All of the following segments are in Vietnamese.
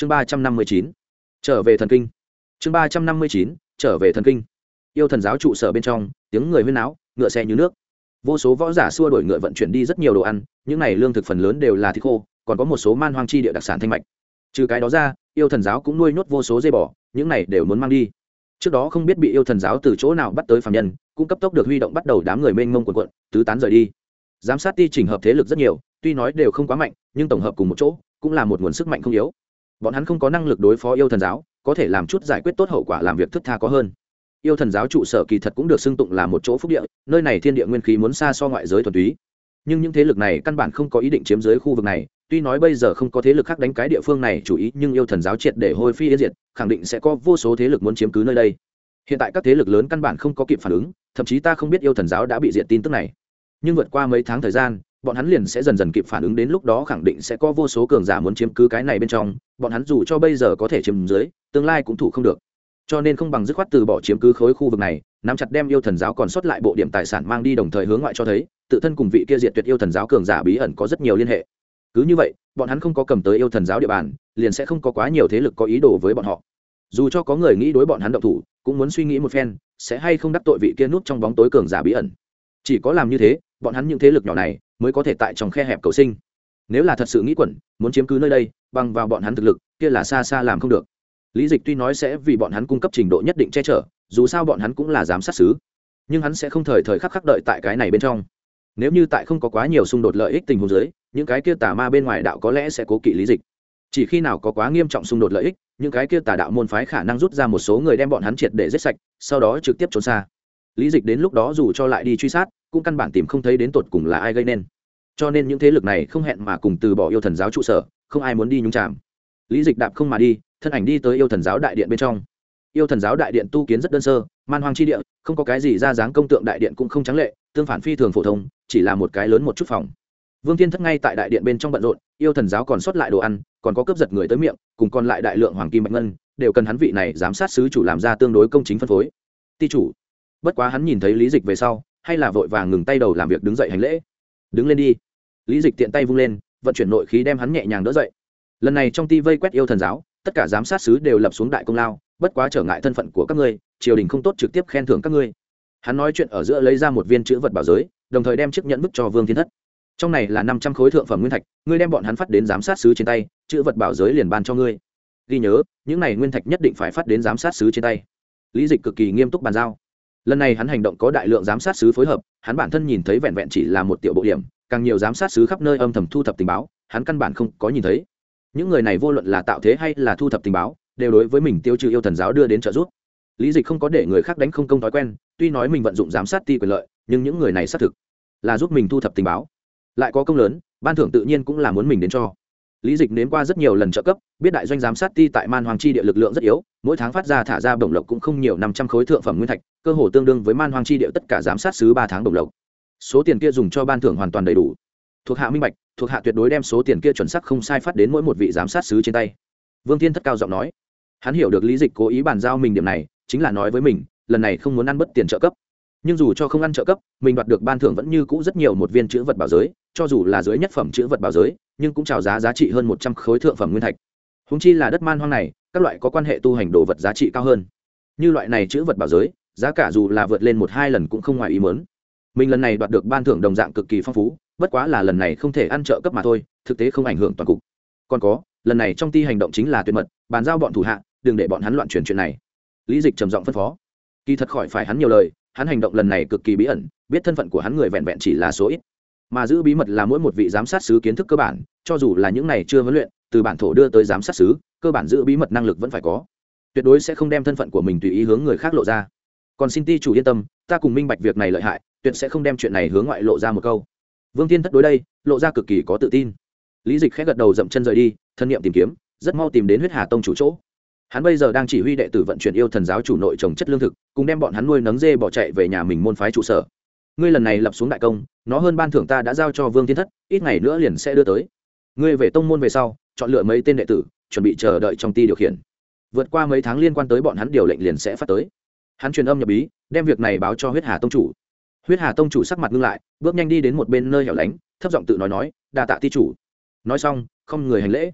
chương ba trăm năm mươi chín, trở về thần kinh. Chương ba trăm năm mươi chín, trở về thần kinh. Yêu thần giáo trụ sở bên trong, tiếng người huyên áo ngựa xe như nước. Vô số võ giả xua đổi ngựa vận chuyển đi rất nhiều đồ ăn, những này lương thực phần lớn đều là thịt khô, còn có một số man hoang chi địa đặc sản thanh mạch. Trừ cái đó ra, yêu thần giáo cũng nuôi nhốt vô số dây bò, những này đều muốn mang đi. Trước đó không biết bị yêu thần giáo từ chỗ nào bắt tới phạm nhân, cũng cấp tốc được huy động bắt đầu đám người mênh mông quần quận tứ tán rời đi. Giám sát ti chỉnh hợp thế lực rất nhiều, tuy nói đều không quá mạnh, nhưng tổng hợp cùng một chỗ, cũng là một nguồn sức mạnh không yếu bọn hắn không có năng lực đối phó yêu thần giáo, có thể làm chút giải quyết tốt hậu quả làm việc thức tha có hơn. Yêu thần giáo trụ sở kỳ thật cũng được xưng tụng là một chỗ phúc địa, nơi này thiên địa nguyên khí muốn xa so ngoại giới thuần túy. Nhưng những thế lực này căn bản không có ý định chiếm giới khu vực này, tuy nói bây giờ không có thế lực khác đánh cái địa phương này chủ ý, nhưng yêu thần giáo triệt để hôi phi yên diệt, khẳng định sẽ có vô số thế lực muốn chiếm cứ nơi đây. Hiện tại các thế lực lớn căn bản không có kịp phản ứng, thậm chí ta không biết yêu thần giáo đã bị diệt tin tức này. Nhưng vượt qua mấy tháng thời gian bọn hắn liền sẽ dần dần kịp phản ứng đến lúc đó khẳng định sẽ có vô số cường giả muốn chiếm cứ cái này bên trong, bọn hắn dù cho bây giờ có thể chiếm dưới, tương lai cũng thủ không được. Cho nên không bằng dứt khoát từ bỏ chiếm cứ khối khu vực này, nắm chặt đem yêu thần giáo còn sót lại bộ điểm tài sản mang đi đồng thời hướng ngoại cho thấy, tự thân cùng vị kia diệt tuyệt yêu thần giáo cường giả bí ẩn có rất nhiều liên hệ. Cứ như vậy, bọn hắn không có cầm tới yêu thần giáo địa bàn, liền sẽ không có quá nhiều thế lực có ý đồ với bọn họ. Dù cho có người nghĩ đối bọn hắn động thủ, cũng muốn suy nghĩ một phen, sẽ hay không đắc tội vị kia núp trong bóng tối cường giả bí ẩn. Chỉ có làm như thế bọn hắn những thế lực nhỏ này mới có thể tại trong khe hẹp cầu sinh. Nếu là thật sự nghĩ quẩn, muốn chiếm cứ nơi đây, bằng vào bọn hắn thực lực, kia là xa xa làm không được. Lý dịch tuy nói sẽ vì bọn hắn cung cấp trình độ nhất định che chở, dù sao bọn hắn cũng là giám sát xứ, nhưng hắn sẽ không thời thời khắc khắc đợi tại cái này bên trong. Nếu như tại không có quá nhiều xung đột lợi ích tình huống dưới, những cái kia tà ma bên ngoài đạo có lẽ sẽ cố kỵ lý dịch. Chỉ khi nào có quá nghiêm trọng xung đột lợi ích, những cái kia tà đạo môn phái khả năng rút ra một số người đem bọn hắn triệt để giết sạch, sau đó trực tiếp trốn xa lý dịch đến lúc đó dù cho lại đi truy sát, cũng căn bản tìm không thấy đến tột cùng là ai gây nên. Cho nên những thế lực này không hẹn mà cùng từ bỏ yêu thần giáo trụ sở, không ai muốn đi nhúng chạm lý dịch đạp không mà đi, thân ảnh đi tới yêu thần giáo đại điện bên trong. Yêu thần giáo đại điện tu kiến rất đơn sơ, man hoang chi địa, không có cái gì ra dáng công tượng đại điện cũng không trắng lệ, tương phản phi thường phổ thông, chỉ là một cái lớn một chút phòng. Vương thiên thất ngay tại đại điện bên trong bận rộn, yêu thần giáo còn sót lại đồ ăn, còn có cướp giật người tới miệng, cùng còn lại đại lượng hoàng kim bạch ngân, đều cần hắn vị này giám sát sứ chủ làm ra tương đối công chính phân phối. Ti chủ bất quá hắn nhìn thấy lý dịch về sau, hay là vội vàng ngừng tay đầu làm việc đứng dậy hành lễ. Đứng lên đi. Lý dịch tiện tay vung lên, vận chuyển nội khí đem hắn nhẹ nhàng đỡ dậy. Lần này trong ti vây quét yêu thần giáo, tất cả giám sát sứ đều lập xuống đại công lao, bất quá trở ngại thân phận của các ngươi, triều đình không tốt trực tiếp khen thưởng các ngươi. Hắn nói chuyện ở giữa lấy ra một viên chữ vật bảo giới, đồng thời đem chiếc nhẫn bức cho vương thiên thất. Trong này là năm trăm khối thượng phẩm nguyên thạch, ngươi đem bọn hắn phát đến giám sát sứ trên tay, chữ vật bảo giới liền ban cho ngươi. Ghi nhớ, những này nguyên thạch nhất định phải phát đến giám sát sứ trên tay. Lý dịch cực kỳ nghiêm túc bàn giao lần này hắn hành động có đại lượng giám sát sứ phối hợp, hắn bản thân nhìn thấy vẹn vẹn chỉ là một tiểu bộ điểm, càng nhiều giám sát sứ khắp nơi âm thầm thu thập tình báo, hắn căn bản không có nhìn thấy. Những người này vô luận là tạo thế hay là thu thập tình báo, đều đối với mình tiêu trừ yêu thần giáo đưa đến trợ giúp. Lý dịch không có để người khác đánh không công thói quen, tuy nói mình vận dụng giám sát ti quyền lợi, nhưng những người này xác thực là giúp mình thu thập tình báo. Lại có công lớn, ban thưởng tự nhiên cũng là muốn mình đến cho lý dịch nếm qua rất nhiều lần trợ cấp, biết đại doanh giám sát ti tại man hoàng chi địa lực lượng rất yếu, mỗi tháng phát ra thả ra bổng lộc cũng không nhiều, năm trăm khối thượng phẩm nguyên thạch, cơ hồ tương đương với man hoàng chi địa tất cả giám sát sứ ba tháng bổng lộc. Số tiền kia dùng cho ban thưởng hoàn toàn đầy đủ. Thuộc hạ minh bạch, thuộc hạ tuyệt đối đem số tiền kia chuẩn sắc không sai phát đến mỗi một vị giám sát sứ trên tay. Vương thiên thất cao giọng nói. Hắn hiểu được lý dịch cố ý bàn giao mình điểm này, chính là nói với mình, lần này không muốn ăn bất tiền trợ cấp nhưng dù cho không ăn trợ cấp, mình đoạt được ban thưởng vẫn như cũ rất nhiều một viên chữ vật bảo giới, cho dù là dưới nhất phẩm chữ vật bảo giới, nhưng cũng trào giá giá trị hơn một trăm khối thượng phẩm nguyên thạch. Húng chi là đất man hoang này, các loại có quan hệ tu hành đồ vật giá trị cao hơn. Như loại này chữ vật bảo giới, giá cả dù là vượt lên một hai lần cũng không ngoài ý mớn mình lần này đoạt được ban thưởng đồng dạng cực kỳ phong phú, bất quá là lần này không thể ăn trợ cấp mà thôi, thực tế không ảnh hưởng toàn cục. Còn có, lần này trong ti hành động chính là tuyệt mật, bàn giao bọn thủ hạ, đừng để bọn hắn loạn truyền chuyện này. Lý dịch trầm giọng phân phó. Kỳ thật khỏi phải hắn nhiều lời hắn hành động lần này cực kỳ bí ẩn, biết thân phận của hắn người vẹn vẹn chỉ là số ít. Mà giữ bí mật là mỗi một vị giám sát sứ kiến thức cơ bản, cho dù là những này chưa huấn luyện, từ bản thổ đưa tới giám sát sứ, cơ bản giữ bí mật năng lực vẫn phải có. Tuyệt đối sẽ không đem thân phận của mình tùy ý hướng người khác lộ ra. Còn xin ti chủ yên tâm, ta cùng minh bạch việc này lợi hại, tuyệt sẽ không đem chuyện này hướng ngoại lộ ra một câu. Vương thiên thất đối đây, lộ ra cực kỳ có tự tin. Lý dịch khẽ gật đầu dậm chân rời đi, thân nhiệm tìm kiếm, rất mau tìm đến huyết hà tông chủ chỗ hắn bây giờ đang chỉ huy đệ tử vận chuyển yêu thần giáo chủ nội trồng chất lương thực, cùng đem bọn hắn nuôi nấng dê bỏ chạy về nhà mình môn phái trụ sở. Ngươi lần này lập xuống đại công, nó hơn ban thưởng ta đã giao cho vương thiên thất, ít ngày nữa liền sẽ đưa tới. Ngươi về tông môn về sau, chọn lựa mấy tên đệ tử, chuẩn bị chờ đợi trong ti điều khiển. Vượt qua mấy tháng liên quan tới bọn hắn điều lệnh liền sẽ phát tới. Hắn truyền âm nhập bí, đem việc này báo cho huyết hà tông chủ. Huyết hà tông chủ sắc mặt ngưng lại, bước nhanh đi đến một bên nơi hẻo lánh, thấp giọng tự nói nói, đa tạ ti chủ. Nói xong, không người hành lễ.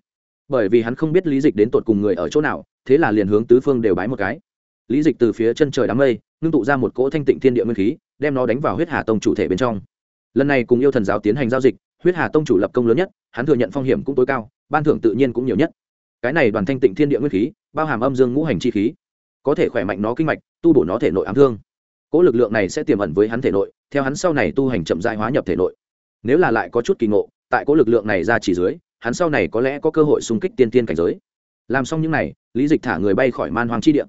Bởi vì hắn không biết lý dịch đến tột cùng người ở chỗ nào thế là liền hướng tứ phương đều bái một cái. Lý dịch từ phía chân trời đám mây, ngưng tụ ra một cỗ thanh tịnh thiên địa nguyên khí, đem nó đánh vào huyết hà tông chủ thể bên trong. Lần này cùng yêu thần giáo tiến hành giao dịch, huyết hà tông chủ lập công lớn nhất, hắn thừa nhận phong hiểm cũng tối cao, ban thưởng tự nhiên cũng nhiều nhất. Cái này đoàn thanh tịnh thiên địa nguyên khí, bao hàm âm dương ngũ hành chi khí, có thể khỏe mạnh nó kinh mạch, tu bổ nó thể nội ám thương. Cỗ lực lượng này sẽ tiềm ẩn với hắn thể nội, theo hắn sau này tu hành chậm dại hóa nhập thể nội. Nếu là lại có chút kỳ ngộ, tại cỗ lực lượng này ra chỉ dưới, hắn sau này có lẽ có cơ hội xung kích tiên tiên cảnh giới làm xong những này, lý dịch thả người bay khỏi man hoàng chi địa.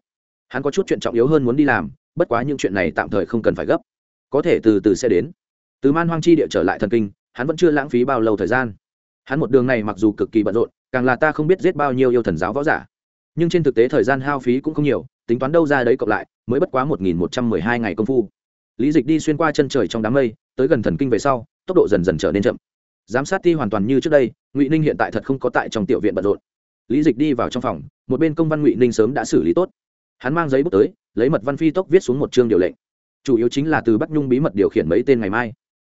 Hắn có chút chuyện trọng yếu hơn muốn đi làm, bất quá những chuyện này tạm thời không cần phải gấp. Có thể từ từ sẽ đến. Từ man hoang chi địa trở lại thần kinh, hắn vẫn chưa lãng phí bao lâu thời gian. Hắn một đường này mặc dù cực kỳ bận rộn, càng là ta không biết giết bao nhiêu yêu thần giáo võ giả. Nhưng trên thực tế thời gian hao phí cũng không nhiều, tính toán đâu ra đấy cộng lại, mới bất quá một nghìn một trăm mười hai ngày công phu. Lý dịch đi xuyên qua chân trời trong đám mây, tới gần thần kinh về sau, tốc độ dần dần trở nên chậm. Giám sát ti hoàn toàn như trước đây, ngụy ninh hiện tại thật không có tại trong tiểu viện bận rộn lý dịch đi vào trong phòng, một bên công văn ngụy ninh sớm đã xử lý tốt. Hắn mang giấy bút tới, lấy mật văn phi tốc viết xuống một chương điều lệnh. Chủ yếu chính là từ bắc nhung bí mật điều khiển mấy tên ngày mai.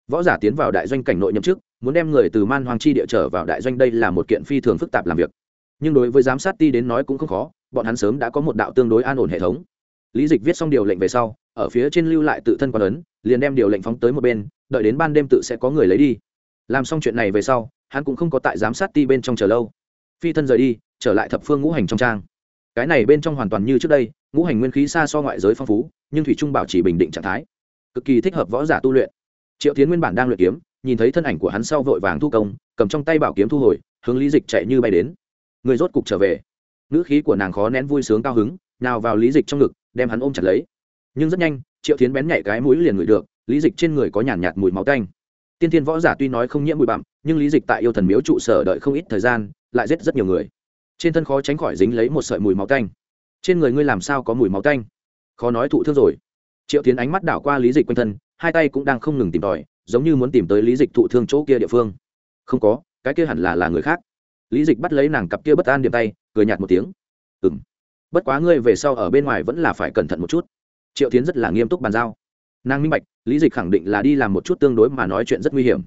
Võ giả tiến vào đại doanh cảnh nội nhậm chức, muốn đem người từ man hoàng chi địa trở vào đại doanh đây là một kiện phi thường phức tạp làm việc. Nhưng đối với giám sát ti đến nói cũng không khó, bọn hắn sớm đã có một đạo tương đối an ổn hệ thống. Lý dịch viết xong điều lệnh về sau, ở phía trên lưu lại tự thân quan ấn, liền đem điều lệnh phóng tới một bên, đợi đến ban đêm tự sẽ có người lấy đi. Làm xong chuyện này về sau, hắn cũng không có tại giám sát ti bên trong chờ lâu phi thân rời đi trở lại thập phương ngũ hành trong trang. Cái này bên trong hoàn toàn như trước đây ngũ hành nguyên khí xa so ngoại giới phong phú nhưng thủy trung bảo chỉ bình định trạng thái. Cực kỳ thích hợp võ giả tu luyện. Triệu tiến nguyên bản đang luyện kiếm nhìn thấy thân ảnh của hắn sau vội vàng thu công cầm trong tay bảo kiếm thu hồi hướng lý dịch chạy như bay đến. Người rốt cục trở về. Ngữ khí của nàng khó nén vui sướng cao hứng nào vào lý dịch trong ngực đem hắn ôm chặt lấy. Nhưng rất nhanh triệu tiến bén nhảy cái mũi liền ngửi được lý dịch trên người có nhàn nhạt, nhạt mùi máu canh tiên thiên võ giả tuy nói không nhiễm bụi bặm nhưng lý dịch tại yêu thần miếu trụ sở đợi không ít thời gian lại giết rất nhiều người. Trên thân khó tránh khỏi dính lấy một sợi mùi máu tanh. Trên người ngươi làm sao có mùi máu tanh? Khó nói thụ thương rồi. Triệu tiến ánh mắt đảo qua lý dịch quanh thân, hai tay cũng đang không ngừng tìm tòi, giống như muốn tìm tới lý dịch thụ thương chỗ kia địa phương. Không có, cái kia hẳn là là người khác. Lý dịch bắt lấy nàng cặp kia bất an điểm tay, cười nhạt một tiếng. Ừ m bất quá ngươi về sau ở bên ngoài vẫn là phải cẩn thận một chút. Triệu tiến rất là nghiêm túc bàn giao. Nàng minh bạch, lý dịch khẳng định là đi làm một chút tương đối mà nói chuyện rất nguy hiểm.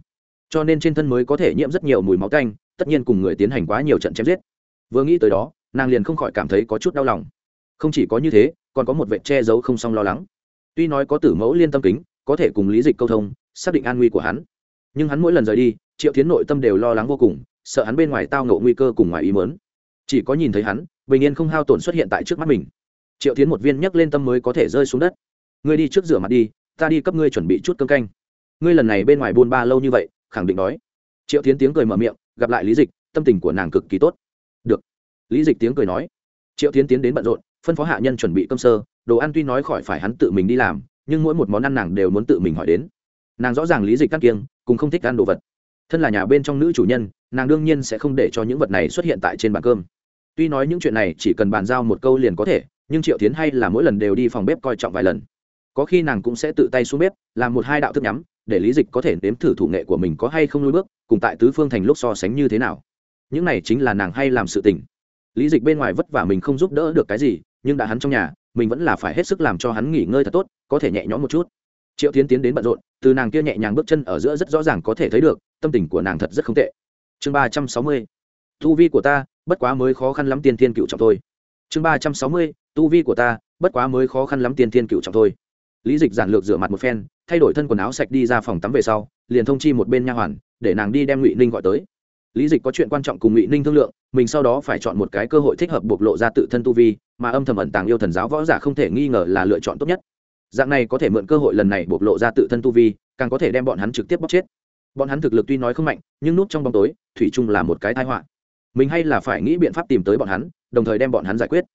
Cho nên trên thân mới có thể nhiễm rất nhiều mùi máu canh tất nhiên cùng người tiến hành quá nhiều trận chém giết. Vừa nghĩ tới đó, nàng liền không khỏi cảm thấy có chút đau lòng. Không chỉ có như thế, còn có một vệ che giấu không xong lo lắng. Tuy nói có tử mẫu liên tâm kính, có thể cùng lý dịch câu thông, xác định an nguy của hắn. Nhưng hắn mỗi lần rời đi, triệu tiến nội tâm đều lo lắng vô cùng, sợ hắn bên ngoài tao ngộ nguy cơ cùng ngoài ý mớn chỉ có nhìn thấy hắn, bình yên không hao tổn xuất hiện tại trước mắt mình. Triệu tiến một viên nhấc lên tâm mới có thể rơi xuống đất. Ngươi đi trước rửa mặt đi, ta đi cấp ngươi chuẩn bị chút cơm canh. Ngươi lần này bên ngoài buôn ba lâu như vậy, khẳng định đói. Triệu tiến tiếng cười mở miệng gặp lại lý dịch, tâm tình của nàng cực kỳ tốt. Được. Lý dịch tiếng cười nói. Triệu tiến tiến đến bận rộn, phân phó hạ nhân chuẩn bị cơm sơ. Đồ ăn tuy nói khỏi phải hắn tự mình đi làm, nhưng mỗi một món ăn nàng đều muốn tự mình hỏi đến. Nàng rõ ràng lý dịch cắt kiêng, cùng không thích ăn đồ vật. Thân là nhà bên trong nữ chủ nhân, nàng đương nhiên sẽ không để cho những vật này xuất hiện tại trên bàn cơm. Tuy nói những chuyện này chỉ cần bàn giao một câu liền có thể, nhưng triệu tiến hay là mỗi lần đều đi phòng bếp coi trọng vài lần. Có khi nàng cũng sẽ tự tay xuống bếp, làm một hai đạo thức nhắm để lý dịch có thể nếm thử thủ nghệ của mình có hay không lôi bước, cùng tại tứ phương thành lúc so sánh như thế nào. Những này chính là nàng hay làm sự tình. Lý dịch bên ngoài vất vả mình không giúp đỡ được cái gì, nhưng đã hắn trong nhà, mình vẫn là phải hết sức làm cho hắn nghỉ ngơi thật tốt, có thể nhẹ nhõm một chút. Triệu tiến tiến đến bận rộn, từ nàng kia nhẹ nhàng bước chân ở giữa rất rõ ràng có thể thấy được, tâm tình của nàng thật rất không tệ. Chương ba trăm sáu mươi, tu vi của ta, bất quá mới khó khăn lắm tiên thiên cựu trọng thôi. Chương ba trăm sáu mươi, tu vi của ta, bất quá mới khó khăn lắm tiên thiên cựu trọng thôi. Lý dịch giản lược rửa mặt một phen thay đổi thân quần áo sạch đi ra phòng tắm về sau, liền thông chi một bên nha hoàn, để nàng đi đem ngụy ninh gọi tới. Lý dịch có chuyện quan trọng cùng ngụy ninh thương lượng, mình sau đó phải chọn một cái cơ hội thích hợp bộc lộ ra tự thân tu vi, mà âm thầm ẩn tàng yêu thần giáo võ giả không thể nghi ngờ là lựa chọn tốt nhất. Dạng này có thể mượn cơ hội lần này bộc lộ ra tự thân tu vi, càng có thể đem bọn hắn trực tiếp bóc chết. Bọn hắn thực lực tuy nói không mạnh, nhưng nút trong bóng tối, thủy chung là một cái tai họa. Mình hay là phải nghĩ biện pháp tìm tới bọn hắn, đồng thời đem bọn hắn giải quyết.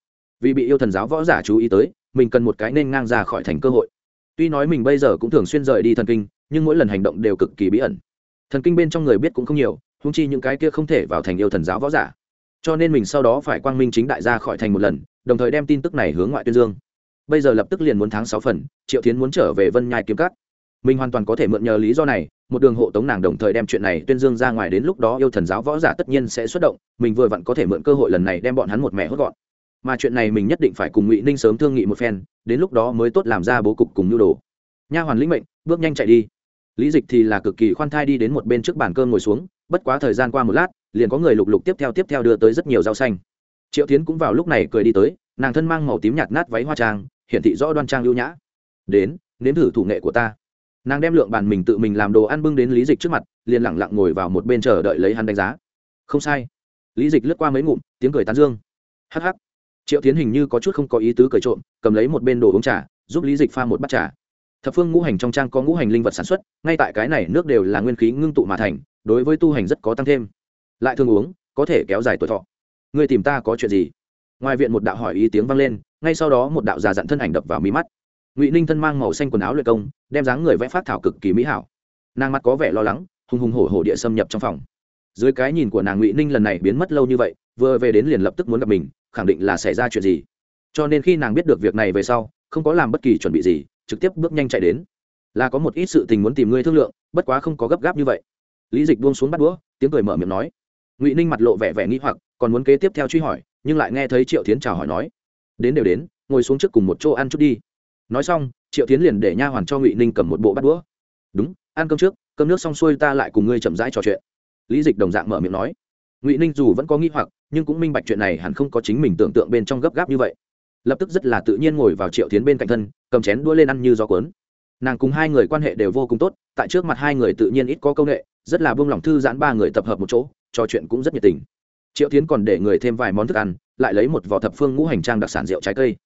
Vì bị yêu thần giáo võ giả chú ý tới, mình cần một cái nên ngang ra khỏi thành cơ hội tuy nói mình bây giờ cũng thường xuyên rời đi thần kinh, nhưng mỗi lần hành động đều cực kỳ bí ẩn. Thần kinh bên trong người biết cũng không nhiều húng chi những cái kia không thể vào thành yêu thần giáo võ giả. Cho nên mình sau đó phải quang minh chính đại ra khỏi thành một lần, đồng thời đem tin tức này hướng ngoại tuyên dương. Bây giờ lập tức liền muốn tháng sáu phần, triệu tiến muốn trở về vân nhai kiếm cắt mình hoàn toàn có thể mượn nhờ lý do này, một đường hộ tống nàng đồng thời đem chuyện này tuyên dương ra ngoài đến lúc đó yêu thần giáo võ giả tất nhiên sẽ xuất động, mình vừa vặn có thể mượn cơ hội lần này đem bọn hắn một mẹ hốt gọn mà chuyện này mình nhất định phải cùng ngụy ninh sớm thương nghị một phen đến lúc đó mới tốt làm ra bố cục cùng nhu đồ nha hoàn lĩnh mệnh bước nhanh chạy đi lý dịch thì là cực kỳ khoan thai đi đến một bên trước bàn cơm ngồi xuống bất quá thời gian qua một lát liền có người lục lục tiếp theo tiếp theo đưa tới rất nhiều rau xanh triệu tiến cũng vào lúc này cười đi tới nàng thân mang màu tím nhạt nát váy hoa trang hiển thị rõ đoan trang lưu nhã đến nếm thử thủ nghệ của ta nàng đem lượng bàn mình tự mình làm đồ ăn bưng đến lý dịch trước mặt liền lẳng lặng ngồi vào một bên chờ đợi lấy hắn đánh giá không sai lý dịch lướt qua mấy ngụm tiếng cười tán dương hh ắ c ắ c triệu tiến hình như có chút không có ý tứ cởi trộm, cầm lấy một bên đồ uống trà, giúp lý dịch pha một bát trà. Thập phương ngũ hành trong trang có ngũ hành linh vật sản xuất, ngay tại cái này nước đều là nguyên khí ngưng tụ mà thành, đối với tu hành rất có tăng thêm. Lại thường uống, có thể kéo dài tuổi thọ. Người tìm ta có chuyện gì? Ngoài viện một đạo hỏi ý tiếng vang lên, ngay sau đó một đạo già dặn thân ảnh đập vào mí mắt. Ngụy ninh thân mang màu xanh quần áo luyện công, đem dáng người vẽ phát thảo cực kỳ mỹ hảo. Nàng mắt có vẻ lo lắng, hùng hùng hổ hổ địa xâm nhập trong phòng dưới cái nhìn của nàng ngụy ninh lần này biến mất lâu như vậy vừa về đến liền lập tức muốn gặp mình khẳng định là xảy ra chuyện gì cho nên khi nàng biết được việc này về sau không có làm bất kỳ chuẩn bị gì trực tiếp bước nhanh chạy đến là có một ít sự tình muốn tìm ngươi thương lượng bất quá không có gấp gáp như vậy lý dịch buông xuống bắt đũa tiếng cười mở miệng nói ngụy ninh mặt lộ vẻ vẻ nghĩ hoặc còn muốn kế tiếp theo truy hỏi nhưng lại nghe thấy triệu tiến chào hỏi nói đến đều đến ngồi xuống trước cùng một chỗ ăn chút đi nói xong triệu tiến liền để nha hoàn cho ngụy ninh cầm một bộ bắt đũa đúng ăn cơm trước cơm nước xong xuôi ta lại cùng ngươi chậm rãi trò chuyện lý dịch đồng dạng mở miệng nói. Ngụy ninh dù vẫn có nghi hoặc, nhưng cũng minh bạch chuyện này hẳn không có chính mình tưởng tượng bên trong gấp gáp như vậy. Lập tức rất là tự nhiên ngồi vào triệu tiến bên cạnh thân, cầm chén đua lên ăn như gió cuốn. Nàng cùng hai người quan hệ đều vô cùng tốt, tại trước mặt hai người tự nhiên ít có công nghệ, rất là buông lỏng thư giãn ba người tập hợp một chỗ, trò chuyện cũng rất nhiệt tình. Triệu tiến còn để người thêm vài món thức ăn, lại lấy một vỏ thập phương ngũ hành trang đặc sản rượu trái cây.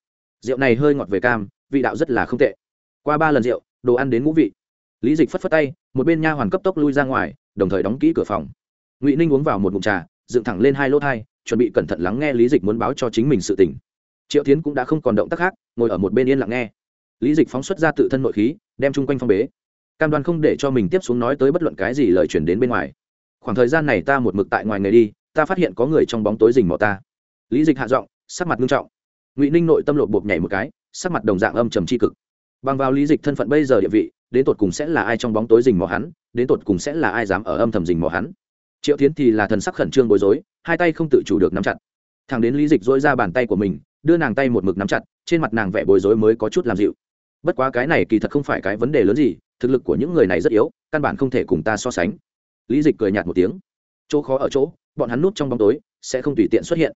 Rượu này hơi ngọt về cam, vị đạo rất là không tệ. Qua ba lần rượu, đồ ăn đến ngũ vị. Lý dịch phất phất tay, một bên nha hoàn cấp tốc lui ra ngoài đồng thời đóng kỹ cửa phòng. Ngụy ninh uống vào một mụn trà, dựng thẳng lên hai lỗ thai, chuẩn bị cẩn thận lắng nghe lý dịch muốn báo cho chính mình sự tình. Triệu tiến cũng đã không còn động tác khác, ngồi ở một bên yên lặng nghe. Lý dịch phóng xuất ra tự thân nội khí, đem chung quanh phong bế. Cam đoan không để cho mình tiếp xuống nói tới bất luận cái gì lời chuyển đến bên ngoài. Khoảng thời gian này ta một mực tại ngoài người đi, ta phát hiện có người trong bóng tối rình mò ta. Lý dịch hạ giọng, sắc mặt nghiêm trọng. Ngụy ninh nội tâm lột bột nhảy một cái, sắc mặt đồng dạng âm trầm c h i cực. Bằng vào lý dịch thân phận bây giờ địa vị đến tột cùng sẽ là ai trong bóng tối rình mò hắn, đến tột cùng sẽ là ai dám ở âm thầm rình mò hắn. Triệu tiến thì là thần sắc khẩn trương bối rối, hai tay không tự chủ được nắm chặt. Thằng đến lý dịch dỗi ra bàn tay của mình, đưa nàng tay một mực nắm chặt, trên mặt nàng vẻ bối rối mới có chút làm dịu. Bất quá cái này kỳ thật không phải cái vấn đề lớn gì, thực lực của những người này rất yếu, căn bản không thể cùng ta so sánh. Lý dịch cười nhạt một tiếng. Chỗ khó ở chỗ, bọn hắn núp trong bóng tối, sẽ không tùy tiện xuất hiện.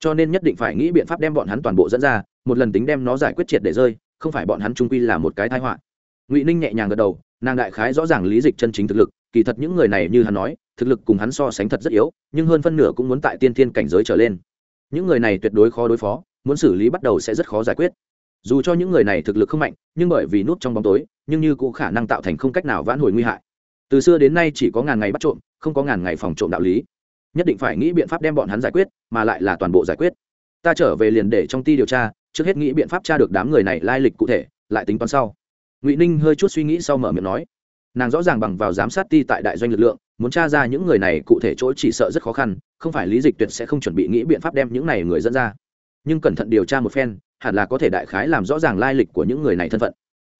Cho nên nhất định phải nghĩ biện pháp đem bọn hắn toàn bộ dẫn ra, một lần tính đem nó giải quyết triệt để rơi, không phải bọn hắn trung quy là một cái thái họa ngụy ninh nhẹ nhàng gật đầu nàng đại khái rõ ràng lý dịch chân chính thực lực kỳ thật những người này như hắn nói thực lực cùng hắn so sánh thật rất yếu nhưng hơn phân nửa cũng muốn tại tiên thiên cảnh giới trở lên những người này tuyệt đối khó đối phó muốn xử lý bắt đầu sẽ rất khó giải quyết dù cho những người này thực lực không mạnh nhưng bởi vì nút trong bóng tối nhưng như cũng khả năng tạo thành không cách nào vãn hồi nguy hại từ xưa đến nay chỉ có ngàn ngày bắt trộm không có ngàn ngày phòng trộm đạo lý nhất định phải nghĩ biện pháp đem bọn hắn giải quyết mà lại là toàn bộ giải quyết ta trở về liền để trong ty điều tra trước hết nghĩ biện pháp tra được đám người này lai lịch cụ thể lại tính toán sau ngụy ninh hơi chút suy nghĩ sau mở miệng nói nàng rõ ràng bằng vào giám sát ti tại đại doanh lực lượng muốn tra ra những người này cụ thể chỗ chỉ sợ rất khó khăn không phải lý dịch tuyệt sẽ không chuẩn bị nghĩ biện pháp đem những này người dẫn ra nhưng cẩn thận điều tra một phen hẳn là có thể đại khái làm rõ ràng lai lịch của những người này thân phận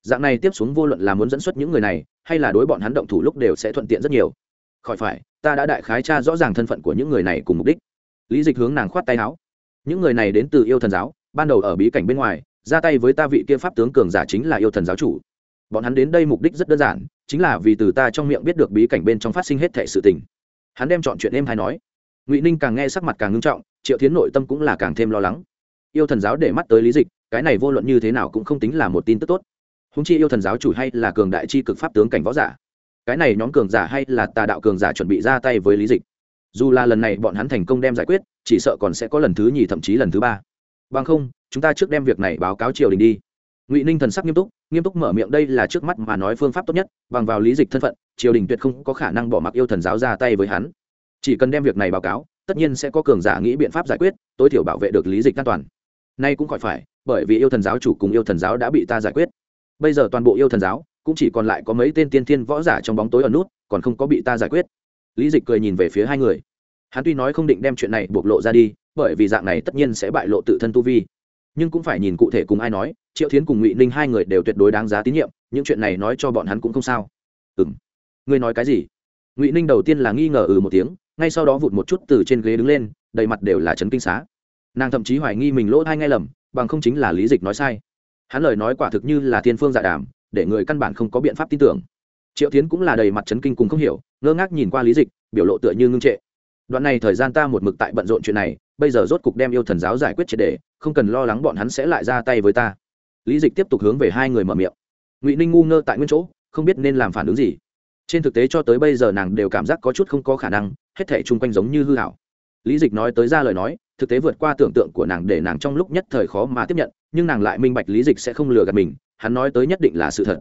dạng này tiếp xuống vô luận là muốn dẫn xuất những người này hay là đối bọn hắn động thủ lúc đều sẽ thuận tiện rất nhiều khỏi phải ta đã đại khái tra rõ ràng thân phận của những người này cùng mục đích lý dịch hướng nàng khoát tay áo những người này đến từ yêu thần giáo ban đầu ở bí cảnh bên ngoài ra tay với ta vị kia pháp tướng cường giả chính là yêu thần giáo chủ bọn hắn đến đây mục đích rất đơn giản, chính là vì từ ta trong miệng biết được bí cảnh bên trong phát sinh hết thệ sự tình. Hắn đem chọn chuyện em hay nói. Ngụy ninh càng nghe sắc mặt càng ngưng trọng, triệu tiến nội tâm cũng là càng thêm lo lắng. Yêu thần giáo để mắt tới lý dịch, cái này vô luận như thế nào cũng không tính là một tin tức tốt. Húng chi yêu thần giáo chủ hay là cường đại chi cực pháp tướng cảnh võ giả. Cái này nhóm cường giả hay là tà đạo cường giả chuẩn bị ra tay với lý dịch. Dù là lần này bọn hắn thành công đem giải quyết, chỉ sợ còn sẽ có lần thứ nhì thậm chí lần thứ ba. Bằng không, chúng ta trước đem việc này báo cáo triều đình đi. Ngụy ninh thần sắc nghiêm túc nghiêm túc mở miệng đây là trước mắt mà nói phương pháp tốt nhất, bằng vào lý dịch thân phận, triều đình tuyệt không có khả năng bỏ mặc yêu thần giáo ra tay với hắn. Chỉ cần đem việc này báo cáo, tất nhiên sẽ có cường giả nghĩ biện pháp giải quyết, tối thiểu bảo vệ được lý dịch an toàn. Nay cũng khỏi phải, bởi vì yêu thần giáo chủ cùng yêu thần giáo đã bị ta giải quyết. Bây giờ toàn bộ yêu thần giáo, cũng chỉ còn lại có mấy tên tiên thiên võ giả trong bóng tối ở nút, còn không có bị ta giải quyết. Lý dịch cười nhìn về phía hai người. Hắn tuy nói không định đem chuyện này bộc lộ ra đi, bởi vì dạng này tất nhiên sẽ bại lộ tự thân tu vi nhưng cũng phải nhìn cụ thể cùng ai nói, triệu thiến cùng ngụy ninh hai người đều tuyệt đối đáng giá tín nhiệm, những chuyện này nói cho bọn hắn cũng không sao. Ừ m ngươi nói cái gì? Ngụy ninh đầu tiên là nghi ngờ ừ một tiếng, ngay sau đó vụt một chút từ trên ghế đứng lên, đầy mặt đều là trấn kinh xá. Nàng thậm chí hoài nghi mình lỗ thai nghe lầm, bằng không chính là lý dịch nói sai. Hắn lời nói quả thực như là thiên phương dạ đàm, để người căn bản không có biện pháp tin tưởng. Triệu tiến cũng là đầy mặt trấn kinh cùng không hiểu, ngơ ngác nhìn qua lý dịch, biểu lộ tựa như ngưng trệ. Đoạn này thời gian ta một mực tại bận rộn chuyện này bây giờ rốt cục đem yêu thần giáo giải quyết triệt đề không cần lo lắng bọn hắn sẽ lại ra tay với ta. Lý dịch tiếp tục hướng về hai người mở miệng. Ngụy ninh ngu ngơ tại nguyên chỗ, không biết nên làm phản ứng gì. Trên thực tế cho tới bây giờ nàng đều cảm giác có chút không có khả năng, hết thể chung quanh giống như hư hảo lý dịch nói tới ra lời nói, thực tế vượt qua tưởng tượng của nàng để nàng trong lúc nhất thời khó mà tiếp nhận, nhưng nàng lại minh bạch lý dịch sẽ không lừa gạt mình, hắn nói tới nhất định là sự thật.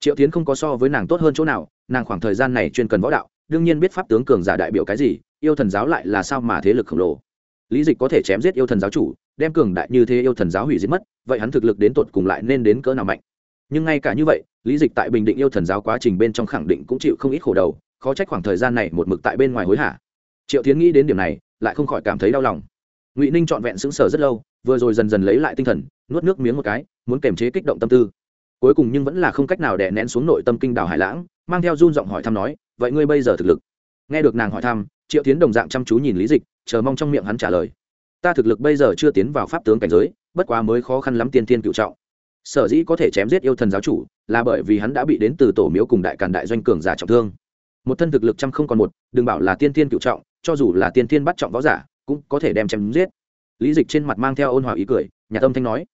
Triệu tiến không có so với nàng tốt hơn chỗ nào, nàng khoảng thời gian này chuyên cần võ đạo, đương nhiên biết pháp tướng cường giả đại biểu cái gì, yêu thần giáo lại là sao mà thế lực khổng lồ lý dịch có thể chém giết yêu thần giáo chủ, đem cường đại như thế yêu thần giáo hủy diệt mất, vậy hắn thực lực đến tột cùng lại nên đến cỡ nào mạnh? Nhưng ngay cả như vậy, lý dịch tại bình định yêu thần giáo quá trình bên trong khẳng định cũng chịu không ít khổ đầu, khó trách khoảng thời gian này một mực tại bên ngoài hối hả. Triệu tiến nghĩ đến điểm này, lại không khỏi cảm thấy đau lòng. Ngụy ninh trọn vẹn sững sờ rất lâu, vừa rồi dần dần lấy lại tinh thần, nuốt nước miếng một cái, muốn kềm chế kích động tâm tư. Cuối cùng nhưng vẫn là không cách nào đè nén xuống nội tâm kinh đảo hải lãng, mang theo run giọng hỏi thăm nói, vậy ngươi bây giờ thực lực? Nghe được nàng hỏi thăm, triệu tiến đồng dạng chăm chú nhìn lý dịch, chờ mong trong miệng hắn trả lời. Ta thực lực bây giờ chưa tiến vào pháp tướng cảnh giới, bất quá mới khó khăn lắm tiên thiên cựu trọng. Sở dĩ có thể chém giết yêu thần giáo chủ, là bởi vì hắn đã bị đến từ tổ miếu cùng đại càn đại doanh cường giả trọng thương. Một thân thực lực trăm không còn một, đừng bảo là tiên thiên cựu trọng, cho dù là tiên thiên bắt trọng võ giả, cũng có thể đem chém giết. Lý dịch trên mặt mang theo ôn hòa ý cười nhà tâm thanh nói,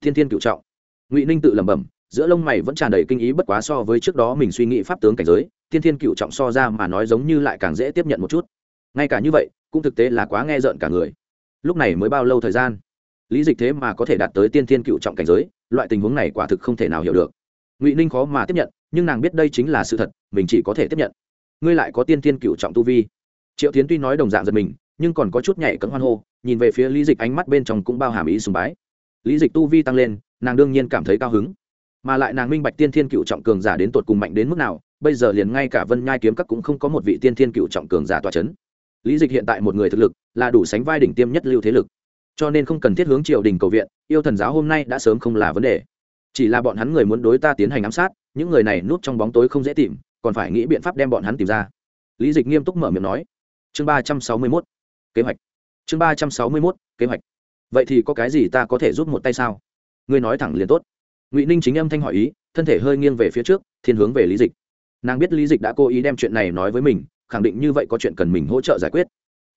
tiên thiên cựu trọng. Ngụy ninh tự lẩm bẩm, giữa lông mày vẫn tràn đầy kinh ý bất quá so với trước đó mình suy nghĩ pháp tướng cảnh giới tiên thiên cựu trọng so ra mà nói giống như lại càng dễ tiếp nhận một chút. Ngay cả như vậy, cũng thực tế là quá nghe rợn cả người. Lúc này mới bao lâu thời gian? Lý dịch thế mà có thể đạt tới tiên thiên cựu trọng cảnh giới, loại tình huống này quả thực không thể nào hiểu được. Ngụy ninh khó mà tiếp nhận, nhưng nàng biết đây chính là sự thật, mình chỉ có thể tiếp nhận. Ngươi lại có tiên thiên cựu trọng tu vi. Triệu tiến tuy nói đồng dạng giật mình, nhưng còn có chút nhảy cấm hoan hô, nhìn về phía lý dịch ánh mắt bên trong cũng bao hàm ý sùng bái. Lý dịch tu vi tăng lên, nàng đương nhiên cảm thấy cao hứng. Mà lại nàng minh bạch tiên thiên cựu trọng cường giả đến tột cùng mạnh đến mức nào bây giờ liền ngay cả vân nhai kiếm các cũng không có một vị tiên thiên cựu trọng cường giả tòa c h ấ n lý dịch hiện tại một người thực lực là đủ sánh vai đỉnh tiêm nhất lưu thế lực. Cho nên không cần thiết hướng triều đình cầu viện, yêu thần giáo hôm nay đã sớm không là vấn đề. Chỉ là bọn hắn người muốn đối ta tiến hành ám sát, những người này núp trong bóng tối không dễ tìm, còn phải nghĩ biện pháp đem bọn hắn tìm ra. Lý dịch nghiêm túc mở miệng nói. Chương ba trăm sáu mươi mốt. Kế hoạch. Chương ba trăm sáu mươi mốt, kế hoạch. Vậy thì có cái gì ta có thể giúp một tay sao? Ngươi nói thẳng liền tốt. Ngụy ninh chính âm thanh hỏi ý, thân thể hơi nghiêng về phía trước, thiên hướng về lý dịch nàng biết lý dịch đã cố ý đem chuyện này nói với mình, khẳng định như vậy có chuyện cần mình hỗ trợ giải quyết.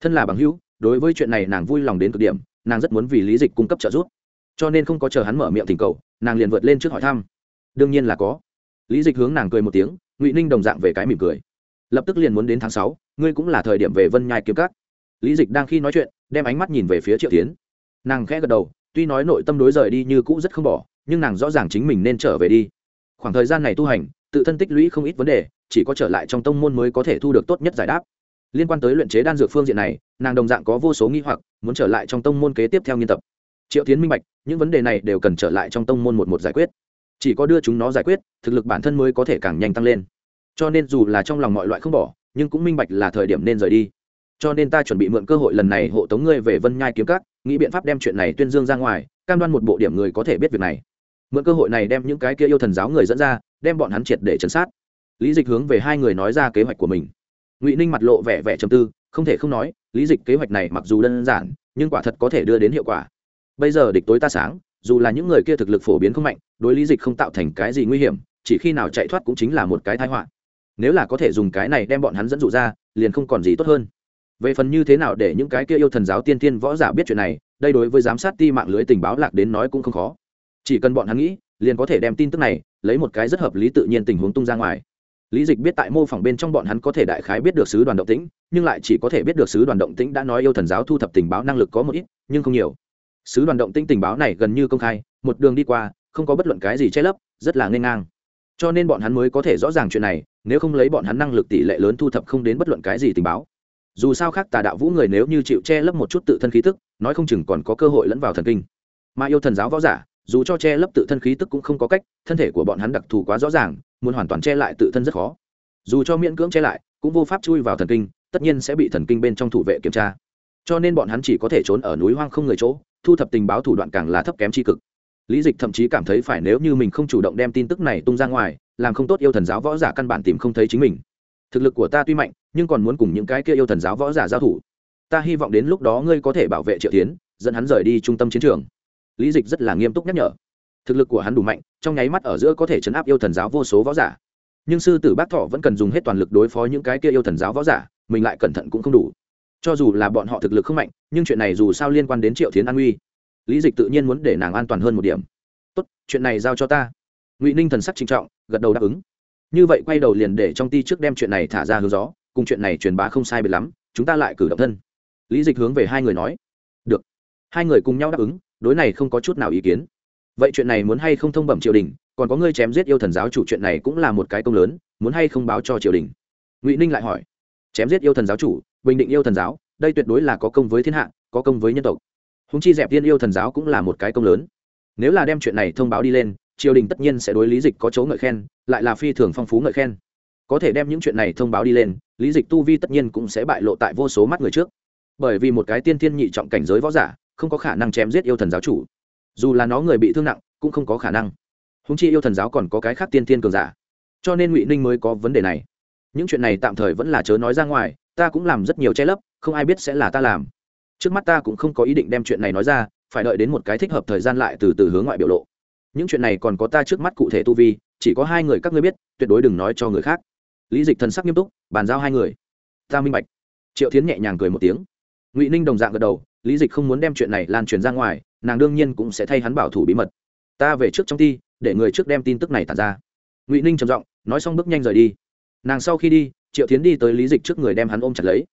Thân là bằng hữu, đối với chuyện này nàng vui lòng đến cực điểm, nàng rất muốn vì lý dịch cung cấp trợ giúp. Cho nên không có chờ hắn mở miệng thỉnh cầu, nàng liền vượt lên trước hỏi thăm. Đương nhiên là có. Lý dịch hướng nàng cười một tiếng, ngụy ninh đồng dạng về cái mỉm cười. Lập tức liền muốn đến tháng sáu, ngươi cũng là thời điểm về vân nhai kiếm cắt lý dịch đang khi nói chuyện, đem ánh mắt nhìn về phía triệu tiến. Nàng khẽ gật đầu, tuy nói nội tâm đối rời đi như cũ rất không bỏ, nhưng nàng rõ ràng chính mình nên trở về đi. Khoảng thời gian này tu hành tự thân tích lũy không ít vấn đề, chỉ có trở lại trong tông môn mới có thể thu được tốt nhất giải đáp. Liên quan tới luyện chế đan dược phương diện này, nàng đồng dạng có vô số nghi hoặc, muốn trở lại trong tông môn kế tiếp theo nghiên tập. Triệu tiến minh bạch, những vấn đề này đều cần trở lại trong tông môn một một giải quyết. Chỉ có đưa chúng nó giải quyết, thực lực bản thân mới có thể càng nhanh tăng lên. Cho nên dù là trong lòng mọi loại không bỏ, nhưng cũng minh bạch là thời điểm nên rời đi. Cho nên ta chuẩn bị mượn cơ hội lần này hộ tống ngươi về vân nhai kiếm cát nghĩ biện pháp đem chuyện này tuyên dương ra ngoài, cam đoan một bộ điểm người có thể biết việc này mượn cơ hội này đem những cái kia yêu thần giáo người dẫn ra, đem bọn hắn triệt để chấn sát. Lý dịch hướng về hai người nói ra kế hoạch của mình. Ngụy ninh mặt lộ vẻ vẻ trầm tư, không thể không nói, lý dịch kế hoạch này mặc dù đơn giản, nhưng quả thật có thể đưa đến hiệu quả. Bây giờ địch tối ta sáng, dù là những người kia thực lực phổ biến không mạnh, đối lý dịch không tạo thành cái gì nguy hiểm, chỉ khi nào chạy thoát cũng chính là một cái thái họa. Nếu là có thể dùng cái này đem bọn hắn dẫn dụ ra, liền không còn gì tốt hơn. Về phần như thế nào để những cái kia yêu thần giáo tiên tiên võ giả biết chuyện này, đây đối với giám sát ti mạng lưới tình báo lạc đến nói cũng không khó chỉ cần bọn hắn nghĩ, liền có thể đem tin tức này lấy một cái rất hợp lý tự nhiên tình huống tung ra ngoài. Lý dịch biết tại mô phỏng bên trong bọn hắn có thể đại khái biết được sứ đoàn động tĩnh, nhưng lại chỉ có thể biết được sứ đoàn động tĩnh đã nói yêu thần giáo thu thập tình báo năng lực có một ít, nhưng không nhiều. Sứ đoàn động tĩnh tình báo này gần như công khai, một đường đi qua, không có bất luận cái gì che lấp, rất là n ngang. Cho nên bọn hắn mới có thể rõ ràng chuyện này, nếu không lấy bọn hắn năng lực tỷ lệ lớn thu thập không đến bất luận cái gì tình báo. Dù sao khác tà đạo vũ người nếu như chịu che lấp một chút tự thân khí tức, nói không chừng còn có cơ hội lẫn vào thần kinh. Mà yêu thần giáo võ giả dù cho che lấp tự thân khí tức cũng không có cách, thân thể của bọn hắn đặc thù quá rõ ràng, muốn hoàn toàn che lại tự thân rất khó. Dù cho miễn cưỡng che lại, cũng vô pháp chui vào thần kinh, tất nhiên sẽ bị thần kinh bên trong thủ vệ kiểm tra. Cho nên bọn hắn chỉ có thể trốn ở núi hoang không người chỗ, thu thập tình báo thủ đoạn càng là thấp kém tri cực. Lý dịch thậm chí cảm thấy phải nếu như mình không chủ động đem tin tức này tung ra ngoài, làm không tốt yêu thần giáo võ giả căn bản tìm không thấy chính mình. Thực lực của ta tuy mạnh, nhưng còn muốn cùng những cái kia yêu thần giáo võ giả giao thủ. Ta hy vọng đến lúc đó ngươi có thể bảo vệ triệu tiến dẫn hắn rời đi trung tâm chiến trường lý dịch rất là nghiêm túc nhắc nhở. Thực lực của hắn đủ mạnh, trong nháy mắt ở giữa có thể chấn áp yêu thần giáo vô số võ giả. Nhưng sư tử bác thọ vẫn cần dùng hết toàn lực đối phó những cái kia yêu thần giáo võ giả, mình lại cẩn thận cũng không đủ. Cho dù là bọn họ thực lực không mạnh, nhưng chuyện này dù sao liên quan đến triệu Thiến an uy. Lý dịch tự nhiên muốn để nàng an toàn hơn một điểm. Tốt, chuyện này giao cho ta. Ngụy ninh thần sắc trinh trọng, gật đầu đáp ứng. Như vậy quay đầu liền để trong ti trước đem chuyện này thả ra hướng gió, cùng chuyện này truyền bá không sai biệt lắm, chúng ta lại cử động thân. Lý dịch hướng về hai người nói. Được. Hai người cùng nhau đáp ứng đối này không có chút nào ý kiến. Vậy chuyện này muốn hay không thông bẩm triều đình, còn có ngươi chém giết yêu thần giáo chủ chuyện này cũng là một cái công lớn, muốn hay không báo cho triều đình? Ngụy ninh lại hỏi. Chém giết yêu thần giáo chủ, bình định yêu thần giáo, đây tuyệt đối là có công với thiên hạ, có công với nhân tộc. Húng chi dẹp tiên yêu thần giáo cũng là một cái công lớn. Nếu là đem chuyện này thông báo đi lên, triều đình tất nhiên sẽ đối lý dịch có chỗ ngợi khen, lại là phi thường phong phú ngợi khen. Có thể đem những chuyện này thông báo đi lên, lý dịch tu vi tất nhiên cũng sẽ bại lộ tại vô số mắt người trước. Bởi vì một cái tiên thiên nhị trọng cảnh giới võ giả không có khả năng chém giết yêu thần giáo chủ. Dù là nó người bị thương nặng, cũng không có khả năng. Húng chi yêu thần giáo còn có cái khác tiên tiên cường giả. Cho nên ngụy ninh mới có vấn đề này. Những chuyện này tạm thời vẫn là chớ nói ra ngoài, ta cũng làm rất nhiều che lấp, không ai biết sẽ là ta làm. Trước mắt ta cũng không có ý định đem chuyện này nói ra, phải đợi đến một cái thích hợp thời gian lại từ từ hướng ngoại biểu lộ. Những chuyện này còn có ta trước mắt cụ thể tu vi, chỉ có hai người các ngươi biết, tuyệt đối đừng nói cho người khác. Lý dịch thần sắc nghiêm túc, bàn giao hai người. Ta minh bạch. Triệu tiến nhẹ nhàng cười một tiếng. Ngụy ninh đồng dạng gật đầu lý dịch không muốn đem chuyện này lan truyền ra ngoài, nàng đương nhiên cũng sẽ thay hắn bảo thủ bí mật. Ta về trước trong ti, để người trước đem tin tức này tàn ra. Ngụy ninh trầm giọng, nói xong bước nhanh rời đi. Nàng sau khi đi, triệu tiến đi tới lý dịch trước người đem hắn ôm chặt lấy.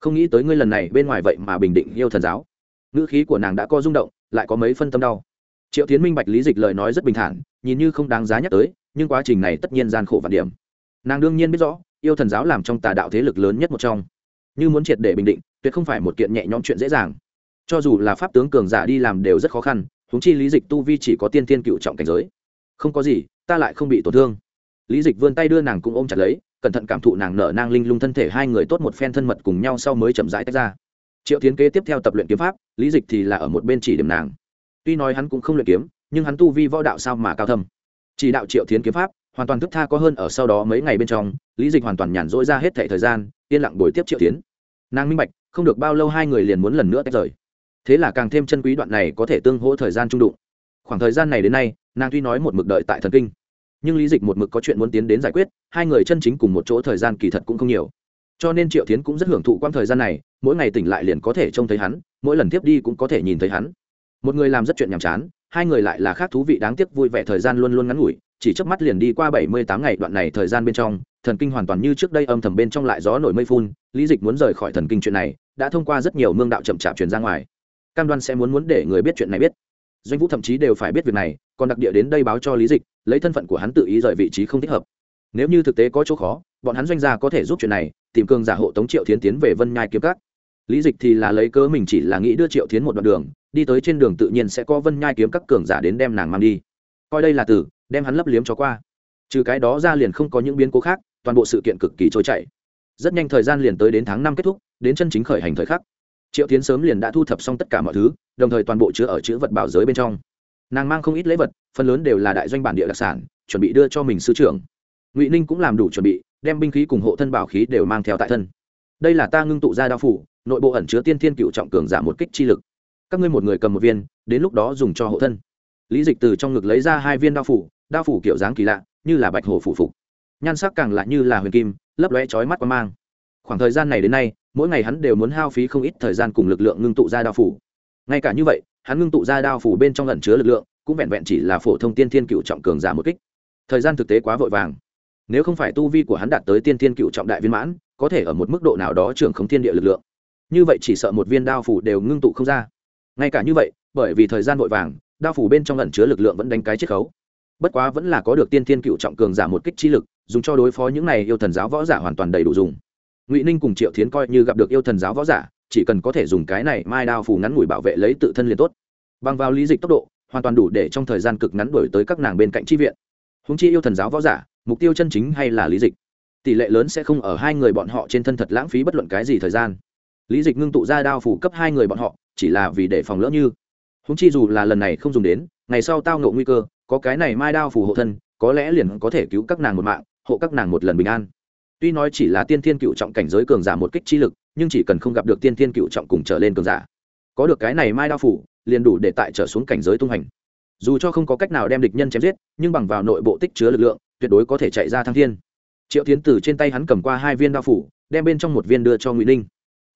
Không nghĩ tới ngươi lần này bên ngoài vậy mà bình định yêu thần giáo. Ngữ khí của nàng đã co rung động, lại có mấy phân tâm đau. Triệu tiến minh bạch lý dịch lời nói rất bình thản, nhìn như không đáng giá nhắc tới, nhưng quá trình này tất nhiên gian khổ vạn điểm. Nàng đương nhiên biết rõ, yêu thần giáo làm trong tà đạo thế lực lớn nhất một trong. Như muốn triệt để bình định, tuyệt không phải một kiện nhẹ nhõm chuyện dễ dàng cho dù là pháp tướng cường giả đi làm đều rất khó khăn húng chi lý dịch tu vi chỉ có tiên tiên cựu trọng cảnh giới. Không có gì, ta lại không bị tổn thương. Lý dịch vươn tay đưa nàng cũng ôm chặt lấy, cẩn thận cảm thụ nàng nở nang linh lung thân thể hai người tốt một phen thân mật cùng nhau sau mới chậm rãi tách ra. Triệu tiến kế tiếp theo tập luyện kiếm pháp, lý dịch thì là ở một bên chỉ điểm nàng. Tuy nói hắn cũng không luyện kiếm, nhưng hắn tu vi võ đạo sao mà cao thâm. Chỉ đạo triệu tiến kiếm pháp, hoàn toàn thức tha có hơn ở sau đó mấy ngày bên trong, lý dịch hoàn toàn nhàn rỗi ra hết thệ thời gian, yên lặng buổi tiếp triệu tiến nàng minh bạch, không được bao lâu hai người liền muốn lần nữa tách rời thế là càng thêm chân quý đoạn này có thể tương hỗ thời gian trung đụng. Khoảng thời gian này đến nay, nàng tuy nói một mực đợi tại thần kinh, nhưng lý dịch một mực có chuyện muốn tiến đến giải quyết, hai người chân chính cùng một chỗ thời gian kỳ thật cũng không nhiều. Cho nên triệu tiến cũng rất hưởng thụ quãng thời gian này, mỗi ngày tỉnh lại liền có thể trông thấy hắn, mỗi lần tiếp đi cũng có thể nhìn thấy hắn. Một người làm rất chuyện nhàm chán, hai người lại là khác thú vị đáng tiếc vui vẻ thời gian luôn luôn ngắn ngủi, chỉ chớp mắt liền đi qua bảy mươi tám ngày đoạn này thời gian bên trong, thần kinh hoàn toàn như trước đây âm thầm bên trong lại gió nổi mây phun, lý dịch muốn rời khỏi thần kinh chuyện này, đã thông qua rất nhiều mương đạo chậm chạp truyền ra ngoài cam đoan sẽ muốn muốn để người biết chuyện này biết. Doanh vũ thậm chí đều phải biết việc này, còn đặc địa đến đây báo cho lý dịch, lấy thân phận của hắn tự ý rời vị trí không thích hợp. Nếu như thực tế có chỗ khó, bọn hắn doanh gia có thể giúp chuyện này, tìm cường giả hộ tống triệu thiến tiến về vân nhai kiếm các. Lý dịch thì là lấy cớ mình chỉ là nghĩ đưa triệu thiến một đoạn đường, đi tới trên đường tự nhiên sẽ có vân nhai kiếm các cường giả đến đem nàng mang đi. Coi đây là từ đem hắn lấp liếm cho qua. Trừ cái đó ra liền không có những biến cố khác, toàn bộ sự kiện cực kỳ trôi chảy. Rất nhanh thời gian liền tới đến tháng năm kết thúc, đến chân chính khởi hành thời khắc triệu tiến sớm liền đã thu thập xong tất cả mọi thứ, đồng thời toàn bộ chứa ở chữ vật bảo giới bên trong. Nàng mang không ít lễ vật, phần lớn đều là đại doanh bản địa đặc sản, chuẩn bị đưa cho mình sư trưởng. Ngụy ninh cũng làm đủ chuẩn bị, đem binh khí cùng hộ thân bảo khí đều mang theo tại thân. Đây là ta ngưng tụ ra đao phủ, nội bộ ẩn chứa tiên thiên cựu trọng cường giảm một kích chi lực. Các ngươi một người cầm một viên, đến lúc đó dùng cho hộ thân. Lý dịch từ trong ngực lấy ra hai viên đao phủ đao phủ kiểu dáng kỳ lạ, như là bạch hồ phủ phục. Nhan sắc càng lạ như là huyền kim, lấp lóe chói mắt qua mang. Khoảng thời gian này đến nay mỗi ngày hắn đều muốn hao phí không ít thời gian cùng lực lượng ngưng tụ ra đao phủ. Ngay cả như vậy, hắn ngưng tụ ra đao phủ bên trong lẩn chứa lực lượng, cũng vẹn vẹn chỉ là phổ thông tiên thiên cựu trọng cường giả một kích. Thời gian thực tế quá vội vàng. Nếu không phải tu vi của hắn đạt tới tiên thiên cựu trọng đại viên mãn, có thể ở một mức độ nào đó trưởng không thiên địa lực lượng. Như vậy chỉ sợ một viên đao phủ đều ngưng tụ không ra. Ngay cả như vậy, bởi vì thời gian vội vàng, đao phủ bên trong lẩn chứa lực lượng vẫn đánh cái chiết khấu. Bất quá vẫn là có được tiên thiên cựu trọng cường giả một kích chi lực, dùng cho đối phó những này yêu thần giáo võ giả hoàn toàn đầy đủ dùng ngụy ninh cùng triệu thiến coi như gặp được yêu thần giáo võ giả chỉ cần có thể dùng cái này mai đao phủ ngắn ngủi bảo vệ lấy tự thân liền tốt bằng vào lý dịch tốc độ hoàn toàn đủ để trong thời gian cực ngắn đổi tới các nàng bên cạnh tri viện húng chi yêu thần giáo võ giả mục tiêu chân chính hay là lý dịch tỷ lệ lớn sẽ không ở hai người bọn họ trên thân thật lãng phí bất luận cái gì thời gian lý dịch ngưng tụ ra đao phủ cấp hai người bọn họ chỉ là vì để phòng lỡ như húng chi dù là lần này không dùng đến ngày sau tao ngộ nguy cơ có cái này mai đao phủ hộ thân có lẽ liền có thể cứu các nàng một mạng hộ các nàng một lần bình an tuy nói chỉ là tiên thiên cựu trọng cảnh giới cường giả một kích chi lực, nhưng chỉ cần không gặp được tiên thiên cựu trọng cùng trở lên cường giả, có được cái này mai đao phủ, liền đủ để tại trở xuống cảnh giới tung hành. Dù cho không có cách nào đem địch nhân chém giết, nhưng bằng vào nội bộ tích chứa lực lượng, tuyệt đối có thể chạy ra thăng thiên. Triệu tiến từ trên tay hắn cầm qua hai viên đao phủ, đem bên trong một viên đưa cho ngụy ninh.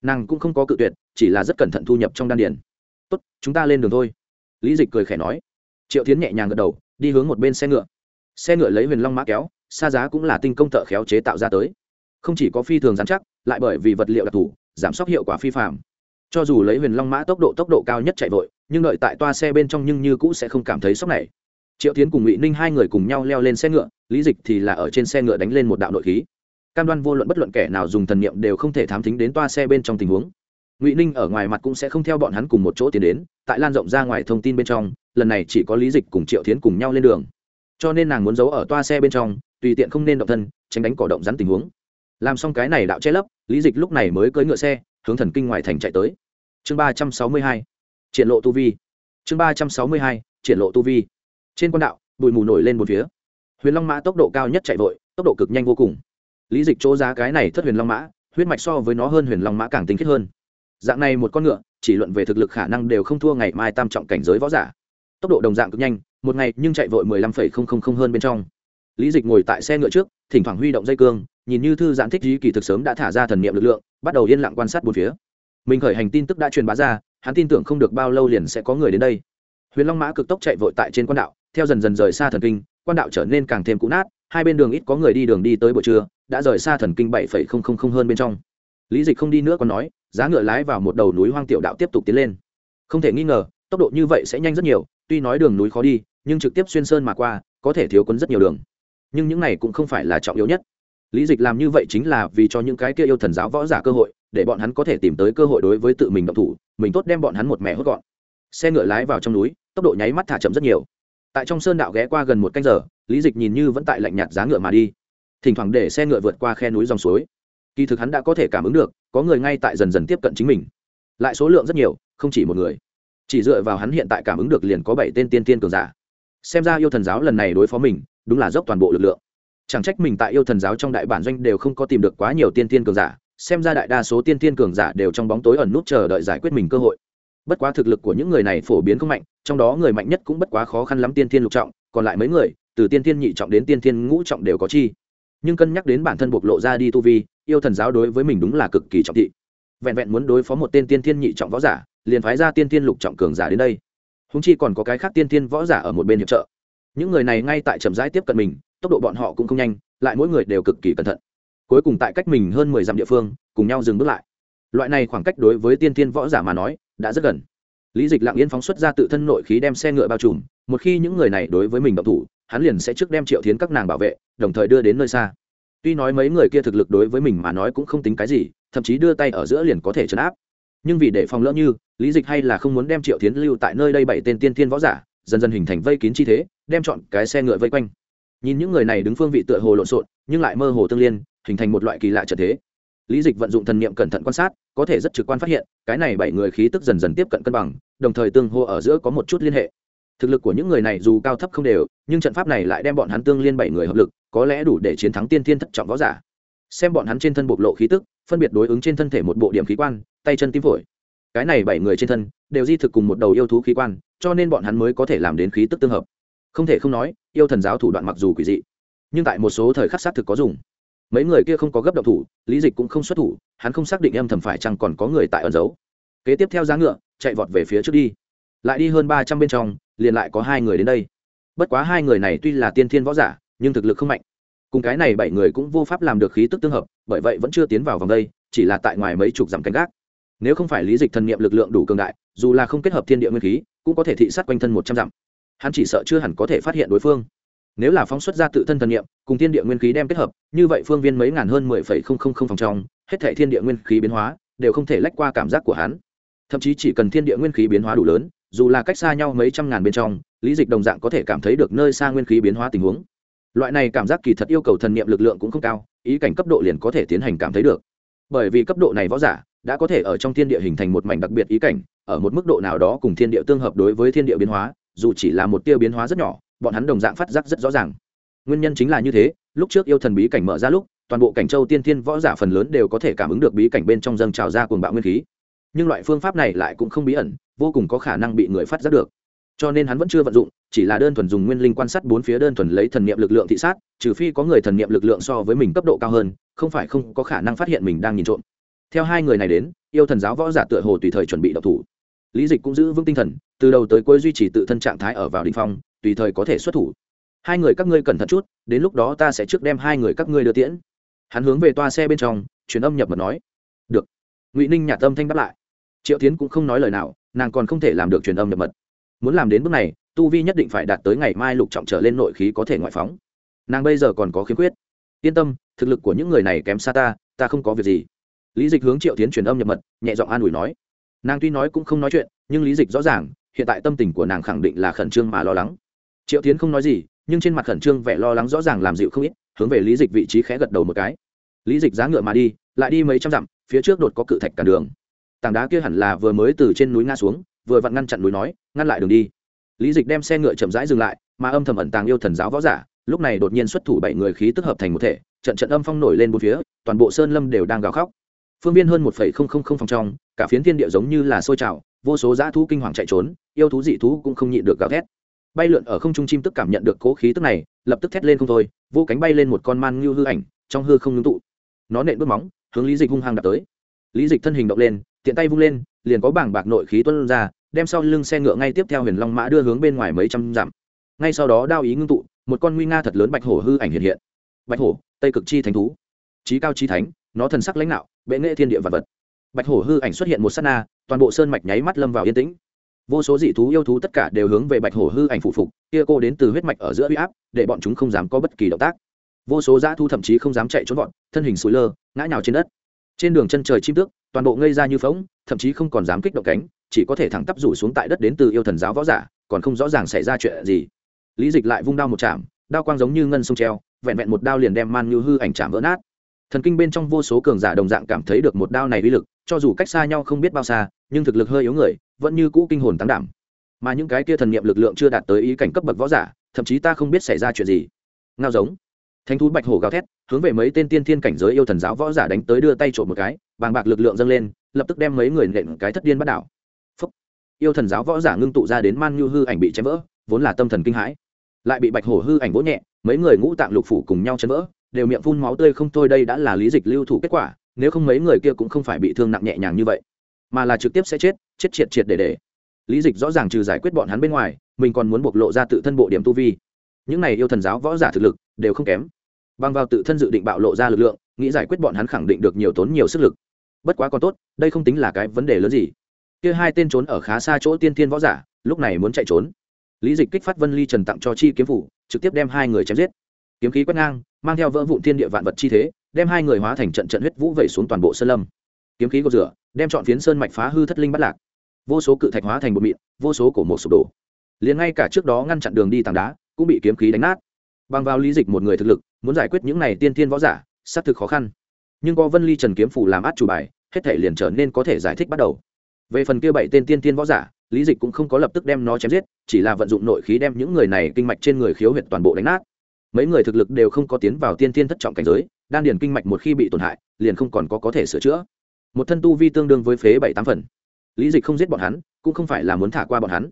Nàng cũng không có cự tuyệt, chỉ là rất cẩn thận thu nhập trong đan điền. Tốt, chúng ta lên đường thôi. Lý dịch cười khẽ nói. Triệu tiến nhẹ nhàng gật đầu, đi hướng một bên xe ngựa xe ngựa lấy huyền long mã kéo, xa giá cũng là tinh công thợ khéo chế tạo ra tới. Không chỉ có phi thường dán chắc, lại bởi vì vật liệu đặc thù, giảm sốc hiệu quả phi phạm cho dù lấy huyền long mã tốc độ tốc độ cao nhất chạy vội, nhưng đợi tại toa xe bên trong nhưng như cũ sẽ không cảm thấy sốc này. Triệu tiến cùng ngụy ninh hai người cùng nhau leo lên xe ngựa, lý dịch thì là ở trên xe ngựa đánh lên một đạo nội khí. Cam đoan vô luận bất luận kẻ nào dùng thần niệm đều không thể thám thính đến toa xe bên trong tình huống. Ngụy ninh ở ngoài mặt cũng sẽ không theo bọn hắn cùng một chỗ tiến đến, tại lan rộng ra ngoài thông tin bên trong, lần này chỉ có lý dịch cùng triệu tiến cùng nhau lên đường cho nên nàng muốn giấu ở toa xe bên trong, tùy tiện không nên động thân, tránh đánh cỏ động rắn tình huống. Làm xong cái này đạo che lấp, lý dịch lúc này mới cưỡi ngựa xe, hướng thần kinh ngoài thành chạy tới. Chương ba trăm sáu mươi hai, triển lộ tu vi. Chương ba trăm sáu mươi hai, triển lộ tu vi. Trên quan đạo, bụi mù nổi lên một phía. Huyền long mã tốc độ cao nhất chạy vội, tốc độ cực nhanh vô cùng. Lý dịch chỗ giá cái này thất huyền long mã, huyết mạch so với nó hơn huyền long mã càng tinh khiết hơn. Dạng này một con ngựa, chỉ luận về thực lực khả năng đều không thua ngày mai tam trọng cảnh giới võ giả. Tốc độ đồng dạng cực nhanh một ngày nhưng chạy vội mười lăm phẩy không không không hơn bên trong. Lý dịch ngồi tại xe ngựa trước, thỉnh thoảng huy động dây cương, nhìn như thư giãn thích lý kỳ thực sớm đã thả ra thần niệm lực lượng, bắt đầu yên lặng quan sát bốn phía. Mình khởi hành tin tức đã truyền bá ra, hắn tin tưởng không được bao lâu liền sẽ có người đến đây. Huyền long mã cực tốc chạy vội tại trên quan đạo, theo dần dần rời xa thần kinh, quan đạo trở nên càng thêm cũ nát, hai bên đường ít có người đi đường đi tới buổi trưa, đã rời xa thần kinh bảy phẩy không không không hơn bên trong. Lý dịch không đi nữa còn nói, giá ngựa lái vào một đầu núi hoang tiểu đạo tiếp tục tiến lên. Không thể nghi ngờ, tốc độ như vậy sẽ nhanh rất nhiều, tuy nói đường núi khó đi nhưng trực tiếp xuyên sơn mà qua, có thể thiếu quấn rất nhiều đường. Nhưng những này cũng không phải là trọng yếu nhất. Lý dịch làm như vậy chính là vì cho những cái kia yêu thần giáo võ giả cơ hội, để bọn hắn có thể tìm tới cơ hội đối với tự mình động thủ, mình tốt đem bọn hắn một mẻ hốt gọn. Xe ngựa lái vào trong núi, tốc độ nháy mắt thả chậm rất nhiều. Tại trong sơn đạo ghé qua gần một canh giờ, lý dịch nhìn như vẫn tại lạnh nhạt giá ngựa mà đi. Thỉnh thoảng để xe ngựa vượt qua khe núi dòng suối. Kỳ thực hắn đã có thể cảm ứng được, có người ngay tại dần dần tiếp cận chính mình. Lại số lượng rất nhiều, không chỉ một người. Chỉ dựa vào hắn hiện tại cảm ứng được liền có bảy tên tiên tiên cường giả xem ra yêu thần giáo lần này đối phó mình, đúng là dốc toàn bộ lực lượng. Chẳng trách mình tại yêu thần giáo trong đại bản doanh đều không có tìm được quá nhiều tiên tiên cường giả, xem ra đại đa số tiên tiên cường giả đều trong bóng tối ẩn nút chờ đợi giải quyết mình cơ hội. Bất quá thực lực của những người này phổ biến không mạnh, trong đó người mạnh nhất cũng bất quá khó khăn lắm tiên tiên lục trọng, còn lại mấy người, từ tiên tiên nhị trọng đến tiên tiên ngũ trọng đều có chi. Nhưng cân nhắc đến bản thân bộc lộ ra đi tu vi, yêu thần giáo đối với mình đúng là cực kỳ trọng thị. Vẹn vẹn muốn đối phó một tên tiên tiên nhị trọng võ giả, liền phái ra tiên tiên lục trọng cường giả đến đây húng chi còn có cái khác tiên tiên võ giả ở một bên hiệp trợ. Những người này ngay tại trầm rãi tiếp cận mình, tốc độ bọn họ cũng không nhanh, lại mỗi người đều cực kỳ cẩn thận. Cuối cùng tại cách mình hơn mười dặm địa phương, cùng nhau dừng bước lại. Loại này khoảng cách đối với tiên tiên võ giả mà nói, đã rất gần. Lý dịch lặng yên phóng xuất ra tự thân nội khí đem xe ngựa bao trùm, một khi những người này đối với mình động thủ, hắn liền sẽ trước đem triệu thiến các nàng bảo vệ, đồng thời đưa đến nơi xa. Tuy nói mấy người kia thực lực đối với mình mà nói cũng không tính cái gì, thậm chí đưa tay ở giữa liền có thể chấn áp nhưng vì để phòng lỡ như, lý dịch hay là không muốn đem triệu thiến lưu tại nơi đây bảy tên tiên Thiên võ giả, dần dần hình thành vây kín chi thế, đem chọn cái xe ngựa vây quanh. Nhìn những người này đứng phương vị tựa hồ lộn xộn, nhưng lại mơ hồ tương liên, hình thành một loại kỳ lạ trận thế. Lý dịch vận dụng thần niệm cẩn thận quan sát, có thể rất trực quan phát hiện, cái này bảy người khí tức dần dần tiếp cận cân bằng, đồng thời tương hô ở giữa có một chút liên hệ. Thực lực của những người này dù cao thấp không đều, nhưng trận pháp này lại đem bọn hắn tương liên bảy người hợp lực, có lẽ đủ để chiến thắng tiên thiên thất trọng võ giả xem bọn hắn trên thân bộc lộ khí tức, phân biệt đối ứng trên thân thể một bộ điểm khí quan, tay chân tim phổi. Cái này bảy người trên thân, đều di thực cùng một đầu yêu thú khí quan, cho nên bọn hắn mới có thể làm đến khí tức tương hợp. Không thể không nói, yêu thần giáo thủ đoạn mặc dù quỷ dị, nhưng tại một số thời khắc sát thực có dùng. Mấy người kia không có gấp động thủ, lý dịch cũng không xuất thủ, hắn không xác định em thầm phải chăng còn có người tại ẩn giấu. Kế tiếp theo giá ngựa, chạy vọt về phía trước đi. Lại đi hơn ba trăm bên trong, liền lại có hai người đến đây. Bất quá hai người này tuy là tiên thiên võ giả, nhưng thực lực không mạnh cùng cái này bảy người cũng vô pháp làm được khí tức tương hợp, bởi vậy vẫn chưa tiến vào vòng đây, chỉ là tại ngoài mấy chục dặm canh gác. Nếu không phải lý dịch thần nghiệm lực lượng đủ cường đại, dù là không kết hợp thiên địa nguyên khí, cũng có thể thị sát quanh thân một trăm dặm. Hắn chỉ sợ chưa hẳn có thể phát hiện đối phương. Nếu là phóng xuất ra tự thân thần nghiệm cùng thiên địa nguyên khí đem kết hợp, như vậy phương viên mấy ngàn hơn mười phẩy không không không phòng trong, hết thể thiên địa nguyên khí biến hóa, đều không thể lách qua cảm giác của hắn. Thậm chí chỉ cần thiên địa nguyên khí biến hóa đủ lớn, dù là cách xa nhau mấy trăm ngàn bên trong, lý dịch đồng dạng có thể cảm thấy được nơi xa nguyên khí biến hóa tình huống loại này cảm giác kỳ thật yêu cầu thần niệm lực lượng cũng không cao, ý cảnh cấp độ liền có thể tiến hành cảm thấy được. Bởi vì cấp độ này võ giả đã có thể ở trong thiên địa hình thành một mảnh đặc biệt ý cảnh, ở một mức độ nào đó cùng thiên địa tương hợp đối với thiên địa biến hóa, dù chỉ là một tiêu biến hóa rất nhỏ, bọn hắn đồng dạng phát giác rất rõ ràng. Nguyên nhân chính là như thế, lúc trước yêu thần bí cảnh mở ra lúc, toàn bộ cảnh châu tiên thiên võ giả phần lớn đều có thể cảm ứng được bí cảnh bên trong dâng trào ra cuồng bạo nguyên khí. Nhưng loại phương pháp này lại cũng không bí ẩn, vô cùng có khả năng bị người phát giác được. Cho nên hắn vẫn chưa vận dụng chỉ là đơn thuần dùng nguyên linh quan sát bốn phía đơn thuần lấy thần niệm lực lượng thị sát, trừ phi có người thần niệm lực lượng so với mình cấp độ cao hơn, không phải không có khả năng phát hiện mình đang nhìn trộm. Theo hai người này đến, yêu thần giáo võ giả tựa hồ tùy thời chuẩn bị độc thủ. Lý dịch cũng giữ vững tinh thần, từ đầu tới cuối duy trì tự thân trạng thái ở vào đình phong, tùy thời có thể xuất thủ. Hai người các ngươi cẩn thận chút, đến lúc đó ta sẽ trước đem hai người các ngươi đưa tiễn. Hắn hướng về toa xe bên trong, truyền âm nhập mật nói. Được. Ngụy ninh nhạt tâm thanh đáp lại. Triệu tiến cũng không nói lời nào, nàng còn không thể làm được truyền âm nhập mật. Muốn làm đến bước này tu vi nhất định phải đạt tới ngày mai lục trọng trở lên nội khí có thể ngoại phóng. Nàng bây giờ còn có khiếm khuyết. Yên tâm, thực lực của những người này kém xa ta ta không có việc gì. Lý dịch hướng triệu tiến truyền âm nhập mật, nhẹ giọng an ủi nói. Nàng tuy nói cũng không nói chuyện, nhưng lý dịch rõ ràng, hiện tại tâm tình của nàng khẳng định là khẩn trương mà lo lắng. Triệu tiến không nói gì, nhưng trên mặt khẩn trương vẻ lo lắng rõ ràng làm dịu không ít, hướng về lý dịch vị trí khẽ gật đầu một cái. Lý dịch giá ngựa mà đi, lại đi mấy trăm dặm, phía trước đột có cự thạch cản đường. Tảng đá kia hẳn là vừa mới từ trên núi ngã xuống, vừa vặn ngăn chặn núi nói, ngăn lại đường đi lý dịch đem xe ngựa chậm rãi dừng lại, mà âm thầm ẩn tàng yêu thần giáo võ giả, lúc này đột nhiên xuất thủ bảy người khí tức hợp thành một thể, trận trận âm phong nổi lên bốn phía, toàn bộ sơn lâm đều đang gào khóc. Phương viên hơn một phòng trong, cả phiến thiên địa giống như là sôi trào, vô số dã thú kinh hoàng chạy trốn, yêu thú dị thú cũng không nhịn được gào thét. Bay lượn ở không trung chim tức cảm nhận được cố khí tức này, lập tức thét lên không thôi, vô cánh bay lên một con man ngưu hư ảnh, trong hư không ngưng tụ. Nó nện bước móng, hướng lý dịch hung hăng đập tới. Lý dịch thân hình động lên, tiện tay vung lên, liền có bảng bạc nội khí tuân ra đem sau lưng xe ngựa ngay tiếp theo huyền long mã đưa hướng bên ngoài mấy trăm dặm. Ngay sau đó đao ý ngưng tụ một con nguy nga thật lớn bạch hổ hư ảnh hiện hiện. Bạch hổ tây cực chi thánh thú. Trí cao chi thánh nó thần sắc lãnh đạo bệ nghệ thiên địa vật vật. Bạch hổ hư ảnh xuất hiện một s á t na toàn bộ sơn mạch nháy mắt lâm vào yên tĩnh. Vô số dị thú yêu thú tất cả đều hướng về bạch hổ hư ảnh phụ phục kia cô đến từ huyết mạch ở giữa huy áp để bọn chúng không dám có bất kỳ động tác. Vô số dã thu thậm chí không dám chạy trốn bọn, thân hình sụi lơ ngã nhào trên đất. Trên đường chân trời chim tước toàn bộ ngây ra như phóng thậm chí không còn dám kích động cánh chỉ có thể thẳng tắp rủ xuống tại đất đến từ yêu thần giáo võ giả, còn không rõ ràng xảy ra chuyện gì. Lý dịch lại vung đao một chạm, đao quang giống như ngân sông treo, vẹn vẹn một đao liền đem man như hư ảnh chạm vỡ nát. Thần kinh bên trong vô số cường giả đồng dạng cảm thấy được một đao này uy lực, cho dù cách xa nhau không biết bao xa, nhưng thực lực hơi yếu người, vẫn như cũ kinh hồn tăng đảm. Mà những cái kia thần niệm lực lượng chưa đạt tới ý cảnh cấp bậc võ giả, thậm chí ta không biết xảy ra chuyện gì. Ngao giống. Thánh thú bạch hổ gào thét, hướng về mấy tên tiên thiên cảnh giới yêu thần giáo võ giả đánh tới đưa tay trộm một cái, bàng bạc lực lượng dâng lên, lập tức đem mấy người nện cái thất điên bắt đảo yêu thần giáo võ giả ngưng tụ ra đến man như hư ảnh bị chém vỡ, vốn là tâm thần kinh hãi. Lại bị bạch hổ hư ảnh vỗ nhẹ, mấy người ngũ tạng lục phủ cùng nhau chấn vỡ, đều miệng phun máu tươi không thôi, đây đã là lý dịch lưu thủ kết quả, nếu không mấy người kia cũng không phải bị thương nặng nhẹ nhàng như vậy, mà là trực tiếp sẽ chết chết triệt triệt để để. Lý dịch rõ ràng trừ giải quyết bọn hắn bên ngoài, mình còn muốn bộc lộ ra tự thân bộ điểm tu vi. Những này yêu thần giáo võ giả thực lực, đều không kém. Bằng vào tự thân dự định bạo lộ ra lực lượng, nghĩ giải quyết bọn hắn khẳng định được nhiều tốn nhiều sức lực. Bất quá còn tốt, đây không tính là cái vấn đề lớn gì kia hai tên trốn ở khá xa chỗ tiên tiên võ giả, lúc này muốn chạy trốn. Lý dịch kích phát vân ly trần tặng cho chi kiếm phủ, trực tiếp đem hai người chém giết. Kiếm khí quét ngang, mang theo vỡ vụn thiên địa vạn vật chi thế, đem hai người hóa thành trận trận huyết vũ vẩy xuống toàn bộ sơn lâm. Kiếm khí gột rửa, đem chọn phiến sơn mạch phá hư thất linh bắt lạc. Vô số cự thạch hóa thành bột mịn, vô số cổ một sụp đổ. Liền ngay cả trước đó ngăn chặn đường đi tảng đá, cũng bị kiếm khí đánh nát. Bằng vào lý dịch một người thực lực, muốn giải quyết những này tiên tiên võ giả, xác thực khó khăn. Nhưng có vân ly trần kiếm phủ làm át chủ bài, hết thể liền trở nên có thể giải thích bắt đầu về phần kia bảy tên tiên tiên võ giả, lý dịch cũng không có lập tức đem nó chém giết, chỉ là vận dụng nội khí đem những người này kinh mạch trên người khiếu huyệt toàn bộ đánh nát. Mấy người thực lực đều không có tiến vào tiên tiên thất trọng cảnh giới, đan điền kinh mạch một khi bị tổn hại, liền không còn có có thể sửa chữa. Một thân tu vi tương đương với phế bảy tám phần. Lý dịch không giết bọn hắn, cũng không phải là muốn thả qua bọn hắn.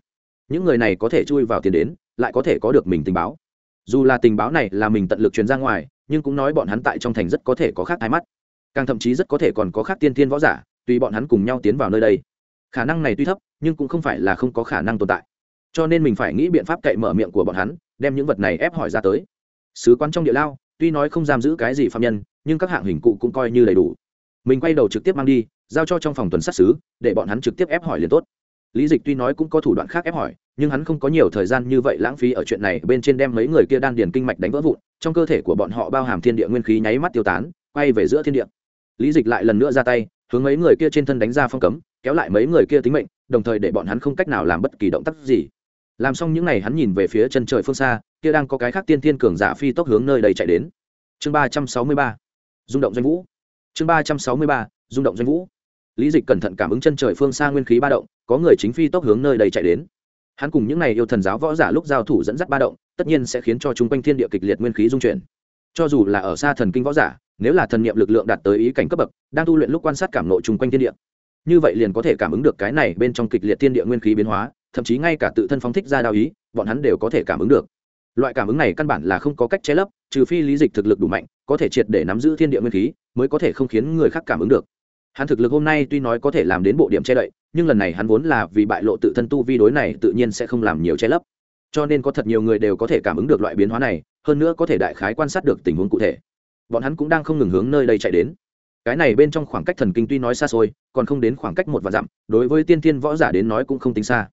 Những người này có thể chui vào tiền đến, lại có thể có được mình tình báo. Dù là tình báo này là mình tận lực truyền ra ngoài, nhưng cũng nói bọn hắn tại trong thành rất có thể có khác hai mắt. Càng thậm chí rất có thể còn có khác tiên tiên võ giả, tùy bọn hắn cùng nhau tiến vào nơi đây khả năng này tuy thấp, nhưng cũng không phải là không có khả năng tồn tại. Cho nên mình phải nghĩ biện pháp cậy mở miệng của bọn hắn, đem những vật này ép hỏi ra tới. Sứ quán trong địa lao, tuy nói không giam giữ cái gì phạm nhân, nhưng các hạng hình cụ cũng coi như đầy đủ. Mình quay đầu trực tiếp mang đi, giao cho trong phòng tuần sát xứ để bọn hắn trực tiếp ép hỏi liền tốt. Lý dịch tuy nói cũng có thủ đoạn khác ép hỏi, nhưng hắn không có nhiều thời gian như vậy lãng phí ở chuyện này, bên trên đem mấy người kia đan điền kinh mạch đánh vỡ vụn, trong cơ thể của bọn họ bao hàm thiên địa nguyên khí nháy mắt tiêu tán, quay về giữa thiên địa. Lý dịch lại lần nữa ra tay, hướng mấy người kia trên thân đánh ra phong cấm kéo lại mấy người kia tính mệnh, đồng thời để bọn hắn không cách nào làm bất kỳ động tác gì. Làm xong những n à y hắn nhìn về phía chân trời phương xa, kia đang có cái khác tiên thiên cường giả phi tốc hướng nơi đây chạy đến. Chương ba trăm sáu mươi ba, rung động doanh vũ. Chương ba trăm sáu mươi ba, rung động doanh vũ. Lý dịch cẩn thận cảm ứng chân trời phương xa nguyên khí ba động, có người chính phi tốc hướng nơi đây chạy đến. Hắn cùng những n à y yêu thần giáo võ giả lúc giao thủ dẫn dắt ba động, tất nhiên sẽ khiến cho chung quanh thiên địa kịch liệt nguyên khí dung chuyển. Cho dù là ở xa thần kinh võ giả, nếu là thần niệm lực lượng đạt tới ý cảnh cấp bậc, đang tu luyện lúc quan sát cảm nộ chung quanh thiên địa như vậy liền có thể cảm ứng được cái này bên trong kịch liệt thiên địa nguyên khí biến hóa, thậm chí ngay cả tự thân phóng thích ra đao ý, bọn hắn đều có thể cảm ứng được. Loại cảm ứng này căn bản là không có cách che lấp, trừ phi lý dịch thực lực đủ mạnh, có thể triệt để nắm giữ thiên địa nguyên khí, mới có thể không khiến người khác cảm ứng được. Hắn thực lực hôm nay tuy nói có thể làm đến bộ điểm che đậy, nhưng lần này hắn vốn là vì bại lộ tự thân tu vi đối này tự nhiên sẽ không làm nhiều che lấp. Cho nên có thật nhiều người đều có thể cảm ứng được loại biến hóa này, hơn nữa có thể đại khái quan sát được tình huống cụ thể. Bọn hắn cũng đang không ngừng hướng nơi đây chạy đến cái này bên trong khoảng cách thần kinh tuy nói xa xôi, còn không đến khoảng cách một vạn dặm, đối với tiên thiên võ giả đến nói cũng không tính xa.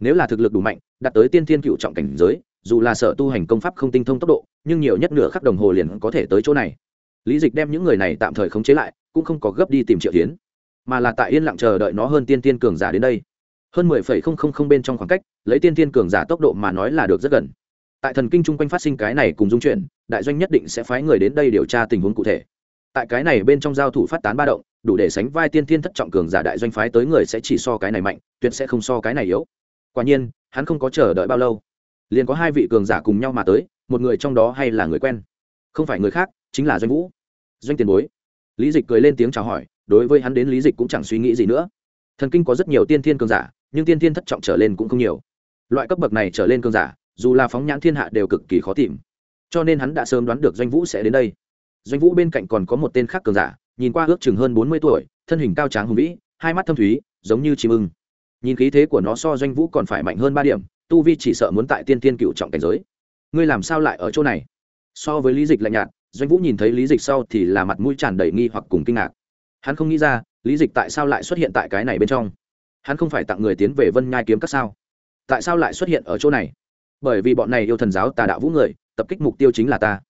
Nếu là thực lực đủ mạnh, đạt tới tiên thiên cựu trọng cảnh giới, dù là sở tu hành công pháp không tinh thông tốc độ, nhưng nhiều nhất nửa khắc đồng hồ liền có thể tới chỗ này. Lý dịch đem những người này tạm thời khống chế lại, cũng không có gấp đi tìm triệu tiến mà là tại yên lặng chờ đợi nó hơn tiên tiên cường giả đến đây. Hơn mười phẩy không không không bên trong khoảng cách, lấy tiên tiên cường giả tốc độ mà nói là được rất gần. Tại thần kinh chung quanh phát sinh cái này cùng dung chuyển đại doanh nhất định sẽ phái người đến đây điều tra tình huống cụ thể tại cái này bên trong giao thủ phát tán ba động, đủ để sánh vai tiên tiên thất trọng cường giả đại doanh phái tới người sẽ chỉ so cái này mạnh, tuyệt sẽ không so cái này yếu. Quả nhiên, hắn không có chờ đợi bao lâu. Liền có hai vị cường giả cùng nhau mà tới, một người trong đó hay là người quen, không phải người khác, chính là doanh vũ. Doanh tiền bối. Lý dịch cười lên tiếng chào hỏi, đối với hắn đến lý dịch cũng chẳng suy nghĩ gì nữa. Thần kinh có rất nhiều tiên thiên cường giả, nhưng tiên thiên thất trọng trở lên cũng không nhiều. Loại cấp bậc này trở lên cường giả, dù là phóng nhãn thiên hạ đều cực kỳ khó tìm. Cho nên hắn đã sớm đoán được doanh vũ sẽ đến đây doanh vũ bên cạnh còn có một tên khác cường giả, nhìn qua ước chừng hơn bốn mươi tuổi, thân hình cao tráng hùng vĩ, hai mắt thâm thúy, giống như chim ưng. Nhìn khí thế của nó so doanh vũ còn phải mạnh hơn ba điểm, tu vi chỉ sợ muốn tại tiên tiên cựu trọng cảnh giới. Ngươi làm sao lại ở chỗ này? So với lý dịch lạnh nhạt, doanh vũ nhìn thấy lý dịch sau thì là mặt mũi tràn đầy nghi hoặc cùng kinh ngạc. Hắn không nghĩ ra, lý dịch tại sao lại xuất hiện tại cái này bên trong? Hắn không phải tặng người tiến về vân nhai kiếm các sao? Tại sao lại xuất hiện ở chỗ này? Bởi vì bọn này yêu thần giáo tà đạo vũ người, tập kích mục tiêu chính là ta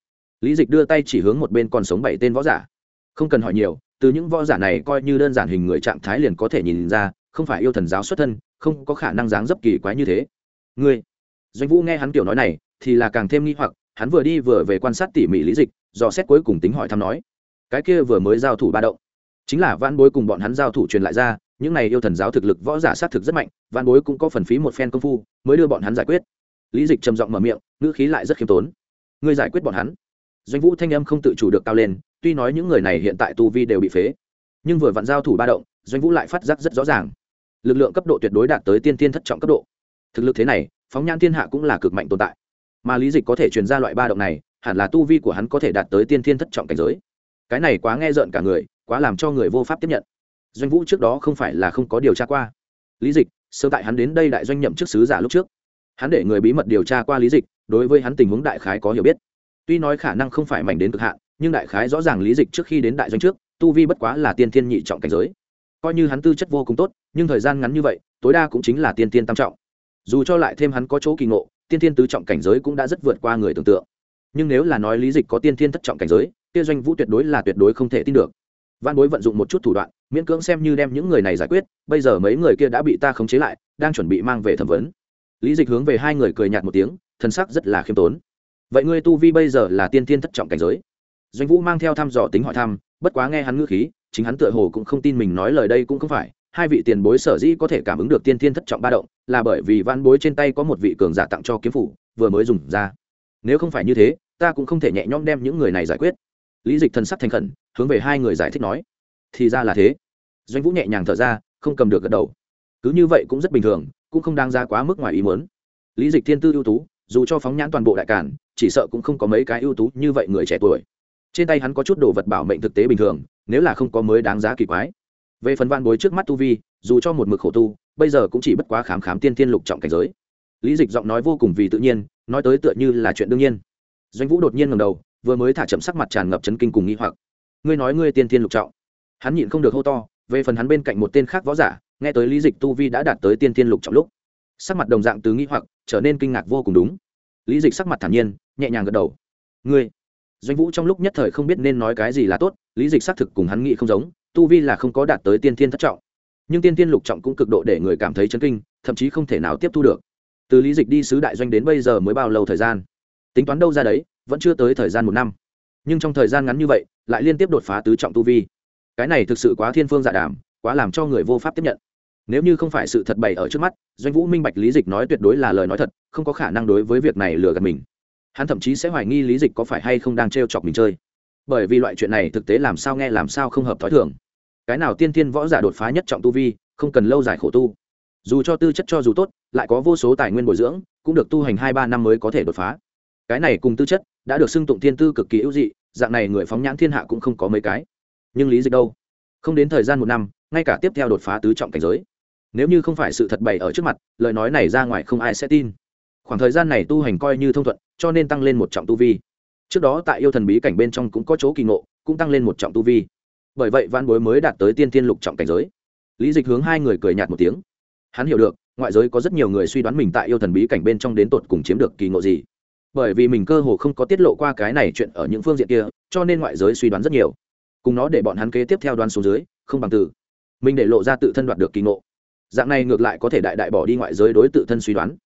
lý dịch đưa tay chỉ hướng một bên còn sống bảy tên võ giả. Không cần hỏi nhiều, từ những võ giả này coi như đơn giản hình người trạng thái liền có thể nhìn ra, không phải yêu thần giáo xuất thân, không có khả năng dáng dấp kỳ quái như thế. Ngươi, doanh vũ nghe hắn kiểu nói này, thì là càng thêm nghi hoặc, hắn vừa đi vừa về quan sát tỉ mỉ lý dịch, dò xét cuối cùng tính hỏi thăm nói, cái kia vừa mới giao thủ ba động, chính là văn bối cùng bọn hắn giao thủ truyền lại ra, những này yêu thần giáo thực lực võ giả sát thực rất mạnh văn bối cũng có phần phí một phen công phu, mới đưa bọn hắn giải quyết. Lý dịch trầm giọng mở miệng, ngữ khí lại rất khiêm tốn. Ngươi giải quyết bọn hắn doanh vũ thanh âm không tự chủ được cao lên, tuy nói những người này hiện tại tu vi đều bị phế, nhưng vừa vặn giao thủ ba động, doanh vũ lại phát giác rất rõ ràng. Lực lượng cấp độ tuyệt đối đạt tới tiên tiên thất trọng cấp độ. Thực lực thế này, phóng nhan thiên hạ cũng là cực mạnh tồn tại. Mà lý dịch có thể truyền ra loại ba động này, hẳn là tu vi của hắn có thể đạt tới tiên thiên thất trọng cảnh giới. Cái này quá nghe rợn cả người, quá làm cho người vô pháp tiếp nhận. Doanh vũ trước đó không phải là không có điều tra qua. Lý dịch sơ tại hắn đến đây đại doanh nhậm chức sứ giả lúc trước. Hắn để người bí mật điều tra qua lý dịch, đối với hắn tình huống đại khái có hiểu biết tuy nói khả năng không phải mảnh đến cực hạn, nhưng đại khái rõ ràng lý dịch trước khi đến đại doanh trước, tu vi bất quá là tiên thiên nhị trọng cảnh giới. Coi như hắn tư chất vô cùng tốt, nhưng thời gian ngắn như vậy, tối đa cũng chính là tiên tiên tam trọng. Dù cho lại thêm hắn có chỗ kỳ ngộ, tiên thiên tứ trọng cảnh giới cũng đã rất vượt qua người tưởng tượng. Nhưng nếu là nói lý dịch có tiên thiên thất trọng cảnh giới, kia doanh vũ tuyệt đối là tuyệt đối không thể tin được. Văn bối vận dụng một chút thủ đoạn, miễn cưỡng xem như đem những người này giải quyết, bây giờ mấy người kia đã bị ta khống chế lại, đang chuẩn bị mang về thẩm vấn. Lý dịch hướng về hai người cười nhạt một tiếng thân sắc rất là khiêm tốn vậy ngươi tu vi bây giờ là tiên thiên thất trọng cảnh giới. Doanh vũ mang theo thăm dò tính hỏi thăm, bất quá nghe hắn ngữ khí, chính hắn tựa hồ cũng không tin mình nói lời đây cũng không phải. Hai vị tiền bối sở dĩ có thể cảm ứng được tiên thiên thất trọng ba động, là bởi vì văn bối trên tay có một vị cường giả tặng cho kiếm phủ, vừa mới dùng ra. Nếu không phải như thế, ta cũng không thể nhẹ nhõm đem những người này giải quyết. Lý dịch thần sắc thành khẩn, hướng về hai người giải thích nói, thì ra là thế. Doanh vũ nhẹ nhàng thở ra, không cầm được gật đầu. Cứ như vậy cũng rất bình thường, cũng không đang ra quá mức ngoài ý muốn. Lý dịch thiên tư ưu tú, dù cho phóng nhãn toàn bộ đại cản chỉ sợ cũng không có mấy cái ưu tú như vậy người trẻ tuổi. Trên tay hắn có chút đồ vật bảo mệnh thực tế bình thường, nếu là không có mới đáng giá kỳ quái. Về phần van bối trước mắt tu vi, dù cho một mực khổ tu, bây giờ cũng chỉ bất quá khám khám tiên tiên lục trọng cảnh giới. Lý dịch giọng nói vô cùng vì tự nhiên, nói tới tựa như là chuyện đương nhiên. Doanh vũ đột nhiên ngầm đầu, vừa mới thả chậm sắc mặt tràn ngập chấn kinh cùng nghi hoặc. Ngươi nói ngươi tiên tiên lục trọng. Hắn nhịn không được hô to, về phần hắn bên cạnh một tên khác võ giả, nghe tới lý dịch tu vi đã đạt tới tiên tiên lục trọng lúc, sắc mặt đồng dạng từ nghi hoặc, trở nên kinh ngạc vô cùng đúng. Lý dịch sắc mặt thản nhiên nhẹ nhàng gật đầu. Ngươi, doanh vũ trong lúc nhất thời không biết nên nói cái gì là tốt, lý dịch xác thực cùng hắn nghĩ không giống, tu vi là không có đạt tới tiên thiên thất trọng. Nhưng tiên thiên lục trọng cũng cực độ để người cảm thấy chấn kinh, thậm chí không thể nào tiếp thu được. Từ lý dịch đi sứ đại doanh đến bây giờ mới bao lâu thời gian? Tính toán đâu ra đấy, vẫn chưa tới thời gian một năm. Nhưng trong thời gian ngắn như vậy, lại liên tiếp đột phá tứ trọng tu vi. Cái này thực sự quá thiên phương dạ đàm, quá làm cho người vô pháp tiếp nhận. Nếu như không phải sự thật bày ở trước mắt, doanh vũ minh bạch lý dịch nói tuyệt đối là lời nói thật, không có khả năng đối với việc này lừa gạt mình hắn thậm chí sẽ hoài nghi lý dịch có phải hay không đang t r e o chọc mình chơi. Bởi vì loại chuyện này thực tế làm sao nghe làm sao không hợp t h ó i thường. Cái nào tiên tiên võ giả đột phá nhất trọng tu vi, không cần lâu dài khổ tu. Dù cho tư chất cho dù tốt, lại có vô số tài nguyên bồi dưỡng, cũng được tu hành hai ba năm mới có thể đột phá. Cái này cùng tư chất, đã được xưng tụng thiên tư cực kỳ ưu dị, dạng này người phóng nhãn thiên hạ cũng không có mấy cái. Nhưng lý dịch đâu? Không đến thời gian một năm, ngay cả tiếp theo đột phá tứ trọng cảnh giới. Nếu như không phải sự thật bày ở trước mặt, lời nói này ra ngoài không ai sẽ tin khoảng thời gian này tu hành coi như thông thuận, cho nên tăng lên một trọng tu vi. Trước đó tại yêu thần bí cảnh bên trong cũng có chỗ kỳ ngộ, cũng tăng lên một trọng tu vi. Bởi vậy văn bối mới đạt tới tiên tiên lục trọng cảnh giới. Lý dịch hướng hai người cười nhạt một tiếng. Hắn hiểu được, ngoại giới có rất nhiều người suy đoán mình tại yêu thần bí cảnh bên trong đến tột cùng chiếm được kỳ ngộ gì. Bởi vì mình cơ hồ không có tiết lộ qua cái này chuyện ở những phương diện kia, cho nên ngoại giới suy đoán rất nhiều. Cùng nó để bọn hắn kế tiếp theo đoán số dưới, không bằng từ mình để lộ ra tự thân đoạt được kỳ ngộ. Dạng này ngược lại có thể đại đại bỏ đi ngoại giới đối tự thân suy đoán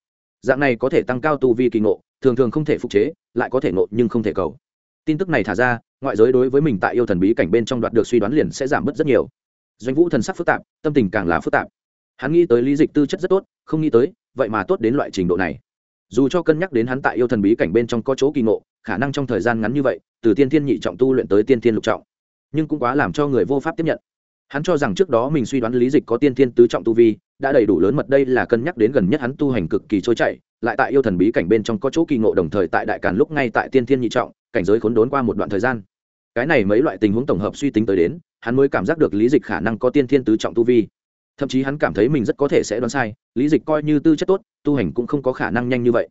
dạng này có thể tăng cao tu vi kỳ ngộ, thường thường không thể phục chế, lại có thể ngộ nhưng không thể cầu. Tin tức này thả ra, ngoại giới đối với mình tại yêu thần bí cảnh bên trong đoạt được suy đoán liền sẽ giảm bớt rất nhiều. Doanh vũ thần sắc phức tạp, tâm tình càng là phức tạp. Hắn nghĩ tới lý dịch tư chất rất tốt, không nghĩ tới, vậy mà tốt đến loại trình độ này. Dù cho cân nhắc đến hắn tại yêu thần bí cảnh bên trong có chỗ kỳ ngộ, khả năng trong thời gian ngắn như vậy, từ tiên thiên nhị trọng tu luyện tới tiên thiên lục trọng. Nhưng cũng quá làm cho người vô pháp tiếp nhận. Hắn cho rằng trước đó mình suy đoán lý dịch có tiên thiên tứ trọng tu vi đã đầy đủ lớn mật đây là cân nhắc đến gần nhất hắn tu hành cực kỳ trôi chảy, lại tại yêu thần bí cảnh bên trong có chỗ kỳ ngộ đồng thời tại đại càn lúc ngay tại tiên thiên nhị trọng, cảnh giới khốn đốn qua một đoạn thời gian. Cái này mấy loại tình huống tổng hợp suy tính tới đến, hắn mới cảm giác được lý dịch khả năng có tiên thiên tứ trọng tu vi. Thậm chí hắn cảm thấy mình rất có thể sẽ đoán sai, lý dịch coi như tư chất tốt, tu hành cũng không có khả năng nhanh như vậy.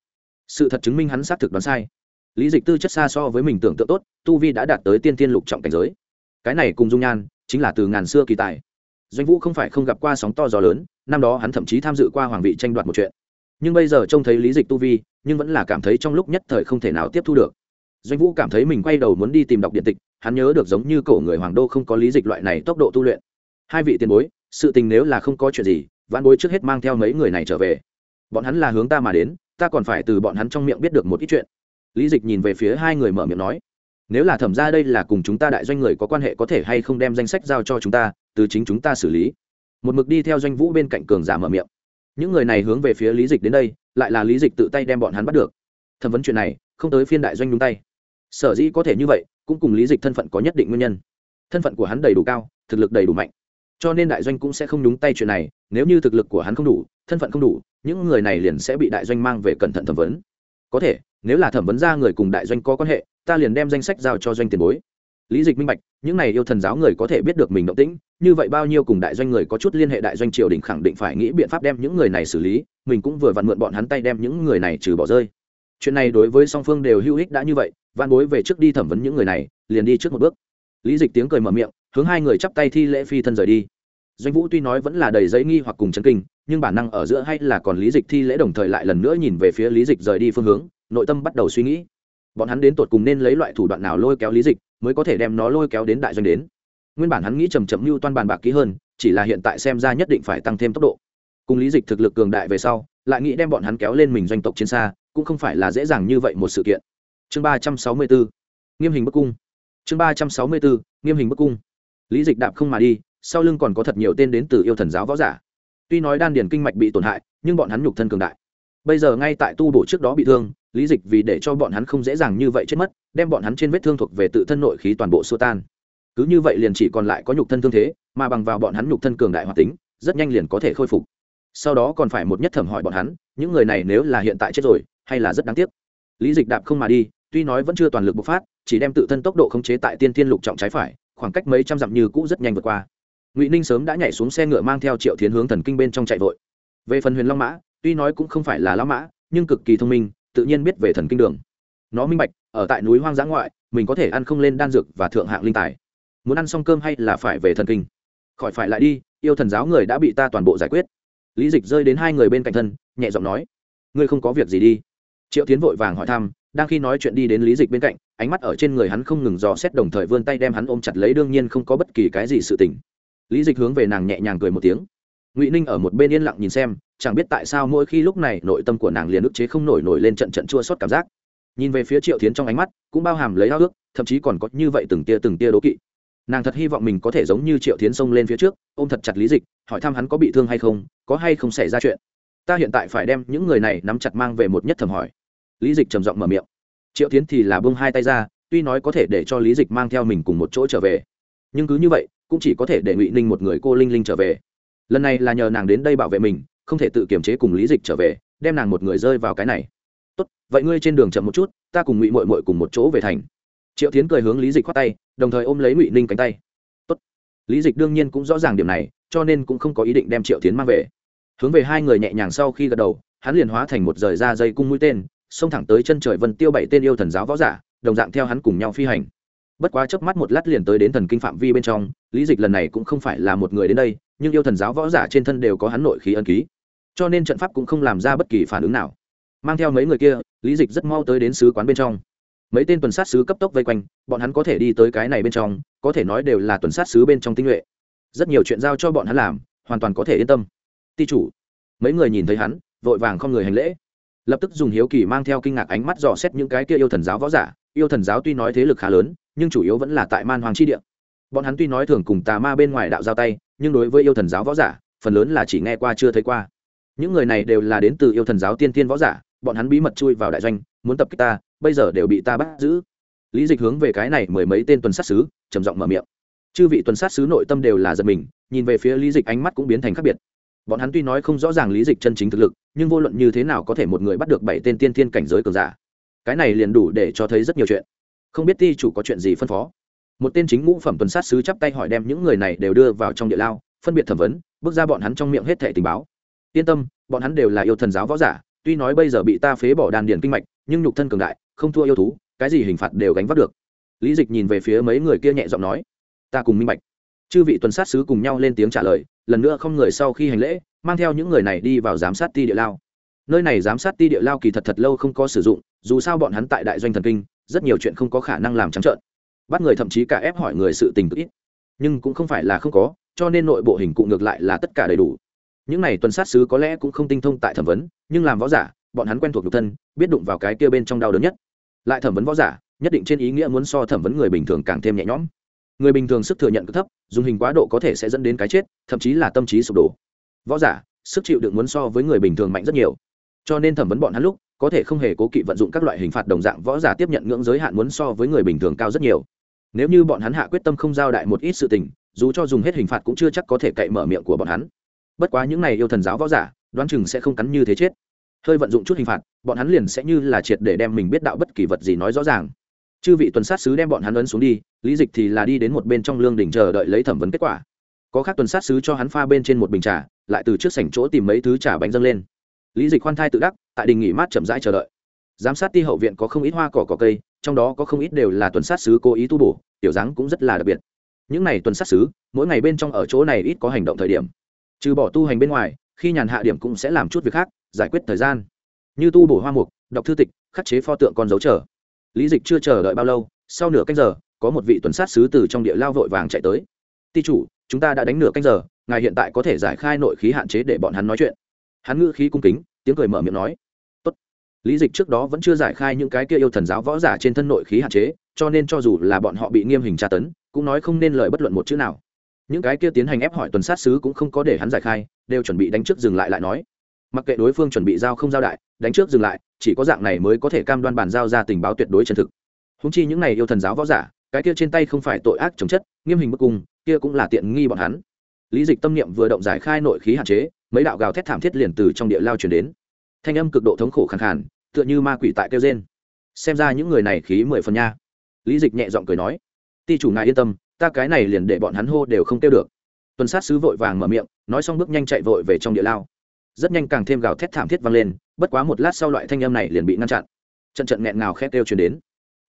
Sự thật chứng minh hắn xác thực đoán sai. Lý dịch tư chất xa so với mình tưởng tượng tốt, tu vi đã đạt tới tiên thiên lục trọng cảnh giới. Cái này cùng dung nhan, chính là từ ngàn xưa kỳ tài. Doanh vũ không phải không gặp qua sóng to gió lớn năm đó hắn thậm chí tham dự qua hoàng vị tranh đoạt một chuyện. Nhưng bây giờ trông thấy lý dịch tu vi, nhưng vẫn là cảm thấy trong lúc nhất thời không thể nào tiếp thu được. Doanh vũ cảm thấy mình quay đầu muốn đi tìm đọc điện tịch, hắn nhớ được giống như cổ người hoàng đô không có lý dịch loại này tốc độ tu luyện. Hai vị tiền bối, sự tình nếu là không có chuyện gì, vãn bối trước hết mang theo mấy người này trở về. Bọn hắn là hướng ta mà đến, ta còn phải từ bọn hắn trong miệng biết được một ít chuyện. Lý dịch nhìn về phía hai người mở miệng nói, nếu là thẩm ra đây là cùng chúng ta đại doanh người có quan hệ có thể hay không đem danh sách giao cho chúng ta, từ chính chúng ta xử lý một mực đi theo doanh vũ bên cạnh cường giả mở miệng. Những người này hướng về phía lý dịch đến đây, lại là lý dịch tự tay đem bọn hắn bắt được. Thẩm vấn chuyện này, không tới phiên đại doanh đúng tay. Sở dĩ có thể như vậy, cũng cùng lý dịch thân phận có nhất định nguyên nhân. Thân phận của hắn đầy đủ cao, thực lực đầy đủ mạnh. Cho nên đại doanh cũng sẽ không nhúng tay chuyện này, nếu như thực lực của hắn không đủ, thân phận không đủ, những người này liền sẽ bị đại doanh mang về cẩn thận thẩm vấn. Có thể, nếu là thẩm vấn ra người cùng đại doanh có quan hệ, ta liền đem danh sách giao cho doanh tiền bối lý dịch minh bạch, những này yêu thần giáo người có thể biết được mình động tĩnh, như vậy bao nhiêu cùng đại doanh người có chút liên hệ đại doanh triều đình khẳng định phải nghĩ biện pháp đem những người này xử lý, mình cũng vừa vặn mượn bọn hắn tay đem những người này trừ bỏ rơi. Chuyện này đối với song phương đều hữu ích đã như vậy Van bối về trước đi thẩm vấn những người này, liền đi trước một bước. Lý dịch tiếng cười mở miệng, hướng hai người chắp tay thi lễ phi thân rời đi. Doanh vũ tuy nói vẫn là đầy giấy nghi hoặc cùng chấn kinh, nhưng bản năng ở giữa hay là còn lý dịch thi lễ đồng thời lại lần nữa nhìn về phía lý dịch rời đi phương hướng, nội tâm bắt đầu suy nghĩ. Bọn hắn đến tột cùng nên lấy loại thủ đoạn nào lôi kéo lý dịch mới có thể đem nó lôi kéo đến đại doanh đến. Nguyên bản hắn nghĩ chầm chậm mưu toan bàn bạc kỹ hơn, chỉ là hiện tại xem ra nhất định phải tăng thêm tốc độ. Cùng lý dịch thực lực cường đại về sau, lại nghĩ đem bọn hắn kéo lên mình doanh tộc trên xa, cũng không phải là dễ dàng như vậy một sự kiện. Chương ba trăm sáu mươi bốn, nghiêm hình bức cung. Chương ba trăm sáu mươi bốn, nghiêm hình bức cung. Lý dịch đạp không mà đi, sau lưng còn có thật nhiều tên đến từ yêu thần giáo võ giả. Tuy nói đan điền kinh mạch bị tổn hại, nhưng bọn hắn nhục thân cường đại. Bây giờ ngay tại tu bổ trước đó bị thương lý dịch vì để cho bọn hắn không dễ dàng như vậy chết mất, đem bọn hắn trên vết thương thuộc về tự thân nội khí toàn bộ xua tan. Cứ như vậy liền chỉ còn lại có nhục thân thương thế, mà bằng vào bọn hắn nhục thân cường đại hoạt tính, rất nhanh liền có thể khôi phục. Sau đó còn phải một nhất thẩm hỏi bọn hắn, những người này nếu là hiện tại chết rồi, hay là rất đáng tiếc. Lý dịch đạp không mà đi, tuy nói vẫn chưa toàn lực bộc phát, chỉ đem tự thân tốc độ khống chế tại tiên thiên lục trọng trái phải, khoảng cách mấy trăm dặm như cũ rất nhanh vượt qua. Ngụy ninh sớm đã nhảy xuống xe ngựa mang theo triệu thiến hướng thần kinh bên trong chạy vội. Về phần huyền long mã, tuy nói cũng không phải là lão mã, nhưng cực kỳ thông minh tự nhiên biết về thần kinh đường. Nó minh bạch, ở tại núi hoang dã ngoại, mình có thể ăn không lên đan dược và thượng hạng linh tài. Muốn ăn xong cơm hay là phải về thần kinh? Khỏi phải lại đi, yêu thần giáo người đã bị ta toàn bộ giải quyết. Lý dịch rơi đến hai người bên cạnh thân, nhẹ giọng nói, ngươi không có việc gì đi. Triệu tiến vội vàng hỏi thăm, đang khi nói chuyện đi đến lý dịch bên cạnh, ánh mắt ở trên người hắn không ngừng dò xét đồng thời vươn tay đem hắn ôm chặt lấy đương nhiên không có bất kỳ cái gì sự tình. Lý dịch hướng về nàng nhẹ nhàng cười một tiếng ngụy ninh ở một bên yên lặng nhìn xem chẳng biết tại sao mỗi khi lúc này nội tâm của nàng liền ức chế không nổi nổi lên trận trận chua xót cảm giác nhìn về phía triệu tiến trong ánh mắt cũng bao hàm lấy ao ước thậm chí còn có như vậy từng tia từng tia đố kỵ nàng thật hy vọng mình có thể giống như triệu tiến xông lên phía trước ôm thật chặt lý dịch hỏi thăm hắn có bị thương hay không có hay không xảy ra chuyện ta hiện tại phải đem những người này nắm chặt mang về một nhất thầm hỏi lý dịch trầm giọng mở miệng triệu tiến thì là bông hai tay ra tuy nói có thể để cho lý dịch mang theo mình cùng một chỗ trở về nhưng cứ như vậy cũng chỉ có thể để ngụy ninh một người cô linh linh trở về lần này là nhờ nàng đến đây bảo vệ mình, không thể tự kiềm chế cùng lý dịch trở về, đem nàng một người rơi vào cái này. Tốt, vậy ngươi trên đường chậm một chút, ta cùng ngụy mội mội cùng một chỗ về thành. Triệu tiến cười hướng lý dịch khoát tay, đồng thời ôm lấy ngụy ninh cánh tay. Tốt. lý dịch đương nhiên cũng rõ ràng điểm này, cho nên cũng không có ý định đem triệu tiến mang về. Hướng về hai người nhẹ nhàng sau khi gật đầu, hắn liền hóa thành một rời ra dây cung mũi tên, xông thẳng tới chân trời vân tiêu bảy tên yêu thần giáo võ giả, đồng dạng theo hắn cùng nhau phi hành bất quá chớp mắt một lát liền tới đến thần kinh phạm vi bên trong, lý dịch lần này cũng không phải là một người đến đây, nhưng yêu thần giáo võ giả trên thân đều có hắn nội khí ân ký. Cho nên trận pháp cũng không làm ra bất kỳ phản ứng nào. Mang theo mấy người kia, lý dịch rất mau tới đến sứ quán bên trong. Mấy tên tuần sát sứ cấp tốc vây quanh, bọn hắn có thể đi tới cái này bên trong, có thể nói đều là tuần sát sứ bên trong tinh nhuệ. Rất nhiều chuyện giao cho bọn hắn làm, hoàn toàn có thể yên tâm. Ti chủ. Mấy người nhìn thấy hắn, vội vàng không người hành lễ. Lập tức dùng hiếu kỳ mang theo kinh ngạc ánh mắt dò xét những cái kia yêu thần giáo võ giả. Yêu thần giáo tuy nói thế lực khá lớn nhưng chủ yếu vẫn là tại man hoàng chi địa. Bọn hắn tuy nói thường cùng tà ma bên ngoài đạo giao tay, nhưng đối với yêu thần giáo võ giả, phần lớn là chỉ nghe qua chưa thấy qua. Những người này đều là đến từ yêu thần giáo tiên tiên võ giả, bọn hắn bí mật chui vào đại doanh, muốn tập kích ta, bây giờ đều bị ta bắt giữ. Lý dịch hướng về cái này mười mấy tên tuần sát sứ, trầm giọng mở miệng. Chư vị tuần sát sứ nội tâm đều là giật mình, nhìn về phía lý dịch ánh mắt cũng biến thành khác biệt. Bọn hắn tuy nói không rõ ràng lý dịch chân chính thực lực, nhưng vô luận như thế nào có thể một người bắt được bảy tên tiên thiên cảnh giới cường giả. Cái này liền đủ để cho thấy rất nhiều chuyện không biết ti chủ có chuyện gì phân phó. Một tên chính ngũ phẩm tuần sát sứ chắp tay hỏi đem những người này đều đưa vào trong địa lao, phân biệt thẩm vấn, bước ra bọn hắn trong miệng hết thẻ tình báo. Yên tâm, bọn hắn đều là yêu thần giáo võ giả, tuy nói bây giờ bị ta phế bỏ đàn điền kinh mạch, nhưng nhục thân cường đại, không thua yêu thú, cái gì hình phạt đều gánh vác được. Lý dịch nhìn về phía mấy người kia nhẹ giọng nói, ta cùng minh bạch. Chư vị tuần sát sứ cùng nhau lên tiếng trả lời, lần nữa không người sau khi hành lễ, mang theo những người này đi vào giám sát ti địa lao. Nơi này giám sát ti địa lao kỳ thật thật lâu không có sử dụng, dù sao bọn hắn tại đại doanh thần kinh rất nhiều chuyện không có khả năng làm trắng trợn. Bắt người thậm chí cả ép hỏi người sự tình cực ít. Nhưng cũng không phải là không có, cho nên nội bộ hình cụ ngược lại là tất cả đầy đủ. Những này tuần sát sứ có lẽ cũng không tinh thông tại thẩm vấn, nhưng làm võ giả, bọn hắn quen thuộc nhục thân, biết đụng vào cái kia bên trong đau đớn nhất. Lại thẩm vấn võ giả, nhất định trên ý nghĩa muốn so thẩm vấn người bình thường càng thêm nhẹ nhõm. Người bình thường sức thừa nhận cực thấp, dùng hình quá độ có thể sẽ dẫn đến cái chết, thậm chí là tâm trí sụp đổ. Võ giả, sức chịu đựng muốn so với người bình thường mạnh rất nhiều. Cho nên thẩm vấn bọn hắn lúc có thể không hề cố kỵ vận dụng các loại hình phạt đồng dạng võ giả tiếp nhận ngưỡng giới hạn muốn so với người bình thường cao rất nhiều. Nếu như bọn hắn hạ quyết tâm không giao đại một ít sự tình, dù cho dùng hết hình phạt cũng chưa chắc có thể cậy mở miệng của bọn hắn. Bất quá những này yêu thần giáo võ giả, đoán chừng sẽ không cắn như thế chết. Hơi vận dụng chút hình phạt, bọn hắn liền sẽ như là triệt để đem mình biết đạo bất kỳ vật gì nói rõ ràng. Chư vị tuần sát sứ đem bọn hắn ấn xuống đi, lý dịch thì là đi đến một bên trong lương đỉnh chờ đợi lấy thẩm vấn kết quả. Có khác tuần sát sứ cho hắn pha bên trên một bình trà, lại từ trước sảnh chỗ tìm mấy thứ trà bánh dâng lên lý dịch khoan thai tự đắc, tại đình nghỉ mát chậm rãi chờ đợi. Giám sát ti hậu viện có không ít hoa cỏ cỏ cây, trong đó có không ít đều là tuần sát sứ cố ý tu bổ, tiểu dáng cũng rất là đặc biệt. Những n à y tuần sát sứ, mỗi ngày bên trong ở chỗ này ít có hành động thời điểm. Trừ bỏ tu hành bên ngoài, khi nhàn hạ điểm cũng sẽ làm chút việc khác, giải quyết thời gian. Như tu bổ hoa mục, đọc thư tịch, khắc chế pho tượng con dấu chờ. Lý dịch chưa chờ đợi bao lâu, sau nửa canh giờ, có một vị tuần sát sứ từ trong địa lao vội vàng chạy tới. Ti chủ, chúng ta đã đánh nửa canh giờ, ngài hiện tại có thể giải khai nội khí hạn chế để bọn hắn nói chuyện hắn ngữ khí cung kính, tiếng cười mở miệng nói, Tốt. lý dịch trước đó vẫn chưa giải khai những cái kia yêu thần giáo võ giả trên thân nội khí hạn chế, cho nên cho dù là bọn họ bị nghiêm hình tra tấn, cũng nói không nên lời bất luận một chữ nào. Những cái kia tiến hành ép hỏi tuần sát sứ cũng không có để hắn giải khai, đều chuẩn bị đánh trước dừng lại lại nói. Mặc kệ đối phương chuẩn bị giao không giao đại, đánh trước dừng lại, chỉ có dạng này mới có thể cam đoan bàn giao ra tình báo tuyệt đối chân thực. Húng chi những này yêu thần giáo võ giả, cái kia trên tay không phải tội ác chống chất, nghiêm hình bức cung, kia cũng là tiện nghi bọn hắn. Lý dịch tâm niệm vừa động giải khai nội khí hạn chế mấy đạo gào thét thảm thiết liền từ trong địa lao chuyển đến. Thanh âm cực độ thống khổ khẳng khàn, tựa như ma quỷ tại kêu trên xem ra những người này khí mười phần nha. Lý dịch nhẹ giọng cười nói, ti chủ ngài yên tâm, ta cái này liền để bọn hắn hô đều không kêu được. Tuần sát sứ vội vàng mở miệng, nói xong bước nhanh chạy vội về trong địa lao. Rất nhanh càng thêm gào thét thảm thiết vang lên, bất quá một lát sau loại thanh âm này liền bị ngăn chặn. Trận trận nghẹn ngào khét kêu chuyển đến.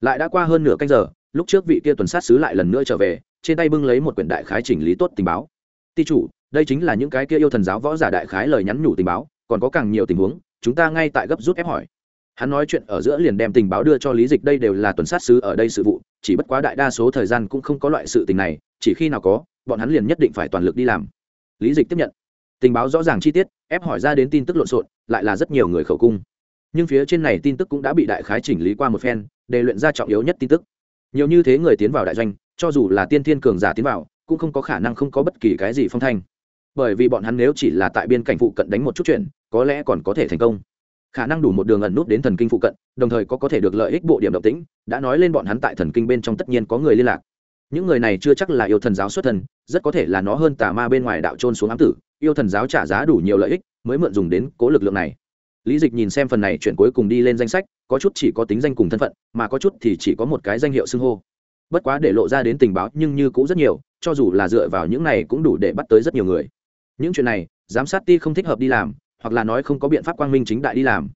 Lại đã qua hơn nửa canh giờ, lúc trước vị kia tuần sát sứ lại lần nữa trở về, trên tay bưng lấy một quyển đại khái chỉnh lý tốt tình báo. Ti chủ đây chính là những cái kia yêu thần giáo võ giả đại khái lời nhắn nhủ tình báo, còn có càng nhiều tình huống, chúng ta ngay tại gấp rút ép hỏi. Hắn nói chuyện ở giữa liền đem tình báo đưa cho lý dịch, đây đều là tuần sát sứ ở đây sự vụ, chỉ bất quá đại đa số thời gian cũng không có loại sự tình này, chỉ khi nào có, bọn hắn liền nhất định phải toàn lực đi làm. Lý dịch tiếp nhận. Tình báo rõ ràng chi tiết, ép hỏi ra đến tin tức lộn xộn, lại là rất nhiều người khẩu cung. Nhưng phía trên này tin tức cũng đã bị đại khái chỉnh lý qua một phen, để luyện ra trọng yếu nhất tin tức. Nhiều như thế người tiến vào đại doanh, cho dù là tiên thiên cường giả tiến vào, cũng không có khả năng không có bất kỳ cái gì phong thanh bởi vì bọn hắn nếu chỉ là tại biên cảnh phụ cận đánh một chút chuyện, có lẽ còn có thể thành công. Khả năng đủ một đường ẩn nút đến thần kinh phụ cận, đồng thời có có thể được lợi ích bộ điểm động tĩnh, đã nói lên bọn hắn tại thần kinh bên trong tất nhiên có người liên lạc. Những người này chưa chắc là yêu thần giáo xuất thần, rất có thể là nó hơn tà ma bên ngoài đạo trôn xuống ám tử, yêu thần giáo trả giá đủ nhiều lợi ích, mới mượn dùng đến cố lực lượng này. Lý dịch nhìn xem phần này chuyện cuối cùng đi lên danh sách, có chút chỉ có tính danh cùng thân phận, mà có chút thì chỉ có một cái danh hiệu xưng hô. Bất quá để lộ ra đến tình báo nhưng như cũng rất nhiều, cho dù là dựa vào những này cũng đủ để bắt tới rất nhiều người những chuyện này, giám sát ti không thích hợp đi làm, hoặc là nói không có biện pháp quang minh chính đại đi làm.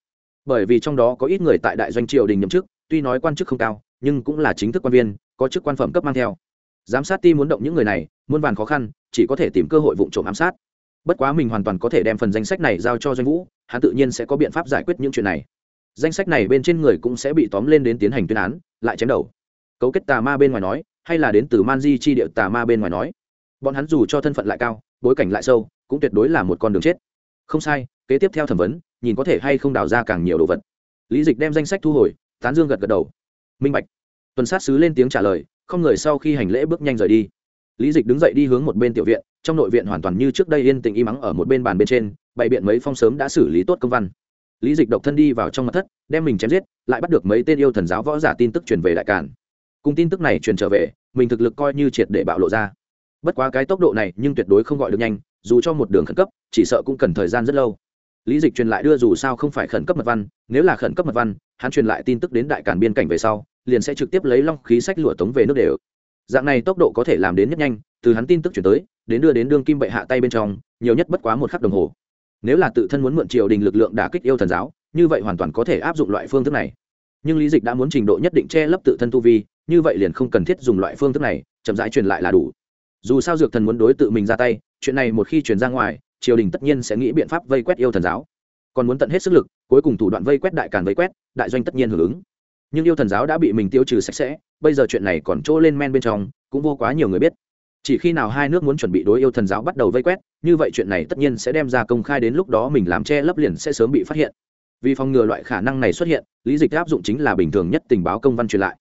Bởi vì trong đó có ít người tại đại doanh triều đình nhậm chức, tuy nói quan chức không cao, nhưng cũng là chính thức quan viên, có chức quan phẩm cấp mang theo. Giám sát ti muốn động những người này, muôn vàn khó khăn, chỉ có thể tìm cơ hội vụ trộm ám sát. Bất quá mình hoàn toàn có thể đem phần danh sách này giao cho doanh vũ, hắn tự nhiên sẽ có biện pháp giải quyết những chuyện này. Danh sách này bên trên người cũng sẽ bị tóm lên đến tiến hành tuyên án, lại chém đầu. Cấu kết tà ma bên ngoài nói, hay là đến từ man di chi địa tà ma bên ngoài nói. Bọn hắn dù cho thân phận lại cao bối cảnh lại sâu, cũng tuyệt đối là một con đường chết. Không sai, kế tiếp theo thẩm vấn, nhìn có thể hay không đào ra càng nhiều đồ vật. Lý dịch đem danh sách thu hồi, tán dương gật gật đầu. Minh bạch. Tuần sát sứ lên tiếng trả lời, không người sau khi hành lễ bước nhanh rời đi. Lý dịch đứng dậy đi hướng một bên tiểu viện, trong nội viện hoàn toàn như trước đây yên tĩnh im mắng ở một bên bàn bên trên, bày biện mấy phong sớm đã xử lý tốt công văn. Lý dịch độc thân đi vào trong mặt thất, đem mình chém giết, lại bắt được mấy tên yêu thần giáo võ giả tin tức truyền về đại cản cùng tin tức này truyền trở về, mình thực lực coi như triệt để bạo lộ ra bất quá cái tốc độ này nhưng tuyệt đối không gọi được nhanh, dù cho một đường khẩn cấp, chỉ sợ cũng cần thời gian rất lâu. Lý dịch truyền lại đưa dù sao không phải khẩn cấp mật văn, nếu là khẩn cấp mật văn, hắn truyền lại tin tức đến đại cản biên cảnh về sau, liền sẽ trực tiếp lấy long khí sách lụa tống về nước để ở dạng này tốc độ có thể làm đến nhất nhanh, từ hắn tin tức chuyển tới, đến đưa đến đương kim bệ hạ tay bên trong, nhiều nhất bất quá một khắc đồng hồ. Nếu là tự thân muốn mượn triều đình lực lượng đả kích yêu thần giáo, như vậy hoàn toàn có thể áp dụng loại phương thức này. Nhưng lý dịch đã muốn trình độ nhất định che lấp tự thân tu vi, như vậy liền không cần thiết dùng loại phương thức này, chậm rãi truyền lại là đủ dù sao dược thần muốn đối tự mình ra tay, chuyện này một khi truyền ra ngoài, triều đình tất nhiên sẽ nghĩ biện pháp vây quét yêu thần giáo. Còn muốn tận hết sức lực, cuối cùng thủ đoạn vây quét đại càn vây quét, đại doanh tất nhiên hưởng ứng. Nhưng yêu thần giáo đã bị mình tiêu trừ sạch sẽ, bây giờ chuyện này còn chỗ lên men bên trong, cũng vô quá nhiều người biết. Chỉ khi nào hai nước muốn chuẩn bị đối yêu thần giáo bắt đầu vây quét, như vậy chuyện này tất nhiên sẽ đem ra công khai đến lúc đó mình làm che lấp liền sẽ sớm bị phát hiện. Vì phòng ngừa loại khả năng này xuất hiện, lý dịch áp dụng chính là bình thường nhất tình báo công văn truyền lại.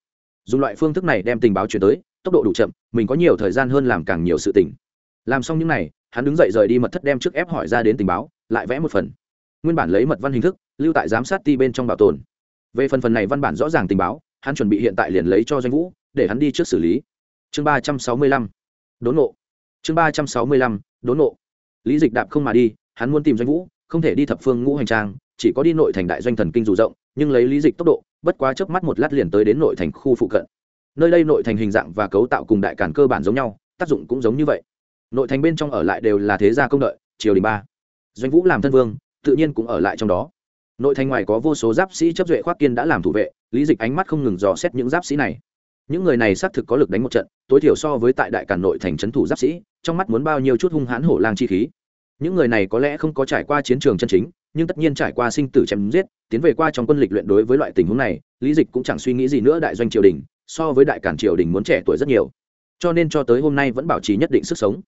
Dùng loại phương thức này đem tình báo truyền tới tốc độ đủ chậm, mình có nhiều thời gian hơn làm càng nhiều sự tình. Làm xong những n à y hắn đứng dậy rời đi mật thất đem trước ép hỏi ra đến tình báo, lại vẽ một phần. Nguyên bản lấy mật văn hình thức, lưu tại giám sát ti bên trong bảo tồn. Về phần phần này văn bản rõ ràng tình báo, hắn chuẩn bị hiện tại liền lấy cho doanh vũ, để hắn đi trước xử lý. Chương ba trăm sáu mươi lăm. Đốn nộ. Chương ba trăm sáu mươi lăm, đốn nộ. Lý dịch đạp không mà đi, hắn muốn tìm doanh vũ, không thể đi thập phương ngũ hành trang, chỉ có đi nội thành đại doanh thần kinh dù rộng, nhưng lấy lý dịch tốc độ, bất quá chớp mắt một lát liền tới đến nội thành khu phụ cận nơi đây nội thành hình dạng và cấu tạo cùng đại cản cơ bản giống nhau, tác dụng cũng giống như vậy. Nội thành bên trong ở lại đều là thế gia công đợi, triều đình ba. Doanh vũ làm thân vương, tự nhiên cũng ở lại trong đó. Nội thành ngoài có vô số giáp sĩ chấp duệ khoác kiên đã làm thủ vệ, lý dịch ánh mắt không ngừng dò xét những giáp sĩ này. Những người này xác thực có lực đánh một trận, tối thiểu so với tại đại cản nội thành trấn thủ giáp sĩ, trong mắt muốn bao nhiêu chút hung hãn hổ lang chi khí. Những người này có lẽ không có trải qua chiến trường chân chính, nhưng tất nhiên trải qua sinh tử chém giết, tiến về qua trong quân lịch luyện đối với loại tình huống này, lý dịch cũng chẳng suy nghĩ gì nữa đại doanh triều đình so với đại cản triều đình muốn trẻ tuổi rất nhiều. Cho nên cho tới hôm nay vẫn bảo trì nhất định sức sống.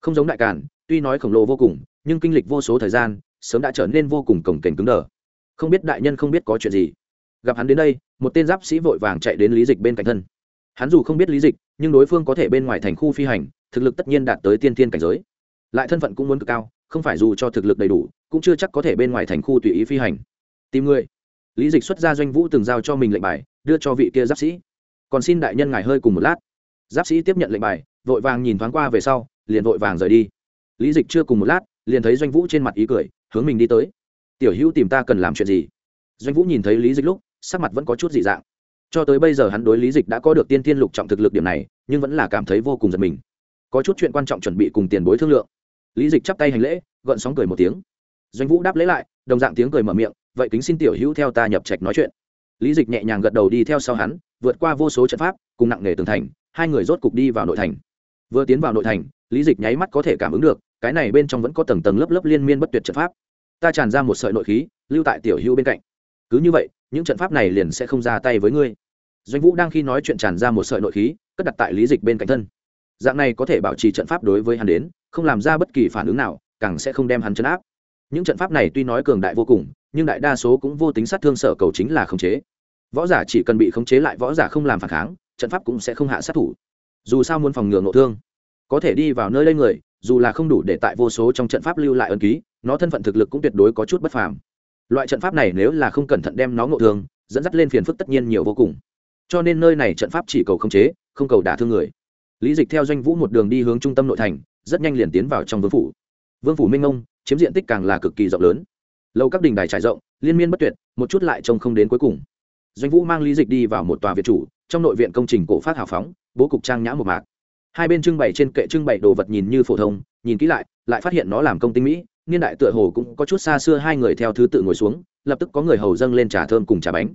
Không giống đại cản tuy nói khổng lồ vô cùng, nhưng kinh lịch vô số thời gian, sớm đã trở nên vô cùng cổng kềnh cứng đờ. Không biết đại nhân không biết có chuyện gì. Gặp hắn đến đây, một tên giáp sĩ vội vàng chạy đến lý dịch bên cạnh thân. Hắn dù không biết lý dịch, nhưng đối phương có thể bên ngoài thành khu phi hành, thực lực tất nhiên đạt tới tiên tiên cảnh giới. Lại thân phận cũng muốn cực cao, không phải dù cho thực lực đầy đủ, cũng chưa chắc có thể bên ngoài thành khu tùy ý phi hành. Tìm người. Lý dịch xuất ra doanh vũ từng giao cho mình lệnh bài, đưa cho vị kia giáp sĩ còn xin đại nhân ngài hơi cùng một lát. Giáp sĩ tiếp nhận lệnh bài, vội vàng nhìn thoáng qua về sau, liền vội vàng rời đi. Lý dịch chưa cùng một lát, liền thấy doanh vũ trên mặt ý cười, hướng mình đi tới. Tiểu hữu tìm ta cần làm chuyện gì? Doanh vũ nhìn thấy lý dịch lúc, sắc mặt vẫn có chút dị dạng. Cho tới bây giờ hắn đối lý dịch đã có được tiên tiên lục trọng thực lực điểm này, nhưng vẫn là cảm thấy vô cùng giật mình. Có chút chuyện quan trọng chuẩn bị cùng tiền bối thương lượng. Lý dịch chắp tay hành lễ, gợn sóng cười một tiếng. Doanh vũ đáp lễ lại, đồng dạng tiếng cười mở miệng, vậy kính xin tiểu hữu theo ta nhập trạch nói chuyện. Lý dịch nhẹ nhàng gật đầu đi theo sau hắn vượt qua vô số trận pháp, cùng nặng nề tường thành, hai người rốt cục đi vào nội thành. Vừa tiến vào nội thành, lý dịch nháy mắt có thể cảm ứng được, cái này bên trong vẫn có tầng tầng lớp lớp liên miên bất tuyệt trận pháp. Ta tràn ra một sợi nội khí, lưu tại tiểu hữu bên cạnh. Cứ như vậy, những trận pháp này liền sẽ không ra tay với ngươi. Doanh vũ đang khi nói chuyện tràn ra một sợi nội khí, cất đặt tại lý dịch bên cạnh thân. Dạng này có thể bảo trì trận pháp đối với hắn đến, không làm ra bất kỳ phản ứng nào, càng sẽ không đem hắn chấn áp. Những trận pháp này tuy nói cường đại vô cùng, nhưng đại đa số cũng vô tính sát thương sở cầu chính là khống chế võ giả chỉ cần bị khống chế lại, võ giả không làm phản kháng, trận pháp cũng sẽ không hạ sát thủ. Dù sao muốn phòng ngừa ngộ thương, có thể đi vào nơi đây người, dù là không đủ để tại vô số trong trận pháp lưu lại ân ký, nó thân phận thực lực cũng tuyệt đối có chút bất phàm. Loại trận pháp này nếu là không cẩn thận đem nó ngộ thương, dẫn dắt lên phiền phức tất nhiên nhiều vô cùng. Cho nên nơi này trận pháp chỉ cầu khống chế, không cầu đả thương người. Lý dịch theo doanh vũ một đường đi hướng trung tâm nội thành, rất nhanh liền tiến vào trong vương phủ. Vương phủ minh ông chiếm diện tích càng là cực kỳ rộng lớn. Lâu các đình đài trải rộng, liên miên bất tuyệt, một chút lại trông không đến cuối cùng doanh vũ mang lý dịch đi vào một tòa viện chủ, trong nội viện công trình cổ phát hào phóng, bố cục trang nhã một mạc. Hai bên trưng bày trên kệ trưng bày đồ vật nhìn như phổ thông, nhìn kỹ lại lại phát hiện nó làm công tinh mỹ, niên đại tựa hồ cũng có chút xa xưa, hai người theo thứ tự ngồi xuống, lập tức có người hầu dâng lên trà thơm cùng trà bánh.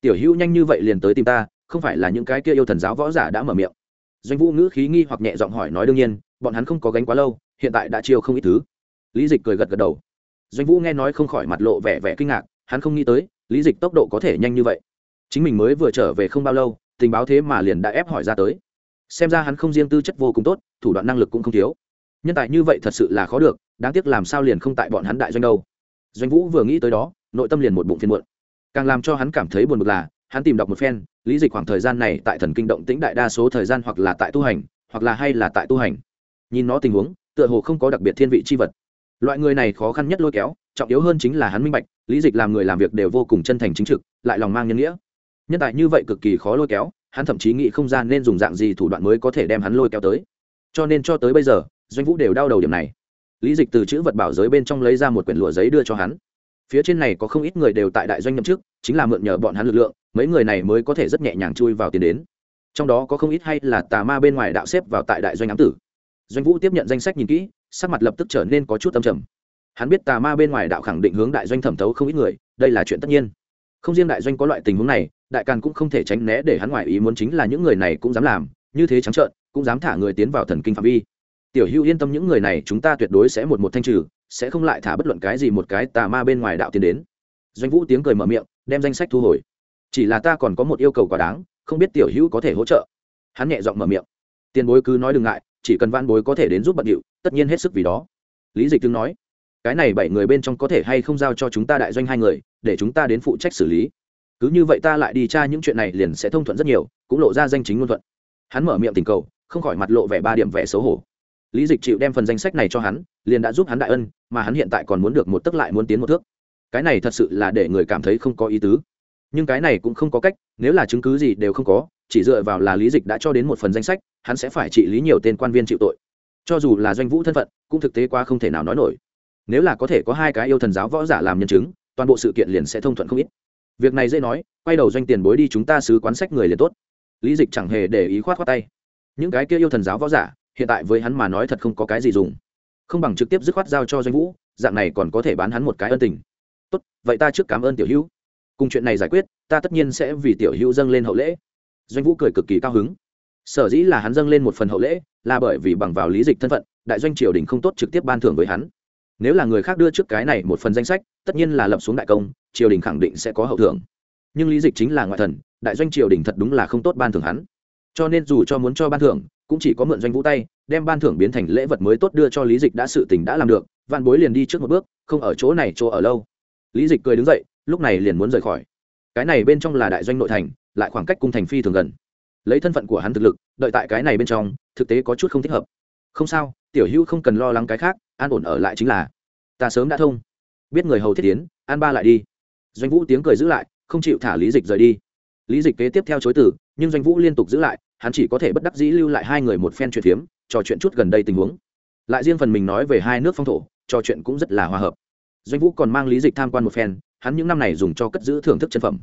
Tiểu hữu nhanh như vậy liền tới tìm ta, không phải là những cái kia yêu thần giáo võ giả đã mở miệng? Doanh vũ ngữ khí nghi hoặc nhẹ giọng hỏi nói đương nhiên, bọn hắn không có gánh quá lâu, hiện tại đã chiêu không ít thứ. Lý dịch cười gật gật đầu. Doanh vũ nghe nói không khỏi mặt lộ vẻ vẻ kinh ngạc, hắn không nghĩ tới, lý dịch tốc độ có thể nhanh như vậy chính mình mới vừa trở về không bao lâu, tình báo thế mà liền đã ép hỏi ra tới. Xem ra hắn không riêng tư chất vô cùng tốt, thủ đoạn năng lực cũng không thiếu. Nhân tài như vậy thật sự là khó được, đáng tiếc làm sao liền không tại bọn hắn đại doanh đâu. Doanh vũ vừa nghĩ tới đó, nội tâm liền một bụng phiền muộn. Càng làm cho hắn cảm thấy buồn bực là, hắn tìm đọc một phen, lý dịch khoảng thời gian này tại thần kinh động tĩnh đại đa số thời gian hoặc là tại tu hành, hoặc là hay là tại tu hành. Nhìn nó tình huống, tựa hồ không có đặc biệt thiên vị c h i vật. Loại người này khó khăn nhất lôi kéo, trọng yếu hơn chính là hắn minh bạch, lý dịch làm người làm việc đều vô cùng chân thành chính trực, lại lòng mang nhân nghĩa nhân tài như vậy cực kỳ khó lôi kéo, hắn thậm chí nghĩ không gian nên dùng dạng gì thủ đoạn mới có thể đem hắn lôi kéo tới. Cho nên cho tới bây giờ, doanh vũ đều đau đầu điểm này. Lý dịch từ chữ vật bảo giới bên trong lấy ra một quyển lụa giấy đưa cho hắn. Phía trên này có không ít người đều tại đại doanh nhậm chức, chính là mượn nhờ bọn hắn lực lượng, mấy người này mới có thể rất nhẹ nhàng chui vào tiền đến. Trong đó có không ít hay là tà ma bên ngoài đạo xếp vào tại đại doanh ám tử. Doanh vũ tiếp nhận danh sách nhìn kỹ, sắc mặt lập tức trở nên có chút tâm trầm. Hắn biết tà ma bên ngoài đạo khẳng định hướng đại doanh thẩm thấu không ít người, đây là chuyện tất nhiên. Không riêng đại doanh có loại tình huống này đại càn cũng không thể tránh né để hắn ngoại ý muốn chính là những người này cũng dám làm, như thế trắng trợn, cũng dám thả người tiến vào thần kinh phạm vi. Tiểu hữu yên tâm những người này, chúng ta tuyệt đối sẽ một một thanh trừ, sẽ không lại thả bất luận cái gì một cái tà ma bên ngoài đạo tiến đến. Doanh vũ tiếng cười mở miệng, đem danh sách thu hồi. Chỉ là ta còn có một yêu cầu quá đáng, không biết tiểu hữu có thể hỗ trợ. Hắn nhẹ giọng mở miệng. Tiền bối cứ nói đừng ngại, chỉ cần van bối có thể đến giúp bận điệu, tất nhiên hết sức vì đó. Lý dịch tương nói, cái này bảy người bên trong có thể hay không giao cho chúng ta đại doanh hai người, để chúng ta đến phụ trách xử lý cứ như vậy ta lại đi tra những chuyện này liền sẽ thông thuận rất nhiều, cũng lộ ra danh chính ngôn thuận. Hắn mở miệng tình cầu, không khỏi mặt lộ vẻ ba điểm vẻ xấu hổ. Lý dịch chịu đem phần danh sách này cho hắn, liền đã giúp hắn đại ân, mà hắn hiện tại còn muốn được một tức lại muốn tiến một thước. Cái này thật sự là để người cảm thấy không có ý tứ. Nhưng cái này cũng không có cách, nếu là chứng cứ gì đều không có, chỉ dựa vào là lý dịch đã cho đến một phần danh sách, hắn sẽ phải trị lý nhiều tên quan viên chịu tội. Cho dù là doanh vũ thân phận, cũng thực tế qua không thể nào nói nổi. Nếu là có thể có hai cái yêu thần giáo võ giả làm nhân chứng, toàn bộ sự kiện liền sẽ thông thuận không ít việc này dễ nói, quay đầu doanh tiền bối đi chúng ta xứ quán sách người liền tốt. Lý dịch chẳng hề để ý khoát khoát tay. Những cái kia yêu thần giáo võ giả, hiện tại với hắn mà nói thật không có cái gì dùng. Không bằng trực tiếp dứt khoát giao cho doanh vũ, dạng này còn có thể bán hắn một cái ân tình. Tốt, vậy ta trước cảm ơn tiểu hữu. Cùng chuyện này giải quyết, ta tất nhiên sẽ vì tiểu hữu dâng lên hậu lễ. Doanh vũ cười cực kỳ cao hứng. Sở dĩ là hắn dâng lên một phần hậu lễ, là bởi vì bằng vào lý dịch thân phận, đại doanh triều đình không tốt trực tiếp ban thưởng với hắn. Nếu là người khác đưa trước cái này một phần danh sách tất nhiên là lập xuống đại công, triều đình khẳng định sẽ có hậu thưởng. Nhưng lý dịch chính là ngoại thần, đại doanh triều đình thật đúng là không tốt ban thưởng hắn. Cho nên dù cho muốn cho ban thưởng, cũng chỉ có mượn doanh vũ tay, đem ban thưởng biến thành lễ vật mới tốt đưa cho lý dịch đã sự tình đã làm được, vạn bối liền đi trước một bước, không ở chỗ này, chỗ ở lâu. Lý dịch cười đứng dậy, lúc này liền muốn rời khỏi. Cái này bên trong là đại doanh nội thành, lại khoảng cách cung thành phi thường gần. Lấy thân phận của hắn thực lực, đợi tại cái này bên trong, thực tế có chút không thích hợp. Không sao, tiểu hữu không cần lo lắng cái khác, an ổn ở lại chính là. Ta sớm đã thông biết người hầu thiết tiến, an ba lại đi. Doanh vũ tiếng cười giữ lại, không chịu thả lý dịch rời đi. Lý dịch kế tiếp theo chối từ, nhưng doanh vũ liên tục giữ lại, hắn chỉ có thể bất đắc dĩ lưu lại hai người một phen chuyện phiếm trò chuyện chút gần đây tình huống. Lại riêng phần mình nói về hai nước phong thổ, trò chuyện cũng rất là hòa hợp. Doanh vũ còn mang lý dịch tham quan một phen, hắn những năm này dùng cho cất giữ thưởng thức chân phẩm.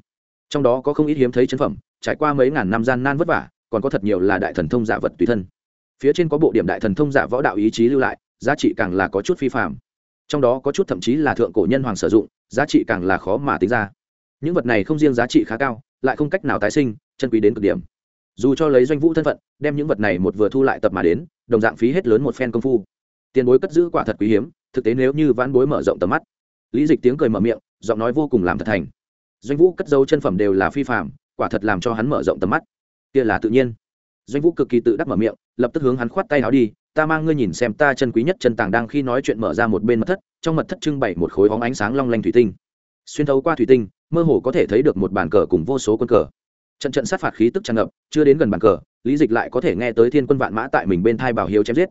Trong đó có không ít hiếm thấy chân phẩm, trải qua mấy ngàn năm gian nan vất vả, còn có thật nhiều là đại thần thông giả vật tùy thân. Phía trên có bộ điểm đại thần thông giả võ đạo ý chí lưu lại, giá trị càng là có chút phi phạm trong đó có chút thậm chí là thượng cổ nhân hoàng sử dụng, giá trị càng là khó mà tính ra. Những vật này không riêng giá trị khá cao, lại không cách nào tái sinh, chân quý đến cực điểm. Dù cho lấy doanh vũ thân phận, đem những vật này một vừa thu lại tập mà đến, đồng dạng phí hết lớn một phen công phu. Tiền bối cất giữ quả thật quý hiếm, thực tế nếu như vãn bối mở rộng tầm mắt. Lý dịch tiếng cười mở miệng, giọng nói vô cùng làm thật thành. Doanh vũ cất dấu chân phẩm đều là phi phạm quả thật làm cho hắn mở rộng tầm mắt. Kia là tự nhiên. Doanh vũ cực kỳ tự đắc mở miệng, lập tức hướng hắn khoát tay áo đi ta mang ngươi nhìn xem ta chân quý nhất chân tàng đang khi nói chuyện mở ra một bên mật thất, trong mật thất trưng bày một khối bóng ánh sáng long lanh thủy tinh. Xuyên thấu qua thủy tinh, mơ hồ có thể thấy được một bàn cờ cùng vô số quân cờ. Trận trận sát phạt khí tức tràn ngập, chưa đến gần bàn cờ, lý dịch lại có thể nghe tới thiên quân vạn mã tại mình bên thai bảo hiếu chém giết.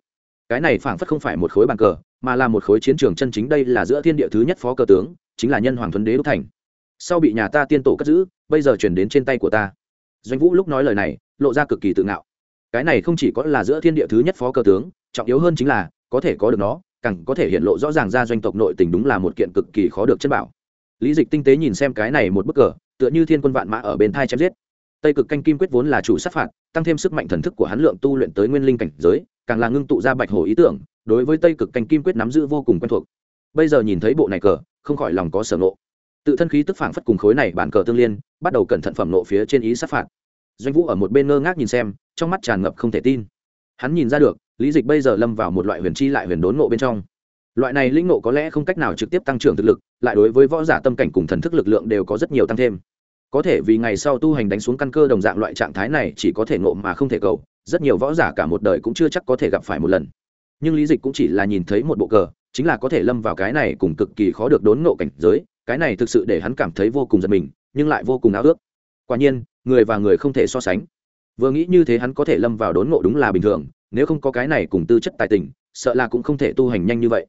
Cái này phảng phất không phải một khối bàn cờ, mà là một khối chiến trường chân chính đây là giữa thiên địa thứ nhất phó cờ tướng, chính là nhân hoàng thuấn đế đúc thành. Sau bị nhà ta tiên tổ cất giữ, bây giờ chuyển đến trên tay của ta. Doanh vũ lúc nói lời này, lộ ra cực kỳ tự ngạo cái này không chỉ có là giữa thiên địa thứ nhất phó cơ tướng, trọng yếu hơn chính là, có thể có được nó, càng có thể hiện lộ rõ ràng ra doanh tộc nội tình đúng là một kiện cực kỳ khó được chân bảo. Lý dịch tinh tế nhìn xem cái này một bức cờ, tựa như thiên quân vạn mã ở bên thai chém giết. Tây cực canh kim quyết vốn là chủ sát phạt, tăng thêm sức mạnh thần thức của hắn lượng tu luyện tới nguyên linh cảnh giới, càng là ngưng tụ ra bạch hồ ý tưởng, đối với tây cực canh kim quyết nắm giữ vô cùng quen thuộc. Bây giờ nhìn thấy bộ này cờ, không khỏi lòng có sở nộ tự thân khí tức phảng phất cùng khối này bản cờ tương liên, bắt đầu cẩn thận phẩm nộ phía trên ý sát phạt. Doanh vũ ở một bên ngơ ngác nhìn xem trong mắt tràn ngập không thể tin. Hắn nhìn ra được, lý dịch bây giờ lâm vào một loại huyền chi lại huyền đốn nộ bên trong. Loại này linh nộ có lẽ không cách nào trực tiếp tăng trưởng thực lực, lại đối với võ giả tâm cảnh cùng thần thức lực lượng đều có rất nhiều tăng thêm. Có thể vì ngày sau tu hành đánh xuống căn cơ đồng dạng loại trạng thái này chỉ có thể ngộ mà không thể cầu, rất nhiều võ giả cả một đời cũng chưa chắc có thể gặp phải một lần. Nhưng lý dịch cũng chỉ là nhìn thấy một bộ cờ, chính là có thể lâm vào cái này cùng cực kỳ khó được đốn ngộ cảnh giới, cái này thực sự để hắn cảm thấy vô cùng giật mình, nhưng lại vô cùng ao ước. Quả nhiên, người và người không thể so sánh vừa nghĩ như thế hắn có thể lâm vào đốn ngộ đúng là bình thường, nếu không có cái này cùng tư chất tài tình, sợ là cũng không thể tu hành nhanh như vậy.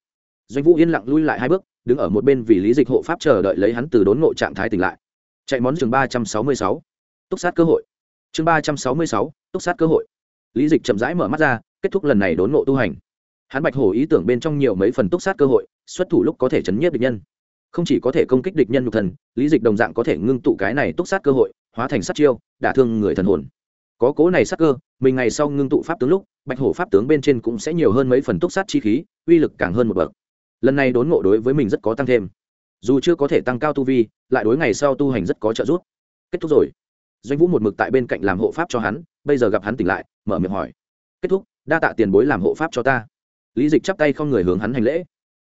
Doanh vũ yên lặng lui lại hai bước, đứng ở một bên vì lý dịch hộ pháp chờ đợi lấy hắn từ đốn ngộ trạng thái tỉnh lại. Chạy món chương ba trăm sáu mươi sáu, túc sát cơ hội. Chương ba trăm sáu mươi sáu, túc sát cơ hội. Lý dịch chậm rãi mở mắt ra, kết thúc lần này đốn ngộ tu hành. Hắn bạch hổ ý tưởng bên trong nhiều mấy phần túc sát cơ hội, xuất thủ lúc có thể chấn nhiếp địch nhân. Không chỉ có thể công kích địch nhân nhục thần, lý dịch đồng dạng có thể ngưng tụ cái này túc sát cơ hội, hóa thành sát chiêu, đả thương người thần hồn có cố này sắc cơ, mình ngày sau ngưng tụ pháp tướng lúc, bạch hổ pháp tướng bên trên cũng sẽ nhiều hơn mấy phần túc sát chi khí, uy lực càng hơn một bậc. Lần này đốn ngộ đối với mình rất có tăng thêm. Dù chưa có thể tăng cao tu vi, lại đối ngày sau tu hành rất có trợ giúp. Kết thúc rồi. Doanh vũ một mực tại bên cạnh làm hộ pháp cho hắn, bây giờ gặp hắn tỉnh lại, mở miệng hỏi. Kết thúc, đa tạ tiền bối làm hộ pháp cho ta. Lý dịch chắp tay không người hướng hắn hành lễ.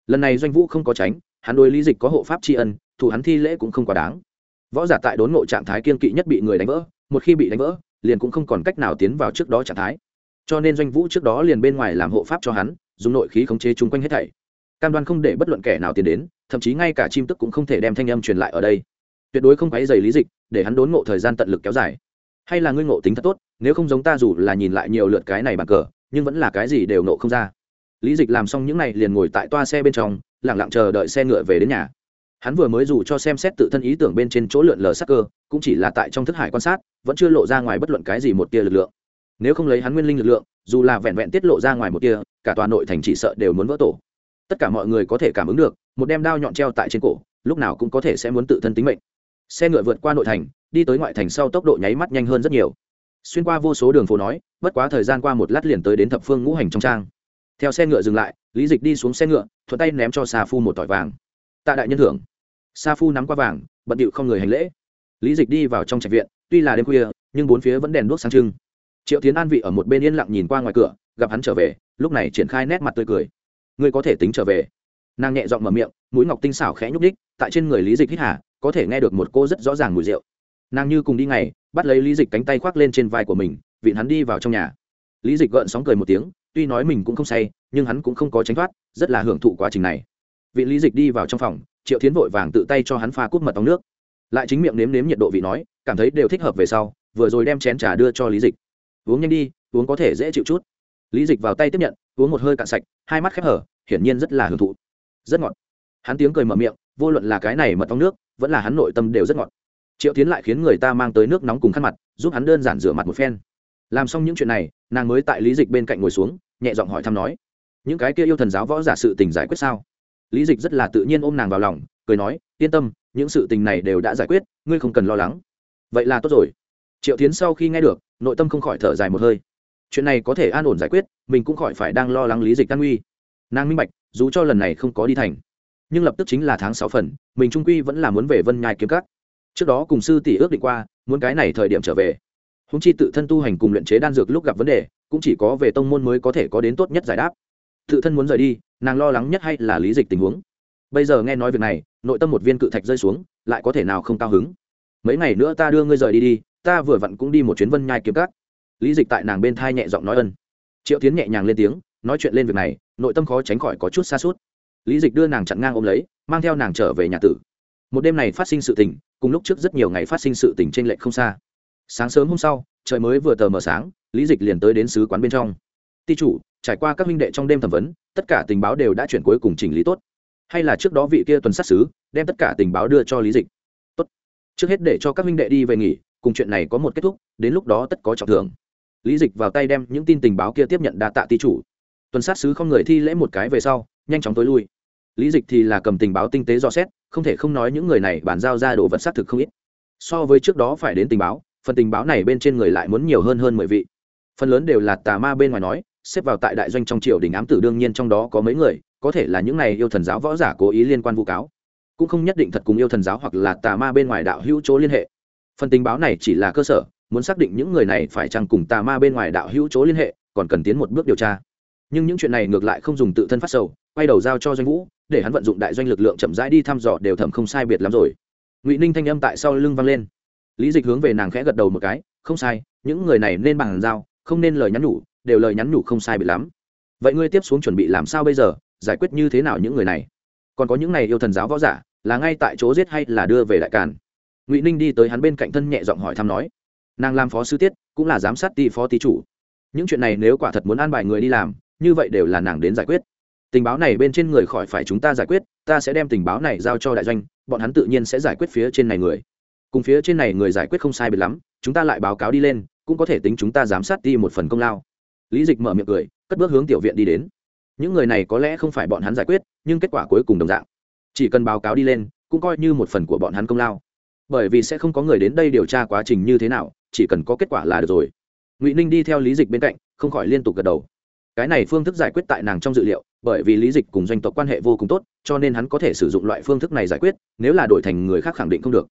Lần này doanh vũ không có tránh, hắn đối lý dịch có hộ pháp tri ân thủ hắn thi lễ cũng không quá đáng. Võ giả tại đốn ngộ trạng thái kiên kỵ nhất bị người đánh vỡ, một khi bị đánh vỡ liền cũng không còn cách nào tiến vào trước đó trạng thái. Cho nên doanh vũ trước đó liền bên ngoài làm hộ pháp cho hắn, dùng nội khí khống chế chung quanh hết thảy. Cam đoan không để bất luận kẻ nào tiến đến, thậm chí ngay cả chim tức cũng không thể đem thanh âm truyền lại ở đây. Tuyệt đối không quấy dày lý dịch, để hắn đốn ngộ thời gian tận lực kéo dài. Hay là ngươi ngộ tính thật tốt, nếu không giống ta dù là nhìn lại nhiều lượt cái này bàn cờ, nhưng vẫn là cái gì đều ngộ không ra. Lý dịch làm xong những này liền ngồi tại toa xe bên trong lẳng lặng chờ đợi xe ngựa về đến nhà hắn vừa mới dù cho xem xét tự thân ý tưởng bên trên chỗ lượn lờ sắc cơ, cũng chỉ là tại trong thức hải quan sát, vẫn chưa lộ ra ngoài bất luận cái gì một tia lực lượng. Nếu không lấy hắn nguyên linh lực lượng, dù là vẹn vẹn tiết lộ ra ngoài một tia, cả tòa nội thành chỉ sợ đều muốn vỡ tổ. Tất cả mọi người có thể cảm ứng được, một đem đao nhọn treo tại trên cổ, lúc nào cũng có thể sẽ muốn tự thân tính mệnh. Xe ngựa vượt qua nội thành, đi tới ngoại thành sau tốc độ nháy mắt nhanh hơn rất nhiều. Xuyên qua vô số đường phố nói, bất quá thời gian qua một lát liền tới đến thập phương ngũ hành trong trang. Theo xe ngựa dừng lại, lý dịch đi xuống xe ngựa, thuận tay ném cho xà phu một tỏi vàng. Tạ đại nhân thưởng sa phu nắm qua vàng, bận điệu không người hành lễ. Lý dịch đi vào trong trạch viện, tuy là đêm khuya, nhưng bốn phía vẫn đèn đuốc sáng trưng. Triệu tiến an vị ở một bên yên lặng nhìn qua ngoài cửa, gặp hắn trở về, lúc này triển khai nét mặt tươi cười. Ngươi có thể tính trở về. Nàng nhẹ giọng mở miệng, mũi ngọc tinh xảo khẽ nhúc đích tại trên người lý dịch hít hà, có thể nghe được một cô rất rõ ràng mùi rượu. Nàng như cùng đi ngày, bắt lấy lý dịch cánh tay khoác lên trên vai của mình, vịn hắn đi vào trong nhà. Lý dịch gợn sóng cười một tiếng, tuy nói mình cũng không say, nhưng hắn cũng không có tránh thoát, rất là hưởng thụ quá trình này. Vị lý dịch đi vào trong phòng triệu tiến vội vàng tự tay cho hắn pha cút mật ong nước. Lại chính miệng nếm nếm nhiệt độ vị nói, cảm thấy đều thích hợp về sau, vừa rồi đem chén trà đưa cho lý dịch. Uống nhanh đi, uống có thể dễ chịu chút. Lý dịch vào tay tiếp nhận, uống một hơi cạn sạch, hai mắt khép hở, hiển nhiên rất là hưởng thụ. Rất ngọt. Hắn tiếng cười mở miệng, vô luận là cái này mật ong nước, vẫn là hắn nội tâm đều rất ngọt. Triệu tiến lại khiến người ta mang tới nước nóng cùng khăn mặt, giúp hắn đơn giản rửa mặt một phen. Làm xong những chuyện này, nàng mới tại lý dịch bên cạnh ngồi xuống, nhẹ giọng hỏi thăm nói, những cái kia yêu thần giáo võ giả sự tình giải quyết sao? Lý dịch rất là tự nhiên ôm nàng vào lòng, cười nói, yên tâm, những sự tình này đều đã giải quyết, ngươi không cần lo lắng. Vậy là tốt rồi. Triệu tiến sau khi nghe được, nội tâm không khỏi thở dài một hơi. Chuyện này có thể an ổn giải quyết, mình cũng khỏi phải đang lo lắng lý dịch tan nguy. Nàng minh bạch, dù cho lần này không có đi thành, nhưng lập tức chính là tháng sáu phần, mình trung quy vẫn là muốn về vân nhai kiếm cắt trước đó cùng sư tỷ ước định qua, muốn cái này thời điểm trở về. Húng chi tự thân tu hành cùng luyện chế đan dược lúc gặp vấn đề, cũng chỉ có về tông môn mới có thể có đến tốt nhất giải đáp tự thân muốn rời đi, nàng lo lắng nhất hay là lý dịch tình huống. Bây giờ nghe nói việc này, nội tâm một viên cự thạch rơi xuống, lại có thể nào không cao hứng? Mấy ngày nữa ta đưa ngươi rời đi đi, ta vừa vặn cũng đi một chuyến vân nhai kiếm cát. lý dịch tại nàng bên thai nhẹ giọng nói ân. Triệu tiến nhẹ nhàng lên tiếng, nói chuyện lên việc này, nội tâm khó tránh khỏi có chút xa suốt lý dịch đưa nàng chặn ngang ôm lấy, mang theo nàng trở về nhà tử. Một đêm này phát sinh sự tình, cùng lúc trước rất nhiều ngày phát sinh sự tình trên lệch không xa. Sáng sớm hôm sau, trời mới vừa tờ mờ sáng, lý dịch liền tới đến sứ quán bên trong ti chủ, trải qua các minh đệ trong đêm thẩm vấn, tất cả tình báo đều đã chuyển cuối cùng chỉnh lý tốt. Hay là trước đó vị kia tuần sát xứ đem tất cả tình báo đưa cho lý dịch. Tốt. Trước hết để cho các minh đệ đi về nghỉ, cùng chuyện này có một kết thúc, đến lúc đó tất có trọng thưởng. Lý dịch vào tay đem những tin tình báo kia tiếp nhận đa tạ ti chủ. Tuần sát sứ không người thi lễ một cái về sau, nhanh chóng tối lui. Lý dịch thì là cầm tình báo tinh tế dò xét, không thể không nói những người này bàn giao ra đồ vật xác thực không ít. So với trước đó phải đến tình báo, phần tình báo này bên trên người lại muốn nhiều hơn hơn mười vị. Phần lớn đều là tà ma bên ngoài nói xếp vào tại đại doanh trong triều đình ám tử đương nhiên trong đó có mấy người, có thể là những này yêu thần giáo võ giả cố ý liên quan vu cáo. Cũng không nhất định thật cùng yêu thần giáo hoặc là tà ma bên ngoài đạo hữu chỗ liên hệ. Phần tình báo này chỉ là cơ sở, muốn xác định những người này phải chăng cùng tà ma bên ngoài đạo hữu chỗ liên hệ, còn cần tiến một bước điều tra. Nhưng những chuyện này ngược lại không dùng tự thân phát sầu, quay đầu giao cho doanh vũ, để hắn vận dụng đại doanh lực lượng chậm rãi đi thăm dò đều thẩm không sai biệt lắm rồi. Ngụy ninh thanh âm tại sau lưng vang lên. Lý dịch hướng về nàng khẽ gật đầu một cái, không sai, những người này nên bằng giao, không nên lời nhắn nhủ đều lời nhắn nhủ không sai biệt lắm. Vậy ngươi tiếp xuống chuẩn bị làm sao bây giờ? Giải quyết như thế nào những người này? Còn có những này yêu thần giáo võ giả, là ngay tại chỗ giết hay là đưa về đại càn? Ngụy ninh đi tới hắn bên cạnh thân nhẹ giọng hỏi thăm nói. Nàng làm phó sư tiết, cũng là giám sát ty phó ty chủ. Những chuyện này nếu quả thật muốn an bài người đi làm, như vậy đều là nàng đến giải quyết. Tình báo này bên trên người khỏi phải chúng ta giải quyết, ta sẽ đem tình báo này giao cho đại doanh, bọn hắn tự nhiên sẽ giải quyết phía trên này người. Cùng phía trên này người giải quyết không sai biệt lắm, chúng ta lại báo cáo đi lên, cũng có thể tính chúng ta giám sát đi một phần công lao lý dịch mở miệng cười, cất bước hướng tiểu viện đi đến. Những người này có lẽ không phải bọn hắn giải quyết, nhưng kết quả cuối cùng đồng dạng. Chỉ cần báo cáo đi lên, cũng coi như một phần của bọn hắn công lao. Bởi vì sẽ không có người đến đây điều tra quá trình như thế nào, chỉ cần có kết quả là được rồi. Ngụy ninh đi theo lý dịch bên cạnh, không khỏi liên tục gật đầu. Cái này phương thức giải quyết tại nàng trong dự liệu, bởi vì lý dịch cùng doanh tộc quan hệ vô cùng tốt, cho nên hắn có thể sử dụng loại phương thức này giải quyết, nếu là đổi thành người khác khẳng định không được.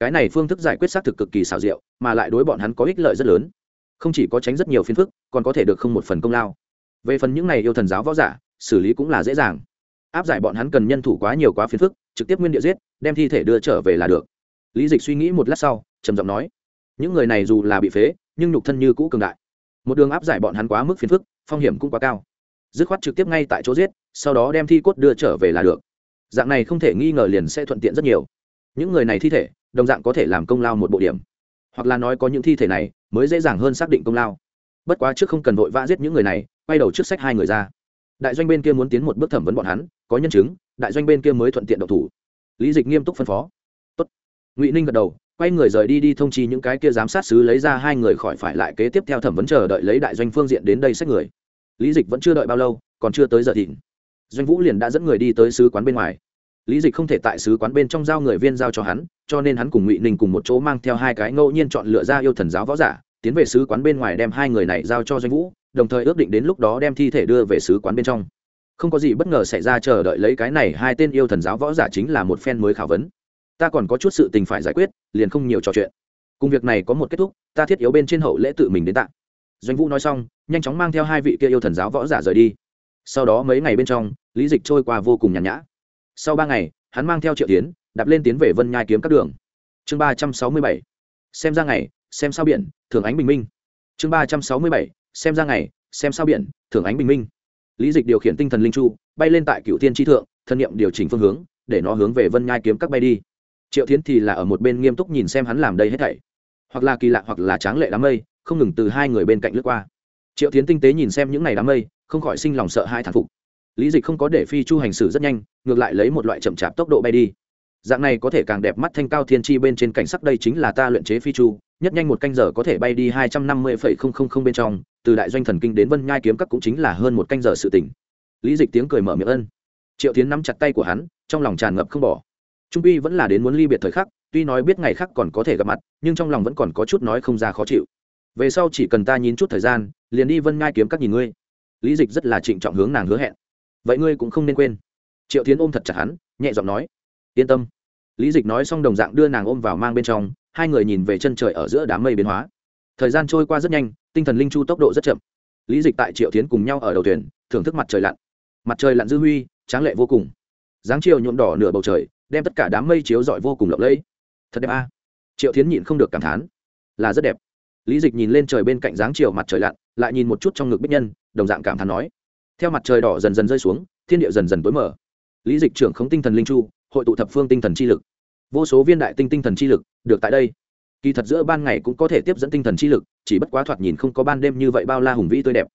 Cái này phương thức giải quyết xác thực cực kỳ xảo diệu, mà lại đối bọn hắn có ích lợi rất lớn không chỉ có tránh rất nhiều phiền phức, còn có thể được không một phần công lao. Về phần những này yêu thần giáo võ giả, xử lý cũng là dễ dàng. Áp giải bọn hắn cần nhân thủ quá nhiều quá phiền phức, trực tiếp nguyên địa giết, đem thi thể đưa trở về là được. Lý dịch suy nghĩ một lát sau, trầm giọng nói, những người này dù là bị phế, nhưng nhục thân như cũ cường đại. Một đường áp giải bọn hắn quá mức phiền phức, phong hiểm cũng quá cao. Dứt khoát trực tiếp ngay tại chỗ giết, sau đó đem thi cốt đưa trở về là được. Dạng này không thể nghi ngờ liền sẽ thuận tiện rất nhiều. Những người này thi thể, đồng dạng có thể làm công lao một bộ điểm. Hoặc là nói có những thi thể này mới dễ dàng hơn xác định công lao. Bất quá trước không cần vội vã giết những người này, quay đầu trước sách hai người ra. Đại doanh bên kia muốn tiến một bước thẩm vấn bọn hắn, có nhân chứng, đại doanh bên kia mới thuận tiện độc thủ. Lý dịch nghiêm túc phân phó. Tốt. ngụy ninh gật đầu, quay người rời đi đi thông chi những cái kia giám sát sứ lấy ra hai người khỏi phải lại kế tiếp theo thẩm vấn chờ đợi lấy đại doanh phương diện đến đây sách người. Lý dịch vẫn chưa đợi bao lâu, còn chưa tới giờ thịnh. Doanh vũ liền đã dẫn người đi tới sứ quán bên ngoài lý dịch không thể tại sứ quán bên trong giao người viên giao cho hắn, cho nên hắn cùng ngụy ninh cùng một chỗ mang theo hai cái ngẫu nhiên chọn lựa ra yêu thần giáo võ giả, tiến về sứ quán bên ngoài đem hai người này giao cho doanh vũ, đồng thời ước định đến lúc đó đem thi thể đưa về sứ quán bên trong. Không có gì bất ngờ xảy ra chờ đợi lấy cái này hai tên yêu thần giáo võ giả chính là một phen mới khảo vấn. Ta còn có chút sự tình phải giải quyết, liền không nhiều trò chuyện. Cùng việc này có một kết thúc, ta thiết yếu bên trên hậu lễ tự mình đến tạng doanh vũ nói xong, nhanh chóng mang theo hai vị kia yêu thần giáo võ giả rời đi. Sau đó mấy ngày bên trong, lý dịch trôi qua vô cùng nhàn nhã sau ba ngày, hắn mang theo triệu tiến, đạp lên tiến về vân nhai kiếm các đường. Chương ba trăm sáu mươi bảy. Xem ra ngày, xem sao biển thường ánh bình minh. Chương ba trăm sáu mươi bảy. Xem ra ngày, xem sao biển thường ánh bình minh. Lý dịch điều khiển tinh thần linh chu, bay lên tại cựu thiên tri thượng, thân nhiệm điều chỉnh phương hướng, để nó hướng về vân nhai kiếm các bay đi. Triệu tiến thì là ở một bên nghiêm túc nhìn xem hắn làm đây hết thảy. Hoặc là kỳ lạ hoặc là tráng lệ đám mây, không ngừng từ hai người bên cạnh lướt qua. Triệu tiến tinh tế nhìn xem những n à y đám mây, không khỏi sinh lòng sợ hai thản phục lý dịch không có để phi chu hành xử rất nhanh, ngược lại lấy một loại chậm chạp tốc độ bay đi. Dạng này có thể càng đẹp mắt thanh cao thiên chi bên trên cảnh sắc đây chính là ta luyện chế phi chu, nhất nhanh một canh giờ có thể bay đi hai trăm năm mươi phẩy không không không bên trong, từ đại doanh thần kinh đến vân nhai kiếm các cũng chính là hơn một canh giờ sự tỉnh. Lý dịch tiếng cười mở miệng ân. Triệu tiến nắm chặt tay của hắn, trong lòng tràn ngập không bỏ. Trung uy vẫn là đến muốn ly biệt thời khắc, tuy nói biết ngày khác còn có thể gặp mặt, nhưng trong lòng vẫn còn có chút nói không ra khó chịu. Về sau chỉ cần ta nhín chút thời gian, liền đi vân ngai kiếm các nhìn ngươi. Lý dịch rất là trịnh trọng hướng nàng hứa hẹn vậy ngươi cũng không nên quên. Triệu tiến ôm thật chặt hắn, nhẹ giọng nói, yên tâm. Lý dịch nói xong đồng dạng đưa nàng ôm vào mang bên trong, hai người nhìn về chân trời ở giữa đám mây biến hóa. Thời gian trôi qua rất nhanh, tinh thần linh chu tốc độ rất chậm. Lý dịch tại triệu tiến cùng nhau ở đầu thuyền, thưởng thức mặt trời lặn. Mặt trời lặn dư huy, tráng lệ vô cùng. Dáng chiều nhuộm đỏ nửa bầu trời, đem tất cả đám mây chiếu rọi vô cùng lộng lẫy. Thật đẹp a. Triệu tiến nhịn không được cảm thán. Là rất đẹp. Lý dịch nhìn lên trời bên cạnh dáng chiều mặt trời lặn, lại nhìn một chút trong ngực bích nhân, đồng dạng cảm thán nói theo mặt trời đỏ dần dần rơi xuống, thiên địa dần dần tối mở lý dịch trưởng không tinh thần linh chu, hội tụ thập phương tinh thần chi lực. Vô số viên đại tinh tinh thần chi lực được tại đây. Kỳ thật giữa ban ngày cũng có thể tiếp dẫn tinh thần chi lực, chỉ bất quá thoạt nhìn không có ban đêm như vậy bao la hùng vĩ tươi đẹp.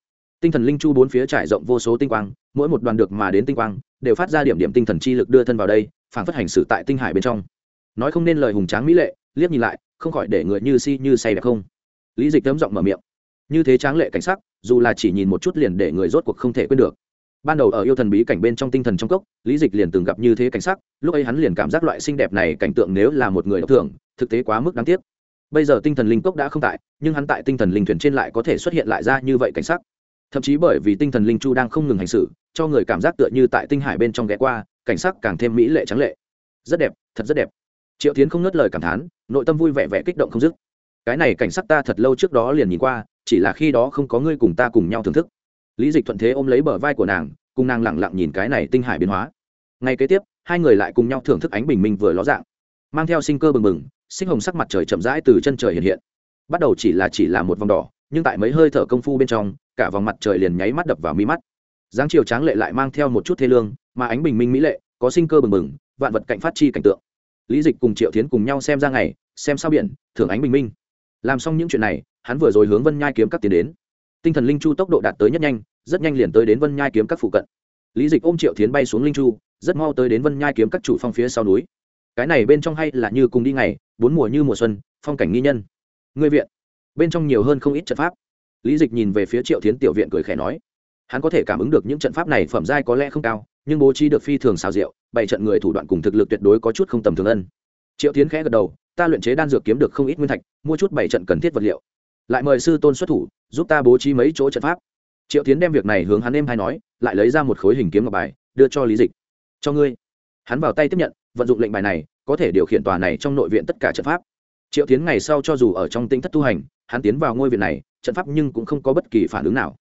Tinh thần linh chu bốn phía trải rộng vô số tinh quang, mỗi một đoàn được mà đến tinh quang, đều phát ra điểm điểm tinh thần chi lực đưa thân vào đây phản phất hành xử tại tinh hải bên trong. Nói không nên lời hùng tráng mỹ lệ, liếc nhìn lại, không khỏi để người như si như say đẹp không? Lý dịch tấm giọng mở miệng như thế tráng lệ cảnh sắc, dù là chỉ nhìn một chút liền để người rốt cuộc không thể quên được. Ban đầu ở yêu thần bí cảnh bên trong tinh thần trong cốc, lý dịch liền từng gặp như thế cảnh sắc, lúc ấy hắn liền cảm giác loại xinh đẹp này cảnh tượng nếu là một người đọc thường thực tế quá mức đáng tiếc. Bây giờ tinh thần linh cốc đã không tại, nhưng hắn tại tinh thần linh thuyền trên lại có thể xuất hiện lại ra như vậy cảnh sắc. Thậm chí bởi vì tinh thần linh chu đang không ngừng hành xử, cho người cảm giác tựa như tại tinh hải bên trong ghé qua, cảnh sắc càng thêm mỹ lệ trắng lệ. Rất đẹp, thật rất đẹp. Triệu tiến không ngớt lời cảm thán, nội tâm vui vẻ vẻ kích động không dứt. Cái này cảnh sắc ta thật lâu trước đó liền nhìn qua chỉ là khi đó không có ngươi cùng ta cùng nhau thưởng thức. Lý dịch thuận thế ôm lấy bờ vai của nàng, cùng nàng lẳng lặng nhìn cái này tinh hải biến hóa. Ngay kế tiếp, hai người lại cùng nhau thưởng thức ánh bình minh vừa ló dạng, mang theo sinh cơ bừng bừng sinh hồng sắc mặt trời chậm rãi từ chân trời hiện hiện. Bắt đầu chỉ là chỉ là một vòng đỏ, nhưng tại mấy hơi thở công phu bên trong, cả vòng mặt trời liền nháy mắt đập vào mi mắt. Dáng chiều tráng lệ lại mang theo một chút thê lương, mà ánh bình minh mỹ lệ, có sinh cơ bừng bừng, vạn vật cạnh phát chi cảnh tượng. Lý dịch cùng triệu tiến cùng nhau xem ra ngày, xem sao biển, thưởng ánh bình minh. Làm xong những chuyện này hắn vừa rồi hướng vân nhai kiếm các tiến đến. Tinh thần linh chu tốc độ đạt tới nhất nhanh, rất nhanh liền tới đến vân nhai kiếm các phụ cận. Lý dịch ôm triệu tiến bay xuống linh chu, rất mau tới đến vân nhai kiếm các chủ phong phía sau núi. Cái này bên trong hay là như cùng đi ngày, bốn mùa như mùa xuân, phong cảnh nghi nhân. Người viện. Bên trong nhiều hơn không ít trận pháp. Lý dịch nhìn về phía triệu tiến tiểu viện cười khẽ nói. Hắn có thể cảm ứng được những trận pháp này phẩm giai có lẽ không cao, nhưng bố trí được phi thường xào rượu bảy trận người thủ đoạn cùng thực lực tuyệt đối có chút không tầm thường ân triệu tiến khẽ gật đầu, ta luyện chế đan dược kiếm được không ít nguyên thạch, mua chút bảy trận cần thiết vật liệu lại mời sư tôn xuất thủ, giúp ta bố trí mấy chỗ trận pháp. Triệu tiến đem việc này hướng hắn em hay nói, lại lấy ra một khối hình kiếm ngọc bài, đưa cho lý dịch. Cho ngươi. Hắn vào tay tiếp nhận, vận dụng lệnh bài này, có thể điều khiển tòa này trong nội viện tất cả trận pháp. Triệu tiến ngày sau cho dù ở trong tinh thất tu hành, hắn tiến vào ngôi viện này, trận pháp nhưng cũng không có bất kỳ phản ứng nào.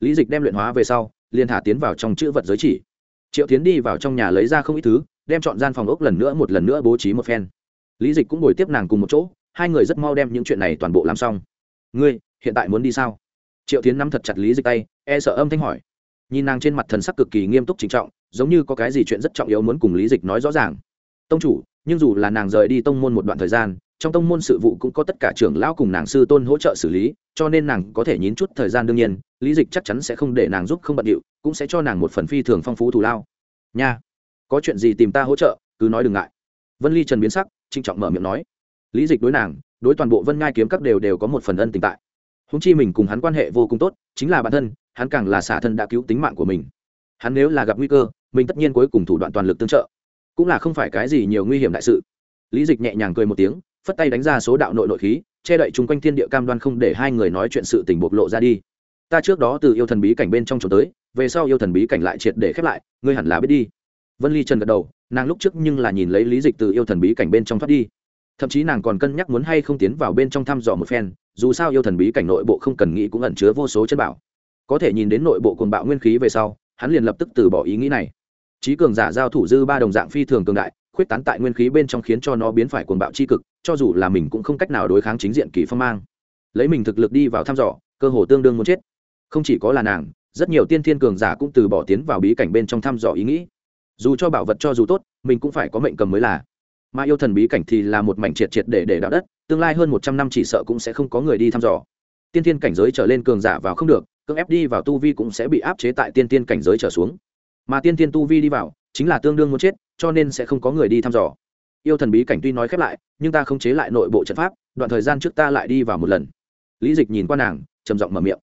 Lý dịch đem luyện hóa về sau, liền thả tiến vào trong chữ vật giới chỉ. Triệu tiến đi vào trong nhà lấy ra không ít thứ, đem chọn gian phòng ốc lần nữa một lần nữa bố trí một phen. Lý dịch cũng ngồi tiếp nàng cùng một chỗ, hai người rất mau đem những chuyện này toàn bộ làm xong ngươi, hiện tại muốn đi sao? Triệu tiến nắm thật chặt lý dịch tay e sợ âm thanh hỏi. Nhìn nàng trên mặt thần sắc cực kỳ nghiêm túc trịnh trọng, giống như có cái gì chuyện rất trọng yếu muốn cùng lý dịch nói rõ ràng. Tông chủ, nhưng dù là nàng rời đi tông môn một đoạn thời gian, trong tông môn sự vụ cũng có tất cả trưởng lão cùng nàng sư tôn hỗ trợ xử lý, cho nên nàng có thể nhín chút thời gian đương nhiên, lý dịch chắc chắn sẽ không để nàng giúp không bận điệu, cũng sẽ cho nàng một phần phi thường phong phú thù lao. Nha, có chuyện gì tìm ta hỗ trợ, cứ nói đừng ngại. Vân ly trần biến sắc trinh trọng mở miệng nói. Lý dịch đối nàng đối toàn bộ vân ngai kiếm các đều đều có một phần ân tình tại. Húng chi mình cùng hắn quan hệ vô cùng tốt, chính là bản thân, hắn càng là xả thân đã cứu tính mạng của mình. Hắn nếu là gặp nguy cơ, mình tất nhiên cuối cùng thủ đoạn toàn lực tương trợ. Cũng là không phải cái gì nhiều nguy hiểm đại sự. Lý dịch nhẹ nhàng cười một tiếng, phất tay đánh ra số đạo nội nội khí, che đậy chung quanh thiên địa cam đoan không để hai người nói chuyện sự tình bộc lộ ra đi. Ta trước đó từ yêu thần bí cảnh bên trong trốn tới, về sau yêu thần bí cảnh lại triệt để khép lại, ngươi hẳn là biết đi. Vân ly trần gật đầu, nàng lúc trước nhưng là nhìn lấy lý dịch từ yêu thần bí cảnh bên trong thoát đi thậm chí nàng còn cân nhắc muốn hay không tiến vào bên trong thăm dò một phen, dù sao yêu thần bí cảnh nội bộ không cần nghĩ cũng ẩn chứa vô số chân bảo. Có thể nhìn đến nội bộ cuồng bạo nguyên khí về sau, hắn liền lập tức từ bỏ ý nghĩ này. Trí cường giả giao thủ dư ba đồng dạng phi thường cường đại, khuyết tán tại nguyên khí bên trong khiến cho nó biến phải cuồng bạo c h i cực, cho dù là mình cũng không cách nào đối kháng chính diện kỳ phong mang. Lấy mình thực lực đi vào thăm dò, cơ hồ tương đương muốn chết. Không chỉ có là nàng, rất nhiều tiên thiên cường giả cũng từ bỏ tiến vào bí cảnh bên trong thăm dò ý nghĩ. Dù cho bảo vật cho dù tốt, mình cũng phải có mệnh cầm mới là mà yêu thần bí cảnh thì là một mảnh triệt triệt để để đạo đất, tương lai hơn một trăm năm chỉ sợ cũng sẽ không có người đi thăm dò. Tiên tiên cảnh giới trở lên cường giả vào không được, cưỡng ép đi vào tu vi cũng sẽ bị áp chế tại tiên tiên cảnh giới trở xuống. Mà tiên tiên tu vi đi vào, chính là tương đương muốn chết, cho nên sẽ không có người đi thăm dò. Yêu thần bí cảnh tuy nói khép lại, nhưng ta không chế lại nội bộ trận pháp, đoạn thời gian trước ta lại đi vào một lần. Lý dịch nhìn qua nàng, trầm giọng mở miệng.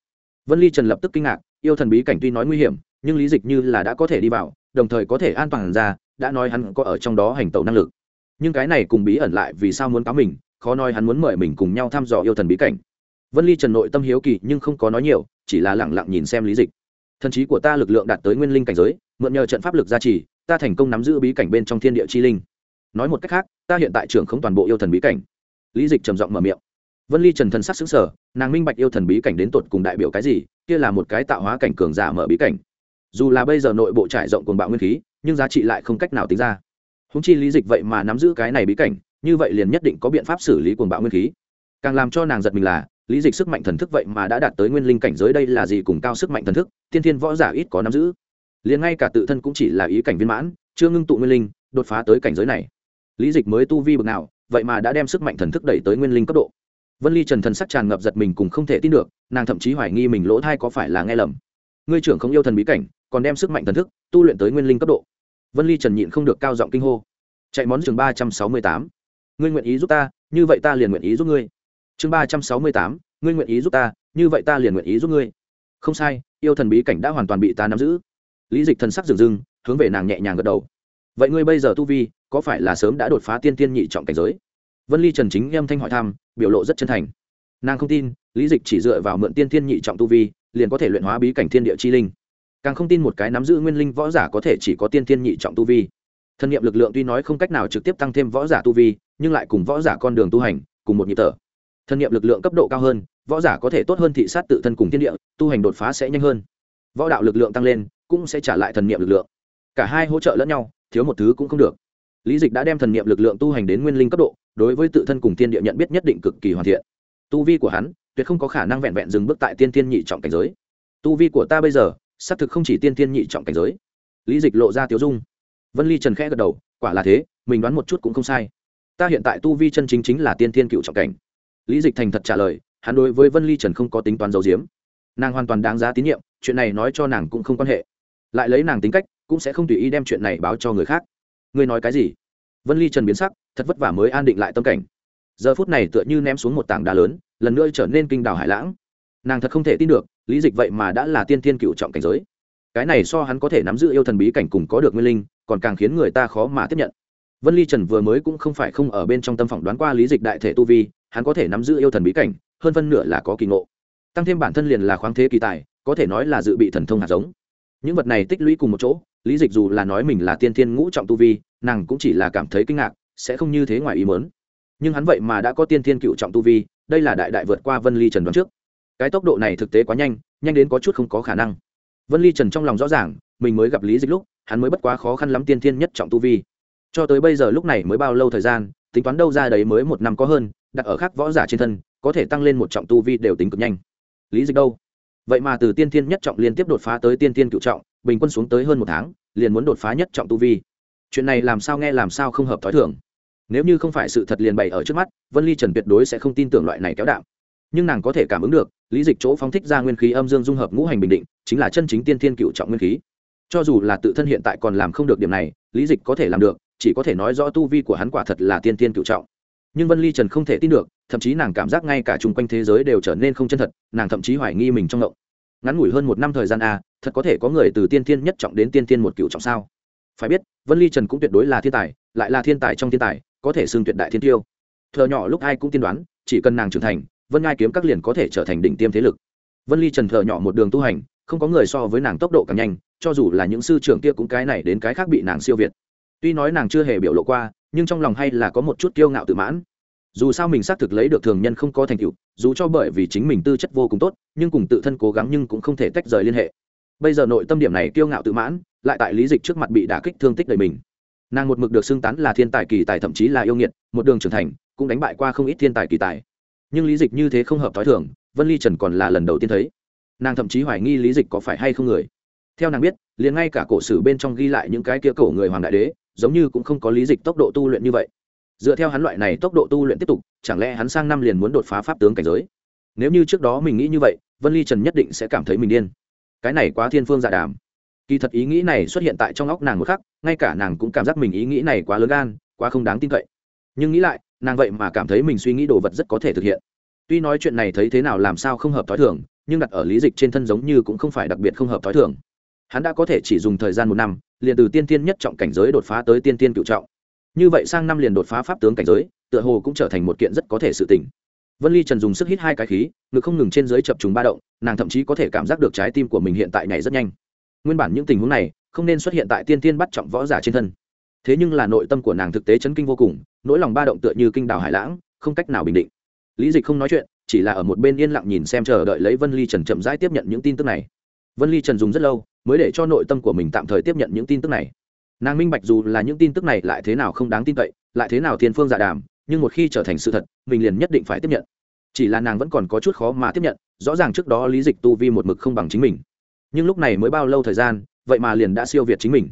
Vân ly trần lập tức kinh ngạc, yêu thần bí cảnh tuy nói nguy hiểm, nhưng lý dịch như là đã có thể đi vào, đồng thời có thể an toàn ra, đã nói hắn có ở trong đó hành tẩu năng lực nhưng cái này cùng bí ẩn lại vì sao muốn cáo mình, khó nói hắn muốn mời mình cùng nhau thăm dò yêu thần bí cảnh. Vân ly trần nội tâm hiếu kỳ nhưng không có nói nhiều, chỉ là lẳng lặng nhìn xem lý dịch. Thần trí của ta lực lượng đạt tới nguyên linh cảnh giới, mượn nhờ trận pháp lực gia trì, ta thành công nắm giữ bí cảnh bên trong thiên địa chi linh. Nói một cách khác, ta hiện tại trưởng không toàn bộ yêu thần bí cảnh. Lý dịch trầm giọng mở miệng. Vân ly trần thần sắc xứng sở nàng minh bạch yêu thần bí cảnh đến tột cùng đại biểu cái gì, kia là một cái tạo hóa cảnh cường giả mở bí cảnh. Dù là bây giờ nội bộ trải rộng cồn bạo nguyên khí, nhưng giá trị lại không cách nào tính ra húng chi lý dịch vậy mà nắm giữ cái này bí cảnh, như vậy liền nhất định có biện pháp xử lý cuồng bạo nguyên khí. Càng làm cho nàng giật mình là, lý dịch sức mạnh thần thức vậy mà đã đạt tới nguyên linh cảnh giới đây là gì cùng cao sức mạnh thần thức thiên thiên võ giả ít có nắm giữ. Liền ngay cả tự thân cũng chỉ là ý cảnh viên mãn, chưa ngưng tụ nguyên linh, đột phá tới cảnh giới này. Lý dịch mới tu vi bực nào, vậy mà đã đem sức mạnh thần thức đẩy tới nguyên linh cấp độ. Vân ly trần thần sắc tràn ngập giật mình cùng không thể tin được, nàng thậm chí hoài nghi mình lỗ thai có phải là nghe lầm. Ngươi trưởng không yêu thần bí cảnh, còn đem sức mạnh thần thức tu luyện tới nguyên linh cấp độ vân ly trần nhịn không được cao giọng kinh hô. Chạy món chương ba trăm sáu mươi tám. Ngươi nguyện ý giúp ta, như vậy ta liền nguyện ý giúp ngươi. Chương ba trăm sáu mươi tám. Ngươi nguyện ý giúp ta, như vậy ta liền nguyện ý giúp ngươi. Không sai, yêu thần bí cảnh đã hoàn toàn bị ta nắm giữ. Lý dịch thần sắc dừng dưng hướng về nàng nhẹ nhàng gật đầu. Vậy ngươi bây giờ tu vi, có phải là sớm đã đột phá tiên tiên nhị trọng cảnh giới? Vân ly trần chính âm thanh hỏi thăm, biểu lộ rất chân thành. Nàng không tin, lý dịch chỉ dựa vào mượn tiên thiên nhị trọng tu vi, liền có thể luyện hóa bí cảnh thiên địa chi linh càng không tin một cái nắm giữ nguyên linh võ giả có thể chỉ có tiên thiên nhị trọng tu vi. Thân nhiệm lực lượng tuy nói không cách nào trực tiếp tăng thêm võ giả tu vi, nhưng lại cùng võ giả con đường tu hành, cùng một nhịp thở. Thân nhiệm lực lượng cấp độ cao hơn, võ giả có thể tốt hơn thị sát tự thân cùng thiên địa, tu hành đột phá sẽ nhanh hơn. Võ đạo lực lượng tăng lên, cũng sẽ trả lại thần niệm lực lượng. Cả hai hỗ trợ lẫn nhau, thiếu một thứ cũng không được. Lý dịch đã đem thần niệm lực lượng tu hành đến nguyên linh cấp độ, đối với tự thân cùng thiên địa nhận biết nhất định cực kỳ hoàn thiện. Tu vi của hắn, tuyệt không có khả năng vẹn vẹn dừng bước tại tiên tiên nhị trọng cảnh giới. Tu vi của ta bây giờ xác thực không chỉ tiên tiên nhị trọng cảnh giới. Lý dịch lộ ra tiếu dung. Vân ly trần khẽ gật đầu, quả là thế, mình đoán một chút cũng không sai. Ta hiện tại tu vi chân chính chính là tiên tiên cựu trọng cảnh. Lý dịch thành thật trả lời, hắn đối với vân ly trần không có tính toán dấu diếm nàng hoàn toàn đáng giá tín nhiệm, chuyện này nói cho nàng cũng không quan hệ. Lại lấy nàng tính cách, cũng sẽ không tùy ý đem chuyện này báo cho người khác. Ngươi nói cái gì? Vân ly trần biến sắc, thật vất vả mới an định lại tâm cảnh. Giờ phút này tựa như ném xuống một tảng đá lớn, lần nữa trở nên kinh đảo hải lãng. Nàng thật không thể tin được lý dịch vậy mà đã là tiên thiên cựu trọng cảnh giới. Cái này so hắn có thể nắm giữ yêu thần bí cảnh cùng có được nguyên linh, còn càng khiến người ta khó mà tiếp nhận. Vân ly trần vừa mới cũng không phải không ở bên trong tâm phỏng đoán qua lý dịch đại thể tu vi, hắn có thể nắm giữ yêu thần bí cảnh, hơn phân nửa là có kỳ ngộ. Tăng thêm bản thân liền là khoáng thế kỳ tài, có thể nói là dự bị thần thông hạt giống. Những vật này tích lũy cùng một chỗ, lý dịch dù là nói mình là tiên thiên ngũ trọng tu vi, nàng cũng chỉ là cảm thấy kinh ngạc, sẽ không như thế ngoài ý mớn nhưng hắn vậy mà đã có tiên thiên cựu trọng tu vi, đây là đại đại vượt qua vân ly trần đoán trước cái tốc độ này thực tế quá nhanh nhanh đến có chút không có khả năng. Vân ly trần trong lòng rõ ràng, mình mới gặp lý dịch lúc, hắn mới bất quá khó khăn lắm tiên thiên nhất trọng tu vi. Cho tới bây giờ lúc này mới bao lâu thời gian, tính toán đâu ra đấy mới một năm có hơn, đặt ở khác võ giả trên thân, có thể tăng lên một trọng tu vi đều tính cực nhanh. Lý dịch đâu? Vậy mà từ tiên thiên nhất trọng liên tiếp đột phá tới tiên thiên cựu trọng, bình quân xuống tới hơn một tháng, liền muốn đột phá nhất trọng tu vi. Chuyện này làm sao nghe làm sao không hợp t h ó i thường. Nếu như không phải sự thật liền bày ở trước mắt, vân ly trần tuyệt đối sẽ không tin tưởng loại này kéo đạm. nhưng nàng có thể cảm ứng được lý dịch chỗ phóng thích ra nguyên khí âm dương dung hợp ngũ hành bình định, chính là chân chính tiên thiên cựu trọng nguyên khí. Cho dù là tự thân hiện tại còn làm không được điểm này, lý dịch có thể làm được, chỉ có thể nói rõ tu vi của hắn quả thật là tiên thiên cựu trọng. Nhưng vân ly trần không thể tin được, thậm chí nàng cảm giác ngay cả chung quanh thế giới đều trở nên không chân thật, nàng thậm chí hoài nghi mình trong ngộng. Ngắn ngủi hơn một năm thời gian a thật có thể có người từ tiên thiên nhất trọng đến tiên thiên một cựu trọng sao? Phải biết, vân ly trần cũng tuyệt đối là thiên tài, lại là thiên tài trong thiên tài, có thể xưng tuyệt đại thiên tiêu. Thờ nhỏ lúc ai cũng tiên đoán, chỉ cần nàng trưởng thành vân ngai kiếm các liền có thể trở thành đỉnh tiêm thế lực. Vân ly trần thợ nhỏ một đường tu hành, không có người so với nàng tốc độ càng nhanh, cho dù là những sư trưởng kia cũng cái này đến cái khác bị nàng siêu việt. Tuy nói nàng chưa hề biểu lộ qua, nhưng trong lòng hay là có một chút kiêu ngạo tự mãn. Dù sao mình xác thực lấy được thường nhân không có thành tựu, dù cho bởi vì chính mình tư chất vô cùng tốt, nhưng cùng tự thân cố gắng nhưng cũng không thể tách rời liên hệ. Bây giờ nội tâm điểm này kiêu ngạo tự mãn, lại tại lý dịch trước mặt bị đả kích thương tích đầy mình. Nàng một mực được xưng tán là thiên tài kỳ tài, thậm chí là yêu nghiệt, một đường trưởng thành, cũng đánh bại qua không ít thiên tài kỳ tài nhưng lý dịch như thế không hợp t h o i thường, vân ly trần còn là lần đầu tiên thấy. Nàng thậm chí hoài nghi lý dịch có phải hay không người. Theo nàng biết, liền ngay cả cổ sử bên trong ghi lại những cái kia cổ người hoàng đại đế, giống như cũng không có lý dịch tốc độ tu luyện như vậy. Dựa theo hắn loại này tốc độ tu luyện tiếp tục, chẳng lẽ hắn sang năm liền muốn đột phá pháp tướng cảnh giới? Nếu như trước đó mình nghĩ như vậy, vân ly trần nhất định sẽ cảm thấy mình điên. Cái này quá thiên phương dạ đàm. Kỳ thật ý nghĩ này xuất hiện tại trong óc nàng một khắc, ngay cả nàng cũng cảm giác mình ý nghĩ này quá lớn gan, quá không đáng tin cậy. Nhưng nghĩ lại nàng vậy mà cảm thấy mình suy nghĩ đồ vật rất có thể thực hiện. Tuy nói chuyện này thấy thế nào làm sao không hợp t h ó i thường, nhưng đặt ở lý dịch trên thân giống như cũng không phải đặc biệt không hợp t h ó i thường. Hắn đã có thể chỉ dùng thời gian một năm, liền từ tiên tiên nhất trọng cảnh giới đột phá tới tiên tiên cựu trọng. Như vậy sang năm liền đột phá pháp tướng cảnh giới, tựa hồ cũng trở thành một kiện rất có thể sự tình. Vân ly trần dùng sức hít hai cái khí, ngực không ngừng trên dưới chập trùng ba động, nàng thậm chí có thể cảm giác được trái tim của mình hiện tại nhảy rất nhanh. Nguyên bản những tình huống này không nên xuất hiện tại tiên tiên bắt trọng võ giả trên thân thế nhưng là nội tâm của nàng thực tế chấn kinh vô cùng, nỗi lòng ba động tựa như kinh đảo hải lãng, không cách nào bình định. Lý dịch không nói chuyện, chỉ là ở một bên yên lặng nhìn xem chờ đợi lấy vân ly trần chậm rãi tiếp nhận những tin tức này. Vân ly trần dùng rất lâu mới để cho nội tâm của mình tạm thời tiếp nhận những tin tức này. Nàng minh bạch dù là những tin tức này lại thế nào không đáng tin cậy, lại thế nào thiên phương giả đàm, nhưng một khi trở thành sự thật, mình liền nhất định phải tiếp nhận. Chỉ là nàng vẫn còn có chút khó mà tiếp nhận, rõ ràng trước đó lý dịch tu vi một mực không bằng chính mình. Nhưng lúc này mới bao lâu thời gian, vậy mà liền đã siêu việt chính mình.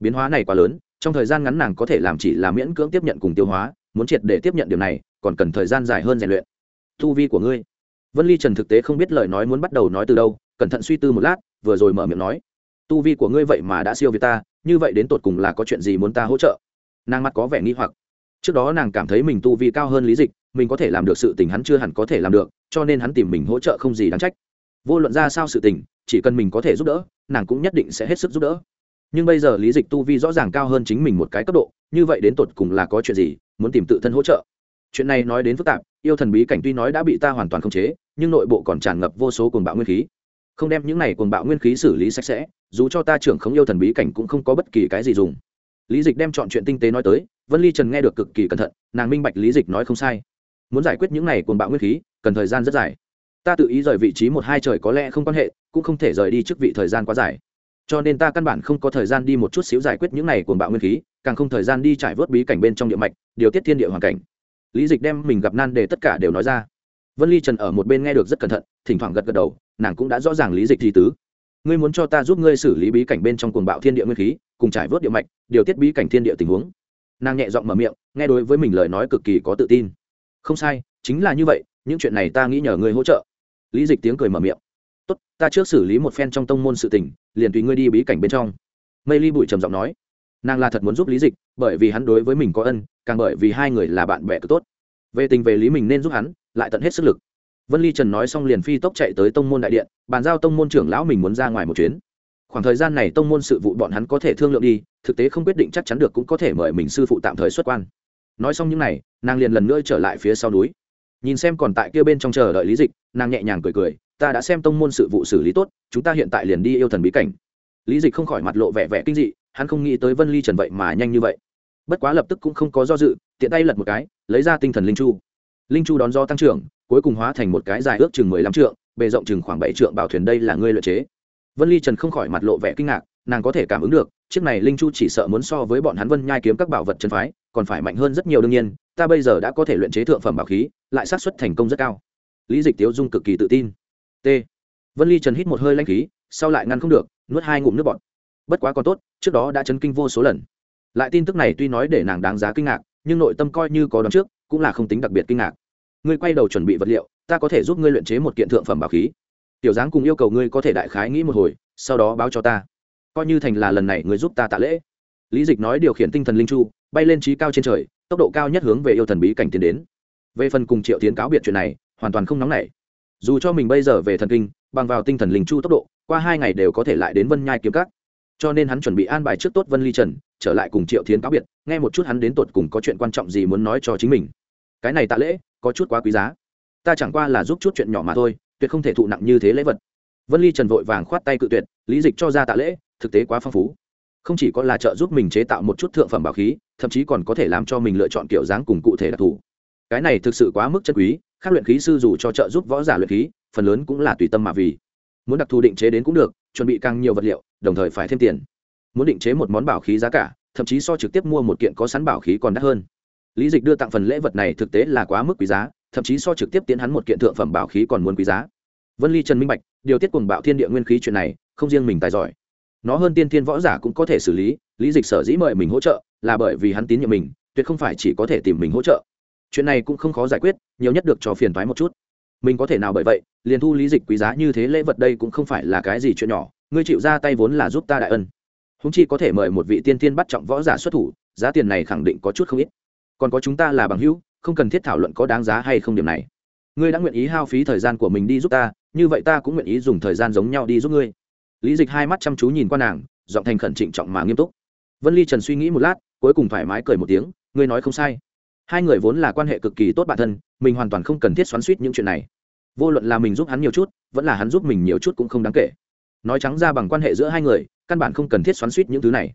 Biến hóa này quá lớn trong thời gian ngắn nàng có thể làm chỉ là miễn cưỡng tiếp nhận cùng tiêu hóa, muốn triệt để tiếp nhận điều này, còn cần thời gian dài hơn rèn luyện. Tu vi của ngươi. Vân ly trần thực tế không biết lời nói muốn bắt đầu nói từ đâu, cẩn thận suy tư một lát, vừa rồi mở miệng nói. Tu vi của ngươi vậy mà đã siêu việt ta, như vậy đến tột cùng là có chuyện gì muốn ta hỗ trợ? Nàng mắt có vẻ nghi hoặc. Trước đó nàng cảm thấy mình tu vi cao hơn lý dịch, mình có thể làm được sự tình hắn chưa hẳn có thể làm được, cho nên hắn tìm mình hỗ trợ không gì đáng trách. Vô luận ra sao sự tình, chỉ cần mình có thể giúp đỡ, nàng cũng nhất định sẽ hết sức giúp đỡ nhưng bây giờ lý dịch tu vi rõ ràng cao hơn chính mình một cái cấp độ, như vậy đến tột cùng là có chuyện gì, muốn tìm tự thân hỗ trợ. Chuyện này nói đến phức tạp, yêu thần bí cảnh tuy nói đã bị ta hoàn toàn khống chế, nhưng nội bộ còn tràn ngập vô số cuồng bạo nguyên khí. Không đem những này cuồng bạo nguyên khí xử lý sạch sẽ, dù cho ta trưởng không yêu thần bí cảnh cũng không có bất kỳ cái gì dùng. Lý dịch đem chọn chuyện tinh tế nói tới, vân ly trần nghe được cực kỳ cẩn thận, nàng minh bạch lý dịch nói không sai. Muốn giải quyết những này cuồng bạo nguyên khí, cần thời gian rất dài. Ta tự ý rời vị trí một hai trời có lẽ không quan hệ, cũng không thể rời đi trước vị thời gian quá dài cho nên ta căn bản không có thời gian đi một chút xíu giải quyết những này cuồng bạo nguyên khí, càng không thời gian đi trải vớt bí cảnh bên trong địa mạch, điều tiết thiên địa hoàn cảnh. Lý dịch đem mình gặp nan để tất cả đều nói ra. Vân ly trần ở một bên nghe được rất cẩn thận, thỉnh thoảng gật gật đầu, nàng cũng đã rõ ràng lý dịch gì tứ. Ngươi muốn cho ta giúp ngươi xử lý bí cảnh bên trong cuồng bạo thiên địa nguyên khí, cùng trải vớt địa mạch, điều tiết bí cảnh thiên địa tình huống. Nàng nhẹ giọng mở miệng, nghe đối với mình lời nói cực kỳ có tự tin. Không sai, chính là như vậy, những chuyện này ta nghĩ nhờ ngươi hỗ trợ. Lý dịch tiếng cười mở miệng tốt, ta trước xử lý một phen trong tông môn sự tình, liền tùy ngươi đi bí cảnh bên trong. Mây ly bụi trầm giọng nói. Nàng là thật muốn giúp lý dịch, bởi vì hắn đối với mình có ân, càng bởi vì hai người là bạn bè cực tốt. Về tình về lý mình nên giúp hắn, lại tận hết sức lực. Vân ly trần nói xong liền phi tốc chạy tới tông môn đại điện, bàn giao tông môn trưởng lão mình muốn ra ngoài một chuyến. Khoảng thời gian này tông môn sự vụ bọn hắn có thể thương lượng đi, thực tế không quyết định chắc chắn được cũng có thể mời mình sư phụ tạm thời xuất quan. Nói xong những n à y nàng liền lần nữa trở lại phía sau núi. Nhìn xem còn tại kia bên trong chờ đợi lý dịch, nàng nhẹ nhàng cười cười ta đã xem tông môn sự vụ xử lý tốt, chúng ta hiện tại liền đi yêu thần bí cảnh. Lý dịch không khỏi mặt lộ vẻ vẻ kinh dị, hắn không nghĩ tới vân ly trần vậy mà nhanh như vậy. Bất quá lập tức cũng không có do dự, tiện tay lật một cái, lấy ra tinh thần linh chu. Linh chu đón do tăng trưởng, cuối cùng hóa thành một cái dài ước chừng mười lăm trượng, bề rộng chừng khoảng bảy trượng bảo thuyền đây là ngươi luyện chế. Vân ly trần không khỏi mặt lộ vẻ kinh ngạc, nàng có thể cảm ứng được, chiếc này linh chu chỉ sợ muốn so với bọn hắn vân nhai kiếm các bảo vật chân phái, còn phải mạnh hơn rất nhiều đương nhiên, ta bây giờ đã có thể luyện chế thượng phẩm bảo khí, lại xác suất thành công rất cao. Lý dịch tiếu dung cực kỳ tự tin t. Vân ly trần hít một hơi lanh khí, sau lại ngăn không được, nuốt hai ngụm nước bọt. Bất quá còn tốt, trước đó đã chấn kinh vô số lần. Lại tin tức này tuy nói để nàng đáng giá kinh ngạc, nhưng nội tâm coi như có đón trước, cũng là không tính đặc biệt kinh ngạc. Ngươi quay đầu chuẩn bị vật liệu, ta có thể giúp ngươi luyện chế một kiện thượng phẩm bảo khí. Tiểu giáng cùng yêu cầu ngươi có thể đại khái nghĩ một hồi, sau đó báo cho ta. Coi như thành là lần này ngươi giúp ta tạ lễ. Lý dịch nói điều khiển tinh thần linh chu, bay lên trí cao trên trời, tốc độ cao nhất hướng về yêu thần bí cảnh tiến đến. Về phần cùng triệu tiến cáo biệt chuyện này, hoàn toàn không nóng nảy dù cho mình bây giờ về thần kinh, bằng vào tinh thần linh chu tốc độ, qua hai ngày đều có thể lại đến vân nhai kiếm cắt cho nên hắn chuẩn bị an bài trước tốt vân ly trần, trở lại cùng triệu Thiến cáo biệt, nghe một chút hắn đến tột cùng có chuyện quan trọng gì muốn nói cho chính mình. Cái này tạ lễ, có chút quá quý giá. Ta chẳng qua là giúp chút chuyện nhỏ mà thôi, tuyệt không thể thụ nặng như thế lễ vật. Vân ly trần vội vàng khoát tay cự tuyệt, lý dịch cho ra tạ lễ, thực tế quá phong phú. Không chỉ có là trợ giúp mình chế tạo một chút thượng phẩm bảo khí, thậm chí còn có thể làm cho mình lựa chọn kiểu dáng cùng cụ thể đặc thù. Cái này thực sự quá mức chân quý khác luyện khí sư dù cho trợ giúp võ giả luyện khí, phần lớn cũng là tùy tâm mà vì. Muốn đặc thù định chế đến cũng được, chuẩn bị càng nhiều vật liệu, đồng thời phải thêm tiền. Muốn định chế một món bảo khí giá cả, thậm chí so trực tiếp mua một kiện có sẵn bảo khí còn đắt hơn. Lý dịch đưa tặng phần lễ vật này thực tế là quá mức quý giá, thậm chí so trực tiếp tiến hắn một kiện thượng phẩm bảo khí còn muốn quý giá. Vân ly trần minh bạch, điều tiết cùng bạo thiên địa nguyên khí chuyện này, không riêng mình tài giỏi. Nó hơn tiên thiên võ giả cũng có thể xử lý lý dịch sở dĩ mời mình hỗ trợ, là bởi vì hắn tín nhiệm mình, tuyệt không phải chỉ có thể tìm mình hỗ trợ chuyện này cũng không khó giải quyết, nhiều nhất được cho phiền thoái một chút. Mình có thể nào bởi vậy, liền thu lý dịch quý giá như thế lễ vật đây cũng không phải là cái gì chuyện nhỏ, ngươi chịu ra tay vốn là giúp ta đại ân. Húng chi có thể mời một vị tiên tiên bắt trọng võ giả xuất thủ, giá tiền này khẳng định có chút không ít. Còn có chúng ta là bằng hữu, không cần thiết thảo luận có đáng giá hay không điểm này. Ngươi đã nguyện ý hao phí thời gian của mình đi giúp ta, như vậy ta cũng nguyện ý dùng thời gian giống nhau đi giúp ngươi. Lý dịch hai mắt chăm chú nhìn qua nàng, giọng thành khẩn trịnh trọng mà nghiêm túc. Vân ly trần suy nghĩ một lát, cuối cùng thoải mái cười một tiếng, ngươi nói không sai hai người vốn là quan hệ cực kỳ tốt bản thân, mình hoàn toàn không cần thiết xoắn suýt những chuyện này. Vô luận là mình giúp hắn nhiều chút, vẫn là hắn giúp mình nhiều chút cũng không đáng kể. Nói trắng ra bằng quan hệ giữa hai người, căn bản không cần thiết xoắn suýt những thứ này.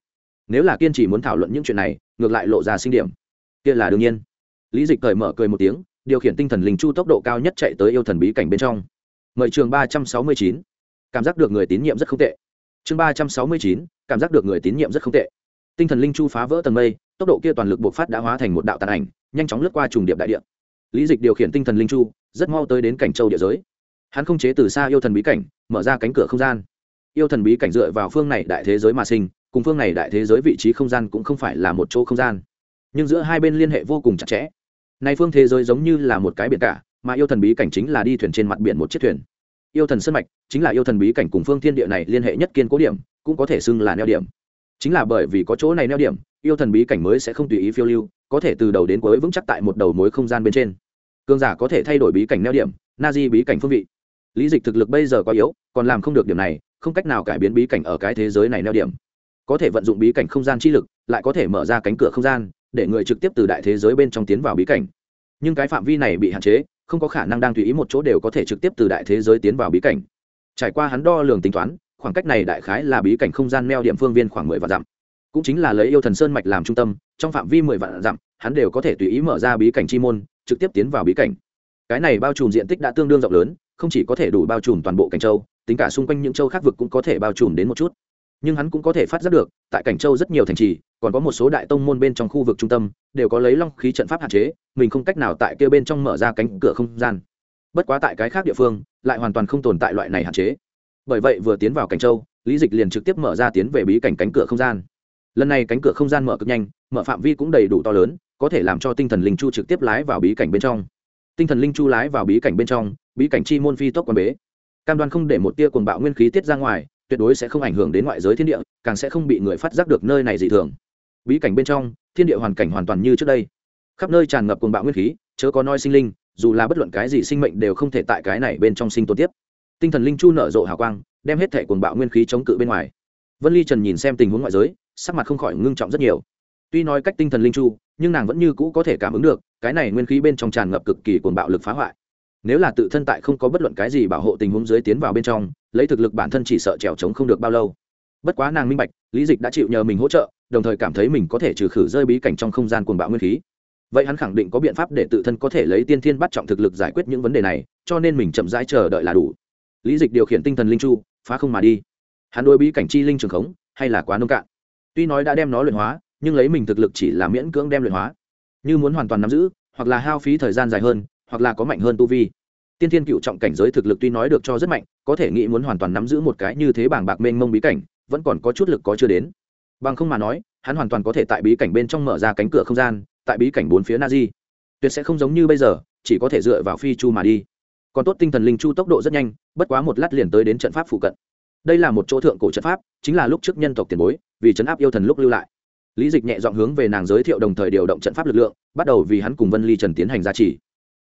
Nếu là kiên trì muốn thảo luận những chuyện này, ngược lại lộ ra sinh điểm. Kia là đương nhiên. Lý dịch cởi mở cười một tiếng, điều khiển tinh thần linh chu tốc độ cao nhất chạy tới yêu thần bí cảnh bên trong. Mời trường ba trăm sáu mươi chín. Cảm giác được người tín nhiệm rất không tệ. Chương ba trăm sáu mươi chín, cảm giác được người tín nhiệm rất không tệ. Tinh thần linh chu phá vỡ tầng mây, tốc độ kia toàn lực bộc phát đã hóa thành một đạo tàn ảnh nhanh chóng lướt qua trùng điệp đại địa. Lý dịch điều khiển tinh thần linh chu, rất mau tới đến cảnh châu địa giới. Hắn không chế từ xa yêu thần bí cảnh, mở ra cánh cửa không gian. Yêu thần bí cảnh dựa vào phương này đại thế giới mà sinh, cùng phương này đại thế giới vị trí không gian cũng không phải là một chỗ không gian. Nhưng giữa hai bên liên hệ vô cùng chặt chẽ. Nay phương thế giới giống như là một cái biển cả, mà yêu thần bí cảnh chính là đi thuyền trên mặt biển một chiếc thuyền. Yêu thần sân mạch chính là yêu thần bí cảnh cùng phương thiên địa này liên hệ nhất kiên cố điểm, cũng có thể xưng là neo điểm chính là bởi vì có chỗ này neo điểm, yêu thần bí cảnh mới sẽ không tùy ý phiêu lưu, có thể từ đầu đến cuối vững chắc tại một đầu mối không gian bên trên. Cương giả có thể thay đổi bí cảnh neo điểm na di bí cảnh phương vị. Lý dịch thực lực bây giờ quá yếu, còn làm không được điểm này, không cách nào cải biến bí cảnh ở cái thế giới này neo điểm. Có thể vận dụng bí cảnh không gian chi lực, lại có thể mở ra cánh cửa không gian, để người trực tiếp từ đại thế giới bên trong tiến vào bí cảnh. Nhưng cái phạm vi này bị hạn chế, không có khả năng đang tùy ý một chỗ đều có thể trực tiếp từ đại thế giới tiến vào bí cảnh. Trải qua hắn đo lường tính toán khoảng cách này đại khái là bí cảnh không gian neo điểm phương viên khoảng mười vạn dặm. Cũng chính là lấy yêu thần sơn mạch làm trung tâm, trong phạm vi mười vạn dặm, hắn đều có thể tùy ý mở ra bí cảnh chi môn, trực tiếp tiến vào bí cảnh. Cái này bao trùm diện tích đã tương đương rộng lớn, không chỉ có thể đủ bao trùm toàn bộ cảnh châu, tính cả xung quanh những châu khác vực cũng có thể bao trùm đến một chút. Nhưng hắn cũng có thể phát giác được, tại cảnh châu rất nhiều thành trì, còn có một số đại tông môn bên trong khu vực trung tâm, đều có lấy long khí trận pháp hạn chế, mình không cách nào tại kia bên trong mở ra cánh cửa không gian. Bất quá tại cái khác địa phương, lại hoàn toàn không tồn tại loại này hạn chế bởi vậy vừa tiến vào cảnh châu, lý dịch liền trực tiếp mở ra tiến về bí cảnh cánh cửa không gian. Lần này cánh cửa không gian mở cực nhanh, mở phạm vi cũng đầy đủ to lớn, có thể làm cho tinh thần linh chu trực tiếp lái vào bí cảnh bên trong. Tinh thần linh chu lái vào bí cảnh bên trong, bí cảnh chi môn phi tốc quan bế. Cam đoan không để một tia cuồng bạo nguyên khí tiết ra ngoài, tuyệt đối sẽ không ảnh hưởng đến ngoại giới thiên địa, càng sẽ không bị người phát giác được nơi này dị thường. Bí cảnh bên trong, thiên địa hoàn cảnh hoàn toàn như trước đây. Khắp nơi tràn ngập cuồng bạo nguyên khí, chớ có noi sinh linh, dù là bất luận cái gì sinh mệnh đều không thể tại cái này bên trong sinh tồn tiếp tinh thần linh chu nở rộ hào quang, đem hết thể cuồng bạo nguyên khí chống cự bên ngoài. Vân ly trần nhìn xem tình huống ngoại giới, sắc mặt không khỏi ngưng trọng rất nhiều. Tuy nói cách tinh thần linh chu, nhưng nàng vẫn như cũ có thể cảm ứng được, cái này nguyên khí bên trong tràn ngập cực kỳ cuồng bạo lực phá hoại. Nếu là tự thân tại không có bất luận cái gì bảo hộ tình huống dưới tiến vào bên trong, lấy thực lực bản thân chỉ sợ trèo trống không được bao lâu. Bất quá nàng minh bạch, lý dịch đã chịu nhờ mình hỗ trợ, đồng thời cảm thấy mình có thể trừ khử rơi bí cảnh trong không gian cuồng bạo nguyên khí. Vậy hắn khẳng định có biện pháp để tự thân có thể lấy tiên thiên bắt trọng thực lực giải quyết những vấn đề này, cho nên mình chậm rãi chờ đợi là đủ lý dịch điều khiển tinh thần linh chu, phá không mà đi. Hắn đôi bí cảnh chi linh trường khống, hay là quá nông cạn. Tuy nói đã đem nó luyện hóa, nhưng lấy mình thực lực chỉ là miễn cưỡng đem luyện hóa. Như muốn hoàn toàn nắm giữ, hoặc là hao phí thời gian dài hơn, hoặc là có mạnh hơn tu vi. Tiên thiên cựu trọng cảnh giới thực lực tuy nói được cho rất mạnh, có thể nghĩ muốn hoàn toàn nắm giữ một cái như thế bảng bạc mênh mông bí cảnh, vẫn còn có chút lực có chưa đến. Bằng không mà nói, hắn hoàn toàn có thể tại bí cảnh bên trong mở ra cánh cửa không gian, tại bí cảnh bốn phía na di. Tuyệt sẽ không giống như bây giờ, chỉ có thể dựa vào phi chu mà đi còn tốt tinh thần linh chu tốc độ rất nhanh, bất quá một lát liền tới đến trận pháp phụ cận. Đây là một chỗ thượng cổ trận pháp, chính là lúc trước nhân tộc tiền bối, vì trấn áp yêu thần lúc lưu lại. Lý dịch nhẹ dọn hướng về nàng giới thiệu đồng thời điều động trận pháp lực lượng, bắt đầu vì hắn cùng vân ly trần tiến hành gia trì.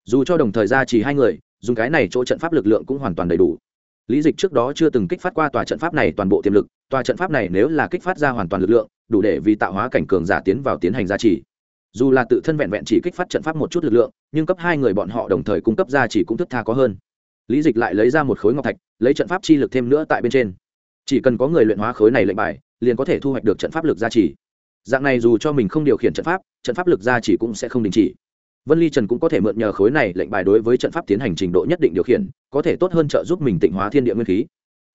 Dù cho đồng thời gia trì hai người, dùng cái này chỗ trận pháp lực lượng cũng hoàn toàn đầy đủ. Lý dịch trước đó chưa từng kích phát qua tòa trận pháp này toàn bộ tiềm lực, tòa trận pháp này nếu là kích phát ra hoàn toàn lực lượng, đủ để vì tạo hóa cảnh cường giả tiến vào tiến hành gia trì dù là tự thân vẹn vẹn chỉ kích phát trận pháp một chút lực lượng, nhưng cấp hai người bọn họ đồng thời cung cấp ra chỉ cũng thức tha có hơn. Lý dịch lại lấy ra một khối ngọc thạch, lấy trận pháp chi lực thêm nữa tại bên trên. Chỉ cần có người luyện hóa khối này lệnh bài, liền có thể thu hoạch được trận pháp lực gia trì. Dạng này dù cho mình không điều khiển trận pháp trận pháp lực gia trì cũng sẽ không đình chỉ. Vân ly trần cũng có thể mượn nhờ khối này lệnh bài đối với trận pháp tiến hành trình độ nhất định điều khiển, có thể tốt hơn trợ giúp mình tịnh hóa thiên địa nguyên khí.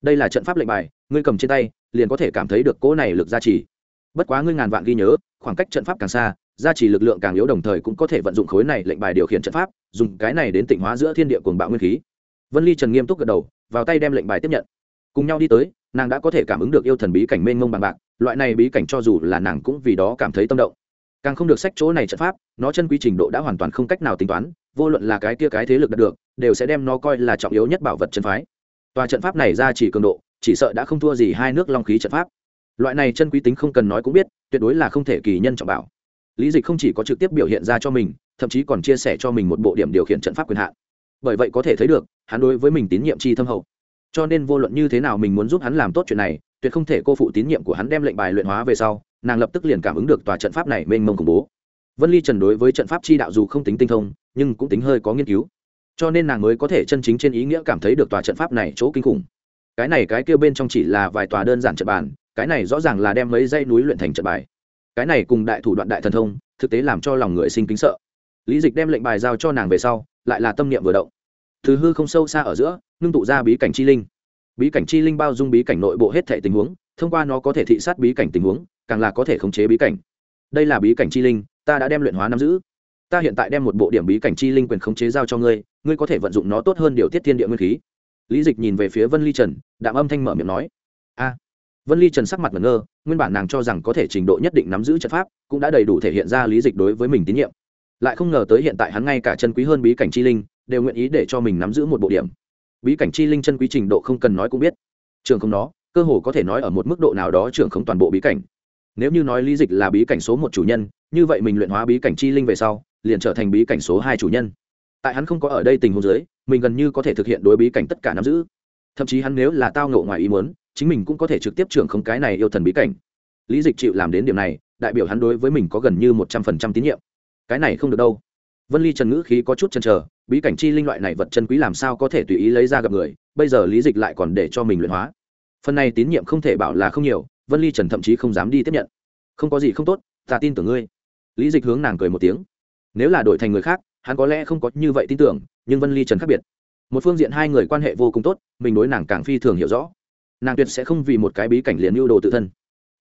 Đây là trận pháp lệnh bài, ngươi cầm trên tay, liền có thể cảm thấy được cỗ này lực gia trì. Bất quá ngươi ngàn vạn ghi nhớ, khoảng cách trận pháp càng xa gia trì lực lượng càng yếu đồng thời cũng có thể vận dụng khối này lệnh bài điều khiển trận pháp, dùng cái này đến tịnh hóa giữa thiên địa cuồng bạo nguyên khí. Vân ly trần nghiêm túc gật đầu, vào tay đem lệnh bài tiếp nhận. Cùng nhau đi tới, nàng đã có thể cảm ứng được yêu thần bí cảnh mênh mông bằng bạc, loại này bí cảnh cho dù là nàng cũng vì đó cảm thấy tâm động. Càng không được sách chỗ này trận pháp, nó chân quy trình độ đã hoàn toàn không cách nào tính toán, vô luận là cái kia cái thế lực đạt được, đều sẽ đem nó coi là trọng yếu nhất bảo vật chân phái. Tòa trận pháp này ra chỉ cường độ, chỉ sợ đã không thua gì hai nước long khí trận pháp. Loại này chân quý tính không cần nói cũng biết, tuyệt đối là không thể kỳ nhân trọng bảo lý dịch không chỉ có trực tiếp biểu hiện ra cho mình, thậm chí còn chia sẻ cho mình một bộ điểm điều khiển trận pháp quyền hạn. Bởi vậy có thể thấy được, hắn đối với mình tín nhiệm chi thâm hậu. Cho nên vô luận như thế nào mình muốn giúp hắn làm tốt chuyện này, tuyệt không thể cô phụ tín nhiệm của hắn đem lệnh bài luyện hóa về sau, nàng lập tức liền cảm ứng được tòa trận pháp này mênh mông khủng bố. Vân ly trần đối với trận pháp chi đạo dù không tính tinh thông, nhưng cũng tính hơi có nghiên cứu. Cho nên nàng mới có thể chân chính trên ý nghĩa cảm thấy được tòa trận pháp này chỗ kinh khủng. Cái này cái kêu bên trong chỉ là vài tòa đơn giản trận bàn, cái này rõ ràng là đem mấy dây núi luyện thành trận bài cái này cùng đại thủ đoạn đại thần thông, thực tế làm cho lòng người sinh kính sợ. Lý dịch đem lệnh bài giao cho nàng về sau, lại là tâm niệm vừa động. Thứ hư không sâu xa ở giữa, ngưng tụ ra bí cảnh chi linh. Bí cảnh chi linh bao dung bí cảnh nội bộ hết thể tình huống, thông qua nó có thể thị sát bí cảnh tình huống, càng là có thể khống chế bí cảnh. Đây là bí cảnh chi linh, ta đã đem luyện hóa nắm giữ. Ta hiện tại đem một bộ điểm bí cảnh chi linh quyền khống chế giao cho ngươi ngươi có thể vận dụng nó tốt hơn điều tiết thiên địa nguyên khí. Lý dịch nhìn về phía vân ly trần, đạm âm thanh mở miệng nói vân ly trần sắc mặt ngẩn ngơ, nguyên bản nàng cho rằng có thể trình độ nhất định nắm giữ trận pháp, cũng đã đầy đủ thể hiện ra lý dịch đối với mình tín nhiệm. Lại không ngờ tới hiện tại hắn ngay cả chân quý hơn bí cảnh chi linh, đều nguyện ý để cho mình nắm giữ một bộ điểm. Bí cảnh chi linh chân quý trình độ không cần nói cũng biết. Trường không nó cơ hồ có thể nói ở một mức độ nào đó trường không toàn bộ bí cảnh. Nếu như nói lý dịch là bí cảnh số một chủ nhân, như vậy mình luyện hóa bí cảnh chi linh về sau, liền trở thành bí cảnh số hai chủ nhân. Tại hắn không có ở đây tình huống dưới, mình gần như có thể thực hiện đối bí cảnh tất cả nắm giữ. Thậm chí hắn nếu là tao ngộ ngoài ý muốn chính mình cũng có thể trực tiếp trưởng không cái này yêu thần bí cảnh. Lý dịch chịu làm đến điểm này, đại biểu hắn đối với mình có gần như một trăm phần trăm tín nhiệm. Cái này không được đâu. Vân ly trần ngữ khí có chút chần chờ, bí cảnh chi linh loại này vật chân quý làm sao có thể tùy ý lấy ra gặp người, bây giờ lý dịch lại còn để cho mình luyện hóa. Phần này tín nhiệm không thể bảo là không nhiều, vân ly trần thậm chí không dám đi tiếp nhận. Không có gì không tốt, ta tin tưởng ngươi. Lý dịch hướng nàng cười một tiếng. Nếu là đổi thành người khác, hắn có lẽ không có như vậy tin tưởng, nhưng vân ly trần khác biệt. Một phương diện hai người quan hệ vô cùng tốt, mình đối nàng càng phi thường hiểu rõ nàng tuyệt sẽ không vì một cái bí cảnh liền lưu đồ tự thân.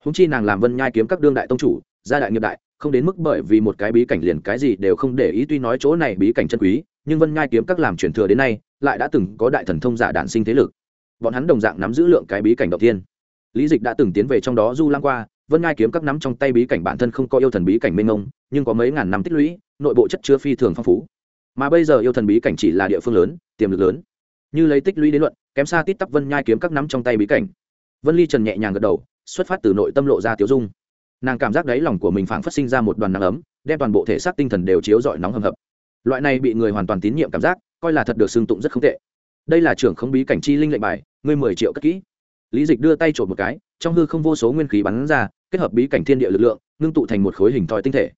Húng chi nàng làm vân nhai kiếm các đương đại tông chủ, gia đại nghiệp đại, không đến mức bởi vì một cái bí cảnh liền cái gì đều không để ý tuy nói chỗ này bí cảnh chân quý, nhưng vân nhai kiếm các làm truyền thừa đến nay, lại đã từng có đại thần thông giả đản sinh thế lực. Bọn hắn đồng dạng nắm giữ lượng cái bí cảnh đầu tiên. Lý dịch đã từng tiến về trong đó du lang qua, vân nhai kiếm các nắm trong tay bí cảnh bản thân không có yêu thần bí cảnh mênh mông, nhưng có mấy ngàn năm tích lũy, nội bộ chất chứa phi thường phong phú. Mà bây giờ yêu thần bí cảnh chỉ là địa phương lớn, tiềm lực lớn như lấy tích lũy đến luận, kém xa tít tắp vân nhai kiếm các nắm trong tay bí cảnh. Vân ly trần nhẹ nhàng gật đầu, xuất phát từ nội tâm lộ ra tiểu dung. Nàng cảm giác đáy lòng của mình phảng phất sinh ra một đoàn nắng ấm, đem toàn bộ thể xác tinh thần đều chiếu rọi nóng hầm hập. Loại này bị người hoàn toàn tín nhiệm cảm giác, coi là thật được xương tụng rất không tệ. Đây là trưởng không bí cảnh chi linh lệnh bài, ngươi mười triệu cất kỹ. Lý dịch đưa tay trộm một cái, trong hư không vô số nguyên khí bắn ra, kết hợp bí cảnh thiên địa lực lượng, ngưng tụ thành một khối hình thoi tinh thể.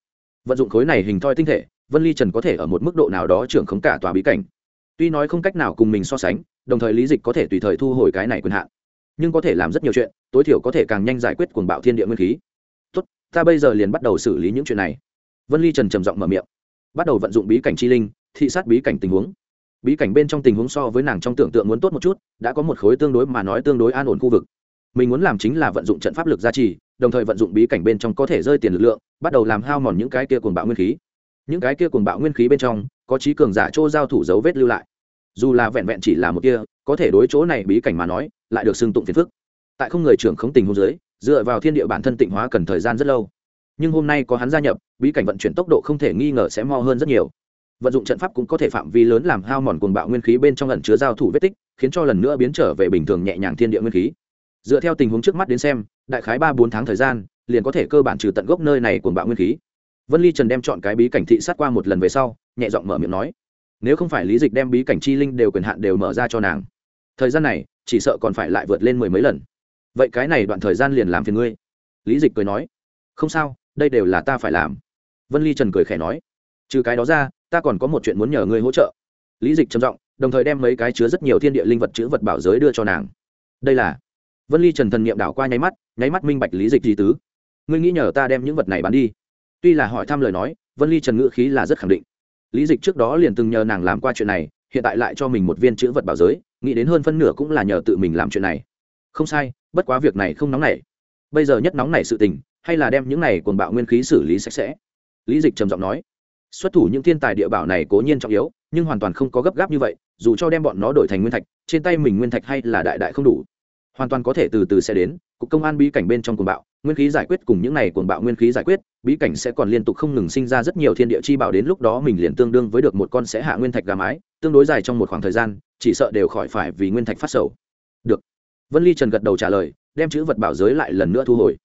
Vận dụng khối này hình thoi tinh thể, vân ly trần có thể ở một mức độ nào đó trưởng khống cả tòa bí cảnh tuy nói không cách nào cùng mình so sánh, đồng thời lý dịch có thể tùy thời thu hồi cái này quyền hạn. Nhưng có thể làm rất nhiều chuyện, tối thiểu có thể càng nhanh giải quyết cuồng bạo thiên địa nguyên khí. Tốt, ta bây giờ liền bắt đầu xử lý những chuyện này. Vân ly trần trầm giọng mở miệng. Bắt đầu vận dụng bí cảnh chi linh, thị sát bí cảnh tình huống. Bí cảnh bên trong tình huống so với nàng trong tưởng tượng muốn tốt một chút, đã có một khối tương đối mà nói tương đối an ổn khu vực. Mình muốn làm chính là vận dụng trận pháp lực gia trì, đồng thời vận dụng bí cảnh bên trong có thể rơi tiền lực lượng, bắt đầu làm hao mòn những cái kia cuồng bạo nguyên khí. Những cái kia cuồng bạo nguyên khí bên trong, có trí cường giả chỗ giao thủ dấu vết lưu lại dù là vẹn vẹn chỉ là một kia, có thể đối chỗ này bí cảnh mà nói, lại được xưng tụng phiền phức. Tại không người trưởng không tình hôn giới dựa vào thiên địa bản thân tịnh hóa cần thời gian rất lâu. Nhưng hôm nay có hắn gia nhập, bí cảnh vận chuyển tốc độ không thể nghi ngờ sẽ mo hơn rất nhiều. Vận dụng trận pháp cũng có thể phạm vi lớn làm hao mòn cuồng bạo nguyên khí bên trong lần chứa giao thủ vết tích, khiến cho lần nữa biến trở về bình thường nhẹ nhàng thiên địa nguyên khí. Dựa theo tình huống trước mắt đến xem, đại khái ba bốn tháng thời gian, liền có thể cơ bản trừ tận gốc nơi này cuồng bạo nguyên khí. Vân ly trần đem chọn cái bí cảnh thị sát qua một lần về sau, nhẹ giọng mở miệng nói nếu không phải lý dịch đem bí cảnh chi linh đều quyền hạn đều mở ra cho nàng, thời gian này, chỉ sợ còn phải lại vượt lên mười mấy lần. Vậy cái này đoạn thời gian liền làm phiền ngươi. Lý dịch cười nói. Không sao, đây đều là ta phải làm. Vân ly trần cười khẽ nói. Trừ cái đó ra, ta còn có một chuyện muốn nhờ ngươi hỗ trợ. Lý dịch trầm giọng, đồng thời đem mấy cái chứa rất nhiều thiên địa linh vật chữ vật bảo giới đưa cho nàng. Đây là. Vân ly trần thần niệm đảo qua nháy mắt nháy mắt minh bạch lý dịch gì tứ. Ngươi nghĩ nhờ ta đem những vật này bán đi? Tuy là hỏi thăm lời nói, vân ly trần ngữ khí là rất khẳng định lý dịch trước đó liền từng nhờ nàng làm qua chuyện này, hiện tại lại cho mình một viên chữ vật bảo giới, nghĩ đến hơn phân nửa cũng là nhờ tự mình làm chuyện này. Không sai, bất quá việc này không nóng nảy. Bây giờ nhất nóng nảy sự tình, hay là đem những này cuồng bạo nguyên khí xử lý sạch sẽ. Lý dịch trầm giọng nói, xuất thủ những thiên tài địa bảo này cố nhiên trọng yếu, nhưng hoàn toàn không có gấp gáp như vậy, dù cho đem bọn nó đổi thành nguyên thạch, trên tay mình nguyên thạch hay là đại đại không đủ. Hoàn toàn có thể từ từ sẽ đến, cục công an bí cảnh bên trong cuồng bạo nguyên khí giải quyết cùng những này cuồng bạo nguyên khí giải quyết, bí cảnh sẽ còn liên tục không ngừng sinh ra rất nhiều thiên địa chi bảo đến lúc đó mình liền tương đương với được một con sẽ hạ nguyên thạch gà mái, tương đối dài trong một khoảng thời gian, chỉ sợ đều khỏi phải vì nguyên thạch phát sầu. Được. Vân ly trần gật đầu trả lời, đem chữ vật bảo giới lại lần nữa thu hồi.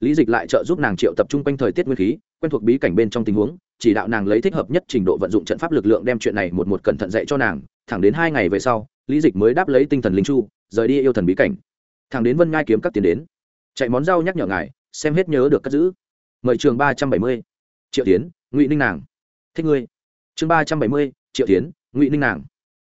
Lý dịch lại trợ giúp nàng triệu tập trung quanh thời tiết nguyên khí, quen thuộc bí cảnh bên trong tình huống, chỉ đạo nàng lấy thích hợp nhất trình độ vận dụng trận pháp lực lượng đem chuyện này một một cẩn thận dạy cho nàng. Thẳng đến hai ngày về sau, lý dịch mới đáp lấy tinh thần linh chu, rời đi yêu thần bí cảnh. Thẳng đến vân ngai kiếm các tiền đến chạy món rau nhắc nhở ngài, xem hết nhớ được cất giữ. Mời trường ba trăm bảy mươi. Triệu tiến, ngụy ninh nàng. Thích ngươi. Chương ba trăm bảy mươi, triệu tiến, ngụy ninh nàng.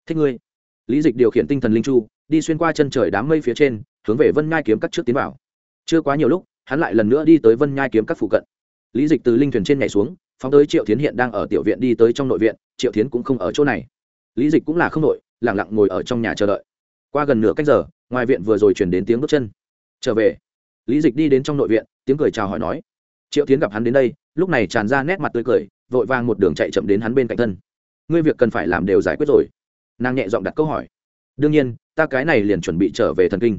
Thích ngươi. Lý dịch điều khiển tinh thần linh chu, đi xuyên qua chân trời đám mây phía trên, hướng về vân nhai kiếm các trước tiến vào. Chưa quá nhiều lúc, hắn lại lần nữa đi tới vân nhai kiếm các phụ cận. Lý dịch từ linh thuyền trên nhảy xuống, phóng tới triệu tiến hiện đang ở tiểu viện đi tới trong nội viện, triệu tiến cũng không ở chỗ này. Lý dịch cũng là không nội lẳng lặng ngồi ở trong nhà chờ đợi. Qua gần nửa cách giờ, ngoài viện vừa rồi chuyển đến tiếng bước chân. Trở về lý dịch đi đến trong nội viện, tiếng cười chào hỏi nói, triệu tiến gặp hắn đến đây, lúc này tràn ra nét mặt tươi cười, vội vàng một đường chạy chậm đến hắn bên cạnh thân. Ngươi việc cần phải làm đều giải quyết rồi. Nàng nhẹ giọng đặt câu hỏi, đương nhiên, ta cái này liền chuẩn bị trở về thần kinh.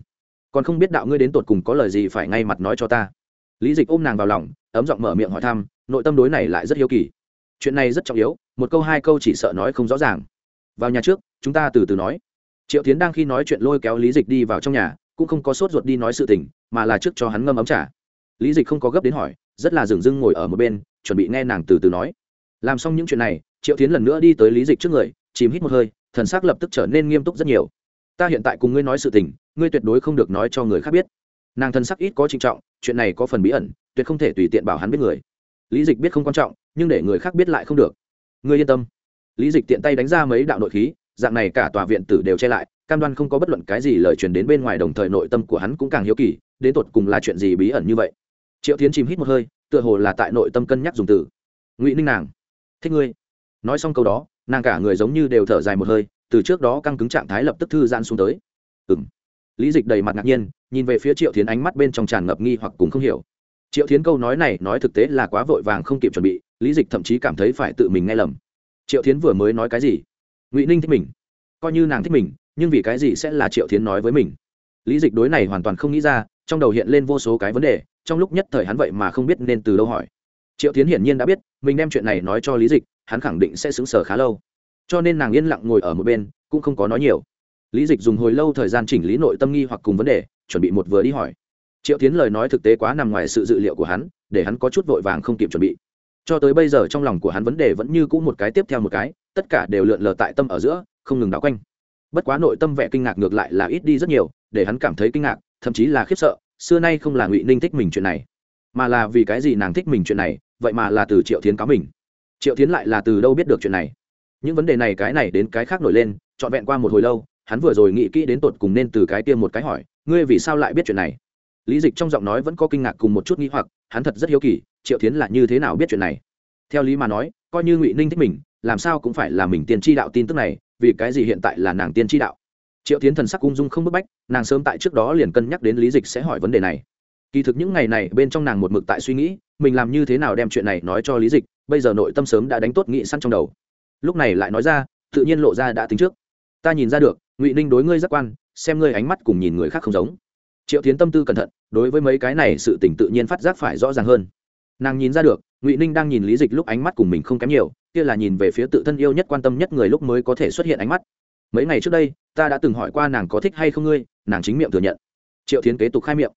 Còn không biết đạo ngươi đến tột cùng có lời gì phải ngay mặt nói cho ta. Lý dịch ôm nàng vào lòng, ấm giọng mở miệng hỏi thăm, nội tâm đối này lại rất hiếu kỳ. Chuyện này rất trọng yếu, một câu hai câu chỉ sợ nói không rõ ràng. Vào nhà trước, chúng ta từ từ nói. Triệu tiến đang khi nói chuyện lôi kéo lý dịch đi vào trong nhà cũng không có sốt ruột đi nói sự tình, mà là trước cho hắn ngâm ấm trả lý dịch không có gấp đến hỏi, rất là dừng dưng ngồi ở một bên, chuẩn bị nghe nàng từ từ nói. Làm xong những chuyện này, triệu tiến lần nữa đi tới lý dịch trước người, chìm hít một hơi, thần s ắ c lập tức trở nên nghiêm túc rất nhiều. Ta hiện tại cùng ngươi nói sự tình, ngươi tuyệt đối không được nói cho người khác biết. Nàng thần sắc ít có trinh trọng, chuyện này có phần bí ẩn, tuyệt không thể tùy tiện bảo hắn biết người. Lý dịch biết không quan trọng, nhưng để người khác biết lại không được. Ngươi yên tâm. Lý dịch tiện tay đánh ra mấy đạo nội khí, dạng này cả tòa viện tử đều che lại cam đoan không có bất luận cái gì lời truyền đến bên ngoài đồng thời nội tâm của hắn cũng càng hiếu kỳ, đến tột cùng là chuyện gì bí ẩn như vậy? Triệu tiến chìm hít một hơi, tựa hồ là tại nội tâm cân nhắc dùng từ. Ngụy ninh nàng, thích ngươi. Nói xong câu đó, nàng cả người giống như đều thở dài một hơi, từ trước đó căng cứng trạng thái lập tức thư giãn xuống tới. Ừ m lý dịch đầy mặt ngạc nhiên, nhìn về phía triệu tiến ánh mắt bên trong tràn ngập nghi hoặc cùng không hiểu. Triệu tiến câu nói này nói thực tế là quá vội vàng không kịp chuẩn bị, lý dịch thậm chí cảm thấy phải tự mình nghe lầm. Triệu tiến vừa mới nói cái gì? Ngụy ninh thích mình. Coi như nàng thích mình nhưng vì cái gì sẽ là triệu thiến nói với mình? Lý dịch đối này hoàn toàn không nghĩ ra, trong đầu hiện lên vô số cái vấn đề, trong lúc nhất thời hắn vậy mà không biết nên từ đâu hỏi. Triệu tiến hiển nhiên đã biết, mình đem chuyện này nói cho lý dịch, hắn khẳng định sẽ xứng sở khá lâu. Cho nên nàng yên lặng ngồi ở một bên, cũng không có nói nhiều. Lý dịch dùng hồi lâu thời gian chỉnh lý nội tâm nghi hoặc cùng vấn đề, chuẩn bị một vừa đi hỏi. Triệu tiến lời nói thực tế quá nằm ngoài sự dự liệu của hắn, để hắn có chút vội vàng không kịp chuẩn bị. Cho tới bây giờ trong lòng của hắn vấn đề vẫn như cũ một cái tiếp theo một cái, tất cả đều lượn lờ tại tâm ở giữa, không ngừng đảo quanh bất quá nội tâm vẻ kinh ngạc ngược lại là ít đi rất nhiều, để hắn cảm thấy kinh ngạc, thậm chí là khiếp sợ, xưa nay không là ngụy ninh thích mình chuyện này, mà là vì cái gì nàng thích mình chuyện này, vậy mà là từ triệu tiến cáo mình. Triệu tiến lại là từ đâu biết được chuyện này? Những vấn đề này, cái này đến cái khác nổi lên, trọn vẹn qua một hồi lâu, hắn vừa rồi nghĩ kỹ đến tột cùng nên từ cái kia một cái hỏi, ngươi vì sao lại biết chuyện này? Lý dịch trong giọng nói vẫn có kinh ngạc cùng một chút nghĩ hoặc, hắn thật rất hiếu kỳ, triệu tiến là như thế nào biết chuyện này? Theo lý mà nói, coi như ngụy ninh thích mình, làm sao cũng phải là mình tiên tri đạo tin tức này vì cái gì hiện tại là nàng tiên tri đạo? Triệu tiến thần sắc ung dung không bức bách, nàng sớm tại trước đó liền cân nhắc đến lý dịch sẽ hỏi vấn đề này. Kỳ thực những ngày này bên trong nàng một mực tại suy nghĩ, mình làm như thế nào đem chuyện này nói cho lý dịch, bây giờ nội tâm sớm đã đánh tốt nghị săn trong đầu. Lúc này lại nói ra, tự nhiên lộ ra đã tính trước. Ta nhìn ra được, ngụy ninh đối ngươi giác quan, xem ngươi ánh mắt cùng nhìn người khác không giống. Triệu tiến tâm tư cẩn thận, đối với mấy cái này sự tỉnh tự nhiên phát giác phải rõ ràng hơn. Nàng nhìn ra được ngụy ninh đang nhìn lý dịch lúc ánh mắt cùng mình không kém nhiều kia là nhìn về phía tự thân yêu nhất quan tâm nhất người lúc mới có thể xuất hiện ánh mắt mấy ngày trước đây ta đã từng hỏi qua nàng có thích hay không ngươi nàng chính miệng thừa nhận triệu tiến kế tục khai miệng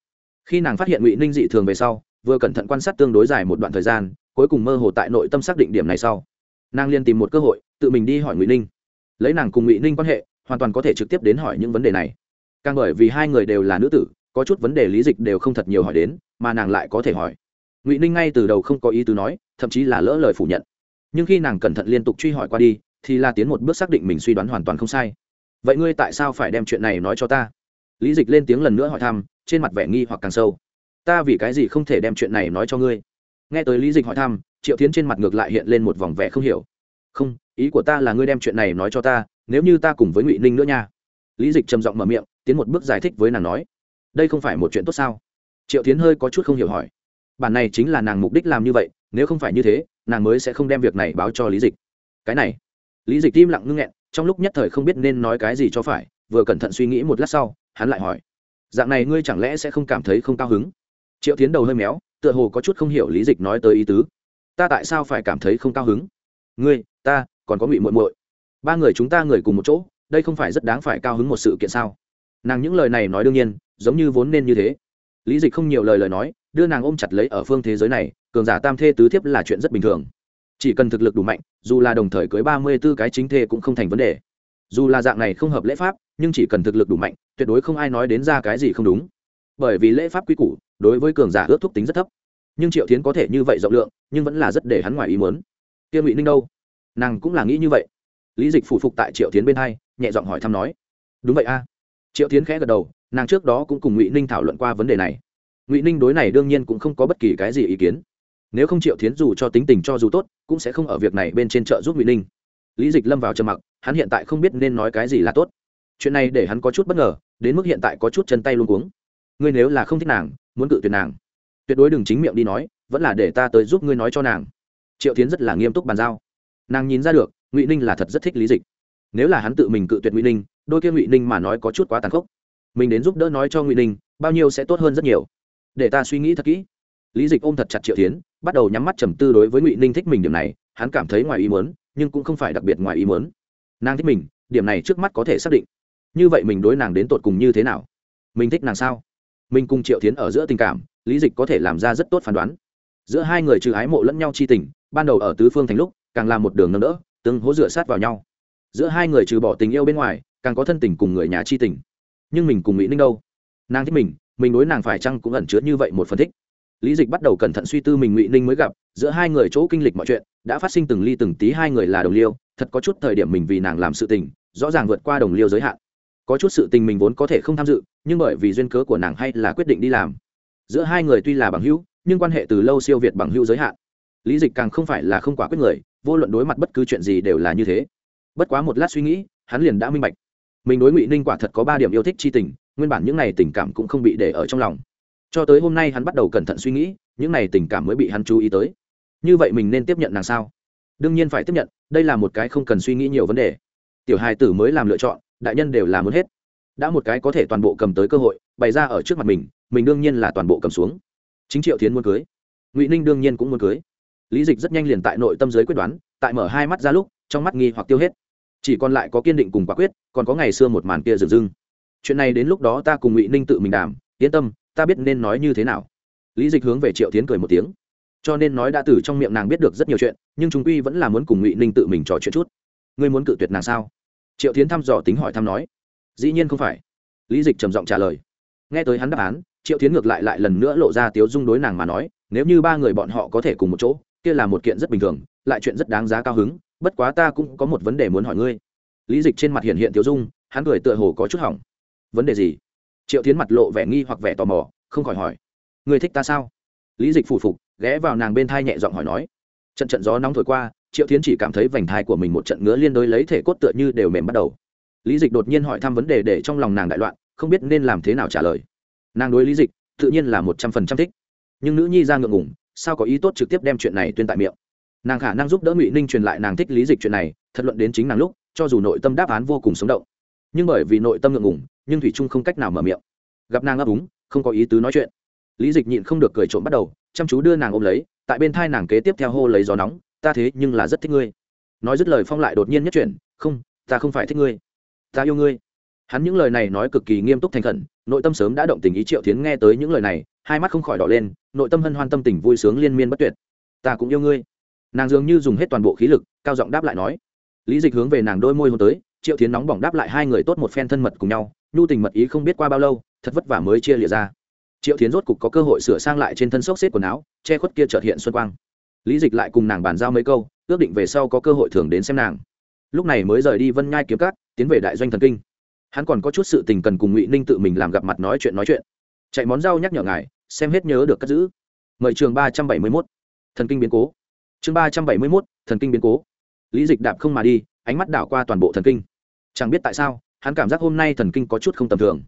khi nàng phát hiện ngụy ninh dị thường về sau vừa cẩn thận quan sát tương đối dài một đoạn thời gian cuối cùng mơ hồ tại nội tâm xác định điểm này sau nàng liên tìm một cơ hội tự mình đi hỏi ngụy ninh lấy nàng cùng ngụy ninh quan hệ hoàn toàn có thể trực tiếp đến hỏi những vấn đề này càng bởi vì hai người đều là nữ tử có chút vấn đề lý dịch đều không thật nhiều hỏi đến mà nàng lại có thể hỏi ngụy ninh ngay từ đầu không có ý tứ nói thậm chí là lỡ lời phủ nhận nhưng khi nàng cẩn thận liên tục truy hỏi qua đi thì La tiến một bước xác định mình suy đoán hoàn toàn không sai vậy ngươi tại sao phải đem chuyện này nói cho ta lý dịch lên tiếng lần nữa hỏi thăm trên mặt vẻ nghi hoặc càng sâu ta vì cái gì không thể đem chuyện này nói cho ngươi nghe tới lý dịch hỏi thăm triệu tiến trên mặt ngược lại hiện lên một vòng vẻ không hiểu không ý của ta là ngươi đem chuyện này nói cho ta nếu như ta cùng với ngụy ninh nữa nha lý dịch trầm giọng mở miệng tiến một bước giải thích với nàng nói đây không phải một chuyện tốt sao triệu tiến hơi có chút không hiểu hỏi bản này chính là nàng mục đích làm như vậy, nếu không phải như thế, nàng mới sẽ không đem việc này báo cho lý dịch. Cái này, lý dịch im lặng ngưng nghẹn, trong lúc nhất thời không biết nên nói cái gì cho phải, vừa cẩn thận suy nghĩ một lát sau, hắn lại hỏi, dạng này ngươi chẳng lẽ sẽ không cảm thấy không cao hứng? Triệu tiến đầu hơi méo, tựa hồ có chút không hiểu lý dịch nói tới ý tứ. Ta tại sao phải cảm thấy không cao hứng? Ngươi, ta, còn có ngụy muội muội. Ba người chúng ta người cùng một chỗ, đây không phải rất đáng phải cao hứng một sự kiện sao? Nàng những lời này nói đương nhiên, giống như vốn nên như thế. Lý dịch không nhiều lời lời nói đưa nàng ôm chặt lấy ở phương thế giới này, cường giả tam thê tứ thiếp là chuyện rất bình thường. Chỉ cần thực lực đủ mạnh, dù là đồng thời cưới ba mươi b ố cái chính thê cũng không thành vấn đề. Dù là dạng này không hợp lễ pháp, nhưng chỉ cần thực lực đủ mạnh, tuyệt đối không ai nói đến ra cái gì không đúng. Bởi vì lễ pháp quy củ, đối với cường giả ước thúc tính rất thấp. Nhưng triệu tiến có thể như vậy rộng lượng, nhưng vẫn là rất để hắn ngoài ý muốn. Tiên ngụy ninh đâu? Nàng cũng là nghĩ như vậy. Lý dịch phủ phục tại triệu tiến bên hai, nhẹ giọng hỏi thăm nói. Đúng vậy a. Triệu tiến khẽ gật đầu, nàng trước đó cũng cùng ngụy ninh thảo luận qua vấn đề này ngụy ninh đối này đương nhiên cũng không có bất kỳ cái gì ý kiến nếu không triệu tiến dù cho tính tình cho dù tốt cũng sẽ không ở việc này bên trên chợ giúp ngụy ninh lý dịch lâm vào trầm mặc hắn hiện tại không biết nên nói cái gì là tốt chuyện này để hắn có chút bất ngờ đến mức hiện tại có chút chân tay luôn cuống ngươi nếu là không thích nàng muốn cự tuyệt nàng tuyệt đối đừng chính miệng đi nói vẫn là để ta tới giúp ngươi nói cho nàng triệu tiến rất là nghiêm túc bàn giao nàng nhìn ra được ngụy ninh là thật rất thích lý dịch nếu là hắn tự mình cự tuyệt ngụy ninh đôi kia ngụy ninh mà nói có chút quá tàn khốc mình đến giúp đỡ nói cho ngụy ninh bao nhiêu sẽ tốt hơn rất nhiều để ta suy nghĩ thật kỹ. Lý dịch ôm thật chặt triệu tiến bắt đầu nhắm mắt trầm tư đối với ngụy ninh thích mình điểm này. Hắn cảm thấy ngoài ý muốn, nhưng cũng không phải đặc biệt ngoài ý muốn. Nàng thích mình, điểm này trước mắt có thể xác định. Như vậy mình đối nàng đến tột cùng như thế nào? Mình thích nàng sao? Mình cùng triệu tiến ở giữa tình cảm, lý dịch có thể làm ra rất tốt phán đoán. Giữa hai người trừ ái mộ lẫn nhau chi tình, ban đầu ở tứ phương thành lúc, càng làm một đường nâng đỡ, tương hỗ dựa sát vào nhau. Giữa hai người trừ bỏ tình yêu bên ngoài, càng có thân tình cùng người nhà chi tình. Nhưng mình cùng mỹ ninh đâu? Nàng thích mình mình đối nàng phải chăng cũng ẩn chứa như vậy một phần thích. Lý dịch bắt đầu cẩn thận suy tư mình ngụy ninh mới gặp, giữa hai người chỗ kinh lịch mọi chuyện, đã phát sinh từng ly từng tí hai người là đồng liêu, thật có chút thời điểm mình vì nàng làm sự tình, rõ ràng vượt qua đồng liêu giới hạn. Có chút sự tình mình vốn có thể không tham dự, nhưng bởi vì duyên cớ của nàng hay là quyết định đi làm. Giữa hai người tuy là bằng hữu, nhưng quan hệ từ lâu siêu việt bằng hữu giới hạn. Lý dịch càng không phải là không quả quyết người, vô luận đối mặt bất cứ chuyện gì đều là như thế. Bất quá một lát suy nghĩ, hắn liền đã minh bạch. Mình đối ngụy ninh quả thật có ba điểm yêu thích c h i tình nguyên bản những n à y tình cảm cũng không bị để ở trong lòng. Cho tới hôm nay hắn bắt đầu cẩn thận suy nghĩ, những n à y tình cảm mới bị hắn chú ý tới. Như vậy mình nên tiếp nhận nàng sao? Đương nhiên phải tiếp nhận, đây là một cái không cần suy nghĩ nhiều vấn đề. Tiểu hài tử mới làm lựa chọn, đại nhân đều là muốn hết. Đã một cái có thể toàn bộ cầm tới cơ hội, bày ra ở trước mặt mình mình đương nhiên là toàn bộ cầm xuống. Chính triệu tiến muốn cưới. Ngụy ninh đương nhiên cũng muốn cưới. Lý dịch rất nhanh liền tại nội tâm giới quyết đoán, tại mở hai mắt ra lúc, trong mắt nghi hoặc tiêu hết. Chỉ còn lại có kiên định cùng quả quyết, còn có ngày xưa một màn kia rừng rưng chuyện này đến lúc đó ta cùng ngụy ninh tự mình đàm yên tâm ta biết nên nói như thế nào lý dịch hướng về triệu tiến cười một tiếng cho nên nói đã từ trong miệng nàng biết được rất nhiều chuyện nhưng chúng quy vẫn là muốn cùng ngụy ninh tự mình trò chuyện chút ngươi muốn cự tuyệt nàng sao triệu tiến thăm dò tính hỏi thăm nói dĩ nhiên không phải lý dịch trầm giọng trả lời nghe tới hắn đáp án triệu tiến ngược lại lại lần nữa lộ ra tiếu dung đối nàng mà nói nếu như ba người bọn họ có thể cùng một chỗ kia là một kiện rất bình thường lại chuyện rất đáng giá cao hứng bất quá ta cũng có một vấn đề muốn hỏi ngươi lý dịch trên mặt hiện hiện Tiếu dung hắn cười tựa hồ có chút hỏng vấn đề gì? Triệu tiến mặt lộ vẻ nghi hoặc vẻ tò mò, không khỏi hỏi. Ngươi thích ta sao? Lý dịch phủ phục, ghé vào nàng bên thai nhẹ giọng hỏi nói. Trận trận gió nóng thổi qua, triệu tiến chỉ cảm thấy vành thai của mình một trận ngứa liên đối lấy thể cốt tựa như đều mềm bắt đầu. Lý dịch đột nhiên hỏi thăm vấn đề để trong lòng nàng đại loạn, không biết nên làm thế nào trả lời. Nàng đối lý dịch, tự nhiên là một trăm phần trăm thích. Nhưng nữ nhi ra ngượng ngủng sao có ý tốt trực tiếp đem chuyện này tuyên tại miệng? Nàng khả năng giúp đỡ ngụy ninh truyền lại nàng thích lý dịch chuyện này, thật luận đến chính nàng lúc, cho dù nội tâm đáp án vô cùng sống động nhưng bởi vì nội tâm ngượng ngùng nhưng thủy trung không cách nào mở miệng. Gặp nàng ấp úng không có ý tứ nói chuyện. Lý dịch nhịn không được cười trộm bắt đầu chăm chú đưa nàng ôm lấy tại bên thai nàng kế tiếp theo hô lấy gió nóng ta thế nhưng là rất thích ngươi. Nói dứt lời phong lại đột nhiên nhất chuyển, không ta không phải thích ngươi. Ta yêu ngươi. Hắn những lời này nói cực kỳ nghiêm túc thành khẩn nội tâm sớm đã động tình ý triệu tiến nghe tới những lời này hai mắt không khỏi đỏ lên nội tâm hân hoan tâm tình vui sướng liên miên bất tuyệt. Ta cũng yêu ngươi. Nàng dường như dùng hết toàn bộ khí lực cao giọng đáp lại nói. Lý dịch hướng về nàng đôi môi hôn tới triệu tiến nóng bỏng đáp lại hai người tốt một phen thân mật cùng nhau, nhu tình mật ý không biết qua bao lâu, thật vất vả mới chia lịa ra. Triệu tiến rốt cục có cơ hội sửa sang lại trên thân xốc xếp quần áo, che khuất kia trợt hiện xuân quang. Lý dịch lại cùng nàng bàn giao mấy câu, ước định về sau có cơ hội thường đến xem nàng. Lúc này mới rời đi vân nhai kiếm cát tiến về đại doanh thần kinh. Hắn còn có chút sự tình cần cùng ngụy ninh tự mình làm gặp mặt nói chuyện nói chuyện. Chạy món rau nhắc nhở ngài, xem hết nhớ được cất giữ. Mời trường ba trăm bảy mươi mốt. Thần kinh biến cố. Chương ba trăm bảy mươi mốt, thần kinh biến cố. Lý dịch đạp không mà đi ánh mắt đảo qua toàn bộ thần kinh. Chẳng biết tại sao, hắn cảm giác hôm nay thần kinh có chút không tầm thường.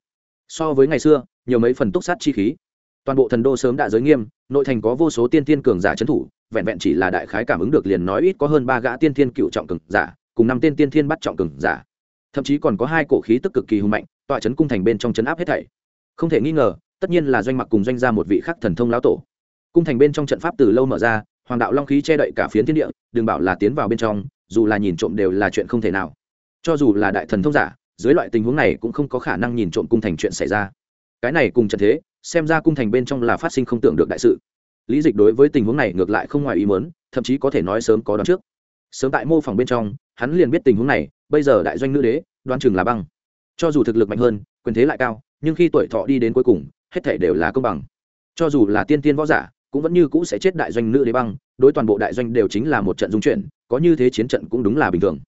So với ngày xưa, nhiều mấy phần túc sát chi khí. Toàn bộ thần đô sớm đã giới nghiêm, nội thành có vô số tiên tiên cường giả trấn thủ, vẹn vẹn chỉ là đại khái cảm ứng được liền nói ít có hơn ba gã tiên tiên cựu trọng cường giả, cùng năm tiên tiên thiên bắt trọng cường giả. Thậm chí còn có hai cổ khí tức cực kỳ hùng mạnh, tọa trấn cung thành bên trong trấn áp hết thảy. Không thể nghi ngờ, tất nhiên là doanh mặc cùng doanh ra một vị khắc thần thông lão tổ. Cung thành bên trong trận pháp từ lâu mở ra, hoàng đạo long khí che đậy cả phiến thiên địa, đừng bảo là tiến vào bên trong dù là nhìn trộm đều là chuyện không thể nào. Cho dù là đại thần thông giả, dưới loại tình huống này cũng không có khả năng nhìn trộm cung thành chuyện xảy ra. Cái này cùng trận thế, xem ra cung thành bên trong là phát sinh không tưởng được đại sự. Lý dịch đối với tình huống này ngược lại không ngoài ý mớn thậm chí có thể nói sớm có đoán trước. Sớm tại mô phỏng bên trong, hắn liền biết tình huống này, bây giờ đại doanh nữ đế đoan chừng là băng. Cho dù thực lực mạnh hơn, quyền thế lại cao, nhưng khi tuổi thọ đi đến cuối cùng, hết thể đều là công bằng. Cho dù là tiên tiên võ giả cũng vẫn như cũ sẽ chết đại doanh nữ đế băng, đối toàn bộ đại doanh đều chính là một trận dung chuyển, có như thế chiến trận cũng đúng là bình thường.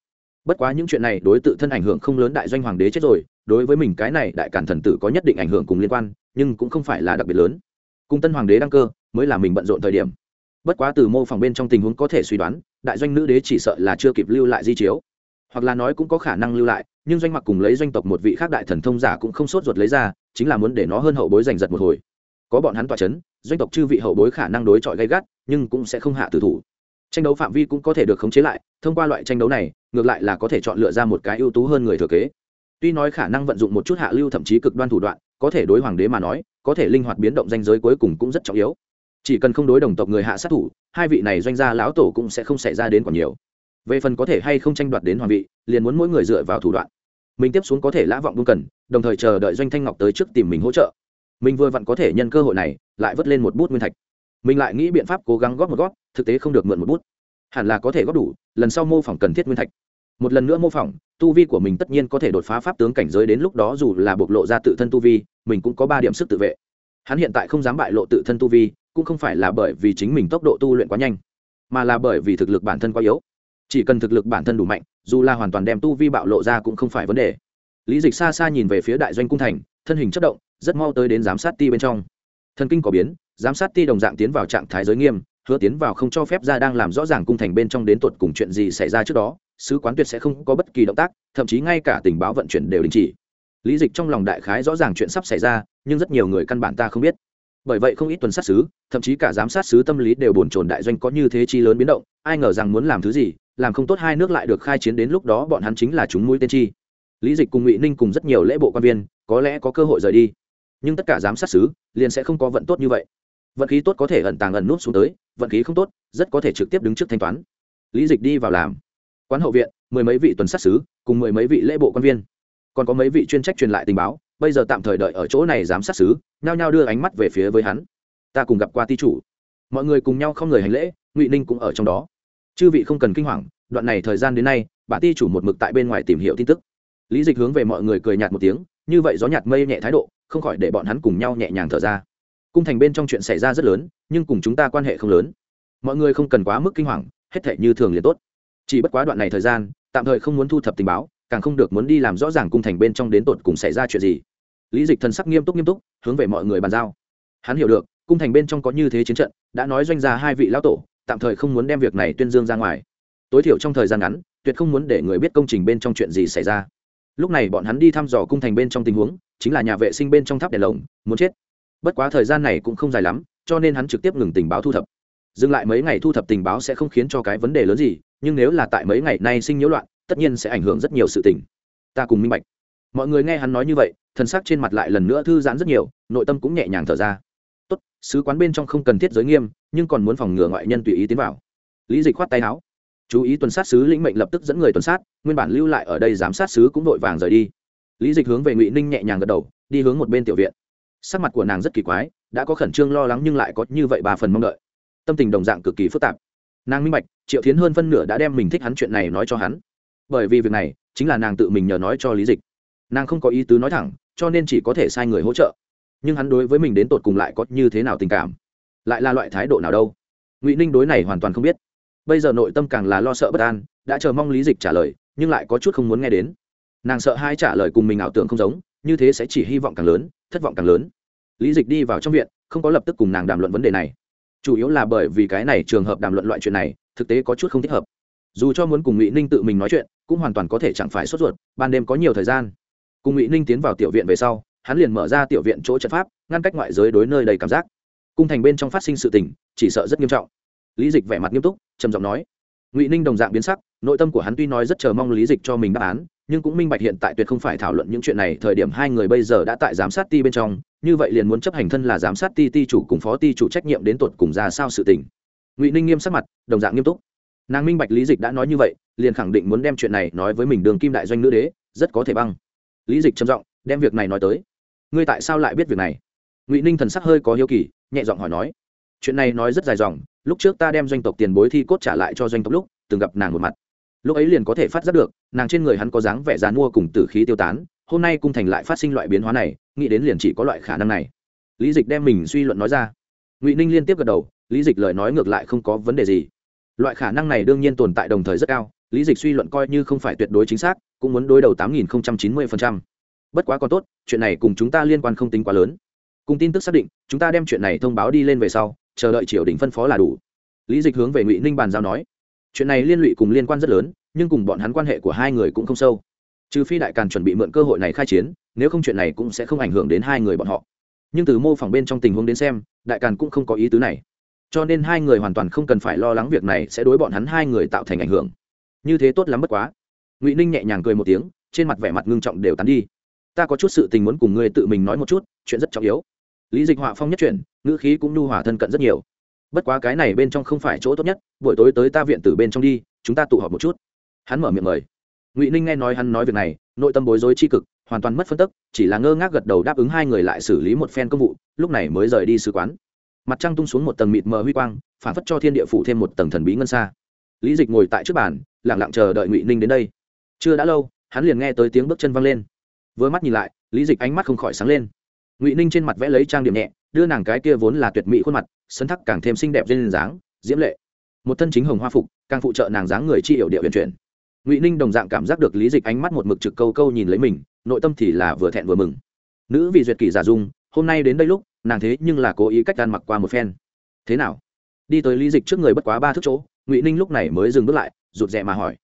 Bất quá những chuyện này đối tự thân ảnh hưởng không lớn đại doanh hoàng đế chết rồi, đối với mình cái này đại cản thần tử có nhất định ảnh hưởng cùng liên quan, nhưng cũng không phải là đặc biệt lớn. Cung tân hoàng đế đăng cơ, mới là mình bận rộn thời điểm. Bất quá từ mô phỏng bên trong tình huống có thể suy đoán, đại doanh nữ đế chỉ sợ là chưa kịp lưu lại di chiếu. Hoặc là nói cũng có khả năng lưu lại, nhưng doanh mặc cùng lấy doanh tộc một vị khác đại thần thông giả cũng không sốt ruột lấy ra, chính là muốn để nó hơn hậu bối giành giật một hồi. Có bọn hắn tỏa c h ấ n doanh tộc chư vị hậu bối khả năng đối chọi gây gắt, nhưng cũng sẽ không hạ tử thủ. Tranh đấu phạm vi cũng có thể được khống chế lại, thông qua loại tranh đấu này, ngược lại là có thể chọn lựa ra một cái ưu tú hơn người thừa kế. Tuy nói khả năng vận dụng một chút hạ lưu thậm chí cực đoan thủ đoạn, có thể đối hoàng đế mà nói, có thể linh hoạt biến động danh giới cuối cùng cũng rất trọng yếu. Chỉ cần không đối đồng tộc người hạ sát thủ, hai vị này doanh gia lão tổ cũng sẽ không xảy ra đến còn nhiều. Về phần có thể hay không tranh đoạt đến hoàng vị, liền muốn mỗi người dựa vào thủ đoạn. Mình tiếp xuống có thể lã vọng buông cần, đồng thời chờ đợi doanh thanh ngọc tới trước tìm mình hỗ trợ mình vừa vặn có thể nhân cơ hội này, lại vớt lên một bút nguyên thạch. Mình lại nghĩ biện pháp cố gắng góp một góp, thực tế không được mượn một bút. Hẳn là có thể góp đủ, lần sau mô phỏng cần thiết nguyên thạch. Một lần nữa mô phỏng, tu vi của mình tất nhiên có thể đột phá pháp tướng cảnh giới đến lúc đó dù là bộc lộ ra tự thân tu vi, mình cũng có ba điểm sức tự vệ. Hắn hiện tại không dám bại lộ tự thân tu vi, cũng không phải là bởi vì chính mình tốc độ tu luyện quá nhanh, mà là bởi vì thực lực bản thân quá yếu. Chỉ cần thực lực bản thân đủ mạnh, dù là hoàn toàn đem tu vi bạo lộ ra cũng không phải vấn đề. Lý dịch xa xa nhìn về phía đại doanh cung thành thân hình chất động, rất mau tới đến giám sát ti bên trong. Thần kinh có biến, giám sát ti đồng dạng tiến vào trạng thái giới nghiêm, hứa tiến vào không cho phép ra đang làm rõ ràng cung thành bên trong đến tuột cùng chuyện gì xảy ra trước đó, sứ quán tuyệt sẽ không có bất kỳ động tác, thậm chí ngay cả tình báo vận chuyển đều đình chỉ. Lý dịch trong lòng đại khái rõ ràng chuyện sắp xảy ra, nhưng rất nhiều người căn bản ta không biết. Bởi vậy không ít tuần sát sứ, thậm chí cả giám sát sứ tâm lý đều bồn chồn đại doanh có như thế chi lớn biến động, ai ngờ rằng muốn làm thứ gì, làm không tốt hai nước lại được khai chiến đến lúc đó bọn hắn chính là chúng mũi tên chi. Lý dịch cùng ngụy ninh cùng rất nhiều lễ bộ quan viên có lẽ có cơ hội rời đi. Nhưng tất cả giám sát sứ liền sẽ không có vận tốt như vậy. Vận khí tốt có thể ẩn tàng ẩn nút xuống tới, vận khí không tốt, rất có thể trực tiếp đứng trước thanh toán. Lý dịch đi vào làm. Quán hậu viện, mười mấy vị tuần sát sứ cùng mười mấy vị lễ bộ quan viên. Còn có mấy vị chuyên trách truyền lại tình báo, bây giờ tạm thời đợi ở chỗ này giám sát sứ nhao nhao đưa ánh mắt về phía với hắn. Ta cùng gặp qua ti chủ. Mọi người cùng nhau không người hành lễ, ngụy ninh cũng ở trong đó. Chư vị không cần kinh hoàng, đoạn này thời gian đến nay, bà ti chủ một mực tại bên ngoài tìm hiểu tin tức. Lý dịch hướng về mọi người cười nhạt một tiếng như vậy gió nhạt mây nhẹ thái độ, không khỏi để bọn hắn cùng nhau nhẹ nhàng thở ra. Cung thành bên trong chuyện xảy ra rất lớn, nhưng cùng chúng ta quan hệ không lớn. Mọi người không cần quá mức kinh hoàng, hết thể như thường liền tốt. Chỉ bất quá đoạn này thời gian, tạm thời không muốn thu thập tình báo, càng không được muốn đi làm rõ ràng cung thành bên trong đến tột cùng xảy ra chuyện gì. Lý dịch thần sắc nghiêm túc nghiêm túc, hướng về mọi người bàn giao. Hắn hiểu được, cung thành bên trong có như thế chiến trận, đã nói doanh ra hai vị lão tổ, tạm thời không muốn đem việc này tuyên dương ra ngoài. Tối thiểu trong thời gian ngắn, tuyệt không muốn để người biết công trình bên trong chuyện gì xảy ra lúc này bọn hắn đi thăm dò cung thành bên trong tình huống, chính là nhà vệ sinh bên trong tháp đèn lồng, muốn chết. Bất quá thời gian này cũng không dài lắm, cho nên hắn trực tiếp ngừng tình báo thu thập. Dừng lại mấy ngày thu thập tình báo sẽ không khiến cho cái vấn đề lớn gì, nhưng nếu là tại mấy ngày nay sinh nhiễu loạn, tất nhiên sẽ ảnh hưởng rất nhiều sự tình. Ta cùng minh bạch. Mọi người nghe hắn nói như vậy, thần sắc trên mặt lại lần nữa thư giãn rất nhiều, nội tâm cũng nhẹ nhàng thở ra. Tốt, sứ quán bên trong không cần thiết giới nghiêm, nhưng còn muốn phòng ngừa ngoại nhân tùy ý tiến vào. Lý dịch khoát tay áo chú ý tuần sát sứ lĩnh mệnh lập tức dẫn người tuần sát, nguyên bản lưu lại ở đây giám sát sứ cũng vội vàng rời đi. Lý dịch hướng về ngụy ninh nhẹ nhàng gật đầu, đi hướng một bên tiểu viện. Sắc mặt của nàng rất kỳ quái, đã có khẩn trương lo lắng nhưng lại có như vậy ba phần mong đợi. Tâm tình đồng dạng cực kỳ phức tạp. Nàng minh bạch, triệu tiến hơn phân nửa đã đem mình thích hắn chuyện này nói cho hắn. Bởi vì việc này, chính là nàng tự mình nhờ nói cho lý dịch. Nàng không có ý tứ nói thẳng, cho nên chỉ có thể sai người hỗ trợ. Nhưng hắn đối với mình đến tột cùng lại có như thế nào tình cảm? Lại là loại thái độ nào đâu? Ngụy ninh đối này hoàn toàn không biết bây giờ nội tâm càng là lo sợ bất an, đã chờ mong lý dịch trả lời, nhưng lại có chút không muốn nghe đến. Nàng sợ hai trả lời cùng mình ảo tưởng không giống, như thế sẽ chỉ hy vọng càng lớn, thất vọng càng lớn. Lý dịch đi vào trong viện, không có lập tức cùng nàng đàm luận vấn đề này. Chủ yếu là bởi vì cái này trường hợp đàm luận loại chuyện này, thực tế có chút không thích hợp. Dù cho muốn cùng ngụy ninh tự mình nói chuyện, cũng hoàn toàn có thể chẳng phải sốt ruột, ban đêm có nhiều thời gian. Cùng ngụy ninh tiến vào tiểu viện về sau, hắn liền mở ra tiểu viện chỗ trận pháp, ngăn cách ngoại giới đối nơi đầy cảm giác. Cung thành bên trong phát sinh sự tình, chỉ sợ rất nghiêm trọng lý dịch vẻ mặt nghiêm túc, trầm giọng nói, ngụy ninh đồng dạng biến sắc, nội tâm của hắn tuy nói rất chờ mong lý dịch cho mình đáp án, nhưng cũng minh bạch hiện tại tuyệt không phải thảo luận những chuyện này, thời điểm hai người bây giờ đã tại giám sát ti bên trong, như vậy liền muốn chấp hành thân là giám sát ti ti chủ cùng phó ti chủ trách nhiệm đến tột cùng ra sao sự tình. Ngụy ninh nghiêm sắc mặt, đồng dạng nghiêm túc. Nàng minh bạch lý dịch đã nói như vậy, liền khẳng định muốn đem chuyện này nói với mình đường kim đại doanh nữ đế, rất có thể băng. Lý dịch trầm giọng, đem việc này nói tới. Ngươi tại sao lại biết việc này? Ngụy ninh thần sắc hơi có hiếu kỳ, nhẹ giọng hỏi nói chuyện này nói rất dài dòng, lúc trước ta đem doanh tộc tiền bối thi cốt trả lại cho doanh tộc lúc, từng gặp nàng một mặt. Lúc ấy liền có thể phát giác được, nàng trên người hắn có dáng vẻ dán mua cùng tử khí tiêu tán, hôm nay cung thành lại phát sinh loại biến hóa này, nghĩ đến liền chỉ có loại khả năng này. Lý dịch đem mình suy luận nói ra. Ngụy ninh liên tiếp gật đầu, lý dịch lời nói ngược lại không có vấn đề gì. Loại khả năng này đương nhiên tồn tại đồng thời rất cao, lý dịch suy luận coi như không phải tuyệt đối chính xác, cũng muốn đối đầu tám nghìn chín mươi bất quá còn tốt, chuyện này cùng chúng ta liên quan không tính quá lớn. Cùng tin tức xác định, chúng ta đem chuyện này thông báo đi lên về sau chờ đợi triều đình phân phó là đủ. Lý dịch hướng về ngụy ninh bàn giao nói, chuyện này liên lụy cùng liên quan rất lớn, nhưng cùng bọn hắn quan hệ của hai người cũng không sâu. Trừ phi đại càn chuẩn bị mượn cơ hội này khai chiến, nếu không chuyện này cũng sẽ không ảnh hưởng đến hai người bọn họ. Nhưng từ mô phỏng bên trong tình huống đến xem, đại càn cũng không có ý tứ này. Cho nên hai người hoàn toàn không cần phải lo lắng việc này sẽ đối bọn hắn hai người tạo thành ảnh hưởng. Như thế tốt lắm bất quá. Ngụy ninh nhẹ nhàng cười một tiếng, trên mặt vẻ mặt ngưng trọng đều tán đi. Ta có chút sự tình muốn cùng ngươi tự mình nói một chút, chuyện rất trọng yếu lý dịch họa phong nhất chuyển, ngữ khí cũng nhu hòa thân cận rất nhiều. Bất quá cái này bên trong không phải chỗ tốt nhất, buổi tối tới ta viện từ bên trong đi, chúng ta tụ họp một chút. Hắn mở miệng mời. Ngụy ninh nghe nói hắn nói việc này, nội tâm bối rối tri cực, hoàn toàn mất phân tức, chỉ là ngơ ngác gật đầu đáp ứng hai người lại xử lý một phen công vụ, lúc này mới rời đi sứ quán. Mặt trăng tung xuống một tầng mịt mờ huy quang, phản phất cho thiên địa phủ thêm một tầng thần bí ngân xa. Lý dịch ngồi tại trước bàn lẳng lặng chờ đợi ngụy ninh đến đây. Chưa đã lâu, hắn liền nghe tới tiếng bước chân văng lên. Vừa mắt nhìn lại, lý dịch ánh mắt không khỏi sáng lên ngụy ninh trên mặt vẽ lấy trang điểm nhẹ đưa nàng cái kia vốn là tuyệt mỹ khuôn mặt sân thắc càng thêm xinh đẹp lên dáng diễm lệ một thân chính hồng hoa phục càng phụ trợ nàng dáng người chi hiểu địa huyền chuyển ngụy ninh đồng dạng cảm giác được lý dịch ánh mắt một mực trực câu câu nhìn lấy mình nội tâm thì là vừa thẹn vừa mừng nữ vị duyệt kỷ giả dung hôm nay đến đây lúc nàng thế nhưng là cố ý cách gan mặc qua một phen thế nào đi tới lý dịch trước người bất quá ba thước chỗ ngụy ninh lúc này mới dừng bước lại rụt rè mà hỏi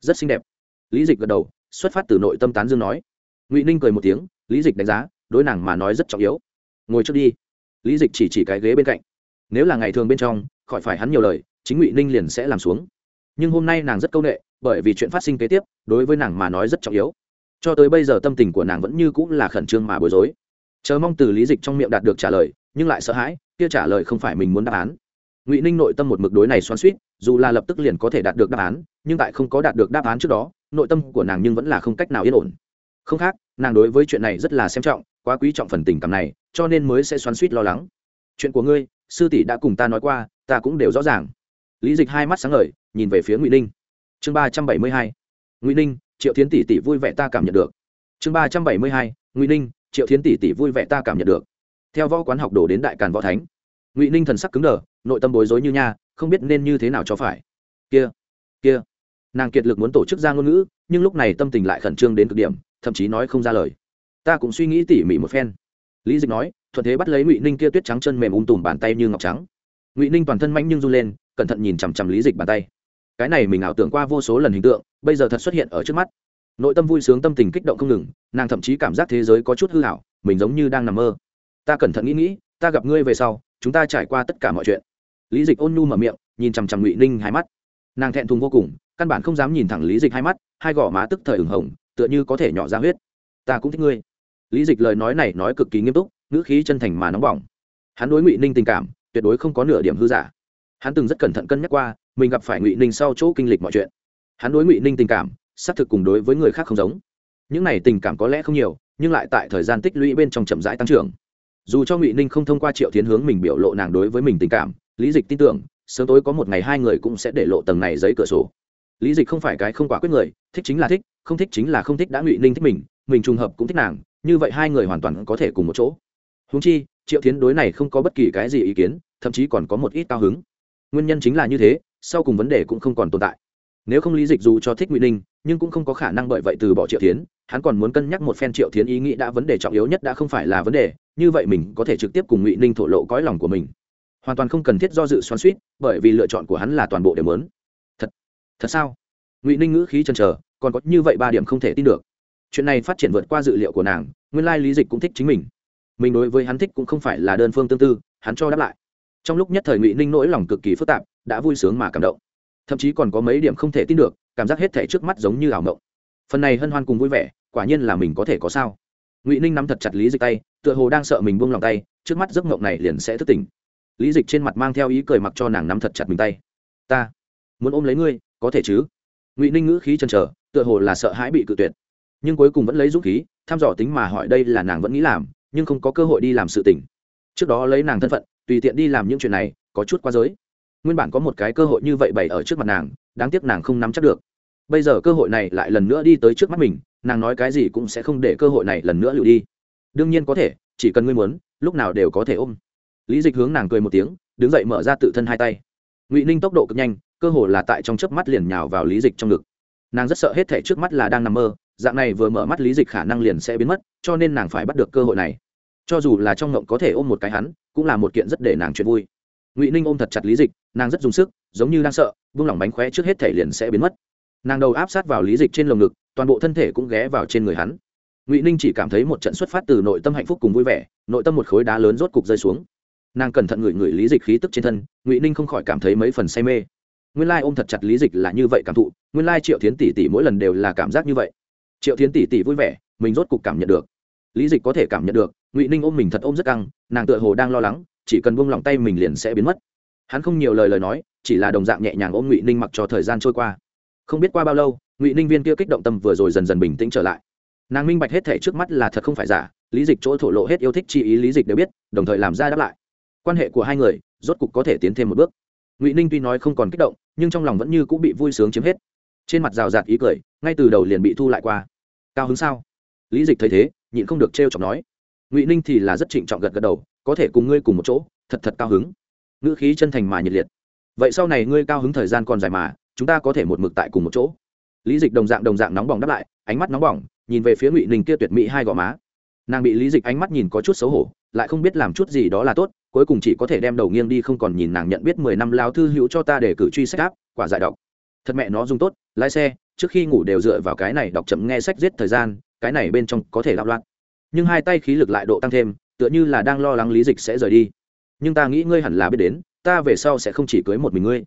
rất xinh đẹp lý dịch gật đầu xuất phát từ nội tâm tán dương nói ngụy ninh cười một tiếng lý dịch đánh giá đối nàng mà nói rất trọng yếu. Ngồi trước đi. Lý dịch chỉ chỉ cái ghế bên cạnh. Nếu là ngày thường bên trong, khỏi phải hắn nhiều lời, chính ngụy ninh liền sẽ làm xuống. Nhưng hôm nay nàng rất c â u n ệ bởi vì chuyện phát sinh kế tiếp, đối với nàng mà nói rất trọng yếu. Cho tới bây giờ tâm tình của nàng vẫn như cũng là khẩn trương mà bối rối. Chờ mong từ lý dịch trong miệng đạt được trả lời, nhưng lại sợ hãi, kia trả lời không phải mình muốn đáp án. Ngụy ninh nội tâm một mực đối này xoắn suýt dù là lập tức liền có thể đạt được đáp án, nhưng tại không có đạt được đáp án trước đó, nội tâm của nàng nhưng vẫn là không cách nào yên ổn. Không khác, nàng đối với chuyện này rất là xem trọng quá quý trọng phần tình cảm này, cho nên mới sẽ xoắn suýt lo lắng. Chuyện của ngươi, sư tỷ đã cùng ta nói qua, ta cũng đều rõ ràng. Lý dịch hai mắt sáng ngời, nhìn về phía ngụy ninh. Chương ba trăm bảy mươi hai. Ngụy ninh, triệu tiến tỷ tỷ vui vẻ ta cảm nhận được. Chương ba trăm bảy mươi hai, ngụy ninh, triệu tiến tỷ tỷ vui vẻ ta cảm nhận được. Theo võ quán học đồ đến đại càn võ thánh, ngụy ninh thần sắc cứng đờ, nội tâm bối rối như nha, không biết nên như thế nào cho phải. Kia kia. Nàng kiệt lực muốn tổ chức ra ngôn ngữ, nhưng lúc này tâm tình lại khẩn trương đến cực điểm, thậm chí nói không ra lời ta cũng suy nghĩ tỉ mỉ một phen. Lý dịch nói, thuận thế bắt lấy ngụy ninh kia tuyết trắng chân mềm ung tùm bàn tay như ngọc trắng. Ngụy ninh toàn thân manh nhưng run lên, cẩn thận nhìn chằm chằm lý dịch bàn tay. Cái này mình ảo tưởng qua vô số lần hình tượng, bây giờ thật xuất hiện ở trước mắt. Nội tâm vui sướng, tâm tình kích động không ngừng, nàng thậm chí cảm giác thế giới có chút hư hảo mình giống như đang nằm mơ. Ta cẩn thận nghĩ nghĩ, ta gặp ngươi về sau, chúng ta trải qua tất cả mọi chuyện. Lý dịch ôn nhu mở miệng, nhìn chằm chằm ngụy ninh hai mắt. Nàng thẹn thùng vô cùng, căn bản không dám nhìn thẳng lý dịch hai mắt, hai gò má tức thời ửng hồng, tựa như có thể nhỏ ra huyết. Ta cũng thích ngươi lý dịch lời nói này nói cực kỳ nghiêm túc, ngữ khí chân thành mà nóng bỏng. Hắn đối ngụy ninh tình cảm, tuyệt đối không có nửa điểm hư giả. Hắn từng rất cẩn thận cân nhắc qua, mình gặp phải ngụy ninh sau chỗ kinh lịch mọi chuyện. Hắn đối ngụy ninh tình cảm, xác thực cùng đối với người khác không giống. Những này tình cảm có lẽ không nhiều, nhưng lại tại thời gian tích lũy bên trong chậm rãi tăng trưởng. Dù cho ngụy ninh không thông qua triệu tiến hướng mình biểu lộ nàng đối với mình tình cảm, lý dịch tin tưởng, sớm tối có một ngày hai người cũng sẽ để lộ tầng này giấy cửa sổ. Lý dịch không phải cái không quả quyết người, thích chính là thích, không thích chính là không thích đã ngụy ninh thích mình mình trùng hợp cũng thích nàng, như vậy hai người hoàn toàn có thể cùng một chỗ. Húng chi, triệu tiến đối này không có bất kỳ cái gì ý kiến, thậm chí còn có một ít cao hứng. Nguyên nhân chính là như thế, sau cùng vấn đề cũng không còn tồn tại. Nếu không lý dịch dù cho thích ngụy ninh, nhưng cũng không có khả năng bởi vậy từ bỏ triệu tiến hắn còn muốn cân nhắc một phen triệu tiến ý nghĩ đã vấn đề trọng yếu nhất đã không phải là vấn đề, như vậy mình có thể trực tiếp cùng ngụy ninh thổ lộ cõi lòng của mình. Hoàn toàn không cần thiết do dự xoắn suýt bởi vì lựa chọn của hắn là toàn bộ đều lớn thật thật sao? Ngụy ninh ngữ khí chần chờ, còn có như vậy ba điểm không thể tin được chuyện này phát triển vượt qua dự liệu của nàng, nguyên lai lý dịch cũng thích chính mình. Mình đối với hắn thích cũng không phải là đơn phương tương tư, hắn cho đáp lại. Trong lúc nhất thời ngụy ninh nỗi lòng cực kỳ phức tạp, đã vui sướng mà cảm động. Thậm chí còn có mấy điểm không thể tin được, cảm giác hết thể trước mắt giống như ảo mộng. Phần này hân hoan cùng vui vẻ, quả nhiên là mình có thể có sao. Ngụy ninh nắm thật chặt lý dịch tay, tựa hồ đang sợ mình buông lòng tay, trước mắt giấc mộng này liền sẽ thức tỉnh. Lý dịch trên mặt mang theo ý cười mặc cho nàng nắm thật chặt mình tay. Ta muốn ôm lấy ngươi, có thể chứ? Ngụy ninh ngữ khí chần chờ, tựa hồ là sợ hãi bị cự tuyệt nhưng cuối cùng vẫn lấy dũng khí, thăm dò tính mà hỏi đây là nàng vẫn nghĩ làm, nhưng không có cơ hội đi làm sự tình. Trước đó lấy nàng thân phận, tùy tiện đi làm những chuyện này, có chút quá giới. Nguyên bản có một cái cơ hội như vậy bày ở trước mặt nàng, đáng tiếc nàng không nắm chắc được. Bây giờ cơ hội này lại lần nữa đi tới trước mắt mình, nàng nói cái gì cũng sẽ không để cơ hội này lần nữa lựu đi. Đương nhiên có thể, chỉ cần ngươi muốn, lúc nào đều có thể ôm. Lý dịch hướng nàng cười một tiếng, đứng dậy mở ra tự thân hai tay. Ngụy ninh tốc độ cực nhanh, cơ hồ là tại trong chớp mắt liền nhào vào lý dịch trong ngực. Nàng rất sợ hết thể trước mắt là đang nằm mơ dạng này vừa mở mắt lý dịch khả năng liền sẽ biến mất, cho nên nàng phải bắt được cơ hội này. Cho dù là trong ngộng có thể ôm một cái hắn, cũng là một kiện rất để nàng chuyện vui. Ngụy ninh ôm thật chặt lý dịch, nàng rất dùng sức, giống như đang sợ, vung lỏng bánh khóe trước hết thể liền sẽ biến mất. Nàng đầu áp sát vào lý dịch trên lồng ngực, toàn bộ thân thể cũng ghé vào trên người hắn. Ngụy ninh chỉ cảm thấy một trận xuất phát từ nội tâm hạnh phúc cùng vui vẻ, nội tâm một khối đá lớn rốt cục rơi xuống. Nàng cẩn thận ngửi ngửi lý dịch khí tức trên thân, ngụy ninh không khỏi cảm thấy mấy phần say mê. Nguyên lai ôm thật chặt lý dịch là như vậy cảm thụ, nguyên lai triệu tiến tỷ tỷ mỗi lần đều là cảm giác như vậy triệu Thiến tỷ tỷ vui vẻ, mình rốt cục cảm nhận được. Lý dịch có thể cảm nhận được, ngụy ninh ôm mình thật ôm rất căng, nàng tựa hồ đang lo lắng, chỉ cần buông lỏng tay mình liền sẽ biến mất. Hắn không nhiều lời lời nói, chỉ là đồng dạng nhẹ nhàng ôm ngụy ninh mặc cho thời gian trôi qua. Không biết qua bao lâu, ngụy ninh viên kia kích động tâm vừa rồi dần dần bình tĩnh trở lại. Nàng minh bạch hết thể trước mắt là thật không phải giả, lý dịch chỗ thổ lộ hết yêu thích chi ý lý dịch đều biết, đồng thời làm ra đáp lại. Quan hệ của hai người, rốt cục có thể tiến thêm một bước. Ngụy ninh tuy nói không còn kích động, nhưng trong lòng vẫn như cũng bị vui sướng chiếm hết trên mặt rào rạt ý cười, ngay từ đầu liền bị thu lại qua. Cao hứng sao? Lý dịch thấy thế, nhịn không được t r e o chọc nói. Ngụy ninh thì là rất trịnh trọng gật gật đầu, có thể cùng ngươi cùng một chỗ, thật thật cao hứng. Ngữ khí chân thành mà nhiệt liệt. Vậy sau này ngươi cao hứng thời gian còn dài mà, chúng ta có thể một mực tại cùng một chỗ. Lý dịch đồng dạng đồng dạng nóng bỏng đáp lại, ánh mắt nóng bỏng, nhìn về phía ngụy ninh kia tuyệt mỹ hai gò má. Nàng bị lý dịch ánh mắt nhìn có chút xấu hổ, lại không biết làm chút gì đó là tốt, cuối cùng chỉ có thể đem đầu nghiêng đi không còn nhìn nàng nhận biết mười năm lao thư hữu cho ta để cử truy sách áp, quả giải độc thật mẹ nó dùng tốt, lái xe, trước khi ngủ đều dựa vào cái này đọc chậm nghe sách giết thời gian, cái này bên trong có thể lạc loạn. Nhưng hai tay khí lực lại độ tăng thêm, tựa như là đang lo lắng lý dịch sẽ rời đi. Nhưng ta nghĩ ngươi hẳn là biết đến, ta về sau sẽ không chỉ cưới một mình ngươi.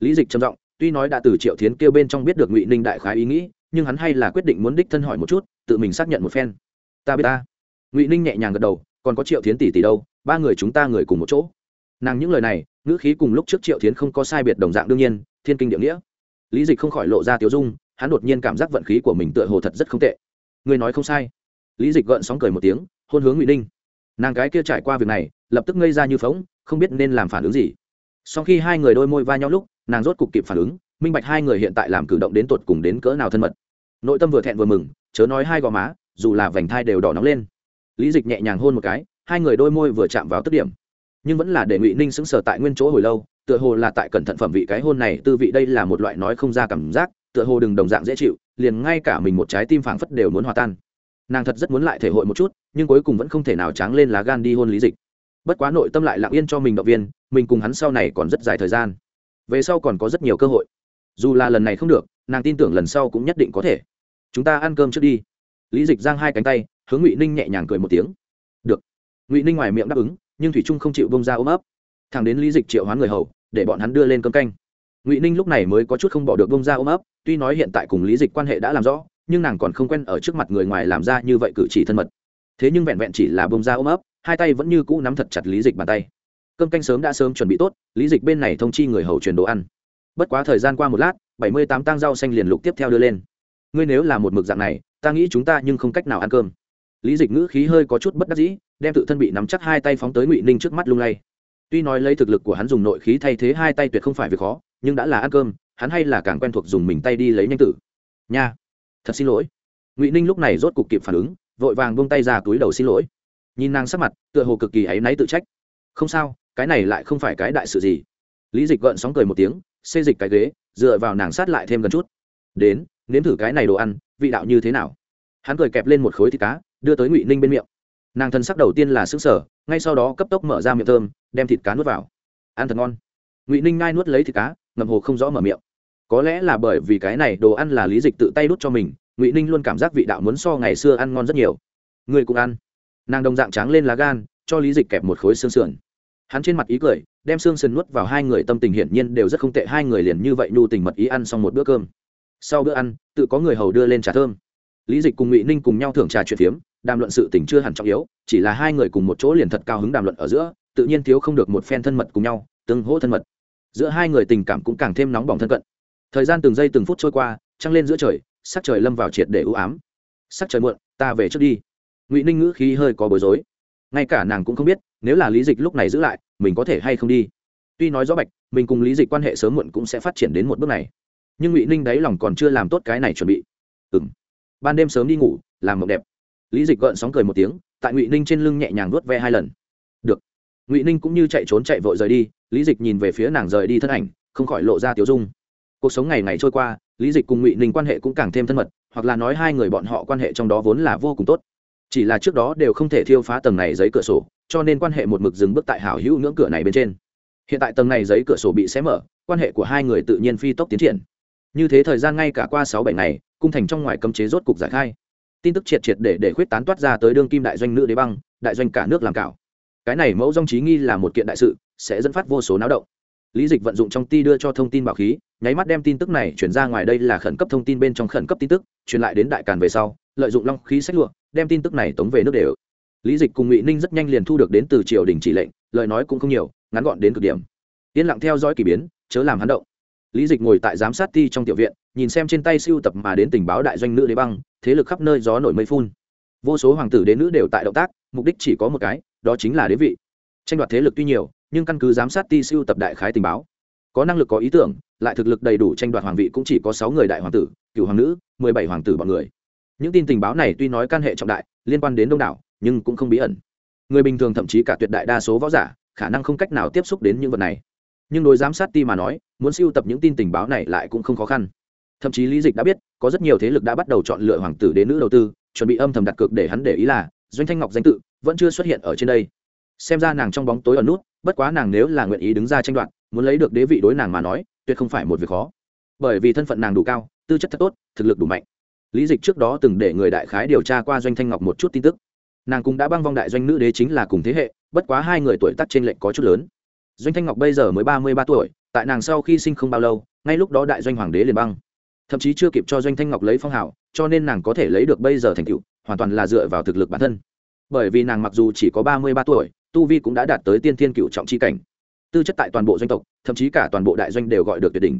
Lý dịch trầm giọng, tuy nói đã từ triệu thiến kêu bên trong biết được ngụy ninh đại khái ý nghĩ, nhưng hắn hay là quyết định muốn đích thân hỏi một chút, tự mình xác nhận một phen. Ta biết ta. Ngụy ninh nhẹ nhàng gật đầu, còn có triệu thiến tỷ tỷ đâu, ba người chúng ta người cùng một chỗ. Nàng những lời này, ngữ khí cùng lúc trước triệu thiến không có sai biệt đồng dạng đương nhiên, thiên kinh địa nghĩa lý dịch không khỏi lộ ra tiếu dung, hắn đột nhiên cảm giác vận khí của mình tựa hồ thật rất không tệ. Người nói không sai. Lý dịch gợn sóng cười một tiếng, hôn hướng ngụy ninh. Nàng cái kia trải qua việc này, lập tức ngây ra như phóng không biết nên làm phản ứng gì. Sau khi hai người đôi môi va nhau lúc, nàng rốt cục kịp phản ứng, minh bạch hai người hiện tại làm cử động đến tột cùng đến cỡ nào thân mật. Nội tâm vừa thẹn vừa mừng, chớ nói hai gò má, dù là vành thai đều đỏ nóng lên. Lý dịch nhẹ nhàng hôn một cái, hai người đôi môi vừa chạm vào tức điểm. Nhưng vẫn là để ngụy ninh sững sờ tại nguyên chỗ hồi lâu tựa hồ là tại cẩn thận phẩm vị cái hôn này, tư vị đây là một loại nói không ra cảm giác, tựa hồ đừng đồng dạng dễ chịu, liền ngay cả mình một trái tim phảng phất đều muốn hòa tan. Nàng thật rất muốn lại thể hội một chút, nhưng cuối cùng vẫn không thể nào tráng lên lá gan đi hôn lý dịch. Bất quá nội tâm lại lặng yên cho mình động viên, mình cùng hắn sau này còn rất dài thời gian. Về sau còn có rất nhiều cơ hội. Dù là lần này không được, nàng tin tưởng lần sau cũng nhất định có thể. Chúng ta ăn cơm trước đi. Lý dịch giang hai cánh tay, hướng ngụy ninh nhẹ nhàng cười một tiếng. Được. Ngụy ninh ngoài miệng đáp ứng, nhưng thủy trung không chịu bông ra ôm ấp thằng đến lý dịch triệu hoán người hầu, để bọn hắn đưa lên cơm canh. Ngụy ninh lúc này mới có chút không bỏ được bông ra ôm ấp, tuy nói hiện tại cùng lý dịch quan hệ đã làm rõ, nhưng nàng còn không quen ở trước mặt người ngoài làm ra như vậy cử chỉ thân mật. Thế nhưng vẹn vẹn chỉ là bông ra ôm ấp, hai tay vẫn như cũ nắm thật chặt lý dịch bàn tay. Cơm canh sớm đã sớm chuẩn bị tốt, lý dịch bên này thông chi người hầu truyền đồ ăn. Bất quá thời gian qua một lát, bảy mươi tám tang rau xanh liền lục tiếp theo đưa lên. Ngươi nếu là một mực dạng này, ta nghĩ chúng ta nhưng không cách nào ăn cơm. Lý dịch ngữ khí hơi có chút bất đắc dĩ, đem tự thân bị nắm chắc hai tay phóng tới ngụy ninh trước mắt lung lay tuy nói lấy thực lực của hắn dùng nội khí thay thế hai tay tuyệt không phải việc khó, nhưng đã là ăn cơm, hắn hay là càng quen thuộc dùng mình tay đi lấy nhanh tử. Nha, thật xin lỗi. Ngụy ninh lúc này rốt cục kịp phản ứng, vội vàng bông tay ra túi đầu xin lỗi. Nhìn nàng sắc mặt, tựa hồ cực kỳ áy náy tự trách. Không sao, cái này lại không phải cái đại sự gì. Lý dịch gợn sóng cười một tiếng, xê dịch cái ghế, dựa vào nàng sát lại thêm gần chút. Đến, nếm thử cái này đồ ăn, vị đạo như thế nào? Hắn cười kẹp lên một khối thịt cá, đưa tới ngụy ninh bên miệng nàng thân sắc đầu tiên là xứng sở ngay sau đó cấp tốc mở ra miệng thơm, đem thịt cá nuốt vào. Ăn thật ngon. Ngụy ninh ngai nuốt lấy thịt cá ngầm hồ không rõ mở miệng. Có lẽ là bởi vì cái này đồ ăn là lý dịch tự tay đút cho mình, ngụy ninh luôn cảm giác vị đạo muốn so ngày xưa ăn ngon rất nhiều. Người cũng ăn. Nàng đồng dạng tráng lên lá gan, cho lý dịch kẹp một khối xương sườn. Hắn trên mặt ý cười, đem xương sườn nuốt vào hai người tâm tình hiển nhiên đều rất không tệ, hai người liền như vậy nhu tình mật ý ăn xong một bữa cơm. Sau bữa ăn, tự có người hầu đưa lên trà thơm. Lý dịch cùng ngụy ninh cùng nhau thưởng trà chuyện phiếm đàm luận sự tình chưa hẳn trọng yếu, chỉ là hai người cùng một chỗ liền thật cao hứng đàm luận ở giữa, tự nhiên thiếu không được một phen thân mật cùng nhau, tương hỗ thân mật. Giữa hai người tình cảm cũng càng thêm nóng bỏng thân cận. Thời gian từng giây từng phút trôi qua, trăng lên giữa trời, sắc trời lâm vào triệt để ưu ám. Sắc trời muộn, ta về trước đi. Ngụy ninh ngữ khí hơi có bối rối. Ngay cả nàng cũng không biết, nếu là lý dịch lúc này giữ lại, mình có thể hay không đi. Tuy nói rõ bạch, mình cùng lý dịch quan hệ sớm muộn cũng sẽ phát triển đến một bước này. Nhưng ngụy ninh đáy lòng còn chưa làm tốt cái này chuẩn bị. Ừ m ban đêm sớm đi ngủ, làm mộng đẹp lý dịch gợn sóng cười một tiếng, tại ngụy ninh trên lưng nhẹ nhàng nuốt ve hai lần. Được. Ngụy ninh cũng như chạy trốn chạy vội rời đi, lý dịch nhìn về phía nàng rời đi thân ảnh, không khỏi lộ ra tiếu dung. Cuộc sống ngày ngày trôi qua, lý dịch cùng ngụy ninh quan hệ cũng càng thêm thân mật, hoặc là nói hai người bọn họ quan hệ trong đó vốn là vô cùng tốt. Chỉ là trước đó đều không thể thiêu phá tầng này giấy cửa sổ, cho nên quan hệ một mực dừng bước tại hảo hữu ngưỡng cửa này bên trên. Hiện tại tầng này giấy cửa sổ bị xé mở, quan hệ của hai người tự nhiên phi tốc tiến triển. Như thế thời gian ngay cả qua sáu bảy ngày, cung thành trong ngoài cấm chế rốt cục giải khai tin tức triệt triệt để để khuyết tán toát ra tới đương kim đại doanh nữ đế băng, đại doanh cả nước làm cảo. Cái này mẫu dòng trí nghi là một kiện đại sự, sẽ dẫn phát vô số náo động. Lý dịch vận dụng trong ti đưa cho thông tin bảo khí, nháy mắt đem tin tức này chuyển ra ngoài đây là khẩn cấp thông tin bên trong khẩn cấp tin tức, truyền lại đến đại càn về sau, lợi dụng long khí sách lụa, đem tin tức này tống về nước đều. Lý dịch cùng ngụy ninh rất nhanh liền thu được đến từ triều đình chỉ lệnh, lời nói cũng không nhiều, ngắn gọn đến cực điểm. Yên lặng theo dõi k ỳ biến, chớ làm hắn động lý dịch ngồi tại giám sát ti trong tiểu viện, nhìn xem trên tay siêu tập mà đến tình báo đại doanh nữ đế băng, thế lực khắp nơi gió nổi mây phun. Vô số hoàng tử đế nữ đều tại động tác, mục đích chỉ có một cái, đó chính là đế vị. Tranh đoạt thế lực tuy nhiều, nhưng căn cứ giám sát ti siêu tập đại khái tình báo, có năng lực, có ý tưởng, lại thực lực đầy đủ tranh đoạt hoàng vị cũng chỉ có sáu người đại hoàng tử, cựu hoàng nữ, mười bảy hoàng tử bọn người. Những tin tình báo này tuy nói can hệ trọng đại, liên quan đến đông đảo, nhưng cũng không bí ẩn. Người bình thường thậm chí cả tuyệt đại đa số võ giả, khả năng không cách nào tiếp xúc đến những vật này nhưng đối giám sát ti mà nói, muốn siêu tập những tin tình báo này lại cũng không khó khăn. Thậm chí lý dịch đã biết, có rất nhiều thế lực đã bắt đầu chọn lựa hoàng tử đến nữ đầu tư, chuẩn bị âm thầm đặt cược để hắn để ý là, doanh thanh ngọc danh tự vẫn chưa xuất hiện ở trên đây. Xem ra nàng trong bóng tối ở nút, bất quá nàng nếu là nguyện ý đứng ra tranh đoạt, muốn lấy được đế vị đối nàng mà nói, tuyệt không phải một việc khó. Bởi vì thân phận nàng đủ cao, tư chất thật tốt, thực lực đủ mạnh. Lý dịch trước đó từng để người đại khái điều tra qua doanh thanh ngọc một chút tin tức. Nàng cũng đã băng vong đại doanh nữ đế chính là cùng thế hệ, bất quá hai người tuổi tác trên lệnh có chút lớn doanh thanh ngọc bây giờ mới ba mươi ba tuổi, tại nàng sau khi sinh không bao lâu, ngay lúc đó đại doanh hoàng đế liền băng. Thậm chí chưa kịp cho doanh thanh ngọc lấy phong hào, cho nên nàng có thể lấy được bây giờ thành tựu, hoàn toàn là dựa vào thực lực bản thân. Bởi vì nàng mặc dù chỉ có ba mươi ba tuổi, tu vi cũng đã đạt tới tiên thiên cựu trọng c h i cảnh. Tư chất tại toàn bộ doanh tộc, thậm chí cả toàn bộ đại doanh đều gọi được tuyệt đỉnh.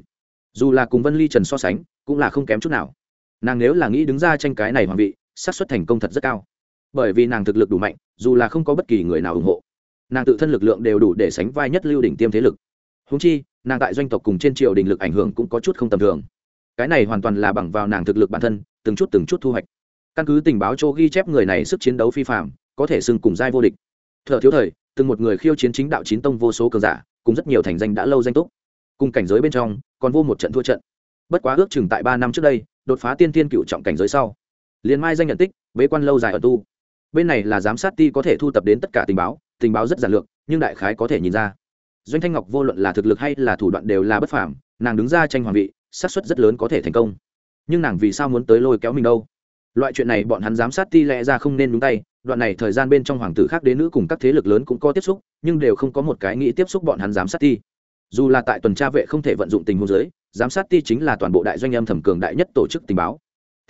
Dù là cùng vân ly trần so sánh, cũng là không kém chút nào. Nàng nếu là nghĩ đứng ra tranh cái này hoàng vị, xác suất thành công thật rất cao. Bởi vì nàng thực lực đủ mạnh, dù là không có bất kỳ người nào ủng hộ nàng tự thân lực lượng đều đủ để sánh vai nhất lưu đỉnh tiêm thế lực. Húng chi, nàng tại doanh tộc cùng trên triều đình lực ảnh hưởng cũng có chút không tầm thường. Cái này hoàn toàn là bằng vào nàng thực lực bản thân, từng chút từng chút thu hoạch. Căn cứ tình báo châu ghi chép người này sức chiến đấu phi phạm có thể xưng cùng giai vô địch. Thợ thiếu thời, từng một người khiêu chiến chính đạo chín tông vô số cường giả, cùng rất nhiều thành danh đã lâu danh túc. Cùng cảnh giới bên trong, còn vô một trận thua trận. Bất quá ước chừng tại ba năm trước đây, đột phá tiên tiên cựu trọng cảnh giới sau, liền mai danh nhận tích, bế quan lâu dài ở tu. Bên này là giám sát ti có thể thu tập đến tất cả tình báo tình báo rất giản lược, nhưng đại khái có thể nhìn ra. Doanh thanh ngọc vô luận là thực lực hay là thủ đoạn đều là bất phàm, nàng đứng ra tranh hoàng vị, xác suất rất lớn có thể thành công. Nhưng nàng vì sao muốn tới lôi kéo mình đâu? Loại chuyện này bọn hắn giám sát ti lẽ ra không nên đúng tay, đoạn này thời gian bên trong hoàng tử khác đến nữ cùng các thế lực lớn cũng có tiếp xúc, nhưng đều không có một cái nghĩ tiếp xúc bọn hắn giám sát ti. Dù là tại tuần tra vệ không thể vận dụng tình huống giới giám sát ti chính là toàn bộ đại doanh âm thẩm cường đại nhất tổ chức tình báo.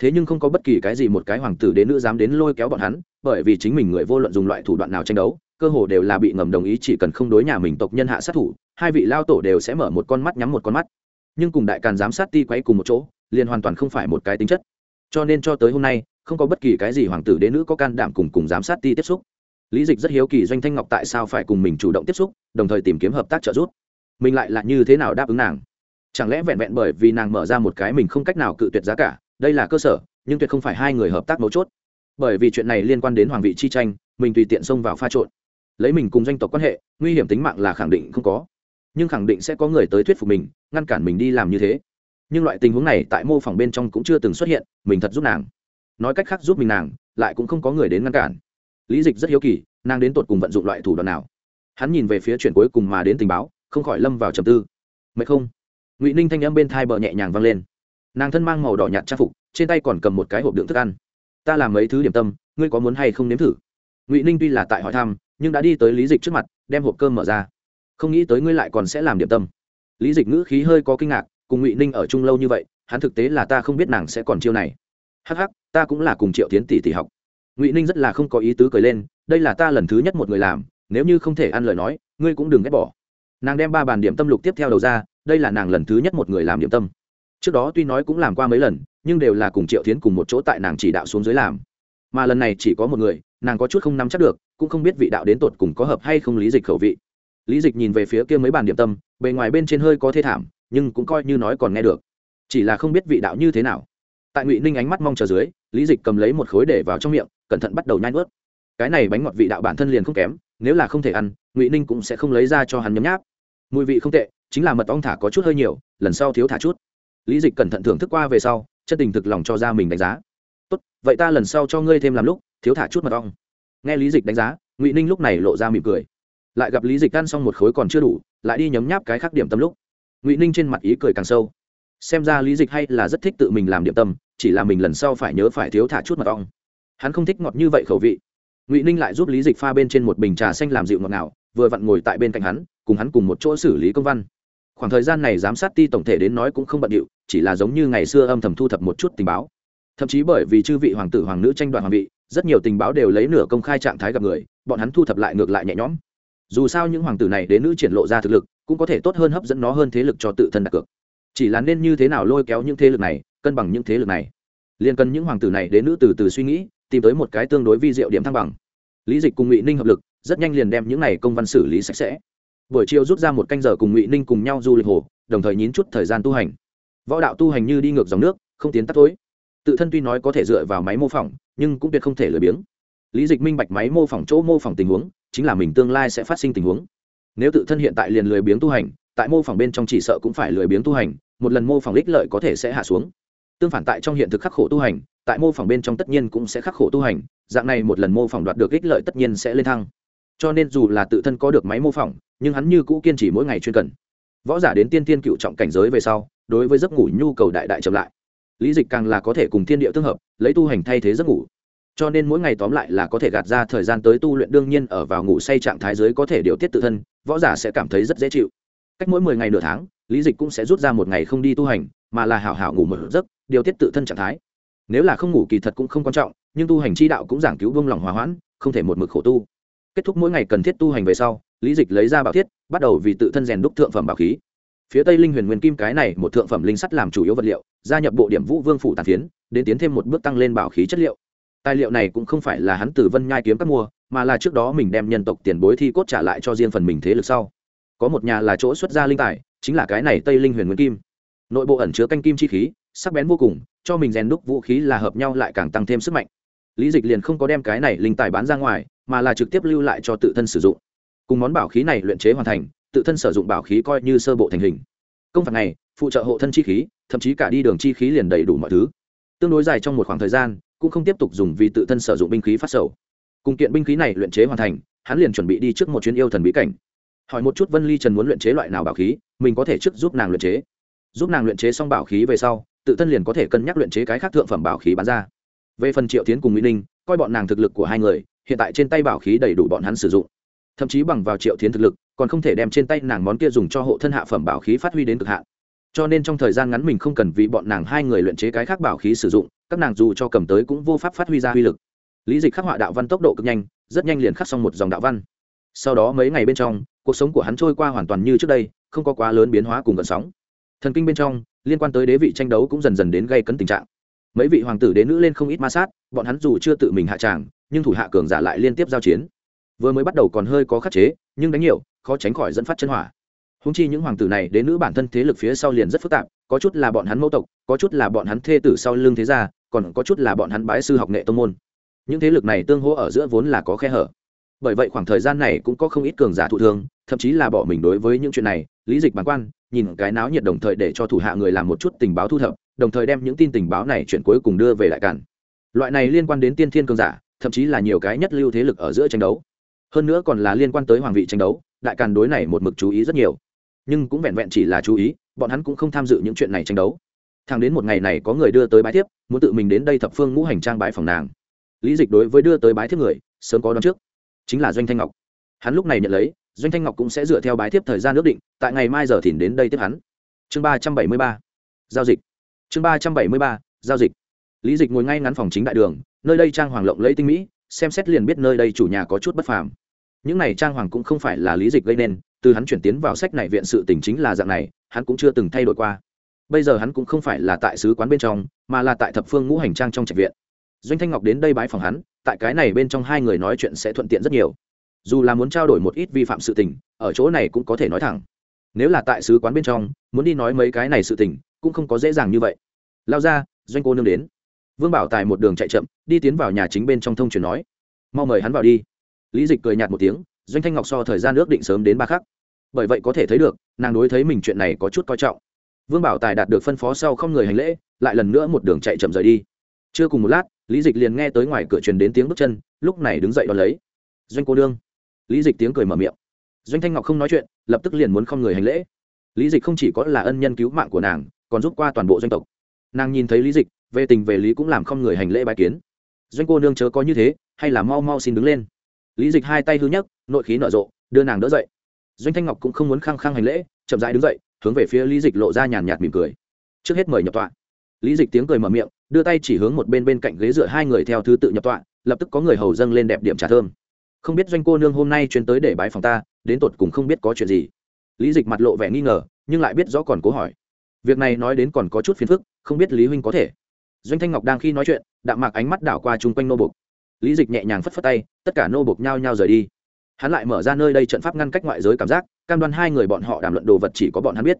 Thế nhưng không có bất kỳ cái gì một cái hoàng tử đến nữ dám đến lôi kéo bọn hắn, bởi vì chính mình người vô luận dùng loại thủ đoạn nào tranh đấu cơ hồ đều là bị ngầm đồng ý chỉ cần không đối nhà mình tộc nhân hạ sát thủ, hai vị lao tổ đều sẽ mở một con mắt nhắm một con mắt. Nhưng cùng đại càn giám sát ti quấy cùng một chỗ, liền hoàn toàn không phải một cái tính chất. Cho nên cho tới hôm nay, không có bất kỳ cái gì hoàng tử đế nữ có can đảm cùng cùng giám sát ti tiếp xúc. Lý dịch rất hiếu kỳ doanh thanh ngọc tại sao phải cùng mình chủ động tiếp xúc, đồng thời tìm kiếm hợp tác trợ giúp. Mình lại là như thế nào đáp ứng nàng? Chẳng lẽ vẹn vẹn bởi vì nàng mở ra một cái mình không cách nào cự tuyệt giá cả, đây là cơ sở, nhưng tuyệt không phải hai người hợp tác mấu chốt. Bởi vì chuyện này liên quan đến hoàng vị chi tranh, mình tùy tiện xông vào pha trộn lấy mình cùng doanh tộc quan hệ, nguy hiểm tính mạng là khẳng định không có. Nhưng khẳng định sẽ có người tới thuyết phục mình, ngăn cản mình đi làm như thế. Nhưng loại tình huống này tại mô phỏng bên trong cũng chưa từng xuất hiện, mình thật giúp nàng. Nói cách khác giúp mình nàng, lại cũng không có người đến ngăn cản. Lý dịch rất hiếu kỳ, nàng đến tột cùng vận dụng loại thủ đoạn nào? Hắn nhìn về phía chuyển cuối cùng mà đến tình báo, không khỏi lâm vào trầm tư. Mệt không? Ngụy ninh thanh âm bên thai bờ nhẹ nhàng vang lên. Nàng thân mang màu đỏ nhạt trang phục, trên tay còn cầm một cái hộp đựng thức ăn. Ta làm mấy thứ điểm tâm, ngươi có muốn hay không nếm thử? Ngụy ninh tuy là tại hỏi thăm nhưng đã đi tới lý dịch trước mặt, đem hộp cơm mở ra. Không nghĩ tới ngươi lại còn sẽ làm điểm tâm. Lý dịch ngữ khí hơi có kinh ngạc, cùng ngụy ninh ở chung lâu như vậy, hắn thực tế là ta không biết nàng sẽ còn chiêu này. Hắc hắc, ta cũng là cùng triệu tiến tỷ tỷ học. Ngụy ninh rất là không có ý tứ cười lên, đây là ta lần thứ nhất một người làm, nếu như không thể ăn lời nói, ngươi cũng đừng ghét bỏ. Nàng đem ba bàn điểm tâm lục tiếp theo đầu ra, đây là nàng lần thứ nhất một người làm điểm tâm. Trước đó tuy nói cũng làm qua mấy lần, nhưng đều là cùng triệu tiến cùng một chỗ tại nàng chỉ đạo xuống dưới làm. Mà lần này chỉ có một người, nàng có chút không nắm chắc được cũng không biết vị đạo đến tột cùng có hợp hay không lý dịch khẩu vị. Lý dịch nhìn về phía kia mấy bàn điểm tâm, bề ngoài bên trên hơi có thê thảm, nhưng cũng coi như nói còn nghe được. Chỉ là không biết vị đạo như thế nào. Tại ngụy ninh ánh mắt mong chờ dưới, lý dịch cầm lấy một khối để vào trong miệng, cẩn thận bắt đầu nhai ướt cái này bánh ngọt vị đạo bản thân liền không kém, nếu là không thể ăn, ngụy ninh cũng sẽ không lấy ra cho hắn nhấm nháp. Mùi vị không tệ, chính là mật ong thả có chút hơi nhiều, lần sau thiếu thả chút. Lý dịch cẩn thận thưởng thức qua về sau, chân tình thực lòng cho ra mình đánh giá. Tốt, vậy ta lần sau cho ngươi thêm làm lúc, thiếu thả chút mật ong nghe lý dịch đánh giá, ngụy ninh lúc này lộ ra mỉm cười. Lại gặp lý dịch ăn xong một khối còn chưa đủ, lại đi nhấm nháp cái khác điểm tâm lúc. Ngụy ninh trên mặt ý cười càng sâu. Xem ra lý dịch hay là rất thích tự mình làm điểm tâm, chỉ là mình lần sau phải nhớ phải thiếu thả chút mật ong. Hắn không thích ngọt như vậy khẩu vị. Ngụy ninh lại giúp lý dịch pha bên trên một bình trà xanh làm dịu ngọt nào vừa vặn ngồi tại bên cạnh hắn, cùng hắn cùng một chỗ xử lý công văn. Khoảng thời gian này giám sát ti tổng thể đến nói cũng không bận điệu, chỉ là giống như ngày xưa âm thầm thu thập một chút tình báo. Thậm chí bởi vì chư vị hoàng tử hoàng nữ tranh đoạt hoàng vị rất nhiều tình báo đều lấy nửa công khai trạng thái gặp người, bọn hắn thu thập lại ngược lại nhẹ nhõm. Dù sao những hoàng tử này đến nữ triển lộ ra thực lực, cũng có thể tốt hơn hấp dẫn nó hơn thế lực cho tự thân đặt cược. Chỉ là nên như thế nào lôi kéo những thế lực này, cân bằng những thế lực này. Liền cần những hoàng tử này đến nữ từ từ suy nghĩ, tìm tới một cái tương đối vi diệu điểm thăng bằng. Lý dịch cùng ngụy ninh hợp lực, rất nhanh liền đem những này công văn xử lý sạch sẽ. Buổi chiều rút ra một canh giờ cùng ngụy ninh cùng nhau du lịch hồ, đồng thời nhín chút thời gian tu hành. Võ đạo tu hành như đi ngược dòng nước, không tiến tắt tối. Tự thân tuy nói có thể dựa vào máy mô phỏng nhưng cũng tuyệt không thể lười biếng. Lý dịch minh bạch máy mô phỏng chỗ mô phỏng tình huống, chính là mình tương lai sẽ phát sinh tình huống. Nếu tự thân hiện tại liền lười biếng tu hành, tại mô phỏng bên trong chỉ sợ cũng phải lười biếng tu hành, một lần mô phỏng ích lợi có thể sẽ hạ xuống. Tương phản tại trong hiện thực khắc khổ tu hành, tại mô phỏng bên trong tất nhiên cũng sẽ khắc khổ tu hành, dạng này một lần mô phỏng đoạt được ích lợi tất nhiên sẽ lên thăng. Cho nên dù là tự thân có được máy mô phỏng, nhưng hắn như cũ kiên trì mỗi ngày chuyên cần. Võ giả đến tiên tiên cựu trọng cảnh giới về sau, đối với giấc ngủ nhu cầu đại đại chậm lại lý dịch càng là có thể cùng thiên địa tương hợp, lấy tu hành thay thế giấc ngủ. Cho nên mỗi ngày tóm lại là có thể gạt ra thời gian tới tu luyện, đương nhiên ở vào ngủ say trạng thái giới có thể điều tiết tự thân, võ giả sẽ cảm thấy rất dễ chịu. Cách mỗi mười ngày nửa tháng, lý dịch cũng sẽ rút ra một ngày không đi tu hành, mà là hảo hảo ngủ một giấc, điều tiết tự thân trạng thái. Nếu là không ngủ kỳ thật cũng không quan trọng, nhưng tu hành chi đạo cũng giảng cứu vương lòng hòa hoãn, không thể một mực khổ tu. Kết thúc mỗi ngày cần thiết tu hành về sau, lý dịch lấy ra bảo thiết, bắt đầu vì tự thân rèn đúc thượng phẩm bảo khí phía tây linh huyền nguyên kim cái này một thượng phẩm linh sắt làm chủ yếu vật liệu, gia nhập bộ điểm vũ vương phủ tàn phiến, đến tiến thêm một bước tăng lên bảo khí chất liệu. Tài liệu này cũng không phải là hắn từ vân nhai kiếm các mua, mà là trước đó mình đem nhân tộc tiền bối thi cốt trả lại cho riêng phần mình thế lực sau. Có một nhà là chỗ xuất gia linh tài, chính là cái này tây linh huyền nguyên kim. Nội bộ ẩn chứa canh kim chi khí, sắc bén vô cùng, cho mình rèn đúc vũ khí là hợp nhau lại càng tăng thêm sức mạnh. Lý dịch liền không có đem cái này linh tài bán ra ngoài, mà là trực tiếp lưu lại cho tự thân sử dụng. Cùng món bảo khí này luyện chế hoàn thành tự thân sử dụng bảo khí coi như sơ bộ thành hình. Công phạt này, phụ trợ hộ thân chi khí, thậm chí cả đi đường chi khí liền đầy đủ mọi thứ. Tương đối dài trong một khoảng thời gian, cũng không tiếp tục dùng vì tự thân sử dụng binh khí phát sầu. Cùng kiện binh khí này luyện chế hoàn thành, hắn liền chuẩn bị đi trước một chuyến yêu thần bí cảnh. Hỏi một chút vân ly trần muốn luyện chế loại nào bảo khí, mình có thể trước giúp nàng luyện chế. Giúp nàng luyện chế xong bảo khí về sau, tự thân liền có thể cân nhắc luyện chế cái khác thượng phẩm bảo khí bán ra. Về phần triệu tiến cùng mỹ ninh, coi bọn nàng thực lực của hai người, hiện tại trên tay bảo khí đầy đủ bọn hắn sử dụng thậm chí bằng vào triệu thiến thực lực, còn không thể đem trên tay nàng món kia dùng cho hộ thân hạ phẩm bảo khí phát huy đến cực hạn. Cho nên trong thời gian ngắn mình không cần vì bọn nàng hai người luyện chế cái khác bảo khí sử dụng, các nàng dù cho cầm tới cũng vô pháp phát huy ra uy lực. Lý dịch khắc họa đạo văn tốc độ cực nhanh, rất nhanh liền khắc xong một dòng đạo văn. Sau đó mấy ngày bên trong, cuộc sống của hắn trôi qua hoàn toàn như trước đây, không có quá lớn biến hóa cùng gần sóng. Thần kinh bên trong, liên quan tới đế vị tranh đấu cũng dần dần đến gây cấn tình trạng. Mấy vị hoàng tử đế nữ lên không ít ma sát, bọn hắn dù chưa tự mình hạ tràng, nhưng thủ hạ cường giả lại liên tiếp giao chiến vừa mới bắt đầu còn hơi có khắc chế, nhưng đánh nhiều, khó tránh khỏi dẫn phát chân hỏa. Húng chi những hoàng tử này đến nữ bản thân thế lực phía sau liền rất phức tạp, có chút là bọn hắn mẫu tộc, có chút là bọn hắn thê tử sau lưng thế gia, còn có chút là bọn hắn bái sư học nghệ tông môn. Những thế lực này tương hỗ ở giữa vốn là có khe hở. Bởi vậy khoảng thời gian này cũng có không ít cường giả thụ thương, thậm chí là bỏ mình đối với những chuyện này, lý dịch bản quan, nhìn cái náo nhiệt đồng thời để cho thủ hạ người làm một chút tình báo thu thập, đồng thời đem những tin tình báo này chuyển cuối cùng đưa về đại cản loại này liên quan đến tiên thiên cường giả, thậm chí là nhiều cái nhất lưu thế lực ở giữa tranh đấu hơn nữa còn là liên quan tới hoàng vị tranh đấu, đại càn đối này một mực chú ý rất nhiều. Nhưng cũng vẹn vẹn chỉ là chú ý, bọn hắn cũng không tham dự những chuyện này tranh đấu. Thằng đến một ngày này có người đưa tới bái thiếp, muốn tự mình đến đây thập phương ngũ hành trang bái phòng nàng. Lý dịch đối với đưa tới bái thiếp người, sớm có đón trước. Chính là doanh thanh ngọc. Hắn lúc này nhận lấy, doanh thanh ngọc cũng sẽ dựa theo bái thiếp thời gian ước định, tại ngày mai giờ thìn đến đây tiếp hắn. Chương ba trăm bảy mươi ba. Giao dịch. Chương ba trăm bảy mươi ba. Giao dịch. Lý dịch ngồi ngay ngắn phòng chính đại đường, nơi đây trang hoàng lộng lấy tinh mỹ, xem xét liền biết nơi đây chủ nhà có chút bất phàm những này trang hoàng cũng không phải là lý dịch gây nên, từ hắn chuyển tiến vào sách này viện sự tình chính là dạng này, hắn cũng chưa từng thay đổi qua. Bây giờ hắn cũng không phải là tại sứ quán bên trong, mà là tại thập phương ngũ hành trang trong trạch viện. Doanh thanh ngọc đến đây bái phòng hắn, tại cái này bên trong hai người nói chuyện sẽ thuận tiện rất nhiều. Dù là muốn trao đổi một ít vi phạm sự tình, ở chỗ này cũng có thể nói thẳng. Nếu là tại sứ quán bên trong, muốn đi nói mấy cái này sự tình, cũng không có dễ dàng như vậy. Lao ra, doanh cô nương đến. Vương bảo tài một đường chạy chậm, đi tiến vào nhà chính bên trong thông truyền nói. Mau mời hắn vào đi lý dịch cười nhạt một tiếng, doanh thanh ngọc so thời gian ước định sớm đến ba khắc. Bởi vậy có thể thấy được, nàng đối thấy mình chuyện này có chút coi trọng. Vương bảo tài đạt được phân phó sau không người hành lễ, lại lần nữa một đường chạy chậm rời đi. Chưa cùng một lát, lý dịch liền nghe tới ngoài cửa truyền đến tiếng bước chân, lúc này đứng dậy đón lấy. Doanh cô đương lý dịch tiếng cười mở miệng. Doanh thanh ngọc không nói chuyện, lập tức liền muốn không người hành lễ. Lý dịch không chỉ có là ân nhân cứu mạng của nàng, còn giúp qua toàn bộ doanh tộc. Nàng nhìn thấy lý dịch, về tình về lý cũng làm không người hành lễ bài kiến. Doanh cô nương chớ có như thế, hay là mau mau xin đứng lên lý dịch hai tay hư nhấc, nội khí nở rộ, đưa nàng đỡ dậy. Doanh thanh ngọc cũng không muốn khăng khăng hành lễ, chậm rãi đứng dậy, hướng về phía lý dịch lộ ra nhàn nhạt mỉm cười. Trước hết mời nhập tọa. Lý dịch tiếng cười mở miệng, đưa tay chỉ hướng một bên bên cạnh ghế dựa hai người theo thứ tự nhập tọa, lập tức có người hầu dâng lên đẹp điểm trà thơm. Không biết doanh cô nương hôm nay chuyến tới để bái phòng ta, đến tột cùng không biết có chuyện gì. Lý dịch mặt lộ vẻ nghi ngờ, nhưng lại biết rõ còn cố hỏi. Việc này nói đến còn có chút phiền phức, không biết lý huynh có thể. Doanh thanh ngọc đang khi nói chuyện, đạm mạc ánh mắt đảo qua chung quanh nô bục lý dịch nhẹ nhàng phất phất tay, tất cả nô buộc nhao nhao rời đi. Hắn lại mở ra nơi đây trận pháp ngăn cách ngoại giới cảm giác, cam đoan hai người bọn họ đàm luận đồ vật chỉ có bọn hắn biết.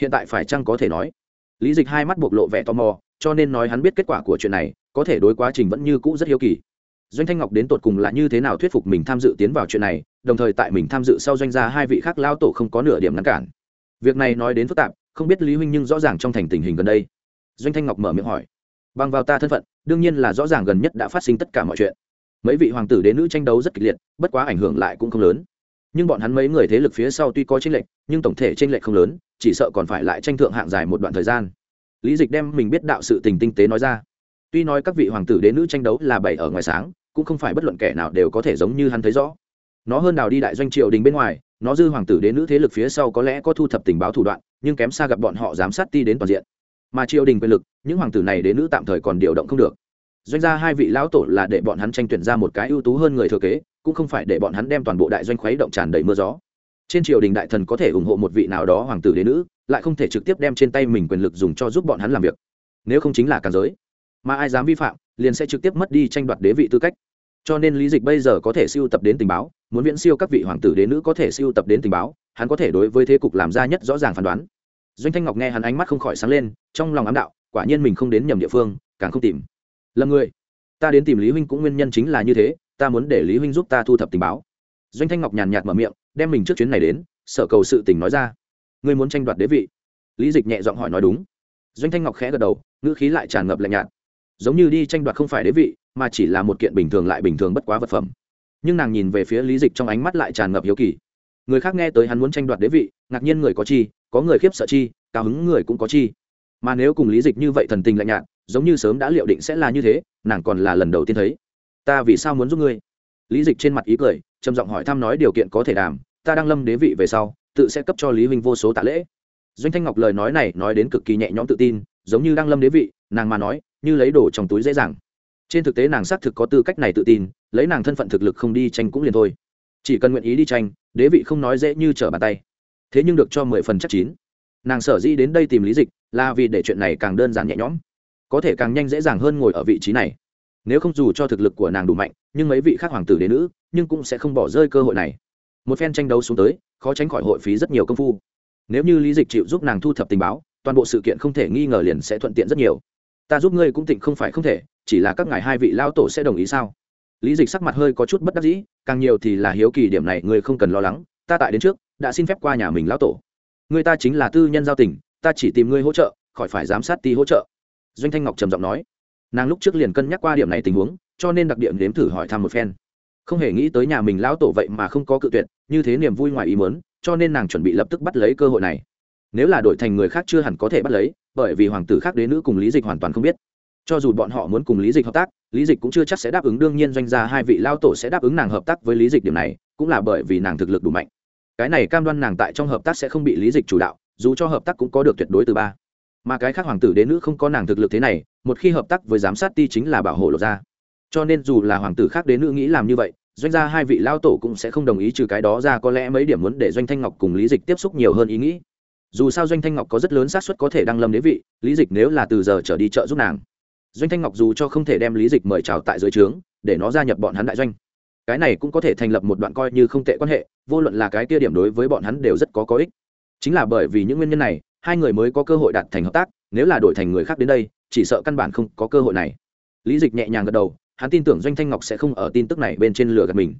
Hiện tại phải chăng có thể nói? Lý dịch hai mắt bộc lộ vẻ tò mò, cho nên nói hắn biết kết quả của chuyện này, có thể đối quá trình vẫn như cũ rất hiếu kỳ. Doanh thanh ngọc đến tột cùng là như thế nào thuyết phục mình tham dự tiến vào chuyện này, đồng thời tại mình tham dự sau doanh gia hai vị khác lao tổ không có nửa điểm ngăn cản. Việc này nói đến phức tạp, không biết lý huynh nhưng rõ ràng trong thành tình hình gần đây. Doanh thanh ngọc mở miệng hỏi bằng vào ta thân phận, đương nhiên là rõ ràng gần nhất đã phát sinh tất cả mọi chuyện. Mấy vị hoàng tử đến nữ tranh đấu rất kịch liệt, bất quá ảnh hưởng lại cũng không lớn. Nhưng bọn hắn mấy người thế lực phía sau tuy có tranh lệch, nhưng tổng thể tranh lệch không lớn, chỉ sợ còn phải lại tranh thượng hạng dài một đoạn thời gian. Lý dịch đem mình biết đạo sự tình tinh tế nói ra. Tuy nói các vị hoàng tử đến nữ tranh đấu là bảy ở ngoài sáng, cũng không phải bất luận kẻ nào đều có thể giống như hắn thấy rõ. Nó hơn nào đi đại doanh triều đình bên ngoài, nó dư hoàng tử đến nữ thế lực phía sau có lẽ có thu thập tình báo thủ đoạn, nhưng kém xa gặp bọn họ giám sát ti đến toàn diện mà triều đình quyền lực, những hoàng tử này đến nữ tạm thời còn điều động không được. Doanh gia hai vị lão tổ là để bọn hắn tranh tuyển ra một cái ưu tú hơn người thừa kế, cũng không phải để bọn hắn đem toàn bộ đại doanh khuấy động tràn đầy mưa gió. Trên triều đình đại thần có thể ủng hộ một vị nào đó hoàng tử đến nữ, lại không thể trực tiếp đem trên tay mình quyền lực dùng cho giúp bọn hắn làm việc. Nếu không chính là càn giới. Mà ai dám vi phạm, liền sẽ trực tiếp mất đi tranh đoạt đế vị tư cách. Cho nên lý dịch bây giờ có thể siêu tập đến tình báo, muốn viễn siêu các vị hoàng tử đế nữ có thể siêu tập đến tình báo, hắn có thể đối với thế cục làm ra nhất rõ ràng phán đoán doanh thanh ngọc nghe hắn ánh mắt không khỏi sáng lên, trong lòng ám đạo, quả nhiên mình không đến nhầm địa phương, càng không tìm. Lầm người ta đến tìm lý huynh cũng nguyên nhân chính là như thế, ta muốn để lý huynh giúp ta thu thập tình báo. Doanh thanh ngọc nhàn nhạt mở miệng, đem mình trước chuyến này đến, sở cầu sự tình nói ra. Ngươi muốn tranh đoạt đế vị? Lý dịch nhẹ giọng hỏi nói đúng. Doanh thanh ngọc khẽ gật đầu, ngữ khí lại tràn ngập lạnh nhạt. Giống như đi tranh đoạt không phải đế vị, mà chỉ là một kiện bình thường lại bình thường bất quá vật phẩm. Nhưng nàng nhìn về phía lý dịch trong ánh mắt lại tràn ngập hiếu kỳ. Người khác nghe tới hắn muốn tranh đoạt đế vị, ngạc nhiên người có chi có người khiếp sợ chi, cao hứng người cũng có chi. Mà nếu cùng lý dịch như vậy thần tình lạnh nhạt, giống như sớm đã liệu định sẽ là như thế, nàng còn là lần đầu tiên thấy. Ta vì sao muốn giúp ngươi? Lý dịch trên mặt ý cười, trầm giọng hỏi thăm nói điều kiện có thể đàm, ta đang lâm đế vị về sau, tự sẽ cấp cho lý huynh vô số tạ lễ. Doanh thanh ngọc lời nói này nói đến cực kỳ nhẹ nhõm tự tin, giống như đang lâm đế vị, nàng mà nói, như lấy đồ trong túi dễ dàng. Trên thực tế nàng xác thực có tư cách này tự tin, lấy nàng thân phận thực lực không đi tranh cũng liền thôi. Chỉ cần nguyện ý đi tranh, đế vị không nói dễ như trở bàn tay thế nhưng được cho mười phần chắc chín. Nàng sở di đến đây tìm lý dịch là vì để chuyện này càng đơn giản nhẹ nhõm, có thể càng nhanh dễ dàng hơn ngồi ở vị trí này. Nếu không dù cho thực lực của nàng đủ mạnh, nhưng mấy vị khác hoàng tử đế nữ nhưng cũng sẽ không bỏ rơi cơ hội này. Một phen tranh đấu xuống tới, khó tránh khỏi hội phí rất nhiều công phu. Nếu như lý dịch chịu giúp nàng thu thập tình báo, toàn bộ sự kiện không thể nghi ngờ liền sẽ thuận tiện rất nhiều. Ta giúp ngươi cũng tịnh không phải không thể, chỉ là các ngài hai vị lao tổ sẽ đồng ý sao? Lý dịch sắc mặt hơi có chút bất đắc dĩ, càng nhiều thì là hiếu kỳ điểm này ngươi không cần lo lắng, ta tại đến trước đã xin phép qua nhà mình lão tổ. Người ta chính là tư nhân giao tình, ta chỉ tìm ngươi hỗ trợ, khỏi phải giám sát ti hỗ trợ. Doanh thanh ngọc trầm giọng nói. Nàng lúc trước liền cân nhắc qua điểm này tình huống, cho nên đặc điểm nếm thử hỏi thăm một phen. Không hề nghĩ tới nhà mình lão tổ vậy mà không có cự tuyệt, như thế niềm vui ngoài ý mớn cho nên nàng chuẩn bị lập tức bắt lấy cơ hội này. Nếu là đổi thành người khác chưa hẳn có thể bắt lấy, bởi vì hoàng tử khác đế nữ cùng lý dịch hoàn toàn không biết. Cho dù bọn họ muốn cùng lý dịch hợp tác, lý dịch cũng chưa chắc sẽ đáp ứng, đương nhiên doanh gia hai vị lao tổ sẽ đáp ứng nàng hợp tác với lý dịch điểm này, cũng là bởi vì nàng thực lực đủ mạnh cái này cam đoan nàng tại trong hợp tác sẽ không bị lý dịch chủ đạo, dù cho hợp tác cũng có được tuyệt đối từ ba. Mà cái khác hoàng tử đến nữ không có nàng thực lực thế này, một khi hợp tác với giám sát ti chính là bảo hộ lộ ra. Cho nên dù là hoàng tử khác đến nữ nghĩ làm như vậy, doanh gia hai vị lao tổ cũng sẽ không đồng ý trừ cái đó ra có lẽ mấy điểm muốn để doanh thanh ngọc cùng lý dịch tiếp xúc nhiều hơn ý nghĩ. Dù sao doanh thanh ngọc có rất lớn xác suất có thể đăng lâm đế vị, lý dịch nếu là từ giờ trở đi chợ giúp nàng. Doanh thanh ngọc dù cho không thể đem lý dịch mời chào tại dưới trướng, để nó gia nhập bọn hắn đại doanh cái này cũng có thể thành lập một đoạn coi như không tệ quan hệ, vô luận là cái kia điểm đối với bọn hắn đều rất có có ích. Chính là bởi vì những nguyên nhân này, hai người mới có cơ hội đạt thành hợp tác, nếu là đổi thành người khác đến đây, chỉ sợ căn bản không có cơ hội này. Lý dịch nhẹ nhàng gật đầu, hắn tin tưởng doanh thanh ngọc sẽ không ở tin tức này bên trên lửa gạt mình.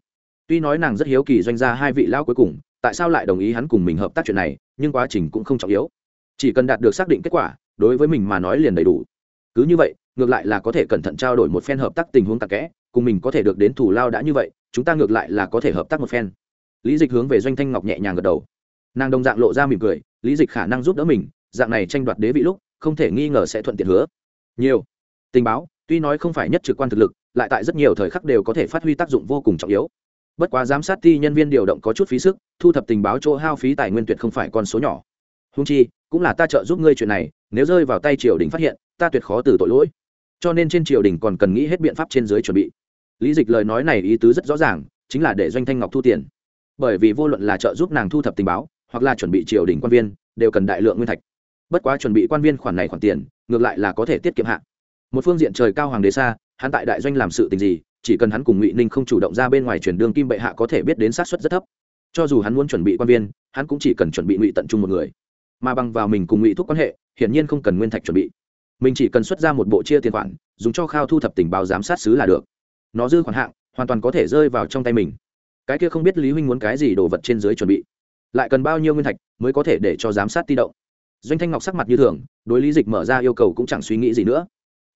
Tuy nói nàng rất hiếu kỳ doanh gia hai vị lão cuối cùng, tại sao lại đồng ý hắn cùng mình hợp tác chuyện này, nhưng quá trình cũng không trọng yếu. Chỉ cần đạt được xác định kết quả, đối với mình mà nói liền đầy đủ. Cứ như vậy ngược lại là có thể cẩn thận trao đổi một phen hợp tác tình huống tạc kẽ, cùng mình có thể được đến thủ lao đã như vậy, chúng ta ngược lại là có thể hợp tác một phen. Lý dịch hướng về doanh thanh ngọc nhẹ nhàng gật đầu. Nàng đồng dạng lộ ra mỉm cười, lý dịch khả năng giúp đỡ mình, dạng này tranh đoạt đế vị lúc, không thể nghi ngờ sẽ thuận tiện hứa. Nhiều. Tình báo, tuy nói không phải nhất trực quan thực lực, lại tại rất nhiều thời khắc đều có thể phát huy tác dụng vô cùng trọng yếu. Bất quá giám sát thi nhân viên điều động có chút phí sức, thu thập tình báo chỗ hao phí tài nguyên tuyệt không phải con số nhỏ. Húng chi, cũng là ta trợ giúp ngươi chuyện này, nếu rơi vào tay triều đình phát hiện, ta tuyệt khó từ tội lỗi cho nên trên triều đình còn cần nghĩ hết biện pháp trên dưới chuẩn bị. Lý dịch lời nói này ý tứ rất rõ ràng, chính là để doanh thanh ngọc thu tiền. Bởi vì vô luận là trợ giúp nàng thu thập tình báo, hoặc là chuẩn bị triều đình quan viên, đều cần đại lượng nguyên thạch. Bất quá chuẩn bị quan viên khoản này khoản tiền, ngược lại là có thể tiết kiệm hạ. Một phương diện trời cao hoàng đế xa, hắn tại đại doanh làm sự tình gì, chỉ cần hắn cùng ngụy ninh không chủ động ra bên ngoài chuyển đường kim bệ hạ có thể biết đến sát xuất rất thấp. Cho dù hắn muốn chuẩn bị quan viên, hắn cũng chỉ cần chuẩn bị ngụy tận trung một người. Mà bằng vào mình cùng ngụy thúc quan hệ, hiển nhiên không cần nguyên thạch chuẩn bị mình chỉ cần xuất ra một bộ chia tiền khoản, dùng cho khao thu thập tình báo giám sát xứ là được. Nó dư khoản hạng, hoàn toàn có thể rơi vào trong tay mình. Cái kia không biết lý huynh muốn cái gì đồ vật trên dưới chuẩn bị. Lại cần bao nhiêu nguyên thạch mới có thể để cho giám sát ti động? Doanh thanh ngọc sắc mặt như thường, đối lý dịch mở ra yêu cầu cũng chẳng suy nghĩ gì nữa.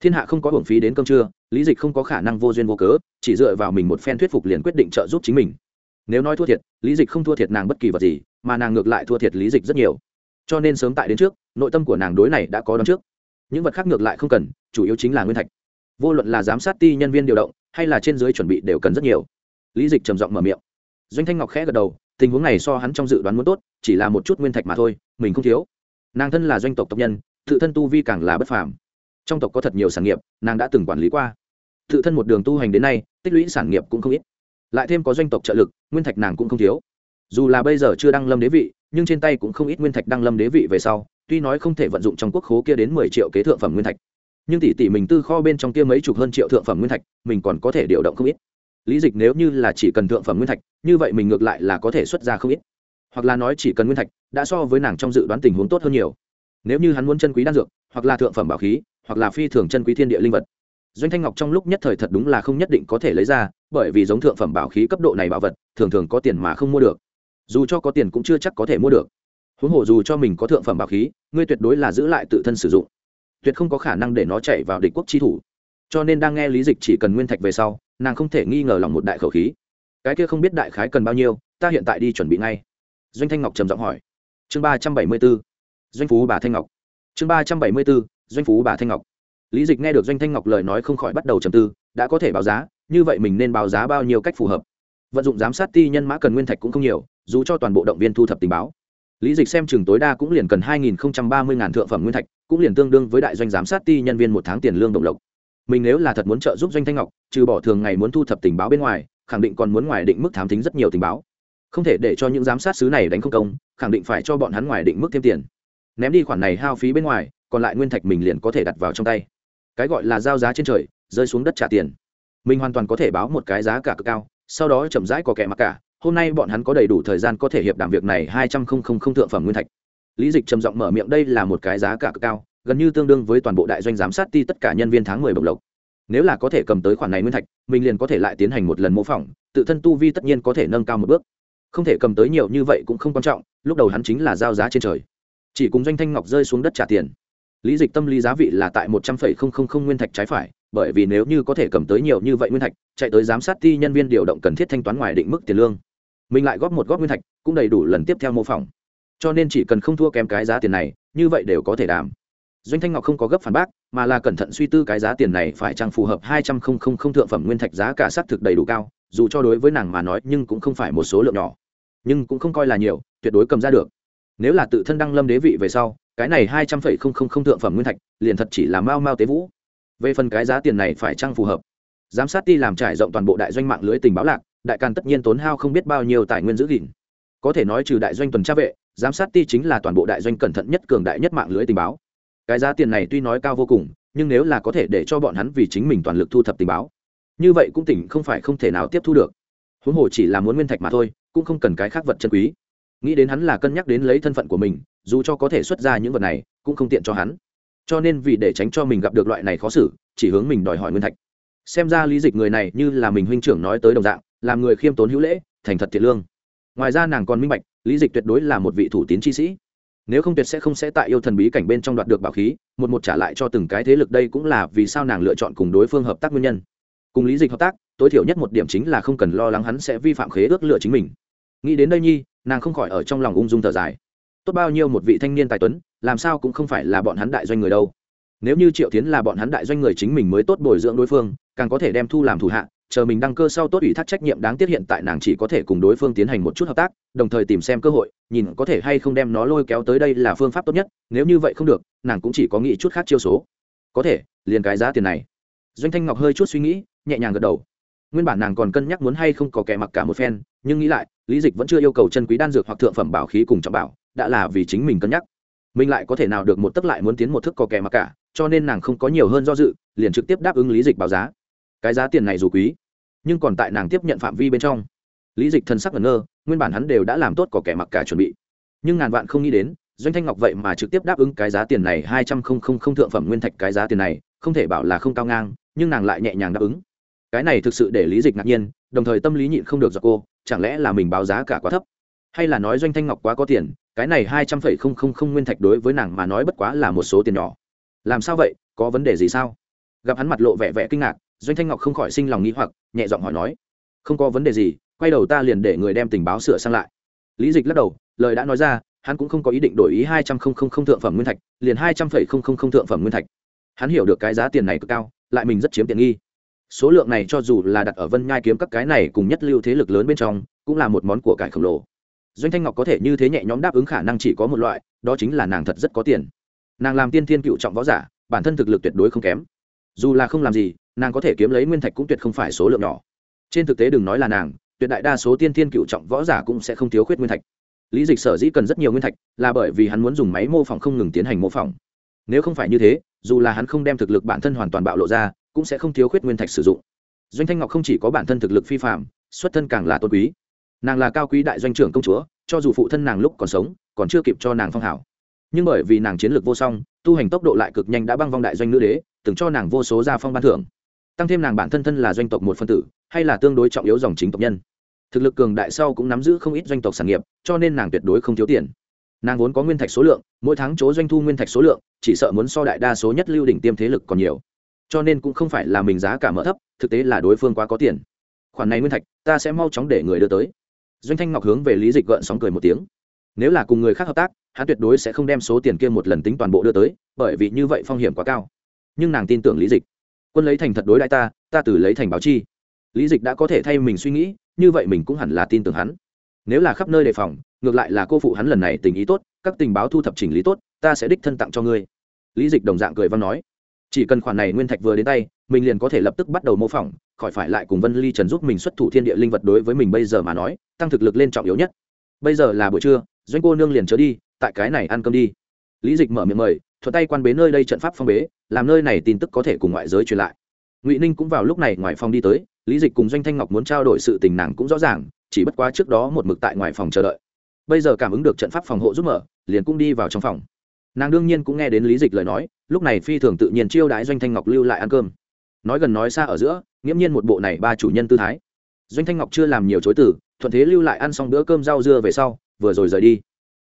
Thiên hạ không có hưởng phí đến cơm trưa, lý dịch không có khả năng vô duyên vô cớ, chỉ dựa vào mình một phen thuyết phục liền quyết định trợ giúp chính mình. Nếu nói thua thiệt, lý dịch không thua thiệt nàng bất kỳ vật gì, mà nàng ngược lại thua thiệt lý dịch rất nhiều. Cho nên sớm tại đến trước, nội tâm của nàng đối này đã có đón trước những vật khác ngược lại không cần, chủ yếu chính là nguyên thạch. Vô luận là giám sát ti nhân viên điều động, hay là trên dưới chuẩn bị đều cần rất nhiều. Lý dịch trầm giọng mở miệng. Doanh thanh ngọc khẽ gật đầu, tình huống này so hắn trong dự đoán muốn tốt, chỉ là một chút nguyên thạch mà thôi, mình không thiếu. Nàng thân là doanh tộc tộc nhân, tự thân tu vi càng là bất phàm. Trong tộc có thật nhiều sản nghiệp, nàng đã từng quản lý qua. Tự thân một đường tu hành đến nay, tích lũy sản nghiệp cũng không ít. Lại thêm có doanh tộc trợ lực, nguyên thạch nàng cũng không thiếu. Dù là bây giờ chưa đăng lâm đế vị, nhưng trên tay cũng không ít nguyên thạch đăng lâm đế vị về sau tuy nói không thể vận dụng trong quốc khố kia đến mười triệu kế thượng phẩm nguyên thạch, nhưng tỷ tỷ mình tư kho bên trong kia mấy chục hơn triệu thượng phẩm nguyên thạch, mình còn có thể điều động không ít. Lý dịch nếu như là chỉ cần thượng phẩm nguyên thạch, như vậy mình ngược lại là có thể xuất ra không ít. Hoặc là nói chỉ cần nguyên thạch, đã so với nàng trong dự đoán tình huống tốt hơn nhiều. Nếu như hắn muốn chân quý đan dược, hoặc là thượng phẩm bảo khí, hoặc là phi thường chân quý thiên địa linh vật. Doanh thanh ngọc trong lúc nhất thời thật đúng là không nhất định có thể lấy ra, bởi vì giống thượng phẩm bảo khí cấp độ này bảo vật, thường thường có tiền mà không mua được. Dù cho có tiền cũng chưa chắc có thể mua được huống hồ dù cho mình có thượng phẩm bảo khí, ngươi tuyệt đối là giữ lại tự thân sử dụng. Tuyệt không có khả năng để nó chạy vào địch quốc chi thủ. Cho nên đang nghe lý dịch chỉ cần nguyên thạch về sau, nàng không thể nghi ngờ lòng một đại khẩu khí. Cái kia không biết đại khái cần bao nhiêu, ta hiện tại đi chuẩn bị ngay. Doanh thanh ngọc trầm giọng hỏi. Chương ba trăm bảy mươi b ố doanh phú bà thanh ngọc. Chương ba trăm bảy mươi b ố doanh phú bà thanh ngọc. Lý dịch nghe được doanh thanh ngọc lời nói không khỏi bắt đầu trầm tư, đã có thể báo giá, như vậy mình nên báo giá bao nhiêu cách phù hợp. Vận dụng giám sát ti nhân mã cần nguyên thạch cũng không nhiều, dù cho toàn bộ động viên thu thập tình báo lý dịch xem chừng tối đa cũng liền cần hai nghìn ba mươi ngàn thượng phẩm nguyên thạch, cũng liền tương đương với đại doanh giám sát ti nhân viên một tháng tiền lương động lộc. Mình nếu là thật muốn trợ giúp doanh thanh ngọc, trừ bỏ thường ngày muốn thu thập tình báo bên ngoài, khẳng định còn muốn ngoài định mức thám tính rất nhiều tình báo. Không thể để cho những giám sát sứ này đánh không công, khẳng định phải cho bọn hắn ngoài định mức thêm tiền. Ném đi khoản này hao phí bên ngoài, còn lại nguyên thạch mình liền có thể đặt vào trong tay. Cái gọi là giao giá trên trời, rơi xuống đất trả tiền. Mình hoàn toàn có thể báo một cái giá cả cực cao, sau đó chậm rãi có kẻ mặc cả hôm nay bọn hắn có đầy đủ thời gian có thể hiệp đảm việc này hai trăm không không không thượng phẩm nguyên thạch. Lý dịch trầm giọng mở miệng, đây là một cái giá cả cực cao, gần như tương đương với toàn bộ đại doanh giám sát ti tất cả nhân viên tháng mười bộc lộc. Nếu là có thể cầm tới khoản này nguyên thạch, mình liền có thể lại tiến hành một lần mô phỏng, tự thân tu vi tất nhiên có thể nâng cao một bước. Không thể cầm tới nhiều như vậy cũng không quan trọng, lúc đầu hắn chính là giao giá trên trời. Chỉ cùng doanh thanh ngọc rơi xuống đất trả tiền. Lý dịch tâm lý giá vị là tại một trăm phẩy không không không nguyên thạch trái phải bởi vì nếu như có thể cầm tới nhiều như vậy nguyên thạch, chạy tới giám sát ti nhân viên điều động cần thiết thanh toán ngoài định mức tiền lương. Mình lại góp một góp nguyên thạch, cũng đầy đủ lần tiếp theo mô phỏng. Cho nên chỉ cần không thua kém cái giá tiền này, như vậy đều có thể đảm. Doanh thanh ngọc không có gấp phản bác, mà là cẩn thận suy tư cái giá tiền này phải chăng phù hợp hai trăm không không không thượng phẩm nguyên thạch giá cả xác thực đầy đủ cao, dù cho đối với nàng mà nói nhưng cũng không phải một số lượng nhỏ. Nhưng cũng không coi là nhiều, tuyệt đối cầm ra được. Nếu là tự thân đăng lâm đế vị về sau, cái này hai trăm phẩy không không không thượng phẩm nguyên thạch, liền thật chỉ là mau mau tế vũ về phần cái giá tiền này phải chăng phù hợp? Giám sát ti làm trải rộng toàn bộ đại doanh mạng lưới tình báo lạc, đại càn tất nhiên tốn hao không biết bao nhiêu tài nguyên giữ gìn. Có thể nói trừ đại doanh tuần tra vệ, giám sát ti chính là toàn bộ đại doanh cẩn thận nhất cường đại nhất mạng lưới tình báo. Cái giá tiền này tuy nói cao vô cùng, nhưng nếu là có thể để cho bọn hắn vì chính mình toàn lực thu thập tình báo, như vậy cũng tỉnh không phải không thể nào tiếp thu được. Huống hồ chỉ là muốn nguyên thạch mà thôi, cũng không cần cái khác vật chân quý. Nghĩ đến hắn là cân nhắc đến lấy thân phận của mình, dù cho có thể xuất ra những vật này, cũng không tiện cho hắn cho nên vì để tránh cho mình gặp được loại này khó xử, chỉ hướng mình đòi hỏi nguyên thạch. Xem ra lý dịch người này như là mình huynh trưởng nói tới đồng dạng, làm người khiêm tốn hữu lễ, thành thật thiệt lương. Ngoài ra nàng còn minh bạch, lý dịch tuyệt đối là một vị thủ tín chi sĩ. Nếu không tuyệt sẽ không sẽ tại yêu thần bí cảnh bên trong đoạt được bảo khí, một một trả lại cho từng cái thế lực đây cũng là vì sao nàng lựa chọn cùng đối phương hợp tác nguyên nhân. Cùng lý dịch hợp tác, tối thiểu nhất một điểm chính là không cần lo lắng hắn sẽ vi phạm khế ước lựa chính mình. Nghĩ đến đây nhi, nàng không khỏi ở trong lòng ung dung thở dài. Tốt bao nhiêu một vị thanh niên tài tuấn làm sao cũng không phải là bọn hắn đại doanh người đâu. Nếu như triệu tiến là bọn hắn đại doanh người chính mình mới tốt bồi dưỡng đối phương, càng có thể đem thu làm thủ hạ, chờ mình đăng cơ sau tốt ủy thác trách nhiệm đáng tiếc hiện tại nàng chỉ có thể cùng đối phương tiến hành một chút hợp tác, đồng thời tìm xem cơ hội, nhìn có thể hay không đem nó lôi kéo tới đây là phương pháp tốt nhất, nếu như vậy không được, nàng cũng chỉ có nghĩ chút khác chiêu số. Có thể, liền cái giá tiền này. Doanh thanh ngọc hơi chút suy nghĩ, nhẹ nhàng gật đầu. Nguyên bản nàng còn cân nhắc muốn hay không có kẻ mặc cả một phen, nhưng nghĩ lại, lý dịch vẫn chưa yêu cầu chân quý đan dược hoặc thượng phẩm bảo khí cùng trọng bảo, đã là vì chính mình cân nhắc mình lại có thể nào được một tấc lại muốn tiến một thức có kẻ mặc cả, cho nên nàng không có nhiều hơn do dự, liền trực tiếp đáp ứng lý dịch báo giá. Cái giá tiền này dù quý, nhưng còn tại nàng tiếp nhận phạm vi bên trong. Lý dịch thân sắc ngẩn ngơ, nguyên bản hắn đều đã làm tốt có kẻ mặc cả chuẩn bị. Nhưng ngàn vạn không nghĩ đến, doanh thanh ngọc vậy mà trực tiếp đáp ứng cái giá tiền này hai trăm không không không thượng phẩm nguyên thạch cái giá tiền này, không thể bảo là không cao ngang, nhưng nàng lại nhẹ nhàng đáp ứng. Cái này thực sự để lý dịch ngạc nhiên, đồng thời tâm lý nhịn không được do cô, chẳng lẽ là mình báo giá cả quá thấp? Hay là nói doanh thanh ngọc quá có tiền, cái này hai trăm phẩy không không không nguyên thạch đối với nàng mà nói bất quá là một số tiền nhỏ. Làm sao vậy? Có vấn đề gì sao? Gặp hắn mặt lộ vẻ vẻ kinh ngạc, doanh thanh ngọc không khỏi sinh lòng nghĩ hoặc, nhẹ giọng hỏi nói, không có vấn đề gì, quay đầu ta liền để người đem tình báo sửa sang lại. Lý dịch lắc đầu, lời đã nói ra, hắn cũng không có ý định đổi ý hai trăm không không không thượng phẩm nguyên thạch, liền hai trăm phẩy không không không thượng phẩm nguyên thạch. Hắn hiểu được cái giá tiền này cực cao, lại mình rất chiếm tiện nghi. Số lượng này cho dù là đặt ở vân nhai kiếm các cái này cùng nhất lưu thế lực lớn bên trong, cũng là một món của cải khổng lồ doanh thanh ngọc có thể như thế nhẹ nhõm đáp ứng khả năng chỉ có một loại, đó chính là nàng thật rất có tiền. Nàng làm tiên thiên cựu trọng võ giả, bản thân thực lực tuyệt đối không kém. Dù là không làm gì, nàng có thể kiếm lấy nguyên thạch cũng tuyệt không phải số lượng nhỏ. Trên thực tế đừng nói là nàng, tuyệt đại đa số tiên thiên cựu trọng võ giả cũng sẽ không thiếu khuyết nguyên thạch. Lý dịch sở dĩ cần rất nhiều nguyên thạch là bởi vì hắn muốn dùng máy mô phỏng không ngừng tiến hành mô phỏng. Nếu không phải như thế, dù là hắn không đem thực lực bản thân hoàn toàn bạo lộ ra, cũng sẽ không thiếu khuyết nguyên thạch sử dụng. Doanh thanh ngọc không chỉ có bản thân thực lực phi phạm xuất thân càng là tôn quý nàng là cao quý đại doanh trưởng công chúa, cho dù phụ thân nàng lúc còn sống, còn chưa kịp cho nàng phong hảo nhưng bởi vì nàng chiến lược vô song, tu hành tốc độ lại cực nhanh đã băng vong đại doanh nữ đế, từng cho nàng vô số gia phong ban thưởng. Tăng thêm nàng bản thân thân là doanh tộc một phân tử, hay là tương đối trọng yếu dòng chính tộc nhân. Thực lực cường đại sau cũng nắm giữ không ít doanh tộc sản nghiệp, cho nên nàng tuyệt đối không thiếu tiền. Nàng vốn có nguyên thạch số lượng, mỗi tháng chỗ doanh thu nguyên thạch số lượng, chỉ sợ muốn so đại đa số nhất lưu đỉnh tiêm thế lực còn nhiều. Cho nên cũng không phải là mình giá cả mở thấp, thực tế là đối phương quá có tiền. Khoản này nguyên thạch, ta sẽ mau chóng để người đưa tới doanh thanh ngọc hướng về lý dịch gợn sóng cười một tiếng. Nếu là cùng người khác hợp tác, hắn tuyệt đối sẽ không đem số tiền kia một lần tính toàn bộ đưa tới, bởi vì như vậy phong hiểm quá cao. Nhưng nàng tin tưởng lý dịch. Quân lấy thành thật đối đại ta ta từ lấy thành báo chi. Lý dịch đã có thể thay mình suy nghĩ, như vậy mình cũng hẳn là tin tưởng hắn. Nếu là khắp nơi đề phòng, ngược lại là cô phụ hắn lần này tình ý tốt, các tình báo thu thập chỉnh lý tốt, ta sẽ đích thân tặng cho ngươi. Lý dịch đồng dạng cười văn nói. Chỉ cần khoản này nguyên thạch vừa đến tay mình liền có thể lập tức bắt đầu mô phỏng, khỏi phải lại cùng vân ly trần giúp mình xuất thủ thiên địa linh vật đối với mình bây giờ mà nói, tăng thực lực lên trọng yếu nhất. Bây giờ là buổi trưa, doanh cô nương liền trở đi, tại cái này ăn cơm đi. Lý dịch mở miệng mời thuật tay quan bế nơi đây trận pháp phong bế, làm nơi này tin tức có thể cùng ngoại giới truyền lại. Ngụy ninh cũng vào lúc này ngoài phòng đi tới, lý dịch cùng doanh thanh ngọc muốn trao đổi sự tình nàng cũng rõ ràng, chỉ bất quá trước đó một mực tại ngoài phòng chờ đợi. Bây giờ cảm ứng được trận pháp phòng hộ giúp mở, liền cũng đi vào trong phòng. Nàng đương nhiên cũng nghe đến lý dịch lời nói, lúc này phi thường tự nhiên chiêu đãi doanh thanh ngọc lưu lại ăn cơm nói gần nói xa ở giữa, nghiễm nhiên một bộ này ba chủ nhân tư thái. Doanh thanh ngọc chưa làm nhiều chối từ, thuận thế lưu lại ăn xong bữa cơm rau dưa về sau, vừa rồi rời đi.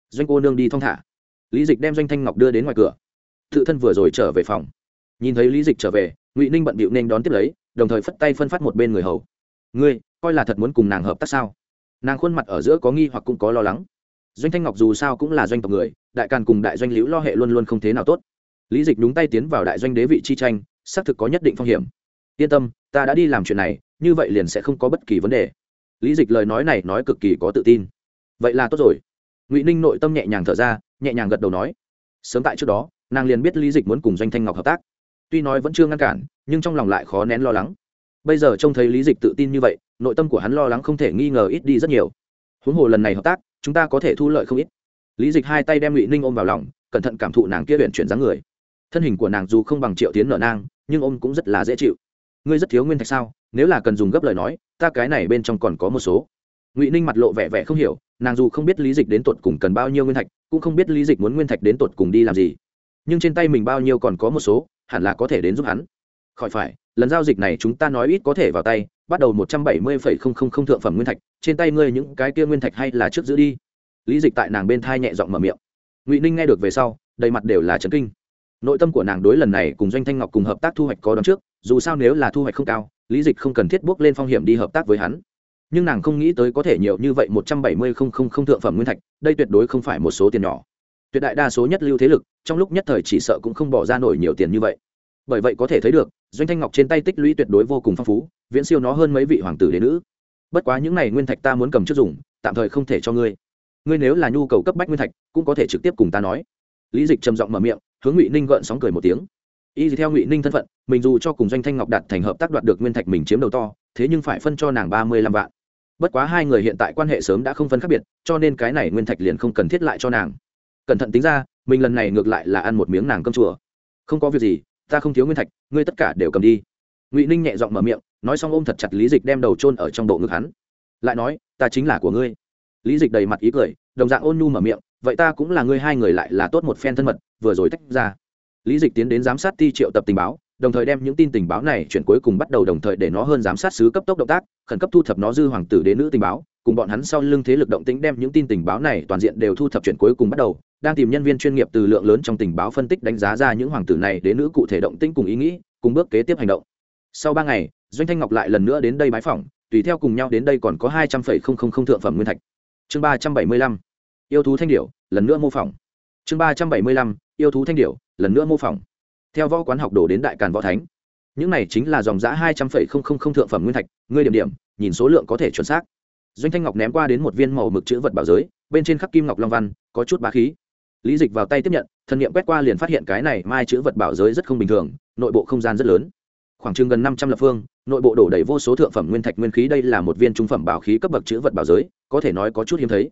Doanh cô nương đi thong thả. Lý dịch đem doanh thanh ngọc đưa đến ngoài cửa. Tự thân vừa rồi trở về phòng. Nhìn thấy lý dịch trở về, ngụy ninh bận bịu nên đón tiếp lấy, đồng thời phất tay phân phát một bên người hầu. Ngươi, coi là thật muốn cùng nàng hợp tác sao? Nàng khuôn mặt ở giữa có nghi hoặc cũng có lo lắng. Doanh thanh ngọc dù sao cũng là doanh tộc người, đại càn cùng đại doanh liễu lo hệ luôn luôn không thế nào tốt. Lý dịch đúng tay tiến vào đại doanh đế vị chi tranh xác thực có nhất định phong hiểm. Yên tâm, ta đã đi làm chuyện này, như vậy liền sẽ không có bất kỳ vấn đề. Lý dịch lời nói này nói cực kỳ có tự tin. Vậy là tốt rồi. Ngụy ninh nội tâm nhẹ nhàng thở ra, nhẹ nhàng gật đầu nói. Sớm tại trước đó, nàng liền biết lý dịch muốn cùng doanh thanh ngọc hợp tác. Tuy nói vẫn chưa ngăn cản, nhưng trong lòng lại khó nén lo lắng. Bây giờ trông thấy lý dịch tự tin như vậy, nội tâm của hắn lo lắng không thể nghi ngờ ít đi rất nhiều. Huống hồ lần này hợp tác, chúng ta có thể thu lợi không ít. Lý dịch hai tay đem ngụy ninh ôm vào lòng, cẩn thận cảm thụ nàng kia huyện chuyển dáng người. Thân hình của nàng dù không bằng triệu tiến nở nang nhưng ôm cũng rất là dễ chịu. Ngươi rất thiếu nguyên thạch sao? Nếu là cần dùng gấp lời nói, ta cái này bên trong còn có một số. Ngụy ninh mặt lộ vẻ vẻ không hiểu, nàng dù không biết lý dịch đến tột cùng cần bao nhiêu nguyên thạch, cũng không biết lý dịch muốn nguyên thạch đến tột cùng đi làm gì. Nhưng trên tay mình bao nhiêu còn có một số, hẳn là có thể đến giúp hắn. Khỏi phải, lần giao dịch này chúng ta nói ít có thể vào tay, bắt đầu một trăm bảy mươi phẩy không không không thượng phẩm nguyên thạch, trên tay ngươi những cái kia nguyên thạch hay là trước giữ đi. Lý dịch tại nàng bên thai nhẹ giọng mở miệng. Ngụy ninh nghe được về sau, đầy mặt đều là trấn kinh nội tâm của nàng đối lần này cùng doanh thanh ngọc cùng hợp tác thu hoạch có đón trước, dù sao nếu là thu hoạch không cao, lý dịch không cần thiết bước lên phong hiểm đi hợp tác với hắn. Nhưng nàng không nghĩ tới có thể nhiều như vậy một trăm bảy mươi không không không thượng phẩm nguyên thạch, đây tuyệt đối không phải một số tiền nhỏ. Tuyệt đại đa số nhất lưu thế lực, trong lúc nhất thời chỉ sợ cũng không bỏ ra nổi nhiều tiền như vậy. Bởi vậy có thể thấy được, doanh thanh ngọc trên tay tích lũy tuyệt đối vô cùng phong phú, viễn siêu nó hơn mấy vị hoàng tử đế nữ. Bất quá những này nguyên thạch ta muốn cầm trước dùng, tạm thời không thể cho ngươi. Ngươi nếu là nhu cầu cấp bách nguyên thạch, cũng có thể trực tiếp cùng ta nói. Lý dịch trầm giọng mở miệng hướng ngụy ninh gợn sóng cười một tiếng y theo ngụy ninh thân phận mình dù cho cùng doanh thanh ngọc đạt thành hợp tác đoạt được nguyên thạch mình chiếm đầu to thế nhưng phải phân cho nàng ba mươi lăm vạn bất quá hai người hiện tại quan hệ sớm đã không phân khác biệt cho nên cái này nguyên thạch liền không cần thiết lại cho nàng cẩn thận tính ra mình lần này ngược lại là ăn một miếng nàng cơm chùa không có việc gì ta không thiếu nguyên thạch ngươi tất cả đều cầm đi ngụy ninh nhẹ giọng mở miệng nói xong ôm thật chặt lý dịch đem đầu trôn ở trong bộ ngực hắn lại nói ta chính là của ngươi lý dịch đầy mặt ý cười đồng dạng ôn nhu mở miệng vậy ta cũng là ngươi hai người lại là tốt một phen thân mật, vừa rồi tách ra. Lý dịch tiến đến giám sát ti triệu tập tình báo, đồng thời đem những tin tình báo này chuyển cuối cùng bắt đầu đồng thời để nó hơn giám sát sứ cấp tốc động tác, khẩn cấp thu thập nó dư hoàng tử đế nữ tình báo, cùng bọn hắn sau lưng thế lực động tĩnh đem những tin tình báo này toàn diện đều thu thập chuyển cuối cùng bắt đầu, đang tìm nhân viên chuyên nghiệp từ lượng lớn trong tình báo phân tích đánh giá ra những hoàng tử này đế nữ cụ thể động tĩnh cùng ý nghĩ, cùng bước kế tiếp hành động. Sau ba ngày, doanh thanh ngọc lại lần nữa đến đây bái phỏng, tùy theo cùng nhau đến đây còn có hai trăm phẩy không không không thượng phẩm nguyên thạch. Chương ba trăm bảy mươi lăm yêu thú thanh điểu, lần nữa mô phỏng. Chương ba trăm bảy mươi lăm, yêu thú thanh điểu, lần nữa mô phỏng. Theo võ quán học đổ đến đại càn võ thánh. Những này chính là dòng giã hai trăm phẩy không không không thượng phẩm nguyên thạch, ngươi điểm điểm, nhìn số lượng có thể chuẩn xác. Doanh thanh ngọc ném qua đến một viên màu mực chữ vật bảo giới, bên trên khắc kim ngọc long văn, có chút bá khí. Lý dịch vào tay tiếp nhận thần nghiệm quét qua liền phát hiện cái này mai chữ vật bảo giới rất không bình thường, nội bộ không gian rất lớn. Khoảng chừng gần năm trăm lập phương, nội bộ đổ đầy vô số thượng phẩm nguyên thạch nguyên khí, đây là một viên trung phẩm bảo khí cấp bậc chữ vật bảo giới, có thể nói có chút hiếm thấy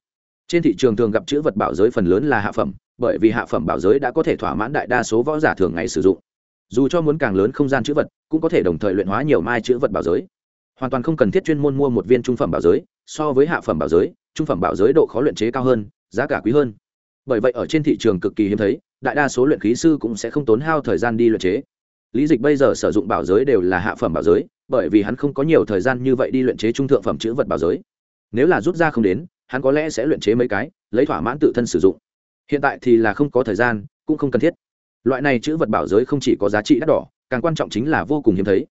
trên thị trường thường gặp chữ vật bảo giới phần lớn là hạ phẩm, bởi vì hạ phẩm bảo giới đã có thể thỏa mãn đại đa số võ giả thường ngày sử dụng. Dù cho muốn càng lớn không gian chữ vật, cũng có thể đồng thời luyện hóa nhiều mai chữ vật bảo giới. Hoàn toàn không cần thiết chuyên môn mua một viên trung phẩm bảo giới, so với hạ phẩm bảo giới, trung phẩm bảo giới độ khó luyện chế cao hơn, giá cả quý hơn. Bởi vậy ở trên thị trường cực kỳ hiếm thấy, đại đa số luyện khí sư cũng sẽ không tốn hao thời gian đi luyện chế. Lý dịch bây giờ sử dụng bảo giới đều là hạ phẩm bảo giới, bởi vì hắn không có nhiều thời gian như vậy đi luyện chế trung thượng phẩm chữ vật bảo giới. Nếu là rút ra không đến hắn có lẽ sẽ luyện chế mấy cái, lấy thỏa mãn tự thân sử dụng. Hiện tại thì là không có thời gian, cũng không cần thiết. Loại này chữ vật bảo giới không chỉ có giá trị đắt đỏ, càng quan trọng chính là vô cùng hiếm thấy.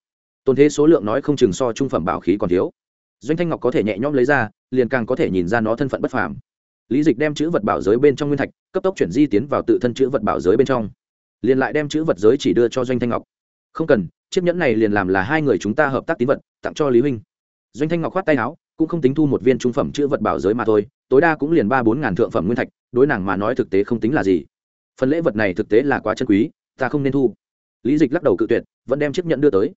Tôn thế số lượng nói không chừng so trung phẩm bảo khí còn thiếu. Doanh thanh ngọc có thể nhẹ nhõm lấy ra, liền càng có thể nhìn ra nó thân phận bất phàm. Lý dịch đem chữ vật bảo giới bên trong nguyên thạch, cấp tốc chuyển di tiến vào tự thân chữ vật bảo giới bên trong. Liền lại đem chữ vật giới chỉ đưa cho doanh thanh ngọc. Không cần, chiếc nhẫn này liền làm là hai người chúng ta hợp tác tín vật, tặng cho lý huynh. Doanh thanh ngọc khoát tay áo cũng không tính thu một viên trung phẩm chữ vật bảo giới mà thôi, tối đa cũng liền ba bốn ngàn thượng phẩm nguyên thạch, đối nàng mà nói thực tế không tính là gì. Phần lễ vật này thực tế là quá chân quý, ta không nên thu. Lý dịch lắc đầu cự tuyệt, vẫn đem chiếc nhận đưa tới.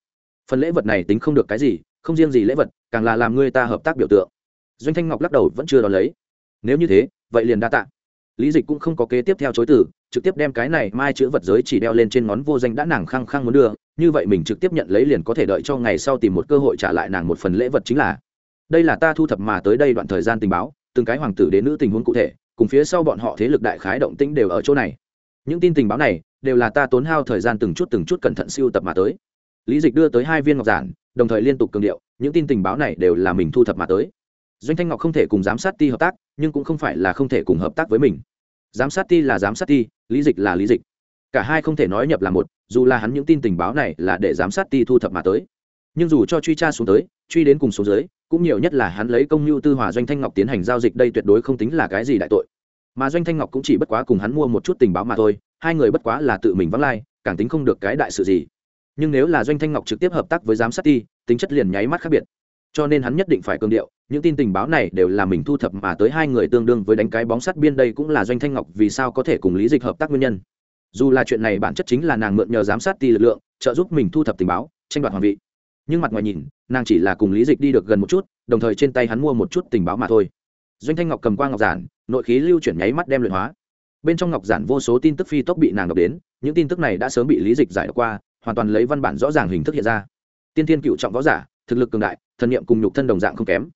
Phần lễ vật này tính không được cái gì, không riêng gì lễ vật, càng là làm ngươi ta hợp tác biểu tượng. Doanh thanh ngọc lắc đầu vẫn chưa đón lấy. Nếu như thế, vậy liền đa tạ. Lý dịch cũng không có kế tiếp theo chối từ, trực tiếp đem cái này mai chữ vật giới chỉ đeo lên trên ngón vô danh đã nàng khăng khăng muốn đưa, như vậy mình trực tiếp nhận lấy liền có thể đợi cho ngày sau tìm một cơ hội trả lại nàng một phần lễ vật chính là đây là ta thu thập mà tới đây đoạn thời gian tình báo, từng cái hoàng tử đến nữ tình huống cụ thể, cùng phía sau bọn họ thế lực đại khái động tĩnh đều ở chỗ này. Những tin tình báo này, đều là ta tốn hao thời gian từng chút từng chút cẩn thận siêu tập mà tới. Lý dịch đưa tới hai viên ngọc giản, đồng thời liên tục cường điệu, những tin tình báo này đều là mình thu thập mà tới. Doanh thanh ngọc không thể cùng giám sát ti hợp tác, nhưng cũng không phải là không thể cùng hợp tác với mình. Giám sát ti là giám sát ti, lý dịch là lý dịch. Cả hai không thể nói nhập là một, dù là hắn những tin tình báo này là để giám sát ti thu thập mà tới. Nhưng dù cho truy tra xuống tới truy đến cùng số dưới, cũng nhiều nhất là hắn lấy công nhu tư hòa doanh thanh ngọc tiến hành giao dịch đây tuyệt đối không tính là cái gì đại tội. Mà doanh thanh ngọc cũng chỉ bất quá cùng hắn mua một chút tình báo mà thôi, hai người bất quá là tự mình vắng lai, càng tính không được cái đại sự gì. Nhưng nếu là doanh thanh ngọc trực tiếp hợp tác với giám sát ti tính chất liền nháy mắt khác biệt. Cho nên hắn nhất định phải cương điệu, những tin tình báo này đều là mình thu thập mà tới hai người tương đương với đánh cái bóng sắt biên đây cũng là doanh thanh ngọc vì sao có thể cùng lý dịch hợp tác nguyên nhân. Dù là chuyện này bản chất chính là nàng mượn nhờ giám sát ti lực lượng, trợ giúp mình thu thập tình báo, tranh đoạt hoàng vị nhưng mặt ngoài nhìn, nàng chỉ là cùng lý dịch đi được gần một chút, đồng thời trên tay hắn mua một chút tình báo mà thôi. Doanh thanh ngọc cầm qua ngọc giản, nội khí lưu chuyển nháy mắt đem luyện hóa. Bên trong ngọc giản vô số tin tức phi tốc bị nàng đọc đến, những tin tức này đã sớm bị lý dịch giải đọc qua, hoàn toàn lấy văn bản rõ ràng hình thức hiện ra. Tiên thiên cựu trọng võ giả, thực lực cường đại, thần niệm cùng nhục thân đồng dạng không kém.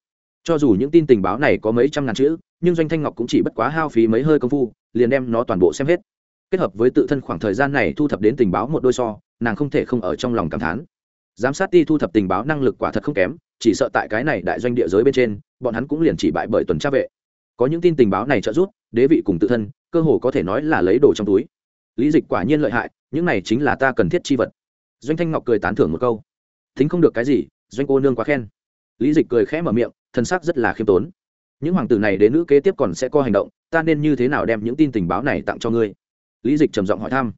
Cho dù những tin tình báo này có mấy trăm ngàn chữ, nhưng doanh thanh ngọc cũng chỉ bất quá hao phí mấy hơi công phu, liền đem nó toàn bộ xem hết. Kết hợp với tự thân khoảng thời gian này thu thập đến tình báo một đôi so, nàng không thể không ở trong lòng cảm thán giám sát ti thu thập tình báo năng lực quả thật không kém, chỉ sợ tại cái này đại doanh địa giới bên trên, bọn hắn cũng liền chỉ bại bởi tuần tra vệ. Có những tin tình báo này trợ giúp, đế vị cùng tự thân, cơ hồ có thể nói là lấy đồ trong túi. Lý dịch quả nhiên lợi hại, những này chính là ta cần thiết chi vật. Doanh thanh ngọc cười tán thưởng một câu. Thính không được cái gì, doanh cô nương quá khen. Lý dịch cười khẽ mở miệng, thân xác rất là khiêm tốn. Những hoàng tử này đến nữ kế tiếp còn sẽ có hành động, ta nên như thế nào đem những tin tình báo này tặng cho ngươi? Lý dịch trầm giọng hỏi thăm.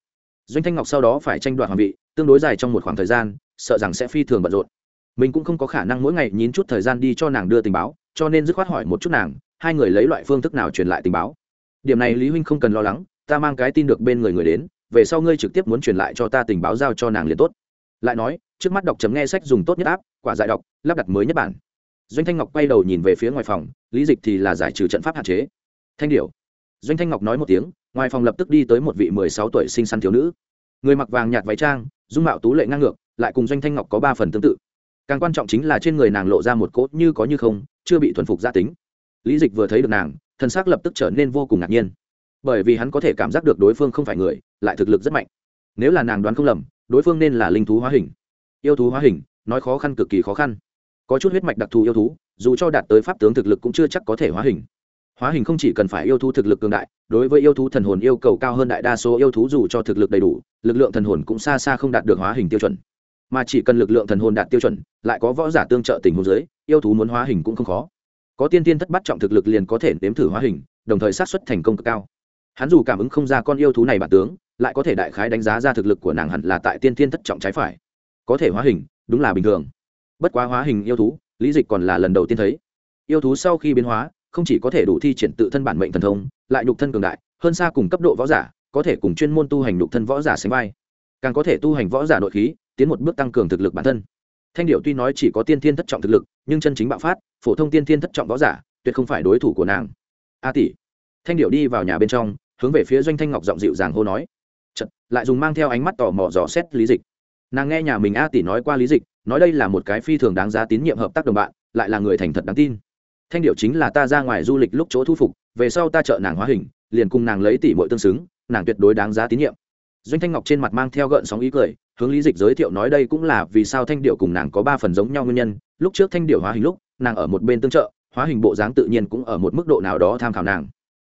Doanh thanh ngọc sau đó phải tranh đoạt hoàng vị, tương đối dài trong một khoảng thời gian sợ rằng sẽ phi thường bận rộn. Mình cũng không có khả năng mỗi ngày nhín chút thời gian đi cho nàng đưa tình báo, cho nên dứt khoát hỏi một chút nàng, hai người lấy loại phương thức nào truyền lại tình báo. Điểm này lý huynh không cần lo lắng, ta mang cái tin được bên người người đến, về sau ngươi trực tiếp muốn truyền lại cho ta tình báo giao cho nàng liền tốt. Lại nói, trước mắt đọc chấm nghe sách dùng tốt nhất áp quả giải đọc, lắp đặt mới nhất bản. Doanh thanh ngọc quay đầu nhìn về phía ngoài phòng, lý dịch thì là giải trừ trận pháp hạn chế. Thanh điệu doanh thanh ngọc nói một tiếng, ngoài phòng lập tức đi tới một vị mười sáu tuổi sinh săn thiếu nữ. Người mặc vàng nhạt váy trang, dung mạo tú lệ ngang ngược lại cùng doanh thanh ngọc có ba phần tương tự. Càng quan trọng chính là trên người nàng lộ ra một cốt như có như không, chưa bị thuần phục gia tính. Lý dịch vừa thấy được nàng thân xác lập tức trở nên vô cùng ngạc nhiên. Bởi vì hắn có thể cảm giác được đối phương không phải người, lại thực lực rất mạnh. Nếu là nàng đoán không lầm, đối phương nên là linh thú hóa hình. Yêu thú hóa hình, nói khó khăn cực kỳ khó khăn. Có chút huyết mạch đặc thù yêu thú, dù cho đạt tới pháp tướng thực lực cũng chưa chắc có thể hóa hình. Hóa hình không chỉ cần phải yêu thú thực lực cường đại, đối với yêu thú thần hồn yêu cầu cao hơn đại đa số yêu thú dù cho thực lực đầy đủ, lực lượng thần hồn cũng xa xa không đạt được hóa hình tiêu chuẩn mà chỉ cần lực lượng thần hồn đạt tiêu chuẩn, lại có võ giả tương trợ tình huống giới, yêu thú muốn hóa hình cũng không khó. Có tiên tiên thất bắt trọng thực lực liền có thể nếm thử hóa hình, đồng thời sát xuất thành công cực cao. Hắn dù cảm ứng không ra con yêu thú này bản tướng, lại có thể đại khái đánh giá ra thực lực của nàng hẳn là tại tiên tiên thất trọng trái phải. Có thể hóa hình, đúng là bình thường. Bất quá hóa hình yêu thú, lý dịch còn là lần đầu tiên thấy. Yêu thú sau khi biến hóa, không chỉ có thể đủ thi triển tự thân bản mệnh thần thông, lại nhục thân cường đại, hơn xa cùng cấp độ võ giả, có thể cùng chuyên môn tu hành nhục thân võ giả sánh vai. Càng có thể tu hành võ giả nội khí tiến một bước tăng cường thực lực bản thân. Thanh điệu tuy nói chỉ có tiên thiên thất trọng thực lực nhưng chân chính bạo phát phổ thông tiên thiên thất trọng võ giả tuyệt không phải đối thủ của nàng. A tỷ. Thanh điệu đi vào nhà bên trong hướng về phía doanh thanh ngọc giọng dịu dàng hô nói. Chật, lại dùng mang theo ánh mắt tò mò dò xét lý dịch. Nàng nghe nhà mình a tỷ nói qua lý dịch nói đây là một cái phi thường đáng giá tín nhiệm hợp tác đồng bạn lại là người thành thật đáng tin. Thanh điệu chính là ta ra ngoài du lịch lúc chỗ thu phục về sau ta trợ nàng hóa hình liền cùng nàng lấy tỷ muội tương xứng nàng tuyệt đối đáng giá tín nhiệm. Doanh thanh ngọc trên mặt mang theo gợn sóng ý cười hướng lý dịch giới thiệu nói đây cũng là vì sao thanh điệu cùng nàng có ba phần giống nhau nguyên nhân. Lúc trước thanh điệu hóa hình lúc, nàng ở một bên tương trợ, hóa hình bộ dáng tự nhiên cũng ở một mức độ nào đó tham khảo nàng.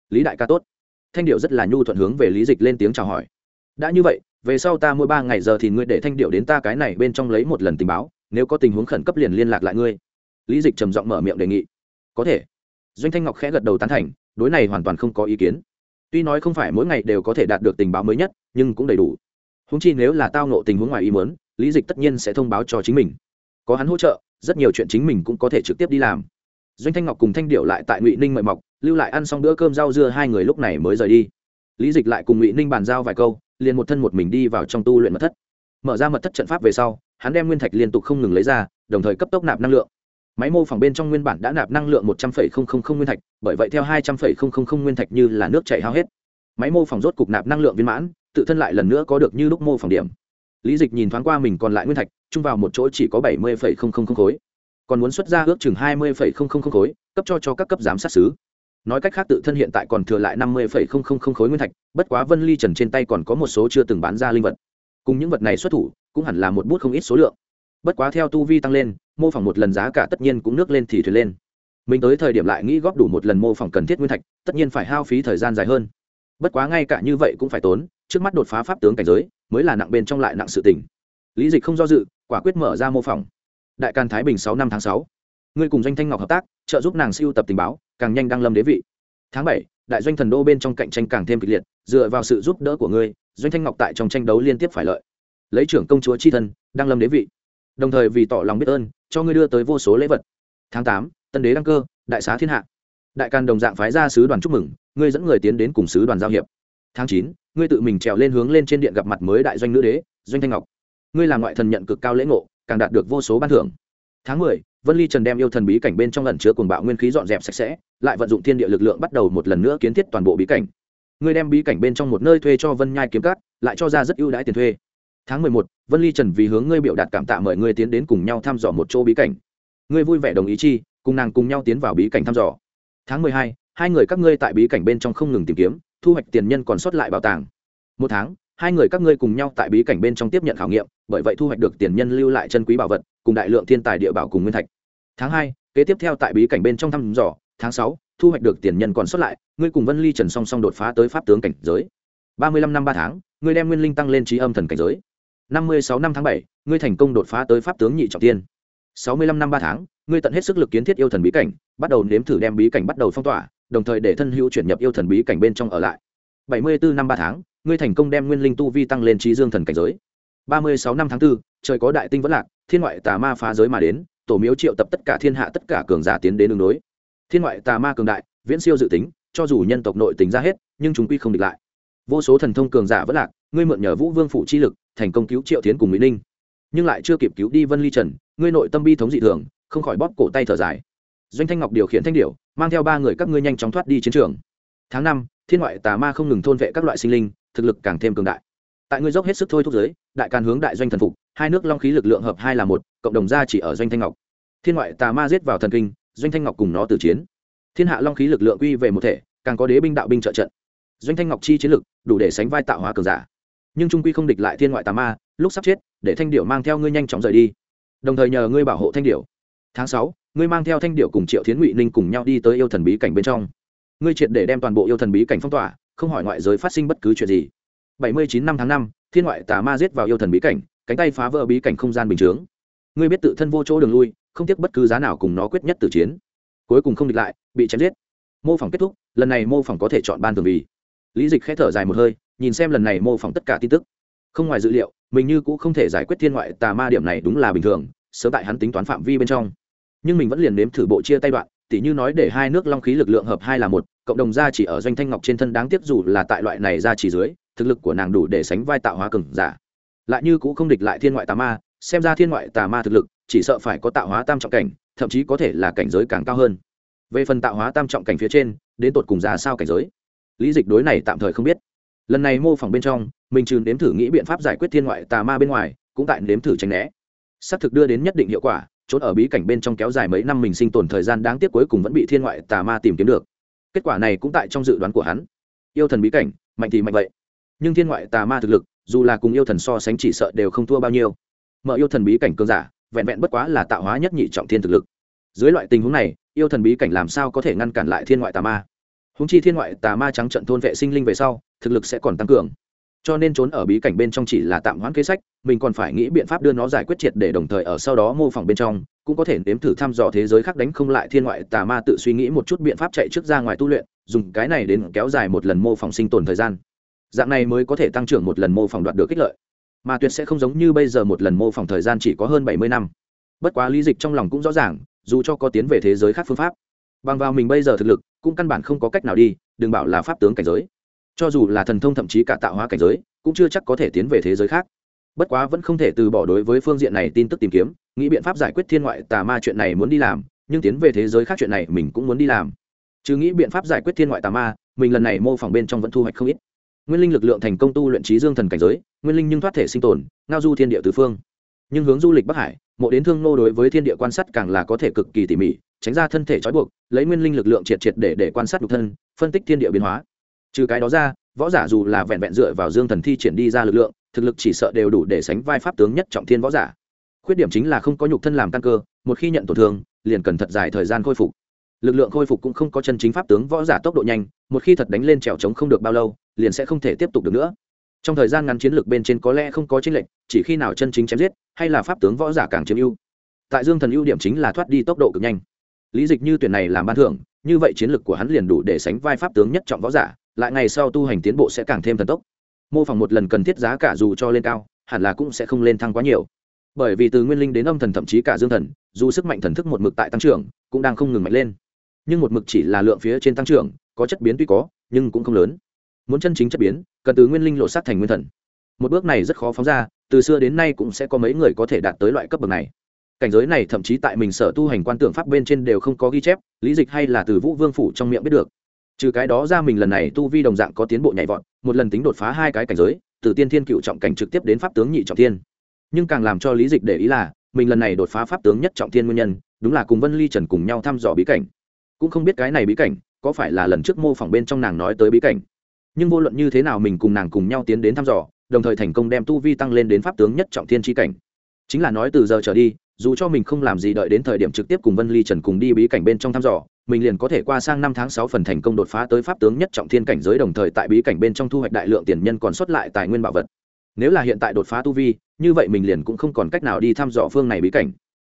Lý đại ca tốt. Thanh điệu rất là nhu thuận hướng về lý dịch lên tiếng chào hỏi. Đã như vậy, về sau ta mỗi ba ngày giờ thì ngươi để thanh điệu đến ta cái này bên trong lấy một lần tình báo, nếu có tình huống khẩn cấp liền liên lạc lại ngươi. Lý dịch trầm giọng mở miệng đề nghị. Có thể. Doanh thanh ngọc khẽ gật đầu tán thành, đối này hoàn toàn không có ý kiến. Tuy nói không phải mỗi ngày đều có thể đạt được tình báo mới nhất, nhưng cũng đầy đủ húng chi nếu là tao nộ tình huống ngoài ý muốn, lý dịch tất nhiên sẽ thông báo cho chính mình. Có hắn hỗ trợ, rất nhiều chuyện chính mình cũng có thể trực tiếp đi làm. Doanh thanh ngọc cùng thanh điệu lại tại ngụy ninh mời mọc, lưu lại ăn xong bữa cơm rau dưa hai người lúc này mới rời đi. Lý dịch lại cùng ngụy ninh bàn giao vài câu, liền một thân một mình đi vào trong tu luyện mật thất. Mở ra mật thất trận pháp về sau, hắn đem nguyên thạch liên tục không ngừng lấy ra, đồng thời cấp tốc nạp năng lượng. Máy mô phỏng bên trong nguyên bản đã nạp năng lượng một trăm linh nguyên thạch, bởi vậy theo hai trăm linh nguyên thạch như là nước chảy hao hết. Máy mô phỏng rốt cục nạp năng lượng viên mãn tự thân lại lần nữa có được như lúc mô phỏng điểm. Lý dịch nhìn thoáng qua mình còn lại nguyên thạch, chung vào một chỗ chỉ có bảy mươi khối. Còn muốn xuất ra ước chừng hai mươi khối, cấp cho cho các cấp giám sát xứ. Nói cách khác tự thân hiện tại còn thừa lại năm mươi khối nguyên thạch, bất quá vân ly trần trên tay còn có một số chưa từng bán ra linh vật. Cùng những vật này xuất thủ, cũng hẳn là một bút không ít số lượng. Bất quá theo tu vi tăng lên, mô phỏng một lần giá cả tất nhiên cũng nước lên thì thuyền lên. Mình tới thời điểm lại nghĩ góp đủ một lần mô phỏng cần thiết nguyên thạch, tất nhiên phải hao phí thời gian dài hơn. Bất quá ngay cả như vậy cũng phải tốn trước mắt đột phá pháp tướng cảnh giới, mới là nặng bên trong lại nặng sự tình. Lý dịch không do dự, quả quyết mở ra mô phỏng. Đại can thái bình sáu năm tháng sáu. Ngươi cùng doanh thanh ngọc hợp tác, trợ giúp nàng siêu tập tình báo, càng nhanh đăng lâm đế vị. Tháng bảy, đại doanh thần đô bên trong cạnh tranh càng thêm kịch liệt, dựa vào sự giúp đỡ của ngươi, doanh thanh ngọc tại trong tranh đấu liên tiếp phải lợi. Lấy trưởng công chúa c h i thân, đăng lâm đế vị. Đồng thời vì tỏ lòng biết ơn, cho ngươi đưa tới vô số lễ vật. Tháng tám, tân đế đăng cơ, đại xá thiên hạ. Đại Càn đồng dạng phái ra sứ đoàn chúc mừng, ngươi dẫn người tiến đến cùng sứ đoàn giao hiệp. Tháng chín ngươi tự mình trèo lên hướng lên trên điện gặp mặt mới đại doanh nữ đế, doanh thanh ngọc. Ngươi là ngoại thần nhận cực cao lễ ngộ, càng đạt được vô số ban thưởng. Tháng mười, vân ly trần đem yêu thần bí cảnh bên trong lần chứa cuồng bạo nguyên khí dọn dẹp sạch sẽ, lại vận dụng thiên địa lực lượng bắt đầu một lần nữa kiến thiết toàn bộ bí cảnh. Ngươi đem bí cảnh bên trong một nơi thuê cho vân nhai kiếm cát lại cho ra rất ưu đãi tiền thuê. Tháng mười một, vân ly trần vì hướng ngươi biểu đạt cảm tạ mời ngươi tiến đến cùng nhau thăm dò một chỗ bí cảnh. Ngươi vui vẻ đồng ý chi, cùng nàng cùng nhau tiến vào bí cảnh thăm dò. Tháng mười hai hai người các ngươi tại bí cảnh bên trong không ngừng tìm kiếm thu hoạch tiền nhân còn sót lại bảo tàng. Một tháng, hai người các ngươi cùng nhau tại bí cảnh bên trong tiếp nhận khảo nghiệm, bởi vậy thu hoạch được tiền nhân lưu lại chân quý bảo vật, cùng đại lượng thiên tài địa bảo cùng nguyên thạch. Tháng hai, kế tiếp theo tại bí cảnh bên trong thăm dò, tháng sáu, thu hoạch được tiền nhân còn sót lại, ngươi cùng vân ly trần song song đột phá tới pháp tướng cảnh giới. Ba mươi lăm năm ba tháng, ngươi đem nguyên linh tăng lên trí âm thần cảnh giới. Năm mươi sáu năm tháng bảy, ngươi thành công đột phá tới pháp tướng nhị trọng tiên. Sáu mươi lăm năm ba tháng, ngươi tận hết sức lực kiến thiết yêu thần bí cảnh, bắt đầu nếm thử đem bí cảnh bắt đầu phong tỏa đồng thời để thân hữu chuyển nhập yêu thần bí cảnh bên trong ở lại. Bảy mươi bốn năm ba tháng ngươi thành công đem nguyên linh tu vi tăng lên trí dương thần cảnh giới. Ba mươi sáu năm tháng 4, trời có đại tinh vẫn lạc thiên ngoại tà ma phá giới mà đến tổ miếu triệu tập tất cả thiên hạ tất cả cường giả tiến đến đường đối thiên ngoại tà ma cường đại viễn siêu dự tính cho dù nhân tộc nội tính ra hết nhưng chúng quy không địch lại. Vô số thần thông cường giả vẫn lạc ngươi mượn nhờ vũ vương phủ chi lực thành công cứu triệu tiến cùng mỹ ninh. Nhưng lại chưa kịp cứu đi vân ly trần ngươi nội tâm bi thống dị thường không khỏi bóp cổ tay thở dài doanh thanh ngọc điều khiển thanh điệu mang theo ba người các ngươi nhanh chóng thoát đi chiến trường. Tháng năm, thiên ngoại tà ma không ngừng thôn vệ các loại sinh linh, thực lực càng thêm cường đại. Tại ngươi dốc hết sức thôi thúc giới, đại càn hướng đại doanh thần phục, hai nước long khí lực lượng hợp hai là một, cộng đồng ra chỉ ở doanh thanh ngọc. Thiên ngoại tà ma giết vào thần kinh, doanh thanh ngọc cùng nó tử chiến. Thiên hạ long khí lực lượng quy về một thể, càng có đế binh đạo binh trợ trận. Doanh thanh ngọc chi chiến lực, đủ để sánh vai tạo hóa cường giả. Nhưng trung quy không địch lại thiên ngoại tà ma, lúc sắp chết, để thanh điệu mang theo ngươi nhanh chóng rời đi. Đồng thời nhờ ngươi bảo hộ thanh điệu tháng sáu ngươi mang theo thanh điệu cùng triệu thiến ngụy ninh cùng nhau đi tới yêu thần bí cảnh bên trong. Ngươi triệt để đem toàn bộ yêu thần bí cảnh phong tỏa, không hỏi ngoại giới phát sinh bất cứ chuyện gì. Bảy mươi chín năm tháng năm, thiên ngoại tà ma giết vào yêu thần bí cảnh, cánh tay phá vỡ bí cảnh không gian bình chướng. Ngươi biết tự thân vô chỗ đường lui, không tiếc bất cứ giá nào cùng nó quyết nhất từ chiến. Cuối cùng không địch lại, bị chém giết. Mô phỏng kết thúc, lần này mô phỏng có thể chọn ban thường vì. Lý dịch k h ẽ thở dài một hơi, nhìn xem lần này mô phỏng tất cả tin tức. Không ngoài dữ liệu, mình như cũng không thể giải quyết thiên ngoại tà ma điểm này đúng là bình thường, sớm tại hắn tính toán phạm vi bên trong nhưng mình vẫn liền nếm thử bộ chia tay đoạn, tỉ như nói để hai nước long khí lực lượng hợp hai là một, cộng đồng gia chỉ ở doanh thanh ngọc trên thân đáng tiếc dù là tại loại này gia chỉ dưới, thực lực của nàng đủ để sánh vai tạo hóa cường giả. Lại như cũng không địch lại thiên ngoại tà ma, xem ra thiên ngoại tà ma thực lực, chỉ sợ phải có tạo hóa tam trọng cảnh, thậm chí có thể là cảnh giới càng cao hơn. Về phần tạo hóa tam trọng cảnh phía trên, đến tột cùng ra sao cảnh giới? Lý dịch đối này tạm thời không biết. Lần này mô phỏng bên trong, mình trừ nếm thử nghĩ biện pháp giải quyết thiên ngoại tà ma bên ngoài, cũng tại nếm thử tránh né. Xác thực đưa đến nhất định hiệu quả trốn ở bí cảnh bên trong kéo dài mấy năm mình sinh tồn thời gian đáng tiếc cuối cùng vẫn bị thiên ngoại tà ma tìm kiếm được. Kết quả này cũng tại trong dự đoán của hắn. Yêu thần bí cảnh, mạnh thì mạnh vậy. Nhưng thiên ngoại tà ma thực lực, dù là cùng yêu thần so sánh chỉ sợ đều không thua bao nhiêu. Mở yêu thần bí cảnh cơn giả, vẹn vẹn bất quá là tạo hóa nhất nhị trọng thiên thực lực. Dưới loại tình huống này, yêu thần bí cảnh làm sao có thể ngăn cản lại thiên ngoại tà ma? Húng chi thiên ngoại tà ma trắng trận thôn vệ sinh linh về sau, thực lực sẽ còn tăng cường cho nên trốn ở bí cảnh bên trong chỉ là tạm hoãn kế sách, mình còn phải nghĩ biện pháp đưa nó giải quyết triệt để đồng thời ở sau đó mô phỏng bên trong, cũng có thể nếm thử thăm dò thế giới khác đánh không lại thiên ngoại tà ma tự suy nghĩ một chút biện pháp chạy trước ra ngoài tu luyện, dùng cái này đến kéo dài một lần mô phỏng sinh tồn thời gian. Dạng này mới có thể tăng trưởng một lần mô phỏng đoạt được kích lợi. Mà tuyệt sẽ không giống như bây giờ một lần mô phỏng thời gian chỉ có hơn bảy mươi năm. Bất quá lý dịch trong lòng cũng rõ ràng, dù cho có tiến về thế giới khác phương pháp, bằng vào mình bây giờ thực lực, cũng căn bản không có cách nào đi, đừng bảo là pháp tướng cảnh giới cho dù là thần thông thậm chí cả tạo hóa cảnh giới, cũng chưa chắc có thể tiến về thế giới khác. Bất quá vẫn không thể từ bỏ đối với phương diện này tin tức tìm kiếm, nghĩ biện pháp giải quyết thiên ngoại tà ma chuyện này muốn đi làm, nhưng tiến về thế giới khác chuyện này mình cũng muốn đi làm. Chứ nghĩ biện pháp giải quyết thiên ngoại tà ma, mình lần này mô phỏng bên trong vẫn thu hoạch không ít. Nguyên linh lực lượng thành công tu luyện trí dương thần cảnh giới, nguyên linh nhưng thoát thể sinh tồn, ngao du thiên địa tứ phương. Nhưng hướng du lịch bắc hải, mộ đến thương nô đối với thiên địa quan sát càng là có thể cực kỳ tỉ mỉ, tránh ra thân thể trói buộc, lấy nguyên linh lực lượng triệt triệt để để quan sát nhục thân, phân tích thiên địa biến hóa trừ cái đó ra, võ giả dù là vẹn vẹn dựa vào dương thần thi triển đi ra lực lượng, thực lực chỉ sợ đều đủ để sánh vai pháp tướng nhất trọng thiên võ giả. Khuyết điểm chính là không có nhục thân làm căn cơ, một khi nhận tổn thương, liền cần thật dài thời gian khôi phục. Lực lượng khôi phục cũng không có chân chính pháp tướng võ giả tốc độ nhanh, một khi thật đánh lên trèo trống không được bao lâu, liền sẽ không thể tiếp tục được nữa. Trong thời gian ngắn chiến lược bên trên có lẽ không có chênh lệch, chỉ khi nào chân chính chém giết, hay là pháp tướng võ giả càng chiếm ưu. Tại dương thần ưu điểm chính là thoát đi tốc độ cực nhanh. Lý dịch như tuyển này làm ban thưởng, như vậy chiến lược của hắn liền đủ để sánh vai pháp tướng nhất trọng võ giả lại ngày sau tu hành tiến bộ sẽ càng thêm thần tốc. Mô phỏng một lần cần thiết giá cả dù cho lên cao, hẳn là cũng sẽ không lên thăng quá nhiều. Bởi vì từ nguyên linh đến âm thần thậm chí cả dương thần, dù sức mạnh thần thức một mực tại tăng trưởng, cũng đang không ngừng mạnh lên. Nhưng một mực chỉ là lượng phía trên tăng trưởng, có chất biến tuy có, nhưng cũng không lớn. Muốn chân chính chất biến, cần từ nguyên linh lộ sát thành nguyên thần. Một bước này rất khó phóng ra, từ xưa đến nay cũng sẽ có mấy người có thể đạt tới loại cấp bậc này. Cảnh giới này thậm chí tại mình sở tu hành quan tưởng pháp bên trên đều không có ghi chép, lý dịch hay là từ vũ vương phủ trong miệng biết được trừ cái đó ra mình lần này tu vi đồng dạng có tiến bộ nhảy vọt, một lần tính đột phá hai cái cảnh giới từ tiên thiên cựu trọng cảnh trực tiếp đến pháp tướng nhị trọng thiên. Nhưng càng làm cho lý dịch để ý là, mình lần này đột phá pháp tướng nhất trọng thiên nguyên nhân, đúng là cùng vân ly trần cùng nhau thăm dò bí cảnh. Cũng không biết cái này bí cảnh, có phải là lần trước mô phỏng bên trong nàng nói tới bí cảnh. Nhưng vô luận như thế nào mình cùng nàng cùng nhau tiến đến thăm dò, đồng thời thành công đem tu vi tăng lên đến pháp tướng nhất trọng thiên tri cảnh. Chính là nói từ giờ trở đi, dù cho mình không làm gì đợi đến thời điểm trực tiếp cùng vân ly trần cùng đi bí cảnh bên trong thăm dò mình liền có thể qua sang năm tháng sáu phần thành công đột phá tới pháp tướng nhất trọng thiên cảnh giới, đồng thời tại bí cảnh bên trong thu hoạch đại lượng tiền nhân còn xuất lại tài nguyên bảo vật. Nếu là hiện tại đột phá tu vi, như vậy mình liền cũng không còn cách nào đi thăm dò phương này bí cảnh.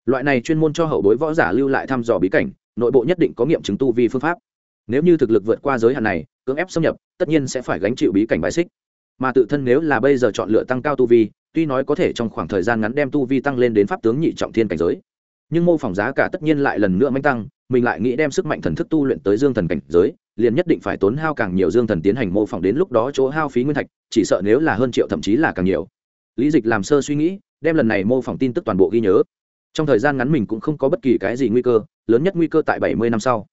Loại này chuyên môn cho hậu bối võ giả lưu lại thăm dò bí cảnh, nội bộ nhất định có nghiệm chứng tu vi phương pháp. Nếu như thực lực vượt qua giới hạn này, cưỡng ép xâm nhập, tất nhiên sẽ phải gánh chịu bí cảnh bãi xích. Mà tự thân nếu là bây giờ chọn lựa tăng cao tu vi, tuy nói có thể trong khoảng thời gian ngắn đem tu vi tăng lên đến pháp tướng nhị trọng thiên cảnh giới, nhưng mô phỏng giá cả tất nhiên lại lần nữa manh tăng mình lại nghĩ đem sức mạnh thần thức tu luyện tới dương thần cảnh giới, liền nhất định phải tốn hao càng nhiều dương thần tiến hành mô phỏng đến lúc đó chỗ hao phí nguyên thạch, chỉ sợ nếu là hơn triệu thậm chí là càng nhiều. Lý dịch làm sơ suy nghĩ, đem lần này mô phỏng tin tức toàn bộ ghi nhớ. Trong thời gian ngắn mình cũng không có bất kỳ cái gì nguy cơ, lớn nhất nguy cơ tại bảy mươi năm sau.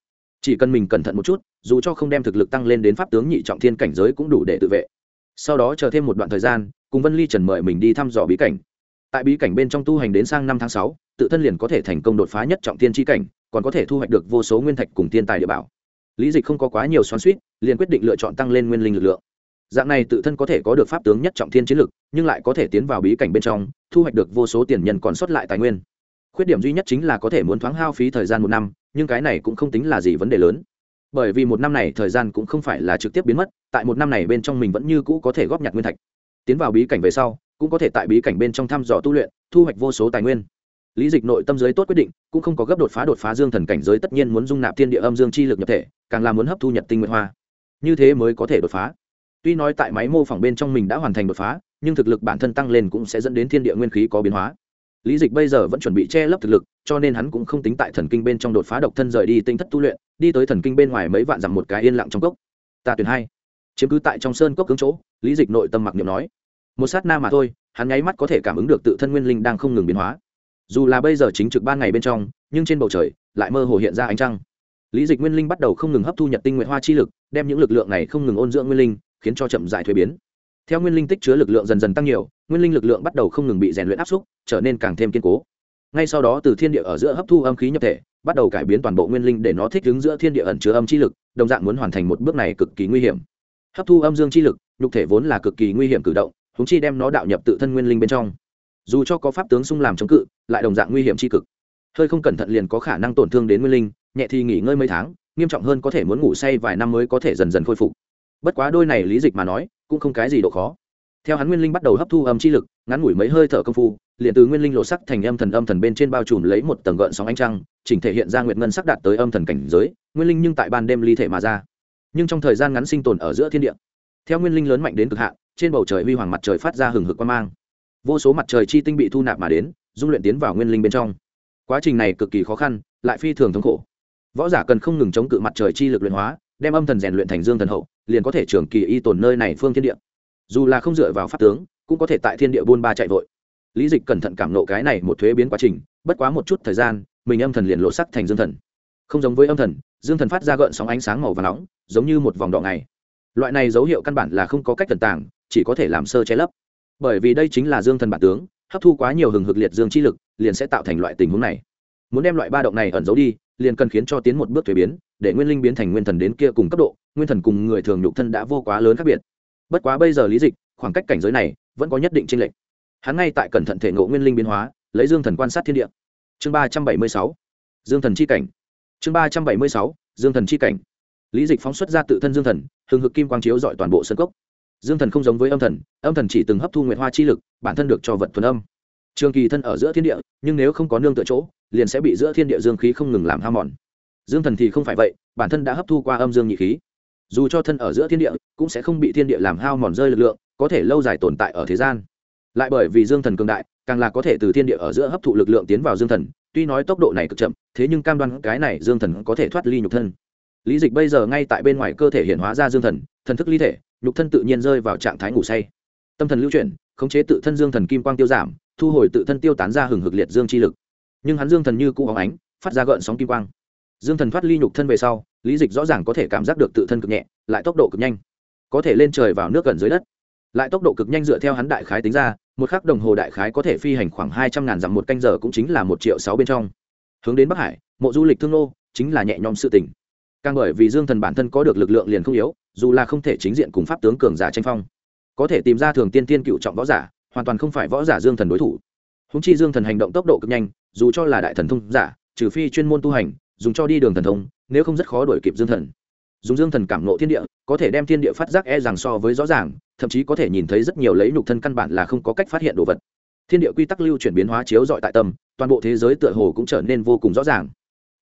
Chỉ cần mình cẩn thận một chút, dù cho không đem thực lực tăng lên đến pháp tướng nhị trọng thiên cảnh giới cũng đủ để tự vệ. Sau đó chờ thêm một đoạn thời gian, cùng vân ly trần mời mình đi thăm dò bí cảnh. Tại bí cảnh bên trong tu hành đến sang năm tháng sáu, tự thân liền có thể thành công đột phá nhất trọng thiên tri cảnh còn có thể thu hoạch được vô số nguyên thạch cùng tiên tài địa bảo. Lý dịch không có quá nhiều xoắn suýt liền quyết định lựa chọn tăng lên nguyên linh lực lượng. Dạng này tự thân có thể có được pháp tướng nhất trọng thiên chiến lực, nhưng lại có thể tiến vào bí cảnh bên trong, thu hoạch được vô số tiền nhân còn sót lại tài nguyên. Khuyết điểm duy nhất chính là có thể muốn thoáng hao phí thời gian một năm, nhưng cái này cũng không tính là gì vấn đề lớn. Bởi vì một năm này thời gian cũng không phải là trực tiếp biến mất, tại một năm này bên trong mình vẫn như cũ có thể góp nhặt nguyên thạch. Tiến vào bí cảnh về sau, cũng có thể tại bí cảnh bên trong thăm dò tu luyện, thu hoạch vô số tài nguyên lý dịch nội tâm giới tốt quyết định, cũng không có gấp đột phá đột phá dương thần cảnh giới, tất nhiên muốn dung nạp thiên địa âm dương chi lực nhập thể, càng là muốn hấp thu nhật tinh nguyện hoa. Như thế mới có thể đột phá. Tuy nói tại máy mô phỏng bên trong mình đã hoàn thành đột phá, nhưng thực lực bản thân tăng lên cũng sẽ dẫn đến thiên địa nguyên khí có biến hóa. Lý dịch bây giờ vẫn chuẩn bị che lấp thực lực, cho nên hắn cũng không tính tại thần kinh bên trong đột phá độc thân rời đi tinh thất tu luyện, đi tới thần kinh bên ngoài mấy vạn dặm một cái yên lặng trong cốc. Ta tuyển hai. Chiếm cứ tại trong sơn cốc cứng chỗ, lý dịch nội tâm mặc niệm nói. Một sát na mà thôi, hắn nháy mắt có thể cảm ứng được tự thân nguyên linh đang không ngừng biến hóa dù là bây giờ chính trực ban ngày bên trong, nhưng trên bầu trời lại mơ hồ hiện ra ánh trăng. Lý dịch nguyên linh bắt đầu không ngừng hấp thu nhật tinh nguyện hoa chi lực, đem những lực lượng này không ngừng ôn dưỡng nguyên linh, khiến cho chậm dài thuế biến. Theo nguyên linh tích chứa lực lượng dần dần tăng nhiều, nguyên linh lực lượng bắt đầu không ngừng bị rèn luyện áp xúc, trở nên càng thêm kiên cố. Ngay sau đó từ thiên địa ở giữa hấp thu âm khí nhập thể, bắt đầu cải biến toàn bộ nguyên linh để nó thích ứng giữa thiên địa ẩn chứa âm chi lực, đồng dạng muốn hoàn thành một bước này cực kỳ nguy hiểm. Hấp thu âm dương chi lực, nhục thể vốn là cực kỳ nguy hiểm cử động húng chi đem nó đạo nhập tự thân nguyên linh bên trong dù cho có pháp tướng xung làm chống cự, lại đồng dạng nguy hiểm chi cực. Hơi không cẩn thận liền có khả năng tổn thương đến nguyên linh, nhẹ thì nghỉ ngơi mấy tháng, nghiêm trọng hơn có thể muốn ngủ say vài năm mới có thể dần dần khôi phục. Bất quá đôi này lý dịch mà nói, cũng không cái gì độ khó. Theo hắn nguyên linh bắt đầu hấp thu âm chi lực, ngắn ngủi mấy hơi thở công phu, liền từ nguyên linh lộ sắc thành âm thần âm thần bên trên bao trùm lấy một tầng gợn sóng ánh trăng, chỉnh thể hiện ra nguyện ngân sắc đạt tới âm thần cảnh giới, nguyên linh nhưng tại ban đêm ly thể mà ra. Nhưng trong thời gian ngắn sinh tồn ở giữa thiên địa, theo nguyên linh lớn mạnh đến cực hạn, trên bầu trời huy hoàng mặt trời phát ra hừng hực quan mang vô số mặt trời chi tinh bị thu nạp mà đến, dung luyện tiến vào nguyên linh bên trong. Quá trình này cực kỳ khó khăn, lại phi thường thống khổ. Võ giả cần không ngừng chống cự mặt trời chi lực luyện hóa, đem âm thần rèn luyện thành dương thần hậu, liền có thể trường kỳ y tồn nơi này phương thiên địa. Dù là không dựa vào pháp tướng, cũng có thể tại thiên địa buôn ba chạy vội. Lý dịch cẩn thận cảm nộ cái này một thuế biến quá trình, bất quá một chút thời gian, mình âm thần liền lộ sắc thành dương thần. Không giống với âm thần, dương thần phát ra gợn sóng ánh sáng màu và nóng, giống như một vòng đỏ ngày. Loại này dấu hiệu căn bản là không có cách tần tàng, chỉ có thể làm sơ che lấp bởi vì đây chính là dương thần bản tướng, hấp thu quá nhiều hừng hực liệt dương chi lực, liền sẽ tạo thành loại tình huống này. Muốn đem loại ba động này ẩn giấu đi, liền cần khiến cho tiến một bước thuế biến, để nguyên linh biến thành nguyên thần đến kia cùng cấp độ, nguyên thần cùng người thường nhục thân đã vô quá lớn khác biệt. Bất quá bây giờ lý dịch, khoảng cách cảnh giới này vẫn có nhất định tranh lệch. Hắn ngay tại cẩn thận thể ngộ nguyên linh biến hóa, lấy dương thần quan sát thiên địa. Chương ba trăm bảy mươi sáu, dương thần c h i cảnh. Chương ba trăm bảy mươi sáu, dương thần c h i cảnh. Lý dịch phóng xuất ra tự thân dương thần, hừng hực kim quang chiếu dọi toàn bộ sân cốc dương thần không giống với âm thần âm thần chỉ từng hấp thu nguyện hoa chi lực, bản thân được cho vật thuần âm. Trường kỳ thân ở giữa thiên địa, nhưng nếu không có nương tựa chỗ, liền sẽ bị giữa thiên địa dương khí không ngừng làm hao mòn. Dương thần thì không phải vậy, bản thân đã hấp thu qua âm dương nhị khí. Dù cho thân ở giữa thiên địa, cũng sẽ không bị thiên địa làm hao mòn rơi lực lượng, có thể lâu dài tồn tại ở thế gian. Lại bởi vì dương thần cường đại, càng là có thể từ thiên địa ở giữa hấp thụ lực lượng tiến vào dương thần, tuy nói tốc độ này cực chậm, thế nhưng cam đoan cái này dương thần có thể thoát ly nhục thân. Lý dịch bây giờ ngay tại bên ngoài cơ thể hiện hóa ra dương thần thần thức ly thể nhục thân tự nhiên rơi vào trạng thái ngủ say. Tâm thần lưu chuyển, khống chế tự thân dương thần kim quang tiêu giảm, thu hồi tự thân tiêu tán ra hừng hực liệt dương chi lực. Nhưng hắn dương thần như cũ óng ánh, phát ra gợn sóng kim quang. Dương thần thoát ly nhục thân về sau, lý dịch rõ ràng có thể cảm giác được tự thân cực nhẹ, lại tốc độ cực nhanh. Có thể lên trời vào nước gần dưới đất. Lại tốc độ cực nhanh dựa theo hắn đại khái tính ra, một khắc đồng hồ đại khái có thể phi hành khoảng hai trăm ngàn dặm một canh giờ cũng chính là một triệu sáu bên trong. Hướng đến bắc hải, mộ du lịch thương nô chính là nhẹ nhõm sự tỉnh. Càng bởi vì dương thần bản thân có được lực lượng liền không yếu dù là không thể chính diện cùng pháp tướng cường giả tranh phong, có thể tìm ra thường tiên tiên cựu trọng võ giả, hoàn toàn không phải võ giả dương thần đối thủ. Húng chi dương thần hành động tốc độ cực nhanh, dù cho là đại thần thông giả, trừ phi chuyên môn tu hành, dùng cho đi đường thần thông, nếu không rất khó đuổi kịp dương thần. Dùng dương thần cảm nộ thiên địa, có thể đem thiên địa phát giác e rằng so với rõ ràng, thậm chí có thể nhìn thấy rất nhiều lấy nhục thân căn bản là không có cách phát hiện đồ vật. Thiên địa quy tắc lưu chuyển biến hóa chiếu dọi tại tâm, toàn bộ thế giới tựa hồ cũng trở nên vô cùng rõ ràng.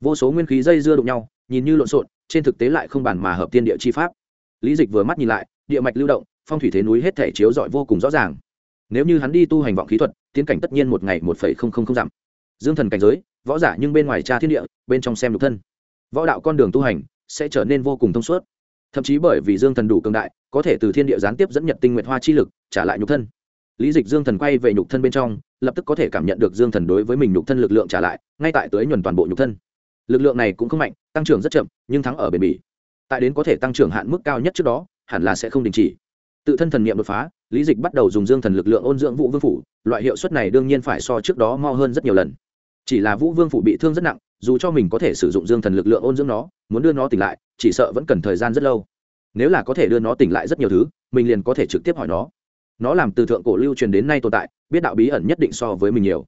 Vô số nguyên khí dây dưa đụng nhau, nhìn như lộn xộn, trên thực tế lại không bàn mà hợp thiên địa chi pháp lý dịch vừa mắt nhìn lại, địa mạch lưu động, phong thủy thế núi hết thể chiếu dọi vô cùng rõ ràng. Nếu như hắn đi tu hành vọng khí thuật, tiến cảnh tất nhiên một ngày một phẩy không không không dặm. Dương thần cảnh giới, võ giả nhưng bên ngoài tra thiên địa, bên trong xem lục thân. Võ đạo con đường tu hành sẽ trở nên vô cùng thông suốt. Thậm chí bởi vì dương thần đủ cường đại, có thể từ thiên địa gián tiếp dẫn nhật tinh nguyện hoa chi lực, trả lại nhục thân. Lý dịch dương thần quay về nhục thân bên trong, lập tức có thể cảm nhận được dương thần đối với mình nhục thân lực lượng trả lại, ngay tại tới nhuần toàn bộ nhục thân. Lực lượng này cũng không mạnh, tăng trưởng rất chậm, nhưng thắng ở bền bỉ tại đến có thể tăng trưởng hạn mức cao nhất trước đó, hẳn là sẽ không đình chỉ. Tự thân thần niệm đột phá, lý dịch bắt đầu dùng dương thần lực lượng ôn dưỡng vũ vương phủ, loại hiệu suất này đương nhiên phải so trước đó mo hơn rất nhiều lần. Chỉ là vũ vương phủ bị thương rất nặng, dù cho mình có thể sử dụng dương thần lực lượng ôn dưỡng nó, muốn đưa nó tỉnh lại, chỉ sợ vẫn cần thời gian rất lâu. Nếu là có thể đưa nó tỉnh lại rất nhiều thứ, mình liền có thể trực tiếp hỏi nó. Nó làm từ thượng cổ lưu truyền đến nay tồn tại, biết đạo bí ẩn nhất định so với mình nhiều.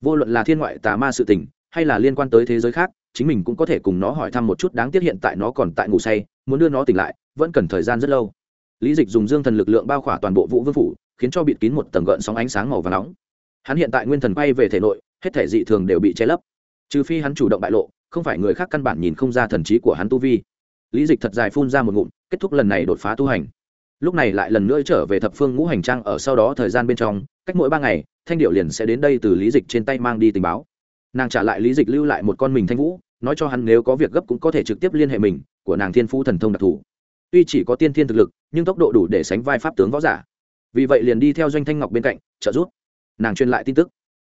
Vô luận là thiên ngoại tà ma sự tình, hay là liên quan tới thế giới khác chính mình cũng có thể cùng nó hỏi thăm một chút đáng tiếc hiện tại nó còn tại ngủ say, muốn đưa nó tỉnh lại, vẫn cần thời gian rất lâu. Lý dịch dùng dương thần lực lượng bao khỏa toàn bộ vũ vương phủ, khiến cho bịt kín một tầng gợn sóng ánh sáng màu và nóng. Hắn hiện tại nguyên thần bay về thể nội, hết thể dị thường đều bị che lấp. Trừ phi hắn chủ động bại lộ, không phải người khác căn bản nhìn không ra thần trí của hắn tu vi. Lý dịch thật dài phun ra một ngụm, kết thúc lần này đột phá tu hành. Lúc này lại lần nữa trở về thập phương ngũ hành trang ở sau đó thời gian bên trong, cách mỗi ba ngày, thanh điệu liền sẽ đến đây từ lý dịch trên tay mang đi tình báo nàng trả lại lý dịch lưu lại một con mình thanh vũ, nói cho hắn nếu có việc gấp cũng có thể trực tiếp liên hệ mình, của nàng thiên phú thần thông đặc thù. Tuy chỉ có tiên thiên thực lực, nhưng tốc độ đủ để sánh vai pháp tướng võ giả. Vì vậy liền đi theo doanh thanh ngọc bên cạnh, trợ giúp. Nàng truyền lại tin tức.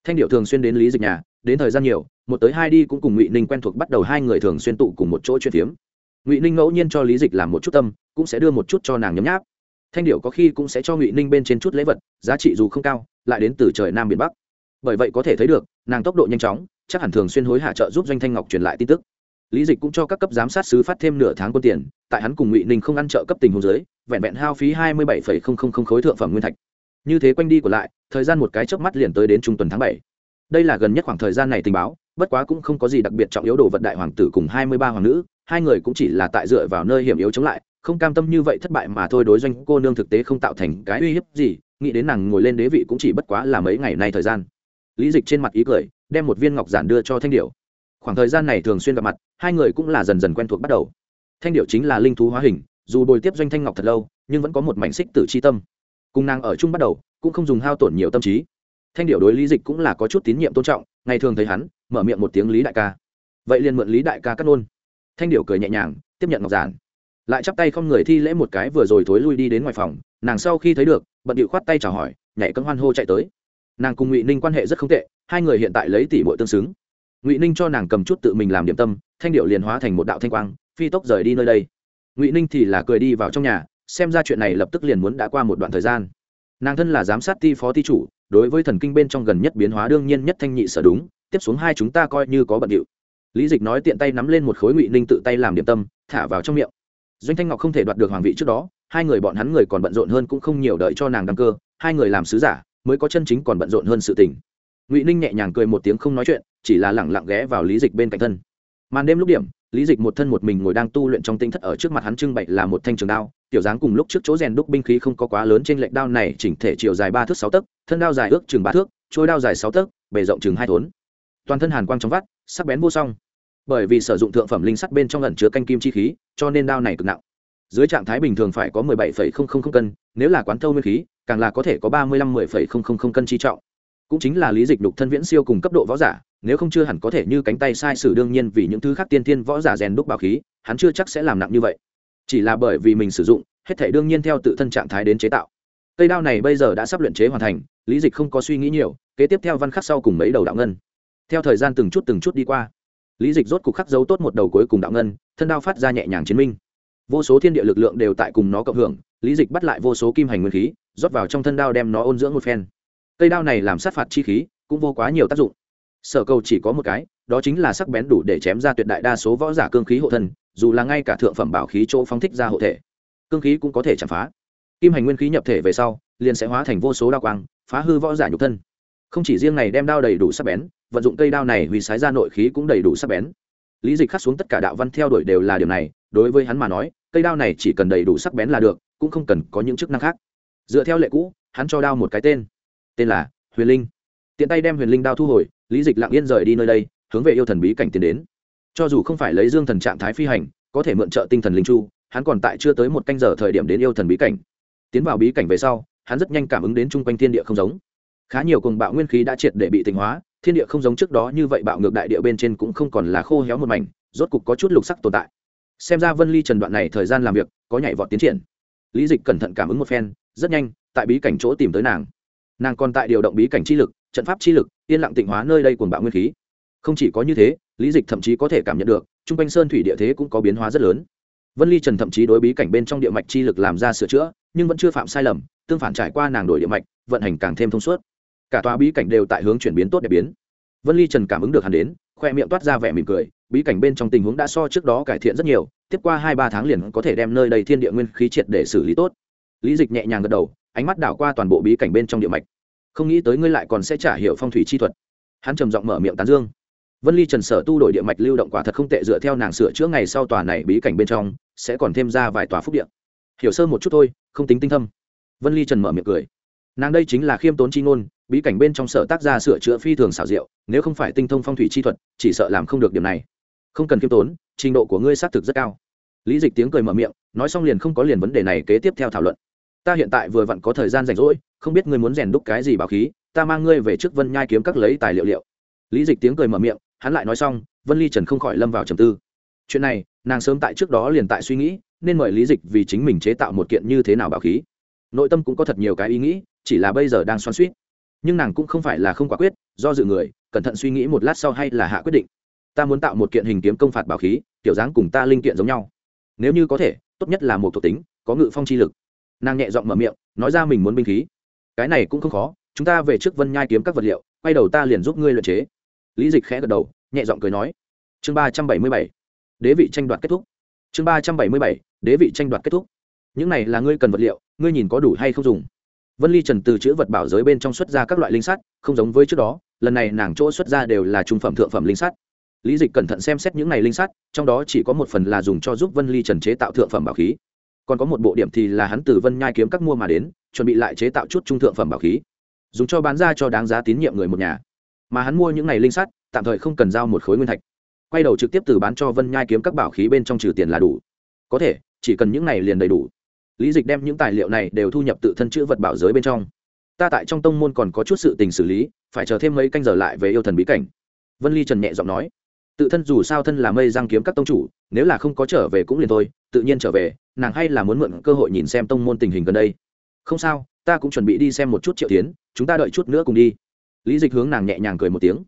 Thanh điệu thường xuyên đến lý dịch nhà, đến thời gian nhiều, một tới hai đi cũng cùng ngụy ninh quen thuộc bắt đầu hai người thường xuyên tụ cùng một chỗ chuyện phiếm. Ngụy ninh ngẫu nhiên cho lý dịch làm một chút tâm, cũng sẽ đưa một chút cho nàng nhấm nháp. Thanh điệu có khi cũng sẽ cho ngụy ninh bên trên chút lễ vật, giá trị dù không cao, lại đến từ trời nam biển bắc bởi vậy có thể thấy được, nàng tốc độ nhanh chóng, chắc hẳn thường xuyên hối hạ trợ giúp doanh thanh ngọc truyền lại tin tức. Lý dịch cũng cho các cấp giám sát sứ phát thêm nửa tháng quân tiền, tại hắn cùng ngụy ninh không ăn trợ cấp tình hồ dưới, vẹn vẹn hao phí hai mươi bảy khối thượng phẩm nguyên thạch. Như thế quanh đi còn lại, thời gian một cái chớp mắt liền tới đến trung tuần tháng bảy. Đây là gần nhất khoảng thời gian này tình báo, bất quá cũng không có gì đặc biệt trọng yếu đồ vật đại hoàng tử cùng hai mươi ba hoàng nữ, hai người cũng chỉ là tại dựa vào nơi hiểm yếu chống lại, không cam tâm như vậy thất bại mà thôi đối doanh cô nương thực tế không tạo thành cái uy hiếp gì, nghĩ đến nàng ngồi lên đế vị cũng chỉ bất quá là mấy ngày nay thời gian lý dịch trên mặt ý cười, đem một viên ngọc giản đưa cho thanh điệu khoảng thời gian này thường xuyên gặp mặt, hai người cũng là dần dần quen thuộc bắt đầu. Thanh điệu chính là linh thú hóa hình, dù bồi tiếp doanh thanh ngọc thật lâu, nhưng vẫn có một mảnh xích tử c h i tâm. Cùng nàng ở chung bắt đầu, cũng không dùng hao tổn nhiều tâm trí. Thanh điệu đối lý dịch cũng là có chút tín nhiệm tôn trọng, ngày thường thấy hắn, mở miệng một tiếng lý đại ca. Vậy liền mượn lý đại ca cắt nôn thanh điệu cười nhẹ nhàng, tiếp nhận ngọc giản. Lại chắp tay không người thi lễ một cái vừa rồi thối lui đi đến ngoài phòng, nàng sau khi thấy được, bận điệu khoát tay chào hỏi, nhảy cân hoan hô chạy tới nàng cùng ngụy ninh quan hệ rất không tệ hai người hiện tại lấy tỷ bội tương xứng ngụy ninh cho nàng cầm chút tự mình làm điểm tâm thanh điệu liền hóa thành một đạo thanh quang phi tốc rời đi nơi đây ngụy ninh thì là cười đi vào trong nhà xem ra chuyện này lập tức liền muốn đã qua một đoạn thời gian nàng thân là giám sát ti phó ti chủ đối với thần kinh bên trong gần nhất biến hóa đương nhiên nhất thanh nhị sở đúng tiếp xuống hai chúng ta coi như có bận điệu lý dịch nói tiện tay nắm lên một khối ngụy ninh tự tay làm điểm tâm thả vào trong miệng doanh thanh ngọc không thể đoạt được hoàng vị trước đó hai người bọn hắn người còn bận rộn hơn cũng không nhiều đợi cho nàng đăng cơ hai người làm sứ giả mới có chân chính còn bận rộn hơn sự tình. Ngụy ninh nhẹ nhàng cười một tiếng không nói chuyện chỉ là lẳng lặng ghé vào lý dịch bên cạnh thân. Màn đêm lúc điểm lý dịch một thân một mình ngồi đang tu luyện trong tinh thất ở trước mặt hắn trưng bày là một thanh trường đao tiểu dáng cùng lúc trước chỗ rèn đúc binh khí không có quá lớn trên lệnh đao này chỉnh thể chiều dài ba thước sáu tấc thân đao dài ước chừng ba thước trôi đao dài sáu tấc bề rộng chừng hai thốn toàn thân hàn quang trong vắt sắc bén vô song. Bởi vì sử dụng thượng phẩm linh sắt bên trong ẩn chứa canh kim chi khí cho nên đao này cực nặng. Dưới trạng thái bình thường phải có 17,000 cân nếu là quán thâu nguyên khí càng là có thể có 35-10,000 cân chi trọng. Cũng chính là lý dịch đục thân viễn siêu cùng cấp độ võ giả nếu không chưa hẳn có thể như cánh tay sai sử đương nhiên vì những thứ khác tiên tiên võ giả rèn đúc bảo khí hắn chưa chắc sẽ làm nặng như vậy. Chỉ là bởi vì mình sử dụng hết thể đương nhiên theo tự thân trạng thái đến chế tạo. Cây đao này bây giờ đã sắp luyện chế hoàn thành lý dịch không có suy nghĩ nhiều kế tiếp theo văn khắc sau cùng mấy đầu đạo ngân. Theo thời gian từng chút từng chút đi qua lý dịch rốt cục khắc dấu tốt một đầu cuối cùng đạo ngân thân đao phát ra nhẹ nhàng chiến minh. Vô số thiên địa lực lượng đều tại cùng nó cộng hưởng lý dịch bắt lại vô số kim hành nguyên khí rót vào trong thân đao đem nó ôn dưỡng một phen. Cây đao này làm sát phạt chi khí cũng vô quá nhiều tác dụng. Sở cầu chỉ có một cái, đó chính là sắc bén đủ để chém ra tuyệt đại đa số võ giả cương khí hộ thân, dù là ngay cả thượng phẩm bảo khí chỗ phóng thích ra hộ thể, cương khí cũng có thể chạm phá. Kim hành nguyên khí nhập thể về sau, liền sẽ hóa thành vô số đao quang, phá hư võ giả nhục thân. Không chỉ riêng này đem đao đầy đủ sắc bén, vận dụng cây đao này hủy sái ra nội khí cũng đầy đủ sắc bén. Lý dịch khắc xuống tất cả đạo văn theo đuổi đều là điều này, đối với hắn mà nói, cây đao này chỉ cần đầy đủ sắc bén là được, cũng không cần có những chức năng khác dựa theo lệ cũ, hắn cho đao một cái tên. Tên là huyền linh. Tiện tay đem huyền linh đao thu hồi, lý dịch lặng yên rời đi nơi đây, hướng về yêu thần bí cảnh tiến đến. Cho dù không phải lấy dương thần trạng thái phi hành, có thể mượn trợ tinh thần linh chu, hắn còn tại chưa tới một canh giờ thời điểm đến yêu thần bí cảnh. Tiến vào bí cảnh về sau, hắn rất nhanh cảm ứng đến chung quanh thiên địa không giống. Khá nhiều cùng bạo nguyên khí đã triệt để bị tịnh hóa, thiên địa không giống trước đó như vậy bạo ngược đại địa bên trên cũng không còn là khô héo một mảnh, rốt cục có chút lục sắc tồn tại. Xem ra vân ly trần đoạn này thời gian làm việc, có nhảy vọt tiến triển. Lý dịch cẩn thận cảm ứng một phen rất nhanh, tại bí cảnh chỗ tìm tới nàng. Nàng còn tại điều động bí cảnh chi lực, trận pháp chi lực, yên lặng tịnh hóa nơi đây cuồng bạo nguyên khí. Không chỉ có như thế, lý dịch thậm chí có thể cảm nhận được t r u n g quanh sơn thủy địa thế cũng có biến hóa rất lớn. Vân ly trần thậm chí đối bí cảnh bên trong địa mạch chi lực làm ra sửa chữa, nhưng vẫn chưa phạm sai lầm, tương phản trải qua nàng đổi địa mạch, vận hành càng thêm thông suốt. Cả tòa bí cảnh đều tại hướng chuyển biến tốt đẹp biến. Vân ly trần cảm ứng được hắn đến, khoe miệng toát ra vẻ mỉm cười, bí cảnh bên trong tình huống đã so trước đó cải thiện rất nhiều, tiếp qua hai ba tháng liền có thể đem nơi đầy thiên địa nguyên khí triệt để xử lý tốt lý dịch nhẹ nhàng gật đầu, ánh mắt đảo qua toàn bộ bí cảnh bên trong địa mạch. Không nghĩ tới ngươi lại còn sẽ trả hiệu phong thủy chi thuật. Hắn trầm giọng mở miệng tán dương. Vân ly trần sở tu đổi địa mạch lưu động quả thật không tệ, dựa theo nàng sửa chữa ngày sau tòa này bí cảnh bên trong, sẽ còn thêm ra vài tòa phúc điện hiểu sơ một chút thôi, không tính tinh thâm. Vân ly trần mở miệng cười. Nàng đây chính là khiêm tốn chi ngôn, bí cảnh bên trong sở tác gia sửa chữa phi thường xảo diệu, nếu không phải tinh thông phong thủy chi thuật, chỉ sợ làm không được điểm này. Không cần khiêm tốn, trình độ của ngươi xác thực rất cao. Lý dịch tiếng cười mở miệng, nói xong liền không có liền vấn đề này kế tiếp theo thảo luận ta hiện tại vừa vặn có thời gian rảnh rỗi, không biết ngươi muốn rèn đúc cái gì bảo khí, ta mang ngươi về trước vân nhai kiếm các lấy tài liệu liệu. Lý dịch tiếng cười mở miệng, hắn lại nói xong, vân ly trần không khỏi lâm vào trầm tư. Chuyện này, nàng sớm tại trước đó liền tại suy nghĩ, nên mời lý dịch vì chính mình chế tạo một kiện như thế nào bảo khí. Nội tâm cũng có thật nhiều cái ý nghĩ, chỉ là bây giờ đang xoắn suýt nhưng nàng cũng không phải là không quả quyết, do dự người, cẩn thận suy nghĩ một lát sau hay là hạ quyết định. Ta muốn tạo một kiện hình kiếm công phạt bảo khí, kiểu dáng cùng ta linh kiện giống nhau. Nếu như có thể, tốt nhất là một thuộc tính, có ngự phong chi lực nàng nhẹ giọng mở miệng, nói ra mình muốn binh khí. Cái này cũng không khó, chúng ta về trước vân nhai kiếm các vật liệu, quay đầu ta liền giúp ngươi luyện chế. Lý dịch khẽ gật đầu, nhẹ giọng cười nói. Chương ba trăm bảy mươi bảy, đế vị tranh đoạt kết thúc. Chương ba trăm bảy mươi bảy, đế vị tranh đoạt kết thúc. Những này là ngươi cần vật liệu, ngươi nhìn có đủ hay không dùng. Vân ly trần từ chữ vật bảo giới bên trong xuất ra các loại linh sắt, không giống với trước đó, lần này nàng chỗ xuất ra đều là trung phẩm thượng phẩm linh sắt. Lý dịch cẩn thận xem xét những này linh sắt, trong đó chỉ có một phần là dùng cho giúp vân ly trần chế tạo thượng phẩm bảo khí còn có một bộ điểm thì là hắn từ vân nhai kiếm các mua mà đến, chuẩn bị lại chế tạo chút trung thượng phẩm bảo khí. Dùng cho bán ra cho đáng giá tín nhiệm người một nhà. Mà hắn mua những này linh sắt, tạm thời không cần giao một khối nguyên thạch. Quay đầu trực tiếp từ bán cho vân nhai kiếm các bảo khí bên trong trừ tiền là đủ. Có thể, chỉ cần những này liền đầy đủ. Lý dịch đem những tài liệu này đều thu nhập tự thân chữ vật bảo giới bên trong. Ta tại trong tông môn còn có chút sự tình xử lý, phải chờ thêm mấy canh giờ lại về yêu thần bí cảnh. Vân ly trần nhẹ giọng nói. Tự thân dù sao thân là mây giang kiếm các tông chủ, nếu là không có trở về cũng liền thôi, tự nhiên trở về nàng hay là muốn mượn cơ hội nhìn xem tông môn tình hình gần đây. Không sao, ta cũng chuẩn bị đi xem một chút triệu tiến chúng ta đợi chút nữa cùng đi. Lý dịch hướng nàng nhẹ nhàng cười một tiếng.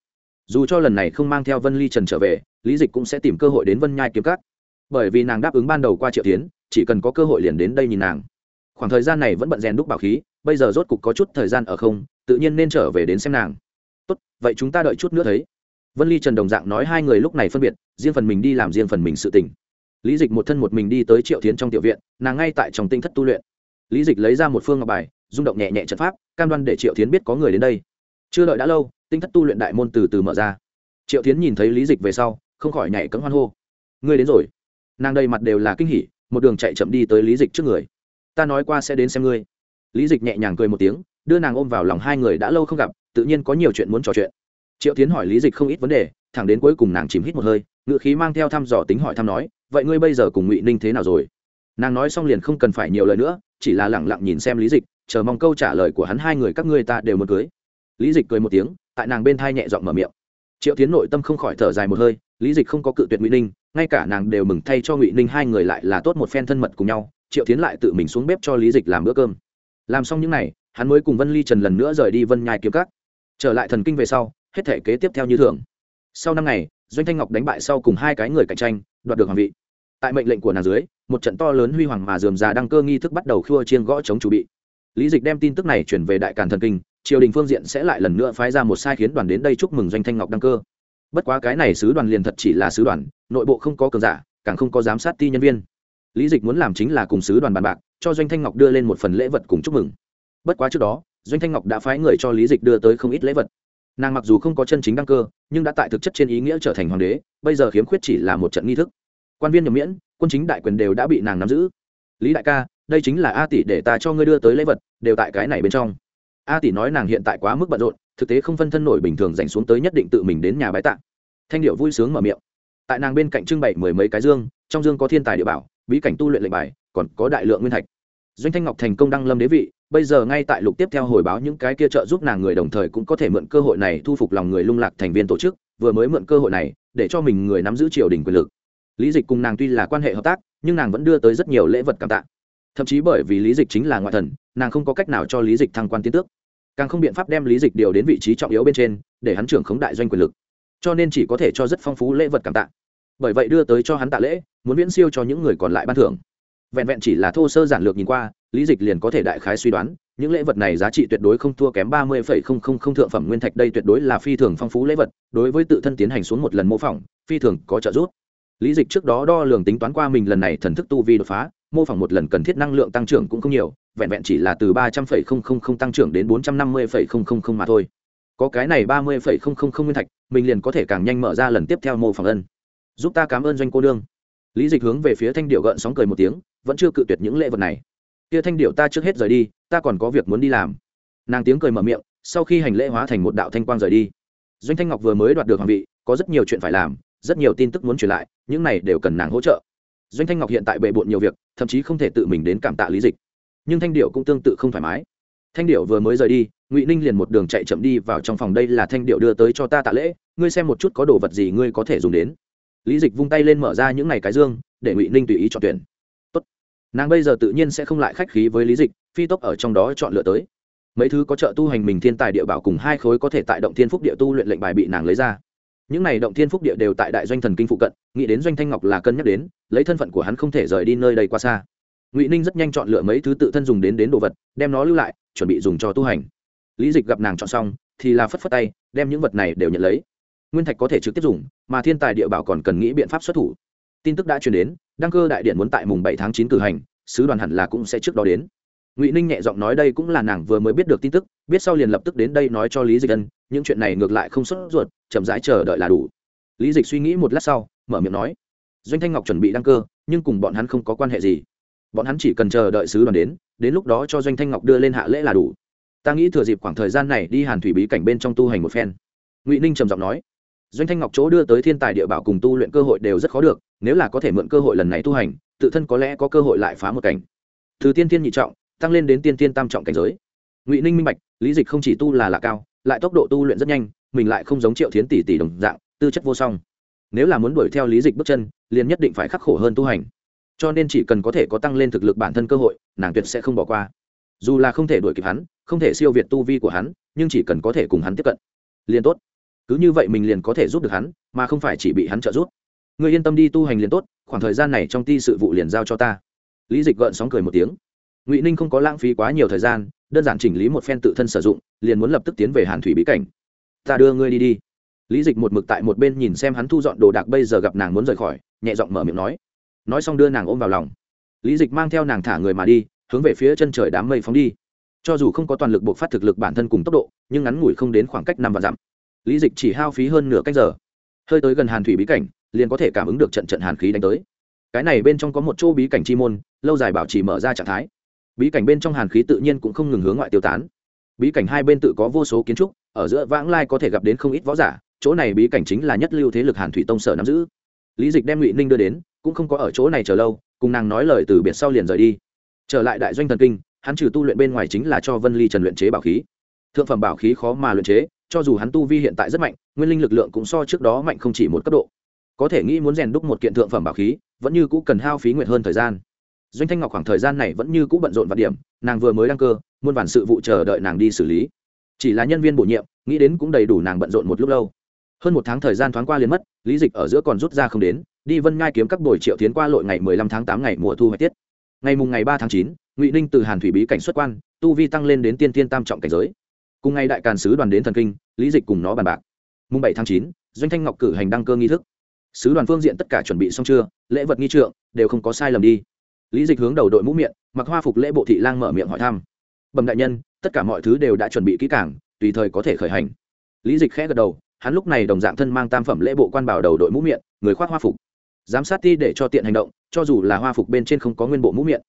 Dù cho lần này không mang theo vân ly trần trở về, lý dịch cũng sẽ tìm cơ hội đến vân nhai kiếm cắt bởi vì nàng đáp ứng ban đầu qua triệu tiến chỉ cần có cơ hội liền đến đây nhìn nàng. Khoảng thời gian này vẫn bận rèn đúc bảo khí, bây giờ rốt cục có chút thời gian ở không, tự nhiên nên trở về đến xem nàng. Tốt, vậy chúng ta đợi chút nữa thấy. Vân ly trần đồng dạng nói hai người lúc này phân biệt, riêng phần mình đi làm riêng phần mình sự tình lý dịch một thân một mình đi tới triệu tiến trong tiểu viện, nàng ngay tại trong tinh thất tu luyện. Lý dịch lấy ra một phương ngọc bài, rung động nhẹ nhẹ trận pháp, cam đoan để triệu tiến biết có người đến đây. Chưa đợi đã lâu, tinh thất tu luyện đại môn từ từ mở ra. Triệu tiến nhìn thấy lý dịch về sau, không khỏi nhảy cấm hoan hô. Ngươi đến rồi. Nàng đầy mặt đều là kinh hỉ, một đường chạy chậm đi tới lý dịch trước người. Ta nói qua sẽ đến xem ngươi. Lý dịch nhẹ nhàng cười một tiếng, đưa nàng ôm vào lòng hai người đã lâu không gặp, tự nhiên có nhiều chuyện muốn trò chuyện. Triệu tiến hỏi lý dịch không ít vấn đề, thẳng đến cuối cùng nàng chìm hít một hơi ngự khí mang theo thăm dò tính hỏi thăm nói vậy ngươi bây giờ cùng ngụy ninh thế nào rồi? Nàng nói xong liền không cần phải nhiều lời nữa, chỉ là lẳng lặng nhìn xem lý dịch, chờ mong câu trả lời của hắn hai người các ngươi ta đều muốn cưới. Lý dịch cười một tiếng, tại nàng bên thai nhẹ giọng mở miệng. Triệu tiến nội tâm không khỏi thở dài một hơi, lý dịch không có cự tuyệt ngụy ninh, ngay cả nàng đều mừng thay cho ngụy ninh hai người lại là tốt một phen thân mật cùng nhau, triệu tiến lại tự mình xuống bếp cho lý dịch làm bữa cơm. Làm xong những n à y hắn mới cùng vân ly trần lần nữa rời đi vân nhai kiếm cắt trở lại thần kinh về sau, hết thể kế tiếp theo như thường. Sau năm ngày, doanh thanh ngọc đánh bại sau cùng hai cái người cạnh tranh đoạt được hoàng vị. Tại mệnh lệnh của nàng dưới, một trận to lớn huy hoàng mà dườm già đăng cơ nghi thức bắt đầu khua chiên gõ chống chủ bị. Lý dịch đem tin tức này chuyển về đại càn thần kinh, triều đình phương diện sẽ lại lần nữa phái ra một sai khiến đoàn đến đây chúc mừng doanh thanh ngọc đăng cơ. Bất quá cái này sứ đoàn liền thật chỉ là sứ đoàn, nội bộ không có cường giả, càng không có giám sát ti nhân viên. Lý dịch muốn làm chính là cùng sứ đoàn bàn bạc, cho doanh thanh ngọc đưa lên một phần lễ vật cùng chúc mừng. Bất quá trước đó, doanh thanh ngọc đã phái người cho lý dịch đưa tới không ít lễ vật nàng mặc dù không có chân chính đăng cơ, nhưng đã tại thực chất trên ý nghĩa trở thành hoàng đế, bây giờ khiếm khuyết chỉ là một trận nghi thức. Quan viên nhậm miễn, quân chính đại quyền đều đã bị nàng nắm giữ. Lý đại ca, đây chính là a tỷ để ta cho ngươi đưa tới lễ vật, đều tại cái này bên trong. A tỷ nói nàng hiện tại quá mức bận rộn, thực tế không phân thân nổi bình thường dành xuống tới nhất định tự mình đến nhà bái tạ. Thanh điệu vui sướng mở miệng. Tại nàng bên cạnh trưng bày mười mấy cái dương, trong dương có thiên tài địa bảo, bí cảnh tu luyện lệnh bài, còn có đại lượng nguyên thạch doanh thanh ngọc thành công đăng lâm đế vị, bây giờ ngay tại lục tiếp theo hồi báo những cái kia trợ giúp nàng người đồng thời cũng có thể mượn cơ hội này thu phục lòng người lung lạc thành viên tổ chức, vừa mới mượn cơ hội này, để cho mình người nắm giữ triều đình quyền lực. Lý dịch cùng nàng tuy là quan hệ hợp tác, nhưng nàng vẫn đưa tới rất nhiều lễ vật cảm tạ. Thậm chí bởi vì lý dịch chính là ngoại thần, nàng không có cách nào cho lý dịch thăng quan tiến tước. Càng không biện pháp đem lý dịch điều đến vị trí trọng yếu bên trên, để hắn trưởng khống đại doanh quyền lực. Cho nên chỉ có thể cho rất phong phú lễ vật cảm tạ. Bởi vậy đưa tới cho hắn tạ lễ, muốn viễn siêu cho những người còn lại ban thưởng vẹn vẹn chỉ là thô sơ giản lược nhìn qua, lý dịch liền có thể đại khái suy đoán, những lễ vật này giá trị tuyệt đối không thua kém ba mươi không không không thượng phẩm nguyên thạch đây tuyệt đối là phi thường phong phú lễ vật, đối với tự thân tiến hành xuống một lần mô phỏng, phi thường có trợ giúp. Lý dịch trước đó đo lường tính toán qua mình lần này thần thức tu vi đột phá, mô phỏng một lần cần thiết năng lượng tăng trưởng cũng không nhiều, vẹn vẹn chỉ là từ ba trăm phẩy không không không tăng trưởng đến bốn trăm năm mươi phẩy không không không mà thôi. Có cái này ba mươi phẩy không không không nguyên thạch, mình liền có thể càng nhanh mở ra lần tiếp theo mô phỏng ân. Giúp ta cảm ơn doanh cô đương lý dịch hướng về phía thanh điệu gợn sóng cười một tiếng vẫn chưa cự tuyệt những lễ vật này. Kia thanh điệu ta trước hết rời đi, ta còn có việc muốn đi làm. Nàng tiếng cười mở miệng, sau khi hành lễ hóa thành một đạo thanh quang rời đi. Doanh thanh ngọc vừa mới đoạt được hoàng vị, có rất nhiều chuyện phải làm, rất nhiều tin tức muốn truyền lại, những này đều cần nàng hỗ trợ. Doanh thanh ngọc hiện tại bệ bộn nhiều việc, thậm chí không thể tự mình đến cảm tạ lý dịch. Nhưng thanh điệu cũng tương tự không thoải mái. Thanh điệu vừa mới rời đi, ngụy ninh liền một đường chạy chậm đi vào trong phòng, đây là thanh điệu đưa tới cho ta tạ lễ, ngươi xem một chút có đồ vật gì ngươi có thể dùng đến. Lý dịch vung tay lên mở ra những ngày cái dương, để ngụy ninh tùy ý chọn tuyển nàng bây giờ tự nhiên sẽ không lại khách khí với lý dịch, phi tốc ở trong đó chọn lựa tới. Mấy thứ có trợ tu hành mình thiên tài địa bảo cùng hai khối có thể tại động thiên phúc địa tu luyện lệnh bài bị nàng lấy ra. Những này động thiên phúc địa đều tại đại doanh thần kinh phụ cận, nghĩ đến doanh thanh ngọc là cân nhắc đến, lấy thân phận của hắn không thể rời đi nơi đây qua xa. Ngụy ninh rất nhanh chọn lựa mấy thứ tự thân dùng đến đến đồ vật, đem nó lưu lại, chuẩn bị dùng cho tu hành. Lý dịch gặp nàng chọn xong, thì là phất phất tay, đem những vật này đều nhận lấy. Nguyên thạch có thể trực tiếp dùng, mà thiên tài địa bảo còn cần nghĩ biện pháp xuất thủ. Tin tức đã truyền đến đăng cơ đại điện muốn tại mùng bảy tháng chín cử hành, sứ đoàn hẳn là cũng sẽ trước đó đến. Ngụy ninh nhẹ giọng nói đây cũng là nàng vừa mới biết được tin tức, biết sau liền lập tức đến đây nói cho lý dịch ân, những chuyện này ngược lại không sốt ruột, chậm rãi chờ đợi là đủ. Lý dịch suy nghĩ một lát sau, mở miệng nói, doanh thanh ngọc chuẩn bị đăng cơ, nhưng cùng bọn hắn không có quan hệ gì. Bọn hắn chỉ cần chờ đợi sứ đoàn đến đến lúc đó cho doanh thanh ngọc đưa lên hạ lễ là đủ. Ta nghĩ thừa dịp khoảng thời gian này đi hàn thủy bí cảnh bên trong tu hành một phen. Ngụy ninh trầm giọng nói, doanh thanh ngọc chỗ đưa tới thiên tài địa bảo cùng tu luyện cơ hội đều rất khó được nếu là có thể mượn cơ hội lần này tu hành, tự thân có lẽ có cơ hội lại phá một cảnh. Từ tiên tiên nhị trọng, tăng lên đến tiên tiên tam trọng cảnh giới. Ngụy ninh minh bạch, lý dịch không chỉ tu là lạ cao, lại tốc độ tu luyện rất nhanh, mình lại không giống triệu thiến tỷ tỷ đồng dạng, tư chất vô song. Nếu là muốn đuổi theo lý dịch bước chân, liền nhất định phải khắc khổ hơn tu hành. Cho nên chỉ cần có thể có tăng lên thực lực bản thân cơ hội, nàng tuyệt sẽ không bỏ qua. Dù là không thể đuổi kịp hắn, không thể siêu việt tu vi của hắn, nhưng chỉ cần có thể cùng hắn tiếp cận, liền tốt. Cứ như vậy mình liền có thể giúp được hắn, mà không phải chỉ bị hắn trợ giúp người yên tâm đi tu hành liền tốt, khoảng thời gian này trong ti sự vụ liền giao cho ta. Lý dịch gợn sóng cười một tiếng. Ngụy ninh không có lãng phí quá nhiều thời gian, đơn giản chỉnh lý một phen tự thân sử dụng, liền muốn lập tức tiến về hàn thủy bí cảnh. Ta đưa ngươi đi đi. Lý dịch một mực tại một bên nhìn xem hắn thu dọn đồ đạc bây giờ gặp nàng muốn rời khỏi, nhẹ giọng mở miệng nói. Nói xong đưa nàng ôm vào lòng. Lý dịch mang theo nàng thả người mà đi, hướng về phía chân trời đám mây phóng đi. Cho dù không có toàn lực buộc phát thực lực bản thân cùng tốc độ, nhưng ngắn ngủi không đến khoảng cách năm và dặm. Lý dịch chỉ hao phí hơn nửa cách giờ. Hơi tới gần hàn thủy bí cảnh liền có thể cảm ứng được trận trận hàn khí đánh tới. Cái này bên trong có một chỗ bí cảnh chi môn, lâu dài bảo trì mở ra trạng thái. Bí cảnh bên trong hàn khí tự nhiên cũng không ngừng hướng ngoại tiêu tán. Bí cảnh hai bên tự có vô số kiến trúc, ở giữa vãng lai có thể gặp đến không ít võ giả, chỗ này bí cảnh chính là nhất lưu thế lực hàn thủy tông sở nắm giữ. Lý dịch đem ngụy ninh đưa đến, cũng không có ở chỗ này chờ lâu, cùng nàng nói lời từ biệt sau liền rời đi. Trở lại đại doanh thần kinh, hắn trừ tu luyện bên ngoài chính là cho vân ly trần luyện chế bảo khí. Thượng phẩm bảo khí khó mà luyện chế, cho dù hắn tu vi hiện tại rất mạnh, nguyên linh lực lượng cũng so trước đó mạnh không chỉ một cấp độ có thể nghĩ muốn rèn đúc một kiện thượng phẩm bảo khí, vẫn như cũ cần hao phí nguyện hơn thời gian. Doanh thanh ngọc khoảng thời gian này vẫn như cũ bận rộn và điểm, nàng vừa mới đăng cơ, muôn vàn sự vụ chờ đợi nàng đi xử lý. Chỉ là nhân viên bổ nhiệm, nghĩ đến cũng đầy đủ nàng bận rộn một lúc lâu. Hơn một tháng thời gian thoáng qua liền mất, lý dịch ở giữa còn rút ra không đến, đi vân ngai kiếm các buổi triệu tiến qua lội ngày mười lăm tháng tám ngày mùa thu hoạch tiết. Ngày mùng ngày ba tháng chín, ngụy ninh từ hàn thủy bí cảnh xuất quan, tu vi tăng lên đến tiên tiên tam trọng cảnh giới. Cùng ngày đại càn sứ đoàn đến thần kinh, lý dịch cùng nó bàn bạc. Mùng bảy tháng chín, doanh thanh ngọc cử hành đăng cơ nghi thức sứ đoàn phương diện tất cả chuẩn bị xong chưa, lễ vật nghi trượng, đều không có sai lầm đi. Lý dịch hướng đầu đội mũ miệng, mặc hoa phục lễ bộ thị lang mở miệng hỏi thăm. Bẩm đại nhân, tất cả mọi thứ đều đã chuẩn bị kỹ càng, tùy thời có thể khởi hành. Lý dịch khẽ gật đầu, hắn lúc này đồng dạng thân mang tam phẩm lễ bộ quan bảo đầu đội mũ miệng, người khoác hoa phục. Giám sát ti để cho tiện hành động, cho dù là hoa phục bên trên không có nguyên bộ mũ miệng,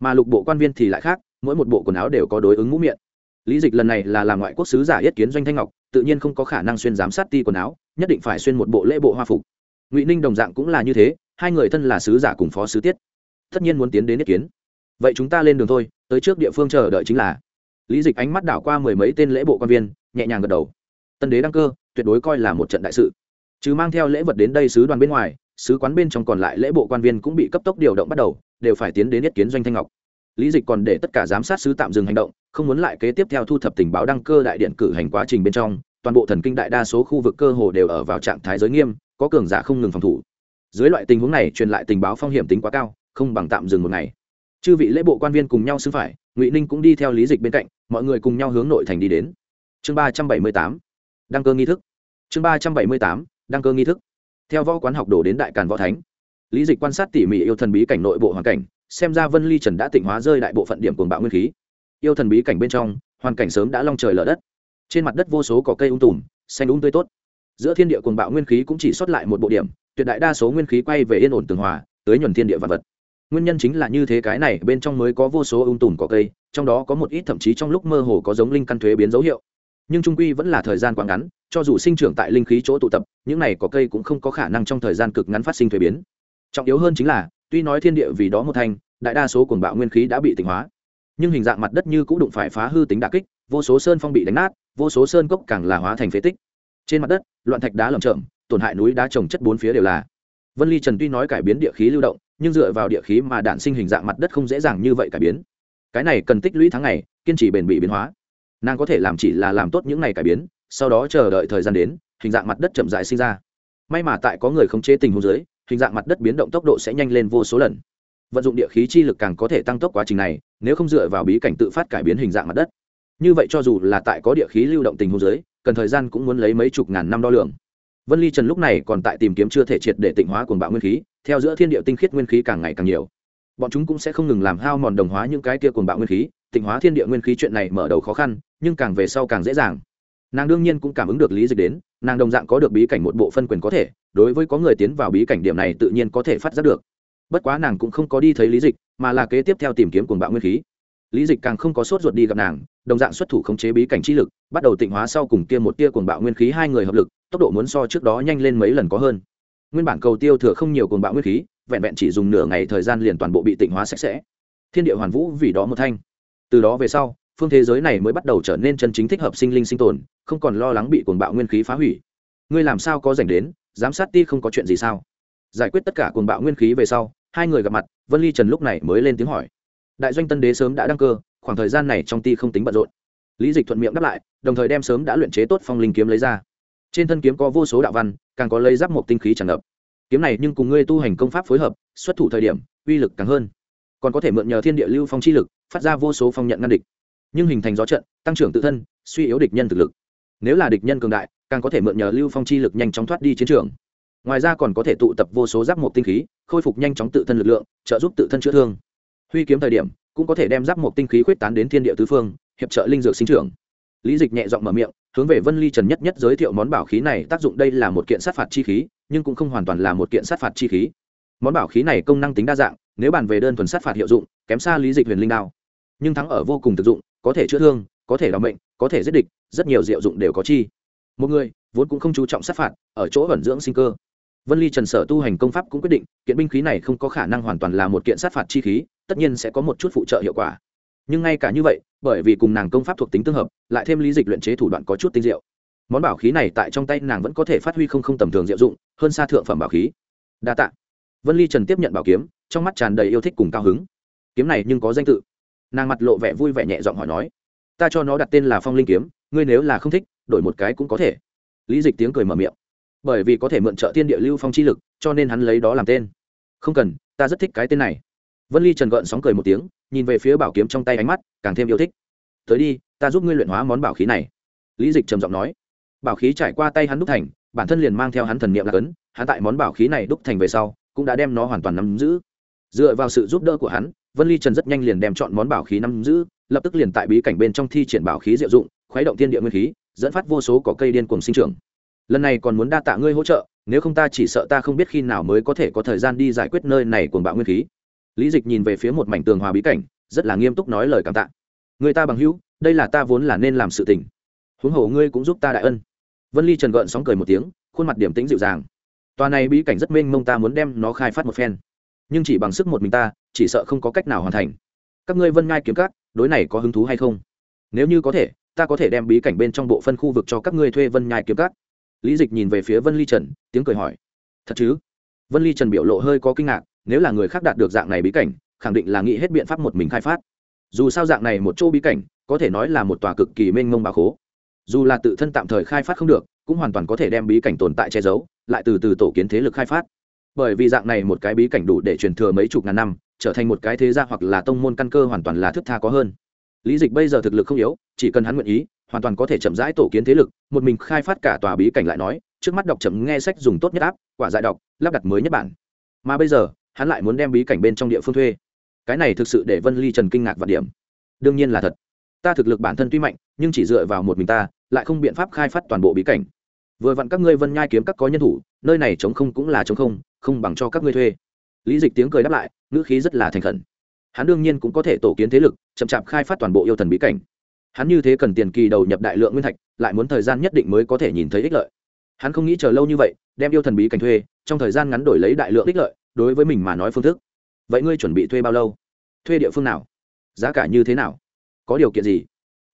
mà lục bộ quan viên thì lại khác, mỗi một bộ quần áo đều có đối ứng mũ miệng. Lý dịch lần này là làm ngoại quốc sứ giả yết kiến doanh thanh ngọc, tự nhiên không có khả năng xuyên giám sát ti quần áo, nhất định phải xuyên một bộ lễ bộ hoa phục ngụy ninh đồng dạng cũng là như thế hai người thân là sứ giả cùng phó sứ tiết tất nhiên muốn tiến đến ý kiến vậy chúng ta lên đường thôi tới trước địa phương chờ đợi chính là lý dịch ánh mắt đảo qua mười mấy tên lễ bộ quan viên nhẹ nhàng gật đầu tân đế đăng cơ tuyệt đối coi là một trận đại sự chứ mang theo lễ vật đến đây sứ đoàn bên ngoài sứ quán bên trong còn lại lễ bộ quan viên cũng bị cấp tốc điều động bắt đầu đều phải tiến đến ý kiến doanh thanh ngọc lý dịch còn để tất cả giám sát sứ tạm dừng hành động không muốn lại kế tiếp theo thu thập tình báo đăng cơ đại điện cử hành quá trình bên trong toàn bộ thần kinh đại đa số khu vực cơ hồ đều ở vào trạng thái giới nghiêm có cường giả không ngừng phòng thủ. Dưới loại tình huống này, truyền lại tình báo phong hiểm tính quá cao, không bằng tạm dừng một ngày. Chư vị lễ bộ quan viên cùng nhau xưng phải, ngụy ninh cũng đi theo lý dịch bên cạnh, mọi người cùng nhau hướng nội thành đi đến. Chương ba trăm bảy mươi tám, đăng cơ nghi thức. Chương ba trăm bảy mươi tám, đăng cơ nghi thức. Theo võ quán học đổ đến đại càn võ thánh, lý dịch quan sát tỉ mỉ yêu thần bí cảnh nội bộ hoàn cảnh, xem ra vân ly trần đã tịnh hóa rơi đại bộ phận điểm cuồng bạo nguyên khí. Yêu thần bí cảnh bên trong, hoàn cảnh sớm đã long trời lở đất. Trên mặt đất vô số cỏ cây ung um tùm, xanh úng tươi tốt giữa thiên địa cuồng bạo nguyên khí cũng chỉ xuất lại một bộ điểm, tuyệt đại đa số nguyên khí quay về yên ổn tường hòa, tới nhuần thiên địa vật vật. Nguyên nhân chính là như thế cái này, bên trong mới có vô số ung tùm cỏ cây, trong đó có một ít thậm chí trong lúc mơ hồ có giống linh căn thuế biến dấu hiệu. Nhưng trung quy vẫn là thời gian quá ngắn, cho dù sinh trưởng tại linh khí chỗ tụ tập, những này có cây cũng không có khả năng trong thời gian cực ngắn phát sinh thuế biến. Trọng yếu hơn chính là, tuy nói thiên địa vì đó một thành, đại đa số cuồng bạo nguyên khí đã bị tỉnh hóa. Nhưng hình dạng mặt đất như cũng đụng phải phá hư tính đà kích, vô số sơn phong bị đánh nát, vô số sơn cốc càng là hóa thành phế tích trên mặt đất loạn thạch đá lởm chởm, tổn hại núi đá trồng chất bốn phía đều là. Vân ly trần tuy nói cải biến địa khí lưu động nhưng dựa vào địa khí mà đản sinh hình dạng mặt đất không dễ dàng như vậy cải biến. Cái này cần tích lũy tháng ngày kiên trì bền bỉ biến hóa. Nàng có thể làm chỉ là làm tốt những ngày cải biến sau đó chờ đợi thời gian đến hình dạng mặt đất chậm dài sinh ra. May mà tại có người khống chế tình huống dưới hình dạng mặt đất biến động tốc độ sẽ nhanh lên vô số lần. Vận dụng địa khí chi lực càng có thể tăng tốc quá trình này nếu không dựa vào bí cảnh tự phát cải biến hình dạng mặt đất. Như vậy cho dù là tại có địa khí lưu động tình huống dưới cần thời gian cũng muốn lấy mấy chục ngàn năm đo lường. Vân ly trần lúc này còn tại tìm kiếm chưa thể triệt để tịnh hóa cuồng bạo nguyên khí, theo giữa thiên địa tinh khiết nguyên khí càng ngày càng nhiều. Bọn chúng cũng sẽ không ngừng làm hao mòn đồng hóa những cái kia cuồng bạo nguyên khí, tịnh hóa thiên địa nguyên khí chuyện này mở đầu khó khăn, nhưng càng về sau càng dễ dàng. Nàng đương nhiên cũng cảm ứng được lý dịch đến, nàng đồng dạng có được bí cảnh một bộ phân quyền có thể, đối với có người tiến vào bí cảnh điểm này tự nhiên có thể phát giác được. Bất quá nàng cũng không có đi thấy lý dịch, mà là kế tiếp theo tìm kiếm cuồng bạo nguyên khí. Lý dịch càng không có sốt ruột đi gặp nàng đồng dạng xuất thủ khống chế bí cảnh chi lực, bắt đầu tịnh hóa sau cùng kia một tia cuồng bạo nguyên khí hai người hợp lực, tốc độ muốn so trước đó nhanh lên mấy lần có hơn. Nguyên bản cầu tiêu thừa không nhiều cuồng bạo nguyên khí, vẹn vẹn chỉ dùng nửa ngày thời gian liền toàn bộ bị tịnh hóa sạch sẽ. Thiên địa hoàn vũ vì đó một thanh. Từ đó về sau, phương thế giới này mới bắt đầu trở nên chân chính thích hợp sinh linh sinh tồn, không còn lo lắng bị cuồng bạo nguyên khí phá hủy. Ngươi làm sao có dành đến, giám sát ti không có chuyện gì sao? Giải quyết tất cả cuồng bạo nguyên khí về sau, hai người gặp mặt, vân ly trần lúc này mới lên tiếng hỏi. Đại doanh tân đế sớm đã đăng cơ khoảng thời gian này trong ti không tính bận rộn. Lý dịch thuận miệng đáp lại, đồng thời đem sớm đã luyện chế tốt phong linh kiếm lấy ra. Trên thân kiếm có vô số đạo văn, càng có lấy giáp một tinh khí tràn ngập. Kiếm này nhưng cùng ngươi tu hành công pháp phối hợp, xuất thủ thời điểm, uy lực càng hơn. Còn có thể mượn nhờ thiên địa lưu phong chi lực, phát ra vô số phong nhận ngăn địch. Nhưng hình thành gió trận, tăng trưởng tự thân, suy yếu địch nhân thực lực. Nếu là địch nhân cường đại, càng có thể mượn nhờ lưu phong chi lực nhanh chóng thoát đi chiến trường. Ngoài ra còn có thể tụ tập vô số giáp một tinh khí, khôi phục nhanh chóng tự thân lực lượng, trợ giúp tự thân chữa thương. Huy kiếm thời điểm cũng có thể đem giáp một tinh khí khuyết tán đến thiên địa tứ phương, hiệp trợ linh dược sinh trưởng. Lý dịch nhẹ giọng mở miệng, hướng về vân ly trần nhất nhất giới thiệu món bảo khí này, tác dụng đây là một kiện sát phạt chi khí, nhưng cũng không hoàn toàn là một kiện sát phạt chi khí. Món bảo khí này công năng tính đa dạng, nếu bàn về đơn thuần sát phạt hiệu dụng, kém xa lý dịch huyền linh đao. Nhưng thắng ở vô cùng thực dụng, có thể chữa thương, có thể đ mệnh, có thể giết địch, rất nhiều diệu dụng đều có chi. Một người vốn cũng không chú trọng sát phạt, ở chỗ ẩn dưỡng sinh cơ vân ly trần sở tu hành công pháp cũng quyết định, kiện binh khí này không có khả năng hoàn toàn là một kiện sát phạt chi khí, tất nhiên sẽ có một chút phụ trợ hiệu quả. Nhưng ngay cả như vậy, bởi vì cùng nàng công pháp thuộc tính tương hợp, lại thêm lý dịch luyện chế thủ đoạn có chút tinh diệu. Món bảo khí này tại trong tay nàng vẫn có thể phát huy không không tầm thường diệu dụng, hơn xa thượng phẩm bảo khí. Đa t ạ vân ly trần tiếp nhận bảo kiếm, trong mắt tràn đầy yêu thích cùng cao hứng. Kiếm này nhưng có danh tự. Nàng mặt lộ vẻ vui vẻ nhẹ giọng hỏi nói, ta cho nó đặt tên là phong linh kiếm, ngươi nếu là không thích, đổi một cái cũng có thể. Lý dịch tiếng cười mở miệng bởi vì có thể mượn trợ thiên địa lưu phong chi lực, cho nên hắn lấy đó làm tên. Không cần, ta rất thích cái tên này. Vân ly trần gợn sóng cười một tiếng, nhìn về phía bảo kiếm trong tay ánh mắt, càng thêm yêu thích. Tới đi, ta giúp ngươi luyện hóa món bảo khí này. Lý dịch trầm giọng nói. Bảo khí trải qua tay hắn đúc thành, bản thân liền mang theo hắn thần niệm là cấn, hắn tại món bảo khí này đúc thành về sau, cũng đã đem nó hoàn toàn nắm giữ. Dựa vào sự giúp đỡ của hắn, vân ly trần rất nhanh liền đem chọn món bảo khí nắm giữ, lập tức liền tại bí cảnh bên trong thi triển bảo khí diệu dụng, khuấy động thiên địa nguyên khí, dẫn phát vô số cỏ cây điên cùng sinh trưởng lần này còn muốn đa tạ ngươi hỗ trợ, nếu không ta chỉ sợ ta không biết khi nào mới có thể có thời gian đi giải quyết nơi này cuồng bạo nguyên khí. Lý dịch nhìn về phía một mảnh tường hòa bí cảnh, rất là nghiêm túc nói lời cảm tạ. Người ta bằng hữu, đây là ta vốn là nên làm sự tình. Huống hồ ngươi cũng giúp ta đại ân. Vân ly trần gợn sóng cười một tiếng, khuôn mặt điểm tĩnh dịu dàng. Tòa này bí cảnh rất mênh mông ta muốn đem nó khai phát một phen. Nhưng chỉ bằng sức một mình ta, chỉ sợ không có cách nào hoàn thành. Các ngươi vân ngai kiếm cát đối này có hứng thú hay không? Nếu như có thể, ta có thể đem bí cảnh bên trong bộ phân khu vực cho các ngươi thuê vân nhai kiếm cát lý dịch nhìn về phía vân ly trần, tiếng cười hỏi, thật chứ? Vân ly trần biểu lộ hơi có kinh ngạc, nếu là người khác đạt được dạng này bí cảnh, khẳng định là nghĩ hết biện pháp một mình khai phát. Dù sao dạng này một chỗ bí cảnh, có thể nói là một tòa cực kỳ mênh mông bà khố. Dù là tự thân tạm thời khai phát không được, cũng hoàn toàn có thể đem bí cảnh tồn tại che giấu, lại từ từ tổ kiến thế lực khai phát. Bởi vì dạng này một cái bí cảnh đủ để truyền thừa mấy chục ngàn năm, trở thành một cái thế gia hoặc là tông môn căn cơ hoàn toàn là thức tha có hơn. Lý dịch bây giờ thực lực không yếu, chỉ cần hắn nguyện ý hoàn toàn có thể chậm rãi tổ kiến thế lực, một mình khai phát cả tòa bí cảnh lại nói, trước mắt đọc chậm nghe sách dùng tốt nhất áp quả dại đọc, lắp đặt mới nhất bản. Mà bây giờ, hắn lại muốn đem bí cảnh bên trong địa phương thuê. Cái này thực sự để vân ly trần kinh ngạc và điểm. Đương nhiên là thật. Ta thực lực bản thân tuy mạnh, nhưng chỉ dựa vào một mình ta, lại không biện pháp khai phát toàn bộ bí cảnh. Vừa vặn các ngươi vân nhai kiếm các có nhân thủ, nơi này chống không cũng là chống không không bằng cho các ngươi thuê. Lý dịch tiếng cười đáp lại, ngữ khí rất là thành khẩn. Hắn đương nhiên cũng có thể tổ kiến thế lực, chậm chạp khai phát toàn bộ yêu thần bí cảnh hắn như thế cần tiền kỳ đầu nhập đại lượng nguyên thạch, lại muốn thời gian nhất định mới có thể nhìn thấy ích lợi. Hắn không nghĩ chờ lâu như vậy, đem yêu thần bí cảnh thuê, trong thời gian ngắn đổi lấy đại lượng ích lợi, đối với mình mà nói phương thức. Vậy ngươi chuẩn bị thuê bao lâu? Thuê địa phương nào? Giá cả như thế nào? Có điều kiện gì?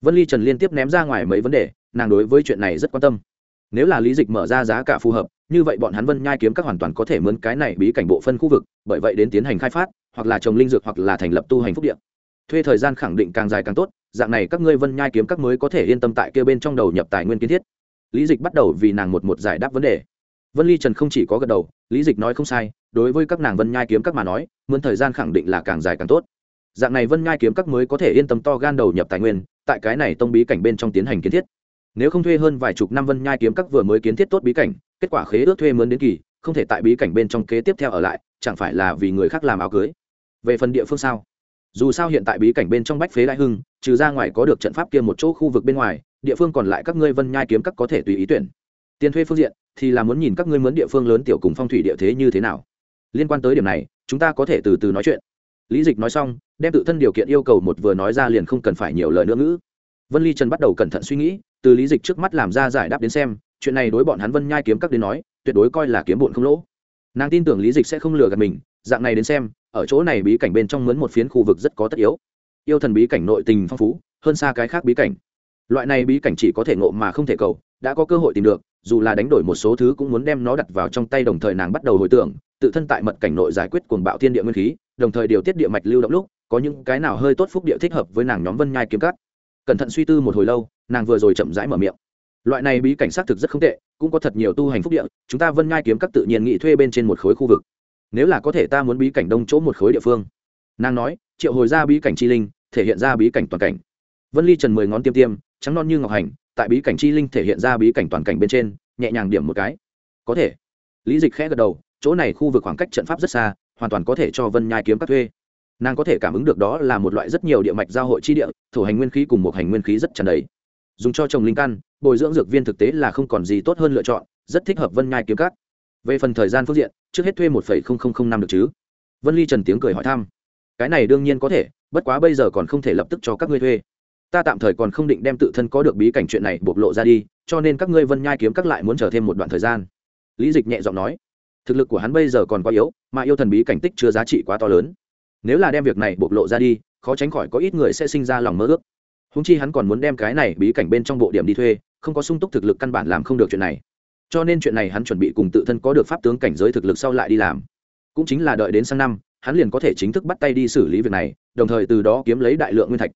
Vân ly trần liên tiếp ném ra ngoài mấy vấn đề, nàng đối với chuyện này rất quan tâm. Nếu là lý dịch mở ra giá cả phù hợp, như vậy bọn hắn vân nhai kiếm các hoàn toàn có thể mướn cái này bí cảnh bộ phân khu vực, bởi vậy đến tiến hành khai phát, hoặc là trồng linh dược hoặc là thành lập tu hành phúc điện thuê thời gian khẳng định càng dài càng tốt, dạng này các ngươi vân nhai kiếm các mới có thể yên tâm tại kia bên trong đầu nhập tài nguyên kiến thiết. Lý dịch bắt đầu vì nàng một một giải đáp vấn đề. Vân ly trần không chỉ có gật đầu, lý dịch nói không sai, đối với các nàng vân nhai kiếm các mà nói mướn thời gian khẳng định là càng dài càng tốt. Dạng này vân nhai kiếm các mới có thể yên tâm to gan đầu nhập tài nguyên, tại cái này tông bí cảnh bên trong tiến hành kiến thiết. Nếu không thuê hơn vài chục năm vân nhai kiếm các vừa mới kiến thiết tốt bí cảnh, kết quả khế ước thuê mướn đến kỳ, không thể tại bí cảnh bên trong kế tiếp theo ở lại, chẳng phải là vì người khác làm áo cưới? Về phần địa phương sao? Dù sao hiện tại bí cảnh bên trong bách phế đại hưng, trừ ra ngoài có được trận pháp kia một chỗ khu vực bên ngoài, địa phương còn lại các ngươi vân nhai kiếm các có thể tùy ý tuyển. Tiền thuê phương diện, thì là muốn nhìn các ngươi mướn địa phương lớn tiểu cùng phong thủy địa thế như thế nào. Liên quan tới điểm này, chúng ta có thể từ từ nói chuyện. Lý dịch nói xong, đem tự thân điều kiện yêu cầu một vừa nói ra liền không cần phải nhiều lời nữa ngữ. Vân ly trần bắt đầu cẩn thận suy nghĩ, từ lý dịch trước mắt làm ra giải đáp đến xem, chuyện này đối bọn hắn vân nhai kiếm các đến nói, tuyệt đối coi là kiếm bụn không lỗ nàng tin tưởng lý dịch sẽ không lừa gạt mình, dạng này đến xem, ở chỗ này bí cảnh bên trong mướn một phiến khu vực rất có tất yếu. Yêu thần bí cảnh nội tình phong phú, hơn xa cái khác bí cảnh. Loại này bí cảnh chỉ có thể ngộ mà không thể cầu, đã có cơ hội tìm được, dù là đánh đổi một số thứ cũng muốn đem nó đặt vào trong tay đồng thời nàng bắt đầu hồi tưởng, tự thân tại mật cảnh nội giải quyết cuồng bạo thiên địa nguyên khí, đồng thời điều tiết địa mạch lưu động lúc, có những cái nào hơi tốt phúc địa thích hợp với nàng nhóm vân nhai kiếm cắt cẩn thận suy tư một hồi lâu, nàng vừa rồi chậm rãi mở miệng. Loại này bí cảnh xác thực rất không tệ cũng có thật nhiều tu hành phúc địa, chúng ta vân nhai kiếm các tự nhiên nghị thuê bên trên một khối khu vực. Nếu là có thể ta muốn bí cảnh đông chỗ một khối địa phương. Nàng nói, triệu hồi ra bí cảnh chi linh, thể hiện ra bí cảnh toàn cảnh. Vân ly trần mười ngón tiêm tiêm, trắng non như ngọc hành, tại bí cảnh chi linh thể hiện ra bí cảnh toàn cảnh bên trên, nhẹ nhàng điểm một cái. Có thể. Lý dịch khẽ gật đầu, chỗ này khu vực khoảng cách trận pháp rất xa, hoàn toàn có thể cho vân nhai kiếm các thuê. Nàng có thể cảm ứng được đó là một loại rất nhiều địa mạch giao hội chi địa, thổ hành nguyên khí cùng một hành nguyên khí rất tràn đầy. Dùng cho trồng linh căn bồi dưỡng dược viên thực tế là không còn gì tốt hơn lựa chọn, rất thích hợp vân nhai kiếm cắt. về phần thời gian phương diện, trước hết thuê một năm được chứ? Vân ly trần tiếng cười hỏi thăm. Cái này đương nhiên có thể, bất quá bây giờ còn không thể lập tức cho các ngươi thuê. Ta tạm thời còn không định đem tự thân có được bí cảnh chuyện này bộc lộ ra đi, cho nên các ngươi vân nhai kiếm các lại muốn chờ thêm một đoạn thời gian. Lý dịch nhẹ giọng nói. Thực lực của hắn bây giờ còn quá yếu, mà yêu thần bí cảnh tích chưa giá trị quá to lớn. Nếu là đem việc này bộc lộ ra đi, khó tránh khỏi có ít người sẽ sinh ra lòng mơ ước húng chi hắn còn muốn đem cái này bí cảnh bên trong bộ điểm đi thuê, không có sung túc thực lực căn bản làm không được chuyện này. Cho nên chuyện này hắn chuẩn bị cùng tự thân có được pháp tướng cảnh giới thực lực sau lại đi làm. Cũng chính là đợi đến sang năm, hắn liền có thể chính thức bắt tay đi xử lý việc này, đồng thời từ đó kiếm lấy đại lượng nguyên thạch.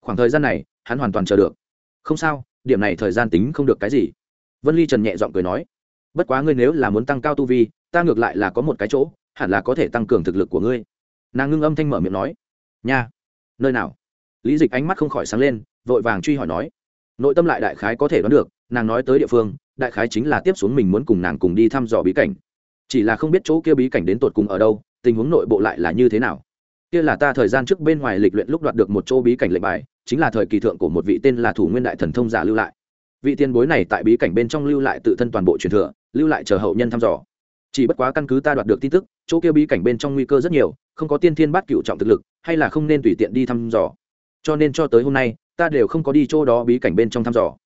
Khoảng thời gian này, hắn hoàn toàn chờ được. Không sao, điểm này thời gian tính không được cái gì. Vân ly trần nhẹ giọng cười nói, bất quá ngươi nếu là muốn tăng cao tu vi, ta ngược lại là có một cái chỗ, hẳn là có thể tăng cường thực lực của ngươi. Nàng ngưng âm thanh mở miệng nói, nha, nơi nào? Lý dịch ánh mắt không khỏi sáng lên, vội vàng truy hỏi nói, nội tâm lại đại khái có thể đoán được, nàng nói tới địa phương, đại khái chính là tiếp xuống mình muốn cùng nàng cùng đi thăm dò bí cảnh. Chỉ là không biết chỗ kia bí cảnh đến tột cùng ở đâu, tình huống nội bộ lại là như thế nào. Kia là ta thời gian trước bên ngoài lịch luyện lúc đoạt được một chỗ bí cảnh lệnh bài, chính là thời kỳ thượng của một vị tên là thủ nguyên đại thần thông giả lưu lại. Vị tiền bối này tại bí cảnh bên trong lưu lại tự thân toàn bộ truyền thừa, lưu lại chờ hậu nhân thăm dò. Chỉ bất quá căn cứ ta đoạt được tin tức, chỗ kia bí cảnh bên trong nguy cơ rất nhiều, không có tiên thiên bát cựu trọng thực lực, hay là không nên tùy tiện đi thăm dò cho nên cho tới hôm nay, ta đều không có đi chỗ đó bí cảnh bên trong thăm dò.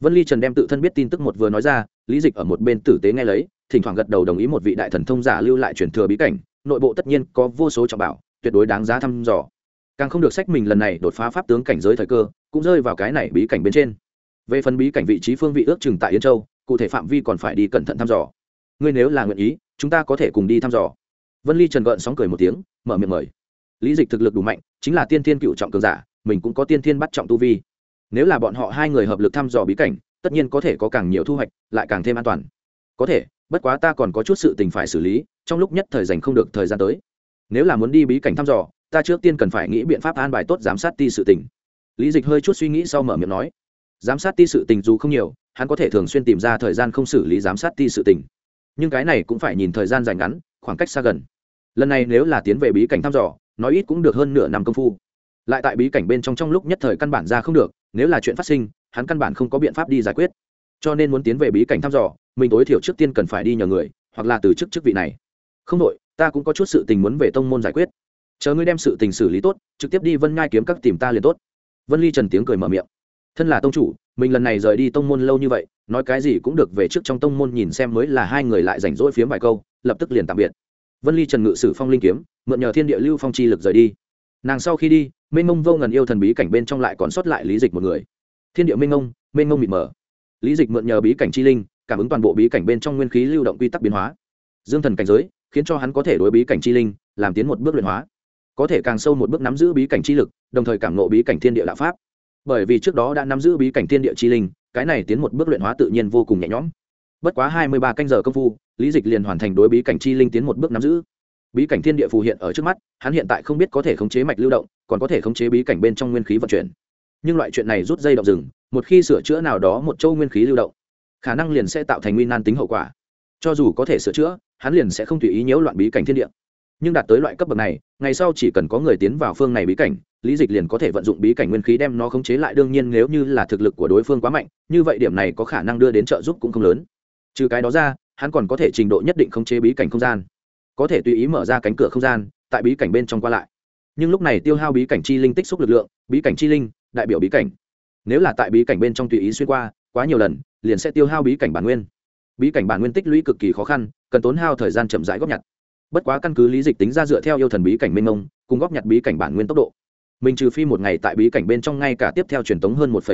Vân ly trần đem tự thân biết tin tức một vừa nói ra, lý dịch ở một bên tử tế nghe lấy, thỉnh thoảng gật đầu đồng ý một vị đại thần thông giả lưu lại truyền thừa bí cảnh, nội bộ tất nhiên có vô số trọng bảo, tuyệt đối đáng giá thăm dò. Càng không được sách mình lần này đột phá pháp tướng cảnh giới thời cơ, cũng rơi vào cái này bí cảnh bên trên. Về phần bí cảnh vị trí phương vị ước chừng tại yên châu, cụ thể phạm vi còn phải đi cẩn thận thăm dò. Ngươi nếu là nguyện ý, chúng ta có thể cùng đi thăm dò. Vân ly trần gợn sóng cười một tiếng, mở miệng mời. Lý dịch thực lực đủ mạnh, chính là tiên thiên cựu trọng cường giả mình cũng có tiên thiên bắt trọng tu vi. Nếu là bọn họ hai người hợp lực thăm dò bí cảnh, tất nhiên có thể có càng nhiều thu hoạch, lại càng thêm an toàn. Có thể, bất quá ta còn có chút sự tình phải xử lý, trong lúc nhất thời dành không được thời gian tới. Nếu là muốn đi bí cảnh thăm dò, ta trước tiên cần phải nghĩ biện pháp an bài tốt giám sát ti sự tình. Lý dịch hơi chút suy nghĩ sau mở miệng nói, giám sát ti sự tình dù không nhiều, hắn có thể thường xuyên tìm ra thời gian không xử lý giám sát ti sự tình. Nhưng cái này cũng phải nhìn thời gian dài ngắn, khoảng cách xa gần. Lần này nếu là tiến về bí cảnh thăm dò, nói ít cũng được hơn nửa năm công phu lại tại bí cảnh bên trong trong lúc nhất thời căn bản ra không được, nếu là chuyện phát sinh, hắn căn bản không có biện pháp đi giải quyết. Cho nên muốn tiến về bí cảnh thăm dò, mình tối thiểu trước tiên cần phải đi nhờ người, hoặc là từ chức chức vị này. Không đội ta cũng có chút sự tình muốn về tông môn giải quyết. Chờ ngươi đem sự tình xử lý tốt, trực tiếp đi vân ngai kiếm các tìm ta liền tốt. Vân ly trần tiếng cười mở miệng. Thân là tông chủ, mình lần này rời đi tông môn lâu như vậy, nói cái gì cũng được về trước trong tông môn nhìn xem mới là hai người lại rảnh rỗi phiếm vài câu, lập tức liền tạm biệt. Vân ly trần ngự sử phong linh kiếm, mượn nhờ thiên địa lưu phong chi lực rời đi. Nàng sau khi đi mênh mông vô ngần yêu thần bí cảnh bên trong lại còn sót lại lý dịch một người. Thiên địa mênh mông mênh mông mịt mờ. Lý dịch mượn nhờ bí cảnh chi linh, cảm ứng toàn bộ bí cảnh bên trong nguyên khí lưu động quy tắc biến hóa. Dương thần cảnh giới, khiến cho hắn có thể đối bí cảnh chi linh, làm tiến một bước luyện hóa. Có thể càng sâu một bước nắm giữ bí cảnh chi lực, đồng thời cảm nộ bí cảnh thiên địa đạo pháp. Bởi vì trước đó đã nắm giữ bí cảnh thiên địa chi linh, cái này tiến một bước luyện hóa tự nhiên vô cùng nhẹ nhõm. Bất quá hai mươi ba canh giờ công phu, lý dịch liền hoàn thành đối bí cảnh chi linh tiến một bước nắm giữ. Bí cảnh thiên địa phù hiện ở trước mắt, hắn hiện tại không biết có thể khống chế mạch lưu động còn có thể khống chế bí cảnh bên trong nguyên khí vận chuyển. Nhưng loại chuyện này rút dây động rừng, một khi sửa chữa nào đó một châu nguyên khí lưu động, khả năng liền sẽ tạo thành nguy nan tính hậu quả. Cho dù có thể sửa chữa, hắn liền sẽ không tùy ý nhiễu loạn bí cảnh thiên địa. Nhưng đạt tới loại cấp bậc này, ngày sau chỉ cần có người tiến vào phương này bí cảnh, lý dịch liền có thể vận dụng bí cảnh nguyên khí đem nó khống chế lại. Đương nhiên nếu như là thực lực của đối phương quá mạnh, như vậy điểm này có khả năng đưa đến trợ giúp cũng không lớn. Trừ cái đó ra, hắn còn có thể trình độ nhất định khống chế bí cảnh không gian. Có thể tùy ý mở ra cánh cửa không gian, tại bí cảnh bên trong qua lại nhưng lúc này tiêu hao bí cảnh chi linh tích xúc lực lượng, bí cảnh chi linh, đại biểu bí cảnh. Nếu là tại bí cảnh bên trong tùy ý xuyên qua, quá nhiều lần, liền sẽ tiêu hao bí cảnh bản nguyên. Bí cảnh bản nguyên tích lũy cực kỳ khó khăn, cần tốn hao thời gian chậm rãi góp nhặt. Bất quá căn cứ lý dịch tính ra dựa theo yêu thần bí cảnh mênh mông, cùng góp nhặt bí cảnh bản nguyên tốc độ, mình trừ phi một ngày tại bí cảnh bên trong ngay cả tiếp theo truyền tống hơn một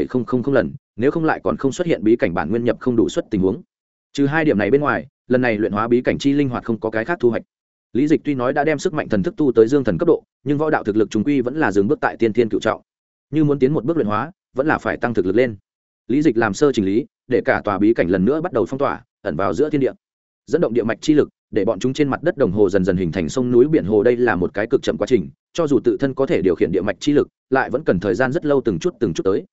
lần, nếu không lại còn không xuất hiện bí cảnh bản nguyên nhập không đủ suất tình huống. Trừ hai điểm này bên ngoài, lần này luyện hóa bí cảnh chi linh hoạt không có cái khác thu hoạch lý dịch tuy nói đã đem sức mạnh thần thức tu tới dương thần cấp độ, nhưng võ đạo thực lực chúng quy vẫn là dừng bước tại tiên thiên cựu trọng. Như muốn tiến một bước luyện hóa, vẫn là phải tăng thực lực lên. Lý dịch làm sơ trình lý, để cả tòa bí cảnh lần nữa bắt đầu phong tỏa, ẩn vào giữa thiên địa. Dẫn động địa mạch chi lực, để bọn chúng trên mặt đất đồng hồ dần dần hình thành sông núi biển hồ đây là một cái cực chậm quá trình, cho dù tự thân có thể điều khiển địa mạch chi lực, lại vẫn cần thời gian rất lâu từng chút từng chút tới.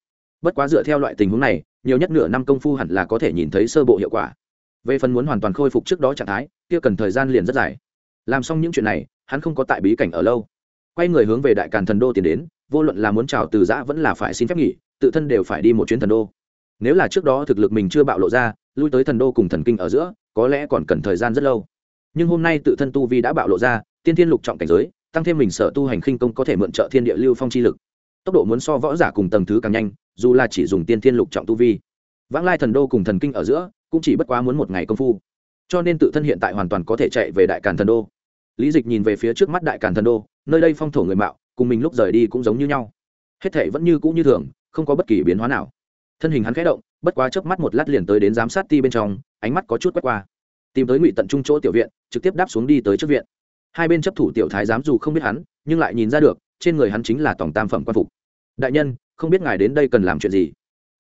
Bất quá dựa theo loại tình huống này, nhiều nhất nửa năm công phu hẳn là có thể nhìn thấy sơ bộ hiệu quả. Về phần muốn hoàn toàn khôi phục trước đó trạng thái, kia cần thời gian liền rất dài làm xong những chuyện này, hắn không có tại bí cảnh ở lâu. Quay người hướng về đại càn thần đô tiến đến, vô luận là muốn chào từ giã vẫn là phải xin phép nghỉ, tự thân đều phải đi một chuyến thần đô. Nếu là trước đó thực lực mình chưa bạo lộ ra, lui tới thần đô cùng thần kinh ở giữa, có lẽ còn cần thời gian rất lâu. Nhưng hôm nay tự thân tu vi đã bạo lộ ra, tiên thiên lục trọng cảnh giới, tăng thêm mình sở tu hành khinh công có thể mượn trợ thiên địa lưu phong chi lực. Tốc độ muốn so võ giả cùng tầng thứ càng nhanh, dù là chỉ dùng tiên thiên lục trọng tu vi. Vãng lai thần đô cùng thần kinh ở giữa, cũng chỉ bất quá muốn một ngày công phu cho nên tự thân hiện tại hoàn toàn có thể chạy về đại càn thần đô. Lý dịch nhìn về phía trước mắt đại càn thần đô, nơi đây phong thổ người mạo, cùng mình lúc rời đi cũng giống như nhau. Hết thể vẫn như cũ như thường, không có bất kỳ biến hóa nào. Thân hình hắn khẽ động, bất quá chớp mắt một lát liền tới đến giám sát ti bên trong, ánh mắt có chút quét qua. Tìm tới ngụy tận trung chỗ tiểu viện, trực tiếp đáp xuống đi tới trước viện. Hai bên chấp thủ tiểu thái giám dù không biết hắn, nhưng lại nhìn ra được, trên người hắn chính là tổng tam phẩm quan phục. Đại nhân, không biết ngài đến đây cần làm chuyện gì?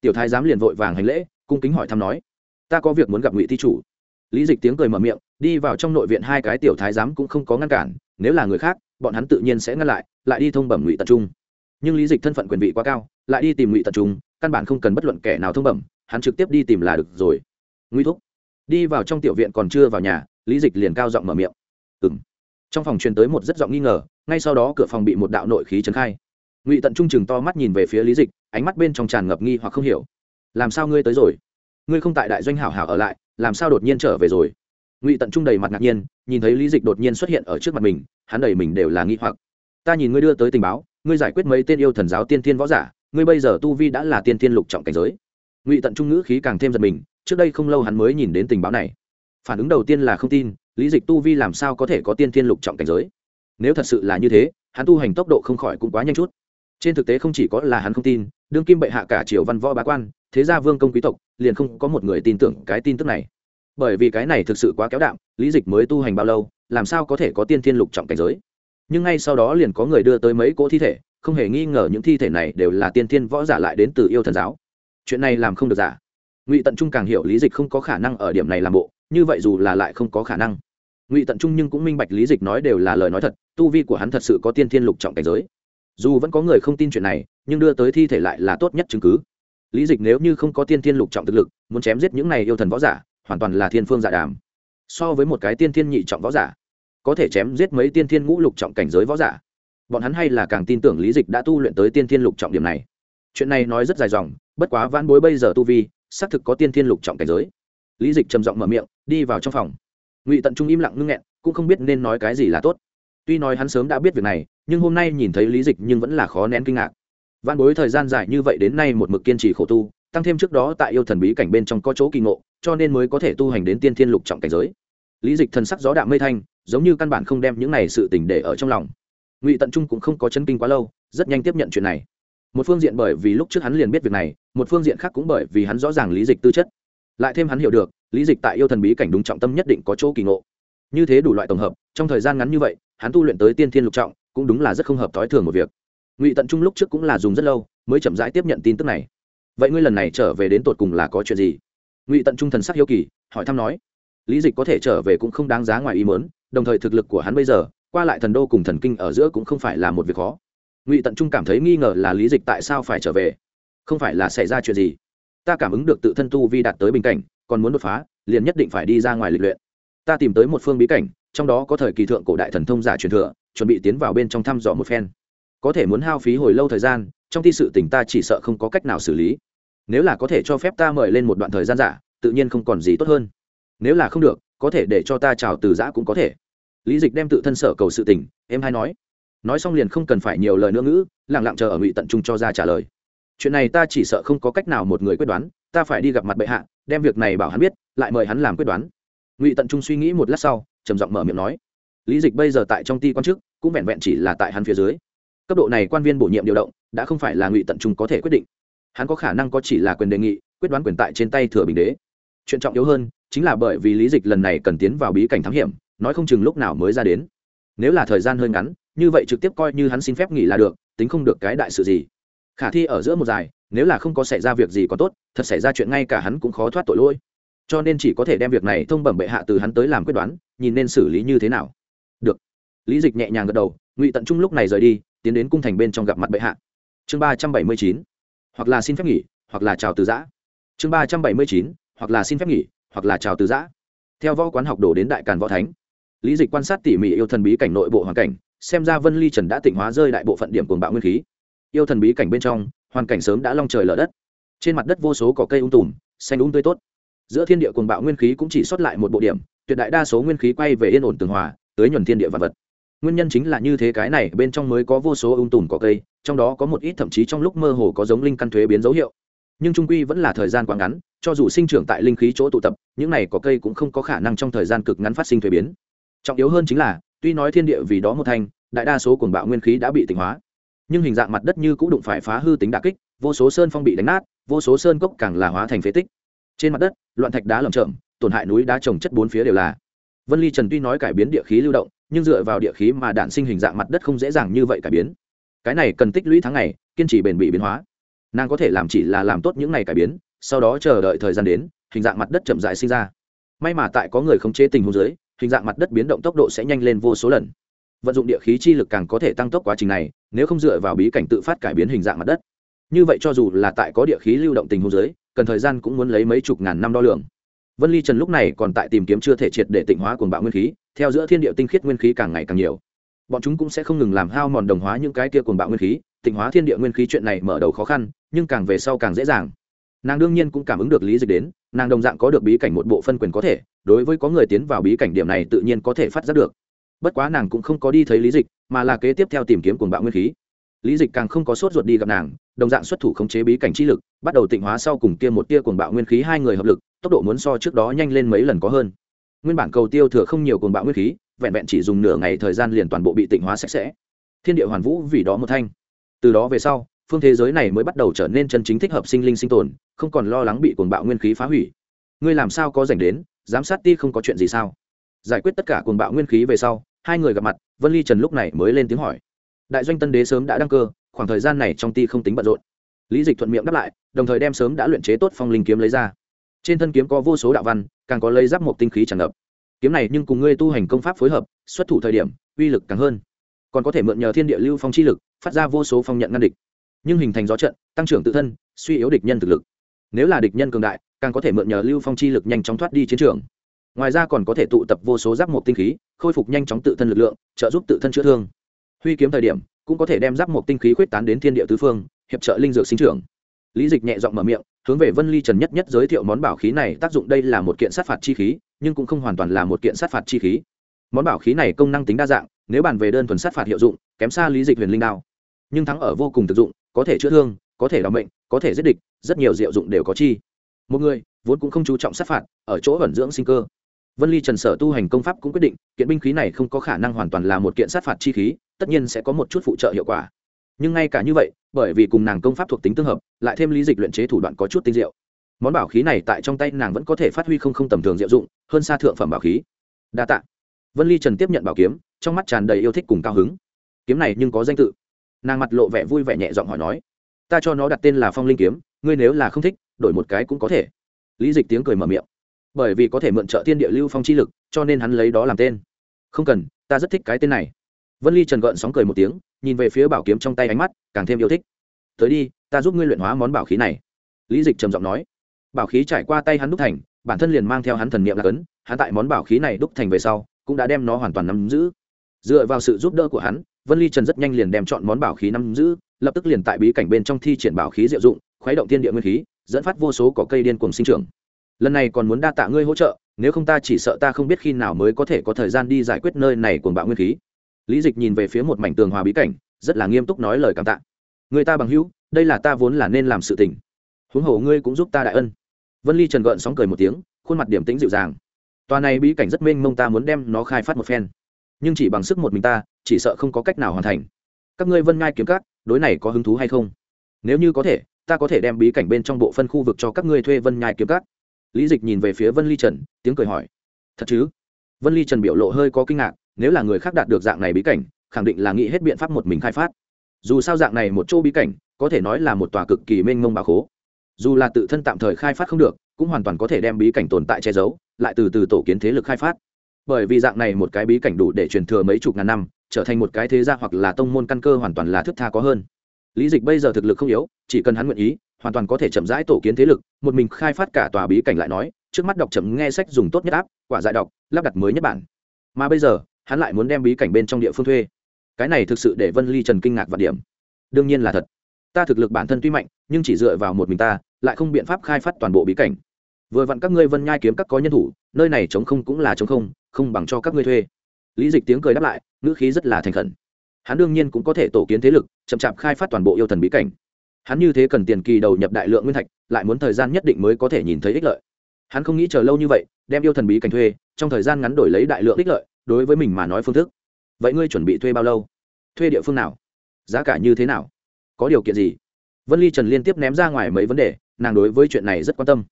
Tiểu thái giám liền vội vàng hành lễ, cung kính hỏi thăm nói, ta có việc muốn gặp ngụy thi chủ lý dịch tiếng cười mở miệng, đi vào trong nội viện hai cái tiểu thái giám cũng không có ngăn cản, nếu là người khác, bọn hắn tự nhiên sẽ ngăn lại lại đi thông bẩm ngụy tập trung. Nhưng lý dịch thân phận quyền vị quá cao, lại đi tìm ngụy tập trung, căn bản không cần bất luận kẻ nào thông bẩm, hắn trực tiếp đi tìm là được rồi. Nguy thúc, đi vào trong tiểu viện còn chưa vào nhà, lý dịch liền cao giọng mở miệng. Ừng trong phòng truyền tới một rất giọng nghi ngờ, ngay sau đó cửa phòng bị một đạo nội khí trấn khai. Ngụy tận trung chừng to mắt nhìn về phía lý dịch, ánh mắt bên trong tràn ngập nghi hoặc không hiểu. Làm sao ngươi tới rồi? Ngươi không tại đại doanh hảo hảo ở lại làm sao đột nhiên trở về rồi? Ngụy tận trung đầy mặt ngạc nhiên, nhìn thấy lý dịch đột nhiên xuất hiện ở trước mặt mình, hắn đầy mình đều là nghi hoặc. Ta nhìn ngươi đưa tới tình báo, ngươi giải quyết mấy tên yêu thần giáo tiên thiên võ giả, ngươi bây giờ tu vi đã là tiên thiên lục trọng cảnh giới. Ngụy tận trung ngữ khí càng thêm giật mình, trước đây không lâu hắn mới nhìn đến tình báo này. Phản ứng đầu tiên là không tin, lý dịch tu vi làm sao có thể có tiên thiên lục trọng cảnh giới? Nếu thật sự là như thế, hắn tu hành tốc độ không khỏi cũng quá nhanh chút. Trên thực tế không chỉ có là hắn không tin, đương kim bệ hạ cả triều văn võ bá quan thế gia vương công quý tộc, liền không có một người tin tưởng cái tin tức này. Bởi vì cái này thực sự quá kéo đạm, lý dịch mới tu hành bao lâu, làm sao có thể có tiên thiên lục trọng cảnh giới? Nhưng ngay sau đó liền có người đưa tới mấy cỗ thi thể, không hề nghi ngờ những thi thể này đều là tiên thiên võ giả lại đến từ yêu thần giáo. Chuyện này làm không được giả. Ngụy tận trung càng hiểu lý dịch không có khả năng ở điểm này làm bộ, như vậy dù là lại không có khả năng. Ngụy tận trung nhưng cũng minh bạch lý dịch nói đều là lời nói thật, tu vi của hắn thật sự có tiên thiên lục trọng cảnh giới. Dù vẫn có người không tin chuyện này, nhưng đưa tới thi thể lại là tốt nhất chứng cứ lý dịch nếu như không có tiên thiên lục trọng thực lực, muốn chém giết những này yêu thần võ giả, hoàn toàn là thiên phương giả đàm. So với một cái tiên thiên nhị trọng võ giả, có thể chém giết mấy tiên thiên ngũ lục trọng cảnh giới võ giả. Bọn hắn hay là càng tin tưởng lý dịch đã tu luyện tới tiên thiên lục trọng điểm này. Chuyện này nói rất dài dòng, bất quá vãn bối bây giờ tu vi, xác thực có tiên thiên lục trọng cảnh giới. Lý dịch trầm giọng mở miệng, đi vào trong phòng. Ngụy tận trung im lặng ngưng nghẹn, cũng không biết nên nói cái gì là tốt. Tuy nói hắn sớm đã biết việc này, nhưng hôm nay nhìn thấy lý dịch nhưng vẫn là khó nén kinh ngạc văn bối thời gian dài như vậy đến nay một mực kiên trì khổ tu, tăng thêm trước đó tại yêu thần bí cảnh bên trong có chỗ kỳ ngộ, cho nên mới có thể tu hành đến tiên thiên lục trọng cảnh giới. Lý dịch thần sắc gió đạm mây thanh, giống như căn bản không đem những này sự tình để ở trong lòng. Ngụy tận trung cũng không có chân kinh quá lâu, rất nhanh tiếp nhận chuyện này. Một phương diện bởi vì lúc trước hắn liền biết việc này, một phương diện khác cũng bởi vì hắn rõ ràng lý dịch tư chất. Lại thêm hắn hiểu được, lý dịch tại yêu thần bí cảnh đúng trọng tâm nhất định có chỗ kỳ ngộ. Như thế đủ loại tổng hợp, trong thời gian ngắn như vậy, hắn tu luyện tới tiên thiên lục trọng, cũng đúng là rất không hợp thói thường một việc ngụy tận trung lúc trước cũng là dùng rất lâu mới chậm rãi tiếp nhận tin tức này vậy ngươi lần này trở về đến tột cùng là có chuyện gì ngụy tận trung thần sắc hiếu kỳ hỏi thăm nói lý dịch có thể trở về cũng không đáng giá ngoài ý mớn đồng thời thực lực của hắn bây giờ, qua lại thần đô cùng thần kinh ở giữa cũng không phải là một việc khó. Ngụy tận trung cảm thấy nghi ngờ là lý dịch tại sao phải trở về? Không phải là xảy ra chuyện gì? Ta cảm ứng được tự thân tu vi đạt tới bình cảnh, còn muốn đột phá, liền nhất định phải đi ra ngoài lịch luyện. Ta tìm tới một phương bí cảnh, trong đó có thời kỳ thượng cổ đại thần thông giả truyền thừa, chuẩn bị tiến vào bên trong thăm dò một phen có thể muốn hao phí hồi lâu thời gian, trong thi sự tình ta chỉ sợ không có cách nào xử lý. Nếu là có thể cho phép ta mời lên một đoạn thời gian giả, tự nhiên không còn gì tốt hơn. Nếu là không được, có thể để cho ta chào từ giã cũng có thể. Lý dịch đem tự thân sở cầu sự tình, em hay nói. Nói xong liền không cần phải nhiều lời nữa ngữ lẳng lặng chờ ở ngụy tận trung cho ra trả lời. Chuyện này ta chỉ sợ không có cách nào một người quyết đoán, ta phải đi gặp mặt bệ hạ, đem việc này bảo hắn biết, lại mời hắn làm quyết đoán. Ngụy tận trung suy nghĩ một lát sau, trầm giọng mở miệng nói. Lý dịch bây giờ tại trong ty quan chức, cũng vẹn vẹn chỉ là tại hắn phía dưới cấp độ này quan viên bổ nhiệm điều động, đã không phải là ngụy tận trung có thể quyết định. Hắn có khả năng có chỉ là quyền đề nghị, quyết đoán quyền tại trên tay thừa bình đế. Chuyện trọng yếu hơn, chính là bởi vì lý dịch lần này cần tiến vào bí cảnh thám hiểm, nói không chừng lúc nào mới ra đến. Nếu là thời gian hơi ngắn, như vậy trực tiếp coi như hắn xin phép nghỉ là được, tính không được cái đại sự gì. Khả thi ở giữa một dài, nếu là không có xảy ra việc gì có tốt, thật xảy ra chuyện ngay cả hắn cũng khó thoát tội lỗi. Cho nên chỉ có thể đem việc này thông bẩm bệ hạ từ hắn tới làm quyết đoán, nhìn nên xử lý như thế nào. Được. Lý dịch nhẹ nhàng gật đầu, ngụy tận trung lúc này rời đi tiến đến cung thành bên trong gặp mặt bệ hạ. Chương ba trăm bảy mươi chín, hoặc là xin phép nghỉ, hoặc là chào từ giã. Chương ba trăm bảy mươi chín, hoặc là xin phép nghỉ, hoặc là chào từ giã. Theo võ quán học đổ đến đại càn võ thánh, lý dịch quan sát tỉ mỉ yêu thần bí cảnh nội bộ hoàn cảnh, xem ra vân ly trần đã tịnh hóa rơi đại bộ phận điểm cuồng bạo nguyên khí. Yêu thần bí cảnh bên trong, hoàn cảnh sớm đã long trời lở đất. Trên mặt đất vô số cỏ cây ung tùm, xanh ung tươi tốt. Giữa thiên địa cuồng bạo nguyên khí cũng chỉ xuất lại một bộ điểm, tuyệt đại đa số nguyên khí quay về yên ổn tường hòa, tới nhuần thiên địa vật vật nguyên nhân chính là như thế cái này, bên trong mới có vô số ung tùm cỏ cây, trong đó có một ít thậm chí trong lúc mơ hồ có giống linh căn thuế biến dấu hiệu. Nhưng trung quy vẫn là thời gian quá ngắn, cho dù sinh trưởng tại linh khí chỗ tụ tập, những này có cây cũng không có khả năng trong thời gian cực ngắn phát sinh thuế biến. Trọng yếu hơn chính là, tuy nói thiên địa vì đó một thanh đại đa số cuồng bạo nguyên khí đã bị tỉnh hóa. Nhưng hình dạng mặt đất như cũng đụng phải phá hư tính đà kích, vô số sơn phong bị đánh nát, vô số sơn cốc càng là hóa thành phế tích. Trên mặt đất, loạn thạch đá lầm chậm tổn hại núi đá trồng chất bốn phía đều là. Vân ly trần tuy nói cải biến địa khí lưu động nhưng dựa vào địa khí mà đạn sinh hình dạng mặt đất không dễ dàng như vậy cải biến. Cái này cần tích lũy tháng ngày, kiên trì bền bỉ biến hóa. Nàng có thể làm chỉ là làm tốt những ngày cải biến, sau đó chờ đợi thời gian đến, hình dạng mặt đất chậm dại sinh ra. May mà tại có người khống chế tình huống dưới, hình dạng mặt đất biến động tốc độ sẽ nhanh lên vô số lần. Vận dụng địa khí chi lực càng có thể tăng tốc quá trình này, nếu không dựa vào bí cảnh tự phát cải biến hình dạng mặt đất. Như vậy cho dù là tại có địa khí lưu động tình huống dưới, cần thời gian cũng muốn lấy mấy chục ngàn năm đo lường. Vân ly trần lúc này còn tại tìm kiếm chưa thể triệt để tịnh hóa cuồng bạo nguyên khí theo giữa thiên địa tinh khiết nguyên khí càng ngày càng nhiều. Bọn chúng cũng sẽ không ngừng làm hao mòn đồng hóa những cái kia cuồng bạo nguyên khí, tịnh hóa thiên địa nguyên khí chuyện này mở đầu khó khăn, nhưng càng về sau càng dễ dàng. Nàng đương nhiên cũng cảm ứng được lý dịch đến, nàng đồng dạng có được bí cảnh một bộ phân quyền có thể, đối với có người tiến vào bí cảnh điểm này tự nhiên có thể phát giác được. Bất quá nàng cũng không có đi thấy lý dịch, mà là kế tiếp theo tìm kiếm cuồng bạo nguyên khí. Lý dịch càng không có sốt ruột đi gặp nàng, đồng dạng xuất thủ khống chế bí cảnh chi lực, bắt đầu tịnh hóa sau cùng kia một tia cuồng bạo nguyên khí hai người hợp lực, tốc độ muốn so trước đó nhanh lên mấy lần có hơn nguyên bản cầu tiêu thừa không nhiều cuồng bạo nguyên khí, vẹn vẹn chỉ dùng nửa ngày thời gian liền toàn bộ bị tịnh hóa sạch sẽ. Thiên địa hoàn vũ vì đó một thanh. Từ đó về sau, phương thế giới này mới bắt đầu trở nên chân chính thích hợp sinh linh sinh tồn, không còn lo lắng bị cuồng bạo nguyên khí phá hủy. Ngươi làm sao có dành đến, giám sát ti không có chuyện gì sao? Giải quyết tất cả cuồng bạo nguyên khí về sau, hai người gặp mặt, vân ly trần lúc này mới lên tiếng hỏi. Đại doanh tân đế sớm đã đăng cơ, khoảng thời gian này trong ti không tính bận rộn. Lý dịch thuận miệng đáp lại, đồng thời đem sớm đã luyện chế tốt phong linh kiếm lấy ra. Trên thân kiếm có vô số đạo văn càng có lấy giáp một tinh khí tràn ngập. Kiếm này nhưng cùng ngươi tu hành công pháp phối hợp, xuất thủ thời điểm, uy lực càng hơn. Còn có thể mượn nhờ thiên địa lưu phong chi lực, phát ra vô số phong nhận ngăn địch. Nhưng hình thành gió trận, tăng trưởng tự thân, suy yếu địch nhân thực lực. Nếu là địch nhân cường đại, càng có thể mượn nhờ lưu phong chi lực nhanh chóng thoát đi chiến trường. Ngoài ra còn có thể tụ tập vô số giáp một tinh khí, khôi phục nhanh chóng tự thân lực lượng, trợ giúp tự thân chữa thương. Huy kiếm thời điểm, cũng có thể đem giáp một tinh khí khuyết tán đến thiên địa tứ phương, hiệp trợ linh dược sinh trưởng lý dịch nhẹ giọng mở miệng hướng về vân ly trần nhất nhất giới thiệu món bảo khí này tác dụng đây là một kiện sát phạt chi khí nhưng cũng không hoàn toàn là một kiện sát phạt chi khí. Món bảo khí này công năng tính đa dạng nếu bàn về đơn thuần sát phạt hiệu dụng kém xa lý dịch huyền linh đao. Nhưng thắng ở vô cùng thực dụng có thể chữa thương có thể đào bệnh, có thể giết địch rất nhiều diệu dụng đều có chi. Một người vốn cũng không chú trọng sát phạt ở chỗ ẩn dưỡng sinh cơ. Vân ly trần sở tu hành công pháp cũng quyết định kiện binh khí này không có khả năng hoàn toàn là một kiện sát phạt chi khí tất nhiên sẽ có một chút phụ trợ hiệu quả nhưng ngay cả như vậy, bởi vì cùng nàng công pháp thuộc tính tương hợp, lại thêm lý dịch luyện chế thủ đoạn có chút tinh diệu. Món bảo khí này tại trong tay nàng vẫn có thể phát huy không không tầm thường diệu dụng, hơn xa thượng phẩm bảo khí. Đa tạ. Vân ly trần tiếp nhận bảo kiếm, trong mắt tràn đầy yêu thích cùng cao hứng. Kiếm này nhưng có danh tự. Nàng mặt lộ vẻ vui vẻ nhẹ giọng hỏi nói, ta cho nó đặt tên là phong linh kiếm, ngươi nếu là không thích, đổi một cái cũng có thể. Lý dịch tiếng cười mở miệng, bởi vì có thể mượn trợ thiên địa lưu phong chi lực, cho nên hắn lấy đó làm tên. Không cần, ta rất thích cái tên này vân ly trần gợn sóng cười một tiếng, nhìn về phía bảo kiếm trong tay ánh mắt, càng thêm yêu thích. Tới đi, ta giúp ngươi luyện hóa món bảo khí này. Lý dịch trầm giọng nói. Bảo khí trải qua tay hắn đúc thành, bản thân liền mang theo hắn thần niệm là cấn, hắn tại món bảo khí này đúc thành về sau, cũng đã đem nó hoàn toàn nắm giữ. Dựa vào sự giúp đỡ của hắn, vân ly trần rất nhanh liền đem chọn món bảo khí nắm giữ, lập tức liền tại bí cảnh bên trong thi triển bảo khí diệu dụng, khuấy động thiên địa nguyên khí, dẫn phát vô số cỏ cây điên cuồng sinh trưởng. Lần này còn muốn đa tạ ngươi hỗ trợ, nếu không ta chỉ sợ ta không biết khi nào mới có thể có thời gian đi giải quyết nơi này cuồng bạo nguyên khí lý dịch nhìn về phía một mảnh tường hòa bí cảnh, rất là nghiêm túc nói lời cảm tạ. Người ta bằng hữu, đây là ta vốn là nên làm sự tình. Huống hồ ngươi cũng giúp ta đại ân. Vân ly trần gợn sóng cười một tiếng, khuôn mặt điểm tĩnh dịu dàng. Tòa này bí cảnh rất mênh mông, ta muốn đem nó khai phát một phen. Nhưng chỉ bằng sức một mình ta, chỉ sợ không có cách nào hoàn thành. Các ngươi vân ngai kiếm cát đối này có hứng thú hay không? Nếu như có thể, ta có thể đem bí cảnh bên trong bộ phân khu vực cho các ngươi thuê vân nhai kiếm cát lý dịch nhìn về phía vân ly trần, tiếng cười hỏi. Thật chứ? Vân ly trần biểu lộ hơi có kinh ngạc nếu là người khác đạt được dạng này bí cảnh, khẳng định là nghĩ hết biện pháp một mình khai phát. Dù sao dạng này một chỗ bí cảnh, có thể nói là một tòa cực kỳ mênh mông bà khố. Dù là tự thân tạm thời khai phát không được, cũng hoàn toàn có thể đem bí cảnh tồn tại che giấu, lại từ từ tổ kiến thế lực khai phát. Bởi vì dạng này một cái bí cảnh đủ để truyền thừa mấy chục ngàn năm, trở thành một cái thế gia hoặc là tông môn căn cơ hoàn toàn là thức tha có hơn. Lý dịch bây giờ thực lực không yếu, chỉ cần hắn nguyện ý, hoàn toàn có thể chậm rãi tổ kiến thế lực, một mình khai phát cả tòa bí cảnh lại nói, trước mắt đọc chậm nghe sách dùng tốt nhất áp quả giải đọc, lắp đặt mới nhất bản. Mà bây giờ hắn lại muốn đem bí cảnh bên trong địa phương thuê. Cái này thực sự để vân ly trần kinh ngạc và điểm. Đương nhiên là thật. Ta thực lực bản thân tuy mạnh, nhưng chỉ dựa vào một mình ta, lại không biện pháp khai phát toàn bộ bí cảnh. Vừa vặn các ngươi vân nhai kiếm các có nhân thủ, nơi này chống không cũng là chống không không bằng cho các ngươi thuê. Lý dịch tiếng cười đáp lại, ngữ khí rất là thành khẩn. Hắn đương nhiên cũng có thể tổ kiến thế lực, chậm chạp khai phát toàn bộ yêu thần bí cảnh. Hắn như thế cần tiền kỳ đầu nhập đại lượng nguyên thạch, lại muốn thời gian nhất định mới có thể nhìn thấy ích lợi. Hắn không nghĩ chờ lâu như vậy, đem yêu thần bí cảnh thuê, trong thời gian ngắn đổi lấy đại lượng ích lợi đối với mình mà nói phương thức. Vậy ngươi chuẩn bị thuê bao lâu? Thuê địa phương nào? Giá cả như thế nào? Có điều kiện gì? Vân ly trần liên tiếp ném ra ngoài mấy vấn đề, nàng đối với chuyện này rất quan tâm.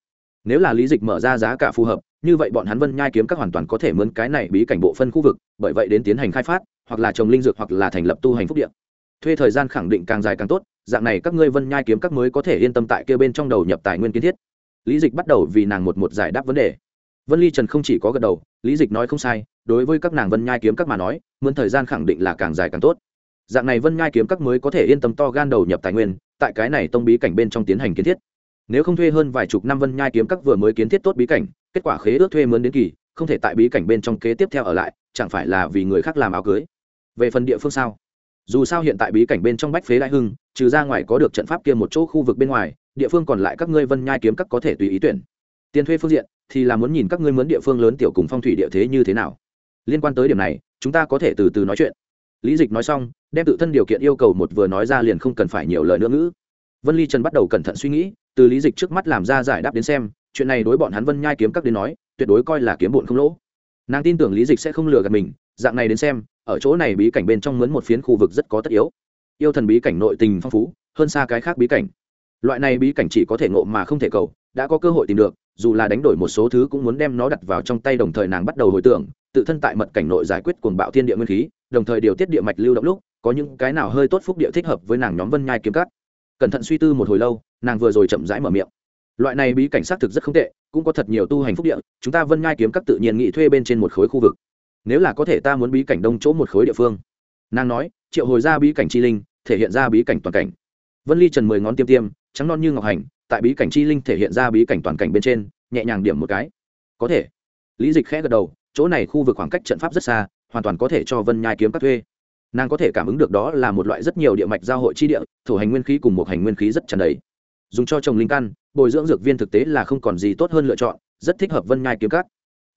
Nếu là lý dịch mở ra giá cả phù hợp, như vậy bọn hắn vân nhai kiếm các hoàn toàn có thể mướn cái này bí cảnh bộ phân khu vực, bởi vậy đến tiến hành khai phát, hoặc là trồng linh dược hoặc là thành lập tu hành phúc điện thuê thời gian khẳng định càng dài càng tốt, dạng này các ngươi vân nhai kiếm các mới có thể yên tâm tại kia bên trong đầu nhập tài nguyên kiến thiết. Lý dịch bắt đầu vì nàng một một giải đáp vấn đề. Vân ly trần không chỉ có gật đầu, lý dịch nói không sai đối với các nàng vân nhai kiếm các mà nói, mượn thời gian khẳng định là càng dài càng tốt. Dạng này vân nhai kiếm các mới có thể yên tâm to gan đầu nhập tài nguyên, tại cái này tông bí cảnh bên trong tiến hành kiến thiết. Nếu không thuê hơn vài chục năm vân nhai kiếm các vừa mới kiến thiết tốt bí cảnh, kết quả khế ước thuê mướn đến kỳ, không thể tại bí cảnh bên trong kế tiếp theo ở lại, chẳng phải là vì người khác làm áo cưới? Về phần địa phương sao? Dù sao hiện tại bí cảnh bên trong bách phế đại hưng, trừ ra ngoài có được trận pháp kia một chỗ khu vực bên ngoài, địa phương còn lại các ngươi vân nhai kiếm các có thể tùy ý tuyển. Tiền thuê phương diện thì là muốn nhìn các ngươi mướn địa phương lớn tiểu cùng phong thủy địa thế như thế nào liên quan tới điểm này, chúng ta có thể từ từ nói chuyện. Lý dịch nói xong, đem tự thân điều kiện yêu cầu một vừa nói ra liền không cần phải nhiều lời nữa ngữ. Vân ly trần bắt đầu cẩn thận suy nghĩ, từ lý dịch trước mắt làm ra giải đáp đến xem, chuyện này đối bọn hắn vân nhai kiếm các đến nói, tuyệt đối coi là kiếm bụn không lỗ. Nàng tin tưởng lý dịch sẽ không lừa gạt mình, dạng này đến xem, ở chỗ này bí cảnh bên trong mướn một phiến khu vực rất có tất yếu. Yêu thần bí cảnh nội tình phong phú, hơn xa cái khác bí cảnh. Loại này bí cảnh chỉ có thể ngộ mà không thể cầu, đã có cơ hội tìm được, dù là đánh đổi một số thứ cũng muốn đem nó đặt vào trong tay đồng thời nàng bắt đầu hồi tưởng tự thân tại mật cảnh nội giải quyết cuồng bạo thiên địa nguyên khí, đồng thời điều tiết địa mạch lưu động lúc, có những cái nào hơi tốt phúc địa thích hợp với nàng nhóm vân nhai kiếm cắt cẩn thận suy tư một hồi lâu, nàng vừa rồi chậm rãi mở miệng. Loại này bí cảnh xác thực rất không tệ, cũng có thật nhiều tu hành phúc địa, chúng ta vân nhai kiếm các tự nhiên nghị thuê bên trên một khối khu vực. Nếu là có thể ta muốn bí cảnh đông chỗ một khối địa phương. Nàng nói, triệu hồi ra bí cảnh chi linh, thể hiện ra bí cảnh toàn cảnh. Vân ly trần mười ngón tiêm tiêm, trắng non như ngọc hành, tại bí cảnh chi linh thể hiện ra bí cảnh toàn cảnh bên trên, nhẹ nhàng điểm một cái. Có thể. Lý dịch khẽ gật đầu chỗ này khu vực khoảng cách trận pháp rất xa, hoàn toàn có thể cho vân nhai kiếm các thuê. Nàng có thể cảm ứng được đó là một loại rất nhiều địa mạch giao hội chi địa, thổ hành nguyên khí cùng một hành nguyên khí rất tràn đầy. Dùng cho trồng linh căn, bồi dưỡng dược viên thực tế là không còn gì tốt hơn lựa chọn, rất thích hợp vân nhai kiếm các.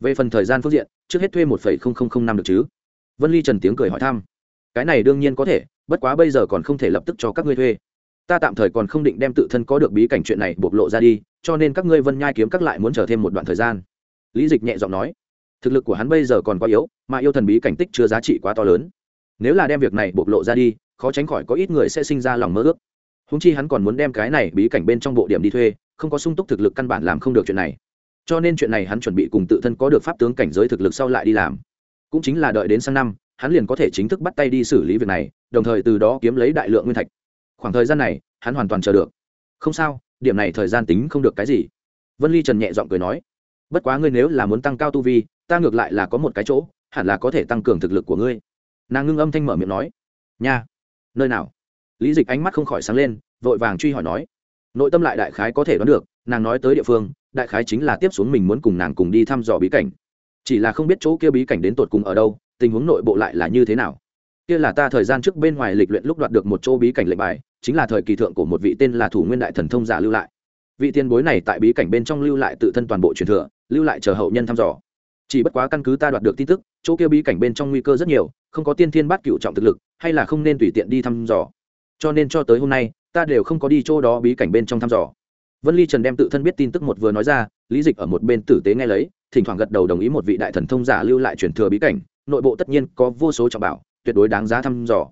Về phần thời gian phương diện, trước hết thuê một năm được chứ? Vân ly trần tiếng cười hỏi thăm. Cái này đương nhiên có thể, bất quá bây giờ còn không thể lập tức cho các ngươi thuê. Ta tạm thời còn không định đem tự thân có được bí cảnh chuyện này bộc lộ ra đi, cho nên các ngươi vân nhai kiếm các lại muốn chờ thêm một đoạn thời gian. Lý dịch nhẹ giọng nói thực lực của hắn bây giờ còn quá yếu, mà yêu thần bí cảnh tích chưa giá trị quá to lớn. Nếu là đem việc này bộc lộ ra đi, khó tránh khỏi có ít người sẽ sinh ra lòng mơ ước. Húng chi hắn còn muốn đem cái này bí cảnh bên trong bộ điểm đi thuê, không có sung túc thực lực căn bản làm không được chuyện này. Cho nên chuyện này hắn chuẩn bị cùng tự thân có được pháp tướng cảnh giới thực lực sau lại đi làm. Cũng chính là đợi đến sang năm, hắn liền có thể chính thức bắt tay đi xử lý việc này, đồng thời từ đó kiếm lấy đại lượng nguyên thạch. Khoảng thời gian này, hắn hoàn toàn chờ được. Không sao, điểm này thời gian tính không được cái gì. Vân ly trần nhẹ giọng cười nói bất quá ngươi nếu là muốn tăng cao tu vi, ta ngược lại là có một cái chỗ, hẳn là có thể tăng cường thực lực của ngươi. Nàng ngưng âm thanh mở miệng nói. Nha. Nơi nào? Lý dịch ánh mắt không khỏi sáng lên, vội vàng truy hỏi nói. Nội tâm lại đại khái có thể đoán được, nàng nói tới địa phương, đại khái chính là tiếp xuống mình muốn cùng nàng cùng đi thăm dò bí cảnh. Chỉ là không biết chỗ kia bí cảnh đến tột cùng ở đâu, tình huống nội bộ lại là như thế nào. Kia là ta thời gian trước bên ngoài lịch luyện lúc đoạt được một chỗ bí cảnh lệnh bài, chính là thời kỳ thượng của một vị tên là thủ nguyên đại thần thông giả lưu lại. Vị tiền bối này tại bí cảnh bên trong lưu lại tự thân toàn bộ truyền thừa lưu lại chờ hậu nhân thăm dò. Chỉ bất quá căn cứ ta đoạt được tin tức, chỗ kia bí cảnh bên trong nguy cơ rất nhiều, không có tiên thiên bát cựu trọng thực lực, hay là không nên tùy tiện đi thăm dò. Cho nên cho tới hôm nay, ta đều không có đi chỗ đó bí cảnh bên trong thăm dò. Vân ly trần đem tự thân biết tin tức một vừa nói ra, lý dịch ở một bên tử tế nghe lấy, thỉnh thoảng gật đầu đồng ý một vị đại thần thông giả lưu lại truyền thừa bí cảnh, nội bộ tất nhiên có vô số trọng bảo, tuyệt đối đáng giá thăm dò.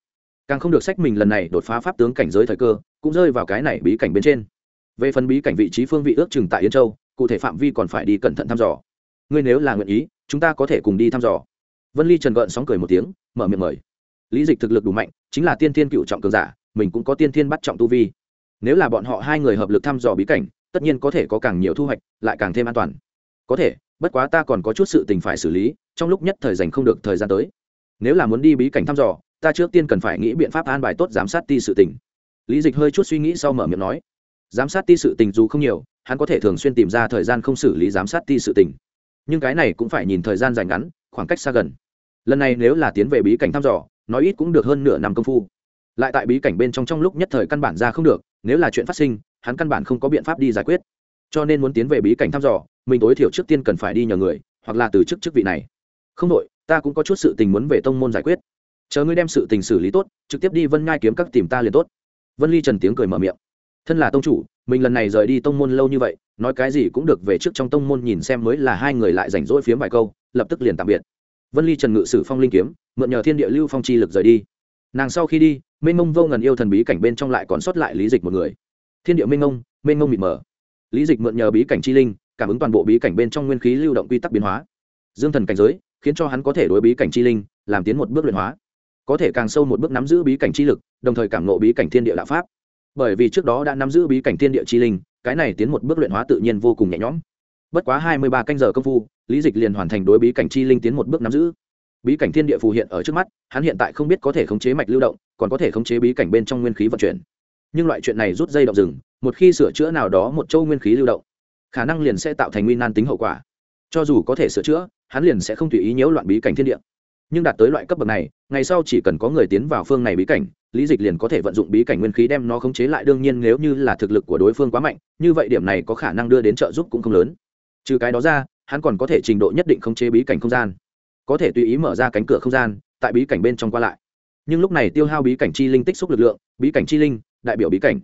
Càng không được sách mình lần này đột phá pháp tướng cảnh giới thời cơ, cũng rơi vào cái này bí cảnh bên trên. Về phần bí cảnh vị trí phương vị ước chừng tại yên châu cụ thể phạm vi còn phải đi cẩn thận thăm dò. Ngươi nếu là nguyện ý, chúng ta có thể cùng đi thăm dò. Vân ly trần gợn sóng cười một tiếng, mở miệng mời. Lý dịch thực lực đủ mạnh, chính là tiên thiên cựu trọng cường giả, mình cũng có tiên thiên bắt trọng tu vi. Nếu là bọn họ hai người hợp lực thăm dò bí cảnh, tất nhiên có thể có càng nhiều thu hoạch, lại càng thêm an toàn. Có thể, bất quá ta còn có chút sự tình phải xử lý, trong lúc nhất thời dành không được thời gian tới. Nếu là muốn đi bí cảnh thăm dò, ta trước tiên cần phải nghĩ biện pháp an bài tốt giám sát ti sự tình. Lý dịch hơi chút suy nghĩ sau mở miệng nói giám sát ti sự tình dù không nhiều, hắn có thể thường xuyên tìm ra thời gian không xử lý giám sát ti sự tình. Nhưng cái này cũng phải nhìn thời gian dài ngắn, khoảng cách xa gần. Lần này nếu là tiến về bí cảnh thăm dò, nói ít cũng được hơn nửa năm công phu. Lại tại bí cảnh bên trong trong lúc nhất thời căn bản ra không được, nếu là chuyện phát sinh, hắn căn bản không có biện pháp đi giải quyết. Cho nên muốn tiến về bí cảnh thăm dò, mình tối thiểu trước tiên cần phải đi nhờ người, hoặc là từ chức chức vị này. Không đội ta cũng có chút sự tình muốn về tông môn giải quyết. Chờ ngươi đem sự tình xử lý tốt, trực tiếp đi vân ngai kiếm các tìm ta liền tốt. Vân ly trần tiếng cười mở miệng thân là tông chủ, mình lần này rời đi tông môn lâu như vậy, nói cái gì cũng được về trước trong tông môn nhìn xem mới là hai người lại rảnh rỗi phiếm vài câu, lập tức liền tạm biệt. Vân ly trần ngự sử phong linh kiếm, mượn nhờ thiên địa lưu phong chi lực rời đi. Nàng sau khi đi mênh mông vô ngần yêu thần bí cảnh bên trong lại còn sót lại lý dịch một người. Thiên địa mênh mông mênh mông mịt mờ. Lý dịch mượn nhờ bí cảnh chi linh, cảm ứng toàn bộ bí cảnh bên trong nguyên khí lưu động quy tắc biến hóa. Dương thần cảnh giới, khiến cho hắn có thể đối bí cảnh chi linh, làm tiến một bước luyện hóa. Có thể càng sâu một bước nắm giữ bí cảnh chi lực, đồng thời cảm nộ bí cảnh thiên địa đạo pháp bởi vì trước đó đã nắm giữ bí cảnh thiên địa chi linh, cái này tiến một bước luyện hóa tự nhiên vô cùng nhẹ nhõm. Bất quá hai mươi ba canh giờ công phu, lý dịch liền hoàn thành đối bí cảnh chi linh tiến một bước nắm giữ. Bí cảnh thiên địa phù hiện ở trước mắt, hắn hiện tại không biết có thể khống chế mạch lưu động, còn có thể khống chế bí cảnh bên trong nguyên khí vận chuyển. Nhưng loại chuyện này rút dây động rừng, một khi sửa chữa nào đó một châu nguyên khí lưu động, khả năng liền sẽ tạo thành nguy nan tính hậu quả. Cho dù có thể sửa chữa, hắn liền sẽ không tùy ý nhiễu loạn bí cảnh thiên địa. Nhưng đạt tới loại cấp bậc này ngày sau chỉ cần có người tiến vào phương này bí cảnh, lý dịch liền có thể vận dụng bí cảnh nguyên khí đem nó khống chế lại. Đương nhiên nếu như là thực lực của đối phương quá mạnh, như vậy điểm này có khả năng đưa đến trợ giúp cũng không lớn. Trừ cái đó ra, hắn còn có thể trình độ nhất định khống chế bí cảnh không gian. Có thể tùy ý mở ra cánh cửa không gian, tại bí cảnh bên trong qua lại. Nhưng lúc này tiêu hao bí cảnh chi linh tích xúc lực lượng, bí cảnh chi linh, đại biểu bí cảnh.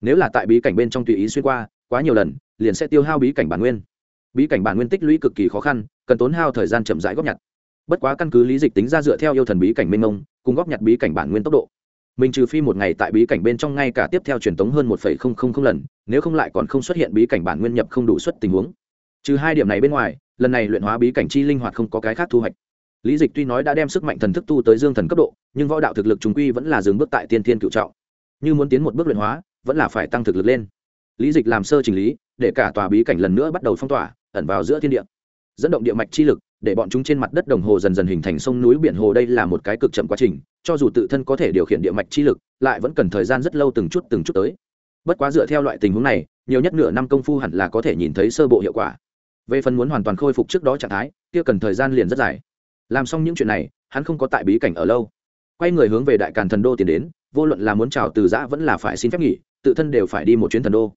Nếu là tại bí cảnh bên trong tùy ý xuyên qua, quá nhiều lần, liền sẽ tiêu hao bí cảnh bản nguyên. Bí cảnh bản nguyên tích lũy cực kỳ khó khăn, cần tốn hao thời gian chậm rãi góp nhặt bất quá căn cứ lý dịch tính ra dựa theo yêu thần bí cảnh minh ông cùng góp nhặt bí cảnh bản nguyên tốc độ, mình trừ phi một ngày tại bí cảnh bên trong ngay cả tiếp theo truyền tống hơn một lần, nếu không lại còn không xuất hiện bí cảnh bản nguyên nhập không đủ suất tình huống. Trừ hai điểm này bên ngoài, lần này luyện hóa bí cảnh chi linh hoạt không có cái khác thu hoạch. Lý dịch tuy nói đã đem sức mạnh thần thức tu tới dương thần cấp độ, nhưng võ đạo thực lực chúng quy vẫn là dừng bước tại tiên thiên cựu trọng. Như muốn tiến một bước luyện hóa, vẫn là phải tăng thực lực lên. Lý dịch làm sơ chỉnh lý, để cả tòa bí cảnh lần nữa bắt đầu phong tỏa, ẩn vào giữa thiên địa. Dẫn động địa mạch chi lực để bọn chúng trên mặt đất đồng hồ dần dần hình thành sông núi biển hồ. Đây là một cái cực chậm quá trình, cho dù tự thân có thể điều khiển địa mạch chi lực, lại vẫn cần thời gian rất lâu từng chút từng chút tới. Bất quá dựa theo loại tình huống này, nhiều nhất nửa năm công phu hẳn là có thể nhìn thấy sơ bộ hiệu quả. Về phần muốn hoàn toàn khôi phục trước đó trạng thái, kia cần thời gian liền rất dài. Làm xong những chuyện này, hắn không có tại bí cảnh ở lâu. Quay người hướng về đại càn thần đô tiến đến, vô luận là muốn chào từ giã vẫn là phải xin phép nghỉ, tự thân đều phải đi một chuyến thần đô.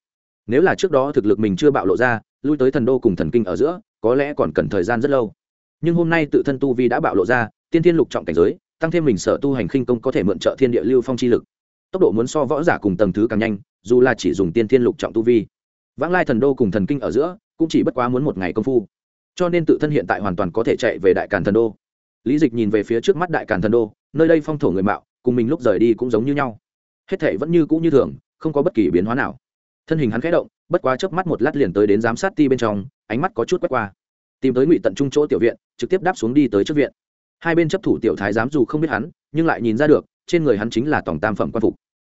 Nếu là trước đó thực lực mình chưa bạo lộ ra, lui tới thần đô cùng thần kinh ở giữa, có lẽ còn cần thời gian rất lâu nhưng hôm nay tự thân tu vi đã bạo lộ ra, tiên thiên lục trọng cảnh giới, tăng thêm mình sở tu hành khinh công có thể mượn trợ thiên địa lưu phong chi lực. Tốc độ muốn so võ giả cùng tầng thứ càng nhanh, dù là chỉ dùng tiên thiên lục trọng tu vi. Vãng lai thần đô cùng thần kinh ở giữa, cũng chỉ bất quá muốn một ngày công phu. Cho nên tự thân hiện tại hoàn toàn có thể chạy về đại càn thần đô. Lý dịch nhìn về phía trước mắt đại càn thần đô, nơi đây phong thổ người mạo, cùng mình lúc rời đi cũng giống như nhau. Hết thể vẫn như cũ như thường, không có bất kỳ biến hóa nào. Thân hình hắn khẽ động, bất quá chớp mắt một lát liền tới đến giám sát ti bên trong, ánh mắt có chút quét qua tìm tới ngụy tận trung chỗ tiểu viện, trực tiếp đáp xuống đi tới trước viện. Hai bên chấp thủ tiểu thái giám dù không biết hắn, nhưng lại nhìn ra được, trên người hắn chính là tổng tam phẩm quan phục.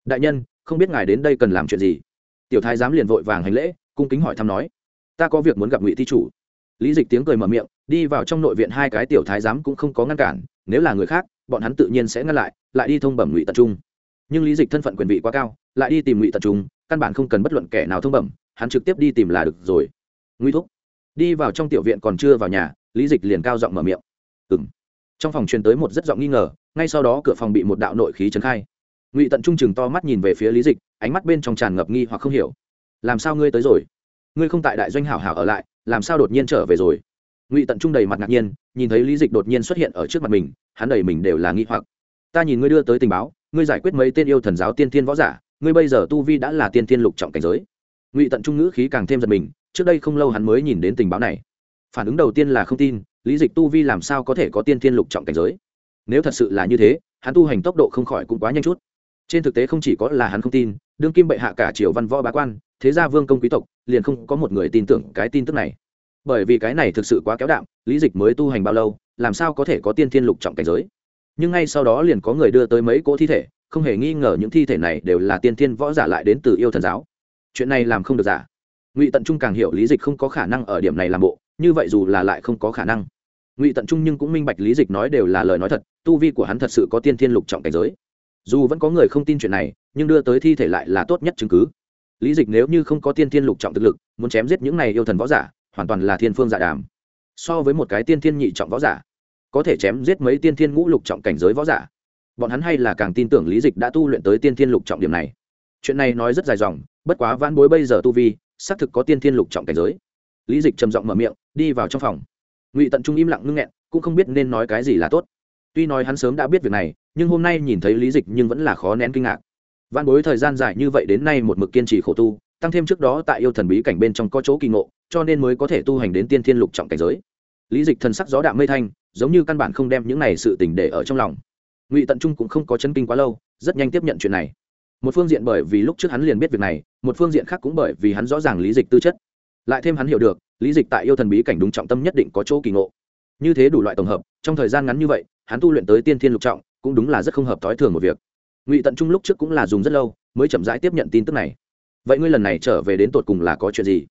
Đại nhân, không biết ngài đến đây cần làm chuyện gì? Tiểu thái giám liền vội vàng hành lễ, cung kính hỏi thăm nói. Ta có việc muốn gặp ngụy thi chủ. Lý dịch tiếng cười mở miệng, đi vào trong nội viện hai cái tiểu thái giám cũng không có ngăn cản, nếu là người khác, bọn hắn tự nhiên sẽ ngăn lại lại đi thông bẩm ngụy tận trung. Nhưng lý dịch thân phận quyền vị quá cao, lại đi tìm ngụy tận trung, căn bản không cần bất luận kẻ nào thông bẩm, hắn trực tiếp đi tìm là được rồi. Nguy thúc đi vào trong tiểu viện còn chưa vào nhà, lý dịch liền cao giọng mở miệng. Ừng trong phòng truyền tới một rất giọng nghi ngờ, ngay sau đó cửa phòng bị một đạo nội khí trấn khai. Ngụy tận trung chừng to mắt nhìn về phía lý dịch, ánh mắt bên trong tràn ngập nghi hoặc không hiểu. Làm sao ngươi tới rồi? Ngươi không tại đại doanh hảo hảo ở lại, làm sao đột nhiên trở về rồi? Ngụy tận trung đầy mặt ngạc nhiên, nhìn thấy lý dịch đột nhiên xuất hiện ở trước mặt mình, hắn đầy mình đều là nghi hoặc. Ta nhìn ngươi đưa tới tình báo, ngươi giải quyết mấy tên yêu thần giáo tiên thiên võ giả, ngươi bây giờ tu vi đã là tiên thiên lục trọng cảnh giới. Ngụy tận trung ngữ khí càng thêm giật mình trước đây không lâu hắn mới nhìn đến tình báo này. Phản ứng đầu tiên là không tin, lý dịch tu vi làm sao có thể có tiên thiên lục trọng cảnh giới? Nếu thật sự là như thế, hắn tu hành tốc độ không khỏi cũng quá nhanh chút. Trên thực tế không chỉ có là hắn không tin, đương kim bệ hạ cả triều văn võ bá quan, thế gia vương công quý tộc, liền không có một người tin tưởng cái tin tức này. Bởi vì cái này thực sự quá kéo đạm, lý dịch mới tu hành bao lâu, làm sao có thể có tiên thiên lục trọng cảnh giới? Nhưng ngay sau đó liền có người đưa tới mấy cỗ thi thể, không hề nghi ngờ những thi thể này đều là tiên thiên võ giả lại đến từ yêu thần giáo. Chuyện này làm không được giả ngụy tận trung càng hiểu lý dịch không có khả năng ở điểm này làm bộ như vậy dù là lại không có khả năng ngụy tận trung nhưng cũng minh bạch lý dịch nói đều là lời nói thật tu vi của hắn thật sự có tiên thiên lục trọng cảnh giới dù vẫn có người không tin chuyện này nhưng đưa tới thi thể lại là tốt nhất chứng cứ lý dịch nếu như không có tiên thiên lục trọng thực lực muốn chém giết những này yêu thần võ giả hoàn toàn là thiên phương giả đàm so với một cái tiên thiên nhị trọng võ giả có thể chém giết mấy tiên thiên ngũ lục trọng cảnh giới võ giả bọn hắn hay là càng tin tưởng lý dịch đã tu luyện tới tiên thiên lục trọng điểm này chuyện này nói rất dài dòng bất quá van bối bây giờ tu vi xác thực có tiên thiên lục trọng cảnh giới. Lý dịch trầm giọng mở miệng, đi vào trong phòng. Ngụy tận trung im lặng ngưng nghẹn, cũng không biết nên nói cái gì là tốt. Tuy nói hắn sớm đã biết việc này, nhưng hôm nay nhìn thấy lý dịch nhưng vẫn là khó nén kinh ngạc. Văn bối thời gian dài như vậy đến nay một mực kiên trì khổ tu, tăng thêm trước đó tại yêu thần bí cảnh bên trong có chỗ kỳ ngộ, cho nên mới có thể tu hành đến tiên thiên lục trọng cảnh giới. Lý dịch thần sắc gió đạm mây thanh, giống như căn bản không đem những này sự tình để ở trong lòng. Ngụy tận trung cũng không có chân kinh quá lâu, rất nhanh tiếp nhận chuyện này một phương diện bởi vì lúc trước hắn liền biết việc này, một phương diện khác cũng bởi vì hắn rõ ràng lý dịch tư chất. Lại thêm hắn hiểu được, lý dịch tại yêu thần bí cảnh đúng trọng tâm nhất định có chỗ kỳ ngộ. Như thế đủ loại tổng hợp, trong thời gian ngắn như vậy, hắn tu luyện tới tiên thiên lục trọng, cũng đúng là rất không hợp thói thường một việc. Ngụy tận trung lúc trước cũng là dùng rất lâu, mới chậm rãi tiếp nhận tin tức này. Vậy ngươi lần này trở về đến tột cùng là có chuyện gì?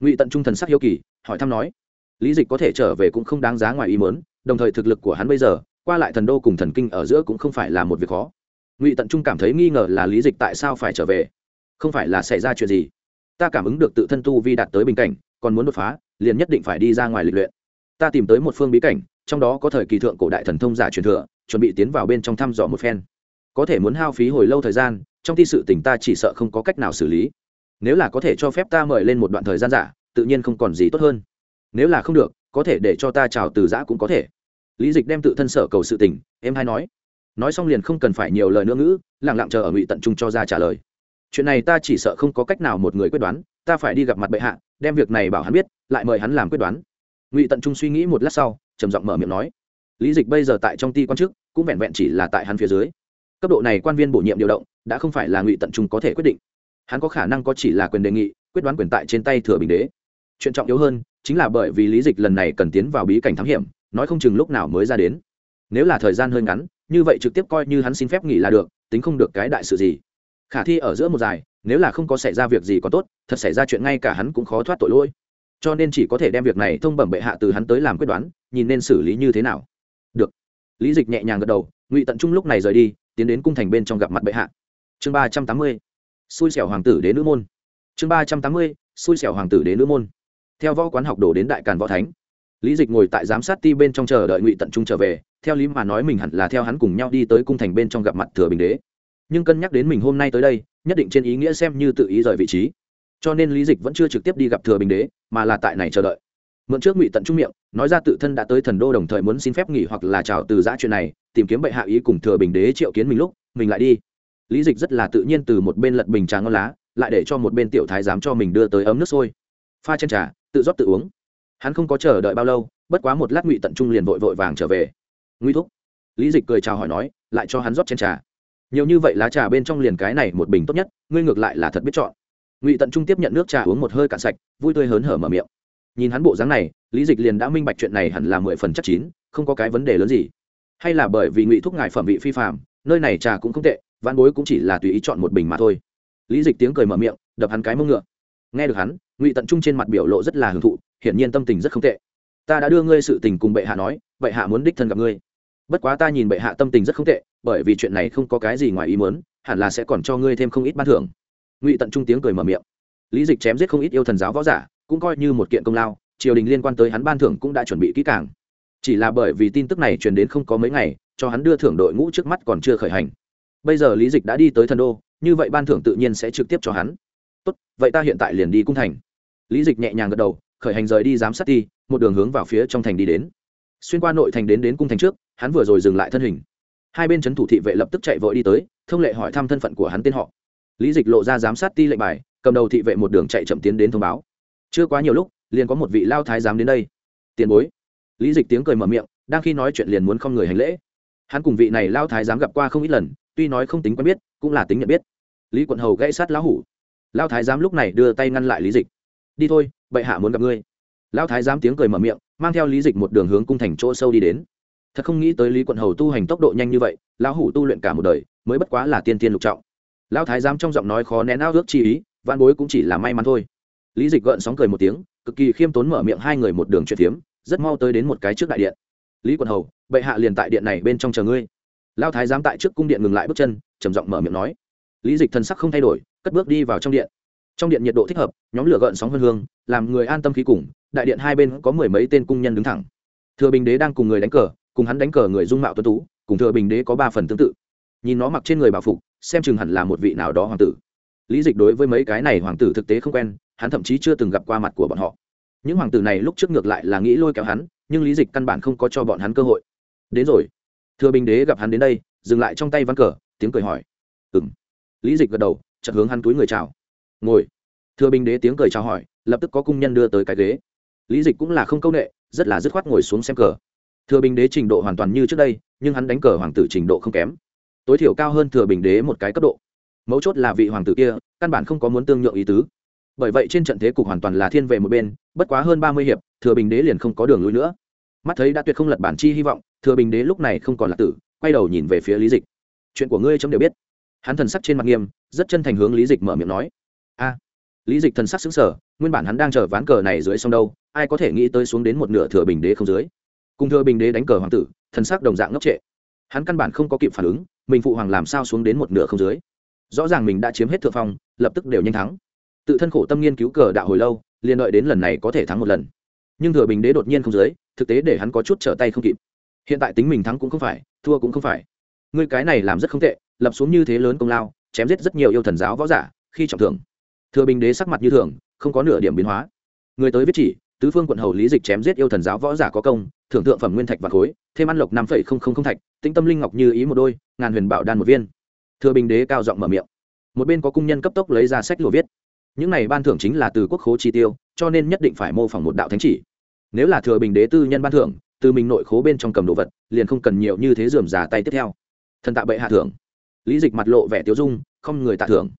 Ngụy tận trung thần sắc hiếu kỳ, hỏi thăm nói. Lý dịch có thể trở về cũng không đáng giá ngoài ý mớn đồng thời thực lực của hắn bây giờ, qua lại thần đô cùng thần kinh ở giữa cũng không phải là một việc khó ngụy tận trung cảm thấy nghi ngờ là lý dịch tại sao phải trở về không phải là xảy ra chuyện gì ta cảm ứng được tự thân tu vi đạt tới bình cảnh còn muốn đột phá liền nhất định phải đi ra ngoài lịch luyện ta tìm tới một phương bí cảnh trong đó có thời kỳ thượng cổ đại thần thông giả truyền thừa chuẩn bị tiến vào bên trong thăm dò một phen có thể muốn hao phí hồi lâu thời gian trong thi sự tình ta chỉ sợ không có cách nào xử lý nếu là có thể cho phép ta mời lên một đoạn thời gian giả tự nhiên không còn gì tốt hơn nếu là không được có thể để cho ta chào từ giã cũng có thể lý dịch đem tự thân sở cầu sự tình em hay nói nói xong liền không cần phải nhiều lời nữa ngữ, lẳng lặng chờ ở ngụy tận trung cho ra trả lời. Chuyện này ta chỉ sợ không có cách nào một người quyết đoán, ta phải đi gặp mặt bệ hạ, đem việc này bảo hắn biết, lại mời hắn làm quyết đoán. Ngụy tận trung suy nghĩ một lát sau, trầm giọng mở miệng nói. Lý dịch bây giờ tại trong ty quan chức, cũng vẹn vẹn chỉ là tại hắn phía dưới. Cấp độ này quan viên bổ nhiệm điều động, đã không phải là ngụy tận trung có thể quyết định. Hắn có khả năng có chỉ là quyền đề nghị, quyết đoán quyền tại trên tay thừa bình đế. Chuyện trọng yếu hơn, chính là bởi vì lý dịch lần này cần tiến vào bí cảnh thám hiểm, nói không chừng lúc nào mới ra đến nếu là thời gian hơi ngắn, như vậy trực tiếp coi như hắn xin phép nghỉ là được, tính không được cái đại sự gì. Khả thi ở giữa một dài, nếu là không có xảy ra việc gì có tốt, thật xảy ra chuyện ngay cả hắn cũng khó thoát tội lỗi. Cho nên chỉ có thể đem việc này thông bẩm bệ hạ từ hắn tới làm quyết đoán, nhìn nên xử lý như thế nào. Được. Lý dịch nhẹ nhàng gật đầu, ngụy tận trung lúc này rời đi, tiến đến cung thành bên trong gặp mặt bệ hạ. Chương ba trăm tám mươi, xui xẻo hoàng tử đến nữ môn. Chương ba trăm tám mươi, xui xẻo hoàng tử đến nữ môn. Theo võ quán học đồ đến đại càn võ thánh lý dịch ngồi tại giám sát ti bên trong chờ đợi ngụy tận trung trở về, theo lý mà nói mình hẳn là theo hắn cùng nhau đi tới cung thành bên trong gặp mặt thừa bình đế. Nhưng cân nhắc đến mình hôm nay tới đây, nhất định trên ý nghĩa xem như tự ý rời vị trí. Cho nên lý dịch vẫn chưa trực tiếp đi gặp thừa bình đế, mà là tại này chờ đợi. Mượn trước ngụy tận trung miệng, nói ra tự thân đã tới thần đô đồng thời muốn xin phép nghỉ hoặc là chào từ giã chuyện này, tìm kiếm bệ hạ ý cùng thừa bình đế triệu kiến mình lúc, mình lại đi. Lý dịch rất là tự nhiên từ một bên lật bình trà ngon lá, lại để cho một bên tiểu thái dám cho mình đưa tới ấm nước sôi. Pha chân trà, tự rót tự uống hắn không có chờ đợi bao lâu, bất quá một lát ngụy tận trung liền vội vội vàng trở về. Nguy thúc. Lý dịch cười chào hỏi nói, lại cho hắn rót trên trà. Nhiều như vậy lá trà bên trong liền cái này một bình tốt nhất, ngươi ngược lại là thật biết chọn. Ngụy tận trung tiếp nhận nước trà uống một hơi cạn sạch, vui tươi hớn hở mở miệng. Nhìn hắn bộ dáng này, lý dịch liền đã minh bạch chuyện này hẳn là mười phần chắc chín, không có cái vấn đề lớn gì. Hay là bởi vì ngụy thúc ngài phẩm vị phi phạm nơi này trà cũng không tệ văn bối cũng chỉ là tùy ý chọn một bình mà thôi. Lý dịch tiếng cười mở miệng, đập hắn cái mông ngựa nghe được hắn, ngụy tận trung trên mặt biểu lộ rất là hưởng thụ, hiển nhiên tâm tình rất không tệ. Ta đã đưa ngươi sự tình cùng bệ hạ nói bệ hạ muốn đích thân gặp ngươi. Bất quá ta nhìn bệ hạ tâm tình rất không tệ, bởi vì chuyện này không có cái gì ngoài ý muốn, hẳn là sẽ còn cho ngươi thêm không ít ban thưởng. Ngụy tận trung tiếng cười mở miệng. Lý dịch chém giết không ít yêu thần giáo võ giả, cũng coi như một kiện công lao, triều đình liên quan tới hắn ban thưởng cũng đã chuẩn bị kỹ càng. Chỉ là bởi vì tin tức này truyền đến không có mấy ngày, cho hắn đưa thưởng đội ngũ trước mắt còn chưa khởi hành. Bây giờ lý dịch đã đi tới thần đô, như vậy ban thưởng tự nhiên sẽ trực tiếp cho hắn vậy ta hiện tại liền đi cung thành. Lý dịch nhẹ nhàng gật đầu, khởi hành rời đi giám sát ti, một đường hướng vào phía trong thành đi đến. Xuyên qua nội thành đến đến cung thành trước, hắn vừa rồi dừng lại thân hình. Hai bên c h ấ n thủ thị vệ lập tức chạy vội đi tới, thông lệ hỏi thăm thân phận của hắn tên họ. Lý dịch lộ ra giám sát ti lệnh bài, cầm đầu thị vệ một đường chạy chậm tiến đến thông báo. Chưa quá nhiều lúc, liền có một vị lao thái giám đến đây. Tiền bối. Lý dịch tiếng cười mở miệng, đang khi nói chuyện liền muốn không người hành lễ. Hắn cùng vị này lao thái giám gặp qua không ít lần, tuy nói không tính quen biết, cũng là tính nhận biết. Lý quận hầu gãy sát lão hủ lao thái giám lúc này đưa tay ngăn lại lý dịch. Đi thôi, bệ hạ muốn gặp ngươi. Lao thái giám tiếng cười mở miệng, mang theo lý dịch một đường hướng cung thành chỗ sâu đi đến. Thật không nghĩ tới lý quận hầu tu hành tốc độ nhanh như vậy, lão hủ tu luyện cả một đời, mới bất quá là tiên tiên lục trọng. Lão thái giám trong giọng nói khó nén ao ước chi ý văn bối cũng chỉ là may mắn thôi. Lý dịch gợn sóng cười một tiếng, cực kỳ khiêm tốn mở miệng hai người một đường chuyện phiếm, rất mau tới đến một cái trước đại điện. Lý quận hầu, bệ hạ liền tại điện này bên trong chờ ngươi. Lao thái giám tại trước cung điện ngừng lại bước chân, trầm giọng mở miệng nói. Lý dịch thần sắc không thay đổi cất bước đi vào trong điện. Trong điện nhiệt độ thích hợp, nhóm lửa gợn sóng hương hương, làm người an tâm khí cùng, đại điện hai bên có mười mấy tên cung nhân đứng thẳng. Thừa bình đế đang cùng người đánh cờ, cùng hắn đánh cờ người dung mạo tuấn tú, cùng thừa bình đế có ba phần tương tự. Nhìn nó mặc trên người bảo phục, xem chừng hẳn là một vị nào đó hoàng tử. Lý dịch đối với mấy cái này hoàng tử thực tế không quen, hắn thậm chí chưa từng gặp qua mặt của bọn họ. Những hoàng tử này lúc trước ngược lại là nghĩ lôi kéo hắn, nhưng lý dịch căn bản không có cho bọn hắn cơ hội. Đến rồi. Thừa bình đế gặp hắn đến đây, dừng lại trong tay văn cờ, tiếng cười hỏi. Ừ m lý dịch gật đầu chợt hướng hắn túi người chào. Ngồi. Thừa bình đế tiếng cười chào hỏi, lập tức có cung nhân đưa tới cái ghế. Lý dịch cũng là không công nghệ rất là dứt khoát ngồi xuống xem cờ. Thừa bình đế trình độ hoàn toàn như trước đây, nhưng hắn đánh cờ hoàng tử trình độ không kém. Tối thiểu cao hơn thừa bình đế một cái cấp độ. Mấu chốt là vị hoàng tử kia, căn bản không có muốn tương nhượng ý tứ. Bởi vậy trên trận thế cục hoàn toàn là thiên về một bên, bất quá hơn ba mươi hiệp, thừa bình đế liền không có đường lui nữa. Mắt thấy đã tuyệt không lật bản chi hy vọng, thừa bình đế lúc này không còn là tử, quay đầu nhìn về phía lý dịch. Chuyện của ngươi chấm đều biết. Hắn thần sắc trên mặt nghiêm rất chân thành hướng lý dịch mở miệng nói. A. Lý dịch thần sắc xứng sở nguyên bản hắn đang chờ ván cờ này dưới sông đâu, ai có thể nghĩ tới xuống đến một nửa thừa bình đế không dưới. Cùng thừa bình đế đánh cờ hoàng tử, thần sắc đồng dạng ngốc trệ. Hắn căn bản không có kịp phản ứng, mình phụ hoàng làm sao xuống đến một nửa không dưới. Rõ ràng mình đã chiếm hết thượng phong, lập tức đều nhanh thắng. Tự thân khổ tâm nghiên cứu cờ đạo hồi lâu, liền đợi đến lần này có thể thắng một lần. Nhưng thừa bình đế đột nhiên không dưới, thực tế để hắn có chút trở tay không kịp. Hiện tại tính mình thắng cũng không phải, thua cũng không phải. Ngươi cái này làm rất không tệ, lập xuống như thế lớn công lao chém giết rất nhiều yêu thần giáo võ giả, khi trọng thưởng. Thừa bình đế sắc mặt như thường, không có nửa điểm biến hóa. Người tới viết chỉ, tứ phương quận hầu lý dịch chém giết yêu thần giáo võ giả có công, thưởng thượng phẩm nguyên thạch và khối, thêm ăn lộc năm phẩy không không không thạch, tĩnh tâm linh ngọc như ý một đôi, ngàn huyền bảo đan một viên. Thừa bình đế cao giọng mở miệng. Một bên có cung nhân cấp tốc lấy ra sách lụa viết. Những này ban thưởng chính là từ quốc khố chi tiêu, cho nên nhất định phải mô phỏng một đạo thánh chỉ. Nếu là thừa bình đế tư nhân ban thưởng, từ mình nội khố bên trong cầm đồ vật, liền không cần nhiều như thế dườm giả tay tiếp theo. Thần tạ bệ hạ thưởng lý dịch mặt lộ vẻ tiêu dung, không người tạ thưởng.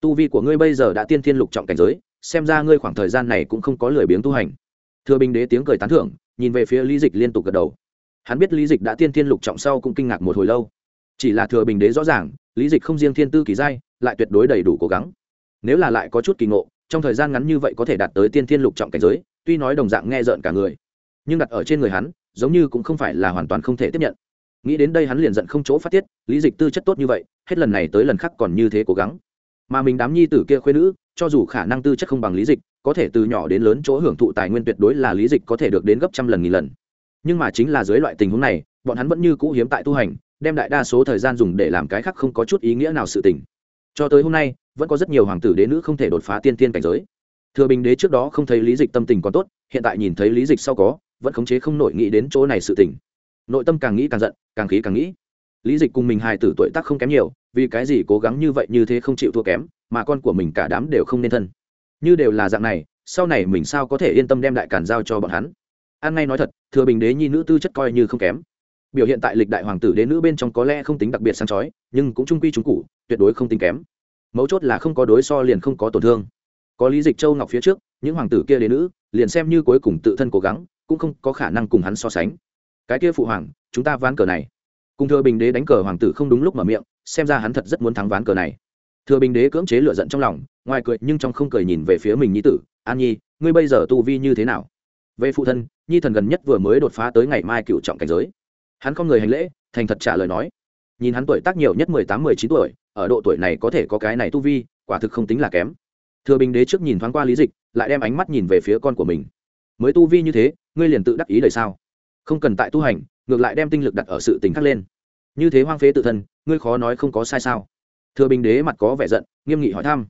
Tu vi của ngươi bây giờ đã tiên thiên lục trọng cảnh giới, xem ra ngươi khoảng thời gian này cũng không có lười biếng tu hành. Thừa bình đế tiếng cười tán thưởng, nhìn về phía lý dịch liên tục gật đầu. Hắn biết lý dịch đã tiên thiên lục trọng sau cũng kinh ngạc một hồi lâu. Chỉ là thừa bình đế rõ ràng, lý dịch không riêng thiên tư kỳ giai, lại tuyệt đối đầy đủ cố gắng. Nếu là lại có chút kỳ ngộ, trong thời gian ngắn như vậy có thể đạt tới tiên thiên lục trọng cảnh giới, tuy nói đồng dạng nghe rợn cả người, nhưng đặt ở trên người hắn, giống như cũng không phải là hoàn toàn không thể tiếp nhận nghĩ đến đây hắn liền giận không chỗ phát tiết, lý dịch tư chất tốt như vậy, hết lần này tới lần khác còn như thế cố gắng. Mà mình đám nhi tử kia khuyên nữ, cho dù khả năng tư chất không bằng lý dịch, có thể từ nhỏ đến lớn chỗ hưởng thụ tài nguyên tuyệt đối là lý dịch có thể được đến gấp trăm lần nghìn lần. Nhưng mà chính là dưới loại tình huống này, bọn hắn vẫn như cũ hiếm tại tu hành, đem đại đa số thời gian dùng để làm cái khác không có chút ý nghĩa nào sự tình. Cho tới hôm nay, vẫn có rất nhiều hoàng tử đế nữ không thể đột phá tiên tiên cảnh giới. Thừa bình đế trước đó không thấy lý dịch tâm tình còn tốt, hiện tại nhìn thấy lý dịch sau có, vẫn khống chế không nổi nghĩ đến chỗ này sự tình nội tâm càng nghĩ càng giận, càng khí càng nghĩ. Lý dịch cùng mình hài tử tuổi tác không kém nhiều, vì cái gì cố gắng như vậy như thế không chịu thua kém, mà con của mình cả đám đều không nên thân. Như đều là dạng này, sau này mình sao có thể yên tâm đem đại cản giao cho bọn hắn? An ngay nói thật, thừa bình đế nhi nữ tư chất coi như không kém. Biểu hiện tại lịch đại hoàng tử đế nữ bên trong có lẽ không tính đặc biệt sáng chói, nhưng cũng trung quy trung cụ, tuyệt đối không tính kém. Mấu chốt là không có đối so liền không có tổn thương. Có lý dịch châu ngọc phía trước, những hoàng tử kia đế nữ, liền xem như cuối cùng tự thân cố gắng, cũng không có khả năng cùng hắn so sánh cái kia phụ hoàng, chúng ta ván cờ này. Cùng thừa bình đế đánh cờ hoàng tử không đúng lúc mở miệng, xem ra hắn thật rất muốn thắng ván cờ này. Thừa bình đế cưỡng chế lựa giận trong lòng, ngoài cười nhưng trong không cười nhìn về phía mình nhi tử, an nhi, ngươi bây giờ tu vi như thế nào? Về phụ thân, nhi thần gần nhất vừa mới đột phá tới ngày mai cựu trọng cảnh giới. Hắn không người hành lễ, thành thật trả lời nói, nhìn hắn tuổi tác nhiều nhất mười tám, mười chín tuổi, ở độ tuổi này có thể có cái này tu vi, quả thực không tính là kém. Thừa bình đế trước nhìn thoáng qua lý dịch, lại đem ánh mắt nhìn về phía con của mình. Mới tu vi như thế, ngươi liền tự đắc ý đời sao? Không cần tại tu hành, ngược lại đem tinh lực đặt ở sự tình khắc lên. Như thế hoang phế tự thân, ngươi khó nói không có sai sao? Thừa bình đế mặt có vẻ giận, nghiêm nghị hỏi thăm.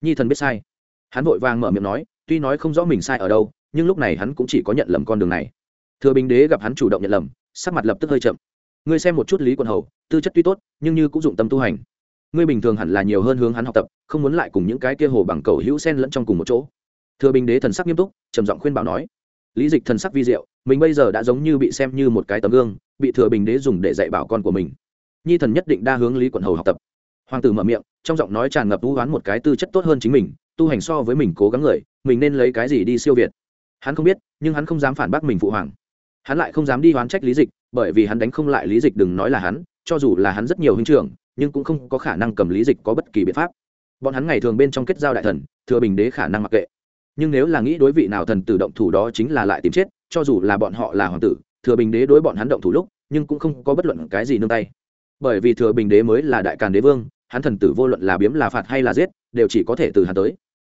Nhi thần biết sai. Hắn vội vàng mở miệng nói, tuy nói không rõ mình sai ở đâu, nhưng lúc này hắn cũng chỉ có nhận lầm con đường này. Thừa bình đế gặp hắn chủ động nhận lầm, sắc mặt lập tức hơi chậm. Ngươi xem một chút lý quần hầu, tư chất tuy tốt, nhưng như cũng dụng tâm tu hành. Ngươi bình thường hẳn là nhiều hơn hướng hắn học tập, không muốn lại cùng những cái kia hồ bằng cầu hữu sen lẫn trong cùng một chỗ. Thừa bình đế thần sắc nghiêm túc, trầm giọng khuyên bảo nói. Lý dịch thần sắc vi diệu mình bây giờ đã giống như bị xem như một cái tấm gương, bị thừa bình đế dùng để dạy bảo con của mình. Nhi thần nhất định đa hướng lý quận hầu học tập. Hoàng tử mở miệng, trong giọng nói tràn ngập vũ hoán một cái tư chất tốt hơn chính mình, tu hành so với mình cố gắng người, mình nên lấy cái gì đi siêu việt? Hắn không biết, nhưng hắn không dám phản bác mình phụ hoàng. Hắn lại không dám đi hoán trách lý dịch, bởi vì hắn đánh không lại lý dịch đừng nói là hắn, cho dù là hắn rất nhiều huynh trưởng, nhưng cũng không có khả năng cầm lý dịch có bất kỳ biện pháp. Bọn hắn ngày thường bên trong kết giao đại thần, thừa bình đế khả năng mặc kệ. Nhưng nếu là nghĩ đối vị nào thần tử động thủ đó chính là lại tìm chết cho dù là bọn họ là hoàng tử, thừa bình đế đối bọn hắn động thủ lúc, nhưng cũng không có bất luận cái gì nương tay. Bởi vì thừa bình đế mới là đại càn đế vương, hắn thần tử vô luận là biếm là phạt hay là giết, đều chỉ có thể từ hắn tới.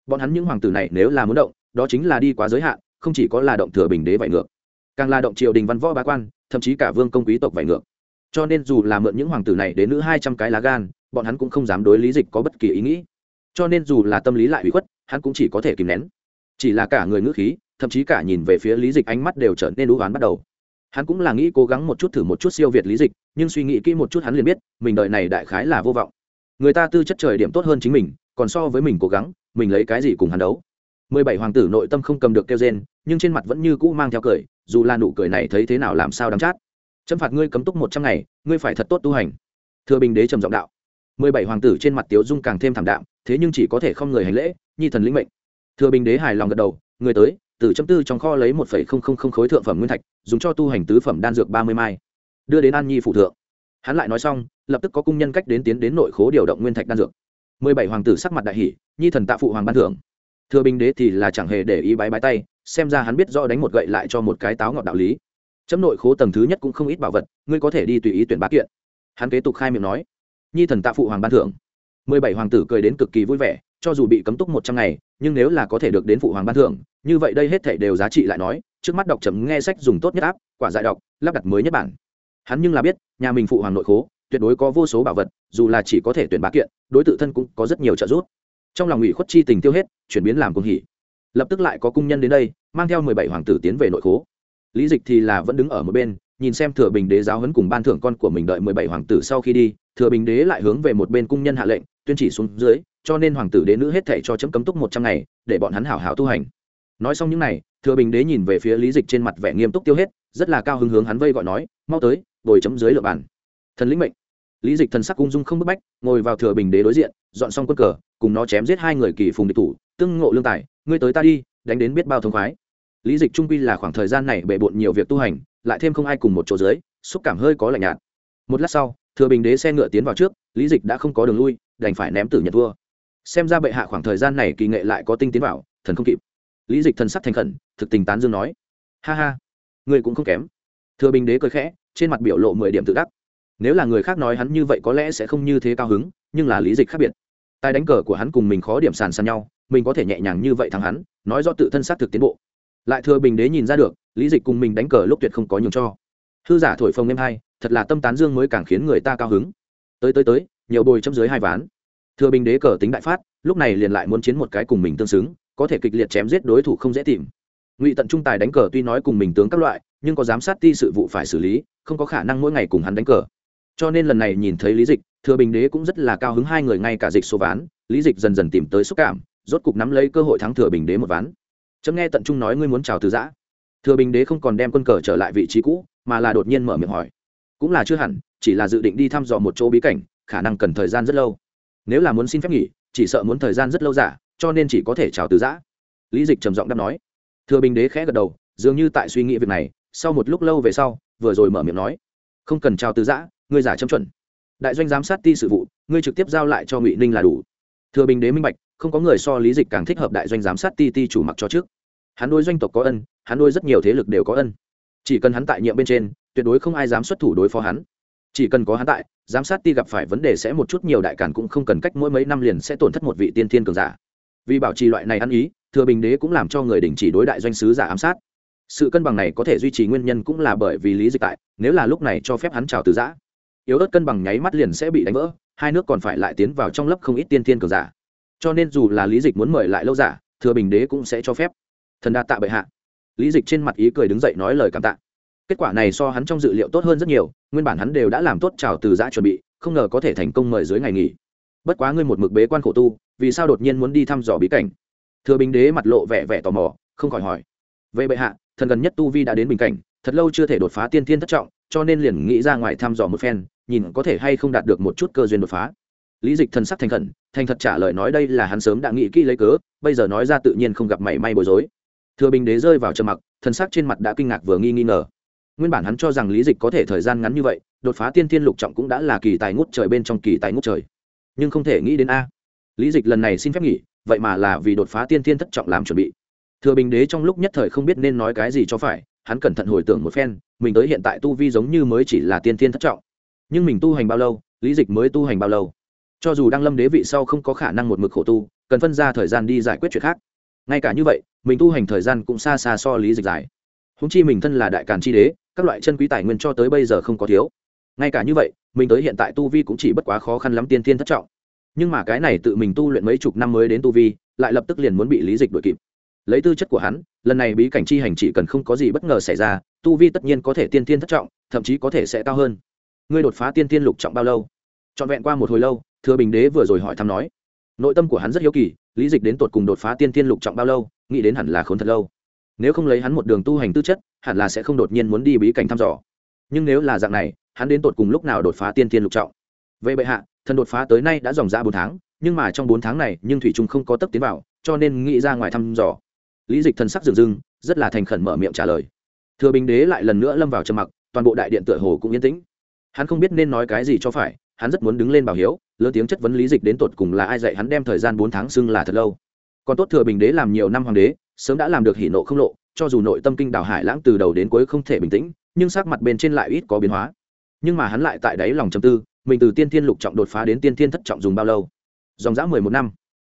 Bọn hắn những hoàng tử này nếu là muốn động, đó chính là đi quá giới hạn, không chỉ có là động thừa bình đế vải ngược, càng là động triều đình văn võ bá quan, thậm chí cả vương công quý tộc vải ngược. Cho nên dù là mượn những hoàng tử này đến nữ hai trăm cái lá gan, bọn hắn cũng không dám đối lý dịch có bất kỳ ý nghĩ. Cho nên dù là tâm lý lại bị khuất, hắn cũng chỉ có thể kìm nén. Chỉ là cả người ngữ khí thậm chí cả nhìn về phía lý dịch ánh mắt đều trở nên đũ oán bắt đầu. Hắn cũng là nghĩ cố gắng một chút thử một chút siêu việt lý dịch, nhưng suy nghĩ kỹ một chút hắn liền biết, mình đợi này đại khái là vô vọng. Người ta tư chất trời điểm tốt hơn chính mình, còn so với mình cố gắng, mình lấy cái gì cùng hắn đấu? Mười bảy hoàng tử nội tâm không cầm được kêu rên, nhưng trên mặt vẫn như cũ mang theo cười, dù là nụ cười này thấy thế nào làm sao đắm chát. Chấm phạt ngươi cấm túc một trăm ngày, ngươi phải thật tốt tu hành. Thưa bình đế trầm giọng đạo. Mười bảy hoàng tử trên mặt tiếu dung càng thêm thảm đạm, thế nhưng chỉ có thể không người hành lễ, nhi thần lĩnh mệnh. Thưa bình đế hài lòng gật đầu, người tới từ chấm tư trong kho lấy một phẩy không không không khối thượng phẩm nguyên thạch, dùng cho tu hành tứ phẩm đan dược ba mươi mai. Đưa đến an nhi phụ thượng. Hắn lại nói xong, lập tức có cung nhân cách đến tiến đến nội khố điều động nguyên thạch đan dược. Mười bảy hoàng tử sắc mặt đại hỷ nhi thần tạ phụ hoàng ban thưởng. Thừa bình đế thì là chẳng hề để ý bái bái tay, xem ra hắn biết rõ đánh một gậy lại cho một cái táo ngọt đạo lý. Chấm nội khố tầng thứ nhất cũng không ít bảo vật, ngươi có thể đi tùy ý tuyển bá kiện. Hắn kế tục khai miệng nói. Nhi thần tạ phụ hoàng ban thưởng. Mười bảy hoàng tử cười đến cực kỳ vui vẻ, cho dù bị cấm túc một trăm ngày nhưng nếu là có thể được đến phụ hoàng ban thưởng, như vậy đây hết thể đều giá trị lại nói, trước mắt đọc chấm nghe sách dùng tốt nhất áp, quả dại đọc, lắp đặt mới nhất bản. Hắn nhưng là biết, nhà mình phụ hoàng nội khố, tuyệt đối có vô số bảo vật, dù là chỉ có thể tuyển bá kiện, đối tự thân cũng có rất nhiều trợ giúp. Trong lòng ủy khuất chi tình tiêu hết, chuyển biến làm cung hỉ. Lập tức lại có cung nhân đến đây, mang theo mười bảy hoàng tử tiến về nội khố. Lý dịch thì là vẫn đứng ở một bên, nhìn xem thừa bình đế giáo hấn cùng ban thưởng con của mình đợi mười bảy hoàng tử sau khi đi, thừa bình đế lại hướng về một bên cung nhân hạ lệnh, tuyên chỉ xuống dưới cho nên hoàng tử đế nữ hết thảy cho chấm cấm túc một trăm ngày, để bọn hắn hảo hảo tu hành. Nói xong những này, thừa bình đế nhìn về phía lý dịch trên mặt vẻ nghiêm túc tiêu hết, rất là cao hứng hướng hắn vây gọi nói, mau tới ngồi chấm dưới lựa bàn. Thần lĩnh mệnh. Lý dịch thần sắc ung dung không bức bách, ngồi vào thừa bình đế đối diện, dọn xong quân cờ, cùng nó chém giết hai người kỳ phùng địch thủ, tương ngộ lương tài, ngươi tới ta đi, đánh đến biết bao thông khoái. Lý dịch trung quy là khoảng thời gian này bệ bộn nhiều việc tu hành, lại thêm không ai cùng một chỗ dưới, xúc cảm hơi có lạnh nhạt. Một lát sau, thừa bình đế xe ngựa tiến vào trước, lý dịch đã không có đường lui, đành phải ném tử nhận thua xem ra bệ hạ khoảng thời gian này kỳ nghệ lại có tinh tiến vào, thần không kịp. Lý dịch thần sắc thành khẩn, thực tình tán dương nói. Ha ha, ngươi cũng không kém. Thừa bình đế cười khẽ, trên mặt biểu lộ mười điểm tự đắc. Nếu là người khác nói hắn như vậy có lẽ sẽ không như thế cao hứng, nhưng là lý dịch khác biệt. Tài đánh cờ của hắn cùng mình khó điểm sàn sàn nhau, mình có thể nhẹ nhàng như vậy thắng hắn, nói do tự thân xác thực tiến bộ. Lại thừa bình đế nhìn ra được, lý dịch cùng mình đánh cờ lúc tuyệt không có nhường cho. Hư giả thổi phồng em hai, thật là tâm tán dương mới càng khiến người ta cao hứng. Tới tới tới, nhiều bồi chấm dưới hai ván thừa bình đế cờ tính đại phát, lúc này liền lại muốn chiến một cái cùng mình tương xứng, có thể kịch liệt chém giết đối thủ không dễ tìm. Ngụy tận trung tài đánh cờ tuy nói cùng mình tướng các loại, nhưng có giám sát ti sự vụ phải xử lý, không có khả năng mỗi ngày cùng hắn đánh cờ. Cho nên lần này nhìn thấy lý dịch, thừa bình đế cũng rất là cao hứng hai người ngay cả dịch số ván, lý dịch dần dần tìm tới xúc cảm, rốt cục nắm lấy cơ hội thắng thừa bình đế một ván. Chấm nghe tận trung nói ngươi muốn chào từ giã. Thừa bình đế không còn đem quân cờ trở lại vị trí cũ, mà là đột nhiên mở miệng hỏi. Cũng là chưa hẳn, chỉ là dự định đi thăm dò một chỗ bí cảnh, khả năng cần thời gian rất lâu nếu là muốn xin phép nghỉ, chỉ sợ muốn thời gian rất lâu giả, cho nên chỉ có thể chào từ giã. Lý dịch trầm giọng đáp nói. Thừa bình đế khẽ gật đầu, dường như tại suy nghĩ việc này, sau một lúc lâu về sau, vừa rồi mở miệng nói. Không cần chào từ giã, ngươi giả châm chuẩn. Đại doanh giám sát ti sự vụ, ngươi trực tiếp giao lại cho ngụy ninh là đủ. Thừa bình đế minh bạch, không có người so lý dịch càng thích hợp đại doanh giám sát ti ti chủ mặc cho trước. Hắn đôi doanh tộc có ân, hắn đôi rất nhiều thế lực đều có ân. Chỉ cần hắn tại nhiệm bên trên, tuyệt đối không ai dám xuất thủ đối phó hắn chỉ cần có hắn tại, giám sát ti gặp phải vấn đề sẽ một chút nhiều đại cản cũng không cần cách mỗi mấy năm liền sẽ tổn thất một vị tiên thiên cường giả. Vì bảo trì loại này ăn ý, thừa bình đế cũng làm cho người đình chỉ đối đại doanh sứ giả ám sát. Sự cân bằng này có thể duy trì nguyên nhân cũng là bởi vì lý dịch tại, nếu là lúc này cho phép hắn trào từ giã, yếu ớt cân bằng nháy mắt liền sẽ bị đánh vỡ, hai nước còn phải lại tiến vào trong lớp không ít tiên thiên cường giả. Cho nên dù là lý dịch muốn mời lại lâu giả, thừa bình đế cũng sẽ cho phép. Thần đa tạ bệ hạ. Lý dịch trên mặt ý cười đứng dậy nói lời cảm tạ kết quả này so hắn trong dự liệu tốt hơn rất nhiều, nguyên bản hắn đều đã làm tốt trào từ giã chuẩn bị, không ngờ có thể thành công mời dưới ngày nghỉ. Bất quá ngươi một mực bế quan khổ tu, vì sao đột nhiên muốn đi thăm dò bí cảnh? Thừa bình đế mặt lộ vẻ vẻ tò mò, không khỏi hỏi. Vậy bệ hạ, thần gần nhất tu vi đã đến bình cảnh, thật lâu chưa thể đột phá tiên thiên thất trọng, cho nên liền nghĩ ra ngoài thăm dò một phen, nhìn có thể hay không đạt được một chút cơ duyên đột phá. Lý dịch thần sắc thành khẩn, thành thật trả lời nói đây là hắn sớm đã nghĩ kỹ lấy cớ, bây giờ nói ra tự nhiên không gặp mảy may bối rối. Thừa bình đế rơi vào trầm mặc, thần sắc trên mặt đã kinh ngạc vừa nghi nghi ngờ nguyên bản hắn cho rằng lý dịch có thể thời gian ngắn như vậy, đột phá tiên thiên lục trọng cũng đã là kỳ tài ngút trời bên trong kỳ tài ngút trời. Nhưng không thể nghĩ đến a. Lý dịch lần này xin phép nghỉ, vậy mà là vì đột phá tiên thiên thất trọng làm chuẩn bị. Thừa bình đế trong lúc nhất thời không biết nên nói cái gì cho phải, hắn cẩn thận hồi tưởng một phen, mình tới hiện tại tu vi giống như mới chỉ là tiên thiên thất trọng. Nhưng mình tu hành bao lâu, lý dịch mới tu hành bao lâu? Cho dù đang lâm đế vị sau không có khả năng một mực khổ tu, cần phân ra thời gian đi giải quyết chuyện khác. Ngay cả như vậy, mình tu hành thời gian cũng xa xa so lý dịch dài. Húng chi mình thân là đại càn chi đế các loại chân quý tài nguyên cho tới bây giờ không có thiếu. Ngay cả như vậy, mình tới hiện tại tu vi cũng chỉ bất quá khó khăn lắm tiên thiên thất trọng. Nhưng mà cái này tự mình tu luyện mấy chục năm mới đến tu vi, lại lập tức liền muốn bị lý dịch đuổi kịp. Lấy tư chất của hắn, lần này bí cảnh chi hành chỉ cần không có gì bất ngờ xảy ra, tu vi tất nhiên có thể tiên tiên thất trọng, thậm chí có thể sẽ cao hơn. Ngươi đột phá tiên tiên lục trọng bao lâu? Trọn vẹn qua một hồi lâu, thừa bình đế vừa rồi hỏi thăm nói. Nội tâm của hắn rất hiếu kỳ, lý dịch đến tột cùng đột phá tiên tiên lục trọng bao lâu, nghĩ đến hẳn là khốn thật lâu nếu không lấy hắn một đường tu hành tư chất, hẳn là sẽ không đột nhiên muốn đi bí cảnh thăm dò. Nhưng nếu là dạng này, hắn đến tột cùng lúc nào đột phá tiên tiên lục trọng? Vậy bệ hạ, thần đột phá tới nay đã dòng ra bốn tháng, nhưng mà trong bốn tháng này, nhưng thủy trung không có tấp tiến vào, cho nên nghĩ ra ngoài thăm dò. Lý dịch thần sắc dừng dưng, rất là thành khẩn mở miệng trả lời. Thừa bình đế lại lần nữa lâm vào trầm mặc, toàn bộ đại điện tựa hồ cũng yên tĩnh. Hắn không biết nên nói cái gì cho phải, hắn rất muốn đứng lên bảo hiếu, lớn tiếng chất vấn lý dịch đến tột cùng là ai dạy hắn đem thời gian bốn tháng xưng là thật lâu. Còn tốt thừa bình đế làm nhiều năm hoàng đế sớm đã làm được hỉ nộ không lộ cho dù nội tâm kinh đảo hải lãng từ đầu đến cuối không thể bình tĩnh nhưng sắc mặt bên trên lại ít có biến hóa. Nhưng mà hắn lại tại đáy lòng chầm tư mình từ tiên thiên lục trọng đột phá đến tiên thiên thất trọng dùng bao lâu? Dòng dã mười một năm.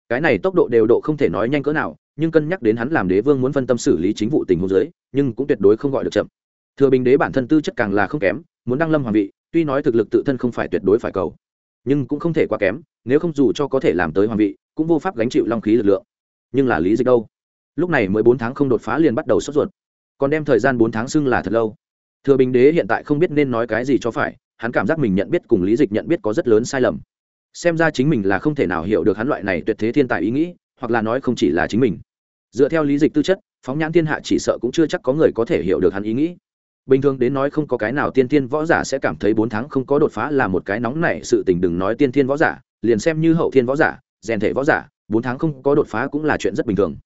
Cái này tốc độ đều độ không thể nói nhanh cỡ nào nhưng cân nhắc đến hắn làm đế vương muốn phân tâm xử lý chính vụ tình huống dưới, nhưng cũng tuyệt đối không gọi được chậm. Thừa bình đế bản thân tư chất càng là không kém muốn đăng lâm hoàng vị tuy nói thực lực tự thân không phải tuyệt đối phải cầu nhưng cũng không thể quá kém nếu không dù cho có thể làm tới hoàng vị cũng vô pháp gánh chịu long khí lực lượng. Nhưng là lý dịch đâu? Lúc này mới bốn tháng không đột phá liền bắt đầu sốt ruột. Còn đem thời gian bốn tháng xưng là thật lâu. Thừa bình đế hiện tại không biết nên nói cái gì cho phải, hắn cảm giác mình nhận biết cùng lý dịch nhận biết có rất lớn sai lầm. Xem ra chính mình là không thể nào hiểu được hắn loại này tuyệt thế thiên tài ý nghĩ, hoặc là nói không chỉ là chính mình. Dựa theo lý dịch tư chất, phóng nhãn thiên hạ chỉ sợ cũng chưa chắc có người có thể hiểu được hắn ý nghĩ. Bình thường đến nói không có cái nào tiên thiên võ giả sẽ cảm thấy bốn tháng không có đột phá là một cái nóng nảy sự tình đừng nói tiên thiên võ giả, liền xem như hậu thiên võ giả, rèn thể võ giả, bốn tháng không có đột phá cũng là chuyện rất bình thường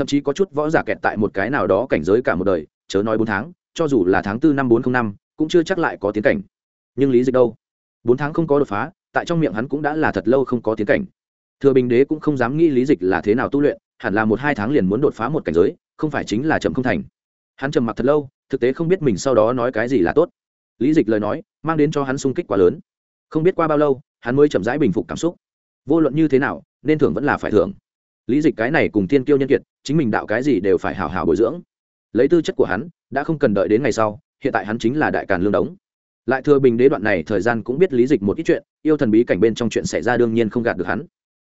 thậm chí có chút võ giả kẹt tại một cái nào đó cảnh giới cả một đời, chớ nói bốn tháng, cho dù là tháng tư năm bốn không năm, cũng chưa chắc lại có tiến cảnh. Nhưng lý dịch đâu? Bốn tháng không có đột phá, tại trong miệng hắn cũng đã là thật lâu không có tiến cảnh. Thừa bình đế cũng không dám nghĩ lý dịch là thế nào tu luyện, hẳn là một hai tháng liền muốn đột phá một cảnh giới, không phải chính là chậm không thành. Hắn trầm mặc thật lâu, thực tế không biết mình sau đó nói cái gì là tốt. Lý dịch lời nói, mang đến cho hắn sung kích quá lớn. Không biết qua bao lâu, hắn mới chậm rãi bình phục cảm xúc. Vô luận như thế nào, nên thưởng vẫn là phải thưởng lý dịch cái này cùng Thiên kiêu nhân kiệt, chính mình đạo cái gì đều phải hào hào bồi dưỡng. Lấy tư chất của hắn, đã không cần đợi đến ngày sau, hiện tại hắn chính là đại càn lương đống. Lại thừa bình đế đoạn này thời gian cũng biết lý dịch một ít chuyện, yêu thần bí cảnh bên trong chuyện xảy ra đương nhiên không gạt được hắn.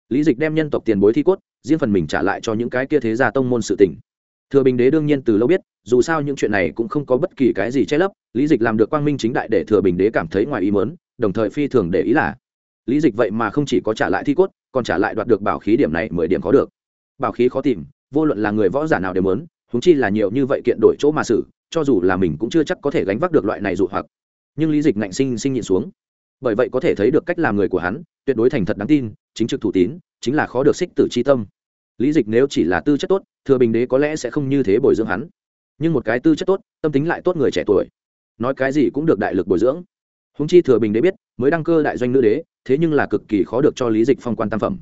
Lý dịch đem nhân tộc tiền bối thi cốt, riêng phần mình trả lại cho những cái kia thế gia tông môn sự tỉnh thừa bình đế đương nhiên từ lâu biết, dù sao những chuyện này cũng không có bất kỳ cái gì che lấp, lý dịch làm được quang minh chính đại để thừa bình đế cảm thấy ngoài ý mớn đồng thời phi thường để ý là lý dịch vậy mà không chỉ có trả lại thi cốt, còn trả lại đoạt được bảo khí điểm này mười điểm có được. Bảo khí khó tìm, vô luận là người võ giả nào đều muốn. húng chi là nhiều như vậy kiện đổi chỗ mà xử, cho dù là mình cũng chưa chắc có thể gánh vác được loại này dụ hoặc. Nhưng lý dịch ngạnh sinh sinh nhịn xuống. Bởi vậy có thể thấy được cách làm người của hắn, tuyệt đối thành thật đáng tin, chính trực thủ tín, chính là khó được xích tử c h i tâm. Lý dịch nếu chỉ là tư chất tốt, thừa bình đế có lẽ sẽ không như thế bồi dưỡng hắn. Nhưng một cái tư chất tốt, tâm tính lại tốt người trẻ tuổi. Nói cái gì cũng được đại lực bồi dưỡng. Húng chi thừa bình đế biết mới đăng cơ đại doanh nữ đế, thế nhưng là cực kỳ khó được cho lý dịch phong quan tam phẩm.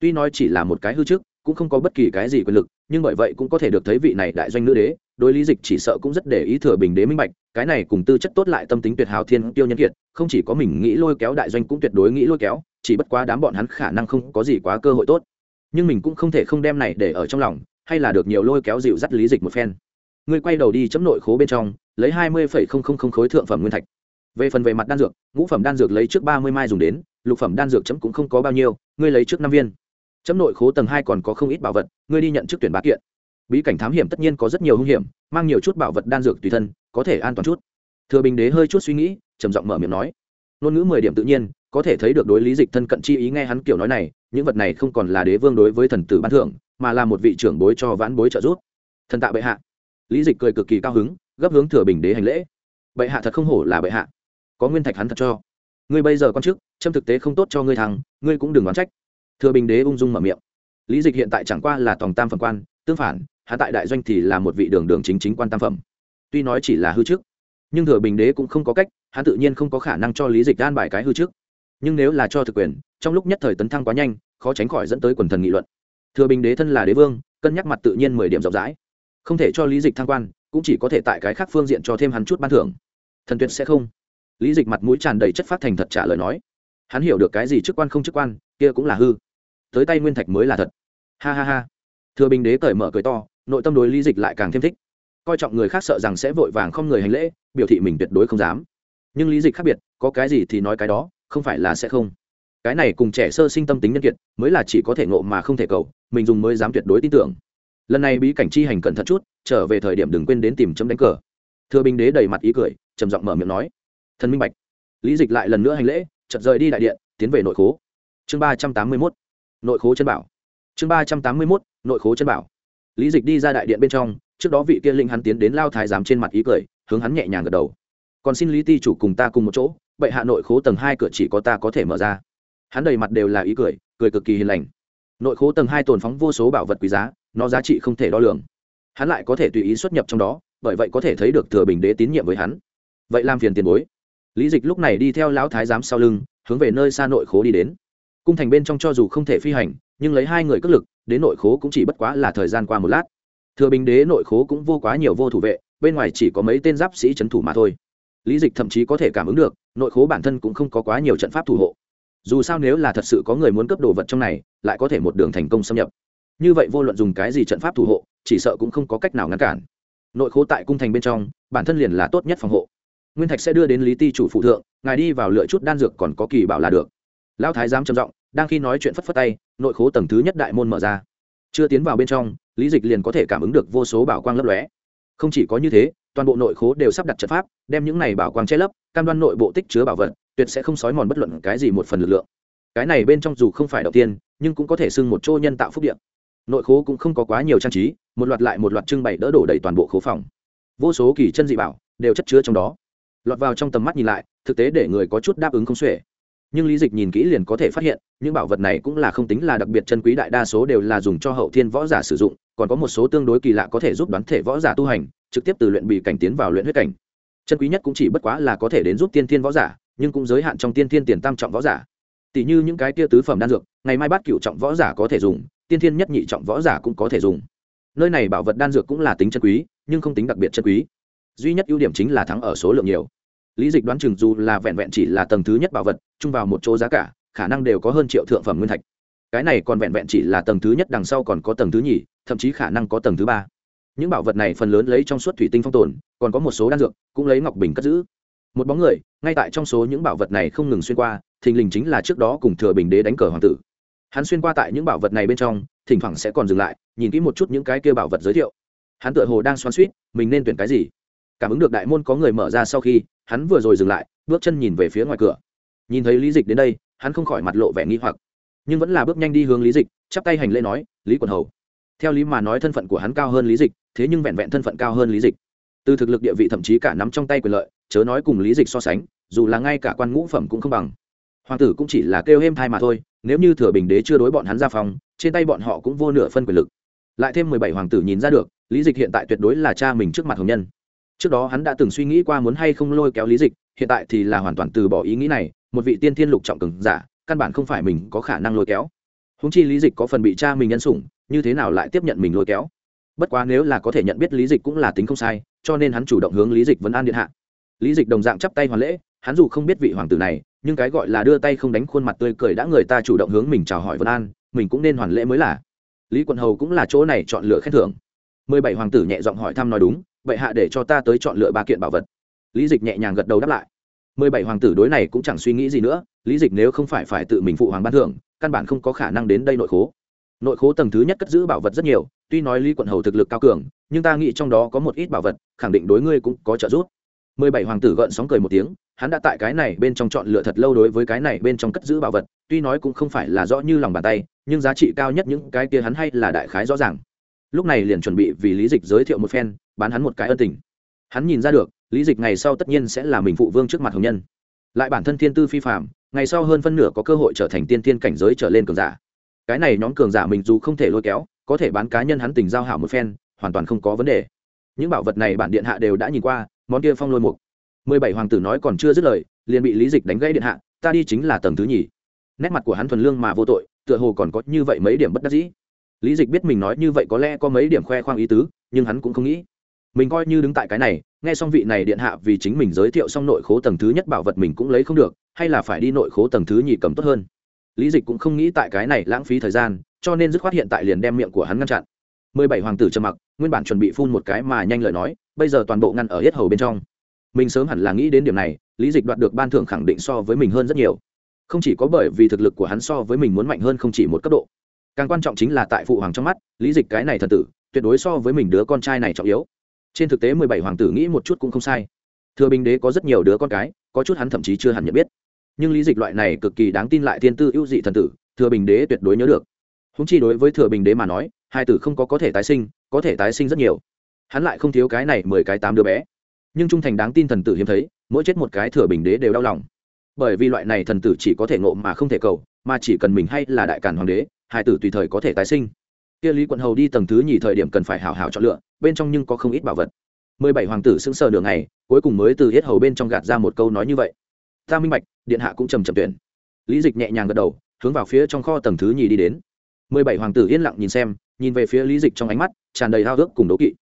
Tuy nói chỉ là một cái hư trước, cũng không có bất kỳ cái gì quyền lực, nhưng bởi vậy cũng có thể được thấy vị này đại doanh nữ đế, đối lý dịch chỉ sợ cũng rất để ý thừa bình đế minh bạch, cái này cùng tư chất tốt lại tâm tính tuyệt hảo thiên tiêu nhân kiệt, không chỉ có mình nghĩ lôi kéo đại doanh cũng tuyệt đối nghĩ lôi kéo, chỉ bất quá đám bọn hắn khả năng không có gì quá cơ hội tốt. Nhưng mình cũng không thể không đem này để ở trong lòng, hay là được nhiều lôi kéo dịu dắt lý dịch một phen. Ngươi quay đầu đi chấm nội khố bên trong, lấy hai mươi không không không khối thượng phẩm nguyên thạch về phần về mặt đan dược, ngũ phẩm đan dược lấy trước ba mươi mai dùng đến, lục phẩm đan dược chấm cũng không có bao nhiêu, ngươi lấy trước năm viên. Chấm nội khố tầng hai còn có không ít bảo vật, ngươi đi nhận trước tuyển bá kiện. Bí cảnh thám hiểm tất nhiên có rất nhiều hung hiểm, mang nhiều chút bảo vật đan dược tùy thân, có thể an toàn chút. Thừa bình đế hơi chút suy nghĩ, trầm giọng mở miệng nói. Ngôn ngữ mười điểm tự nhiên, có thể thấy được đối lý dịch thân cận chi ý nghe hắn kiểu nói này, những vật này không còn là đế vương đối với thần tử ban thưởng, mà là một vị trưởng bối cho vãn bối trợ giúp. Thần tạ bệ hạ. Lý dịch cười cực kỳ cao hứng, gấp hướng thừa bình đế hành lễ. Bệ hạ thật không hổ là bệ hạ có nguyên thạch hắn thật cho. Ngươi bây giờ quan chức, châm thực tế không tốt cho ngươi thằng, ngươi cũng đừng đoán trách. Thừa bình đế ung dung mở miệng. Lý dịch hiện tại chẳng qua là tòng tam phẩm quan, tương phản hạ tại đại doanh thì là một vị đường đường chính chính quan tam phẩm. Tuy nói chỉ là hư chức, nhưng thừa bình đế cũng không có cách, hắn tự nhiên không có khả năng cho lý dịch đan bài cái hư chức. Nhưng nếu là cho thực quyền, trong lúc nhất thời tấn thăng quá nhanh, khó tránh khỏi dẫn tới quần thần nghị luận. Thừa bình đế thân là đế vương, cân nhắc mặt tự nhiên mười điểm rộng rãi. Không thể cho lý dịch thăng quan, cũng chỉ có thể tại cái khác phương diện cho thêm hắn chút ban thưởng. Thần tuyệt sẽ không lý dịch mặt mũi tràn đầy chất phát thành thật trả lời nói. Hắn hiểu được cái gì chức quan không chức quan, kia cũng là hư. Tới tay nguyên thạch mới là thật. Ha ha ha. Thừa bình đế cởi mở cười to, nội tâm đối lý dịch lại càng thêm thích. Coi trọng người khác sợ rằng sẽ vội vàng không người hành lễ, biểu thị mình tuyệt đối không dám. Nhưng lý dịch khác biệt, có cái gì thì nói cái đó, không phải là sẽ không. Cái này cùng trẻ sơ sinh tâm tính nhân kiệt, mới là chỉ có thể ngộ mà không thể cầu, mình dùng mới dám tuyệt đối tin tưởng. Lần này bí cảnh chi hành cẩn thận chút, trở về thời điểm đừng quên đến tìm chấm đánh cờ. Thừa bình đế đầy mặt ý cười, trầm giọng mở miệng nói thần minh bạch. Lý dịch lại lần nữa hành lễ, chợt rời đi đại điện, tiến về nội khố. Chương ba trăm tám mươi mốt, nội khố chân bảo. Chương ba trăm tám mươi mốt, nội khố chân bảo. Lý dịch đi ra đại điện bên trong, trước đó vị kia linh hắn tiến đến lao thái giám trên mặt ý cười, hướng hắn nhẹ nhàng gật đầu. Còn xin lý ti chủ cùng ta cùng một chỗ, bệ hạ nội khố tầng hai cửa chỉ có ta có thể mở ra. Hắn đầy mặt đều là ý cười cười cực kỳ hiền lành. Nội khố tầng hai tồn phóng vô số bảo vật quý giá, nó giá trị không thể đo lường. Hắn lại có thể tùy ý xuất nhập trong đó, bởi vậy có thể thấy được thừa bình đế tín nhiệm với hắn. Vậy làm phiền tiền bối lý dịch lúc này đi theo lão thái giám sau lưng, hướng về nơi xa nội khố đi đến. Cung thành bên trong cho dù không thể phi hành, nhưng lấy hai người cất lực, đến nội khố cũng chỉ bất quá là thời gian qua một lát. Thừa bình đế nội khố cũng vô quá nhiều vô thủ vệ, bên ngoài chỉ có mấy tên giáp sĩ trấn thủ mà thôi. Lý dịch thậm chí có thể cảm ứng được, nội khố bản thân cũng không có quá nhiều trận pháp thủ hộ. Dù sao nếu là thật sự có người muốn cướp đồ vật trong này, lại có thể một đường thành công xâm nhập. Như vậy vô luận dùng cái gì trận pháp thủ hộ, chỉ sợ cũng không có cách nào ngăn cản. Nội khố tại cung thành bên trong, bản thân liền là tốt nhất phòng hộ nguyên thạch sẽ đưa đến lý ti chủ phụ thượng, ngài đi vào lựa chút đan dược còn có kỳ bảo là được. Lão thái giám trầm giọng, đang khi nói chuyện phất phất tay, nội khố tầng thứ nhất đại môn mở ra. Chưa tiến vào bên trong, lý dịch liền có thể cảm ứng được vô số bảo quang lấp lóe. Không chỉ có như thế, toàn bộ nội khố đều sắp đặt trận pháp, đem những này bảo quang che lấp, cam đoan nội bộ tích chứa bảo vật, tuyệt sẽ không sói mòn bất luận cái gì một phần lực lượng. Cái này bên trong dù không phải đầu tiên, nhưng cũng có thể xưng một chỗ nhân tạo phúc điện nội khố cũng không có quá nhiều trang trí, một loạt lại một loạt trưng bày đỡ đổ đầy toàn bộ khố phòng. Vô số kỳ chân dị bảo đều chất chứa trong đó lọt vào trong tầm mắt nhìn lại, thực tế để người có chút đáp ứng không xuể. Nhưng lý dịch nhìn kỹ liền có thể phát hiện, những bảo vật này cũng là không tính là đặc biệt chân quý, đại đa số đều là dùng cho hậu thiên võ giả sử dụng, còn có một số tương đối kỳ lạ có thể giúp đoán thể võ giả tu hành, trực tiếp từ luyện bị cảnh tiến vào luyện huyết cảnh. Chân quý nhất cũng chỉ bất quá là có thể đến giúp tiên thiên võ giả, nhưng cũng giới hạn trong tiên thiên tiền tam trọng võ giả. Tỷ như những cái tia tứ phẩm đan dược, ngày mai bát cựu trọng võ giả có thể dùng, tiên thiên nhất nhị trọng võ giả cũng có thể dùng. Nơi này bảo vật đan dược cũng là tính chân quý, nhưng không tính đặc biệt chân quý duy nhất ưu điểm chính là thắng ở số lượng nhiều. Lý dịch đoán chừng dù là vẹn vẹn chỉ là tầng thứ nhất bảo vật, chung vào một chỗ giá cả, khả năng đều có hơn triệu thượng phẩm nguyên thạch. Cái này còn vẹn vẹn chỉ là tầng thứ nhất, đằng sau còn có tầng thứ nhì, thậm chí khả năng có tầng thứ ba. Những bảo vật này phần lớn lấy trong suốt thủy tinh phong tồn, còn có một số đan dược, cũng lấy ngọc bình cất giữ. Một bóng người, ngay tại trong số những bảo vật này không ngừng xuyên qua, thình lình chính là trước đó cùng thừa bình đế đánh cờ hoàng tử. Hắn xuyên qua tại những bảo vật này bên trong, thỉnh thoảng sẽ còn dừng lại, nhìn kỹ một chút những cái kia bảo vật giới thiệu. Hắn tựa hồ đang xoắn suýt mình nên tuyển cái gì? Cảm ứng được đại môn có người mở ra sau khi, hắn vừa rồi dừng lại, bước chân nhìn về phía ngoài cửa. Nhìn thấy lý dịch đến đây, hắn không khỏi mặt lộ vẻ nghi hoặc. Nhưng vẫn là bước nhanh đi hướng lý dịch, chắp tay hành lễ nói, lý quần hầu. Theo lý mà nói thân phận của hắn cao hơn lý dịch, thế nhưng vẹn vẹn thân phận cao hơn lý dịch. Từ thực lực địa vị thậm chí cả nắm trong tay quyền lợi, chớ nói cùng lý dịch so sánh, dù là ngay cả quan ngũ phẩm cũng không bằng. Hoàng tử cũng chỉ là kêu êm thai mà thôi, nếu như thừa bình đế chưa đối bọn hắn ra phòng, trên tay bọn họ cũng vô nửa phân quyền lực. Lại thêm mười bảy hoàng tử nhìn ra được, lý dịch hiện tại tuyệt đối là cha mình trước mặt hồng nhân trước đó hắn đã từng suy nghĩ qua muốn hay không lôi kéo lý dịch, hiện tại thì là hoàn toàn từ bỏ ý nghĩ này, một vị tiên thiên lục trọng cường giả, căn bản không phải mình có khả năng lôi kéo. Húng chi lý dịch có phần bị cha mình nhân sủng, như thế nào lại tiếp nhận mình lôi kéo? Bất quá nếu là có thể nhận biết lý dịch cũng là tính không sai, cho nên hắn chủ động hướng lý dịch vấn an điện hạ. Lý dịch đồng dạng chắp tay hoàn lễ, hắn dù không biết vị hoàng tử này, nhưng cái gọi là đưa tay không đánh khuôn mặt tươi cười đã người ta chủ động hướng mình chào hỏi vân an, mình cũng nên hoàn lễ mới là. Lý quận hầu cũng là chỗ này chọn lựa khen thưởng. Mười bảy hoàng tử nhẹ giọng hỏi thăm nói đúng vậy hạ để cho ta tới chọn lựa ba kiện bảo vật. Lý dịch nhẹ nhàng gật đầu đáp lại. Mười bảy hoàng tử đối này cũng chẳng suy nghĩ gì nữa, lý dịch nếu không phải phải tự mình phụ hoàng ban thưởng, căn bản không có khả năng đến đây nội khố. Nội khố tầng thứ nhất cất giữ bảo vật rất nhiều, tuy nói lý quận hầu thực lực cao cường, nhưng ta nghĩ trong đó có một ít bảo vật, khẳng định đối ngươi cũng có trợ giúp. Mười bảy hoàng tử gợn sóng cười một tiếng, hắn đã tại cái này bên trong chọn lựa thật lâu đối với cái này bên trong cất giữ bảo vật, tuy nói cũng không phải là rõ như lòng bàn tay, nhưng giá trị cao nhất những cái kia hắn hay là đại khái rõ ràng lúc này liền chuẩn bị vì lý dịch giới thiệu một phen, bán hắn một cái ân tình. Hắn nhìn ra được, lý dịch ngày sau tất nhiên sẽ là mình phụ vương trước mặt hồng nhân. Lại bản thân thiên tư phi phạm ngày sau hơn phân nửa có cơ hội trở thành tiên tiên cảnh giới trở lên cường giả. Cái này nhóm cường giả mình dù không thể lôi kéo, có thể bán cá nhân hắn tình giao hảo một phen, hoàn toàn không có vấn đề. Những bảo vật này bản điện hạ đều đã nhìn qua, món kia phong lôi mục. Mười bảy hoàng tử nói còn chưa dứt lời, liền bị lý dịch đánh gãy điện hạ, ta đi chính là tầng thứ nhì. Nét mặt của hắn thuần lương mà vô tội, tựa hồ còn có như vậy mấy điểm bất đắc dĩ lý dịch biết mình nói như vậy có lẽ có mấy điểm khoe khoang ý tứ, nhưng hắn cũng không nghĩ. Mình coi như đứng tại cái này, nghe xong vị này điện hạ vì chính mình giới thiệu xong nội khố tầng thứ nhất bảo vật mình cũng lấy không được, hay là phải đi nội khố tầng thứ nhì cầm tốt hơn. Lý dịch cũng không nghĩ tại cái này lãng phí thời gian, cho nên dứt khoát hiện tại liền đem miệng của hắn ngăn chặn. Mười bảy hoàng tử trầm mặc, nguyên bản chuẩn bị phun một cái mà nhanh lời nói, bây giờ toàn bộ ngăn ở hết hầu bên trong. Mình sớm hẳn là nghĩ đến điểm này, lý dịch đoạt được ban thưởng khẳng định so với mình hơn rất nhiều. Không chỉ có bởi vì thực lực của hắn so với mình muốn mạnh hơn không chỉ một cấp độ càng quan trọng chính là tại phụ hoàng trong mắt, lý dịch cái này thần tử, tuyệt đối so với mình đứa con trai này trọng yếu. Trên thực tế mười bảy hoàng tử nghĩ một chút cũng không sai. Thừa bình đế có rất nhiều đứa con cái, có chút hắn thậm chí chưa hẳn nhận biết. Nhưng lý dịch loại này cực kỳ đáng tin lại thiên tư ưu dị thần tử, thừa bình đế tuyệt đối nhớ được. Húng chi đối với thừa bình đế mà nói, hai tử không có có thể tái sinh, có thể tái sinh rất nhiều. Hắn lại không thiếu cái này mười cái tám đứa bé. Nhưng trung thành đáng tin thần tử hiếm thấy, mỗi chết một cái thừa bình đế đều đau lòng. Bởi vì loại này thần tử chỉ có thể ngộ mà không thể cầu, mà chỉ cần mình hay là đại càn hoàng đế hai tử tùy thời có thể tái sinh. Kia lý quận hầu đi tầng thứ nhì thời điểm cần phải hảo hảo chọn lựa, bên trong nhưng có không ít bảo vật. Mười bảy hoàng tử sững sờ đường này cuối cùng mới từ hết hầu bên trong gạt ra một câu nói như vậy. Ta minh bạch, điện hạ cũng trầm trầm tuyển. Lý dịch nhẹ nhàng gật đầu, hướng vào phía trong kho tầng thứ nhì đi đến. Mười bảy hoàng tử yên lặng nhìn xem, nhìn về phía lý dịch trong ánh mắt, tràn đầy hao ước cùng đố kỵ.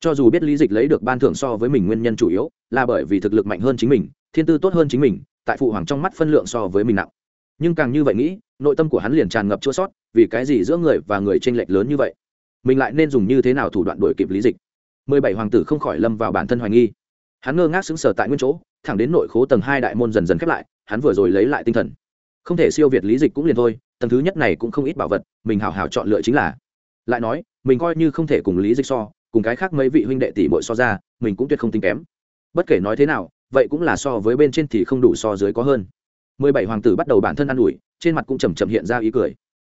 Cho dù biết lý dịch lấy được ban thưởng so với mình nguyên nhân chủ yếu, là bởi vì thực lực mạnh hơn chính mình, thiên tư tốt hơn chính mình, tại phụ hoàng trong mắt phân lượng so với mình nặng nhưng càng như vậy nghĩ, nội tâm của hắn liền tràn ngập chua sót, vì cái gì giữa người và người tranh lệch lớn như vậy? Mình lại nên dùng như thế nào thủ đoạn đổi kịp lý dịch? Mười bảy hoàng tử không khỏi lâm vào bản thân hoài nghi. Hắn ngơ ngác xứng sở tại nguyên chỗ, thẳng đến nội khố tầng hai đại môn dần dần khép lại, hắn vừa rồi lấy lại tinh thần. Không thể siêu việt lý dịch cũng liền thôi, tầng thứ nhất này cũng không ít bảo vật, mình hào hào chọn lựa chính là. Lại nói, mình coi như không thể cùng lý dịch so, cùng cái khác mấy vị huynh đệ tỷ bội so ra, mình cũng tuyệt không tính kém. Bất kể nói thế nào, vậy cũng là so với bên trên thì không đủ so dưới có hơn mười bảy hoàng tử bắt đầu bản thân ă n ủi, trên mặt cũng chầm chậm hiện ra ý cười.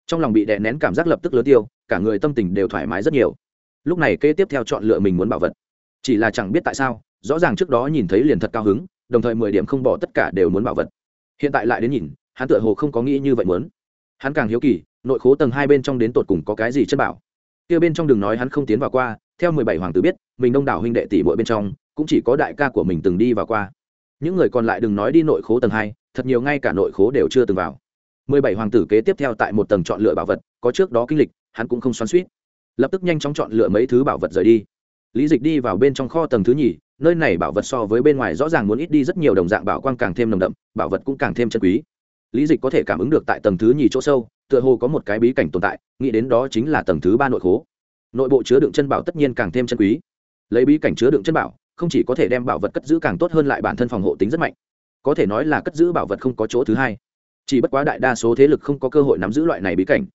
Trong lòng bị đè nén cảm giác lập tức lớn tiêu, cả người tâm tình đều thoải mái rất nhiều. Lúc này kế tiếp theo chọn lựa mình muốn bảo vật. Chỉ là chẳng biết tại sao, rõ ràng trước đó nhìn thấy liền thật cao hứng, đồng thời mười điểm không bỏ tất cả đều muốn bảo vật. Hiện tại lại đến nhìn, hắn tựa hồ không có nghĩ như vậy muốn. Hắn càng hiếu kỳ, nội khố tầng hai bên trong đến tột cùng có cái gì chất bảo. Kia bên trong đừng nói hắn không tiến vào qua, theo mười bảy hoàng tử biết, mình đông đảo huynh đệ tỷ muội bên trong, cũng chỉ có đại ca của mình từng đi vào qua. Những người còn lại đừng nói đi nội khố tầng hai thật nhiều ngay cả nội khố đều chưa từng vào. Mười bảy hoàng tử kế tiếp theo tại một tầng chọn lựa bảo vật, có trước đó kinh lịch, hắn cũng không xoắn suýt lập tức nhanh chóng chọn lựa mấy thứ bảo vật rời đi. Lý dịch đi vào bên trong kho tầng thứ nhì, nơi này bảo vật so với bên ngoài rõ ràng muốn ít đi rất nhiều đồng dạng bảo quang càng thêm nồng đậm, bảo vật cũng càng thêm chân quý. Lý dịch có thể cảm ứng được tại tầng thứ nhì chỗ sâu, tựa hồ có một cái bí cảnh tồn tại, nghĩ đến đó chính là tầng thứ ba nội khố. Nội bộ chứa đựng chân bảo tất nhiên càng thêm chân quý. Lấy bí cảnh chứa đựng chân bảo, không chỉ có thể đem bảo vật cất giữ càng tốt hơn lại bản thân phòng hộ tính rất mạnh có thể nói là cất giữ bảo vật không có chỗ thứ hai. Chỉ bất quá đại đa số thế lực không có cơ hội nắm giữ loại này bí cảnh.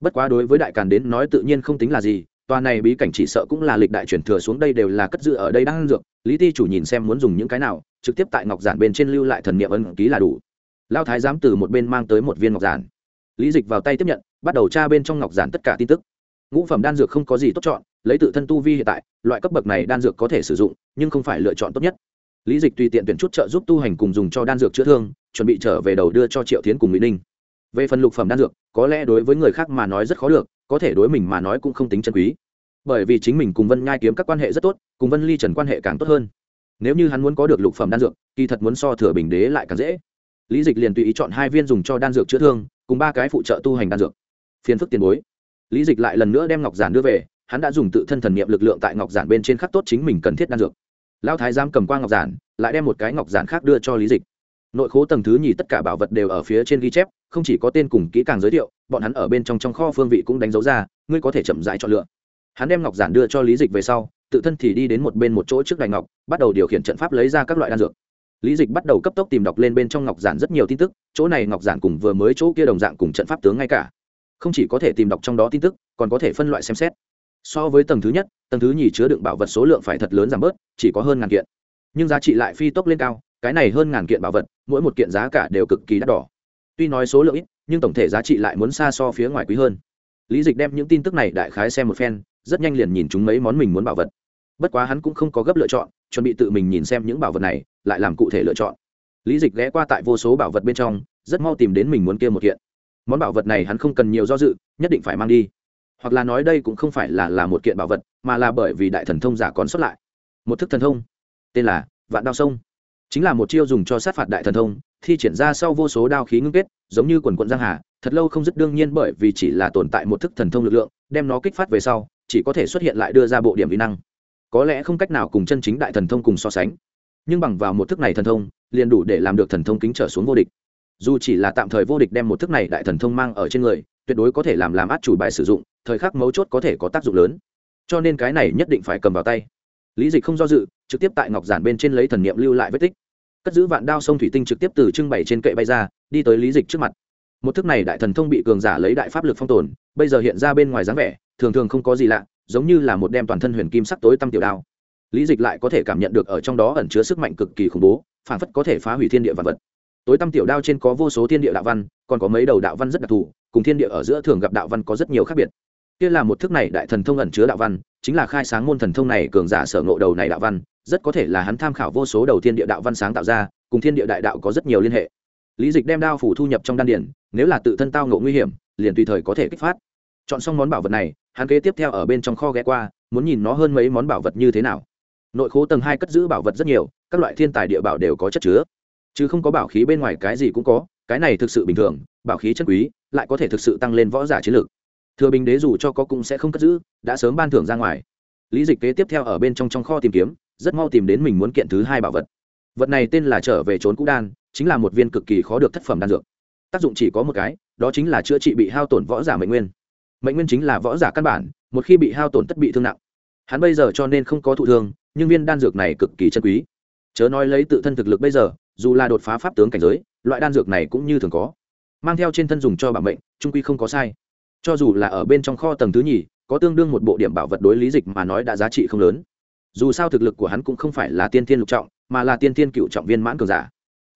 Bất quá đối với đại càn đến nói tự nhiên không tính là gì, tòa này bí cảnh chỉ sợ cũng là lịch đại chuyển thừa xuống đây đều là cất giữ ở đây đang dược. Lý ti chủ nhìn xem muốn dùng những cái nào, trực tiếp tại ngọc giản bên trên lưu lại thần niệm ân ký là đủ. Lao thái giám từ một bên mang tới một viên ngọc giản. Lý dịch vào tay tiếp nhận, bắt đầu tra bên trong ngọc giản tất cả tin tức. Ngũ phẩm đan dược không có gì tốt chọn, lấy tự thân tu vi hiện tại, loại cấp bậc này đan dược có thể sử dụng, nhưng không phải lựa chọn tốt nhất lý dịch tùy tiện tuyển chút trợ giúp tu hành cùng dùng cho đan dược chữa thương, chuẩn bị trở về đầu đưa cho triệu tiến cùng mỹ ninh. Về phần lục phẩm đan dược, có lẽ đối với người khác mà nói rất khó được, có thể đối mình mà nói cũng không tính chân quý. Bởi vì chính mình cùng vân nhai kiếm các quan hệ rất tốt, cùng vân ly trần quan hệ càng tốt hơn. Nếu như hắn muốn có được lục phẩm đan dược, kỳ thật muốn so thừa bình đế lại càng dễ. Lý dịch liền tùy ý chọn hai viên dùng cho đan dược chữa thương, cùng ba cái phụ trợ tu hành đan dược. Phiền phức tiền bối. Lý dịch lại lần nữa đem ngọc giản đưa về, hắn đã dùng tự thân thần niệm lực lượng tại ngọc giản bên trên khắc tốt chính mình cần thiết đan dược lão thái giám cầm qua ngọc giản, lại đem một cái ngọc giản khác đưa cho lý dịch. Nội khố tầng thứ nhì tất cả bảo vật đều ở phía trên ghi chép, không chỉ có tên cùng kỹ càng giới thiệu, bọn hắn ở bên trong trong kho phương vị cũng đánh dấu ra, ngươi có thể chậm rãi chọn lựa. Hắn đem ngọc giản đưa cho lý dịch về sau, tự thân thì đi đến một bên một chỗ trước đài ngọc, bắt đầu điều khiển trận pháp lấy ra các loại đan dược. Lý dịch bắt đầu cấp tốc tìm đọc lên bên trong ngọc giản rất nhiều tin tức, chỗ này ngọc giản cùng vừa mới chỗ kia đồng dạng cùng trận pháp tướng ngay cả. Không chỉ có thể tìm đọc trong đó tin tức, còn có thể phân loại xem xét so với tầng thứ nhất, tầng thứ nhì chứa đựng bảo vật số lượng phải thật lớn giảm bớt, chỉ có hơn ngàn kiện. Nhưng giá trị lại phi tốc lên cao, cái này hơn ngàn kiện bảo vật, mỗi một kiện giá cả đều cực kỳ đắt đỏ. Tuy nói số lượng ít, nhưng tổng thể giá trị lại muốn xa so phía ngoài quý hơn. Lý dịch đem những tin tức này đại khái xem một phen, rất nhanh liền nhìn chúng mấy món mình muốn bảo vật. Bất quá hắn cũng không có gấp lựa chọn, chuẩn bị tự mình nhìn xem những bảo vật này, lại làm cụ thể lựa chọn. Lý dịch ghé qua tại vô số bảo vật bên trong, rất mau tìm đến mình muốn kia một kiện. Món bảo vật này hắn không cần nhiều do dự, nhất định phải mang đi hoặc là nói đây cũng không phải là là một kiện bảo vật, mà là bởi vì đại thần thông giả còn xuất lại. Một thức thần thông, tên là vạn đao sông. Chính là một chiêu dùng cho sát phạt đại thần thông, thi triển ra sau vô số đao khí ngưng kết, giống như quần quận giang hà, thật lâu không dứt đương nhiên bởi vì chỉ là tồn tại một thức thần thông lực lượng, đem nó kích phát về sau, chỉ có thể xuất hiện lại đưa ra bộ điểm vi năng. Có lẽ không cách nào cùng chân chính đại thần thông cùng so sánh, nhưng bằng vào một thức này thần thông, liền đủ để làm được thần thông kính trở xuống vô địch. Dù chỉ là tạm thời vô địch đem một thức này đại thần thông mang ở trên người, tuyệt đối có thể làm làm át chủ bài sử dụng thời khắc mấu chốt có thể có tác dụng lớn. Cho nên cái này nhất định phải cầm vào tay. Lý dịch không do dự, trực tiếp tại ngọc giản bên trên lấy thần niệm lưu lại vết tích. Cất giữ vạn đao sông thủy tinh trực tiếp từ trưng bày trên kệ bay ra, đi tới lý dịch trước mặt. Một thức này đại thần thông bị cường giả lấy đại pháp lực phong tồn, bây giờ hiện ra bên ngoài dáng vẻ, thường thường không có gì lạ, giống như là một đem toàn thân huyền kim sắc tối tăm tiểu đao. Lý dịch lại có thể cảm nhận được ở trong đó ẩn chứa sức mạnh cực kỳ khủng bố, phản phất có thể phá hủy thiên địa vật vật. Tối tăm tiểu đao trên có vô số thiên địa đạo văn, còn có mấy đầu đạo văn rất đặc thù, cùng thiên địa ở giữa thường gặp đạo văn có rất nhiều khác biệt kia là một thức này đại thần thông ẩn chứa đạo văn, chính là khai sáng môn thần thông này cường giả sở ngộ đầu này đạo văn, rất có thể là hắn tham khảo vô số đầu thiên địa đạo văn sáng tạo ra, cùng thiên địa đại đạo có rất nhiều liên hệ. Lý dịch đem đao phủ thu nhập trong đan điển nếu là tự thân tao ngộ nguy hiểm, liền tùy thời có thể kích phát. Chọn xong món bảo vật này, hắn kế tiếp theo ở bên trong kho ghé qua, muốn nhìn nó hơn mấy món bảo vật như thế nào. Nội khố tầng hai cất giữ bảo vật rất nhiều, các loại thiên tài địa bảo đều có chất chứa. Chứ không có bảo khí bên ngoài cái gì cũng có, cái này thực sự bình thường, bảo khí chân quý, lại có thể thực sự tăng lên võ giả chiến lược thừa bình đế dù cho có cũng sẽ không cất giữ, đã sớm ban thưởng ra ngoài. Lý dịch kế tiếp theo ở bên trong trong kho tìm kiếm, rất mau tìm đến mình muốn kiện thứ hai bảo vật. Vật này tên là trở về trốn cũ đan, chính là một viên cực kỳ khó được thất phẩm đan dược. Tác dụng chỉ có một cái, đó chính là chữa trị bị hao tổn võ giả mệnh nguyên. Mệnh nguyên chính là võ giả căn bản, một khi bị hao tổn tất bị thương nặng. Hắn bây giờ cho nên không có thụ thương, nhưng viên đan dược này cực kỳ chân quý. Chớ nói lấy tự thân thực lực bây giờ, dù là đột phá pháp tướng cảnh giới, loại đan dược này cũng như thường có. Mang theo trên thân dùng cho bản mệnh, trung quy không có sai cho dù là ở bên trong kho tầng thứ nhì, có tương đương một bộ điểm bảo vật đối lý dịch mà nói đã giá trị không lớn. Dù sao thực lực của hắn cũng không phải là tiên thiên lục trọng, mà là tiên thiên cựu trọng viên mãn cường giả.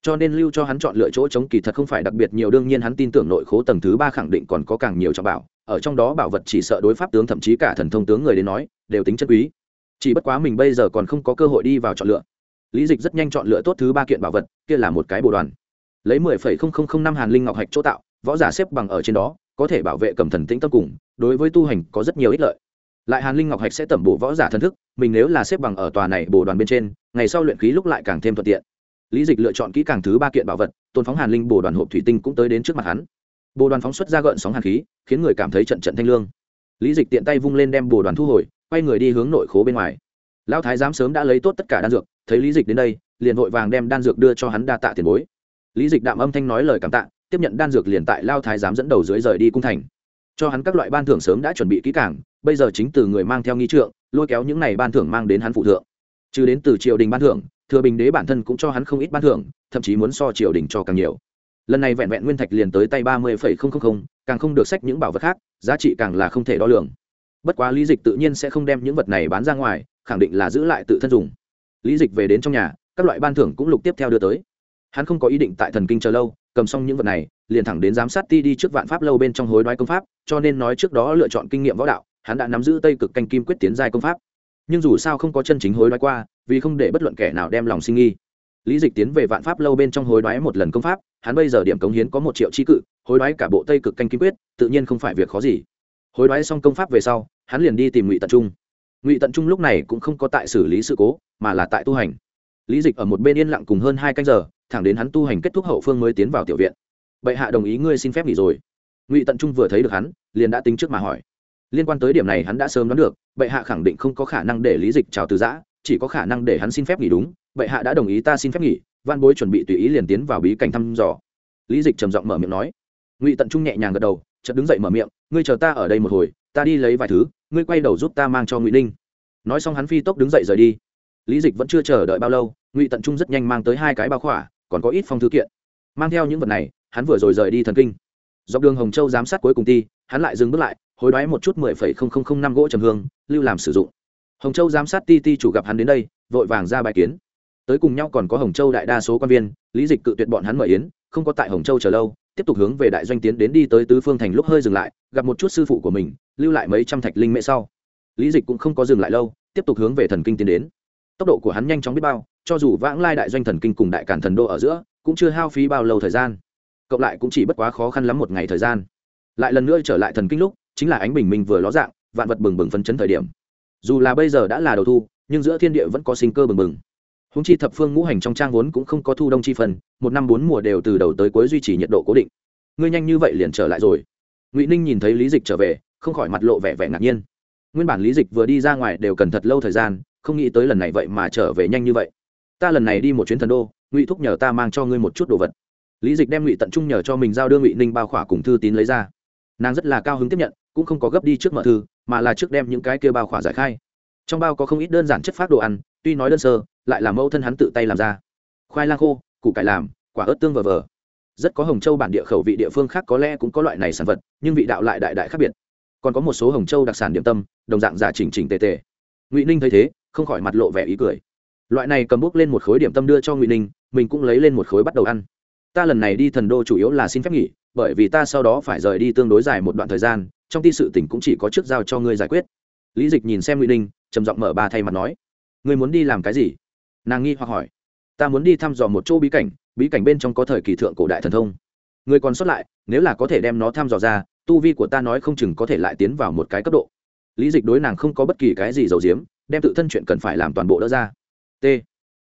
Cho nên lưu cho hắn chọn lựa chỗ chống kỳ thật không phải đặc biệt nhiều, đương nhiên hắn tin tưởng nội khố tầng thứ ba khẳng định còn có càng nhiều trọng bảo, ở trong đó bảo vật chỉ sợ đối pháp tướng thậm chí cả thần thông tướng người đến nói, đều tính chất quý. Chỉ bất quá mình bây giờ còn không có cơ hội đi vào chọn lựa. Lý dịch rất nhanh chọn lựa tốt thứ ba kiện bảo vật, kia là một cái bồ đoàn. Lấy mười phẩy không không không năm hàn linh ngọc hạch chỗ tạo, võ giả xếp bằng ở trên đó có thể bảo vệ cầm thần tĩnh tâm cùng, đối với tu hành có rất nhiều ích lợi. Lại hàn linh ngọc hạch sẽ tẩm bổ võ giả thần thức, mình nếu là xếp bằng ở tòa này bổ đoàn bên trên, ngày sau luyện khí lúc lại càng thêm thuận tiện. Lý dịch lựa chọn kỹ càng thứ ba kiện bảo vật, tôn phóng hàn linh bổ đoàn hộp thủy tinh cũng tới đến trước mặt hắn. Bồ đoàn phóng xuất ra gợn sóng hàn khí, khiến người cảm thấy trận trận thanh lương. Lý dịch tiện tay vung lên đem bồ đoàn thu hồi, quay người đi hướng nội khố bên ngoài. Lão thái giám sớm đã lấy tốt tất cả đan dược, thấy lý dịch đến đây, liền vội vàng đem đan dược đưa cho hắn đa tạ tiền bối. Lý dịch đạm âm thanh nói lời cảm tạ tiếp nhận đan dược liền tại lao thái giám dẫn đầu dưới rời đi cung thành. Cho hắn các loại ban thưởng sớm đã chuẩn bị kỹ càng, bây giờ chính từ người mang theo nghi trượng, lôi kéo những này ban thưởng mang đến hắn phụ thượng. Trừ đến từ triều đình ban thưởng, thừa bình đế bản thân cũng cho hắn không ít ban thưởng, thậm chí muốn so triều đình cho càng nhiều. Lần này vẹn vẹn nguyên thạch liền tới tay ba mươi càng không được sách những bảo vật khác, giá trị càng là không thể đo lường. Bất quá lý dịch tự nhiên sẽ không đem những vật này bán ra ngoài, khẳng định là giữ lại tự thân dùng. Lý dịch về đến trong nhà, các loại ban thưởng cũng lục tiếp theo đưa tới hắn không có ý định tại thần kinh chờ lâu, cầm xong những vật này, liền thẳng đến giám sát ti đi trước vạn pháp lâu bên trong hối đoái công pháp, cho nên nói trước đó lựa chọn kinh nghiệm võ đạo, hắn đã nắm giữ tây cực canh kim quyết tiến giai công pháp. Nhưng dù sao không có chân chính hối đoái qua, vì không để bất luận kẻ nào đem lòng sinh nghi. Lý dịch tiến về vạn pháp lâu bên trong hối đoái một lần công pháp, hắn bây giờ điểm cống hiến có một triệu tri cự, hối đoái cả bộ tây cực canh kim quyết, tự nhiên không phải việc khó gì. Hối đoái xong công pháp về sau, hắn liền đi tìm ngụy tận trung. Ngụy tận trung lúc này cũng không có tại xử lý sự cố, mà là tại tu hành lý dịch ở một bên yên lặng cùng hơn hai canh giờ, thẳng đến hắn tu hành kết thúc hậu phương mới tiến vào tiểu viện. Bệ hạ đồng ý ngươi xin phép nghỉ rồi. Ngụy tận trung vừa thấy được hắn, liền đã tính trước mà hỏi. Liên quan tới điểm này hắn đã sớm đoán được, bệ hạ khẳng định không có khả năng để lý dịch chào từ giã, chỉ có khả năng để hắn xin phép nghỉ đúng. Bệ hạ đã đồng ý ta xin phép nghỉ, văn bối chuẩn bị tùy ý liền tiến vào bí cảnh thăm dò. Lý dịch trầm giọng mở miệng nói. Ngụy tận trung nhẹ nhàng gật đầu, chợt đứng dậy mở miệng, ngươi chờ ta ở đây một hồi, ta đi lấy vài thứ, ngươi quay đầu giúp ta mang cho ngụy ninh. Nói xong hắn phi tốc đứng dậy rời đi lý dịch vẫn chưa chờ đợi bao lâu, ngụy tận trung rất nhanh mang tới hai cái bao khỏa, còn có ít phong thư kiện. Mang theo những vật này, hắn vừa rồi rời đi thần kinh. Dọc đường hồng châu giám sát cuối cùng ti hắn lại dừng bước lại, hối đoái một chút mười phẩy không không không năm gỗ trầm hương, lưu làm sử dụng. Hồng châu giám sát ti ti chủ gặp hắn đến đây, vội vàng ra bài kiến. Tới cùng nhau còn có hồng châu đại đa số quan viên, lý dịch cự tuyệt bọn hắn mời yến, không có tại hồng châu chờ lâu, tiếp tục hướng về đại doanh tiến đến đi tới tứ phương thành lúc hơi dừng lại, gặp một chút sư phụ của mình, lưu lại mấy trăm thạch linh mễ sau. Lý dịch cũng không có dừng lại lâu, tiếp tục hướng về thần kinh tiến đến tốc độ của hắn nhanh chóng biết bao, cho dù vãng lai đại doanh thần kinh cùng đại cản thần đô ở giữa, cũng chưa hao phí bao lâu thời gian. Cộng lại cũng chỉ bất quá khó khăn lắm một ngày thời gian. Lại lần nữa trở lại thần kinh lúc, chính là ánh bình minh vừa ló dạng, vạn vật bừng bừng phấn chấn thời điểm. Dù là bây giờ đã là đầu thu, nhưng giữa thiên địa vẫn có sinh cơ bừng bừng. Húng chi thập phương ngũ hành trong trang vốn cũng không có thu đông chi phần, một năm bốn mùa đều từ đầu tới cuối duy trì nhiệt độ cố định. Ngươi nhanh như vậy liền trở lại rồi. Ngụy ninh nhìn thấy lý dịch trở về, không khỏi mặt lộ vẻ vẻ ngạc nhiên. Nguyên bản lý dịch vừa đi ra ngoài đều cần thật lâu thời gian không nghĩ tới lần này vậy mà trở về nhanh như vậy. Ta lần này đi một chuyến thần đô, ngụy thúc nhờ ta mang cho ngươi một chút đồ vật. Lý dịch đem ngụy tận trung nhờ cho mình giao đưa ngụy ninh bao khỏa cùng thư tín lấy ra. Nàng rất là cao hứng tiếp nhận, cũng không có gấp đi trước mở thư, mà là trước đem những cái kia bao khỏa giải khai. Trong bao có không ít đơn giản chất phát đồ ăn, tuy nói đơn sơ, lại là mẫu thân hắn tự tay làm ra. Khoai lang khô, củ cải làm, quả ớt tương vờ vờ. Rất có hồng châu bản địa khẩu vị địa phương khác có lẽ cũng có loại này sản vật, nhưng vị đạo lại đại đại khác biệt. Còn có một số hồng châu đặc sản điểm tâm, đồng dạng giả chỉnh chỉnh tề tề. Ngụy ninh thấy thế không khỏi mặt lộ vẻ ý cười. Loại này cầm bút lên một khối điểm tâm đưa cho ngụy ninh, mình cũng lấy lên một khối bắt đầu ăn. Ta lần này đi thần đô chủ yếu là xin phép nghỉ, bởi vì ta sau đó phải rời đi tương đối dài một đoạn thời gian, trong ti sự tỉnh cũng chỉ có trước giao cho ngươi giải quyết. Lý dịch nhìn xem ngụy ninh, trầm giọng mở ba thay mặt nói, ngươi muốn đi làm cái gì? Nàng nghi hoặc hỏi. Ta muốn đi thăm dò một chỗ bí cảnh bí cảnh bên trong có thời kỳ thượng cổ đại thần thông. Người còn xuất lại, nếu là có thể đem nó thăm dò ra, tu vi của ta nói không chừng có thể lại tiến vào một cái cấp độ. Lý dịch đối nàng không có bất kỳ cái gì giấu diếm đem tự thân chuyện cần phải làm toàn bộ đỡ ra. T.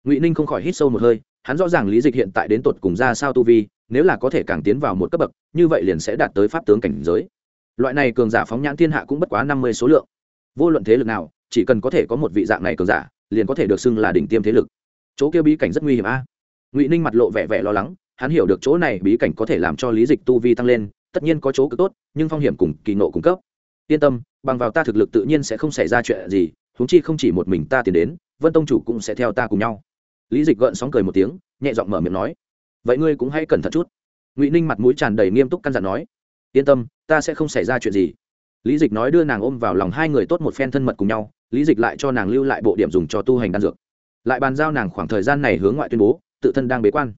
Ngụy ninh không khỏi hít sâu một hơi, hắn rõ ràng lý dịch hiện tại đến tột cùng ra sao tu vi, nếu là có thể càng tiến vào một cấp bậc, như vậy liền sẽ đạt tới pháp tướng cảnh giới. Loại này cường giả phóng nhãn thiên hạ cũng bất quá năm mươi số lượng. Vô luận thế lực nào, chỉ cần có thể có một vị dạng này cường giả, liền có thể được xưng là đỉnh tiêm thế lực. Chỗ kia bí cảnh rất nguy hiểm a. Ngụy ninh mặt lộ vẻ vẻ lo lắng, hắn hiểu được chỗ này bí cảnh có thể làm cho lý dịch tu vi tăng lên, tất nhiên có chỗ cực tốt, nhưng phong hiểm cùng kỳ nộ cung cấp. Yên tâm, bằng vào ta thực lực tự nhiên sẽ không xảy ra chuyện gì huống chi không chỉ một mình ta tiến đến, vân tông chủ cũng sẽ theo ta cùng nhau. Lý dịch gợn sóng cười một tiếng, nhẹ giọng mở miệng nói, vậy ngươi cũng hãy cẩn thận chút. Ngụy ninh mặt mũi tràn đầy nghiêm túc căn dặn nói, yên tâm, ta sẽ không xảy ra chuyện gì. Lý dịch nói đưa nàng ôm vào lòng hai người tốt một phen thân mật cùng nhau, lý dịch lại cho nàng lưu lại bộ điểm dùng cho tu hành đan dược. Lại bàn giao nàng khoảng thời gian này hướng ngoại tuyên bố, tự thân đang bế quan.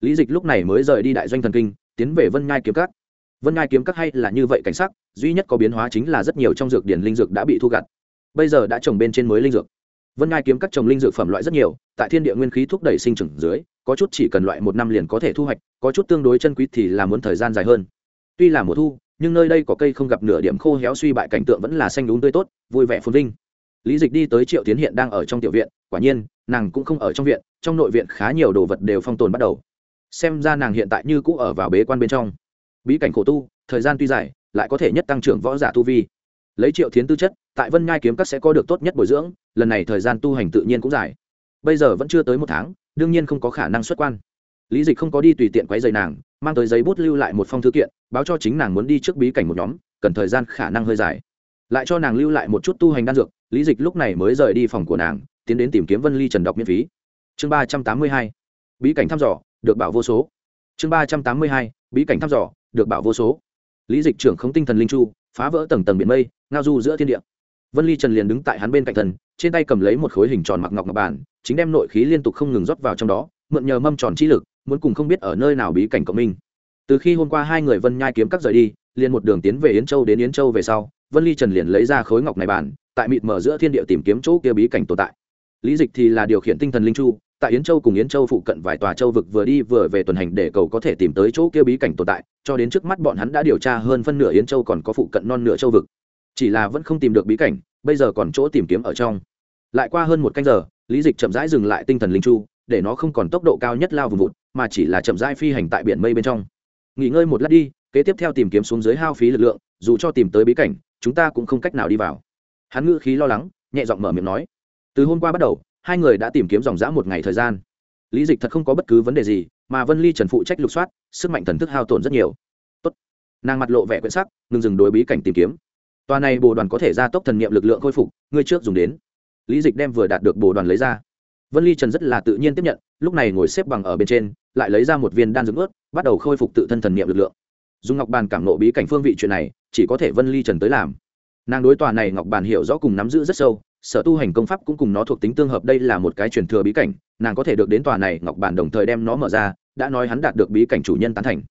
Lý dịch lúc này mới rời đi đại doanh thần kinh, tiến về vân nhai kiếm cắt vân nhai kiếm cắt hay là như vậy cảnh sắc, duy nhất có biến hóa chính là rất nhiều trong dược điển linh dược đã bị thu gặt bây giờ đã trồng bên trên mới linh dược. Vân ngai kiếm các trồng linh dược phẩm loại rất nhiều, tại thiên địa nguyên khí thúc đẩy sinh trưởng dưới, có chút chỉ cần loại một năm liền có thể thu hoạch, có chút tương đối chân quý thì là muốn thời gian dài hơn. Tuy là mùa thu, nhưng nơi đây có cây không gặp nửa điểm khô héo suy bại cảnh tượng vẫn là xanh đúng tươi tốt, vui vẻ phồn vinh. Lý dịch đi tới triệu tiến hiện đang ở trong tiểu viện, quả nhiên, nàng cũng không ở trong viện, trong nội viện khá nhiều đồ vật đều phong tồn bắt đầu. Xem ra nàng hiện tại như cũ ở vào bế quan bên trong. Bí cảnh khổ tu, thời gian tuy dài, lại có thể nhất tăng trưởng võ giả tu vi lấy triệu thiến tư chất, tại vân nhai kiếm các sẽ có được tốt nhất bồi dưỡng, lần này thời gian tu hành tự nhiên cũng dài. Bây giờ vẫn chưa tới một tháng, đương nhiên không có khả năng xuất quan. Lý dịch không có đi tùy tiện quấy dày nàng, mang tới giấy bút lưu lại một phong thư kiện, báo cho chính nàng muốn đi trước bí cảnh một nhóm, cần thời gian khả năng hơi dài. Lại cho nàng lưu lại một chút tu hành đan dược, lý dịch lúc này mới rời đi phòng của nàng, tiến đến tìm kiếm vân ly trần đọc miễn phí. Chương ba trăm tám mươi hai, bí cảnh thăm dò, được bảo vô số. Chương ba trăm tám mươi hai, bí cảnh thăm dò, được bảo vô số. Lý dịch trưởng không tinh thần linh chu phá vỡ tầng tầng biển mây, ngao du giữa thiên địa. Vân ly trần liền đứng tại hắn bên cạnh thần, trên tay cầm lấy một khối hình tròn mặc ngọc ngọc bản, chính đem nội khí liên tục không ngừng rót vào trong đó, mượn nhờ mâm tròn chi lực, muốn cùng không biết ở nơi nào bí cảnh cộng minh. Từ khi hôm qua hai người vân nhai kiếm các rời đi, liền một đường tiến về yến châu đến yến châu về sau, vân ly trần liền lấy ra khối ngọc này bản, tại mịt mở giữa thiên địa tìm kiếm chỗ kia bí cảnh tồn tại. Lý dịch thì là điều khiển tinh thần linh chu tại yến châu cùng yến châu phụ cận vài tòa châu vực vừa đi vừa về tuần hành để cầu có thể tìm tới chỗ kia bí cảnh tồn tại, cho đến trước mắt bọn hắn đã điều tra hơn phân nửa yến châu còn có phụ cận non nửa châu vực. Chỉ là vẫn không tìm được bí cảnh, bây giờ còn chỗ tìm kiếm ở trong. Lại qua hơn một canh giờ, lý dịch chậm rãi dừng lại tinh thần linh chu, để nó không còn tốc độ cao nhất lao vùng vụt, mà chỉ là chậm rãi phi hành tại biển mây bên trong. Nghỉ ngơi một lát đi, kế tiếp theo tìm kiếm xuống dưới hao phí lực lượng, dù cho tìm tới bí cảnh, chúng ta cũng không cách nào đi vào. Hắn ngữ khí lo lắng, nhẹ giọng mở miệng nói. Từ hôm qua bắt đầu hai người đã tìm kiếm dòng dã một ngày thời gian. Lý dịch thật không có bất cứ vấn đề gì, mà vân ly trần phụ trách lục soát, sức mạnh thần thức hao tổn rất nhiều. Tốt. nàng mặt lộ vẻ quyển sắc, ngừng dừng đối bí cảnh tìm kiếm. Tòa này bồ đoàn có thể gia tốc thần nghiệm lực lượng khôi phục, ngươi trước dùng đến. Lý dịch đem vừa đạt được bồ đoàn lấy ra. Vân ly trần rất là tự nhiên tiếp nhận, lúc này ngồi xếp bằng ở bên trên, lại lấy ra một viên đan dưỡng ướt, bắt đầu khôi phục tự thân thần nghiệm lực lượng. Dùng ngọc bàn cảm nộ bí cảnh phương vị chuyện này, chỉ có thể vân ly trần tới làm. Nàng đối tòa này ngọc bàn hiểu rõ cùng nắm giữ rất sâu sở tu hành công pháp cũng cùng nó thuộc tính tương hợp, đây là một cái truyền thừa bí cảnh, nàng có thể được đến tòa này, ngọc bản đồng thời đem nó mở ra, đã nói hắn đạt được bí cảnh chủ nhân tán thành.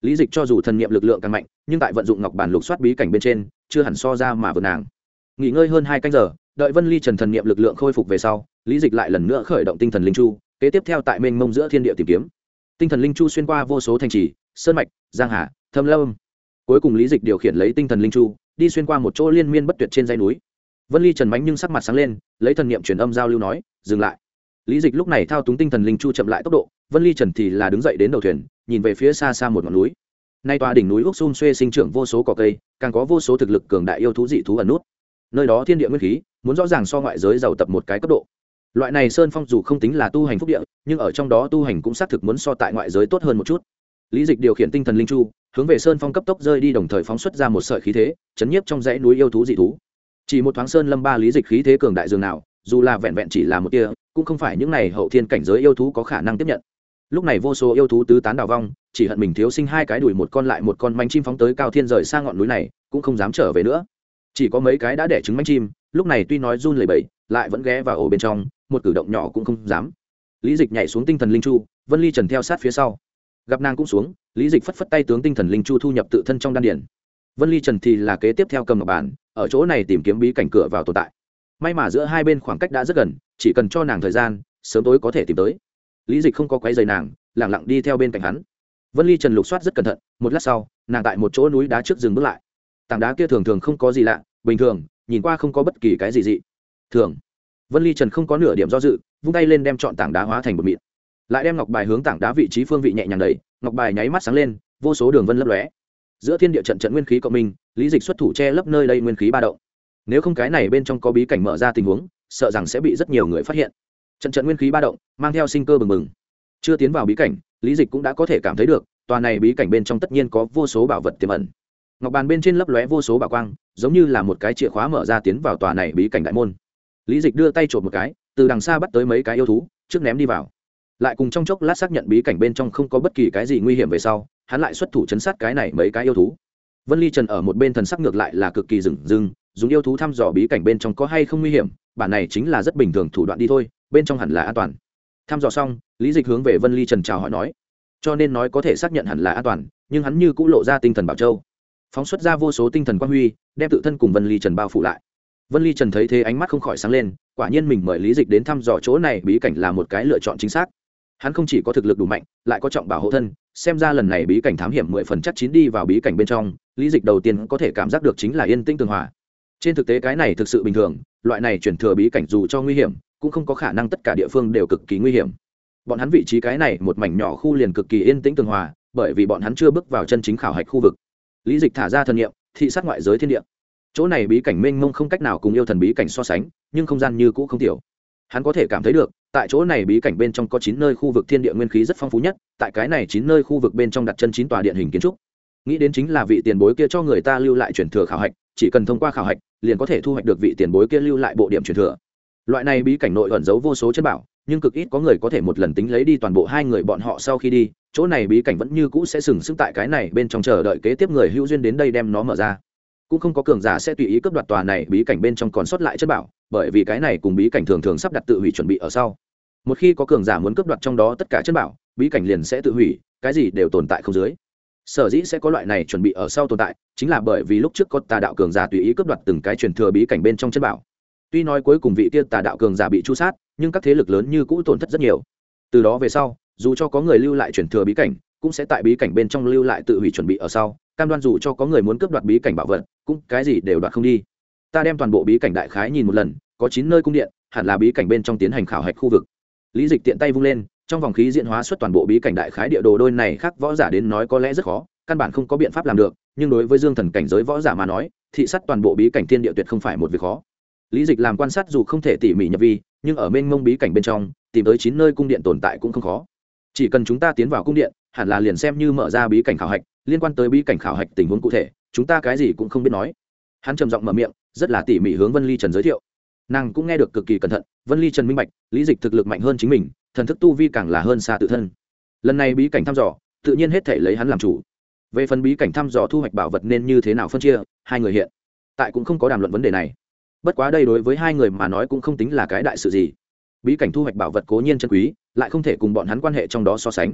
Lý dịch cho dù thần niệm lực lượng càng mạnh, nhưng tại vận dụng ngọc bản lục soát bí cảnh bên trên, chưa hẳn so ra mà vượt nàng. Nghỉ ngơi hơn hai canh giờ, đợi vân ly trần thần niệm lực lượng khôi phục về sau, lý dịch lại lần nữa khởi động tinh thần linh chu, kế tiếp theo tại mênh mông giữa thiên địa tìm kiếm. Tinh thần linh chu xuyên qua vô số thành trì, sơn mạch, giang hà, thâm lâm. Cuối cùng lý dịch điều khiển lấy tinh thần linh chu, đi xuyên qua một chỗ liên miên bất tuyệt trên dây núi vân ly trần mánh nhưng sắc mặt sáng lên, lấy thần niệm truyền âm giao lưu nói, dừng lại. Lý dịch lúc này thao túng tinh thần linh chu chậm lại tốc độ, vân ly trần thì là đứng dậy đến đầu thuyền, nhìn về phía xa xa một ngọn núi. Nay tòa đỉnh núi úc xung xuê sinh trưởng vô số cỏ cây, càng có vô số thực lực cường đại yêu thú dị thú ẩn nút. Nơi đó thiên địa nguyên khí, muốn rõ ràng so ngoại giới giàu tập một cái cấp độ. Loại này sơn phong dù không tính là tu hành phúc địa, nhưng ở trong đó tu hành cũng xác thực muốn so tại ngoại giới tốt hơn một chút. Lý dịch điều khiển tinh thần linh chu, hướng về sơn phong cấp tốc rơi đi đồng thời phóng xuất ra một sợi khí thế, chấn nhiếp trong dãy núi yêu thú dị thú chỉ một thoáng sơn lâm ba lý dịch khí thế cường đại dường nào, dù là vẹn vẹn chỉ là một tia, cũng không phải những này hậu thiên cảnh giới yêu thú có khả năng tiếp nhận. Lúc này vô số yêu thú tứ tán đào vong, chỉ hận mình thiếu sinh hai cái đùi một con lại một con manh chim phóng tới cao thiên rời sang ngọn núi này, cũng không dám trở về nữa. Chỉ có mấy cái đã đẻ trứng manh chim, lúc này tuy nói run lẩy bẩy, lại vẫn ghé vào ổ bên trong, một cử động nhỏ cũng không dám. Lý dịch nhảy xuống tinh thần linh chu, vân ly trần theo sát phía sau. Gặp nàng cũng xuống, lý dịch phất phất tay tướng tinh thần linh chu thu nhập tự thân trong đan điển vân ly trần thì là kế tiếp theo cầm ngọc bản ở chỗ này tìm kiếm bí cảnh cửa vào tồn tại. May mà giữa hai bên khoảng cách đã rất gần, chỉ cần cho nàng thời gian, sớm tối có thể tìm tới. Lý dịch không có quấy giày nàng, lẳng lặng đi theo bên cạnh hắn. Vân ly trần lục soát rất cẩn thận, một lát sau, nàng tại một chỗ núi đá trước dừng bước lại. Tảng đá kia thường thường không có gì lạ, bình thường, nhìn qua không có bất kỳ cái gì dị. Thường. Vân ly trần không có nửa điểm do dự, vung tay lên đem chọn tảng đá hóa thành một mịn. Lại đem ngọc bài hướng tảng đá vị trí phương vị nhẹ nhàng đầy ngọc bài nháy mắt sáng lên, vô số đường vân lấp lóe giữa thiên địa trận trận nguyên khí cộng minh, lý dịch xuất thủ che lấp nơi đây nguyên khí ba động. Nếu không cái này bên trong có bí cảnh mở ra tình huống, sợ rằng sẽ bị rất nhiều người phát hiện. Trận trận nguyên khí ba động, mang theo sinh cơ bừng bừng. Chưa tiến vào bí cảnh, lý dịch cũng đã có thể cảm thấy được, tòa này bí cảnh bên trong tất nhiên có vô số bảo vật tiềm ẩn. Ngọc bàn bên trên lấp lóe vô số bảo quang, giống như là một cái chìa khóa mở ra tiến vào tòa này bí cảnh đại môn. Lý dịch đưa tay trộm một cái, từ đằng xa bắt tới mấy cái yêu thú, trước ném đi vào. Lại cùng trong chốc lát xác nhận bí cảnh bên trong không có bất kỳ cái gì nguy hiểm về sau hắn lại xuất thủ chấn sát cái này mấy cái yêu thú. Vân ly trần ở một bên thần sắc ngược lại là cực kỳ rừng rưng, dùng yêu thú thăm dò bí cảnh bên trong có hay không nguy hiểm, bản này chính là rất bình thường thủ đoạn đi thôi, bên trong hẳn là an toàn. Thăm dò xong, lý dịch hướng về vân ly trần chào hỏi nói, cho nên nói có thể xác nhận hẳn là an toàn, nhưng hắn như cũng lộ ra tinh thần bảo châu. Phóng xuất ra vô số tinh thần quang huy, đem tự thân cùng vân ly trần bao phủ lại. Vân ly trần thấy thế ánh mắt không khỏi sáng lên, quả nhiên mình mời lý dịch đến thăm dò chỗ này, bí cảnh là một cái lựa chọn chính xác hắn không chỉ có thực lực đủ mạnh, lại có trọng bảo hộ thân, xem ra lần này bí cảnh thám hiểm mười phần chắc chín đi vào bí cảnh bên trong, lý dịch đầu tiên có thể cảm giác được chính là yên tĩnh tường hòa. Trên thực tế cái này thực sự bình thường, loại này chuyển thừa bí cảnh dù cho nguy hiểm, cũng không có khả năng tất cả địa phương đều cực kỳ nguy hiểm. Bọn hắn vị trí cái này một mảnh nhỏ khu liền cực kỳ yên tĩnh tường hòa, bởi vì bọn hắn chưa bước vào chân chính khảo hạch khu vực. Lý dịch thả ra thần nhiệm thị sát ngoại giới thiên địa. Chỗ này bí cảnh mênh mông không cách nào cùng yêu thần bí cảnh so sánh, nhưng không gian như cũ không tiểu hắn có thể cảm thấy được, tại chỗ này bí cảnh bên trong có chín nơi khu vực thiên địa nguyên khí rất phong phú nhất, tại cái này chín nơi khu vực bên trong đặt chân chín tòa điện hình kiến trúc. Nghĩ đến chính là vị tiền bối kia cho người ta lưu lại truyền thừa khảo hạch, chỉ cần thông qua khảo hạch, liền có thể thu hoạch được vị tiền bối kia lưu lại bộ điểm truyền thừa. Loại này bí cảnh nội ẩn giấu vô số chân bảo, nhưng cực ít có người có thể một lần tính lấy đi toàn bộ hai người bọn họ sau khi đi, chỗ này bí cảnh vẫn như cũ sẽ sừng sững tại cái này bên trong chờ đợi kế tiếp người hữu duyên đến đây đem nó mở ra cũng không có cường giả sẽ tùy ý cướp đoạt tòa này bí cảnh bên trong còn sót lại chất bảo, bởi vì cái này cùng bí cảnh thường thường sắp đặt tự hủy chuẩn bị ở sau. Một khi có cường giả muốn cướp đoạt trong đó tất cả chất bảo, bí cảnh liền sẽ tự hủy, cái gì đều tồn tại không dưới. Sở dĩ sẽ có loại này chuẩn bị ở sau tồn tại, chính là bởi vì lúc trước có tà đạo cường giả tùy ý cướp đoạt từng cái truyền thừa bí cảnh bên trong chất bảo. Tuy nói cuối cùng vị tiên tà đạo cường giả bị chu sát, nhưng các thế lực lớn như cũ tổn thất rất nhiều. Từ đó về sau, dù cho có người lưu lại truyền thừa bí cảnh, cũng sẽ tại bí cảnh bên trong lưu lại tự hủy chuẩn bị ở sau, cam đoan dù cho có người muốn cướp đoạt bí cảnh bảo vật cũng cái gì đều đoạt không đi. Ta đem toàn bộ bí cảnh đại khái nhìn một lần, có chín nơi cung điện, hẳn là bí cảnh bên trong tiến hành khảo hạch khu vực. Lý dịch tiện tay vung lên, trong vòng khí diện hóa xuất toàn bộ bí cảnh đại khái địa đồ đôi này khác võ giả đến nói có lẽ rất khó, căn bản không có biện pháp làm được, nhưng đối với dương thần cảnh giới võ giả mà nói, thị sát toàn bộ bí cảnh thiên địa tuyệt không phải một việc khó. Lý dịch làm quan sát dù không thể tỉ mỉ nhập vi, nhưng ở mênh mông bí cảnh bên trong, tìm tới chín nơi cung điện tồn tại cũng không khó. Chỉ cần chúng ta tiến vào cung điện, hẳn là liền xem như mở ra bí cảnh khảo hạch, liên quan tới bí cảnh khảo hạch tình huống cụ thể chúng ta cái gì cũng không biết nói. Hắn trầm giọng mở miệng, rất là tỉ mỉ hướng vân ly trần giới thiệu. Nàng cũng nghe được cực kỳ cẩn thận, vân ly trần minh bạch, lý dịch thực lực mạnh hơn chính mình, thần thức tu vi càng là hơn xa tự thân. Lần này bí cảnh thăm dò, tự nhiên hết thể lấy hắn làm chủ. Về phần bí cảnh thăm dò thu hoạch bảo vật nên như thế nào phân chia, hai người hiện tại cũng không có đàm luận vấn đề này. Bất quá đây đối với hai người mà nói cũng không tính là cái đại sự gì. Bí cảnh thu hoạch bảo vật cố nhiên chân quý, lại không thể cùng bọn hắn quan hệ trong đó so sánh.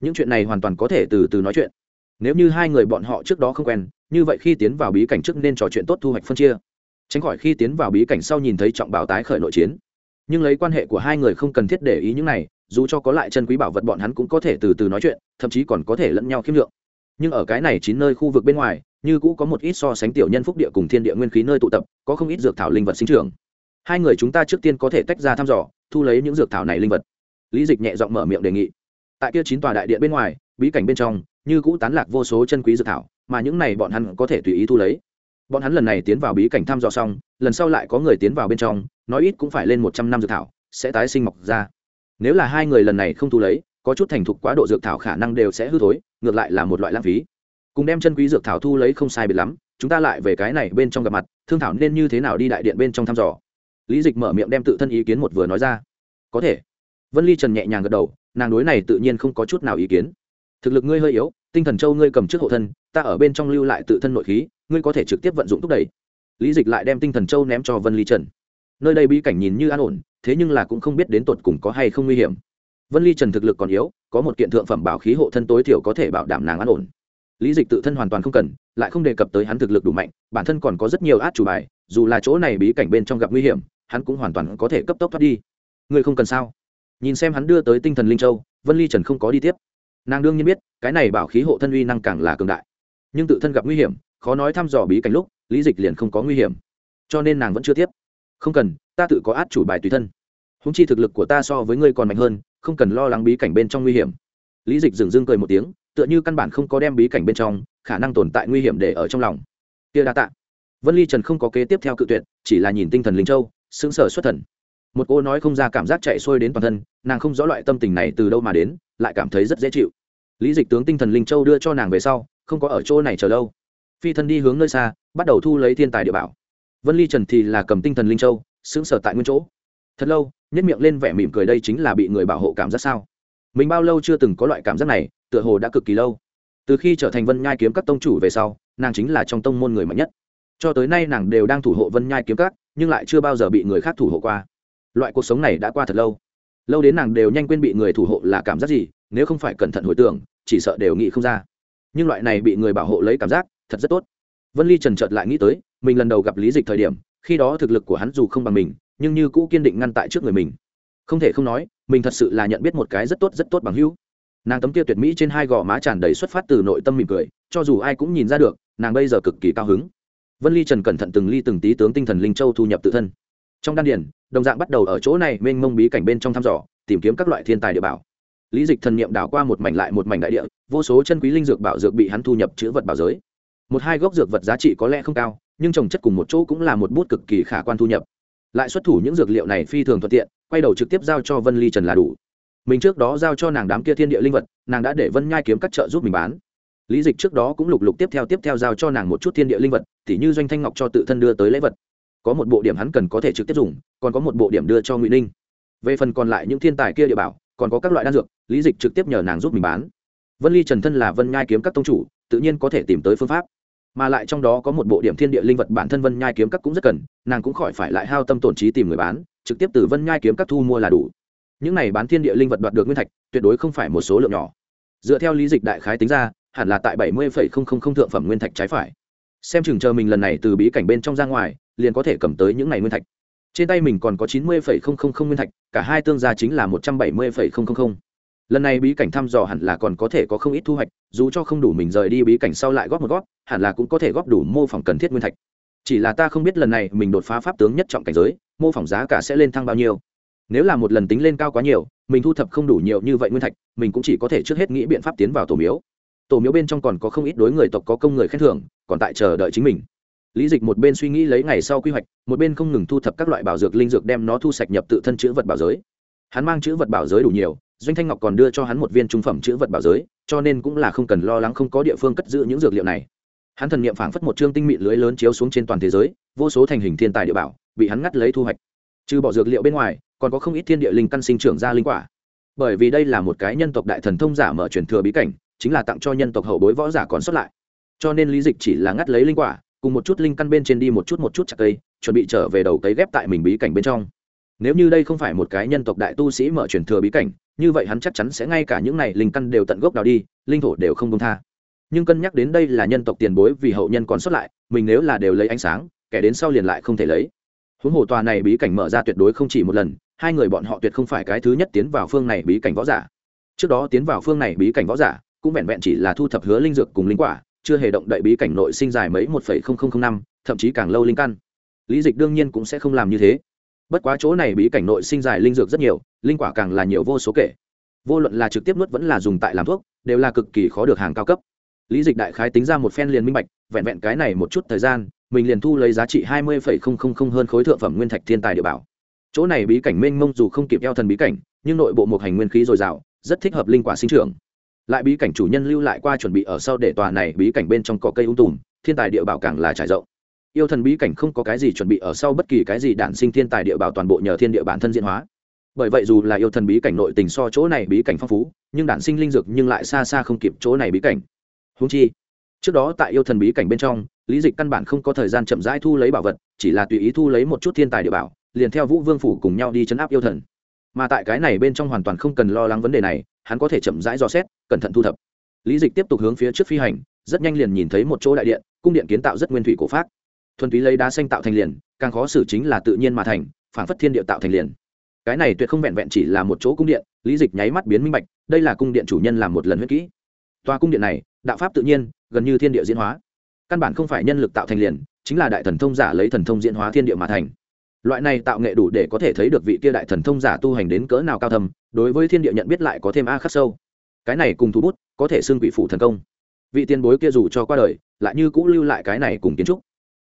Những chuyện này hoàn toàn có thể từ từ nói chuyện. Nếu như hai người bọn họ trước đó không quen như vậy khi tiến vào bí cảnh trước nên trò chuyện tốt thu hoạch phân chia. Tránh khỏi khi tiến vào bí cảnh sau nhìn thấy trọng bảo tái khởi nội chiến. Nhưng lấy quan hệ của hai người không cần thiết để ý những này, dù cho có lại chân quý bảo vật bọn hắn cũng có thể từ từ nói chuyện, thậm chí còn có thể lẫn nhau khiêm lượng nhưng ở cái này chín nơi khu vực bên ngoài, như cũ có một ít so sánh tiểu nhân phúc địa cùng thiên địa nguyên khí nơi tụ tập, có không ít dược thảo linh vật sinh trưởng. Hai người chúng ta trước tiên có thể tách ra thăm dò, thu lấy những dược thảo này linh vật. Lý dịch nhẹ giọng mở miệng đề nghị. Tại kia chín tòa đại điện bên ngoài, bí cảnh bên trong, như cũ tán lạc vô số chân quý dược thảo mà những này bọn hắn có thể tùy ý thu lấy. Bọn hắn lần này tiến vào bí cảnh thăm dò xong, lần sau lại có người tiến vào bên trong, nói ít cũng phải lên một trăm năm dược thảo, sẽ tái sinh mọc ra. Nếu là hai người lần này không thu lấy, có chút thành thục quá độ dược thảo khả năng đều sẽ hư thối, ngược lại là một loại lãng phí. Cùng đem chân quý dược thảo thu lấy không sai biệt lắm, chúng ta lại về cái này bên trong gặp mặt, thương thảo nên như thế nào đi đại điện bên trong thăm dò? Lý dịch mở miệng đem tự thân ý kiến một vừa nói ra. Có thể. Vân ly trần nhẹ nhàng gật đầu, nàng đối này tự nhiên không có chút nào ý kiến. Thực lực ngươi hơi yếu tinh thần châu ngươi cầm trước hộ thân, ta ở bên trong lưu lại tự thân nội khí, ngươi có thể trực tiếp vận dụng thúc đẩy. Lý dịch lại đem tinh thần châu ném cho vân ly trần. Nơi đây bí cảnh nhìn như an ổn, thế nhưng là cũng không biết đến tột cùng có hay không nguy hiểm. Vân ly trần thực lực còn yếu, có một kiện thượng phẩm bảo khí hộ thân tối thiểu có thể bảo đảm nàng an ổn. Lý dịch tự thân hoàn toàn không cần, lại không đề cập tới hắn thực lực đủ mạnh, bản thân còn có rất nhiều át chủ bài, dù là chỗ này bí cảnh bên trong gặp nguy hiểm, hắn cũng hoàn toàn có thể cấp tốc thoát đi. Ngươi không cần sao? Nhìn xem hắn đưa tới tinh thần linh châu, vân ly trần không có đi tiếp nàng đương nhiên biết, cái này bảo khí hộ thân uy năng càng là cường đại. Nhưng tự thân gặp nguy hiểm, khó nói thăm dò bí cảnh lúc, lý dịch liền không có nguy hiểm. Cho nên nàng vẫn chưa tiếp. Không cần, ta tự có át chủ bài tùy thân. Húng chi thực lực của ta so với ngươi còn mạnh hơn, không cần lo lắng bí cảnh bên trong nguy hiểm. Lý dịch dừng dưng cười một tiếng, tựa như căn bản không có đem bí cảnh bên trong, khả năng tồn tại nguy hiểm để ở trong lòng. Kia đa tạ. Vân ly trần không có kế tiếp theo cự tuyệt, chỉ là nhìn tinh thần linh châu xứng sở xuất thần. Một cô nói không ra cảm giác chạy xuôi đến toàn thân, nàng không rõ loại tâm tình này từ đâu mà đến lại cảm thấy rất dễ chịu. Lý dịch tướng tinh thần linh châu đưa cho nàng về sau, không có ở chỗ này chờ lâu. Phi thân đi hướng nơi xa, bắt đầu thu lấy thiên tài địa bảo. Vân ly trần thì là cầm tinh thần linh châu xứng sở tại nguyên chỗ. Thật lâu nhất miệng lên vẻ mỉm cười đây chính là bị người bảo hộ cảm giác sao? Mình bao lâu chưa từng có loại cảm giác này, tựa hồ đã cực kỳ lâu. Từ khi trở thành vân nhai kiếm các tông chủ về sau, nàng chính là trong tông môn người mạnh nhất. Cho tới nay nàng đều đang thủ hộ vân nhai kiếm các, nhưng lại chưa bao giờ bị người khác thủ hộ qua. Loại cuộc sống này đã qua thật lâu lâu đến nàng đều nhanh quên bị người thủ hộ là cảm giác gì, nếu không phải cẩn thận hồi tưởng, chỉ sợ đều nghĩ không ra. Nhưng loại này bị người bảo hộ lấy cảm giác, thật rất tốt. Vân ly trần trợt lại nghĩ tới, mình lần đầu gặp lý dịch thời điểm, khi đó thực lực của hắn dù không bằng mình, nhưng như cũ kiên định ngăn tại trước người mình. Không thể không nói, mình thật sự là nhận biết một cái rất tốt rất tốt bằng hữu. Nàng tấm kia tuyệt mỹ trên hai gò má tràn đầy xuất phát từ nội tâm mỉm cười, cho dù ai cũng nhìn ra được, nàng bây giờ cực kỳ cao hứng. Vân ly trần cẩn thận từng ly từng tí tướng tinh thần linh châu thu nhập tự thân. Trong đan điển đồng dạng bắt đầu ở chỗ này mênh mông bí cảnh bên trong thăm dò, tìm kiếm các loại thiên tài địa bảo. Lý dịch thần niệm đảo qua một mảnh lại một mảnh đại địa, vô số chân quý linh dược bảo dược bị hắn thu nhập chữ vật bảo giới. Một hai gốc dược vật giá trị có lẽ không cao, nhưng trồng chất cùng một chỗ cũng là một bút cực kỳ khả quan thu nhập. Lại xuất thủ những dược liệu này phi thường thuận tiện, quay đầu trực tiếp giao cho vân ly trần là đủ. Mình trước đó giao cho nàng đám kia thiên địa linh vật, nàng đã để vân nhai kiếm các chợ giúp mình bán. Lý dịch trước đó cũng lục lục tiếp theo tiếp theo giao cho nàng một chút thiên địa linh vật t như doanh thanh ngọc cho tự thân đưa tới lễ vật có một bộ điểm hắn cần có thể trực tiếp dùng, còn có một bộ điểm đưa cho ngụy ninh. Về phần còn lại những thiên tài kia địa bảo, còn có các loại đan dược, lý dịch trực tiếp nhờ nàng giúp mình bán. Vân ly trần thân là vân nhai kiếm các tông chủ, tự nhiên có thể tìm tới phương pháp. Mà lại trong đó có một bộ điểm thiên địa linh vật bản thân vân nhai kiếm các cũng rất cần, nàng cũng khỏi phải lại hao tâm tổn trí tìm người bán, trực tiếp từ vân nhai kiếm các thu mua là đủ. Những này bán thiên địa linh vật đoạt được nguyên thạch, tuyệt đối không phải một số lượng nhỏ. Dựa theo lý dịch đại khái tính ra, hẳn là tại bảy mươi thượng phẩm nguyên thạch trái phải xem chừng chờ mình lần này từ bí cảnh bên trong ra ngoài, liền có thể cầm tới những này nguyên thạch. Trên tay mình còn có chín mươi nguyên thạch, cả hai tương gia chính là một trăm bảy mươi lần này bí cảnh thăm dò hẳn là còn có thể có không ít thu hoạch, dù cho không đủ mình rời đi bí cảnh sau lại góp một góp, hẳn là cũng có thể góp đủ mô phỏng cần thiết nguyên thạch. Chỉ là ta không biết lần này mình đột phá pháp tướng nhất trọng cảnh giới, mô phỏng giá cả sẽ lên thăng bao nhiêu. Nếu là một lần tính lên cao quá nhiều, mình thu thập không đủ nhiều như vậy nguyên thạch, mình cũng chỉ có thể trước hết nghĩ biện pháp tiến vào tổ miếu tổ miếu bên trong còn có không ít đối người tộc có công người khen thưởng, còn tại chờ đợi chính mình. Lý dịch một bên suy nghĩ lấy ngày sau quy hoạch, một bên không ngừng thu thập các loại bảo dược linh dược đem nó thu sạch nhập tự thân chữ vật bảo giới. Hắn mang chữ vật bảo giới đủ nhiều, doanh thanh ngọc còn đưa cho hắn một viên trung phẩm chữ vật bảo giới, cho nên cũng là không cần lo lắng không có địa phương cất giữ những dược liệu này. Hắn thần nghiệm phảng phất một chương tinh mị lưới lớn chiếu xuống trên toàn thế giới, vô số thành hình thiên tài địa bảo, bị hắn ngắt lấy thu hoạch. Trừ bỏ dược liệu bên ngoài, còn có không ít thiên địa linh căn sinh trưởng ra linh quả. Bởi vì đây là một cái nhân tộc đại thần thông giả mở truyền thừa bí cảnh chính là tặng cho nhân tộc hậu bối võ giả còn xuất lại. Cho nên lý dịch chỉ là ngắt lấy linh quả, cùng một chút linh căn bên trên đi một chút một chút chặt cây, chuẩn bị trở về đầu cấy ghép tại mình bí cảnh bên trong. Nếu như đây không phải một cái nhân tộc đại tu sĩ mở truyền thừa bí cảnh, như vậy hắn chắc chắn sẽ ngay cả những này linh căn đều tận gốc đào đi, linh thổ đều không công tha. Nhưng cân nhắc đến đây là nhân tộc tiền bối vì hậu nhân còn xuất lại, mình nếu là đều lấy ánh sáng, kẻ đến sau liền lại không thể lấy. Huống hồ tòa này bí cảnh mở ra tuyệt đối không chỉ một lần, hai người bọn họ tuyệt không phải cái thứ nhất tiến vào phương này bí cảnh võ giả. Trước đó tiến vào phương này bí cảnh võ giả cũng vẹn vẹn chỉ là thu thập hứa linh dược cùng linh quả, chưa hề động đậy bí cảnh nội sinh dài mấy một năm, thậm chí càng lâu linh căn. Lý dịch đương nhiên cũng sẽ không làm như thế. Bất quá chỗ này bí cảnh nội sinh dài linh dược rất nhiều, linh quả càng là nhiều vô số kể. Vô luận là trực tiếp nuốt vẫn là dùng tại làm thuốc, đều là cực kỳ khó được hàng cao cấp. Lý dịch đại khái tính ra một phen liền minh bạch, vẹn vẹn cái này một chút thời gian, mình liền thu lấy giá trị hai mươi hơn khối thượng phẩm nguyên thạch thiên tài địa bảo. Chỗ này bí cảnh mênh mông dù không kịp eo thần bí cảnh, nhưng nội bộ một hành nguyên khí dồi dào, rất thích hợp linh quả sinh trưởng lại bí cảnh chủ nhân lưu lại qua chuẩn bị ở sau để tòa này bí cảnh bên trong có cây ung tùm, thiên tài địa bảo càng là trải rộng. Yêu thần bí cảnh không có cái gì chuẩn bị ở sau bất kỳ cái gì đản sinh thiên tài địa bảo toàn bộ nhờ thiên địa bản thân diễn hóa. Bởi vậy dù là yêu thần bí cảnh nội tình so chỗ này bí cảnh phong phú, nhưng đản sinh linh dược nhưng lại xa xa không kịp chỗ này bí cảnh. Húng chi, trước đó tại yêu thần bí cảnh bên trong, lý dịch căn bản không có thời gian chậm rãi thu lấy bảo vật, chỉ là tùy ý thu lấy một chút thiên tài địa bảo, liền theo vũ vương phủ cùng nhau đi chấn áp yêu thần. Mà tại cái này bên trong hoàn toàn không cần lo lắng vấn đề này hắn có thể chậm rãi dò xét, cẩn thận thu thập. Lý dịch tiếp tục hướng phía trước phi hành, rất nhanh liền nhìn thấy một chỗ đại điện, cung điện kiến tạo rất nguyên thủy cổ pháp thuần túy lấy đá xanh tạo thành liền, càng khó xử chính là tự nhiên mà thành phản phất thiên địa tạo thành liền. Cái này tuyệt không vẹn vẹn chỉ là một chỗ cung điện, lý dịch nháy mắt biến minh bạch, đây là cung điện chủ nhân làm một lần huyết kỹ. Tòa cung điện này, đạo pháp tự nhiên, gần như thiên địa diễn hóa. Căn bản không phải nhân lực tạo thành liền, chính là đại thần thông giả lấy thần thông diễn hóa thiên địa mà thành loại này tạo nghệ đủ để có thể thấy được vị kia đại thần thông giả tu hành đến cỡ nào cao thầm đối với thiên địa nhận biết lại có thêm a khắc sâu. Cái này cùng thú bút, có thể xưng vị phủ thần công. Vị tiền bối kia dù cho qua đời, lại như cũng lưu lại cái này cùng kiến trúc.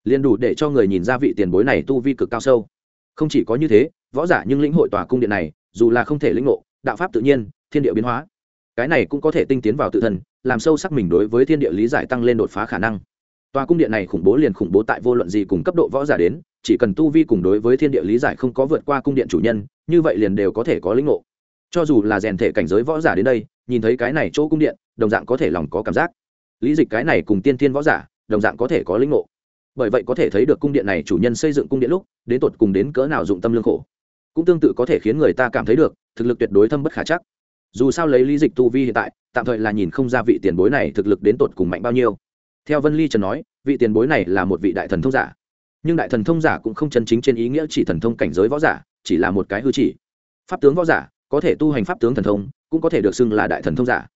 Liền đủ để cho người nhìn ra vị tiền bối này tu vi cực cao sâu. Không chỉ có như thế, võ giả nhưng lĩnh hội tòa cung điện này, dù là không thể lĩnh ngộ, đạo pháp tự nhiên, thiên địa biến hóa. Cái này cũng có thể tinh tiến vào tự thân, làm sâu sắc mình đối với thiên địa lý giải tăng lên đột phá khả năng. Tòa cung điện này khủng bố liền khủng bố tại vô luận gì cùng cấp độ võ giả đến chỉ cần tu vi cùng đối với thiên địa lý giải không có vượt qua cung điện chủ nhân, như vậy liền đều có thể có lĩnh ngộ. Cho dù là rèn thể cảnh giới võ giả đến đây, nhìn thấy cái này chỗ cung điện, đồng dạng có thể lòng có cảm giác. Lý dịch cái này cùng tiên thiên võ giả, đồng dạng có thể có lĩnh ngộ. Bởi vậy có thể thấy được cung điện này chủ nhân xây dựng cung điện lúc, đến tột cùng đến cỡ nào dụng tâm lương khổ. Cũng tương tự có thể khiến người ta cảm thấy được, thực lực tuyệt đối thâm bất khả chắc. Dù sao lấy lý dịch tu vi hiện tại, tạm thời là nhìn không ra vị tiền bối này thực lực đến tột cùng mạnh bao nhiêu. Theo vân ly trần nói, vị tiền bối này là một vị đại thần thông giả nhưng đại thần thông giả cũng không chân chính trên ý nghĩa chỉ thần thông cảnh giới võ giả, chỉ là một cái hư chỉ. Pháp tướng võ giả, có thể tu hành pháp tướng thần thông, cũng có thể được xưng là đại thần thông giả.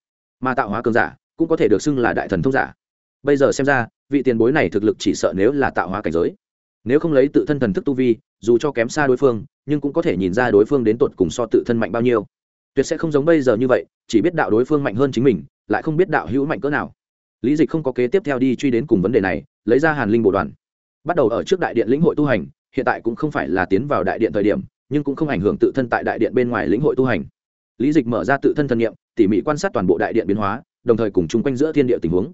Mà tạo hóa cường giả, cũng có thể được xưng là đại thần thông giả. Bây giờ xem ra, vị tiền bối này thực lực chỉ sợ nếu là tạo hóa cảnh giới. Nếu không lấy tự thân thần thức tu vi, dù cho kém xa đối phương, nhưng cũng có thể nhìn ra đối phương đến tột cùng so tự thân mạnh bao nhiêu. Tuyệt sẽ không giống bây giờ như vậy, chỉ biết đạo đối phương mạnh hơn chính mình, lại không biết đạo hữu mạnh cỡ nào. Lý dịch không có kế tiếp theo đi truy đến cùng vấn đề này, lấy ra hàn linh bộ đoàn bắt đầu ở trước đại điện lĩnh hội tu hành, hiện tại cũng không phải là tiến vào đại điện thời điểm, nhưng cũng không ảnh hưởng tự thân tại đại điện bên ngoài lĩnh hội tu hành. Lý dịch mở ra tự thân thân nhiệm tỉ mỉ quan sát toàn bộ đại điện biến hóa, đồng thời cùng chung quanh giữa thiên địa tình huống.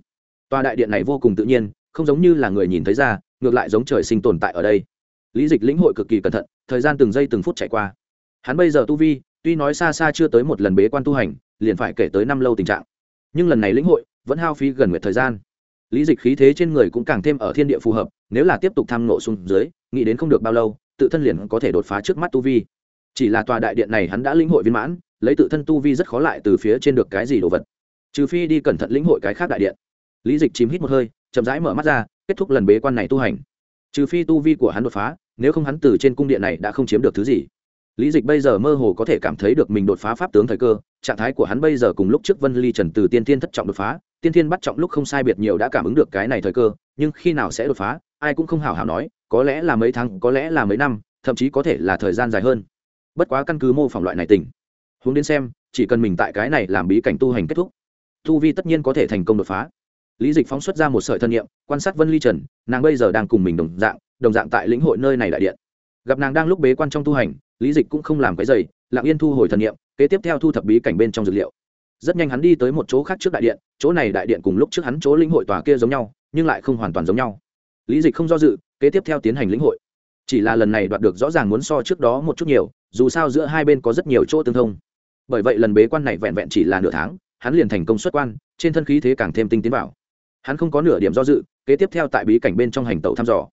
Tòa đại điện này vô cùng tự nhiên, không giống như là người nhìn thấy ra, ngược lại giống trời sinh tồn tại ở đây. Lý dịch lĩnh hội cực kỳ cẩn thận, thời gian từng giây từng phút chạy qua. Hắn bây giờ tu vi, tuy nói xa xa chưa tới một lần bế quan tu hành, liền phải kể tới năm lâu tình trạng. Nhưng lần này lĩnh hội vẫn hao phí gần nguyệt thời gian lý dịch khí thế trên người cũng càng thêm ở thiên địa phù hợp, nếu là tiếp tục tham nộ xuống dưới, nghĩ đến không được bao lâu, tự thân liền có thể đột phá trước mắt tu vi. Chỉ là tòa đại điện này hắn đã lĩnh hội viên mãn, lấy tự thân tu vi rất khó lại từ phía trên được cái gì đồ vật. Trừ phi đi cẩn thận lĩnh hội cái khác đại điện. Lý dịch chìm hít một hơi, chậm rãi mở mắt ra, kết thúc lần bế quan này tu hành. Trừ phi tu vi của hắn đột phá, nếu không hắn từ trên cung điện này đã không chiếm được thứ gì lý dịch bây giờ mơ hồ có thể cảm thấy được mình đột phá pháp tướng thời cơ, trạng thái của hắn bây giờ cùng lúc trước vân ly trần từ tiên thiên thất trọng đột phá, tiên thiên bắt trọng lúc không sai biệt nhiều đã cảm ứng được cái này thời cơ, nhưng khi nào sẽ đột phá, ai cũng không hào hào nói, có lẽ là mấy tháng, có lẽ là mấy năm, thậm chí có thể là thời gian dài hơn. Bất quá căn cứ mô phỏng loại này tỉnh hướng đến xem, chỉ cần mình tại cái này làm bí cảnh tu hành kết thúc, tu vi tất nhiên có thể thành công đột phá. Lý dịch phóng xuất ra một sợi thân nhiệm quan sát vân ly trần, nàng bây giờ đang cùng mình đồng dạng đồng dạng tại lĩnh hội nơi này đại điện. Gặp nàng đang lúc bế quan trong tu hành lý dịch cũng không làm cái dày lặng yên thu hồi thần nghiệm kế tiếp theo thu thập bí cảnh bên trong dược liệu. Rất nhanh hắn đi tới một chỗ khác trước đại điện, chỗ này đại điện cùng lúc trước hắn chỗ lĩnh hội tòa kia giống nhau, nhưng lại không hoàn toàn giống nhau. Lý dịch không do dự, kế tiếp theo tiến hành lĩnh hội. Chỉ là lần này đoạt được rõ ràng muốn so trước đó một chút nhiều, dù sao giữa hai bên có rất nhiều chỗ tương thông. Bởi vậy lần bế quan này vẹn vẹn chỉ là nửa tháng, hắn liền thành công xuất quan, trên thân khí thế càng thêm tinh tiến vào. Hắn không có nửa điểm do dự, kế tiếp theo tại bí cảnh bên trong hành tàu thăm dò.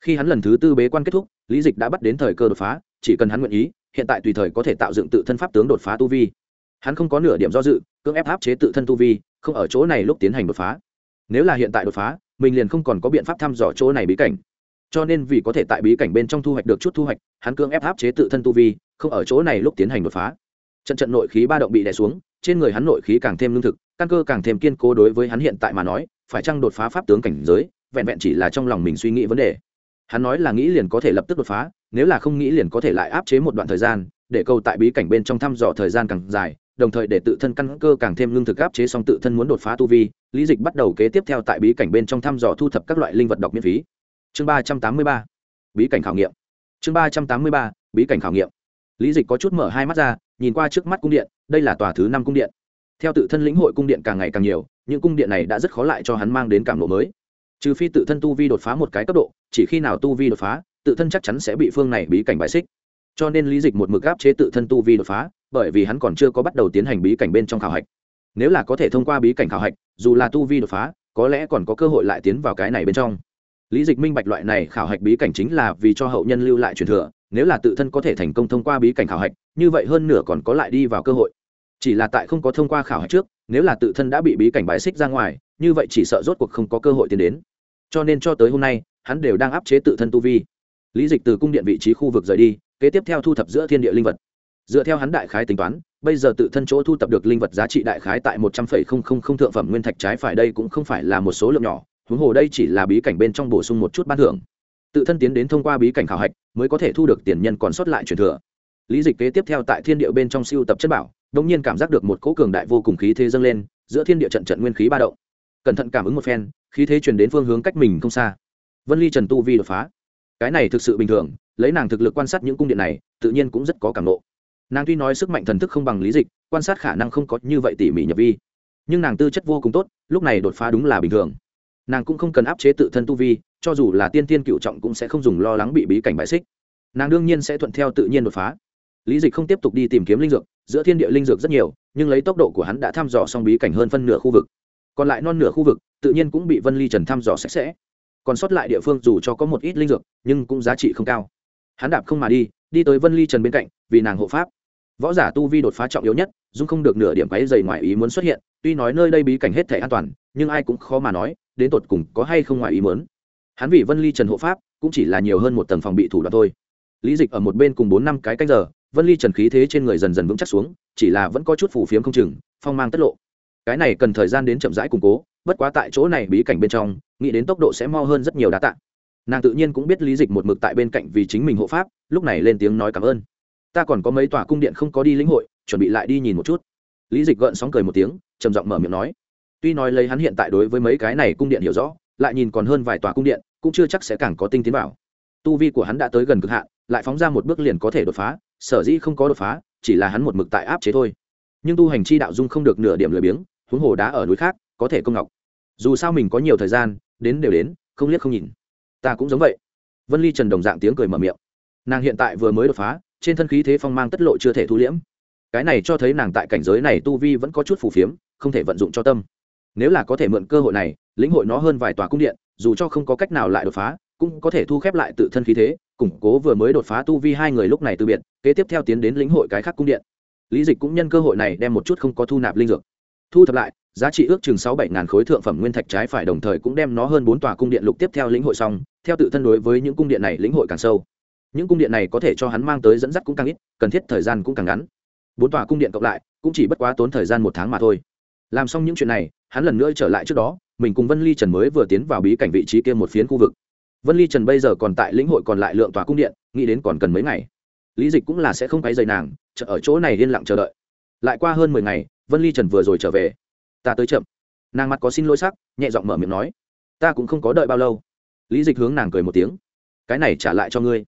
Khi hắn lần thứ tư bế quan kết thúc lý dịch đã bắt đến thời cơ đột phá, chỉ cần hắn nguyện ý, hiện tại tùy thời có thể tạo dựng tự thân pháp tướng đột phá tu vi. Hắn không có nửa điểm do dự, cưỡng ép áp chế tự thân tu vi, không ở chỗ này lúc tiến hành đột phá. Nếu là hiện tại đột phá, mình liền không còn có biện pháp thăm dò chỗ này bí cảnh. Cho nên vì có thể tại bí cảnh bên trong thu hoạch được chút thu hoạch, hắn cưỡng ép áp chế tự thân tu vi, không ở chỗ này lúc tiến hành đột phá. Trận trận nội khí ba động bị đè xuống, trên người hắn nội khí càng thêm lương thực, căn cơ càng thêm kiên cố đối với hắn hiện tại mà nói, phải chăng đột phá pháp tướng cảnh giới, vẹn vẹn chỉ là trong lòng mình suy nghĩ vấn đề hắn nói là nghĩ liền có thể lập tức đột phá, nếu là không nghĩ liền có thể lại áp chế một đoạn thời gian, để câu tại bí cảnh bên trong thăm dò thời gian càng dài, đồng thời để tự thân căn cơ càng thêm lương thực áp chế xong tự thân muốn đột phá tu vi, lý dịch bắt đầu kế tiếp theo tại bí cảnh bên trong thăm dò thu thập các loại linh vật đọc miễn phí. Chương ba trăm tám mươi ba, bí cảnh khảo nghiệm. Chương ba trăm tám mươi ba, bí cảnh khảo nghiệm. Lý dịch có chút mở hai mắt ra, nhìn qua trước mắt cung điện, đây là tòa thứ năm cung điện. Theo tự thân lĩnh hội cung điện càng ngày càng nhiều, những cung điện này đã rất khó lại cho hắn mang đến cảm lộ mới trừ phi tự thân tu vi đột phá một cái cấp độ, chỉ khi nào tu vi đột phá, tự thân chắc chắn sẽ bị phương này bí cảnh bại xích. Cho nên lý dịch một mực áp chế tự thân tu vi đột phá, bởi vì hắn còn chưa có bắt đầu tiến hành bí cảnh bên trong khảo hạch. Nếu là có thể thông qua bí cảnh khảo hạch, dù là tu vi đột phá, có lẽ còn có cơ hội lại tiến vào cái này bên trong. Lý dịch minh bạch loại này khảo hạch bí cảnh chính là vì cho hậu nhân lưu lại truyền thừa, nếu là tự thân có thể thành công thông qua bí cảnh khảo hạch, như vậy hơn nửa còn có lại đi vào cơ hội. Chỉ là tại không có thông qua khảo hạch trước, nếu là tự thân đã bị bí cảnh bài xích ra ngoài, như vậy chỉ sợ rốt cuộc không có cơ hội tiến đến cho nên cho tới hôm nay, hắn đều đang áp chế tự thân tu vi. Lý dịch từ cung điện vị trí khu vực rời đi, kế tiếp theo thu thập giữa thiên địa linh vật. Dựa theo hắn đại khái tính toán, bây giờ tự thân chỗ thu thập được linh vật giá trị đại khái tại một trăm phẩy không không không thượng phẩm nguyên thạch trái phải đây cũng không phải là một số lượng nhỏ, huống hồ đây chỉ là bí cảnh bên trong bổ sung một chút ban thưởng. Tự thân tiến đến thông qua bí cảnh khảo hạch, mới có thể thu được tiền nhân còn sót lại truyền thừa. Lý dịch kế tiếp theo tại thiên địa bên trong siêu tập chất bảo đ ỗ n g nhiên cảm giác được một cỗ cường đại vô cùng khí thế dâng lên, giữa thiên địa trận trận nguyên khí ba động. Cẩn thận cảm ứng một phen khí thế truyền đến phương hướng cách mình không xa. Vân ly trần tu vi đột phá. Cái này thực sự bình thường, lấy nàng thực lực quan sát những cung điện này, tự nhiên cũng rất có cảm nộ. Nàng tuy nói sức mạnh thần thức không bằng lý dịch, quan sát khả năng không có như vậy tỉ mỉ nhập vi. Nhưng nàng tư chất vô cùng tốt, lúc này đột phá đúng là bình thường. Nàng cũng không cần áp chế tự thân tu vi, cho dù là tiên tiên cựu trọng cũng sẽ không dùng lo lắng bị bí cảnh bại xích. Nàng đương nhiên sẽ thuận theo tự nhiên đột phá. Lý dịch không tiếp tục đi tìm kiếm linh dược, giữa thiên địa linh dược rất nhiều, nhưng lấy tốc độ của hắn đã thăm dò xong bí cảnh hơn phân nửa khu vực còn lại non nửa khu vực, tự nhiên cũng bị vân ly trần thăm dò sạch sẽ. Còn sót lại địa phương dù cho có một ít linh dược, nhưng cũng giá trị không cao. Hắn đạp không mà đi đi tới vân ly trần bên cạnh, vì nàng hộ pháp. Võ giả tu vi đột phá trọng yếu nhất, dung không được nửa điểm quáy dày ngoài ý muốn xuất hiện, tuy nói nơi đây bí cảnh hết thể an toàn, nhưng ai cũng khó mà nói, đến tột cùng có hay không ngoài ý muốn. Hắn vì vân ly trần hộ pháp, cũng chỉ là nhiều hơn một tầng phòng bị thủ đoạn thôi. Lý dịch ở một bên cùng bốn năm cái canh giờ, vân ly trần khí thế trên người dần dần vững chắc xuống, chỉ là vẫn có chút phủ phiếm không chừng, phong mang tất lộ cái này cần thời gian đến chậm rãi củng cố, bất quá tại chỗ này bí cảnh bên trong, nghĩ đến tốc độ sẽ mo hơn rất nhiều đá tạ. Nàng tự nhiên cũng biết lý dịch một mực tại bên cạnh vì chính mình hộ pháp, lúc này lên tiếng nói cảm ơn. Ta còn có mấy tòa cung điện không có đi lĩnh hội, chuẩn bị lại đi nhìn một chút. Lý dịch gợn sóng cười một tiếng, trầm giọng mở miệng nói. Tuy nói lấy hắn hiện tại đối với mấy cái này cung điện hiểu rõ, lại nhìn còn hơn vài tòa cung điện, cũng chưa chắc sẽ càng có tinh tiến vào. Tu vi của hắn đã tới gần cực hạn, lại phóng ra một bước liền có thể đột phá, sở dĩ không có đột phá, chỉ là hắn một mực tại áp chế thôi. Nhưng tu hành chi đạo dung không được nửa điểm lười biếng huống hồ đá ở núi khác, có thể công ngọc. Dù sao mình có nhiều thời gian, đến đều đến, không liếc không nhìn. Ta cũng giống vậy. Vân ly trần đồng dạng tiếng cười mở miệng. Nàng hiện tại vừa mới đột phá, trên thân khí thế phong mang tất lộ chưa thể thu liễm. Cái này cho thấy nàng tại cảnh giới này tu vi vẫn có chút phù phiếm, không thể vận dụng cho tâm. Nếu là có thể mượn cơ hội này, lĩnh hội nó hơn vài tòa cung điện, dù cho không có cách nào lại đột phá, cũng có thể thu khép lại tự thân khí thế, củng cố vừa mới đột phá tu vi hai người lúc này từ biệt, kế tiếp theo tiến đến lĩnh hội cái khác cung điện. Lý dịch cũng nhân cơ hội này đem một chút không có thu nạp linh dược thu thập lại, giá trị ước chừng sáu bảy ngàn khối thượng phẩm nguyên thạch trái phải đồng thời cũng đem nó hơn bốn tòa cung điện lục tiếp theo lĩnh hội xong, theo tự thân đối với những cung điện này lĩnh hội càng sâu. Những cung điện này có thể cho hắn mang tới dẫn dắt cũng càng ít, cần thiết thời gian cũng càng ngắn. Bốn tòa cung điện cộng lại, cũng chỉ bất quá tốn thời gian một tháng mà thôi. Làm xong những chuyện này, hắn lần nữa trở lại trước đó, mình cùng vân ly trần mới vừa tiến vào bí cảnh vị trí kia một phiến khu vực. Vân ly trần bây giờ còn tại lĩnh hội còn lại lượng tòa cung điện, nghĩ đến còn cần mấy ngày. Lý dịch cũng là sẽ không quay dày nàng, chợ ở chỗ này yên lặng chờ đợi lại qua hơn mười ngày, vân ly trần vừa rồi trở về. Ta tới chậm. Nàng mặt có xin lỗi sắc, nhẹ giọng mở miệng nói. Ta cũng không có đợi bao lâu. Lý dịch hướng nàng cười một tiếng. Cái này trả lại cho ngươi.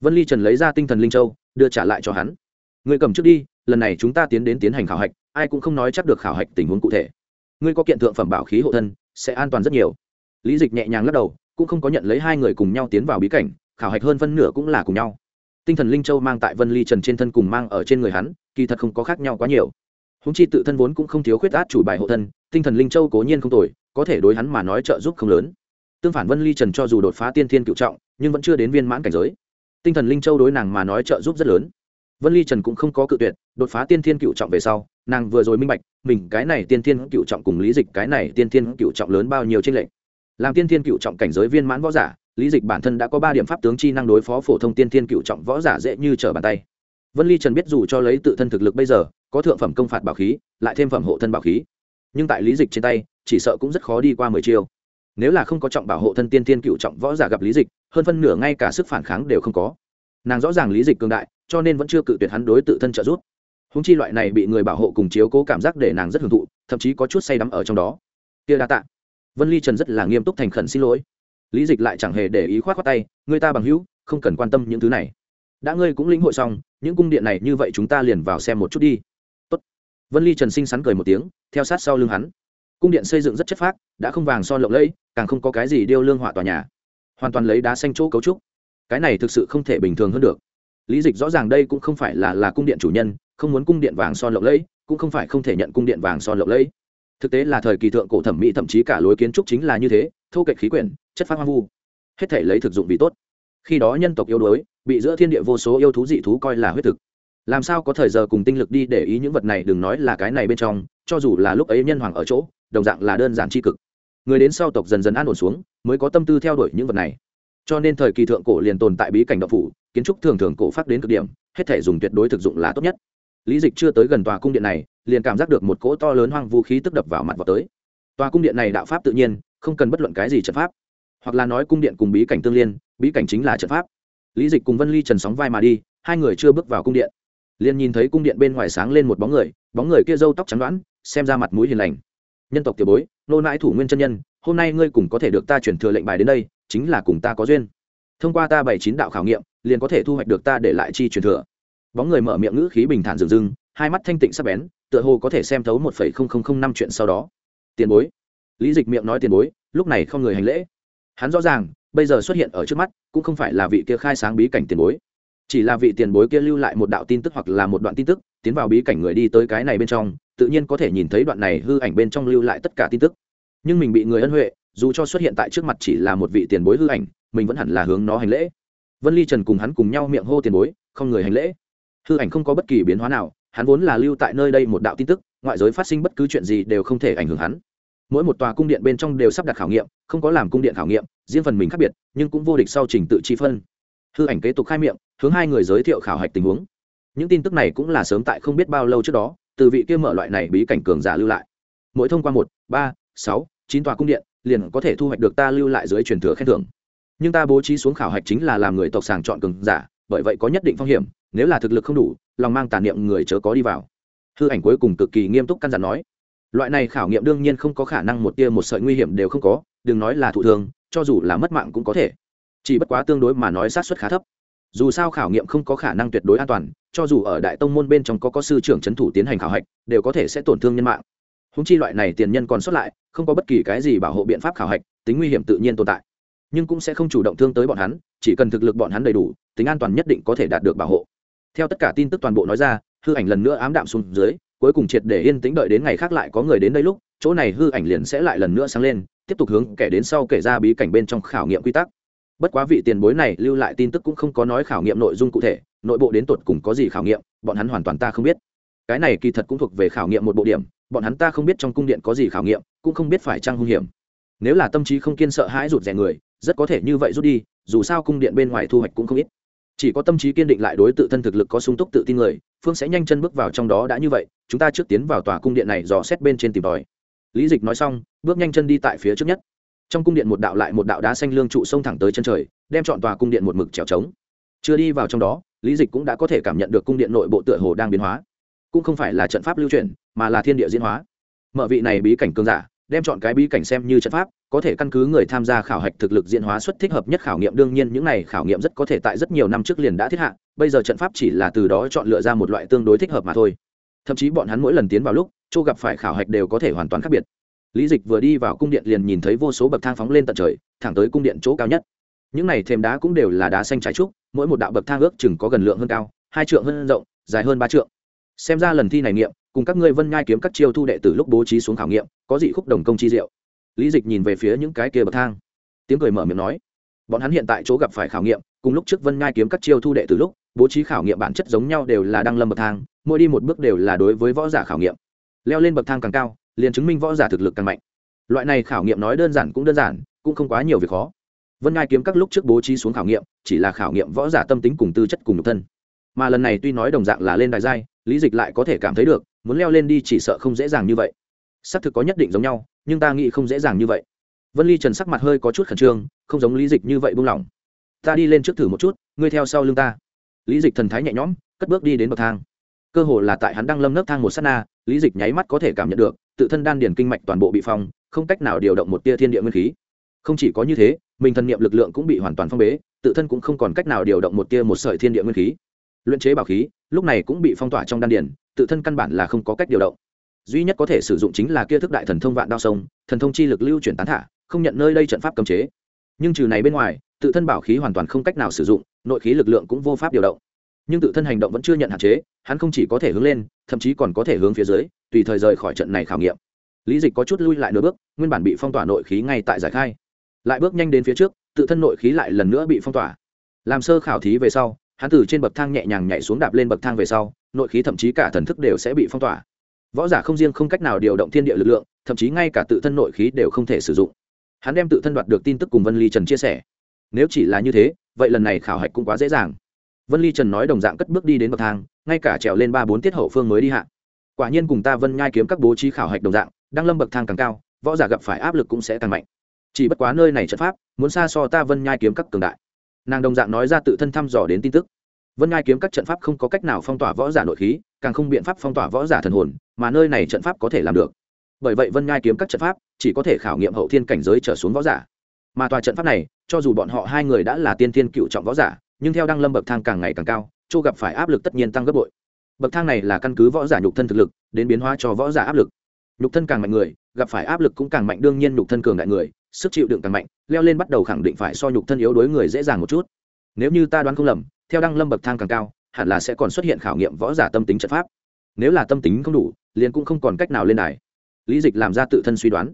Vân ly trần lấy ra tinh thần linh châu, đưa trả lại cho hắn. Ngươi cầm trước đi, lần này chúng ta tiến đến tiến hành khảo hạch, ai cũng không nói chắc được khảo hạch tình huống cụ thể. Ngươi có kiện thượng phẩm bảo khí hộ thân, sẽ an toàn rất nhiều. Lý dịch nhẹ nhàng lắc đầu, cũng không có nhận lấy hai người cùng nhau tiến vào bí cảnh, khảo hạch hơn phân nửa cũng là cùng nhau. Tinh thần linh châu mang tại vân ly trần trên thân cùng mang ở trên người hắn kỳ thật không có khác nhau quá nhiều. Húng chi tự thân vốn cũng không thiếu khuyết át chủ bài hộ thân, tinh thần linh châu cố nhiên không tồi, có thể đối hắn mà nói trợ giúp không lớn. Tương phản vân ly trần cho dù đột phá tiên thiên cựu trọng, nhưng vẫn chưa đến viên mãn cảnh giới. Tinh thần linh châu đối nàng mà nói trợ giúp rất lớn. Vân ly trần cũng không có cự tuyệt, đột phá tiên thiên cựu trọng về sau, nàng vừa rồi minh bạch, mình cái này tiên thiên cựu trọng cùng lý dịch cái này tiên thiên cựu trọng lớn bao nhiêu tranh lệch. Làm tiên thiên cựu trọng cảnh giới viên mãn võ giả, lý dịch bản thân đã có ba điểm pháp tướng chi năng đối phó phổ thông tiên thiên cựu trọng võ giả dễ như trở bàn tay vân ly trần biết dù cho lấy tự thân thực lực bây giờ, có thượng phẩm công phạt bảo khí, lại thêm phẩm hộ thân bảo khí, nhưng tại lý dịch trên tay, chỉ sợ cũng rất khó đi qua mười chiêu. Nếu là không có trọng bảo hộ thân tiên tiên cựu trọng võ giả gặp lý dịch, hơn phân nửa ngay cả sức phản kháng đều không có. Nàng rõ ràng lý dịch cường đại, cho nên vẫn chưa cự tuyệt hắn đối tự thân trợ giúp. Húng chi loại này bị người bảo hộ cùng chiếu cố cảm giác để nàng rất hưởng thụ, thậm chí có chút say đắm ở trong đó. Kia đa tạ. Vân ly trần rất là nghiêm túc thành khẩn xin lỗi. Lý dịch lại chẳng hề để ý k h o á t khoác tay người ta bằng hữu, không cần quan tâm những thứ này đã ngươi cũng lĩnh hội xong, những cung điện này như vậy chúng ta liền vào xem một chút đi. Tốt. vân ly trần sinh sắn cười một tiếng, theo sát sau lưng hắn. Cung điện xây dựng rất chất phác, đã không vàng son lộng lẫy, càng không có cái gì điêu lương họa tòa nhà. Hoàn toàn lấy đá xanh chỗ cấu trúc. Cái này thực sự không thể bình thường hơn được. Lý dịch rõ ràng đây cũng không phải là là cung điện chủ nhân, không muốn cung điện vàng son lộng lẫy, cũng không phải không thể nhận cung điện vàng son lộng lẫy. Thực tế là thời kỳ thượng cổ thẩm mỹ thậm chí cả lối kiến trúc chính là như thế, thô kệch khí quyển, chất phát hoang vu. Hết thể lấy thực dụng vì tốt khi đó nhân tộc yếu đuối, bị giữa thiên địa vô số yêu thú dị thú coi là huyết thực. Làm sao có thời giờ cùng tinh lực đi để ý những vật này, đừng nói là cái này bên trong, cho dù là lúc ấy nhân hoàng ở chỗ, đồng dạng là đơn giản tri cực. Người đến sau tộc dần dần an ổn xuống, mới có tâm tư theo đuổi những vật này. Cho nên thời kỳ thượng cổ liền tồn tại bí cảnh độc phủ, kiến trúc thường thường cổ phát đến cực điểm, hết thể dùng tuyệt đối thực dụng là tốt nhất. Lý dịch chưa tới gần tòa cung điện này, liền cảm giác được một cỗ to lớn hoang vũ khí tức đập vào mặt vào tới. Tòa cung điện này đạo pháp tự nhiên, không cần bất luận cái gì trận pháp. Hoặc là nói cung điện cùng bí cảnh tương liên bí cảnh chính là trận pháp. Lý dịch cùng vân ly trần sóng vai mà đi, hai người chưa bước vào cung điện. Liền nhìn thấy cung điện bên ngoài sáng lên một bóng người bóng người kia râu tóc trắng đoán, xem ra mặt mũi hiền lành. Nhân tộc tiểu bối, nô nãi thủ nguyên chân nhân, hôm nay ngươi cùng có thể được ta chuyển thừa lệnh bài đến đây, chính là cùng ta có duyên. Thông qua ta bảy chín đạo khảo nghiệm, liền có thể thu hoạch được ta để lại chi truyền thừa. Bóng người mở miệng ngữ khí bình thản dừng dưng, hai mắt thanh tịnh sắc bén, tựa hồ có thể xem thấu một phẩy không không không năm chuyện sau đó. Tiền bối. Lý dịch miệng nói tiền bối, lúc này không người hành lễ. Hắn rõ ràng bây giờ xuất hiện ở trước mắt, cũng không phải là vị kia khai sáng bí cảnh tiền bối. Chỉ là vị tiền bối kia lưu lại một đạo tin tức hoặc là một đoạn tin tức, tiến vào bí cảnh người đi tới cái này bên trong, tự nhiên có thể nhìn thấy đoạn này hư ảnh bên trong lưu lại tất cả tin tức. Nhưng mình bị người ân huệ, dù cho xuất hiện tại trước mặt chỉ là một vị tiền bối hư ảnh, mình vẫn hẳn là hướng nó hành lễ. Vân ly trần cùng hắn cùng nhau miệng hô tiền bối, không người hành lễ. Hư ảnh không có bất kỳ biến hóa nào, hắn vốn là lưu tại nơi đây một đạo tin tức, ngoại giới phát sinh bất cứ chuyện gì đều không thể ảnh hưởng hắn mỗi một tòa cung điện bên trong đều sắp đặt khảo nghiệm, không có làm cung điện khảo nghiệm, riêng phần mình khác biệt, nhưng cũng vô địch sau trình tự chi phân. Hư ảnh kế tục khai miệng, hướng hai người giới thiệu khảo hạch tình huống. Những tin tức này cũng là sớm tại không biết bao lâu trước đó, từ vị kia mở loại này bí cảnh cường giả lưu lại. Mỗi thông qua một, ba, sáu, chín tòa cung điện, liền có thể thu hoạch được ta lưu lại dưới truyền thừa khen thưởng. Nhưng ta bố trí xuống khảo hạch chính là làm người tộc sàng chọn cường giả, bởi vậy có nhất định phong hiểm, nếu là thực lực không đủ, lòng mang tàn niệm người chớ có đi vào. Hư ảnh cuối cùng cực kỳ nghiêm túc căn dặn nói loại này khảo nghiệm đương nhiên không có khả năng một tia một sợi nguy hiểm đều không có, đừng nói là thụ thường cho dù là mất mạng cũng có thể. Chỉ bất quá tương đối mà nói sát xuất khá thấp. Dù sao khảo nghiệm không có khả năng tuyệt đối an toàn, cho dù ở đại tông môn bên trong có có sư trưởng c h ấ n thủ tiến hành khảo hạch, đều có thể sẽ tổn thương nhân mạng. Húng chi loại này tiền nhân còn xuất lại, không có bất kỳ cái gì bảo hộ biện pháp khảo hạch, tính nguy hiểm tự nhiên tồn tại. Nhưng cũng sẽ không chủ động thương tới bọn hắn, chỉ cần thực lực bọn hắn đầy đủ, tính an toàn nhất định có thể đạt được bảo hộ. Theo tất cả tin tức toàn bộ nói ra, hư ảnh lần nữa ám đạm xuống dưới cuối cùng triệt để yên tĩnh đợi đến ngày khác lại có người đến đây lúc, chỗ này hư ảnh liền sẽ lại lần nữa sáng lên, tiếp tục hướng kẻ đến sau kể ra bí cảnh bên trong khảo nghiệm quy tắc. Bất quá vị tiền bối này lưu lại tin tức cũng không có nói khảo nghiệm nội dung cụ thể, nội bộ đến tột cùng có gì khảo nghiệm, bọn hắn hoàn toàn ta không biết. Cái này kỳ thật cũng thuộc về khảo nghiệm một bộ điểm, bọn hắn ta không biết trong cung điện có gì khảo nghiệm, cũng không biết phải trăng hung hiểm. Nếu là tâm trí không kiên sợ hãi rụt rè người, rất có thể như vậy rút đi, dù sao cung điện bên ngoài thu hoạch cũng không ít chỉ có tâm trí kiên định lại đối tự thân thực lực có sung túc tự tin người, phương sẽ nhanh chân bước vào trong đó đã như vậy, chúng ta trước tiến vào tòa cung điện này dò xét bên trên tìm tòi. Lý dịch nói xong, bước nhanh chân đi tại phía trước nhất. Trong cung điện một đạo lại một đạo đá xanh lương trụ sông thẳng tới chân trời, đem chọn tòa cung điện một mực trèo trống. Chưa đi vào trong đó, lý dịch cũng đã có thể cảm nhận được cung điện nội bộ tựa hồ đang biến hóa. Cũng không phải là trận pháp lưu chuyển mà là thiên địa diễn hóa. Mở vị này bí cảnh cương giả đem chọn cái bí cảnh xem như trận pháp, có thể căn cứ người tham gia khảo hạch thực lực diễn hóa xuất thích hợp nhất khảo nghiệm. Đương nhiên, những này khảo nghiệm rất có thể tại rất nhiều năm trước liền đã thiết hạ, bây giờ trận pháp chỉ là từ đó chọn lựa ra một loại tương đối thích hợp mà thôi. Thậm chí bọn hắn mỗi lần tiến vào lúc, chỗ gặp phải khảo hạch đều có thể hoàn toàn khác biệt. Lý dịch vừa đi vào cung điện liền nhìn thấy vô số bậc thang phóng lên tận trời, thẳng tới cung điện chỗ cao nhất. Những này thềm đá cũng đều là đá xanh trái trúc, mỗi một đạo bậc thang ước chừng có gần lượng hơn cao, hai trượng hơn rộng, dài hơn ba trượng. Xem ra lần thi này nghiệm cùng các ngươi vân nhai kiếm các chiêu thu đệ tử lúc bố trí xuống khảo nghiệm, có dị khúc đồng công chi diệu. Lý dịch nhìn về phía những cái kia bậc thang. Tiếng cười mở miệng nói, bọn hắn hiện tại chỗ gặp phải khảo nghiệm, cùng lúc trước vân nhai kiếm các chiêu thu đệ tử lúc, bố trí khảo nghiệm bản chất giống nhau đều là đăng lâm bậc thang, mỗi đi một bước đều là đối với võ giả khảo nghiệm. Leo lên bậc thang càng cao, liền chứng minh võ giả thực lực càng mạnh. Loại này khảo nghiệm nói đơn giản cũng đơn giản, cũng không quá nhiều việc khó. Vân ngai kiếm các lúc trước bố trí xuống khảo nghiệm, chỉ là khảo nghiệm võ giả tâm tính cùng tư chất cùng nhục thân. Mà lần này tuy nói đồng dạng là lên đài giai, lý dịch lại có thể cảm thấy được muốn leo lên đi chỉ sợ không dễ dàng như vậy. Xác thực có nhất định giống nhau, nhưng ta nghĩ không dễ dàng như vậy. Vân ly trần sắc mặt hơi có chút khẩn trương, không giống lý dịch như vậy buông lỏng. Ta đi lên trước thử một chút, ngươi theo sau lưng ta. Lý dịch thần thái nhẹ nhõm, cất bước đi đến bậc thang. Cơ hồ là tại hắn đang lâm nấc thang một s á t na, lý dịch nháy mắt có thể cảm nhận được, tự thân đan điền kinh mạch toàn bộ bị phong, không cách nào điều động một tia thiên địa nguyên khí. Không chỉ có như thế, mình thần niệm lực lượng cũng bị hoàn toàn phong bế, tự thân cũng không còn cách nào điều động một tia một sợi thiên địa nguyên khí. Luyện chế bảo khí, lúc này cũng bị phong tỏa trong đan điền tự thân căn bản là không có cách điều động. Duy nhất có thể sử dụng chính là kia thức đại thần thông vạn đao sông, thần thông chi lực lưu chuyển tán thả, không nhận nơi đây trận pháp cấm chế. Nhưng trừ này bên ngoài, tự thân bảo khí hoàn toàn không cách nào sử dụng, nội khí lực lượng cũng vô pháp điều động. Nhưng tự thân hành động vẫn chưa nhận hạn chế, hắn không chỉ có thể hướng lên, thậm chí còn có thể hướng phía dưới, tùy thời rời khỏi trận này khảo nghiệm. Lý dịch có chút lui lại nửa bước, nguyên bản bị phong tỏa nội khí ngay tại giải khai. Lại bước nhanh đến phía trước, tự thân nội khí lại lần nữa bị phong tỏa. Làm sơ khảo thí về sau hắn từ trên bậc thang nhẹ nhàng nhảy xuống đạp lên bậc thang về sau, nội khí thậm chí cả thần thức đều sẽ bị phong tỏa. Võ giả không riêng không cách nào điều động thiên địa lực lượng, thậm chí ngay cả tự thân nội khí đều không thể sử dụng. Hắn đem tự thân đoạt được tin tức cùng vân ly trần chia sẻ. Nếu chỉ là như thế, vậy lần này khảo hạch cũng quá dễ dàng. Vân ly trần nói đồng dạng cất bước đi đến bậc thang, ngay cả trèo lên ba bốn tiết hậu phương mới đi hạ. Quả nhiên cùng ta vân nhai kiếm các bố trí khảo hạch đồng dạng, đang lâm bậc thang càng cao, võ giả gặp phải áp lực cũng sẽ càng mạnh. Chỉ bất quá nơi này trận pháp, muốn xa so ta vân nhai kiếm các cường đại nàng đồng dạng nói ra tự thân thăm dò đến tin tức. Vân nhai kiếm các trận pháp không có cách nào phong tỏa võ giả nội khí, càng không biện pháp phong tỏa võ giả thần hồn, mà nơi này trận pháp có thể làm được. Bởi vậy vân nhai kiếm các trận pháp chỉ có thể khảo nghiệm hậu thiên cảnh giới trở xuống võ giả. Mà tòa trận pháp này, cho dù bọn họ hai người đã là tiên thiên cựu trọng võ giả, nhưng theo đăng lâm bậc thang càng ngày càng cao châu gặp phải áp lực tất nhiên tăng gấp bội. Bậc thang này là căn cứ võ giả nhục thân thực lực, đến biến hóa cho võ giả áp lực. Nhục thân càng mạnh người, gặp phải áp lực cũng càng mạnh, đương nhiên nhục thân cường đại người sức chịu đựng càng mạnh, leo lên bắt đầu khẳng định phải so nhục thân yếu đối người dễ dàng một chút. Nếu như ta đoán không lầm, theo đăng lâm bậc thang càng cao, hẳn là sẽ còn xuất hiện khảo nghiệm võ giả tâm tính trận pháp. Nếu là tâm tính không đủ, liền cũng không còn cách nào lên đài. Lý dịch làm ra tự thân suy đoán.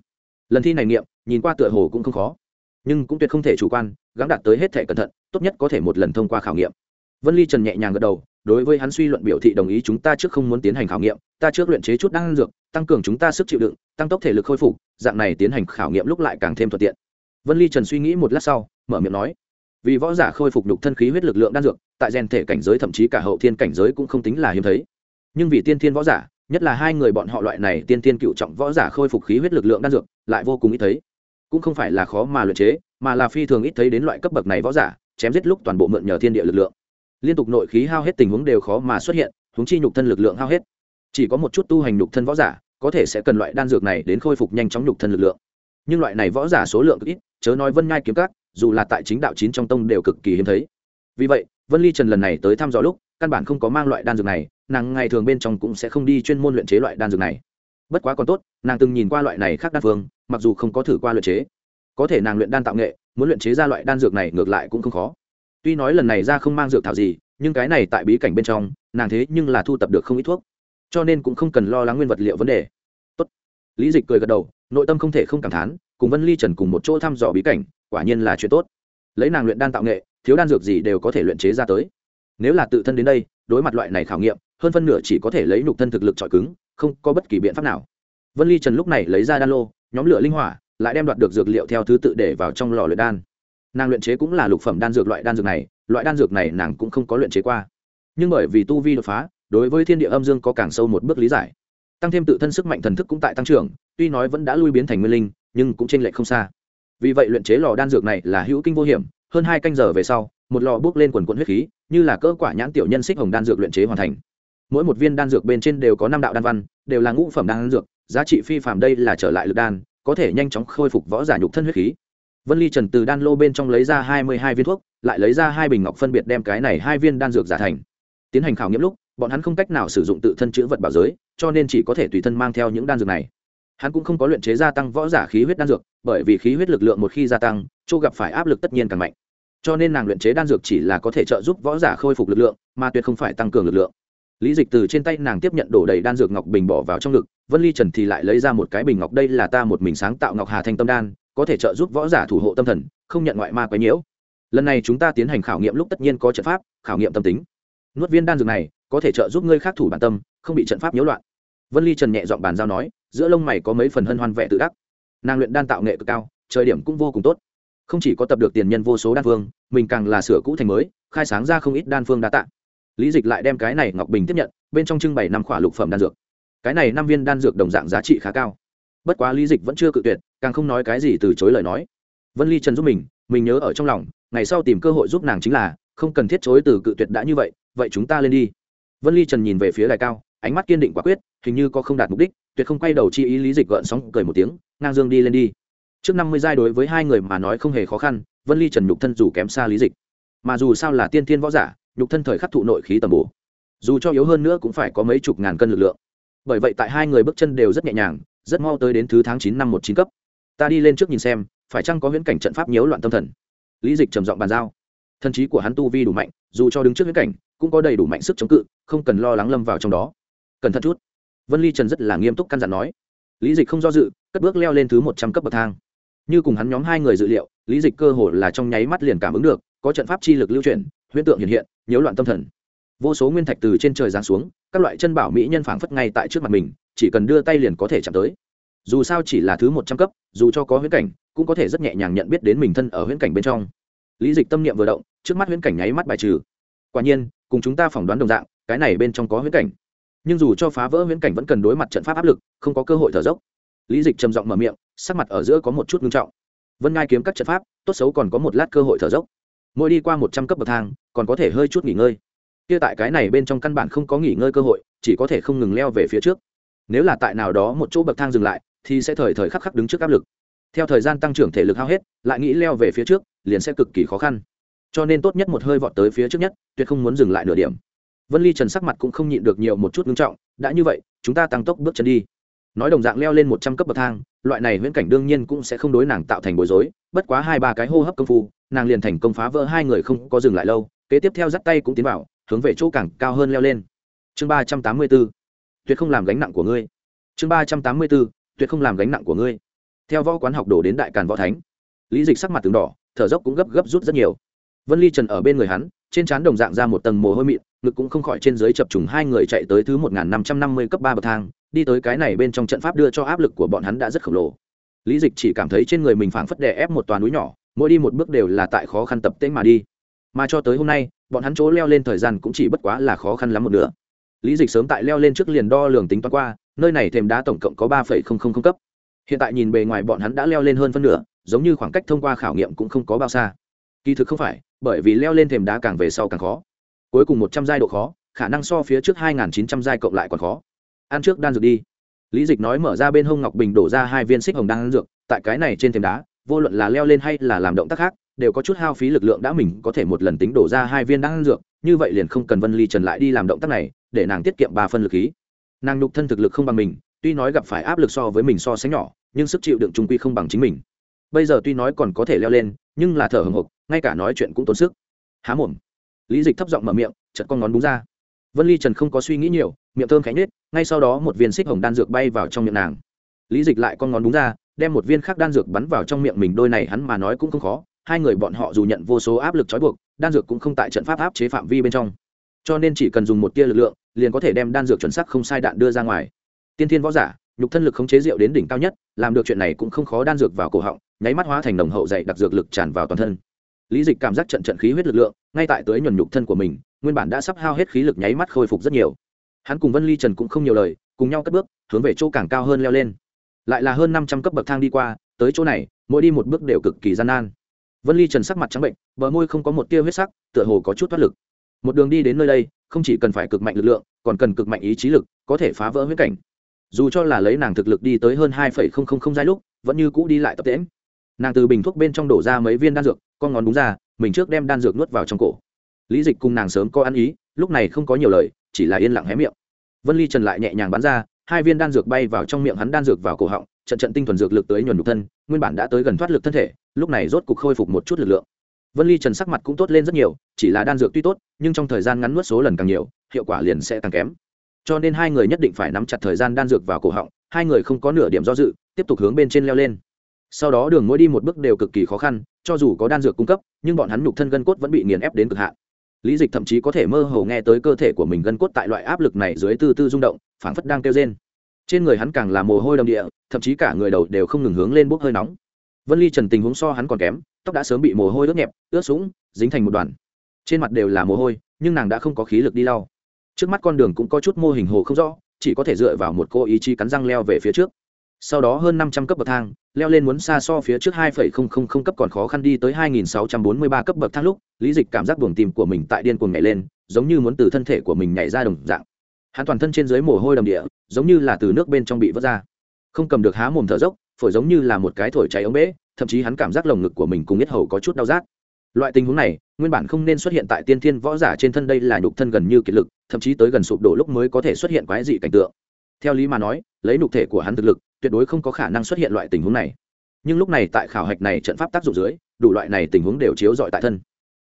Lần thi này nghiệm, nhìn qua tựa hồ cũng không khó. Nhưng cũng tuyệt không thể chủ quan, gắng đạt tới hết thể cẩn thận, tốt nhất có thể một lần thông qua khảo nghiệm. Vân ly trần nhẹ nhàng gật đầu đối với hắn suy luận biểu thị đồng ý chúng ta trước không muốn tiến hành khảo nghiệm, ta trước luyện chế chút đan dược, tăng cường chúng ta sức chịu đựng, tăng tốc thể lực khôi phục, dạng này tiến hành khảo nghiệm lúc lại càng thêm thuận tiện. Vân ly trần suy nghĩ một lát sau, mở miệng nói, vì võ giả khôi phục nhục thân khí huyết lực lượng đan dược, tại rèn thể cảnh giới thậm chí cả hậu thiên cảnh giới cũng không tính là hiếm thấy. Nhưng vì tiên thiên võ giả, nhất là hai người bọn họ loại này tiên thiên cựu trọng võ giả khôi phục khí huyết lực lượng đan dược, lại vô cùng ít thấy. Cũng không phải là khó mà luyện chế, mà là phi thường ít thấy đến loại cấp bậc này võ giả, chém giết lúc toàn bộ mượn nhờ thiên địa lực lượng liên tục nội khí hao hết tình huống đều khó mà xuất hiện, huống chi nhục thân lực lượng hao hết. Chỉ có một chút tu hành nhục thân võ giả, có thể sẽ cần loại đan dược này đến khôi phục nhanh chóng nhục thân lực lượng. Nhưng loại này võ giả số lượng ít, chớ nói vân nhai kiếm cát dù là tại chính đạo chín trong tông đều cực kỳ hiếm thấy. Vì vậy, vân ly trần lần này tới thăm dò lúc, căn bản không có mang loại đan dược này, nàng ngày thường bên trong cũng sẽ không đi chuyên môn luyện chế loại đan dược này. Bất quá còn tốt, nàng từng nhìn qua loại này khác đan phương, mặc dù không có thử qua luyện chế. Có thể nàng luyện đan tạo nghệ, muốn luyện chế ra loại đan dược này ngược lại cũng không khó tuy nói lần này ra không mang dược thảo gì, nhưng cái này tại bí cảnh bên trong, nàng thế nhưng là thu tập được không ít thuốc. Cho nên cũng không cần lo lắng nguyên vật liệu vấn đề. Tốt. lý dịch cười gật đầu, nội tâm không thể không cảm thán, cùng vân ly trần cùng một chỗ thăm dò bí cảnh, quả nhiên là chuyện tốt. Lấy nàng luyện đan tạo nghệ, thiếu đan dược gì đều có thể luyện chế ra tới. Nếu là tự thân đến đây, đối mặt loại này khảo nghiệm, hơn phân nửa chỉ có thể lấy nhục thân thực lực trọi cứng, không có bất kỳ biện pháp nào. Vân ly trần lúc này lấy ra đan lô, nhóm lửa linh hỏa, lại đem đoạt được dược liệu theo thứ tự để vào trong lò luyện đan nàng luyện chế cũng là lục phẩm đan dược loại đan dược này, loại đan dược này nàng cũng không có luyện chế qua. Nhưng bởi vì tu vi đột phá, đối với thiên địa âm dương có càng sâu một bước lý giải. Tăng thêm tự thân sức mạnh thần thức cũng tại tăng trưởng, tuy nói vẫn đã lui biến thành nguyên linh, nhưng cũng tranh lệch không xa. Vì vậy luyện chế lò đan dược này là hữu kinh vô hiểm, hơn hai canh giờ về sau, một lò bước lên quần quận huyết khí, như là cỡ quả nhãn tiểu nhân xích hồng đan dược luyện chế hoàn thành. Mỗi một viên đan dược bên trên đều có năm đạo đan văn, đều là ngũ phẩm đan dược, giá trị phi phạm đây là trở lại lực đan, có thể nhanh chóng khôi phục võ giả nhục thân huyết khí vân ly trần từ đan lô bên trong lấy ra hai mươi hai viên thuốc, lại lấy ra hai bình ngọc phân biệt đem cái này hai viên đan dược giả thành. Tiến hành khảo nghiệm lúc, bọn hắn không cách nào sử dụng tự thân chữ vật bảo giới, cho nên chỉ có thể tùy thân mang theo những đan dược này. Hắn cũng không có luyện chế gia tăng võ giả khí huyết đan dược, bởi vì khí huyết lực lượng một khi gia tăng, chỗ gặp phải áp lực tất nhiên càng mạnh. Cho nên nàng luyện chế đan dược chỉ là có thể trợ giúp võ giả khôi phục lực lượng, mà tuyệt không phải tăng cường lực lượng. Lý dịch từ trên tay nàng tiếp nhận đổ đầy đan dược ngọc bình bỏ vào trong ngực, vân ly trần thì lại lấy ra một cái bình ngọc, đây là ta một mình sáng tạo ngọc hà thanh tâm đan có thể trợ giúp võ giả thủ hộ tâm thần, không nhận ngoại ma quấy nhiễu. Lần này chúng ta tiến hành khảo nghiệm lúc tất nhiên có trận pháp, khảo nghiệm tâm tính. Nuốt viên đan dược này, có thể trợ giúp ngươi khác thủ bản tâm, không bị trận pháp nhiễu loạn. Vân ly trần nhẹ giọng bàn giao nói, giữa lông mày có mấy phần hân hoan vẻ tự đắc. Nàng luyện đan tạo nghệ cực cao, trời điểm cũng vô cùng tốt. Không chỉ có tập được tiền nhân vô số đan phương, mình càng là sửa cũ thành mới, khai sáng ra không ít đan phương đa tạ. Lý dịch lại đem cái này ngọc bình tiếp nhận, bên trong trưng bày năm khỏa lục phẩm đan dược. Cái này năm viên đan dược đồng dạng giá trị khá cao. Bất quá lý dịch vẫn chưa cự tuyệt càng không nói cái gì từ chối lời nói. Vân ly trần giúp mình mình nhớ ở trong lòng, ngày sau tìm cơ hội giúp nàng chính là, không cần thiết chối từ cự tuyệt đã như vậy vậy chúng ta lên đi. Vân ly trần nhìn về phía đài cao, ánh mắt kiên định quả quyết, hình như có không đạt mục đích, tuyệt không quay đầu chi ý lý dịch gợn sóng, cười một tiếng, ngang dương đi lên đi. Trước năm mươi giai đối với hai người mà nói không hề khó khăn, vân ly trần nhục thân dù kém xa lý dịch. Mà dù sao là tiên thiên võ giả, nhục thân thời khắc thụ nội khí tầm bổ. Dù cho yếu hơn nữa cũng phải có mấy chục ngàn cân lực lượng. Bởi vậy tại hai người bước chân đều rất nhẹ nhàng, rất mau tới đến thứ tháng chín năm một chín cấp ta đi lên trước nhìn xem, phải chăng có huyễn cảnh trận pháp nhiễu loạn tâm thần? Lý dịch trầm giọng bàn giao. Thần trí của hắn tu vi đủ mạnh, dù cho đứng trước huyễn cảnh, cũng có đầy đủ mạnh sức chống cự, không cần lo lắng lâm vào trong đó. Cẩn thận chút. Vân ly trần rất là nghiêm túc căn dặn nói. Lý dịch không do dự, cất bước leo lên thứ một trăm cấp bậc thang. Như cùng hắn nhóm hai người dự liệu, lý dịch cơ hồ là trong nháy mắt liền cảm ứng được, có trận pháp chi lực lưu chuyển, huyễn tượng hiện hiện, nhiễu loạn tâm thần. Vô số nguyên thạch từ trên trời giáng xuống, các loại chân bảo mỹ nhân phảng phất ngay tại trước mặt mình, chỉ cần đưa tay liền có thể chạm tới dù sao chỉ là thứ một trăm cấp, dù cho có huyễn cảnh, cũng có thể rất nhẹ nhàng nhận biết đến mình thân ở huyễn cảnh bên trong. Lý dịch tâm niệm vừa động, trước mắt huyễn cảnh nháy mắt bài trừ. Quả nhiên, cùng chúng ta phỏng đoán đồng dạng, cái này bên trong có huyễn cảnh. Nhưng dù cho phá vỡ huyễn cảnh vẫn cần đối mặt trận pháp áp lực, không có cơ hội thở dốc. Lý dịch trầm giọng mở miệng, sắc mặt ở giữa có một chút ngưng trọng. Vân ngai kiếm các trận pháp, tốt xấu còn có một lát cơ hội thở dốc. Mỗi đi qua một trăm cấp bậc thang, còn có thể hơi chút nghỉ ngơi. Kia tại cái này bên trong căn bản không có nghỉ ngơi cơ hội, chỉ có thể không ngừng leo về phía trước. Nếu là tại nào đó một chỗ bậc thang dừng lại thì sẽ thời thời khắc khắc đứng trước áp lực. Theo thời gian tăng trưởng thể lực hao hết, lại nghĩ leo về phía trước, liền sẽ cực kỳ khó khăn. Cho nên tốt nhất một hơi vọt tới phía trước nhất, tuyệt không muốn dừng lại nửa điểm. Vân ly trần sắc mặt cũng không nhịn được nhiều một chút ngưng trọng, đã như vậy, chúng ta tăng tốc bước chân đi. Nói đồng dạng leo lên một trăm cấp bậc thang, loại này viễn cảnh đương nhiên cũng sẽ không đối nàng tạo thành bối rối, bất quá hai ba cái hô hấp công phu, nàng liền thành công phá vỡ hai người không có dừng lại lâu, kế tiếp theo dắt tay cũng tiến vào, hướng về chỗ càng cao hơn leo lên. Chương ba trăm tám mươi b ố tuyệt không làm gánh nặng của ngươi. Chương ba trăm tám mươi b ố tuyệt không làm gánh nặng của ngươi. Theo võ quán học đổ đến đại càn võ thánh, lý dịch sắc mặt từng đỏ, thở dốc cũng gấp gấp rút rất nhiều. Vân ly trần ở bên người hắn, trên trán đồng dạng ra một tầng mồ hôi mịn, ngực cũng không khỏi trên dưới chập trùng hai người chạy tới thứ một nghìn năm trăm năm mươi cấp ba bậc thang, đi tới cái này bên trong trận pháp đưa cho áp lực của bọn hắn đã rất khổng lồ. Lý dịch chỉ cảm thấy trên người mình phảng phất đè ép một toàn núi nhỏ, mỗi đi một bước đều là tại khó khăn tập tễnh mà đi. Mà cho tới hôm nay, bọn hắn chỗ leo lên thời gian cũng chỉ bất quá là khó khăn lắm một nửa lý dịch sớm tại leo lên trước liền đo lường tính toán qua, nơi này thềm đá tổng cộng có ba cấp. Hiện tại nhìn bề ngoài bọn hắn đã leo lên hơn phân nửa, giống như khoảng cách thông qua khảo nghiệm cũng không có bao xa. Kỳ thực không phải, bởi vì leo lên thềm đá càng về sau càng khó. Cuối cùng một trăm giai độ khó, khả năng so phía trước hai nghìn chín trăm giai cộng lại còn khó. Ăn trước đan dược đi. Lý dịch nói mở ra bên hông ngọc bình đổ ra hai viên xích hồng đan dược, tại cái này trên thềm đá vô luận là leo lên hay là làm động tác khác, đều có chút hao phí lực lượng đã mình có thể một lần tính đổ ra hai viên đan dược, như vậy liền không cần vân ly trần lại đi làm động tác này, để nàng tiết kiệm ba phân lực khí. Nàng nhục thân thực lực không bằng mình, tuy nói gặp phải áp lực so với mình so sánh nhỏ, nhưng sức chịu đựng trung quy không bằng chính mình. Bây giờ tuy nói còn có thể leo lên, nhưng là thở hồng hộc, ngay cả nói chuyện cũng tốn sức. Há mồm. Lý dịch thấp giọng mở miệng chật con ngón búng ra. Vân ly trần không có suy nghĩ nhiều, miệng thơm khánh nết ngay sau đó một viên xích hồng đan dược bay vào trong miệng nàng. Lý dịch lại con ngón búng ra đem một viên khác đan dược bắn vào trong miệng mình, đôi này hắn mà nói cũng không khó. Hai người bọn họ dù nhận vô số áp lực trói buộc, đan dược cũng không tại trận pháp áp chế phạm vi bên trong. Cho nên chỉ cần dùng một tia lực lượng, liền có thể đem đan dược chuẩn xác không sai đạn đưa ra ngoài. Tiên thiên võ giả, nhục thân lực khống chế rượu đến đỉnh cao nhất, làm được chuyện này cũng không khó đan dược vào cổ họng, nháy mắt hóa thành nồng hậu dày đặc dược lực tràn vào toàn thân. Lý dịch cảm giác trận trận khí huyết lực lượng, ngay tại tới nhuần nhục thân của mình, nguyên bản đã sắp hao hết khí lực nháy mắt khôi phục rất nhiều. Hắn cùng vân ly trần cũng không nhiều lời, cùng nhau cất bước, hướng về chỗ càng cao hơn leo lên lại là hơn năm trăm cấp bậc thang đi qua, tới chỗ này, mỗi đi một bước đều cực kỳ gian nan. Vân ly trần sắc mặt trắng bệnh, bờ môi không có một tia huyết sắc, tựa hồ có chút thoát lực. Một đường đi đến nơi đây, không chỉ cần phải cực mạnh lực lượng, còn cần cực mạnh ý chí lực, có thể phá vỡ huyết cảnh. Dù cho là lấy nàng thực lực đi tới hơn hai phẩy không không không giai lúc, vẫn như cũ đi lại tập tễm nàng từ bình thuốc bên trong đổ ra mấy viên đan dược, con ngón đúng ra, mình trước đem đan dược nuốt vào trong cổ. Lý dịch cùng nàng sớm có ăn ý, lúc này không có nhiều lời, chỉ là yên lặng hé miệng. Vân ly trần lại nhẹ nhàng bắn ra hai viên đan dược bay vào trong miệng hắn đan dược vào cổ họng, trận trận tinh thuần dược lực tới nhuần nhục thân, nguyên bản đã tới gần thoát lực thân thể, lúc này rốt cục khôi phục một chút lực lượng. Vân ly trần sắc mặt cũng tốt lên rất nhiều, chỉ là đan dược tuy tốt, nhưng trong thời gian ngắn nuốt số lần càng nhiều, hiệu quả liền sẽ càng kém. Cho nên hai người nhất định phải nắm chặt thời gian đan dược vào cổ họng, hai người không có nửa điểm do dự, tiếp tục hướng bên trên leo lên. Sau đó đường mỗi đi một bước đều cực kỳ khó khăn, cho dù có đan dược cung cấp, nhưng bọn hắn nhục thân gân cốt vẫn bị nghiền ép đến cực hạn lý dịch thậm chí có thể mơ hồ nghe tới cơ thể của mình gân cốt tại loại áp lực này dưới tư tư rung động, phảng phất đang kêu rên. Trên người hắn càng là mồ hôi đầm địa, thậm chí cả người đầu đều không ngừng hướng lên bốc hơi nóng. Vân ly trần tình huống so hắn còn kém, tóc đã sớm bị mồ hôi ướt nhẹp, ướt sũng, dính thành một đoàn. Trên mặt đều là mồ hôi, nhưng nàng đã không có khí lực đi lau. Trước mắt con đường cũng có chút mô hình hồ không rõ, chỉ có thể dựa vào một cô ý chí cắn răng leo về phía trước sau đó hơn năm trăm cấp bậc thang, leo lên muốn xa so phía trước hai phẩy không không không cấp còn khó khăn đi tới hai nghìn sáu trăm bốn mươi ba cấp bậc thang lúc, lý dịch cảm giác buồng tìm của mình tại điên cuồng nhảy lên, giống như muốn từ thân thể của mình nhảy ra đồng dạng. Hắn toàn thân trên dưới mồ hôi đầm địa, giống như là từ nước bên trong bị vớt ra. Không cầm được há mồm thở dốc, phổi giống như là một cái thổi cháy ống bể, thậm chí hắn cảm giác lồng ngực của mình cùng nhất hầu có chút đau rát. Loại tình huống này, nguyên bản không nên xuất hiện tại tiên thiên võ giả trên thân đây là nhục thân gần như kiệt lực, thậm chí tới gần sụp đổ lúc mới có thể xuất hiện quái dị cảnh tượng. Theo lý mà nói, lấy nhục thể của hắn thực lực tuyệt đối không có khả năng xuất hiện loại tình huống này. Nhưng lúc này tại khảo hạch này trận pháp tác dụng dưới, đủ loại này tình huống đều chiếu dọi tại thân.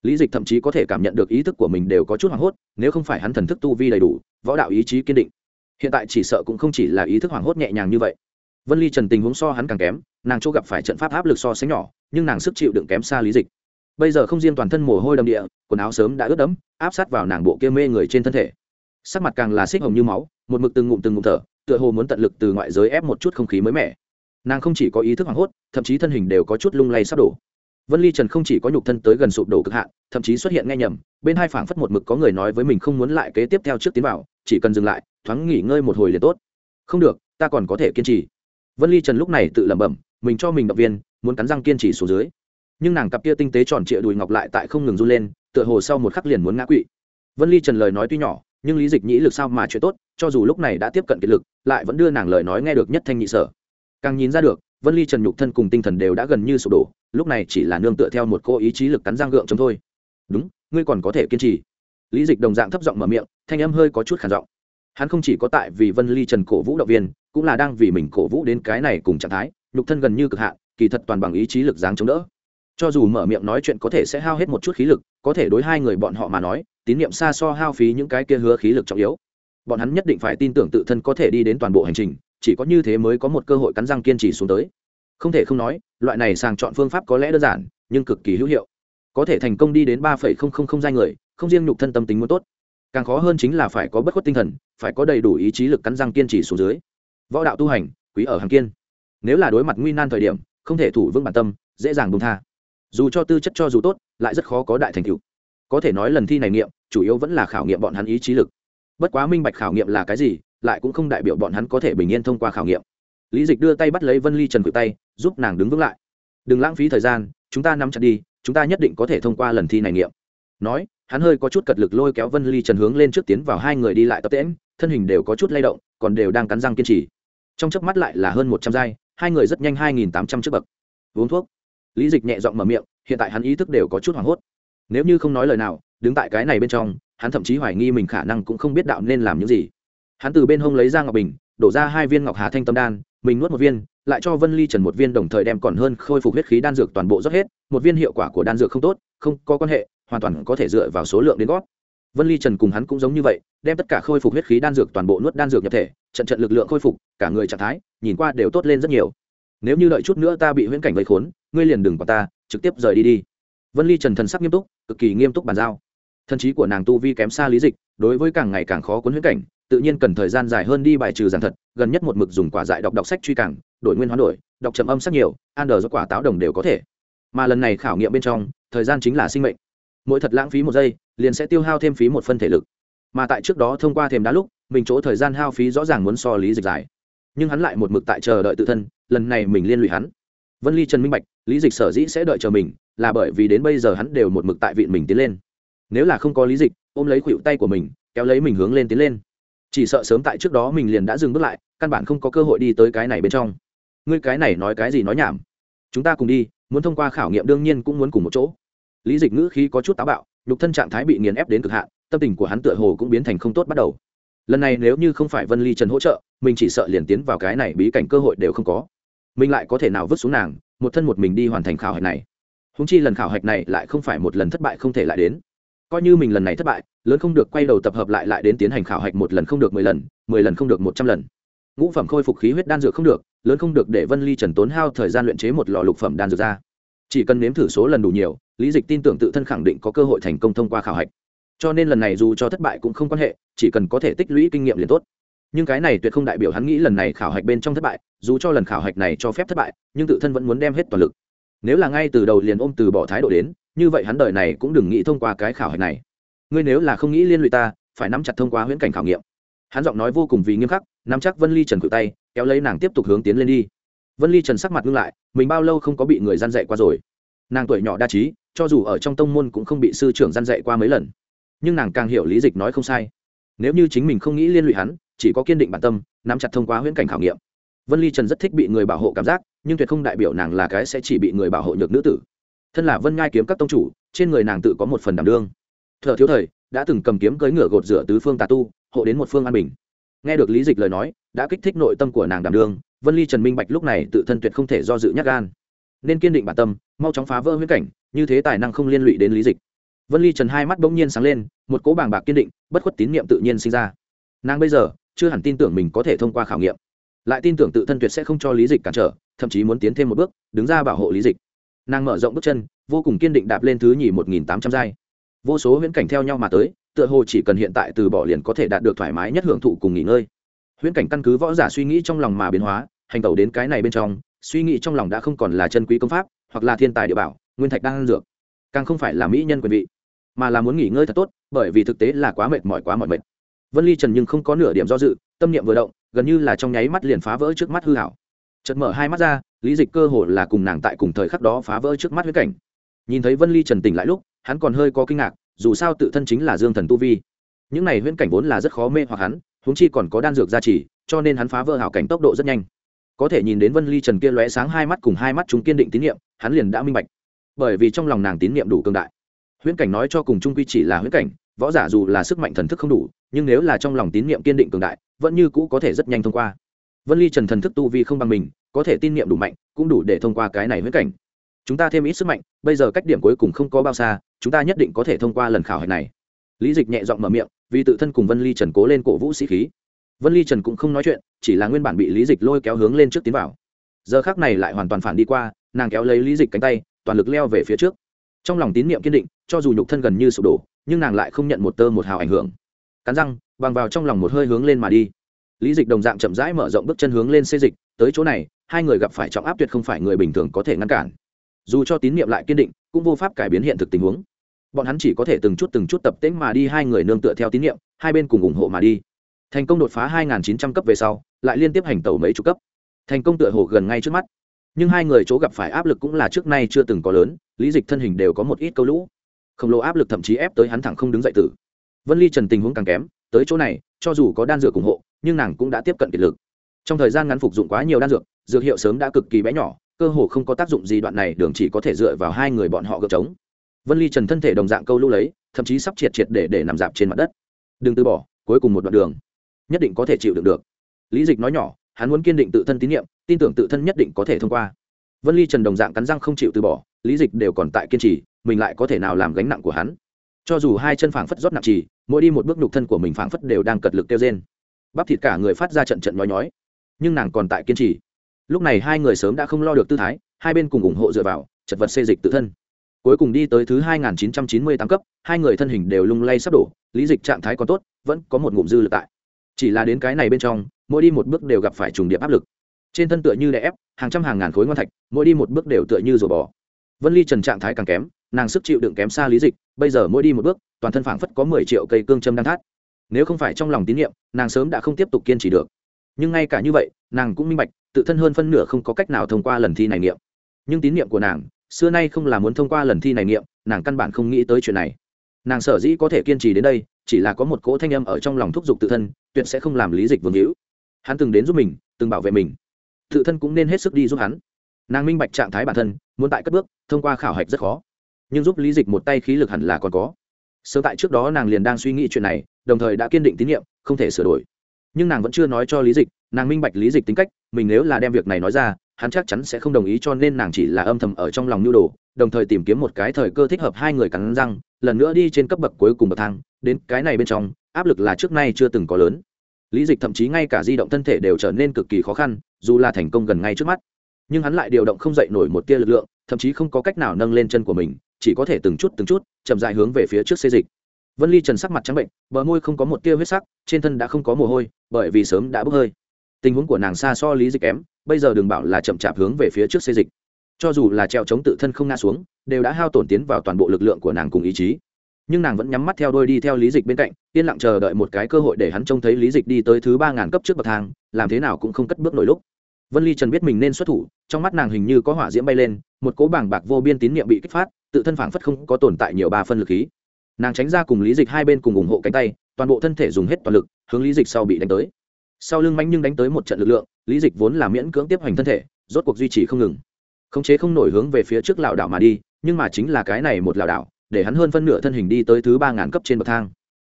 Lý dịch thậm chí có thể cảm nhận được ý thức của mình đều có chút hoảng hốt, nếu không phải hắn thần thức tu vi đầy đủ, võ đạo ý chí kiên định. Hiện tại chỉ sợ cũng không chỉ là ý thức hoảng hốt nhẹ nhàng như vậy. Vân ly trần tình huống so hắn càng kém, nàng chỗ gặp phải trận pháp áp lực so sánh nhỏ, nhưng nàng sức chịu đựng kém xa lý dịch. Bây giờ không riêng toàn thân mồ hôi đầm địa, quần áo sớm đã ướt đẫm, áp sát vào nàng bộ kia mê người trên thân thể. Sắc mặt càng là xích hồng như máu, một mực từng ngụm từng ngụm thở tựa hồ muốn tận lực từ ngoại giới ép một chút không khí mới mẻ. Nàng không chỉ có ý thức hoảng hốt, thậm chí thân hình đều có chút lung lay sắp đổ. Vân ly trần không chỉ có nhục thân tới gần sụp đổ cực hạn, thậm chí xuất hiện nghe nhầm, bên hai phảng phất một mực có người nói với mình không muốn lại kế tiếp theo trước tiến vào, chỉ cần dừng lại, thoáng nghỉ ngơi một hồi liền tốt. Không được, ta còn có thể kiên trì. Vân ly trần lúc này tự lẩm bẩm, mình cho mình động viên, muốn cắn răng kiên trì xuống dưới. Nhưng nàng cặp kia tinh tế tròn trịa đùi ngọc lại tại không ngừng run lên, tựa hồ sau một khắc liền muốn ngã quỵ. Vân ly trần lời nói tuy nhỏ nhưng lý dịch nhĩ lực sao mà chuyện tốt, cho dù lúc này đã tiếp cận kiệt lực, lại vẫn đưa nàng lời nói nghe được nhất thanh nhị sở. Càng nhìn ra được, vân ly trần nhục thân cùng tinh thần đều đã gần như sụp đổ, lúc này chỉ là nương tựa theo một cô ý chí lực cắn răng gượng chống thôi. Đúng, ngươi còn có thể kiên trì. Lý dịch đồng dạng thấp giọng mở miệng, thanh âm hơi có chút khản giọng. Hắn không chỉ có tại vì vân ly trần cổ vũ động viên, cũng là đang vì mình cổ vũ đến cái này cùng trạng thái, nhục thân gần như cực hạn, kỳ thật toàn bằng ý chí lực dáng chống đỡ. Cho dù mở miệng nói chuyện có thể sẽ hao hết một chút khí lực, có thể đối hai người bọn họ mà nói tín nhiệm xa so hao phí những cái kia hứa khí lực trọng yếu. Bọn hắn nhất định phải tin tưởng tự thân có thể đi đến toàn bộ hành trình, chỉ có như thế mới có một cơ hội cắn răng kiên trì xuống tới. Không thể không nói, loại này sàng chọn phương pháp có lẽ đơn giản, nhưng cực kỳ hữu hiệu. Có thể thành công đi đến ba phẩy không không không giai người, không riêng nhục thân tâm tính muốn tốt. Càng khó hơn chính là phải có bất khuất tinh thần, phải có đầy đủ ý chí lực cắn răng kiên trì xuống dưới. Võ đạo tu hành, quý ở hàng kiên. Nếu là đối mặt nguy nan thời điểm, không thể thủ vững bản tâm, dễ dàng buông tha. Dù cho tư chất cho dù tốt, lại rất khó có đại thành tựu có thể nói lần thi này nghiệm chủ yếu vẫn là khảo nghiệm bọn hắn ý chí lực. Bất quá minh bạch khảo nghiệm là cái gì lại cũng không đại biểu bọn hắn có thể bình yên thông qua khảo nghiệm. Lý dịch đưa tay bắt lấy vân ly trần cự tay giúp nàng đứng vững lại. Đừng lãng phí thời gian chúng ta nắm chặt đi chúng ta nhất định có thể thông qua lần thi này nghiệm. Nói hắn hơi có chút cật lực lôi kéo vân ly trần hướng lên trước tiến vào hai người đi lại tập tễm thân hình đều có chút lay động còn đều đang cắn răng kiên trì. Trong chớp mắt lại là hơn một trăm giây, hai người rất nhanh hai nghìn tám trăm trước bậc. Uống thuốc. Lý dịch nhẹ giọng mở miệng hiện tại hắn ý thức đều có chút hoảng hốt nếu như không nói lời nào, đứng tại cái này bên trong, hắn thậm chí hoài nghi mình khả năng cũng không biết đạo nên làm những gì. Hắn từ bên hông lấy ra ngọc bình, đổ ra hai viên ngọc hà thanh tâm đan, mình nuốt một viên, lại cho vân ly trần một viên đồng thời đem còn hơn khôi phục huyết khí đan dược toàn bộ rót hết, một viên hiệu quả của đan dược không tốt, không có quan hệ, hoàn toàn có thể dựa vào số lượng đến gót vân ly trần cùng hắn cũng giống như vậy, đem tất cả khôi phục huyết khí đan dược toàn bộ nuốt đan dược nhập thể, trận trận lực lượng khôi phục, cả người trạng thái, nhìn qua đều tốt lên rất nhiều. Nếu như đợi chút nữa ta bị huyễn cảnh vây khốn, ngươi liền đừng vào ta, trực tiếp rời đi đi vân ly trần thần sắc nghiêm túc, cực kỳ nghiêm túc bàn giao. Thần trí của nàng tu vi kém xa lý dịch, đối với càng ngày càng khó cuốn huyễn cảnh, tự nhiên cần thời gian dài hơn đi bài trừ giảng thật, gần nhất một mực dùng quả dại đọc đọc sách truy cảng, đổi nguyên hoán đổi, đọc trầm âm sắc nhiều an đờ do quả táo đồng đều có thể. Mà lần này khảo nghiệm bên trong, thời gian chính là sinh mệnh. Mỗi thật lãng phí một giây, liền sẽ tiêu hao thêm phí một phân thể lực. Mà tại trước đó thông qua thềm đá lúc, mình chỗ thời gian hao phí rõ ràng muốn so lý dịch dài. Nhưng hắn lại một mực tại chờ đợi tự thân, lần này mình liên lụy hắn vân ly trần minh bạch, lý dịch sở dĩ sẽ đợi chờ mình, là bởi vì đến bây giờ hắn đều một mực tại vịn mình tiến lên. Nếu là không có lý dịch, ôm lấy khuỷu tay của mình, kéo lấy mình hướng lên tiến lên. Chỉ sợ sớm tại trước đó mình liền đã dừng bước lại, căn bản không có cơ hội đi tới cái này bên trong. Ngươi cái này nói cái gì nói nhảm? Chúng ta cùng đi, muốn thông qua khảo nghiệm đương nhiên cũng muốn cùng một chỗ. Lý dịch ngữ khí có chút táo bạo, nhục thân trạng thái bị nghiền ép đến cực hạn, tâm tình của hắn tựa hồ cũng biến thành không tốt bắt đầu. Lần này nếu như không phải vân ly trần hỗ trợ, mình chỉ sợ liền tiến vào cái này bí cảnh cơ hội đều không có mình lại có thể nào vứt xuống nàng, một thân một mình đi hoàn thành khảo hạch này. Húng chi lần khảo hạch này lại không phải một lần thất bại không thể lại đến. Coi như mình lần này thất bại, lớn không được quay đầu tập hợp lại lại đến tiến hành khảo hạch một lần không được mười lần mười lần không được một trăm lần. Ngũ phẩm khôi phục khí huyết đan dược không được, lớn không được để vân ly trần tốn hao thời gian luyện chế một lò lục phẩm đan dược ra. Chỉ cần nếm thử số lần đủ nhiều, lý dịch tin tưởng tự thân khẳng định có cơ hội thành công thông qua khảo hạch. Cho nên lần này dù cho thất bại cũng không quan hệ, chỉ cần có thể tích lũy kinh nghiệm liền tốt nhưng cái này tuyệt không đại biểu hắn nghĩ lần này khảo hạch bên trong thất bại, dù cho lần khảo hạch này cho phép thất bại, nhưng tự thân vẫn muốn đem hết toàn lực. Nếu là ngay từ đầu liền ôm từ bỏ thái độ đến, như vậy hắn đời này cũng đừng nghĩ thông qua cái khảo hạch này. Ngươi nếu là không nghĩ liên lụy ta, phải nắm chặt thông qua huyễn cảnh khảo nghiệm. Hắn giọng nói vô cùng vì nghiêm khắc, nắm chắc vân ly trần cự tay, kéo lấy nàng tiếp tục hướng tiến lên đi. Vân ly trần sắc mặt ngưng lại, mình bao lâu không có bị người gian dạy qua rồi. Nàng tuổi nhỏ đa trí, cho dù ở trong tông môn cũng không bị sư trưởng gian dạy qua mấy lần. Nhưng nàng càng hiểu lý dịch nói không sai. Nếu như chính mình không nghĩ liên lụy hắn chỉ có kiên định bản tâm, nắm chặt thông qua huyễn cảnh khảo nghiệm. Vân ly trần rất thích bị người bảo hộ cảm giác, nhưng tuyệt không đại biểu nàng là cái sẽ chỉ bị người bảo hộ nhược nữ tử. Thân là vân ngai kiếm các tông chủ, trên người nàng tự có một phần đảm đương. Thợ thiếu thời, đã từng cầm kiếm cưỡi ngựa gột rửa tứ phương tà tu, hộ đến một phương an bình. Nghe được lý dịch lời nói, đã kích thích nội tâm của nàng đảm đương, vân ly trần minh bạch lúc này tự thân tuyệt không thể do dự nhắc gan. Nên kiên định bản tâm, mau chóng phá vỡ huyễn cảnh, như thế tài năng không liên lụy đến lý dịch. Vân ly trần hai mắt bỗng nhiên sáng lên, một cỗ bàng bạc kiên định, bất khuất tín nhiệm tự nhiên sinh ra. Nàng bây giờ chưa hẳn tin tưởng mình có thể thông qua khảo nghiệm. Lại tin tưởng tự thân tuyệt sẽ không cho lý dịch cản trở, thậm chí muốn tiến thêm một bước, đứng ra bảo hộ lý dịch. Nàng mở rộng bước chân, vô cùng kiên định đạp lên thứ nhì một nghìn tám trăm giai. Vô số huyễn cảnh theo nhau mà tới, tựa hồ chỉ cần hiện tại từ bỏ liền có thể đạt được thoải mái nhất hưởng thụ cùng nghỉ ngơi. Huyễn cảnh căn cứ võ giả suy nghĩ trong lòng mà biến hóa, hành tẩu đến cái này bên trong, suy nghĩ trong lòng đã không còn là chân quý công pháp, hoặc là thiên tài địa bảo, nguyên thạch đang ăn dược. Càng không phải là mỹ nhân quyền vị, mà là muốn nghỉ ngơi thật tốt, bởi vì thực tế là quá mệt mỏi quá mỏi mệt vân ly trần nhưng không có nửa điểm do dự, tâm niệm vừa động, gần như là trong nháy mắt liền phá vỡ trước mắt hư hảo chợt mở hai mắt ra, lý dịch cơ hồ là cùng nàng tại cùng thời khắc đó phá vỡ trước mắt huyết cảnh. Nhìn thấy vân ly trần tỉnh lại lúc, hắn còn hơi có kinh ngạc, dù sao tự thân chính là dương thần tu vi. Những này huyễn cảnh vốn là rất khó mê hoặc hắn, huống chi còn có đan dược gia trì, cho nên hắn phá vỡ hảo cảnh tốc độ rất nhanh. Có thể nhìn đến vân ly trần kia lóe sáng hai mắt cùng hai mắt chúng kiên định tín nhiệm hắn liền đã minh bạch. Bởi vì trong lòng nàng tín nhiệm đủ cường đại. Huyễn cảnh nói cho cùng trung quy chỉ là huyễn cảnh, võ giả dù là sức mạnh thần thức không đủ nhưng nếu là trong lòng tín nhiệm kiên định cường đại, vẫn như cũ có thể rất nhanh thông qua. Vân ly trần thần thức tu vi không bằng mình, có thể tin niệm đủ mạnh, cũng đủ để thông qua cái này huyễn cảnh. Chúng ta thêm ít sức mạnh, bây giờ cách điểm cuối cùng không có bao xa, chúng ta nhất định có thể thông qua lần khảo hạch này. Lý dịch nhẹ giọng mở miệng, vì tự thân cùng vân ly trần cố lên cổ vũ sĩ khí. Vân ly trần cũng không nói chuyện, chỉ là nguyên bản bị lý dịch lôi kéo hướng lên trước tiến vào. Giờ khác này lại hoàn toàn phản đi qua, nàng kéo lấy lý dịch cánh tay, toàn lực leo về phía trước. Trong lòng tín nhiệm kiên định, cho dù nhục thân gần như sụp đổ, nhưng nàng lại không nhận một tơ một hào ảnh hưởng cắn răng, bằng vào trong lòng một hơi hướng lên mà đi. Lý dịch đồng dạng chậm rãi mở rộng bước chân hướng lên xê dịch, tới chỗ này, hai người gặp phải trọng áp tuyệt không phải người bình thường có thể ngăn cản. Dù cho tín nhiệm lại kiên định, cũng vô pháp cải biến hiện thực tình huống. Bọn hắn chỉ có thể từng chút từng chút tập tễnh mà đi, hai người nương tựa theo tín nhiệm hai bên cùng ủng hộ mà đi. Thành công đột phá 2.900 cấp về sau, lại liên tiếp hành tẩu mấy chục cấp. Thành công tựa hồ gần ngay trước mắt. Nhưng hai người chỗ gặp phải áp lực cũng là trước nay chưa từng có lớn, lý dịch thân hình đều có một ít câu lũ. Khổng lồ áp lực thậm chí ép tới hắn thẳng không đứng dậy tử vân ly trần tình huống càng kém, tới chỗ này, cho dù có đan dược ủng hộ, nhưng nàng cũng đã tiếp cận kiệt lực. Trong thời gian ngắn phục dụng quá nhiều đan dược dược hiệu sớm đã cực kỳ bé nhỏ, cơ hồ không có tác dụng gì đoạn này, đường chỉ có thể dựa vào hai người bọn họ gợp trống. Vân ly trần thân thể đồng dạng câu lũ lấy, thậm chí sắp triệt triệt để để nằm dạp trên mặt đất. Đừng từ bỏ, cuối cùng một đoạn đường, nhất định có thể chịu đựng được. Lý dịch nói nhỏ, hắn muốn kiên định tự thân tín nhiệm, tin tưởng tự thân nhất định có thể thông qua. Vân ly trần đồng dạng cắn răng không chịu từ bỏ, lý dịch đều còn tại kiên trì, mình lại có thể nào làm gánh nặng của hắn? Cho dù hai chân phảng phất rót nặng trì, mỗi đi một bước nhục thân của mình phảng phất đều đang cật lực kêu trên bắp thịt cả người phát ra trận trận nói nhói. Nhưng nàng còn tại kiên trì. Lúc này hai người sớm đã không lo được tư thái, hai bên cùng ủng hộ dựa vào, chật vật xê dịch tự thân. Cuối cùng đi tới thứ hai nghìn chín trăm chín mươi tám cấp, hai người thân hình đều lung lay sắp đổ, lý dịch trạng thái còn tốt, vẫn có một ngụm dư lực tại. Chỉ là đến cái này bên trong, mỗi đi một bước đều gặp phải trùng điệp áp lực. Trên thân tựa như đè ép, hàng trăm hàng ngàn khối ngon thạch, mỗi đi một bước đều tựa như rổ bò. Vân ly trần trạng thái càng kém, nàng sức chịu đựng kém xa lý dịch bây giờ mỗi đi một bước, toàn thân phảng phất có mười triệu cây cương châm đang thắt. Nếu không phải trong lòng tín nhiệm nàng sớm đã không tiếp tục kiên trì được. Nhưng ngay cả như vậy, nàng cũng minh bạch, tự thân hơn phân nửa không có cách nào thông qua lần thi này nghiệm. Nhưng tín nhiệm của nàng, xưa nay không là muốn thông qua lần thi này nghiệm, nàng căn bản không nghĩ tới chuyện này. Nàng sở dĩ có thể kiên trì đến đây, chỉ là có một cỗ thanh âm ở trong lòng thúc giục tự thân, tuyệt sẽ không làm lý dịch vương hữu. Hắn từng đến giúp mình, từng bảo vệ mình. Tự thân cũng nên hết sức đi giúp hắn. Nàng minh bạch trạng thái bản thân, muốn tại các bước, thông qua khảo hạch rất khó nhưng giúp lý dịch một tay khí lực hẳn là còn có. Sớm tại trước đó nàng liền đang suy nghĩ chuyện này, đồng thời đã kiên định tín nhiệm, không thể sửa đổi. Nhưng nàng vẫn chưa nói cho lý dịch, nàng minh bạch lý dịch tính cách, mình nếu là đem việc này nói ra, hắn chắc chắn sẽ không đồng ý cho nên nàng chỉ là âm thầm ở trong lòng nhu đồ, đồng thời tìm kiếm một cái thời cơ thích hợp hai người cắn răng, lần nữa đi trên cấp bậc cuối cùng bậc thang, đến cái này bên trong, áp lực là trước nay chưa từng có lớn. Lý dịch thậm chí ngay cả di động thân thể đều trở nên cực kỳ khó khăn, dù là thành công gần ngay trước mắt. Nhưng hắn lại điều động không dậy nổi một tia lực lượng, thậm chí không có cách nào nâng lên chân của mình chỉ có thể từng chút từng chút, chậm dại hướng về phía trước xê dịch. Vân ly trần sắc mặt trắng bệnh, bờ môi không có một tia huyết sắc, trên thân đã không có mồ hôi, bởi vì sớm đã bốc hơi. Tình huống của nàng xa so lý dịch kém, bây giờ đừng bảo là chậm chạp hướng về phía trước xê dịch. Cho dù là treo chống tự thân không ngã xuống, đều đã hao tổn tiến vào toàn bộ lực lượng của nàng cùng ý chí. Nhưng nàng vẫn nhắm mắt theo đôi đi theo lý dịch bên cạnh, yên lặng chờ đợi một cái cơ hội để hắn trông thấy lý dịch đi tới thứ ba ngàn cấp trước bậc thang, làm thế nào cũng không cất bước nổi lúc. Vân ly trần biết mình nên xuất thủ, trong mắt nàng hình như có hỏa diễm bay lên, một cỗ bảng bạc vô biên tín nhiệm bị kích phát tự thân phảng phất không có tồn tại nhiều ba phân lực khí. Nàng tránh ra cùng lý dịch hai bên cùng ủng hộ cánh tay, toàn bộ thân thể dùng hết toàn lực, hướng lý dịch sau bị đánh tới. Sau lưng manh nhưng đánh tới một trận lực lượng, lý dịch vốn là miễn cưỡng tiếp hành thân thể, rốt cuộc duy trì không ngừng. Khống chế không nổi hướng về phía trước lảo đảo mà đi, nhưng mà chính là cái này một lảo đảo, để hắn hơn phân nửa thân hình đi tới thứ ba ngàn cấp trên bậc thang.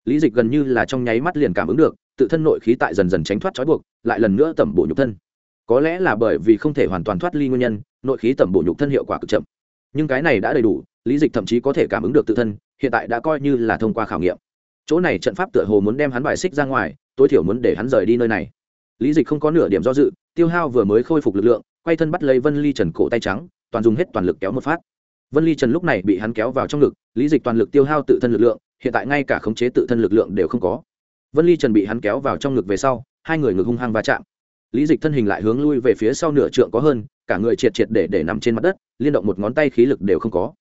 Lý dịch gần như là trong nháy mắt liền cảm ứng được, tự thân nội khí tại dần dần tránh thoát trói buộc, lại lần nữa tẩm bổ nhục thân. Có lẽ là bởi vì không thể hoàn toàn thoát ly nguyên nhân, nội khí tẩm bổ nhục thân hiệu quả cực chậm nhưng cái này đã đầy đủ, lý dịch thậm chí có thể cảm ứng được tự thân, hiện tại đã coi như là thông qua khảo nghiệm. Chỗ này trận pháp tựa hồ muốn đem hắn bài xích ra ngoài, tối thiểu muốn để hắn rời đi nơi này. Lý dịch không có nửa điểm do dự, tiêu hao vừa mới khôi phục lực lượng, quay thân bắt lấy vân ly trần cổ tay trắng, toàn dùng hết toàn lực kéo một phát. Vân ly trần lúc này bị hắn kéo vào trong ngực, lý dịch toàn lực tiêu hao tự thân lực lượng, hiện tại ngay cả khống chế tự thân lực lượng đều không có. Vân ly trần bị hắn kéo vào trong ngực về sau, hai người ngực hung hăng va chạm. Lý dịch thân hình lại hướng lui về phía sau nửa trượng có hơn cả người triệt triệt để để nằm trên mặt đất, liên động một ngón tay khí lực đều không có.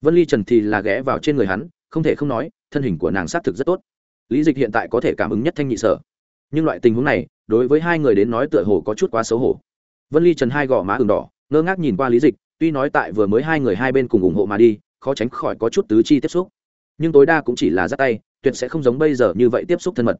Vân ly trần thì là ghé vào trên người hắn, không thể không nói, thân hình của nàng xác thực rất tốt. Lý dịch hiện tại có thể cảm ứng nhất thanh nhị sở. Nhưng loại tình huống này, đối với hai người đến nói tựa hồ có chút quá xấu hổ. Vân ly trần hai gò má ừng đỏ, ngơ ngác nhìn qua lý dịch, tuy nói tại vừa mới hai người hai bên cùng ủng hộ mà đi, khó tránh khỏi có chút tứ chi tiếp xúc. Nhưng tối đa cũng chỉ là ra tay, tuyệt sẽ không giống bây giờ như vậy tiếp xúc thân mật.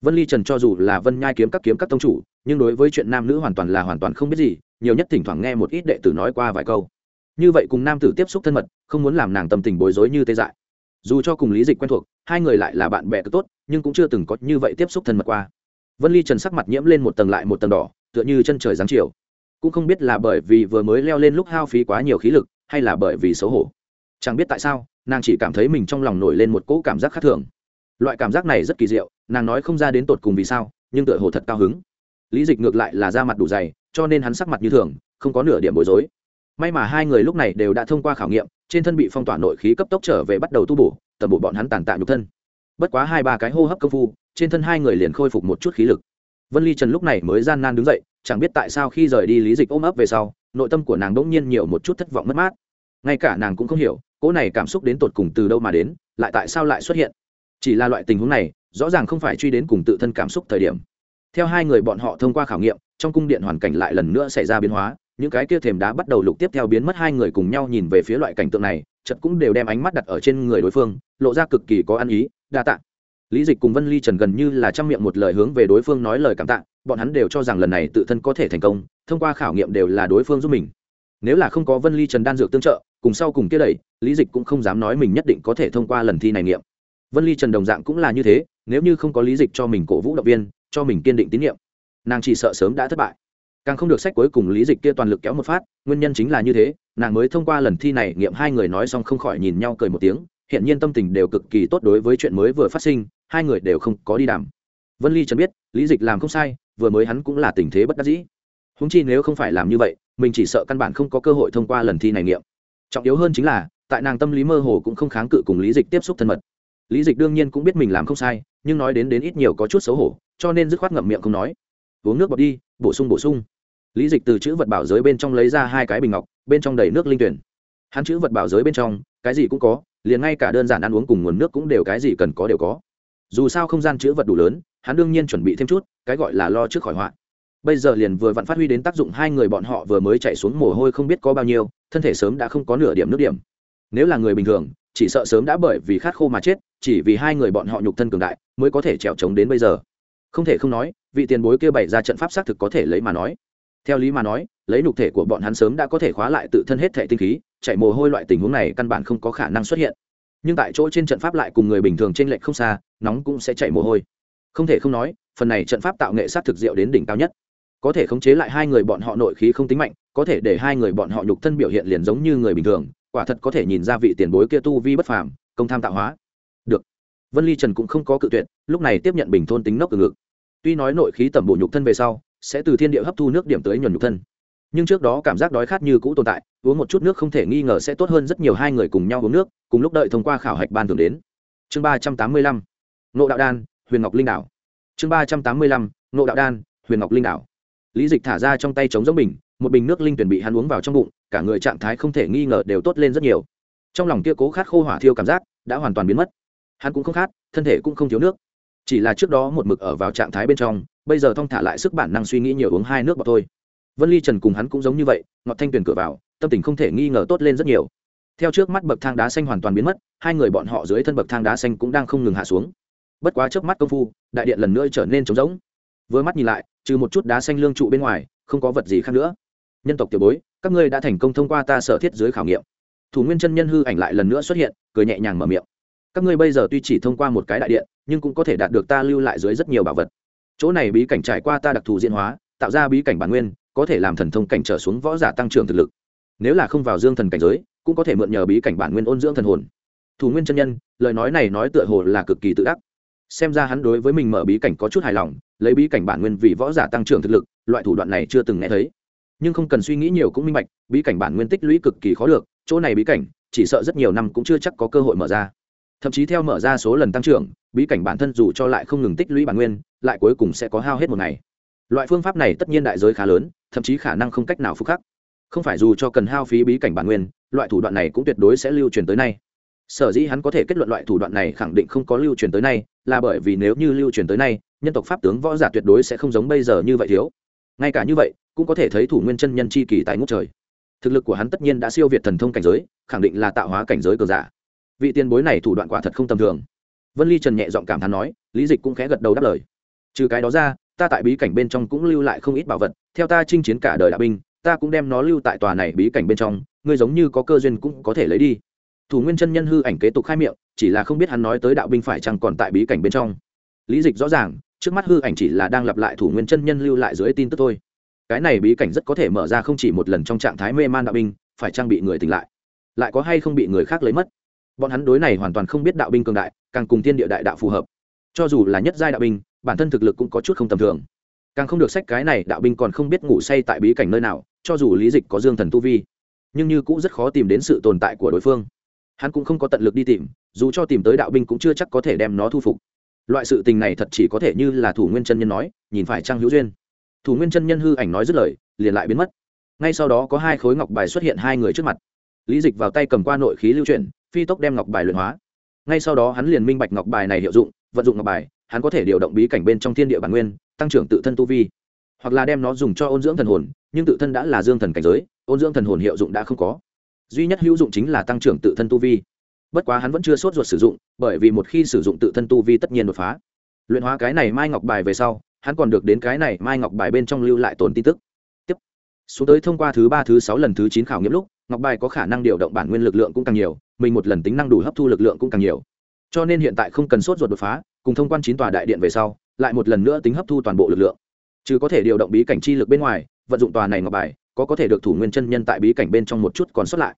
Vân ly trần cho dù là vân nhai kiếm các kiếm các tông chủ nhưng đối với chuyện nam nữ hoàn toàn là hoàn toàn không biết gì, nhiều nhất thỉnh thoảng nghe một ít đệ tử nói qua vài câu. Như vậy cùng nam tử tiếp xúc thân mật, không muốn làm nàng tâm tình bối rối như tê dại. Dù cho cùng lý dịch quen thuộc, hai người lại là bạn bè cực tốt, nhưng cũng chưa từng có như vậy tiếp xúc thân mật qua. Vân ly trần sắc mặt nhiễm lên một tầng lại một tầng đỏ, tựa như chân trời giáng chiều. Cũng không biết là bởi vì vừa mới leo lên lúc hao phí quá nhiều khí lực, hay là bởi vì xấu hổ. Chẳng biết tại sao, nàng chỉ cảm thấy mình trong lòng nổi lên một cỗ cảm giác khác thường. Loại cảm giác này rất kỳ diệu, nàng nói không ra đến tột cùng vì sao, nhưng tựa hồ thật cao hứng lý dịch ngược lại là da mặt đủ dày, cho nên hắn sắc mặt như thường, không có nửa điểm bối rối. May mà hai người lúc này đều đã thông qua khảo nghiệm, trên thân bị phong tỏa nội khí cấp tốc trở về bắt đầu tu bổ, tầm bổ bọn hắn tàn tạ nhục thân. Bất quá hai ba cái hô hấp công phu, trên thân hai người liền khôi phục một chút khí lực. Vân ly trần lúc này mới gian nan đứng dậy, chẳng biết tại sao khi rời đi lý dịch ôm ấp về sau, nội tâm của nàng đ ỗ n g nhiên nhiều một chút thất vọng mất mát. Ngay cả nàng cũng không hiểu, cỗ này cảm xúc đến tột cùng từ đâu mà đến, lại tại sao lại xuất hiện. Chỉ là loại tình huống này, rõ ràng không phải truy đến cùng tự thân cảm xúc thời điểm theo hai người bọn họ thông qua khảo nghiệm, trong cung điện hoàn cảnh lại lần nữa xảy ra biến hóa, những cái kia thềm đá bắt đầu lục tiếp theo biến mất, hai người cùng nhau nhìn về phía loại cảnh tượng này chật cũng đều đem ánh mắt đặt ở trên người đối phương, lộ ra cực kỳ có ăn ý, đa tạ. Lý dịch cùng vân ly trần gần như là trang miệng một lời hướng về đối phương nói lời cảm tạ, bọn hắn đều cho rằng lần này tự thân có thể thành công, thông qua khảo nghiệm đều là đối phương giúp mình. Nếu là không có vân ly trần đan dược tương trợ, cùng sau cùng kia đẩy, lý dịch cũng không dám nói mình nhất định có thể thông qua lần thi này nghiệm. Vân ly trần đồng dạng cũng là như thế, nếu như không có lý dịch cho mình cổ vũ động viên cho mình kiên định tín nhiệm. Nàng chỉ sợ sớm đã thất bại. Càng không được sách cuối cùng lý dịch kia toàn lực kéo một phát, nguyên nhân chính là như thế, nàng mới thông qua lần thi này nghiệm hai người nói xong không khỏi nhìn nhau cười một tiếng, hiện nhiên tâm tình đều cực kỳ tốt đối với chuyện mới vừa phát sinh, hai người đều không có đi đàm. Vân ly chẳng biết, lý dịch làm không sai, vừa mới hắn cũng là tình thế bất đắc dĩ. Húng chi nếu không phải làm như vậy, mình chỉ sợ căn bản không có cơ hội thông qua lần thi này nghiệm. Trọng yếu hơn chính là, tại nàng tâm lý mơ hồ cũng không kháng cự cùng lý dịch tiếp xúc thân mật. Lý dịch đương nhiên cũng biết mình làm không sai nhưng nói đến đến ít nhiều có chút xấu hổ, cho nên dứt khoát ngậm miệng không nói. Uống nước bọt đi, bổ sung bổ sung. Lý dịch từ chữ vật bảo giới bên trong lấy ra hai cái bình ngọc, bên trong đầy nước linh tuyển. Hắn chữ vật bảo giới bên trong, cái gì cũng có, liền ngay cả đơn giản ăn uống cùng nguồn nước cũng đều cái gì cần có đều có. Dù sao không gian chữ vật đủ lớn, hắn đương nhiên chuẩn bị thêm chút, cái gọi là lo trước khỏi họa. Bây giờ liền vừa vặn phát huy đến tác dụng hai người bọn họ vừa mới chạy xuống mồ hôi không biết có bao nhiêu, thân thể sớm đã không có nửa điểm nước điểm. Nếu là người bình thường, chỉ sợ sớm đã bởi vì khát khô mà chết, chỉ vì hai người bọn họ nhục thân cường đại mới có thể trèo trống đến bây giờ. Không thể không nói, vị tiền bối kia bày ra trận pháp xác thực có thể lấy mà nói. Theo lý mà nói, lấy nhục thể của bọn hắn sớm đã có thể khóa lại tự thân hết thể tinh khí, chạy mồ hôi loại tình huống này căn bản không có khả năng xuất hiện. Nhưng tại chỗ trên trận pháp lại cùng người bình thường trên lệnh không xa, nóng cũng sẽ chạy mồ hôi. Không thể không nói, phần này trận pháp tạo nghệ sát thực diệu đến đỉnh cao nhất. Có thể khống chế lại hai người bọn họ nội khí không tính mạnh, có thể để hai người bọn họ nhục thân biểu hiện liền giống như người bình thường, quả thật có thể nhìn ra vị tiền bối kia tu vi bất phàm, công tham tạo hóa vân ly trần cũng không có cự tuyệt, lúc này tiếp nhận bình thôn tính nốc từ ngực. Tuy nói nội khí tẩm bổ nhục thân về sau, sẽ từ thiên địa hấp thu nước điểm tới nhuần nhục thân. Nhưng trước đó cảm giác đói khát như cũ tồn tại, uống một chút nước không thể nghi ngờ sẽ tốt hơn rất nhiều hai người cùng nhau uống nước, cùng lúc đợi thông qua khảo hạch ban thường đến. Chương ba trăm tám mươi lăm nộ đạo đan, huyền ngọc linh đảo. Chương ba trăm tám mươi lăm nộ đạo đan, huyền ngọc linh đảo. Lý dịch thả ra trong tay chống giống bình, một bình nước linh tuyển bị hắn uống vào trong bụng, cả người trạng thái không thể nghi ngờ đều tốt lên rất nhiều. Trong lòng kia cố khát khô hỏa thiêu cảm giác đã hoàn toàn biến mất hắn cũng không khát, thân thể cũng không thiếu nước. Chỉ là trước đó một mực ở vào trạng thái bên trong, bây giờ thong thả lại sức bản năng suy nghĩ nhiều uống hai nước bọt thôi. Vân ly trần cùng hắn cũng giống như vậy, ngọt thanh Tuyền cửa vào, tâm tình không thể nghi ngờ tốt lên rất nhiều. Theo trước mắt bậc thang đá xanh hoàn toàn biến mất, hai người bọn họ dưới thân bậc thang đá xanh cũng đang không ngừng hạ xuống. Bất quá trước mắt công phu, đại điện lần nữa trở nên trống rỗng. Vừa mắt nhìn lại, trừ một chút đá xanh lương trụ bên ngoài, không có vật gì khác nữa. Nhân tộc tiểu bối, các ngươi đã thành công thông qua ta sở thiết dưới khảo nghiệm. Thủ nguyên chân nhân hư ảnh lại lần nữa xuất hiện, cười nhẹ nhàng mở miệng các ngươi bây giờ tuy chỉ thông qua một cái đại điện, nhưng cũng có thể đạt được ta lưu lại dưới rất nhiều bảo vật. Chỗ này bí cảnh trải qua ta đặc thù diễn hóa, tạo ra bí cảnh bản nguyên, có thể làm thần thông cảnh trở xuống võ giả tăng trưởng thực lực. Nếu là không vào dương thần cảnh giới, cũng có thể mượn nhờ bí cảnh bản nguyên ôn dưỡng thần hồn. Thủ nguyên chân nhân, lời nói này nói tựa hồ là cực kỳ tự đắc. Xem ra hắn đối với mình mở bí cảnh có chút hài lòng, lấy bí cảnh bản nguyên vì võ giả tăng trưởng thực lực, loại thủ đoạn này chưa từng nghe thấy. Nhưng không cần suy nghĩ nhiều cũng minh bạch, bí cảnh bản nguyên tích lũy cực kỳ khó được, chỗ này bí cảnh, chỉ sợ rất nhiều năm cũng chưa chắc có cơ hội mở ra thậm chí theo mở ra số lần tăng trưởng, bí cảnh bản thân dù cho lại không ngừng tích lũy bản nguyên, lại cuối cùng sẽ có hao hết một ngày. Loại phương pháp này tất nhiên đại giới khá lớn, thậm chí khả năng không cách nào phúc khắc. Không phải dù cho cần hao phí bí cảnh bản nguyên, loại thủ đoạn này cũng tuyệt đối sẽ lưu truyền tới nay. Sở dĩ hắn có thể kết luận loại thủ đoạn này khẳng định không có lưu truyền tới nay, là bởi vì nếu như lưu truyền tới nay, nhân tộc pháp tướng võ giả tuyệt đối sẽ không giống bây giờ như vậy thiếu. Ngay cả như vậy, cũng có thể thấy thủ nguyên chân nhân chi kỳ tại ngũ trời. Thực lực của hắn tất nhiên đã siêu việt thần thông cảnh giới, khẳng định là tạo hóa cảnh giới cờ giả vị tiền bối này thủ đoạn quả thật không tầm thường. Vân ly trần nhẹ giọng cảm thán nói, lý dịch cũng khẽ gật đầu đáp lời. Trừ cái đó ra, ta tại bí cảnh bên trong cũng lưu lại không ít bảo vật, theo ta chinh chiến cả đời đạo binh, ta cũng đem nó lưu tại tòa này bí cảnh bên trong, ngươi giống như có cơ duyên cũng có thể lấy đi. Thủ nguyên chân nhân hư ảnh kế tục khai miệng, chỉ là không biết hắn nói tới đạo binh phải chăng còn tại bí cảnh bên trong. Lý dịch rõ ràng, trước mắt hư ảnh chỉ là đang lặp lại thủ nguyên chân nhân lưu lại dưới tin tức thôi. Cái này bí cảnh rất có thể mở ra không chỉ một lần trong trạng thái mê man đạo binh, phải trang bị người tỉnh lại? Lại có hay không bị người khác lấy mất? Bọn hắn đối này hoàn toàn không biết đạo binh cường đại, càng cùng tiên địa đại đạo phù hợp. Cho dù là nhất giai đạo binh, bản thân thực lực cũng có chút không tầm thường. Càng không được sách cái này, đạo binh còn không biết ngủ say tại bí cảnh nơi nào, cho dù lý dịch có dương thần tu vi, nhưng như cũng rất khó tìm đến sự tồn tại của đối phương. Hắn cũng không có tận lực đi tìm, dù cho tìm tới đạo binh cũng chưa chắc có thể đem nó thu phục. Loại sự tình này thật chỉ có thể như là thủ nguyên chân nhân nói, nhìn phải trang hữu duyên. Thủ nguyên chân nhân hư ảnh nói dứt lời, liền lại biến mất. Ngay sau đó có hai khối ngọc bài xuất hiện hai người trước mặt. Lý dịch vào tay cầm qua nội khí lưu chuyển phi tốc đem ngọc bài luyện hóa. Ngay sau đó hắn liền minh bạch ngọc bài này hiệu dụng, vận dụng ngọc bài, hắn có thể điều động bí cảnh bên trong thiên địa bản nguyên, tăng trưởng tự thân tu vi. Hoặc là đem nó dùng cho ôn dưỡng thần hồn, nhưng tự thân đã là dương thần cảnh giới, ôn dưỡng thần hồn hiệu dụng đã không có. Duy nhất hữu dụng chính là tăng trưởng tự thân tu vi. Bất quá hắn vẫn chưa sốt ruột sử dụng, bởi vì một khi sử dụng tự thân tu vi tất nhiên đột phá. Luyện hóa cái này mai ngọc bài về sau, hắn còn được đến cái này mai ngọc bài bên trong lưu lại tồn tin tức. Tiếp xuống tới thông qua thứ ba, thứ sáu lần thứ chín khảo nghiệm lúc, ngọc bài có khả năng điều động bản nguyên lực lượng cũng càng nhiều mình một lần tính năng đủ hấp thu lực lượng cũng càng nhiều. Cho nên hiện tại không cần sốt ruột đột phá, cùng thông quan chín tòa đại điện về sau, lại một lần nữa tính hấp thu toàn bộ lực lượng. Chứ có thể điều động bí cảnh chi lực bên ngoài, vận dụng tòa này ngọc bài, có có thể được thủ nguyên chân nhân tại bí cảnh bên trong một chút còn sót lại.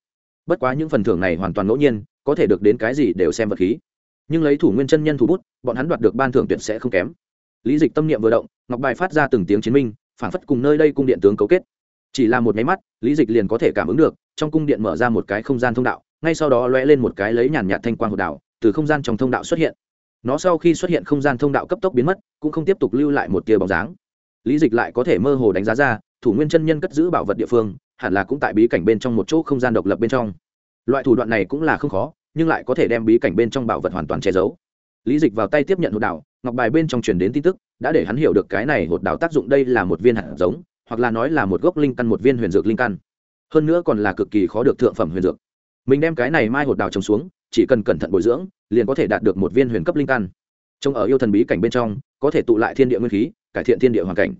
Bất quá những phần thưởng này hoàn toàn ngẫu nhiên, có thể được đến cái gì đều xem vật khí. Nhưng lấy thủ nguyên chân nhân thủ bút, bọn hắn đoạt được ban thưởng tuyệt sẽ không kém. Lý dịch tâm niệm vừa động, ngọc bài phát ra từng tiếng chiến minh phản phất cùng nơi đây cung điện tướng cấu kết. Chỉ là một máy mắt, lý dịch liền có thể cảm ứng được, trong cung điện mở ra một cái không gian thông đạo ngay sau đó lóe lên một cái lấy nhàn nhạt thanh quang hột đảo, từ không gian trong thông đạo xuất hiện. Nó sau khi xuất hiện không gian thông đạo cấp tốc biến mất, cũng không tiếp tục lưu lại một tia bóng dáng. Lý dịch lại có thể mơ hồ đánh giá ra, thủ nguyên chân nhân cất giữ bảo vật địa phương, hẳn là cũng tại bí cảnh bên trong một chỗ không gian độc lập bên trong. Loại thủ đoạn này cũng là không khó, nhưng lại có thể đem bí cảnh bên trong bảo vật hoàn toàn che giấu. Lý dịch vào tay tiếp nhận hột đảo, ngọc bài bên trong truyền đến tin tức, đã để hắn hiểu được cái này hột đảo tác dụng đây là một viên hạt giống, hoặc là nói là một gốc linh căn, một viên huyền dược linh căn. Hơn nữa còn là cực kỳ khó được thượng phẩm huyền dược mình đem cái này mai hột đào trồng xuống, chỉ cần cẩn thận bồi dưỡng, liền có thể đạt được một viên huyền cấp linh căn. Trông ở yêu thần bí cảnh bên trong, có thể tụ lại thiên địa nguyên khí, cải thiện thiên địa hoàn cảnh.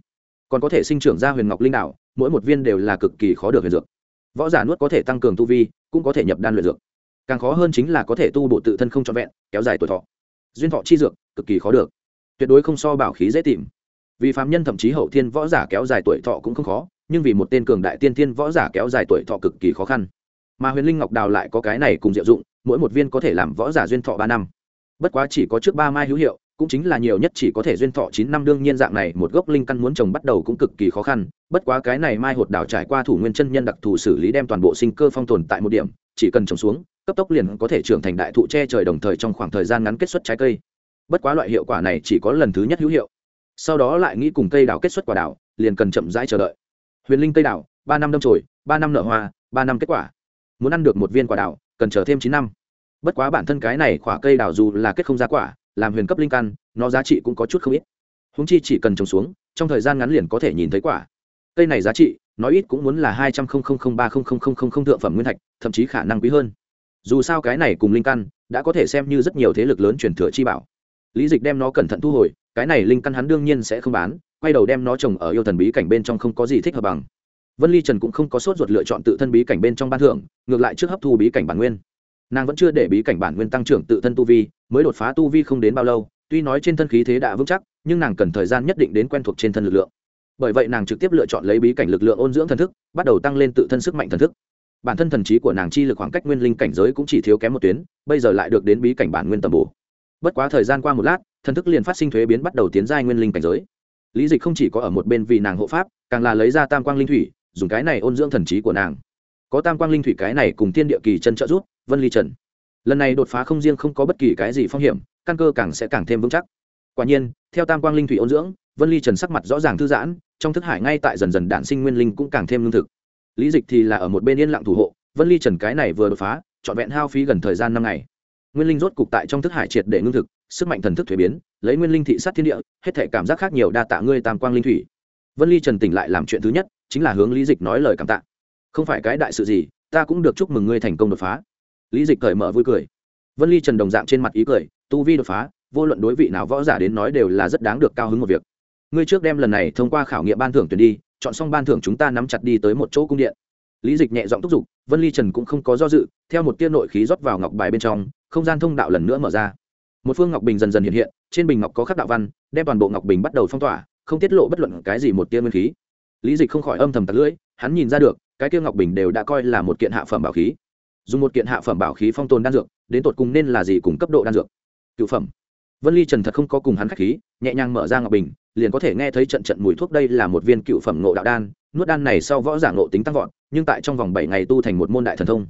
Còn có thể sinh trưởng ra huyền ngọc linh đạo mỗi một viên đều là cực kỳ khó được huyền dược. Võ giả nuốt có thể tăng cường tu vi, cũng có thể nhập đan luyện dược. Càng khó hơn chính là có thể tu bổ tự thân không trọn vẹn, kéo dài tuổi thọ. Duyên thọ chi dược, cực kỳ khó được. Tuyệt đối không so bảo khí dễ tìm. Vì phạm nhân thậm chí hậu thiên võ giả kéo dài tuổi thọ cũng không khó, nhưng vì một tên cường đại tiên thiên võ giả kéo dài tuổi thọ cực kỳ khó khăn mà huyền linh ngọc đào lại có cái này cùng diệu dụng, mỗi một viên có thể làm võ giả duyên thọ ba năm. Bất quá chỉ có trước ba mai hữu hiệu, cũng chính là nhiều nhất chỉ có thể duyên thọ chín năm, đương nhiên dạng này một gốc linh căn muốn trồng bắt đầu cũng cực kỳ khó khăn. Bất quá cái này mai hột đào trải qua thủ nguyên chân nhân đặc thù xử lý đem toàn bộ sinh cơ phong tồn tại một điểm, chỉ cần trồng xuống, cấp tốc liền có thể trưởng thành đại thụ che trời đồng thời trong khoảng thời gian ngắn kết xuất trái cây. Bất quá loại hiệu quả này chỉ có lần thứ nhất hữu hiệu. Sau đó lại nghĩ cùng cây đào kết xuất quả đào, liền cần chậm rãi chờ đợi. Huyền linh cây đào, ba năm đâm trồi ba năm nở hoa, ba năm kết quả muốn ăn được một viên quả đào cần chờ thêm chín năm. Bất quá bản thân cái này quả cây đào dù là kết không ra quả, làm huyền cấp linh căn, nó giá trị cũng có chút không ít. Húng chi chỉ cần trồng xuống, trong thời gian ngắn liền có thể nhìn thấy quả. Cây này giá trị nói ít cũng muốn là hai trăm linh ba thượng phẩm nguyên thạch, thậm chí khả năng quý hơn. Dù sao cái này cùng linh căn, đã có thể xem như rất nhiều thế lực lớn truyền thừa chi bảo. Lý dịch đem nó cẩn thận thu hồi, cái này linh căn hắn đương nhiên sẽ không bán, quay đầu đem nó trồng ở yêu thần bí cảnh bên trong không có gì thích hợp bằng vân ly trần cũng không có sốt ruột lựa chọn tự thân bí cảnh bên trong ban thưởng, ngược lại trước hấp thu bí cảnh bản nguyên. Nàng vẫn chưa để bí cảnh bản nguyên tăng trưởng tự thân tu vi, mới đột phá tu vi không đến bao lâu, tuy nói trên thân khí thế đã vững chắc, nhưng nàng cần thời gian nhất định đến quen thuộc trên thân lực lượng. Bởi vậy nàng trực tiếp lựa chọn lấy bí cảnh lực lượng ôn dưỡng thần thức, bắt đầu tăng lên tự thân sức mạnh thần thức. Bản thân thần trí của nàng chi lực khoảng cách nguyên linh cảnh giới cũng chỉ thiếu kém một tuyến, bây giờ lại được đến bí cảnh bản nguyên tầm bổ. Bất quá thời gian qua một lát, thần thức liền phát sinh thuế biến bắt đầu tiến giai nguyên linh cảnh giới. Lý dịch không chỉ có ở một bên vì nàng hộ pháp, càng là lấy ra tam quang linh thủy dùng cái này ôn dưỡng thần trí của nàng. Có tam quang linh thủy cái này cùng thiên địa kỳ chân trợ giúp, vân ly trần. Lần này đột phá không riêng không có bất kỳ cái gì phong hiểm, căn cơ càng sẽ càng thêm vững chắc. Quả nhiên, theo tam quang linh thủy ôn dưỡng, vân ly trần sắc mặt rõ ràng thư giãn, trong thức hải ngay tại dần dần đạn sinh nguyên linh cũng càng thêm lương thực. Lý dịch thì là ở một bên yên lặng thủ hộ, vân ly trần cái này vừa đột phá, trọn vẹn hao phí gần thời gian năm ngày. Nguyên linh rốt cục tại trong thức hải triệt để ngưng thực, sức mạnh thần thức thuế biến, lấy nguyên linh thị sát thiên địa, hết thể cảm giác khác nhiều đa tạ ngươi tam quang linh thủy. Vân ly trần tỉnh lại làm chuyện thứ nhất chính là hướng lý dịch nói lời cảm tạ. Không phải cái đại sự gì, ta cũng được chúc mừng ngươi thành công đột phá. Lý dịch cởi mở vui cười. Vân ly trần đồng dạng trên mặt ý cười, tu vi đột phá, vô luận đối vị nào võ giả đến nói đều là rất đáng được cao hứng một việc. Ngươi trước đem lần này thông qua khảo nghiệm ban thưởng tuyển đi, chọn xong ban thưởng chúng ta nắm chặt đi tới một chỗ cung điện. Lý dịch nhẹ giọng thúc giục, vân ly trần cũng không có do dự, theo một tiên nội khí rót vào ngọc bài bên trong, không gian thông đạo lần nữa mở ra. Một phương ngọc bình dần dần hiện hiện, trên bình ngọc có khắc đạo văn, đem toàn bộ ngọc bình bắt đầu phong tỏa, không tiết lộ bất luận cái gì một tiên nguyên khí lý dịch không khỏi âm thầm tạt lưỡi, hắn nhìn ra được, cái kia ngọc bình đều đã coi là một kiện hạ phẩm bảo khí. Dùng một kiện hạ phẩm bảo khí phong tồn đan dược, đến tột cùng nên là gì cùng cấp độ đan dược? Cựu phẩm. Vân ly trần thật không có cùng hắn khách khí, nhẹ nhàng mở ra ngọc bình, liền có thể nghe thấy trận trận mùi thuốc đây là một viên cựu phẩm ngộ đạo đan, nuốt đan này sau võ giả ngộ tính tăng vọt, nhưng tại trong vòng bảy ngày tu thành một môn đại thần thông.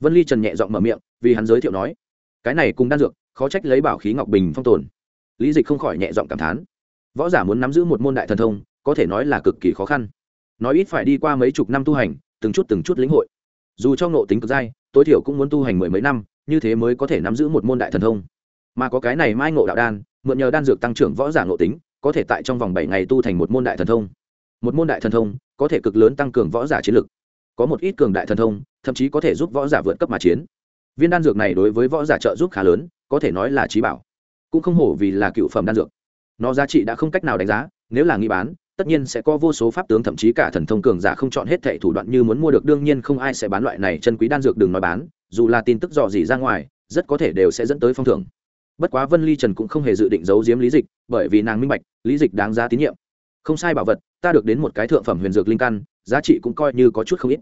Vân ly trần nhẹ giọng mở miệng, vì hắn giới thiệu nói, cái này cùng đan dược, khó trách lấy bảo khí ngọc bình phong tồn. Lý dịch không khỏi nhẹ giọng cảm thán, võ giả muốn nắm giữ một môn đại thần thông có thể nói là cực kỳ khó khăn. Nói ít phải đi qua mấy chục năm tu hành, từng chút từng chút lĩnh hội. Dù cho ngộ tính cực dai, tối thiểu cũng muốn tu hành mười mấy năm, như thế mới có thể nắm giữ một môn đại thần thông. Mà có cái này mai ngộ đạo đan, mượn nhờ đan dược tăng trưởng võ giả ngộ tính, có thể tại trong vòng bảy ngày tu thành một môn đại thần thông. Một môn đại thần thông, có thể cực lớn tăng cường võ giả chiến lực. Có một ít cường đại thần thông, thậm chí có thể giúp võ giả vượt cấp mà chiến. Viên đan dược này đối với võ giả trợ giúp khá lớn, có thể nói là trí bảo. Cũng không hổ vì là cựu phẩm đan dược. Nó giá trị đã không cách nào đánh giá, nếu là nghi bán tất nhiên sẽ có vô số pháp tướng, thậm chí cả thần thông cường giả không chọn hết thệ thủ đoạn như muốn mua được, đương nhiên không ai sẽ bán loại này chân quý đan dược đừng nói bán, dù là tin tức dò gì ra ngoài, rất có thể đều sẽ dẫn tới phong thưởng. Bất quá vân ly trần cũng không hề dự định giấu giếm lý dịch, bởi vì nàng minh bạch, lý dịch đáng giá tín nhiệm. Không sai bảo vật, ta được đến một cái thượng phẩm huyền dược linh căn, giá trị cũng coi như có chút không ít.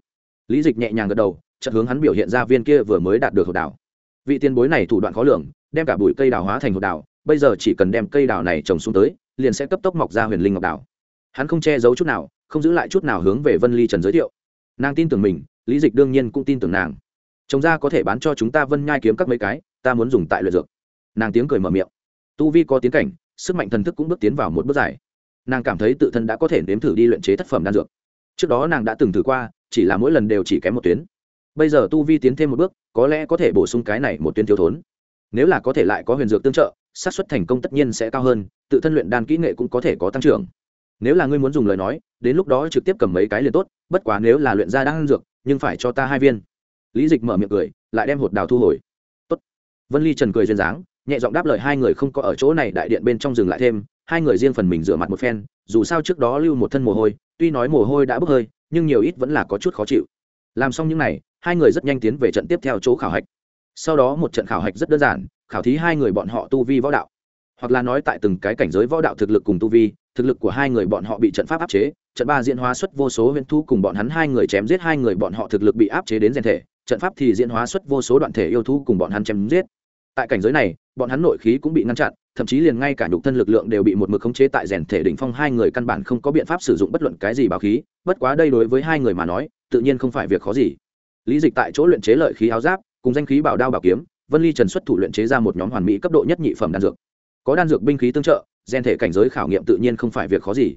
Lý dịch nhẹ nhàng gật đầu, chợt hướng hắn biểu hiện ra viên kia vừa mới đạt được hộp đảo. Vị tiền bối này thủ đoạn khó lường, đem cả bụi cây đào hóa thành hộp đảo, bây giờ chỉ cần đem cây đào này trồng xuống tới, liền sẽ cấp tốc mọc ra huyền linh ngọc đảo hắn không che giấu chút nào, không giữ lại chút nào hướng về vân ly trần giới thiệu. Nàng tin tưởng mình, lý dịch đương nhiên cũng tin tưởng nàng. Chồng ra có thể bán cho chúng ta vân nhai kiếm các mấy cái, ta muốn dùng tại luyện dược. Nàng tiếng cười mở miệng. Tu vi có tiến cảnh, sức mạnh thần thức cũng bước tiến vào một bước dài. Nàng cảm thấy tự thân đã có thể nếm thử đi luyện chế thất phẩm đan dược. Trước đó nàng đã từng thử qua, chỉ là mỗi lần đều chỉ kém một tuyến. Bây giờ tu vi tiến thêm một bước, có lẽ có thể bổ sung cái này một tuyến thiếu thốn. Nếu là có thể lại có huyền dược tương trợ, xác suất thành công tất nhiên sẽ cao hơn, tự thân luyện đan kỹ nghệ cũng có thể có tăng trưởng nếu là ngươi muốn dùng lời nói, đến lúc đó trực tiếp cầm mấy cái liền tốt, bất quá nếu là luyện ra đan dược, nhưng phải cho ta hai viên. Lý dịch mở miệng cười, lại đem hột đào thu hồi. Tốt. vân ly trần cười duyên dáng, nhẹ giọng đáp lời hai người không có ở chỗ này, đại điện bên trong dừng lại thêm, hai người riêng phần mình rửa mặt một phen, dù sao trước đó lưu một thân mồ hôi, tuy nói mồ hôi đã bốc hơi, nhưng nhiều ít vẫn là có chút khó chịu. Làm xong những n à y hai người rất nhanh tiến về trận tiếp theo chỗ khảo hạch. Sau đó một trận khảo hạch rất đơn giản, khảo thí hai người bọn họ tu vi võ đạo hoặc là nói tại từng cái cảnh giới võ đạo thực lực cùng tu vi, thực lực của hai người bọn họ bị trận pháp áp chế, trận ba diễn hóa xuất vô số huyễn thu cùng bọn hắn hai người chém giết, hai người bọn họ thực lực bị áp chế đến rèn thể, trận pháp thì diễn hóa xuất vô số đoạn thể yêu thú cùng bọn hắn chém giết. Tại cảnh giới này, bọn hắn nội khí cũng bị ngăn chặn, thậm chí liền ngay cả nhục thân lực lượng đều bị một mực khống chế tại rèn thể đỉnh phong hai người căn bản không có biện pháp sử dụng bất luận cái gì bảo khí, bất quá đây đối với hai người mà nói, tự nhiên không phải việc khó gì. Lý dịch tại chỗ luyện chế lợi khí áo giáp, cùng danh khí bảo đao bảo kiếm, vân ly trần xuất thủ luyện chế ra một nhóm hoàn mỹ cấp độ nhất nhị phẩm đan dược có đan dược binh khí tương trợ, gen thể cảnh giới khảo nghiệm tự nhiên không phải việc khó gì.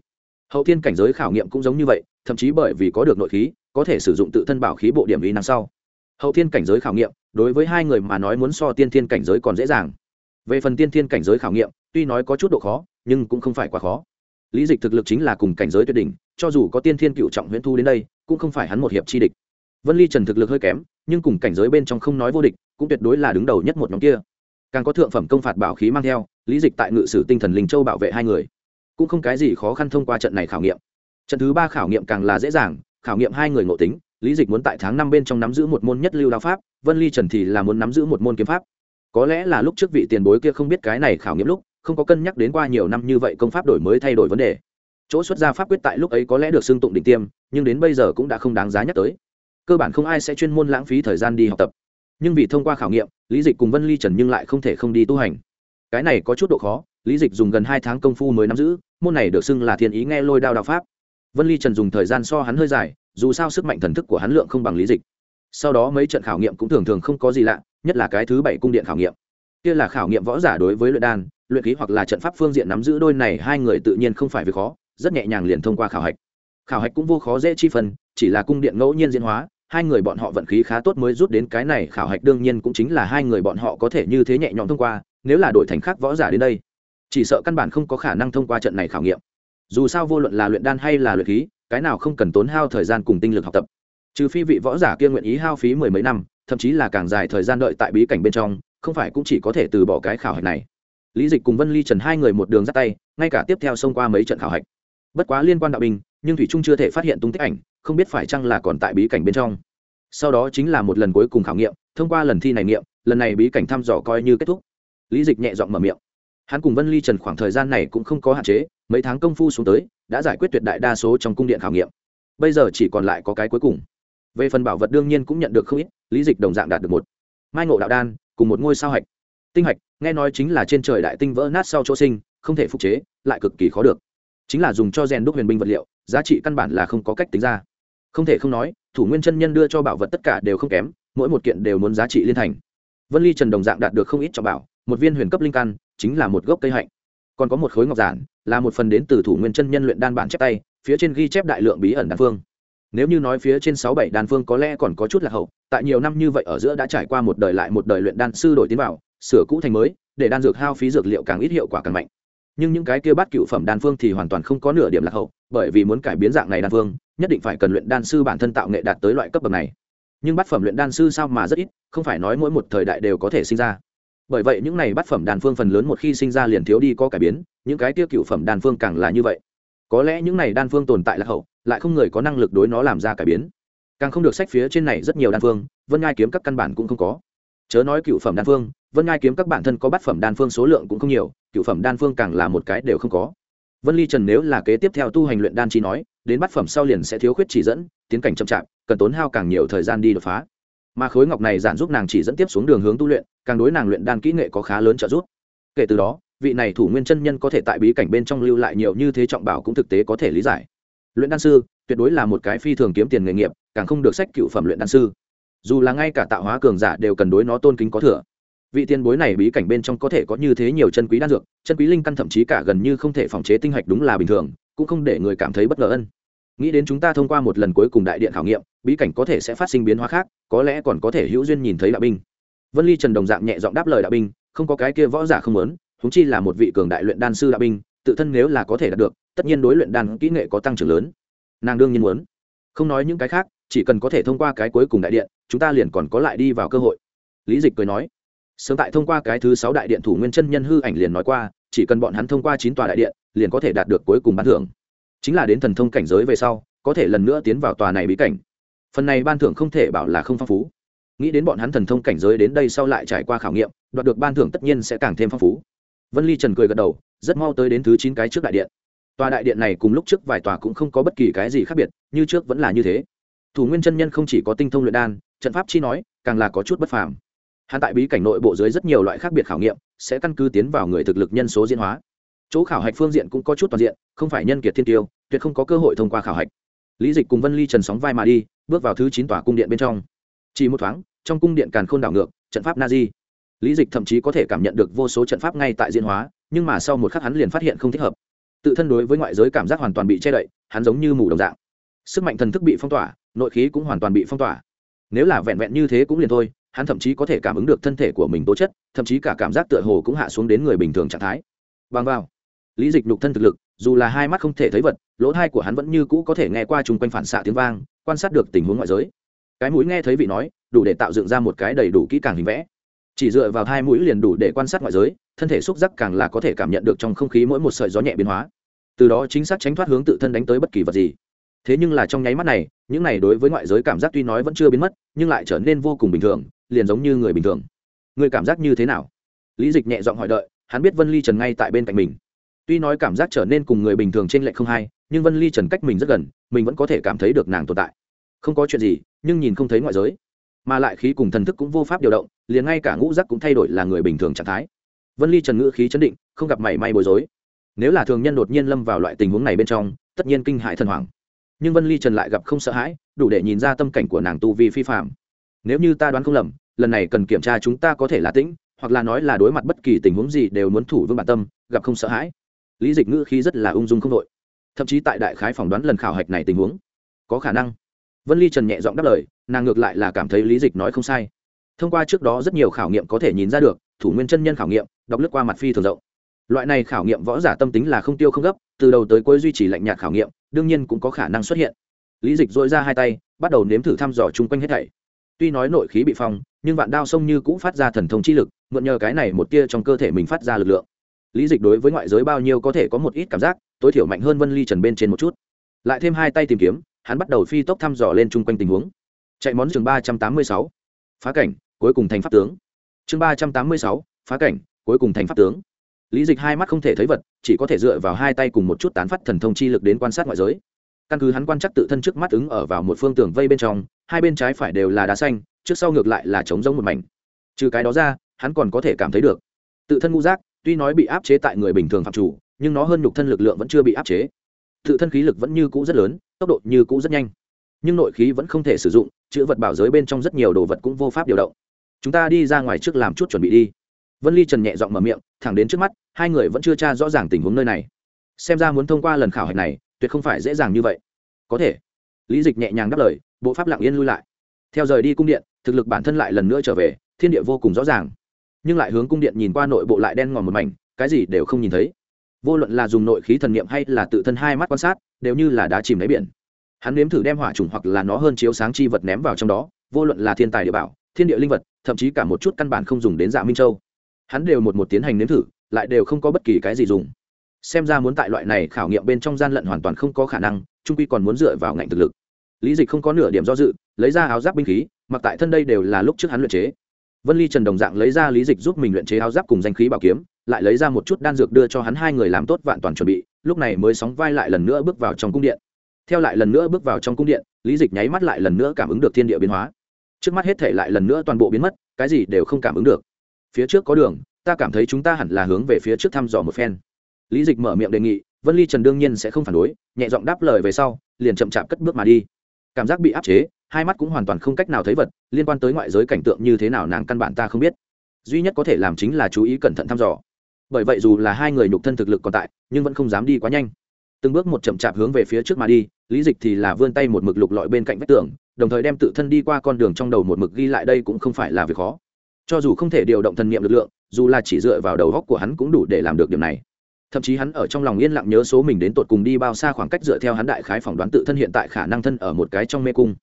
Hậu thiên cảnh giới khảo nghiệm cũng giống như vậy, thậm chí bởi vì có được nội khí, có thể sử dụng tự thân bảo khí bộ điểm ý năng sau. Hậu thiên cảnh giới khảo nghiệm, đối với hai người mà nói muốn so tiên thiên cảnh giới còn dễ dàng. Về phần tiên thiên cảnh giới khảo nghiệm, tuy nói có chút độ khó, nhưng cũng không phải quá khó. Lý dịch thực lực chính là cùng cảnh giới tuyệt đỉnh, cho dù có tiên thiên cựu trọng huyễn thu đến đây, cũng không phải hắn một hiệp chi địch. Vân ly trần thực lực hơi kém, nhưng cùng cảnh giới bên trong không nói vô địch, cũng tuyệt đối là đứng đầu nhất một nhóm kia càng có thượng phẩm công phạt bảo khí mang theo, lý dịch tại ngự sử tinh thần linh châu bảo vệ hai người. Cũng không cái gì khó khăn thông qua trận này khảo nghiệm. Trận thứ ba khảo nghiệm càng là dễ dàng, khảo nghiệm hai người ngộ tính, lý dịch muốn tại tháng năm bên trong nắm giữ một môn nhất lưu đao pháp, vân ly trần thì là muốn nắm giữ một môn kiếm pháp. Có lẽ là lúc trước vị tiền bối kia không biết cái này khảo nghiệm lúc, không có cân nhắc đến qua nhiều năm như vậy công pháp đổi mới thay đổi vấn đề. Chỗ xuất gia pháp quyết tại lúc ấy có lẽ được xưng tụng đỉnh tiêm, nhưng đến bây giờ cũng đã không đáng giá nhắc tới. Cơ bản không ai sẽ chuyên môn lãng phí thời gian đi học tập nhưng vì thông qua khảo nghiệm, lý dịch cùng vân ly trần nhưng lại không thể không đi tu hành. Cái này có chút độ khó, lý dịch dùng gần hai tháng công phu mới nắm giữ, môn này được xưng là thiên ý nghe lôi đao đạo pháp. Vân ly trần dùng thời gian so hắn hơi dài, dù sao sức mạnh thần thức của hắn lượng không bằng lý dịch. Sau đó mấy trận khảo nghiệm cũng thường thường không có gì lạ, nhất là cái thứ bảy cung điện khảo nghiệm. Kia là khảo nghiệm võ giả đối với luyện đan, luyện khí hoặc là trận pháp phương diện nắm giữ đôi này hai người tự nhiên không phải việc khó, rất nhẹ nhàng liền thông qua khảo hạch. Khảo hạch cũng vô khó dễ chi phần, chỉ là cung điện ngẫu nhiên diễn hóa hai người bọn họ vận khí khá tốt mới rút đến cái này khảo hạch, đương nhiên cũng chính là hai người bọn họ có thể như thế nhẹ nhõm thông qua, nếu là đổi thành khác võ giả đến đây. Chỉ sợ căn bản không có khả năng thông qua trận này khảo nghiệm. Dù sao vô luận là luyện đan hay là luyện khí, cái nào không cần tốn hao thời gian cùng tinh lực học tập. Trừ phi vị võ giả kia nguyện ý hao phí mười mấy năm, thậm chí là càng dài thời gian đợi tại bí cảnh bên trong, không phải cũng chỉ có thể từ bỏ cái khảo hạch này. Lý dịch cùng vân ly trần hai người một đường ra tay, ngay cả tiếp theo xông qua mấy trận khảo hạch. Bất quá liên quan đạo binh nhưng thủy trung chưa thể phát hiện tung tích ảnh, không biết phải chăng là còn tại bí cảnh bên trong. Sau đó chính là một lần cuối cùng khảo nghiệm, thông qua lần thi này nghiệm, lần này bí cảnh thăm dò coi như kết thúc. Lý dịch nhẹ giọng mở miệng. Hắn cùng vân ly trần khoảng thời gian này cũng không có hạn chế, mấy tháng công phu xuống tới, đã giải quyết tuyệt đại đa số trong cung điện khảo nghiệm. Bây giờ chỉ còn lại có cái cuối cùng. Về phần bảo vật đương nhiên cũng nhận được không ít, lý dịch đồng dạng đạt được một. Mai ngộ đạo đan, cùng một ngôi sao hạch. Tinh hạch, nghe nói chính là trên trời đại tinh vỡ nát sau chỗ sinh, không thể phục chế, lại cực kỳ khó được. Chính là dùng cho rèn đúc huyền binh vật liệu giá trị căn bản là không có cách tính ra. Không thể không nói, thủ nguyên chân nhân đưa cho bảo vật tất cả đều không kém, mỗi một kiện đều muốn giá trị liên thành. Vân ly trần đồng dạng đạt được không ít cho bảo, một viên huyền cấp linh căn, chính là một gốc cây hạnh. Còn có một khối ngọc giản, là một phần đến từ thủ nguyên chân nhân luyện đan bản chép tay, phía trên ghi chép đại lượng bí ẩn đan phương. Nếu như nói phía trên sáu bảy đan phương có lẽ còn có chút là hậu, tại nhiều năm như vậy ở giữa đã trải qua một đời lại một đời luyện đan sư đổi tiến vào, sửa cũ thành mới, để đan dược hao phí dược liệu càng ít hiệu quả càng mạnh nhưng những cái kia bát cựu phẩm đan phương thì hoàn toàn không có nửa điểm lạc hậu, bởi vì muốn cải biến dạng này đan phương, nhất định phải cần luyện đan sư bản thân tạo nghệ đạt tới loại cấp bậc này. Nhưng bát phẩm luyện đan sư sao mà rất ít, không phải nói mỗi một thời đại đều có thể sinh ra. Bởi vậy những này bát phẩm đan phương phần lớn một khi sinh ra liền thiếu đi có cải biến, những cái kia cựu phẩm đan phương càng là như vậy. Có lẽ những này đan phương tồn tại là hậu, lại không người có năng lực đối nó làm ra cải biến. Càng không được sách phía trên này rất nhiều đan phương, vân ngai kiếm các căn bản cũng không có. Chớ nói cựu phẩm đan phương vân ngai kiếm các bản thân có bát phẩm đan phương số lượng cũng không nhiều cựu phẩm đan phương càng là một cái đều không có. Vân ly trần nếu là kế tiếp theo tu hành luyện đan chi nói, đến bát phẩm sau liền sẽ thiếu khuyết chỉ dẫn, tiến cảnh chậm chạp, cần tốn hao càng nhiều thời gian đi đột phá. Mà khối ngọc này giản giúp nàng chỉ dẫn tiếp xuống đường hướng tu luyện, càng đối nàng luyện đan kỹ nghệ có khá lớn trợ giúp. Kể từ đó, vị này thủ nguyên chân nhân có thể tại bí cảnh bên trong lưu lại nhiều như thế trọng bảo cũng thực tế có thể lý giải. Luyện đan sư, tuyệt đối là một cái phi thường kiếm tiền nghề nghiệp, càng không được sách cựu phẩm luyện đan sư. Dù là ngay cả tạo hóa cường giả đều cần đối nó tôn kính có thừa vị tiền bối này bí cảnh bên trong có thể có như thế nhiều chân quý đan dược, chân quý linh căn thậm chí cả gần như không thể phòng chế tinh hạch đúng là bình thường, cũng không để người cảm thấy bất ngờ ân. Nghĩ đến chúng ta thông qua một lần cuối cùng đại điện khảo nghiệm, bí cảnh có thể sẽ phát sinh biến hóa khác, có lẽ còn có thể hữu duyên nhìn thấy đạo binh. Vân ly trần đồng dạng nhẹ giọng đáp lời đạo binh, không có cái kia võ giả không lớn húng chi là một vị cường đại luyện đan sư đạo binh, tự thân nếu là có thể đạt được, tất nhiên đối luyện đan kỹ nghệ có tăng trưởng lớn. Nàng đương nhiên muốn. Không nói những cái khác, chỉ cần có thể thông qua cái cuối cùng đại điện, chúng ta liền còn có lại đi vào cơ hội. Lý dịch cười nói sớm tại thông qua cái thứ sáu đại điện thủ nguyên chân nhân hư ảnh liền nói qua, chỉ cần bọn hắn thông qua chín tòa đại điện, liền có thể đạt được cuối cùng ban thưởng. Chính là đến thần thông cảnh giới về sau, có thể lần nữa tiến vào tòa này bí cảnh. Phần này ban thưởng không thể bảo là không phong phú. Nghĩ đến bọn hắn thần thông cảnh giới đến đây sau lại trải qua khảo nghiệm, đoạt được ban thưởng tất nhiên sẽ càng thêm phong phú. Vân ly trần cười gật đầu, rất mau tới đến thứ chín cái trước đại điện. Tòa đại điện này cùng lúc trước vài tòa cũng không có bất kỳ cái gì khác biệt, như trước vẫn là như thế. Thủ nguyên chân nhân không chỉ có tinh thông luyện đan, trận pháp chi nói, càng là có chút bất phàm hắn tại bí cảnh nội bộ dưới rất nhiều loại khác biệt khảo nghiệm, sẽ căn cứ tiến vào người thực lực nhân số diễn hóa. Chỗ khảo hạch phương diện cũng có chút toàn diện, không phải nhân kiệt thiên tiêu, tuyệt không có cơ hội thông qua khảo hạch. Lý dịch cùng vân ly trần sóng vai mà đi, bước vào thứ chín tòa cung điện bên trong. Chỉ một thoáng, trong cung điện càn khôn đảo ngược, trận pháp na di lý dịch thậm chí có thể cảm nhận được vô số trận pháp ngay tại diễn hóa, nhưng mà sau một khắc hắn liền phát hiện không thích hợp. Tự thân đối với ngoại giới cảm giác hoàn toàn bị che đậy, hắn giống như mù đồng dạng. Sức mạnh thần thức bị phong tỏa, nội khí cũng hoàn toàn bị phong tỏa. Nếu là vẹn vẹn như thế cũng liền thôi hắn thậm chí có thể cảm ứng được thân thể của mình tố chất, thậm chí cả cảm giác tựa hồ cũng hạ xuống đến người bình thường trạng thái. Bằng vào, lý dịch nhục thân thực lực, dù là hai mắt không thể thấy vật, lỗ thai của hắn vẫn như cũ có thể nghe qua chung quanh phản xạ tiếng vang, quan sát được tình huống ngoại giới. Cái mũi nghe thấy vị nói, đủ để tạo dựng ra một cái đầy đủ kỹ càng hình vẽ. Chỉ dựa vào hai mũi liền đủ để quan sát ngoại giới, thân thể xúc giác càng là có thể cảm nhận được trong không khí mỗi một sợi gió nhẹ biến hóa. Từ đó chính xác tránh thoát hướng tự thân đánh tới bất kỳ vật gì. Thế nhưng là trong nháy mắt này, những này đối với ngoại giới cảm giác tuy nói vẫn chưa biến mất, nhưng lại trở nên vô cùng bình thường liền giống như người bình thường. Người cảm giác như thế nào? Lý dịch nhẹ giọng hỏi đợi, hắn biết vân ly trần ngay tại bên cạnh mình. Tuy nói cảm giác trở nên cùng người bình thường trên lệch không hay nhưng vân ly trần cách mình rất gần, mình vẫn có thể cảm thấy được nàng tồn tại. Không có chuyện gì, nhưng nhìn không thấy ngoại giới. Mà lại khí cùng thần thức cũng vô pháp điều động, liền ngay cả ngũ giác cũng thay đổi là người bình thường trạng thái. Vân ly trần ngữ khí chấn định, không gặp mảy may bối rối. Nếu là thường nhân đột nhiên lâm vào loại tình huống này bên trong, tất nhiên kinh hại thần hoàng nhưng vân ly trần lại gặp không sợ hãi, đủ để nhìn ra tâm cảnh của nàng tu vi phi phạm nếu như ta đoán không lầm, lần này cần kiểm tra chúng ta có thể là tĩnh, hoặc là nói là đối mặt bất kỳ tình huống gì đều muốn thủ vững bản tâm, gặp không sợ hãi. Lý dịch ngữ khí rất là ung dung không đội. Thậm chí tại đại khái phỏng đoán lần khảo hạch này tình huống, có khả năng. Vân ly trần nhẹ giọng đáp lời, nàng ngược lại là cảm thấy lý dịch nói không sai. Thông qua trước đó rất nhiều khảo nghiệm có thể nhìn ra được, thủ nguyên chân nhân khảo nghiệm, đọc lướt qua mặt phi thường rộng. Loại này khảo nghiệm võ giả tâm tính là không tiêu không gấp, từ đầu tới cuối duy trì lạnh nhạt khảo nghiệm, đương nhiên cũng có khả năng xuất hiện. Lý dịch dội ra hai tay, bắt đầu nếm thử thăm dò chung quanh hết thảy tuy nói nội khí bị phong, nhưng vạn đao sông như cũng phát ra thần thông chi lực, mượn nhờ cái này một tia trong cơ thể mình phát ra lực lượng. Lý dịch đối với ngoại giới bao nhiêu có thể có một ít cảm giác, tối thiểu mạnh hơn vân ly trần bên trên một chút. Lại thêm hai tay tìm kiếm, hắn bắt đầu phi tốc thăm dò lên chung quanh tình huống. Chạy món chừng ba trăm tám mươi sáu, phá cảnh, cuối cùng thành pháp tướng. Chương ba trăm tám mươi sáu, phá cảnh, cuối cùng thành pháp tướng. Lý dịch hai mắt không thể thấy vật, chỉ có thể dựa vào hai tay cùng một chút tán phát thần thông chi lực đến quan sát ngoại giới. Căn cứ hắn quan chắc tự thân trước mắt ứng ở vào một phương tường vây bên trong hai bên trái phải đều là đá xanh, trước sau ngược lại là trống giống một mảnh. Trừ cái đó ra, hắn còn có thể cảm thấy được. Tự thân ngũ giác, tuy nói bị áp chế tại người bình thường phạm chủ, nhưng nó hơn nhục thân lực lượng vẫn chưa bị áp chế. Tự thân khí lực vẫn như cũ rất lớn, tốc độ như cũ rất nhanh. Nhưng nội khí vẫn không thể sử dụng, chữ vật bảo giới bên trong rất nhiều đồ vật cũng vô pháp điều động. Chúng ta đi ra ngoài trước làm chút chuẩn bị đi. Vân ly trần nhẹ giọng mở miệng, thẳng đến trước mắt, hai người vẫn chưa tra rõ ràng tình huống nơi này. Xem ra muốn thông qua lần khảo hạch này, tuyệt không phải dễ dàng như vậy. Có thể. Lý dịch nhẹ nhàng đáp lời bộ pháp lặng yên lui lại. Theo rời đi cung điện, thực lực bản thân lại lần nữa trở về, thiên địa vô cùng rõ ràng. Nhưng lại hướng cung điện nhìn qua nội bộ lại đen ngòm một mảnh, cái gì đều không nhìn thấy. Vô luận là dùng nội khí thần niệm hay là tự thân hai mắt quan sát, đều như là đá chìm lấy biển. Hắn nếm thử đem hỏa trùng hoặc là nó hơn chiếu sáng chi vật ném vào trong đó, vô luận là thiên tài địa bảo, thiên địa linh vật, thậm chí cả một chút căn bản không dùng đến dạ minh châu. Hắn đều một một tiến hành nếm thử, lại đều không có bất kỳ cái gì dùng. Xem ra muốn tại loại này khảo nghiệm bên trong gian lận hoàn toàn không có khả năng, trung quy còn muốn dựa vào ngạnh thực lực lý dịch không có nửa điểm do dự, lấy ra áo giáp binh khí, mặc tại thân đây đều là lúc trước hắn luyện chế. Vân ly trần đồng dạng lấy ra lý dịch giúp mình luyện chế áo giáp cùng danh khí bảo kiếm, lại lấy ra một chút đan dược đưa cho hắn hai người làm tốt vạn toàn chuẩn bị, lúc này mới sóng vai lại lần nữa bước vào trong cung điện. Theo lại lần nữa bước vào trong cung điện, lý dịch nháy mắt lại lần nữa cảm ứng được thiên địa biến hóa. Trước mắt hết thể lại lần nữa toàn bộ biến mất, cái gì đều không cảm ứng được. Phía trước có đường, ta cảm thấy chúng ta hẳn là hướng về phía trước thăm dò một phen. Lý dịch mở miệng đề nghị, vân ly trần đương nhiên sẽ không phản đối, nhẹ giọng đáp lời về sau, liền chậm chạp cất bước mà đi cảm giác bị áp chế, hai mắt cũng hoàn toàn không cách nào thấy vật, liên quan tới ngoại giới cảnh tượng như thế nào nàng căn bản ta không biết. Duy nhất có thể làm chính là chú ý cẩn thận thăm dò. Bởi vậy dù là hai người nhục thân thực lực còn tại, nhưng vẫn không dám đi quá nhanh. Từng bước một chậm chạp hướng về phía trước mà đi, lý dịch thì là vươn tay một mực lục lọi bên cạnh vách tường, đồng thời đem tự thân đi qua con đường trong đầu một mực ghi lại đây cũng không phải là việc khó. Cho dù không thể điều động thần niệm lực lượng, dù là chỉ dựa vào đầu góc của hắn cũng đủ để làm được điểm này thậm chí hắn ở trong lòng yên lặng nhớ số mình đến tột cùng đi bao xa khoảng cách dựa theo hắn đại khái phỏng đoán tự thân hiện tại khả năng thân ở một cái trong mê cung.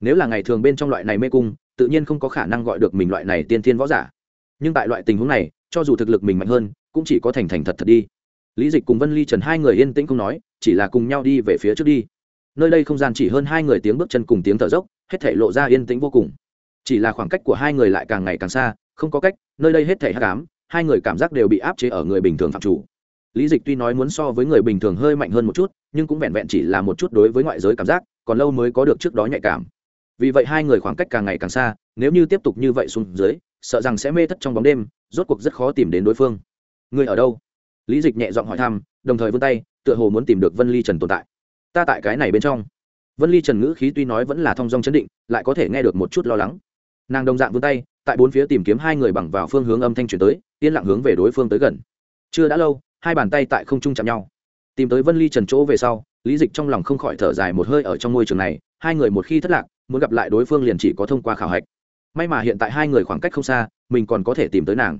Nếu là ngày thường bên trong loại này mê cung, tự nhiên không có khả năng gọi được mình loại này tiên thiên võ giả. Nhưng tại loại tình huống này, cho dù thực lực mình mạnh hơn, cũng chỉ có thành thành thật thật đi. Lý dịch cùng vân ly trần hai người yên tĩnh không nói, chỉ là cùng nhau đi về phía trước đi. Nơi đây không gian chỉ hơn hai người tiếng bước chân cùng tiếng thở dốc, hết thể lộ ra yên tĩnh vô cùng. Chỉ là khoảng cách của hai người lại càng ngày càng xa, không có cách, nơi đây hết thể hát cám hai người cảm giác đều bị áp chế ở người bình thường phạm chủ lý dịch tuy nói muốn so với người bình thường hơi mạnh hơn một chút, nhưng cũng vẹn vẹn chỉ là một chút đối với ngoại giới cảm giác, còn lâu mới có được trước đó nhạy cảm. Vì vậy hai người khoảng cách càng ngày càng xa, nếu như tiếp tục như vậy xuống dưới, sợ rằng sẽ mê thất trong bóng đêm, rốt cuộc rất khó tìm đến đối phương. Người ở đâu? Lý dịch nhẹ giọng hỏi thăm, đồng thời vươn tay, tựa hồ muốn tìm được vân ly trần tồn tại. Ta tại cái này bên trong. Vân ly trần ngữ khí tuy nói vẫn là thong dong chấn định, lại có thể nghe được một chút lo lắng. Nàng đồng dạng vươn tay, tại bốn phía tìm kiếm hai người bằng vào phương hướng âm thanh chuyển tới, yên lặng hướng về đối phương tới gần. Chưa đã lâu hai bàn tay tại không trung chạm nhau. Tìm tới vân ly trần chỗ về sau, lý dịch trong lòng không khỏi thở dài một hơi ở trong môi trường này, hai người một khi thất lạc, muốn gặp lại đối phương liền chỉ có thông qua khảo hạch. May mà hiện tại hai người khoảng cách không xa, mình còn có thể tìm tới nàng.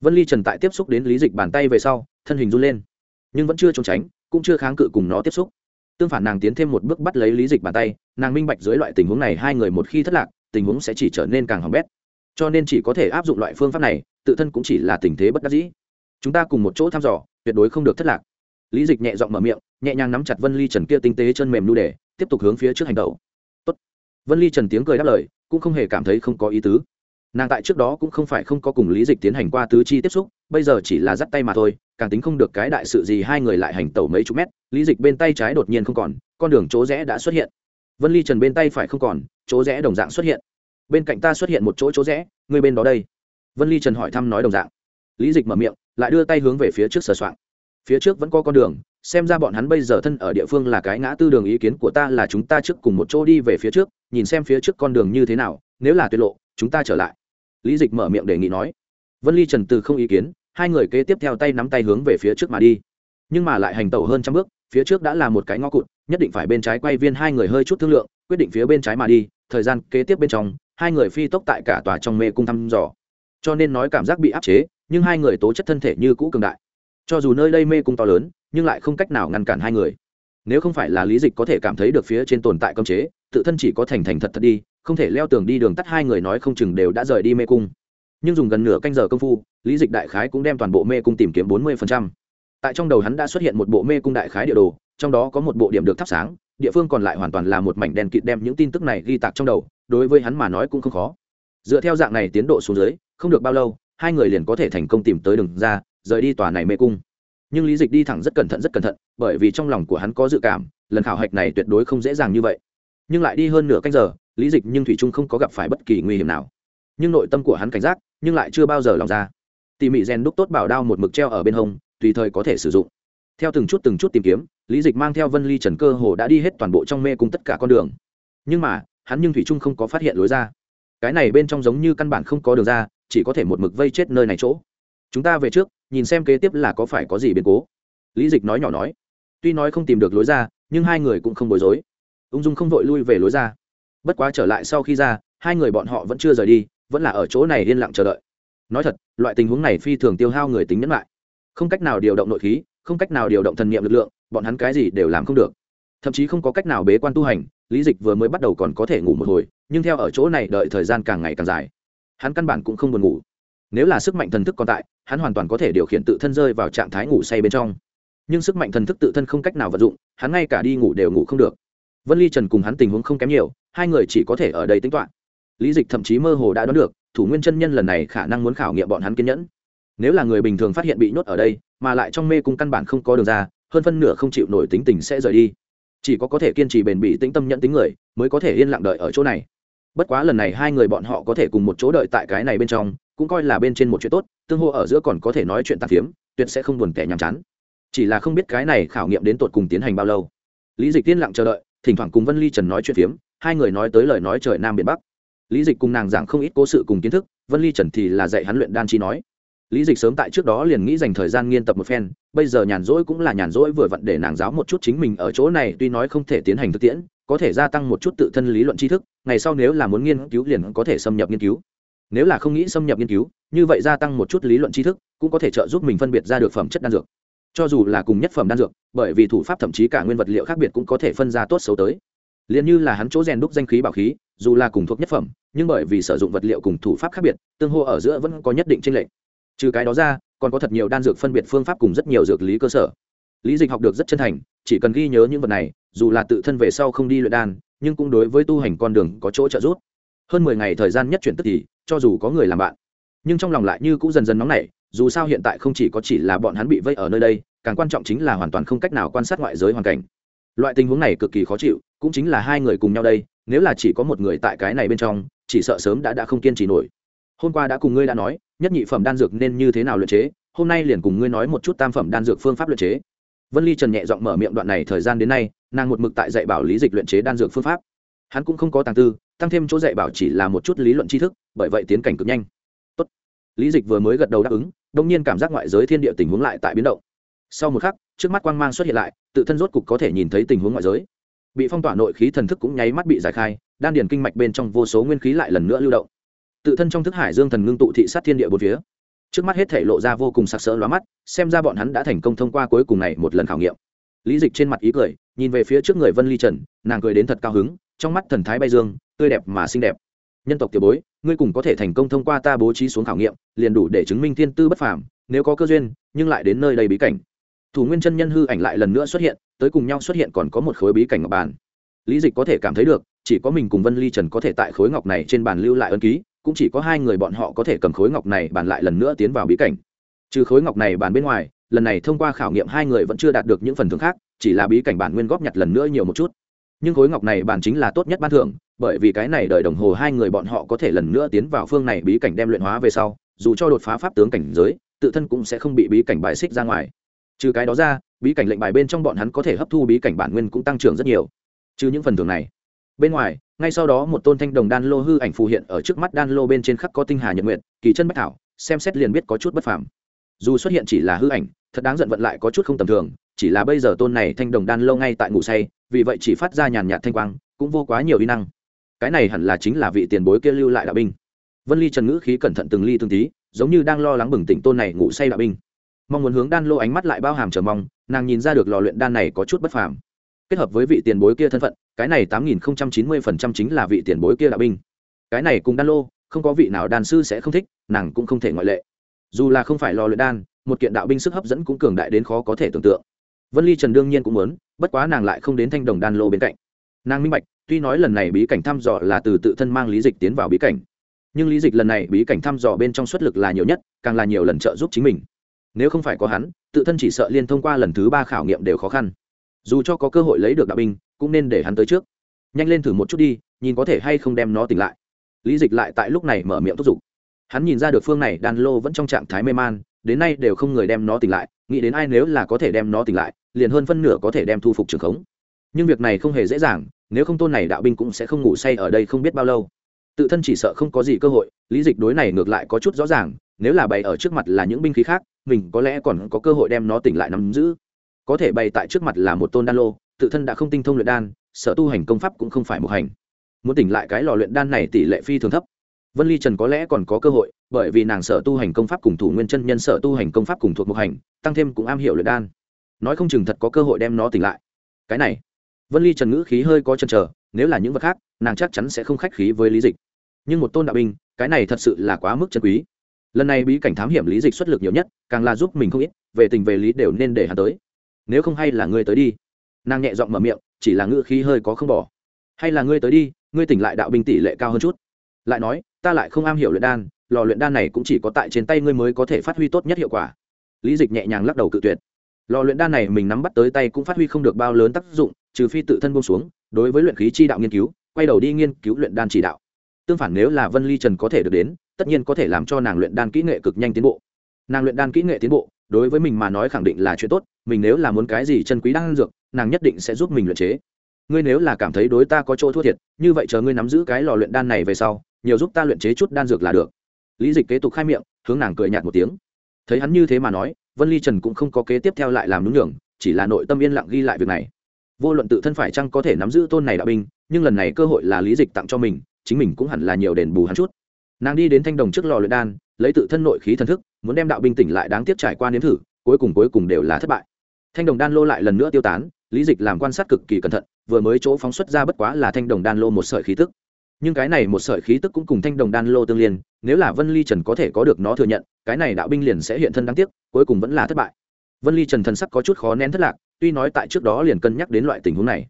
Vân ly trần tại tiếp xúc đến lý dịch bàn tay về sau, thân hình run lên. Nhưng vẫn chưa trốn tránh, cũng chưa kháng cự cùng nó tiếp xúc. Tương phản nàng tiến thêm một bước bắt lấy lý dịch bàn tay, nàng minh bạch dưới loại tình huống này hai người một khi thất lạc, tình huống sẽ chỉ trở nên càng hỏng bét. Cho nên chỉ có thể áp dụng loại phương pháp này, tự thân cũng chỉ là tình thế bất đắc dĩ. Chúng ta cùng một chỗ thăm dò tuyệt đối không được thất lạc. Lý dịch nhẹ giọng mở miệng, nhẹ nhàng nắm chặt vân ly trần kia tinh tế chân mềm nu để tiếp tục hướng phía trước hành động. Tốt. vân ly trần tiếng cười đáp lời, cũng không hề cảm thấy không có ý tứ. Nàng tại trước đó cũng không phải không có cùng lý dịch tiến hành qua tứ chi tiếp xúc, bây giờ chỉ là dắt tay mà thôi, càng tính không được cái đại sự gì hai người lại hành tẩu mấy chục mét, lý dịch bên tay trái đột nhiên không còn, con đường chỗ rẽ đã xuất hiện. Vân ly trần bên tay phải không còn, chỗ rẽ đồng dạng xuất hiện. Bên cạnh ta xuất hiện một chỗ chỗ rẽ người bên đó đây. Vân ly trần hỏi thăm nói đồng dạng. Lý dịch mở miệng lại đưa tay hướng về phía trước sờ soạng. Phía trước vẫn có con đường, xem ra bọn hắn bây giờ thân ở địa phương là cái ngã tư đường ý kiến của ta là chúng ta trước cùng một chỗ đi về phía trước, nhìn xem phía trước con đường như thế nào, nếu là tuyệt lộ, chúng ta trở lại. Lý dịch mở miệng đề nghị nói. Vân ly trần từ không ý kiến, hai người kế tiếp theo tay nắm tay hướng về phía trước mà đi. Nhưng mà lại hành tẩu hơn trăm bước, phía trước đã là một cái ngõ cụt, nhất định phải bên trái quay viên hai người hơi chút thương lượng, quyết định phía bên trái mà đi, thời gian kế tiếp bên trong, hai người phi tốc tại cả tòa trong mê cung thăm dò. Cho nên nói cảm giác bị áp chế nhưng hai người tố chất thân thể như cũ cường đại. Cho dù nơi đây mê cung to lớn, nhưng lại không cách nào ngăn cản hai người. Nếu không phải là lý dịch có thể cảm thấy được phía trên tồn tại cơm chế, tự thân chỉ có thành thành thật thật đi, không thể leo tường đi đường tắt hai người nói không chừng đều đã rời đi mê cung. Nhưng dùng gần nửa canh giờ công phu, lý dịch đại khái cũng đem toàn bộ mê cung tìm kiếm bốn mươi tại trong đầu hắn đã xuất hiện một bộ mê cung đại khái địa đồ, trong đó có một bộ điểm được thắp sáng, địa phương còn lại hoàn toàn là một mảnh đèn kịt đem những tin tức này ghi tạc trong đầu, đối với hắn mà nói cũng không khó. Dựa theo dạng này tiến độ xuống dưới, không được bao lâu hai người liền có thể thành công tìm tới đường ra, rời đi tòa này mê cung. Nhưng lý dịch đi thẳng rất cẩn thận, rất cẩn thận, bởi vì trong lòng của hắn có dự cảm, lần khảo hạch này tuyệt đối không dễ dàng như vậy. Nhưng lại đi hơn nửa canh giờ, lý dịch nhưng thủy trung không có gặp phải bất kỳ nguy hiểm nào. Nhưng nội tâm của hắn cảnh giác, nhưng lại chưa bao giờ lòng ra. Tỉ mỉ rèn đúc tốt bảo đao một mực treo ở bên hông, tùy thời có thể sử dụng. Theo từng chút từng chút tìm kiếm, lý dịch mang theo vân ly trần cơ hồ đã đi hết toàn bộ trong mê cung tất cả con đường. Nhưng mà, hắn nhưng thủy trung không có phát hiện lối ra. Cái này bên trong giống như căn bản không có đường ra chỉ có thể một mực vây chết nơi này chỗ. Chúng ta về trước, nhìn xem kế tiếp là có phải có gì biến cố. Lý dịch nói nhỏ nói. Tuy nói không tìm được lối ra, nhưng hai người cũng không bối rối. Ung dung không vội lui về lối ra. Bất quá trở lại sau khi ra, hai người bọn họ vẫn chưa rời đi, vẫn là ở chỗ này yên lặng chờ đợi. Nói thật, loại tình huống này phi thường tiêu hao người tính nhẫn lại. Không cách nào điều động nội khí, không cách nào điều động thần nghiệm lực lượng, bọn hắn cái gì đều làm không được. Thậm chí không có cách nào bế quan tu hành, lý dịch vừa mới bắt đầu còn có thể ngủ một hồi, nhưng theo ở chỗ này đợi thời gian càng ngày càng dài hắn căn bản cũng không buồn ngủ. Nếu là sức mạnh thần thức còn tại, hắn hoàn toàn có thể điều khiển tự thân rơi vào trạng thái ngủ say bên trong. Nhưng sức mạnh thần thức tự thân không cách nào vận dụng, hắn ngay cả đi ngủ đều ngủ không được. Vân ly trần cùng hắn tình huống không kém nhiều, hai người chỉ có thể ở đây tính toán. Lý dịch thậm chí mơ hồ đã đoán được, thủ nguyên chân nhân lần này khả năng muốn khảo nghiệm bọn hắn kiên nhẫn. Nếu là người bình thường phát hiện bị nhốt ở đây, mà lại trong mê cung căn bản không có đường ra, hơn phân nửa không chịu nổi tính tình sẽ rời đi. Chỉ có có thể kiên trì bền bỉ tĩnh tâm nhận tính người, mới có thể yên lặng đợi ở chỗ này bất quá lần này hai người bọn họ có thể cùng một chỗ đợi tại cái này bên trong, cũng coi là bên trên một chuyện tốt, tương hô ở giữa còn có thể nói chuyện tạp phiếm, tuyệt sẽ không buồn kẻ nhàm chán. Chỉ là không biết cái này khảo nghiệm đến tột cùng tiến hành bao lâu. Lý dịch tiên lặng chờ đợi, thỉnh thoảng cùng vân ly trần nói chuyện phiếm, hai người nói tới lời nói trời nam biển bắc. Lý dịch cùng nàng giảng không ít cố sự cùng kiến thức, vân ly trần thì là dạy hắn luyện đan chi nói lý dịch sớm tại trước đó liền nghĩ dành thời gian nghiên tập một phen, bây giờ nhàn rỗi cũng là nhàn rỗi vừa vặn để nàng giáo một chút chính mình ở chỗ này, tuy nói không thể tiến hành thực tiễn, có thể gia tăng một chút tự thân lý luận tri thức, ngày sau nếu là muốn nghiên cứu liền có thể xâm nhập nghiên cứu. Nếu là không nghĩ xâm nhập nghiên cứu, như vậy gia tăng một chút lý luận tri thức, cũng có thể trợ giúp mình phân biệt ra được phẩm chất đan dược. Cho dù là cùng nhất phẩm đan dược, bởi vì thủ pháp thậm chí cả nguyên vật liệu khác biệt cũng có thể phân ra tốt xấu tới. Liền như là hắn chỗ rèn đúc danh khí bảo khí, dù là cùng thuộc nhất phẩm, nhưng bởi vì sử dụng vật liệu cùng thủ pháp khác biệt, tương hô ở giữa vẫn có nhất định tranh lệch trừ cái đó ra, còn có thật nhiều đan dược phân biệt phương pháp cùng rất nhiều dược lý cơ sở. Lý dịch học được rất chân thành, chỉ cần ghi nhớ những vật này, dù là tự thân về sau không đi luyện đan, nhưng cũng đối với tu hành con đường có chỗ trợ giúp. Hơn mười ngày thời gian nhất chuyển tức thì, cho dù có người làm bạn, nhưng trong lòng lại như cũng dần dần nóng nảy, dù sao hiện tại không chỉ có chỉ là bọn hắn bị vây ở nơi đây, càng quan trọng chính là hoàn toàn không cách nào quan sát ngoại giới hoàn cảnh. Loại tình huống này cực kỳ khó chịu, cũng chính là hai người cùng nhau đây, nếu là chỉ có một người tại cái này bên trong, chỉ sợ sớm đã đã không kiên trì nổi. Hôm qua đã cùng ngươi đã nói nhất nhị phẩm đan dược nên như thế nào luyện chế? Hôm nay liền cùng ngươi nói một chút tam phẩm đan dược phương pháp luyện chế. Vân ly trần nhẹ giọng mở miệng đoạn này thời gian đến nay, nàng một mực tại dạy bảo lý dịch luyện chế đan dược phương pháp. Hắn cũng không có tàng tư, tăng thêm chỗ dạy bảo chỉ là một chút lý luận tri thức, bởi vậy tiến cảnh cực nhanh. Tốt. lý dịch vừa mới gật đầu đáp ứng, đông nhiên cảm giác ngoại giới thiên địa tình huống lại tại biến động. Sau một khắc, trước mắt quang mang xuất hiện lại, tự thân rốt cục có thể nhìn thấy tình huống ngoại giới. Bị phong tỏa nội khí thần thức cũng nháy mắt bị giải khai, đan điền kinh mạch bên trong vô số nguyên khí lại lần nữa lưu động tự thân trong thức hải dương thần ngưng tụ thị sát thiên địa bốn phía. Trước mắt hết thể lộ ra vô cùng sặc sỡ lóa mắt, xem ra bọn hắn đã thành công thông qua cuối cùng này một lần khảo nghiệm. Lý dịch trên mặt ý cười, nhìn về phía trước người vân ly trần, nàng cười đến thật cao hứng, trong mắt thần thái bay dương, tươi đẹp mà xinh đẹp. Nhân tộc tiểu bối, ngươi cùng có thể thành công thông qua ta bố trí xuống khảo nghiệm, liền đủ để chứng minh thiên tư bất phàm, nếu có cơ duyên, nhưng lại đến nơi đầy bí cảnh. Thủ nguyên chân nhân hư ảnh lại lần nữa xuất hiện, tới cùng nhau xuất hiện còn có một khối bí cảnh ngọc bàn. Lý dịch có thể cảm thấy được, chỉ có mình cùng vân ly trần có thể tại khối ngọc này trên bàn lưu lại ân ký cũng chỉ có hai người bọn họ có thể cầm khối ngọc này bàn lại lần nữa tiến vào bí cảnh. Trừ khối ngọc này bàn bên ngoài, lần này thông qua khảo nghiệm hai người vẫn chưa đạt được những phần thưởng khác, chỉ là bí cảnh bản nguyên góp nhặt lần nữa nhiều một chút. Nhưng khối ngọc này bản chính là tốt nhất ban thưởng, bởi vì cái này đợi đồng hồ hai người bọn họ có thể lần nữa tiến vào phương này bí cảnh đem luyện hóa về sau, dù cho đột phá pháp tướng cảnh giới, tự thân cũng sẽ không bị bí cảnh bài xích ra ngoài. Trừ cái đó ra, bí cảnh lệnh bài bên trong bọn hắn có thể hấp thu bí cảnh bản nguyên cũng tăng trưởng rất nhiều. Trừ những phần thưởng này. Bên ngoài ngay sau đó một tôn thanh đồng đan lô hư ảnh phù hiện ở trước mắt đan lô bên trên khắc có tinh hà nhật nguyện kỳ chân bách thảo, xem xét liền biết có chút bất phàm. Dù xuất hiện chỉ là hư ảnh, thật đáng giận vận lại có chút không tầm thường, chỉ là bây giờ tôn này thanh đồng đan lâu ngay tại ngủ say, vì vậy chỉ phát ra nhàn nhạt thanh quang, cũng vô quá nhiều uy năng. Cái này hẳn là chính là vị tiền bối kia lưu lại đạo binh. Vân ly trần ngữ khí cẩn thận từng ly từng tí, giống như đang lo lắng bừng tỉnh tôn này ngủ say đạo binh. Mong muốn hướng đan lô ánh mắt lại bao hàm chờ mong, nàng nhìn ra được lò luyện đan này có chút bất phàm. Kết hợp với vị tiền bối kia thân phận cái này tám nghìn chín mươi phần trăm chính là vị tiền bối kia đạo binh. Cái này cùng đan lô, không có vị nào đan sư sẽ không thích, nàng cũng không thể ngoại lệ. Dù là không phải lò luyện đan, một kiện đạo binh sức hấp dẫn cũng cường đại đến khó có thể tưởng tượng. Vân ly trần đương nhiên cũng muốn, bất quá nàng lại không đến thanh đồng đan lô bên cạnh. Nàng minh bạch, tuy nói lần này bí cảnh thăm dò là từ tự thân mang lý dịch tiến vào bí cảnh, nhưng lý dịch lần này bí cảnh thăm dò bên trong xuất lực là nhiều nhất, càng là nhiều lần trợ giúp chính mình. Nếu không phải có hắn, tự thân chỉ sợ liên thông qua lần thứ ba khảo nghiệm đều khó khăn. Dù cho có cơ hội lấy được đạo binh cũng nên để hắn tới trước. Nhanh lên thử một chút đi, nhìn có thể hay không đem nó tỉnh lại. Lý dịch lại tại lúc này mở miệng thúc giục. Hắn nhìn ra được phương này đan lô vẫn trong trạng thái mê man, đến nay đều không người đem nó tỉnh lại, nghĩ đến ai nếu là có thể đem nó tỉnh lại, liền hơn phân nửa có thể đem thu phục trường khống. Nhưng việc này không hề dễ dàng, nếu không tôn này đạo binh cũng sẽ không ngủ say ở đây không biết bao lâu. Tự thân chỉ sợ không có gì cơ hội, lý dịch đối này ngược lại có chút rõ ràng, nếu là bày ở trước mặt là những binh khí khác, mình có lẽ còn có cơ hội đem nó tỉnh lại nắm giữ. Có thể bày tại trước mặt là một tôn đan lô tự thân đã không tinh thông luyện đan, sở tu hành công pháp cũng không phải một hành. Muốn tỉnh lại cái lò luyện đan này tỷ lệ phi thường thấp. Vân ly trần có lẽ còn có cơ hội, bởi vì nàng sở tu hành công pháp cùng thủ nguyên chân nhân sở tu hành công pháp cùng thuộc một hành, tăng thêm cũng am hiểu luyện đan. Nói không chừng thật có cơ hội đem nó tỉnh lại. Cái này, vân ly trần ngữ khí hơi có chân trở nếu là những vật khác, nàng chắc chắn sẽ không khách khí với lý dịch. Nhưng một tôn đạo binh, cái này thật sự là quá mức chân quý. Lần này bí cảnh thám hiểm lý dịch xuất lực nhiều nhất, càng là giúp mình không ít, về tình về lý đều nên để hắn tới. Nếu không hay là ngươi tới đi nàng nhẹ giọng mở miệng, chỉ là ngữ khí hơi có không bỏ. Hay là ngươi tới đi, ngươi tỉnh lại đạo binh tỷ lệ cao hơn chút. Lại nói, ta lại không am hiểu luyện đan, lò luyện đan này cũng chỉ có tại trên tay ngươi mới có thể phát huy tốt nhất hiệu quả. Lý dịch nhẹ nhàng lắc đầu cự tuyệt. Lò luyện đan này mình nắm bắt tới tay cũng phát huy không được bao lớn tác dụng, trừ phi tự thân bông xuống, đối với luyện khí chi đạo nghiên cứu, quay đầu đi nghiên cứu luyện đan chỉ đạo. Tương phản nếu là vân ly trần có thể được đến, tất nhiên có thể làm cho nàng luyện đan kỹ nghệ cực nhanh tiến bộ. Nàng luyện đan kỹ nghệ tiến bộ đối với mình mà nói khẳng định là chuyện tốt, mình nếu là muốn cái gì chân quý đan dược, nàng nhất định sẽ giúp mình luyện chế. Ngươi nếu là cảm thấy đối ta có chỗ thua thiệt, như vậy chờ ngươi nắm giữ cái lò luyện đan này về sau, nhiều giúp ta luyện chế chút đan dược là được. Lý dịch kế tục khai miệng, hướng nàng cười nhạt một tiếng. Thấy hắn như thế mà nói, vân ly trần cũng không có kế tiếp theo lại làm đúng nhường, chỉ là nội tâm yên lặng ghi lại việc này. Vô luận tự thân phải chăng có thể nắm giữ tôn này đạo binh, nhưng lần này cơ hội là lý dịch tặng cho mình, chính mình cũng hẳn là nhiều đền bù hắn chút. Nàng đi đến thanh đồng trước lò luyện đan lấy tự thân nội khí thần thức, muốn đem đạo binh tỉnh lại đáng tiếc trải qua nếm thử, cuối cùng cuối cùng đều là thất bại. Thanh đồng đan lô lại lần nữa tiêu tán, lý dịch làm quan sát cực kỳ cẩn thận, vừa mới chỗ phóng xuất ra bất quá là thanh đồng đan lô một sợi khí tức. Nhưng cái này một sợi khí tức cũng cùng thanh đồng đan lô tương liên, nếu là vân ly trần có thể có được nó thừa nhận, cái này đạo binh liền sẽ hiện thân đáng tiếc, cuối cùng vẫn là thất bại. Vân ly trần thần sắc có chút khó nén thất lạc, tuy nói tại trước đó liền cân nhắc đến loại tình huống này.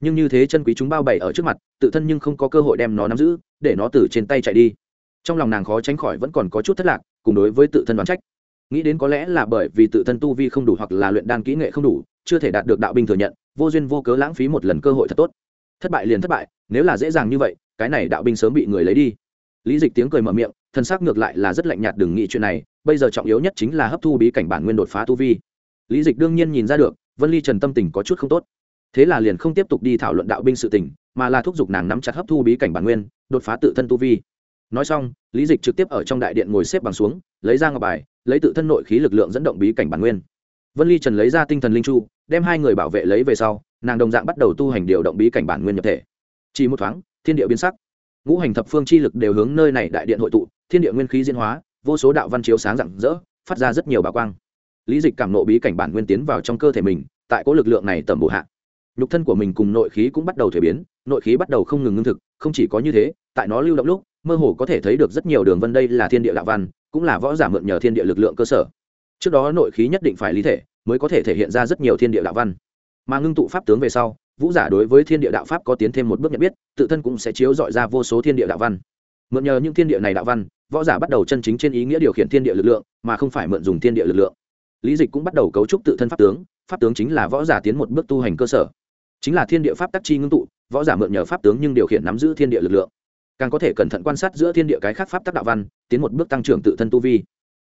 Nhưng như thế chân quý chúng bao bày ở trước mặt, tự thân nhưng không có cơ hội đem nó nắm giữ, để nó từ trên tay chạy đi trong lòng nàng khó tránh khỏi vẫn còn có chút thất lạc, cùng đối với tự thân đoán trách. Nghĩ đến có lẽ là bởi vì tự thân tu vi không đủ hoặc là luyện đan kỹ nghệ không đủ, chưa thể đạt được đạo binh thừa nhận, vô duyên vô cớ lãng phí một lần cơ hội thật tốt. Thất bại liền thất bại, nếu là dễ dàng như vậy, cái này đạo binh sớm bị người lấy đi. Lý dịch tiếng cười mở miệng, thân xác ngược lại là rất lạnh nhạt đừng nghĩ chuyện này, bây giờ trọng yếu nhất chính là hấp thu bí cảnh bản nguyên đột phá tu vi. Lý dịch đương nhiên nhìn ra được, vân ly trần tâm tình có chút không tốt. Thế là liền không tiếp tục đi thảo luận đạo binh sự tình, mà là thúc giục nàng nắm chặt hấp thu bí cảnh bản nguyên, đột phá tự thân tu vi nói xong, lý dịch trực tiếp ở trong đại điện ngồi xếp bằng xuống, lấy ra ngọc bài, lấy tự thân nội khí lực lượng dẫn động bí cảnh bản nguyên. Vân ly trần lấy ra tinh thần linh chu, đem hai người bảo vệ lấy về sau, nàng đồng dạng bắt đầu tu hành điều động bí cảnh bản nguyên nhập thể. Chỉ một thoáng, thiên địa biến sắc. Ngũ hành thập phương chi lực đều hướng nơi này đại điện hội tụ, thiên địa nguyên khí diễn hóa, vô số đạo văn chiếu sáng rạng rỡ, phát ra rất nhiều bà quang. Lý dịch cảm nộ bí cảnh bản nguyên tiến vào trong cơ thể mình, tại cố lực lượng này tầm bổ hạ. Nhục thân của mình cùng nội khí cũng bắt đầu thuế biến, nội khí bắt đầu không ngừng ngưng thực, không chỉ có như thế, tại nó lưu động lúc mơ hồ có thể thấy được rất nhiều đường vân đây là thiên địa đạo văn cũng là võ giả mượn nhờ thiên địa lực lượng cơ sở trước đó nội khí nhất định phải lý thể mới có thể thể hiện ra rất nhiều thiên địa đạo văn mà ngưng tụ pháp tướng về sau vũ giả đối với thiên địa đạo pháp có tiến thêm một bước nhận biết tự thân cũng sẽ chiếu dọi ra vô số thiên địa đạo văn mượn nhờ những thiên địa này đạo văn võ giả bắt đầu chân chính trên ý nghĩa điều khiển thiên địa lực lượng mà không phải mượn dùng thiên địa lực lượng lý dịch cũng bắt đầu cấu trúc tự thân pháp tướng pháp tướng chính là võ giả tiến một bước tu hành cơ sở chính là thiên địa pháp tác chi ngưng tụ võ giả mượn nhờ pháp tướng nhưng điều khiển nắm giữ thiên địa lực lượng càng có thể cẩn thận quan sát giữa thiên địa cái khác pháp tác đạo văn, tiến một bước tăng trưởng tự thân tu vi.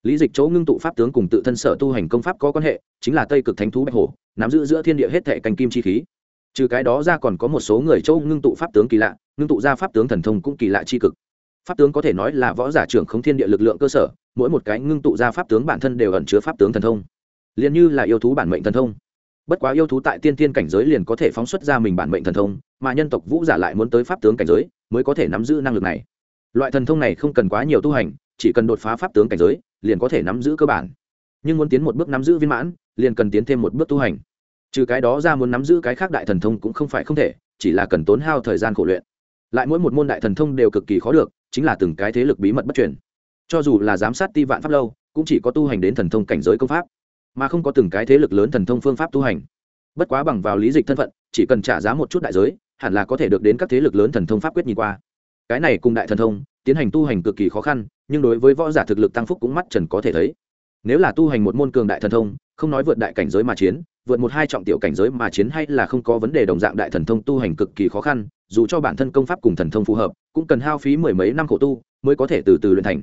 Lý dịch chỗ ngưng tụ pháp tướng cùng tự thân sở tu hành công pháp có quan hệ, chính là tây cực thánh thú bạch hổ nắm giữ giữa thiên địa hết thệ canh kim chi khí. Trừ cái đó ra còn có một số người châu ngưng tụ pháp tướng kỳ lạ, ngưng tụ ra pháp tướng thần thông cũng kỳ lạ chi cực. Pháp tướng có thể nói là võ giả trưởng không thiên địa lực lượng cơ sở, mỗi một cái ngưng tụ ra pháp tướng bản thân đều ẩn chứa pháp tướng thần thông. Liền như là yêu thú bản mệnh thần thông bất quá yêu thú tại tiên tiên cảnh giới liền có thể phóng xuất ra mình bản mệnh thần thông, mà nhân tộc vũ giả lại muốn tới pháp tướng cảnh giới, mới có thể nắm giữ năng lực này. Loại thần thông này không cần quá nhiều tu hành, chỉ cần đột phá pháp tướng cảnh giới, liền có thể nắm giữ cơ bản. Nhưng muốn tiến một bước nắm giữ viên mãn, liền cần tiến thêm một bước tu hành. Trừ cái đó ra muốn nắm giữ cái khác đại thần thông cũng không phải không thể, chỉ là cần tốn hao thời gian khổ luyện. Lại mỗi một môn đại thần thông đều cực kỳ khó được, chính là từng cái thế lực bí mật bất truyền. Cho dù là giám sát ti vạn pháp lâu, cũng chỉ có tu hành đến thần thông cảnh giới công pháp mà không có từng cái thế lực lớn thần thông phương pháp tu hành. Bất quá bằng vào lý dịch thân phận, chỉ cần trả giá một chút đại giới, hẳn là có thể được đến các thế lực lớn thần thông pháp quyết nhìn qua. Cái này cùng đại thần thông, tiến hành tu hành cực kỳ khó khăn, nhưng đối với võ giả thực lực tăng phúc cũng mắt trần có thể thấy. Nếu là tu hành một môn cường đại thần thông, không nói vượt đại cảnh giới mà chiến, vượt một hai trọng tiểu cảnh giới mà chiến hay là không có vấn đề đồng dạng đại thần thông tu hành cực kỳ khó khăn, dù cho bản thân công pháp cùng thần thông phù hợp, cũng cần hao phí mười mấy năm khổ tu mới có thể từ từ luyện thành.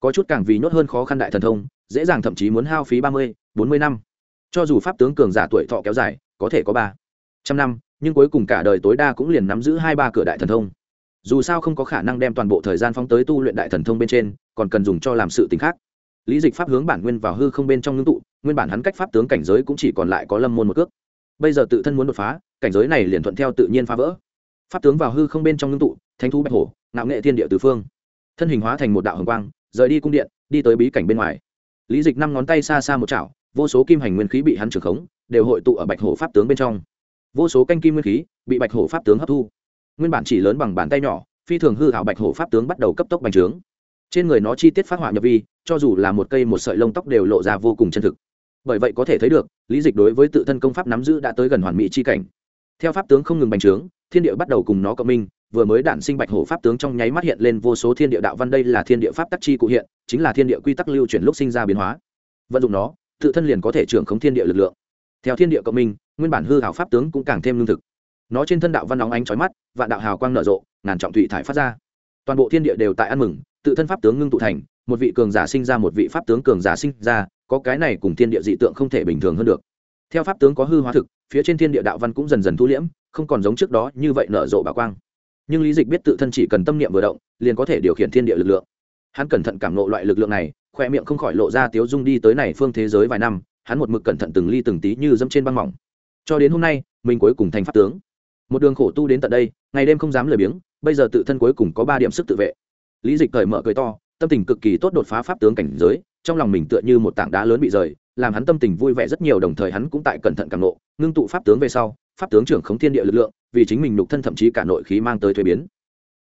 Có chút càng vì nhốt hơn khó khăn đại thần thông, dễ dàng thậm chí muốn hao phí ba mươi bốn mươi năm. Cho dù pháp tướng cường giả tuổi thọ kéo dài, có thể có ba trăm năm, nhưng cuối cùng cả đời tối đa cũng liền nắm giữ hai ba cửa đại thần thông. Dù sao không có khả năng đem toàn bộ thời gian phóng tới tu luyện đại thần thông bên trên, còn cần dùng cho làm sự t khác. Lý dịch pháp hướng bản nguyên vào hư không bên trong ngưng tụ, nguyên bản hắn cách pháp tướng cảnh giới cũng chỉ còn lại có lâm môn một cước. Bây giờ tự thân muốn đột phá, cảnh giới này liền thuận theo tự nhiên phá vỡ. Pháp tướng vào hư không bên trong ngưng tụ, thánh thú bạch hổ, ngạo nghệ thiên địa tứ phương. Thân hình hóa thành một đạo hồng quang, rời đi cung điện, đi tới bí cảnh bên ngoài. Lý dịch năm ngón tay xa xa một chảo vô số kim hành nguyên khí bị hắn trưởng khống, đều hội tụ ở bạch hổ pháp tướng bên trong. Vô số canh kim nguyên khí bị bạch hổ pháp tướng hấp thu. Nguyên bản chỉ lớn bằng bàn tay nhỏ, phi thường hư hảo bạch hổ pháp tướng bắt đầu cấp tốc bành trướng. Trên người nó chi tiết phát họa nhập vi, cho dù là một cây một sợi lông tóc đều lộ ra vô cùng chân thực. Bởi vậy có thể thấy được, lý dịch đối với tự thân công pháp nắm giữ đã tới gần hoàn mỹ chi cảnh. Theo pháp tướng không ngừng bành trướng, thiên địa bắt đầu cùng nó cộng minh, vừa mới đản sinh bạch hổ pháp tướng trong nháy mắt hiện lên vô số thiên địa đạo văn đây là thiên địa pháp tắc chi cụ hiện, chính là thiên địa quy tắc lưu chuyển lúc sinh ra biến hóa. Vận dụng nó tự thân liền có thể trưởng khống thiên địa lực lượng. Theo thiên địa cộng minh, nguyên bản hư hảo pháp tướng cũng càng thêm lương thực. Nó trên thân đạo văn nóng ánh trói mắt và đạo hào quang nở rộ, ngàn trọng thụy thải phát ra. Toàn bộ thiên địa đều tại ăn mừng, tự thân pháp tướng ngưng tụ thành, một vị cường giả sinh ra một vị pháp tướng cường giả sinh ra, có cái này cùng thiên địa dị tượng không thể bình thường hơn được. Theo pháp tướng có hư hóa thực, phía trên thiên địa đạo văn cũng dần dần thu liễm, không còn giống trước đó như vậy nở rộ bà quang. Nhưng lý dịch biết tự thân chỉ cần tâm niệm vừa động, liền có thể điều khiển thiên địa lực lượng. Hắn cẩn thận cảm nộ loại lực lượng này khoe miệng không khỏi lộ ra tiếu dung đi tới này phương thế giới vài năm, hắn một mực cẩn thận từng ly từng tí như dẫm trên băng mỏng. Cho đến hôm nay, mình cuối cùng thành pháp tướng. Một đường khổ tu đến tận đây, ngày đêm không dám lười biếng, bây giờ tự thân cuối cùng có ba điểm sức tự vệ. Lý dịch cởi mở cười to, tâm tình cực kỳ tốt đột phá pháp tướng cảnh giới, trong lòng mình tựa như một tảng đá lớn bị rời, làm hắn tâm tình vui vẻ rất nhiều, đồng thời hắn cũng tại cẩn thận càng nộ ngưng tụ pháp tướng về sau, pháp tướng trưởng khống thiên địa lực lượng, vì chính mình nục thân thậm chí cả nội khí mang tới thuế biến.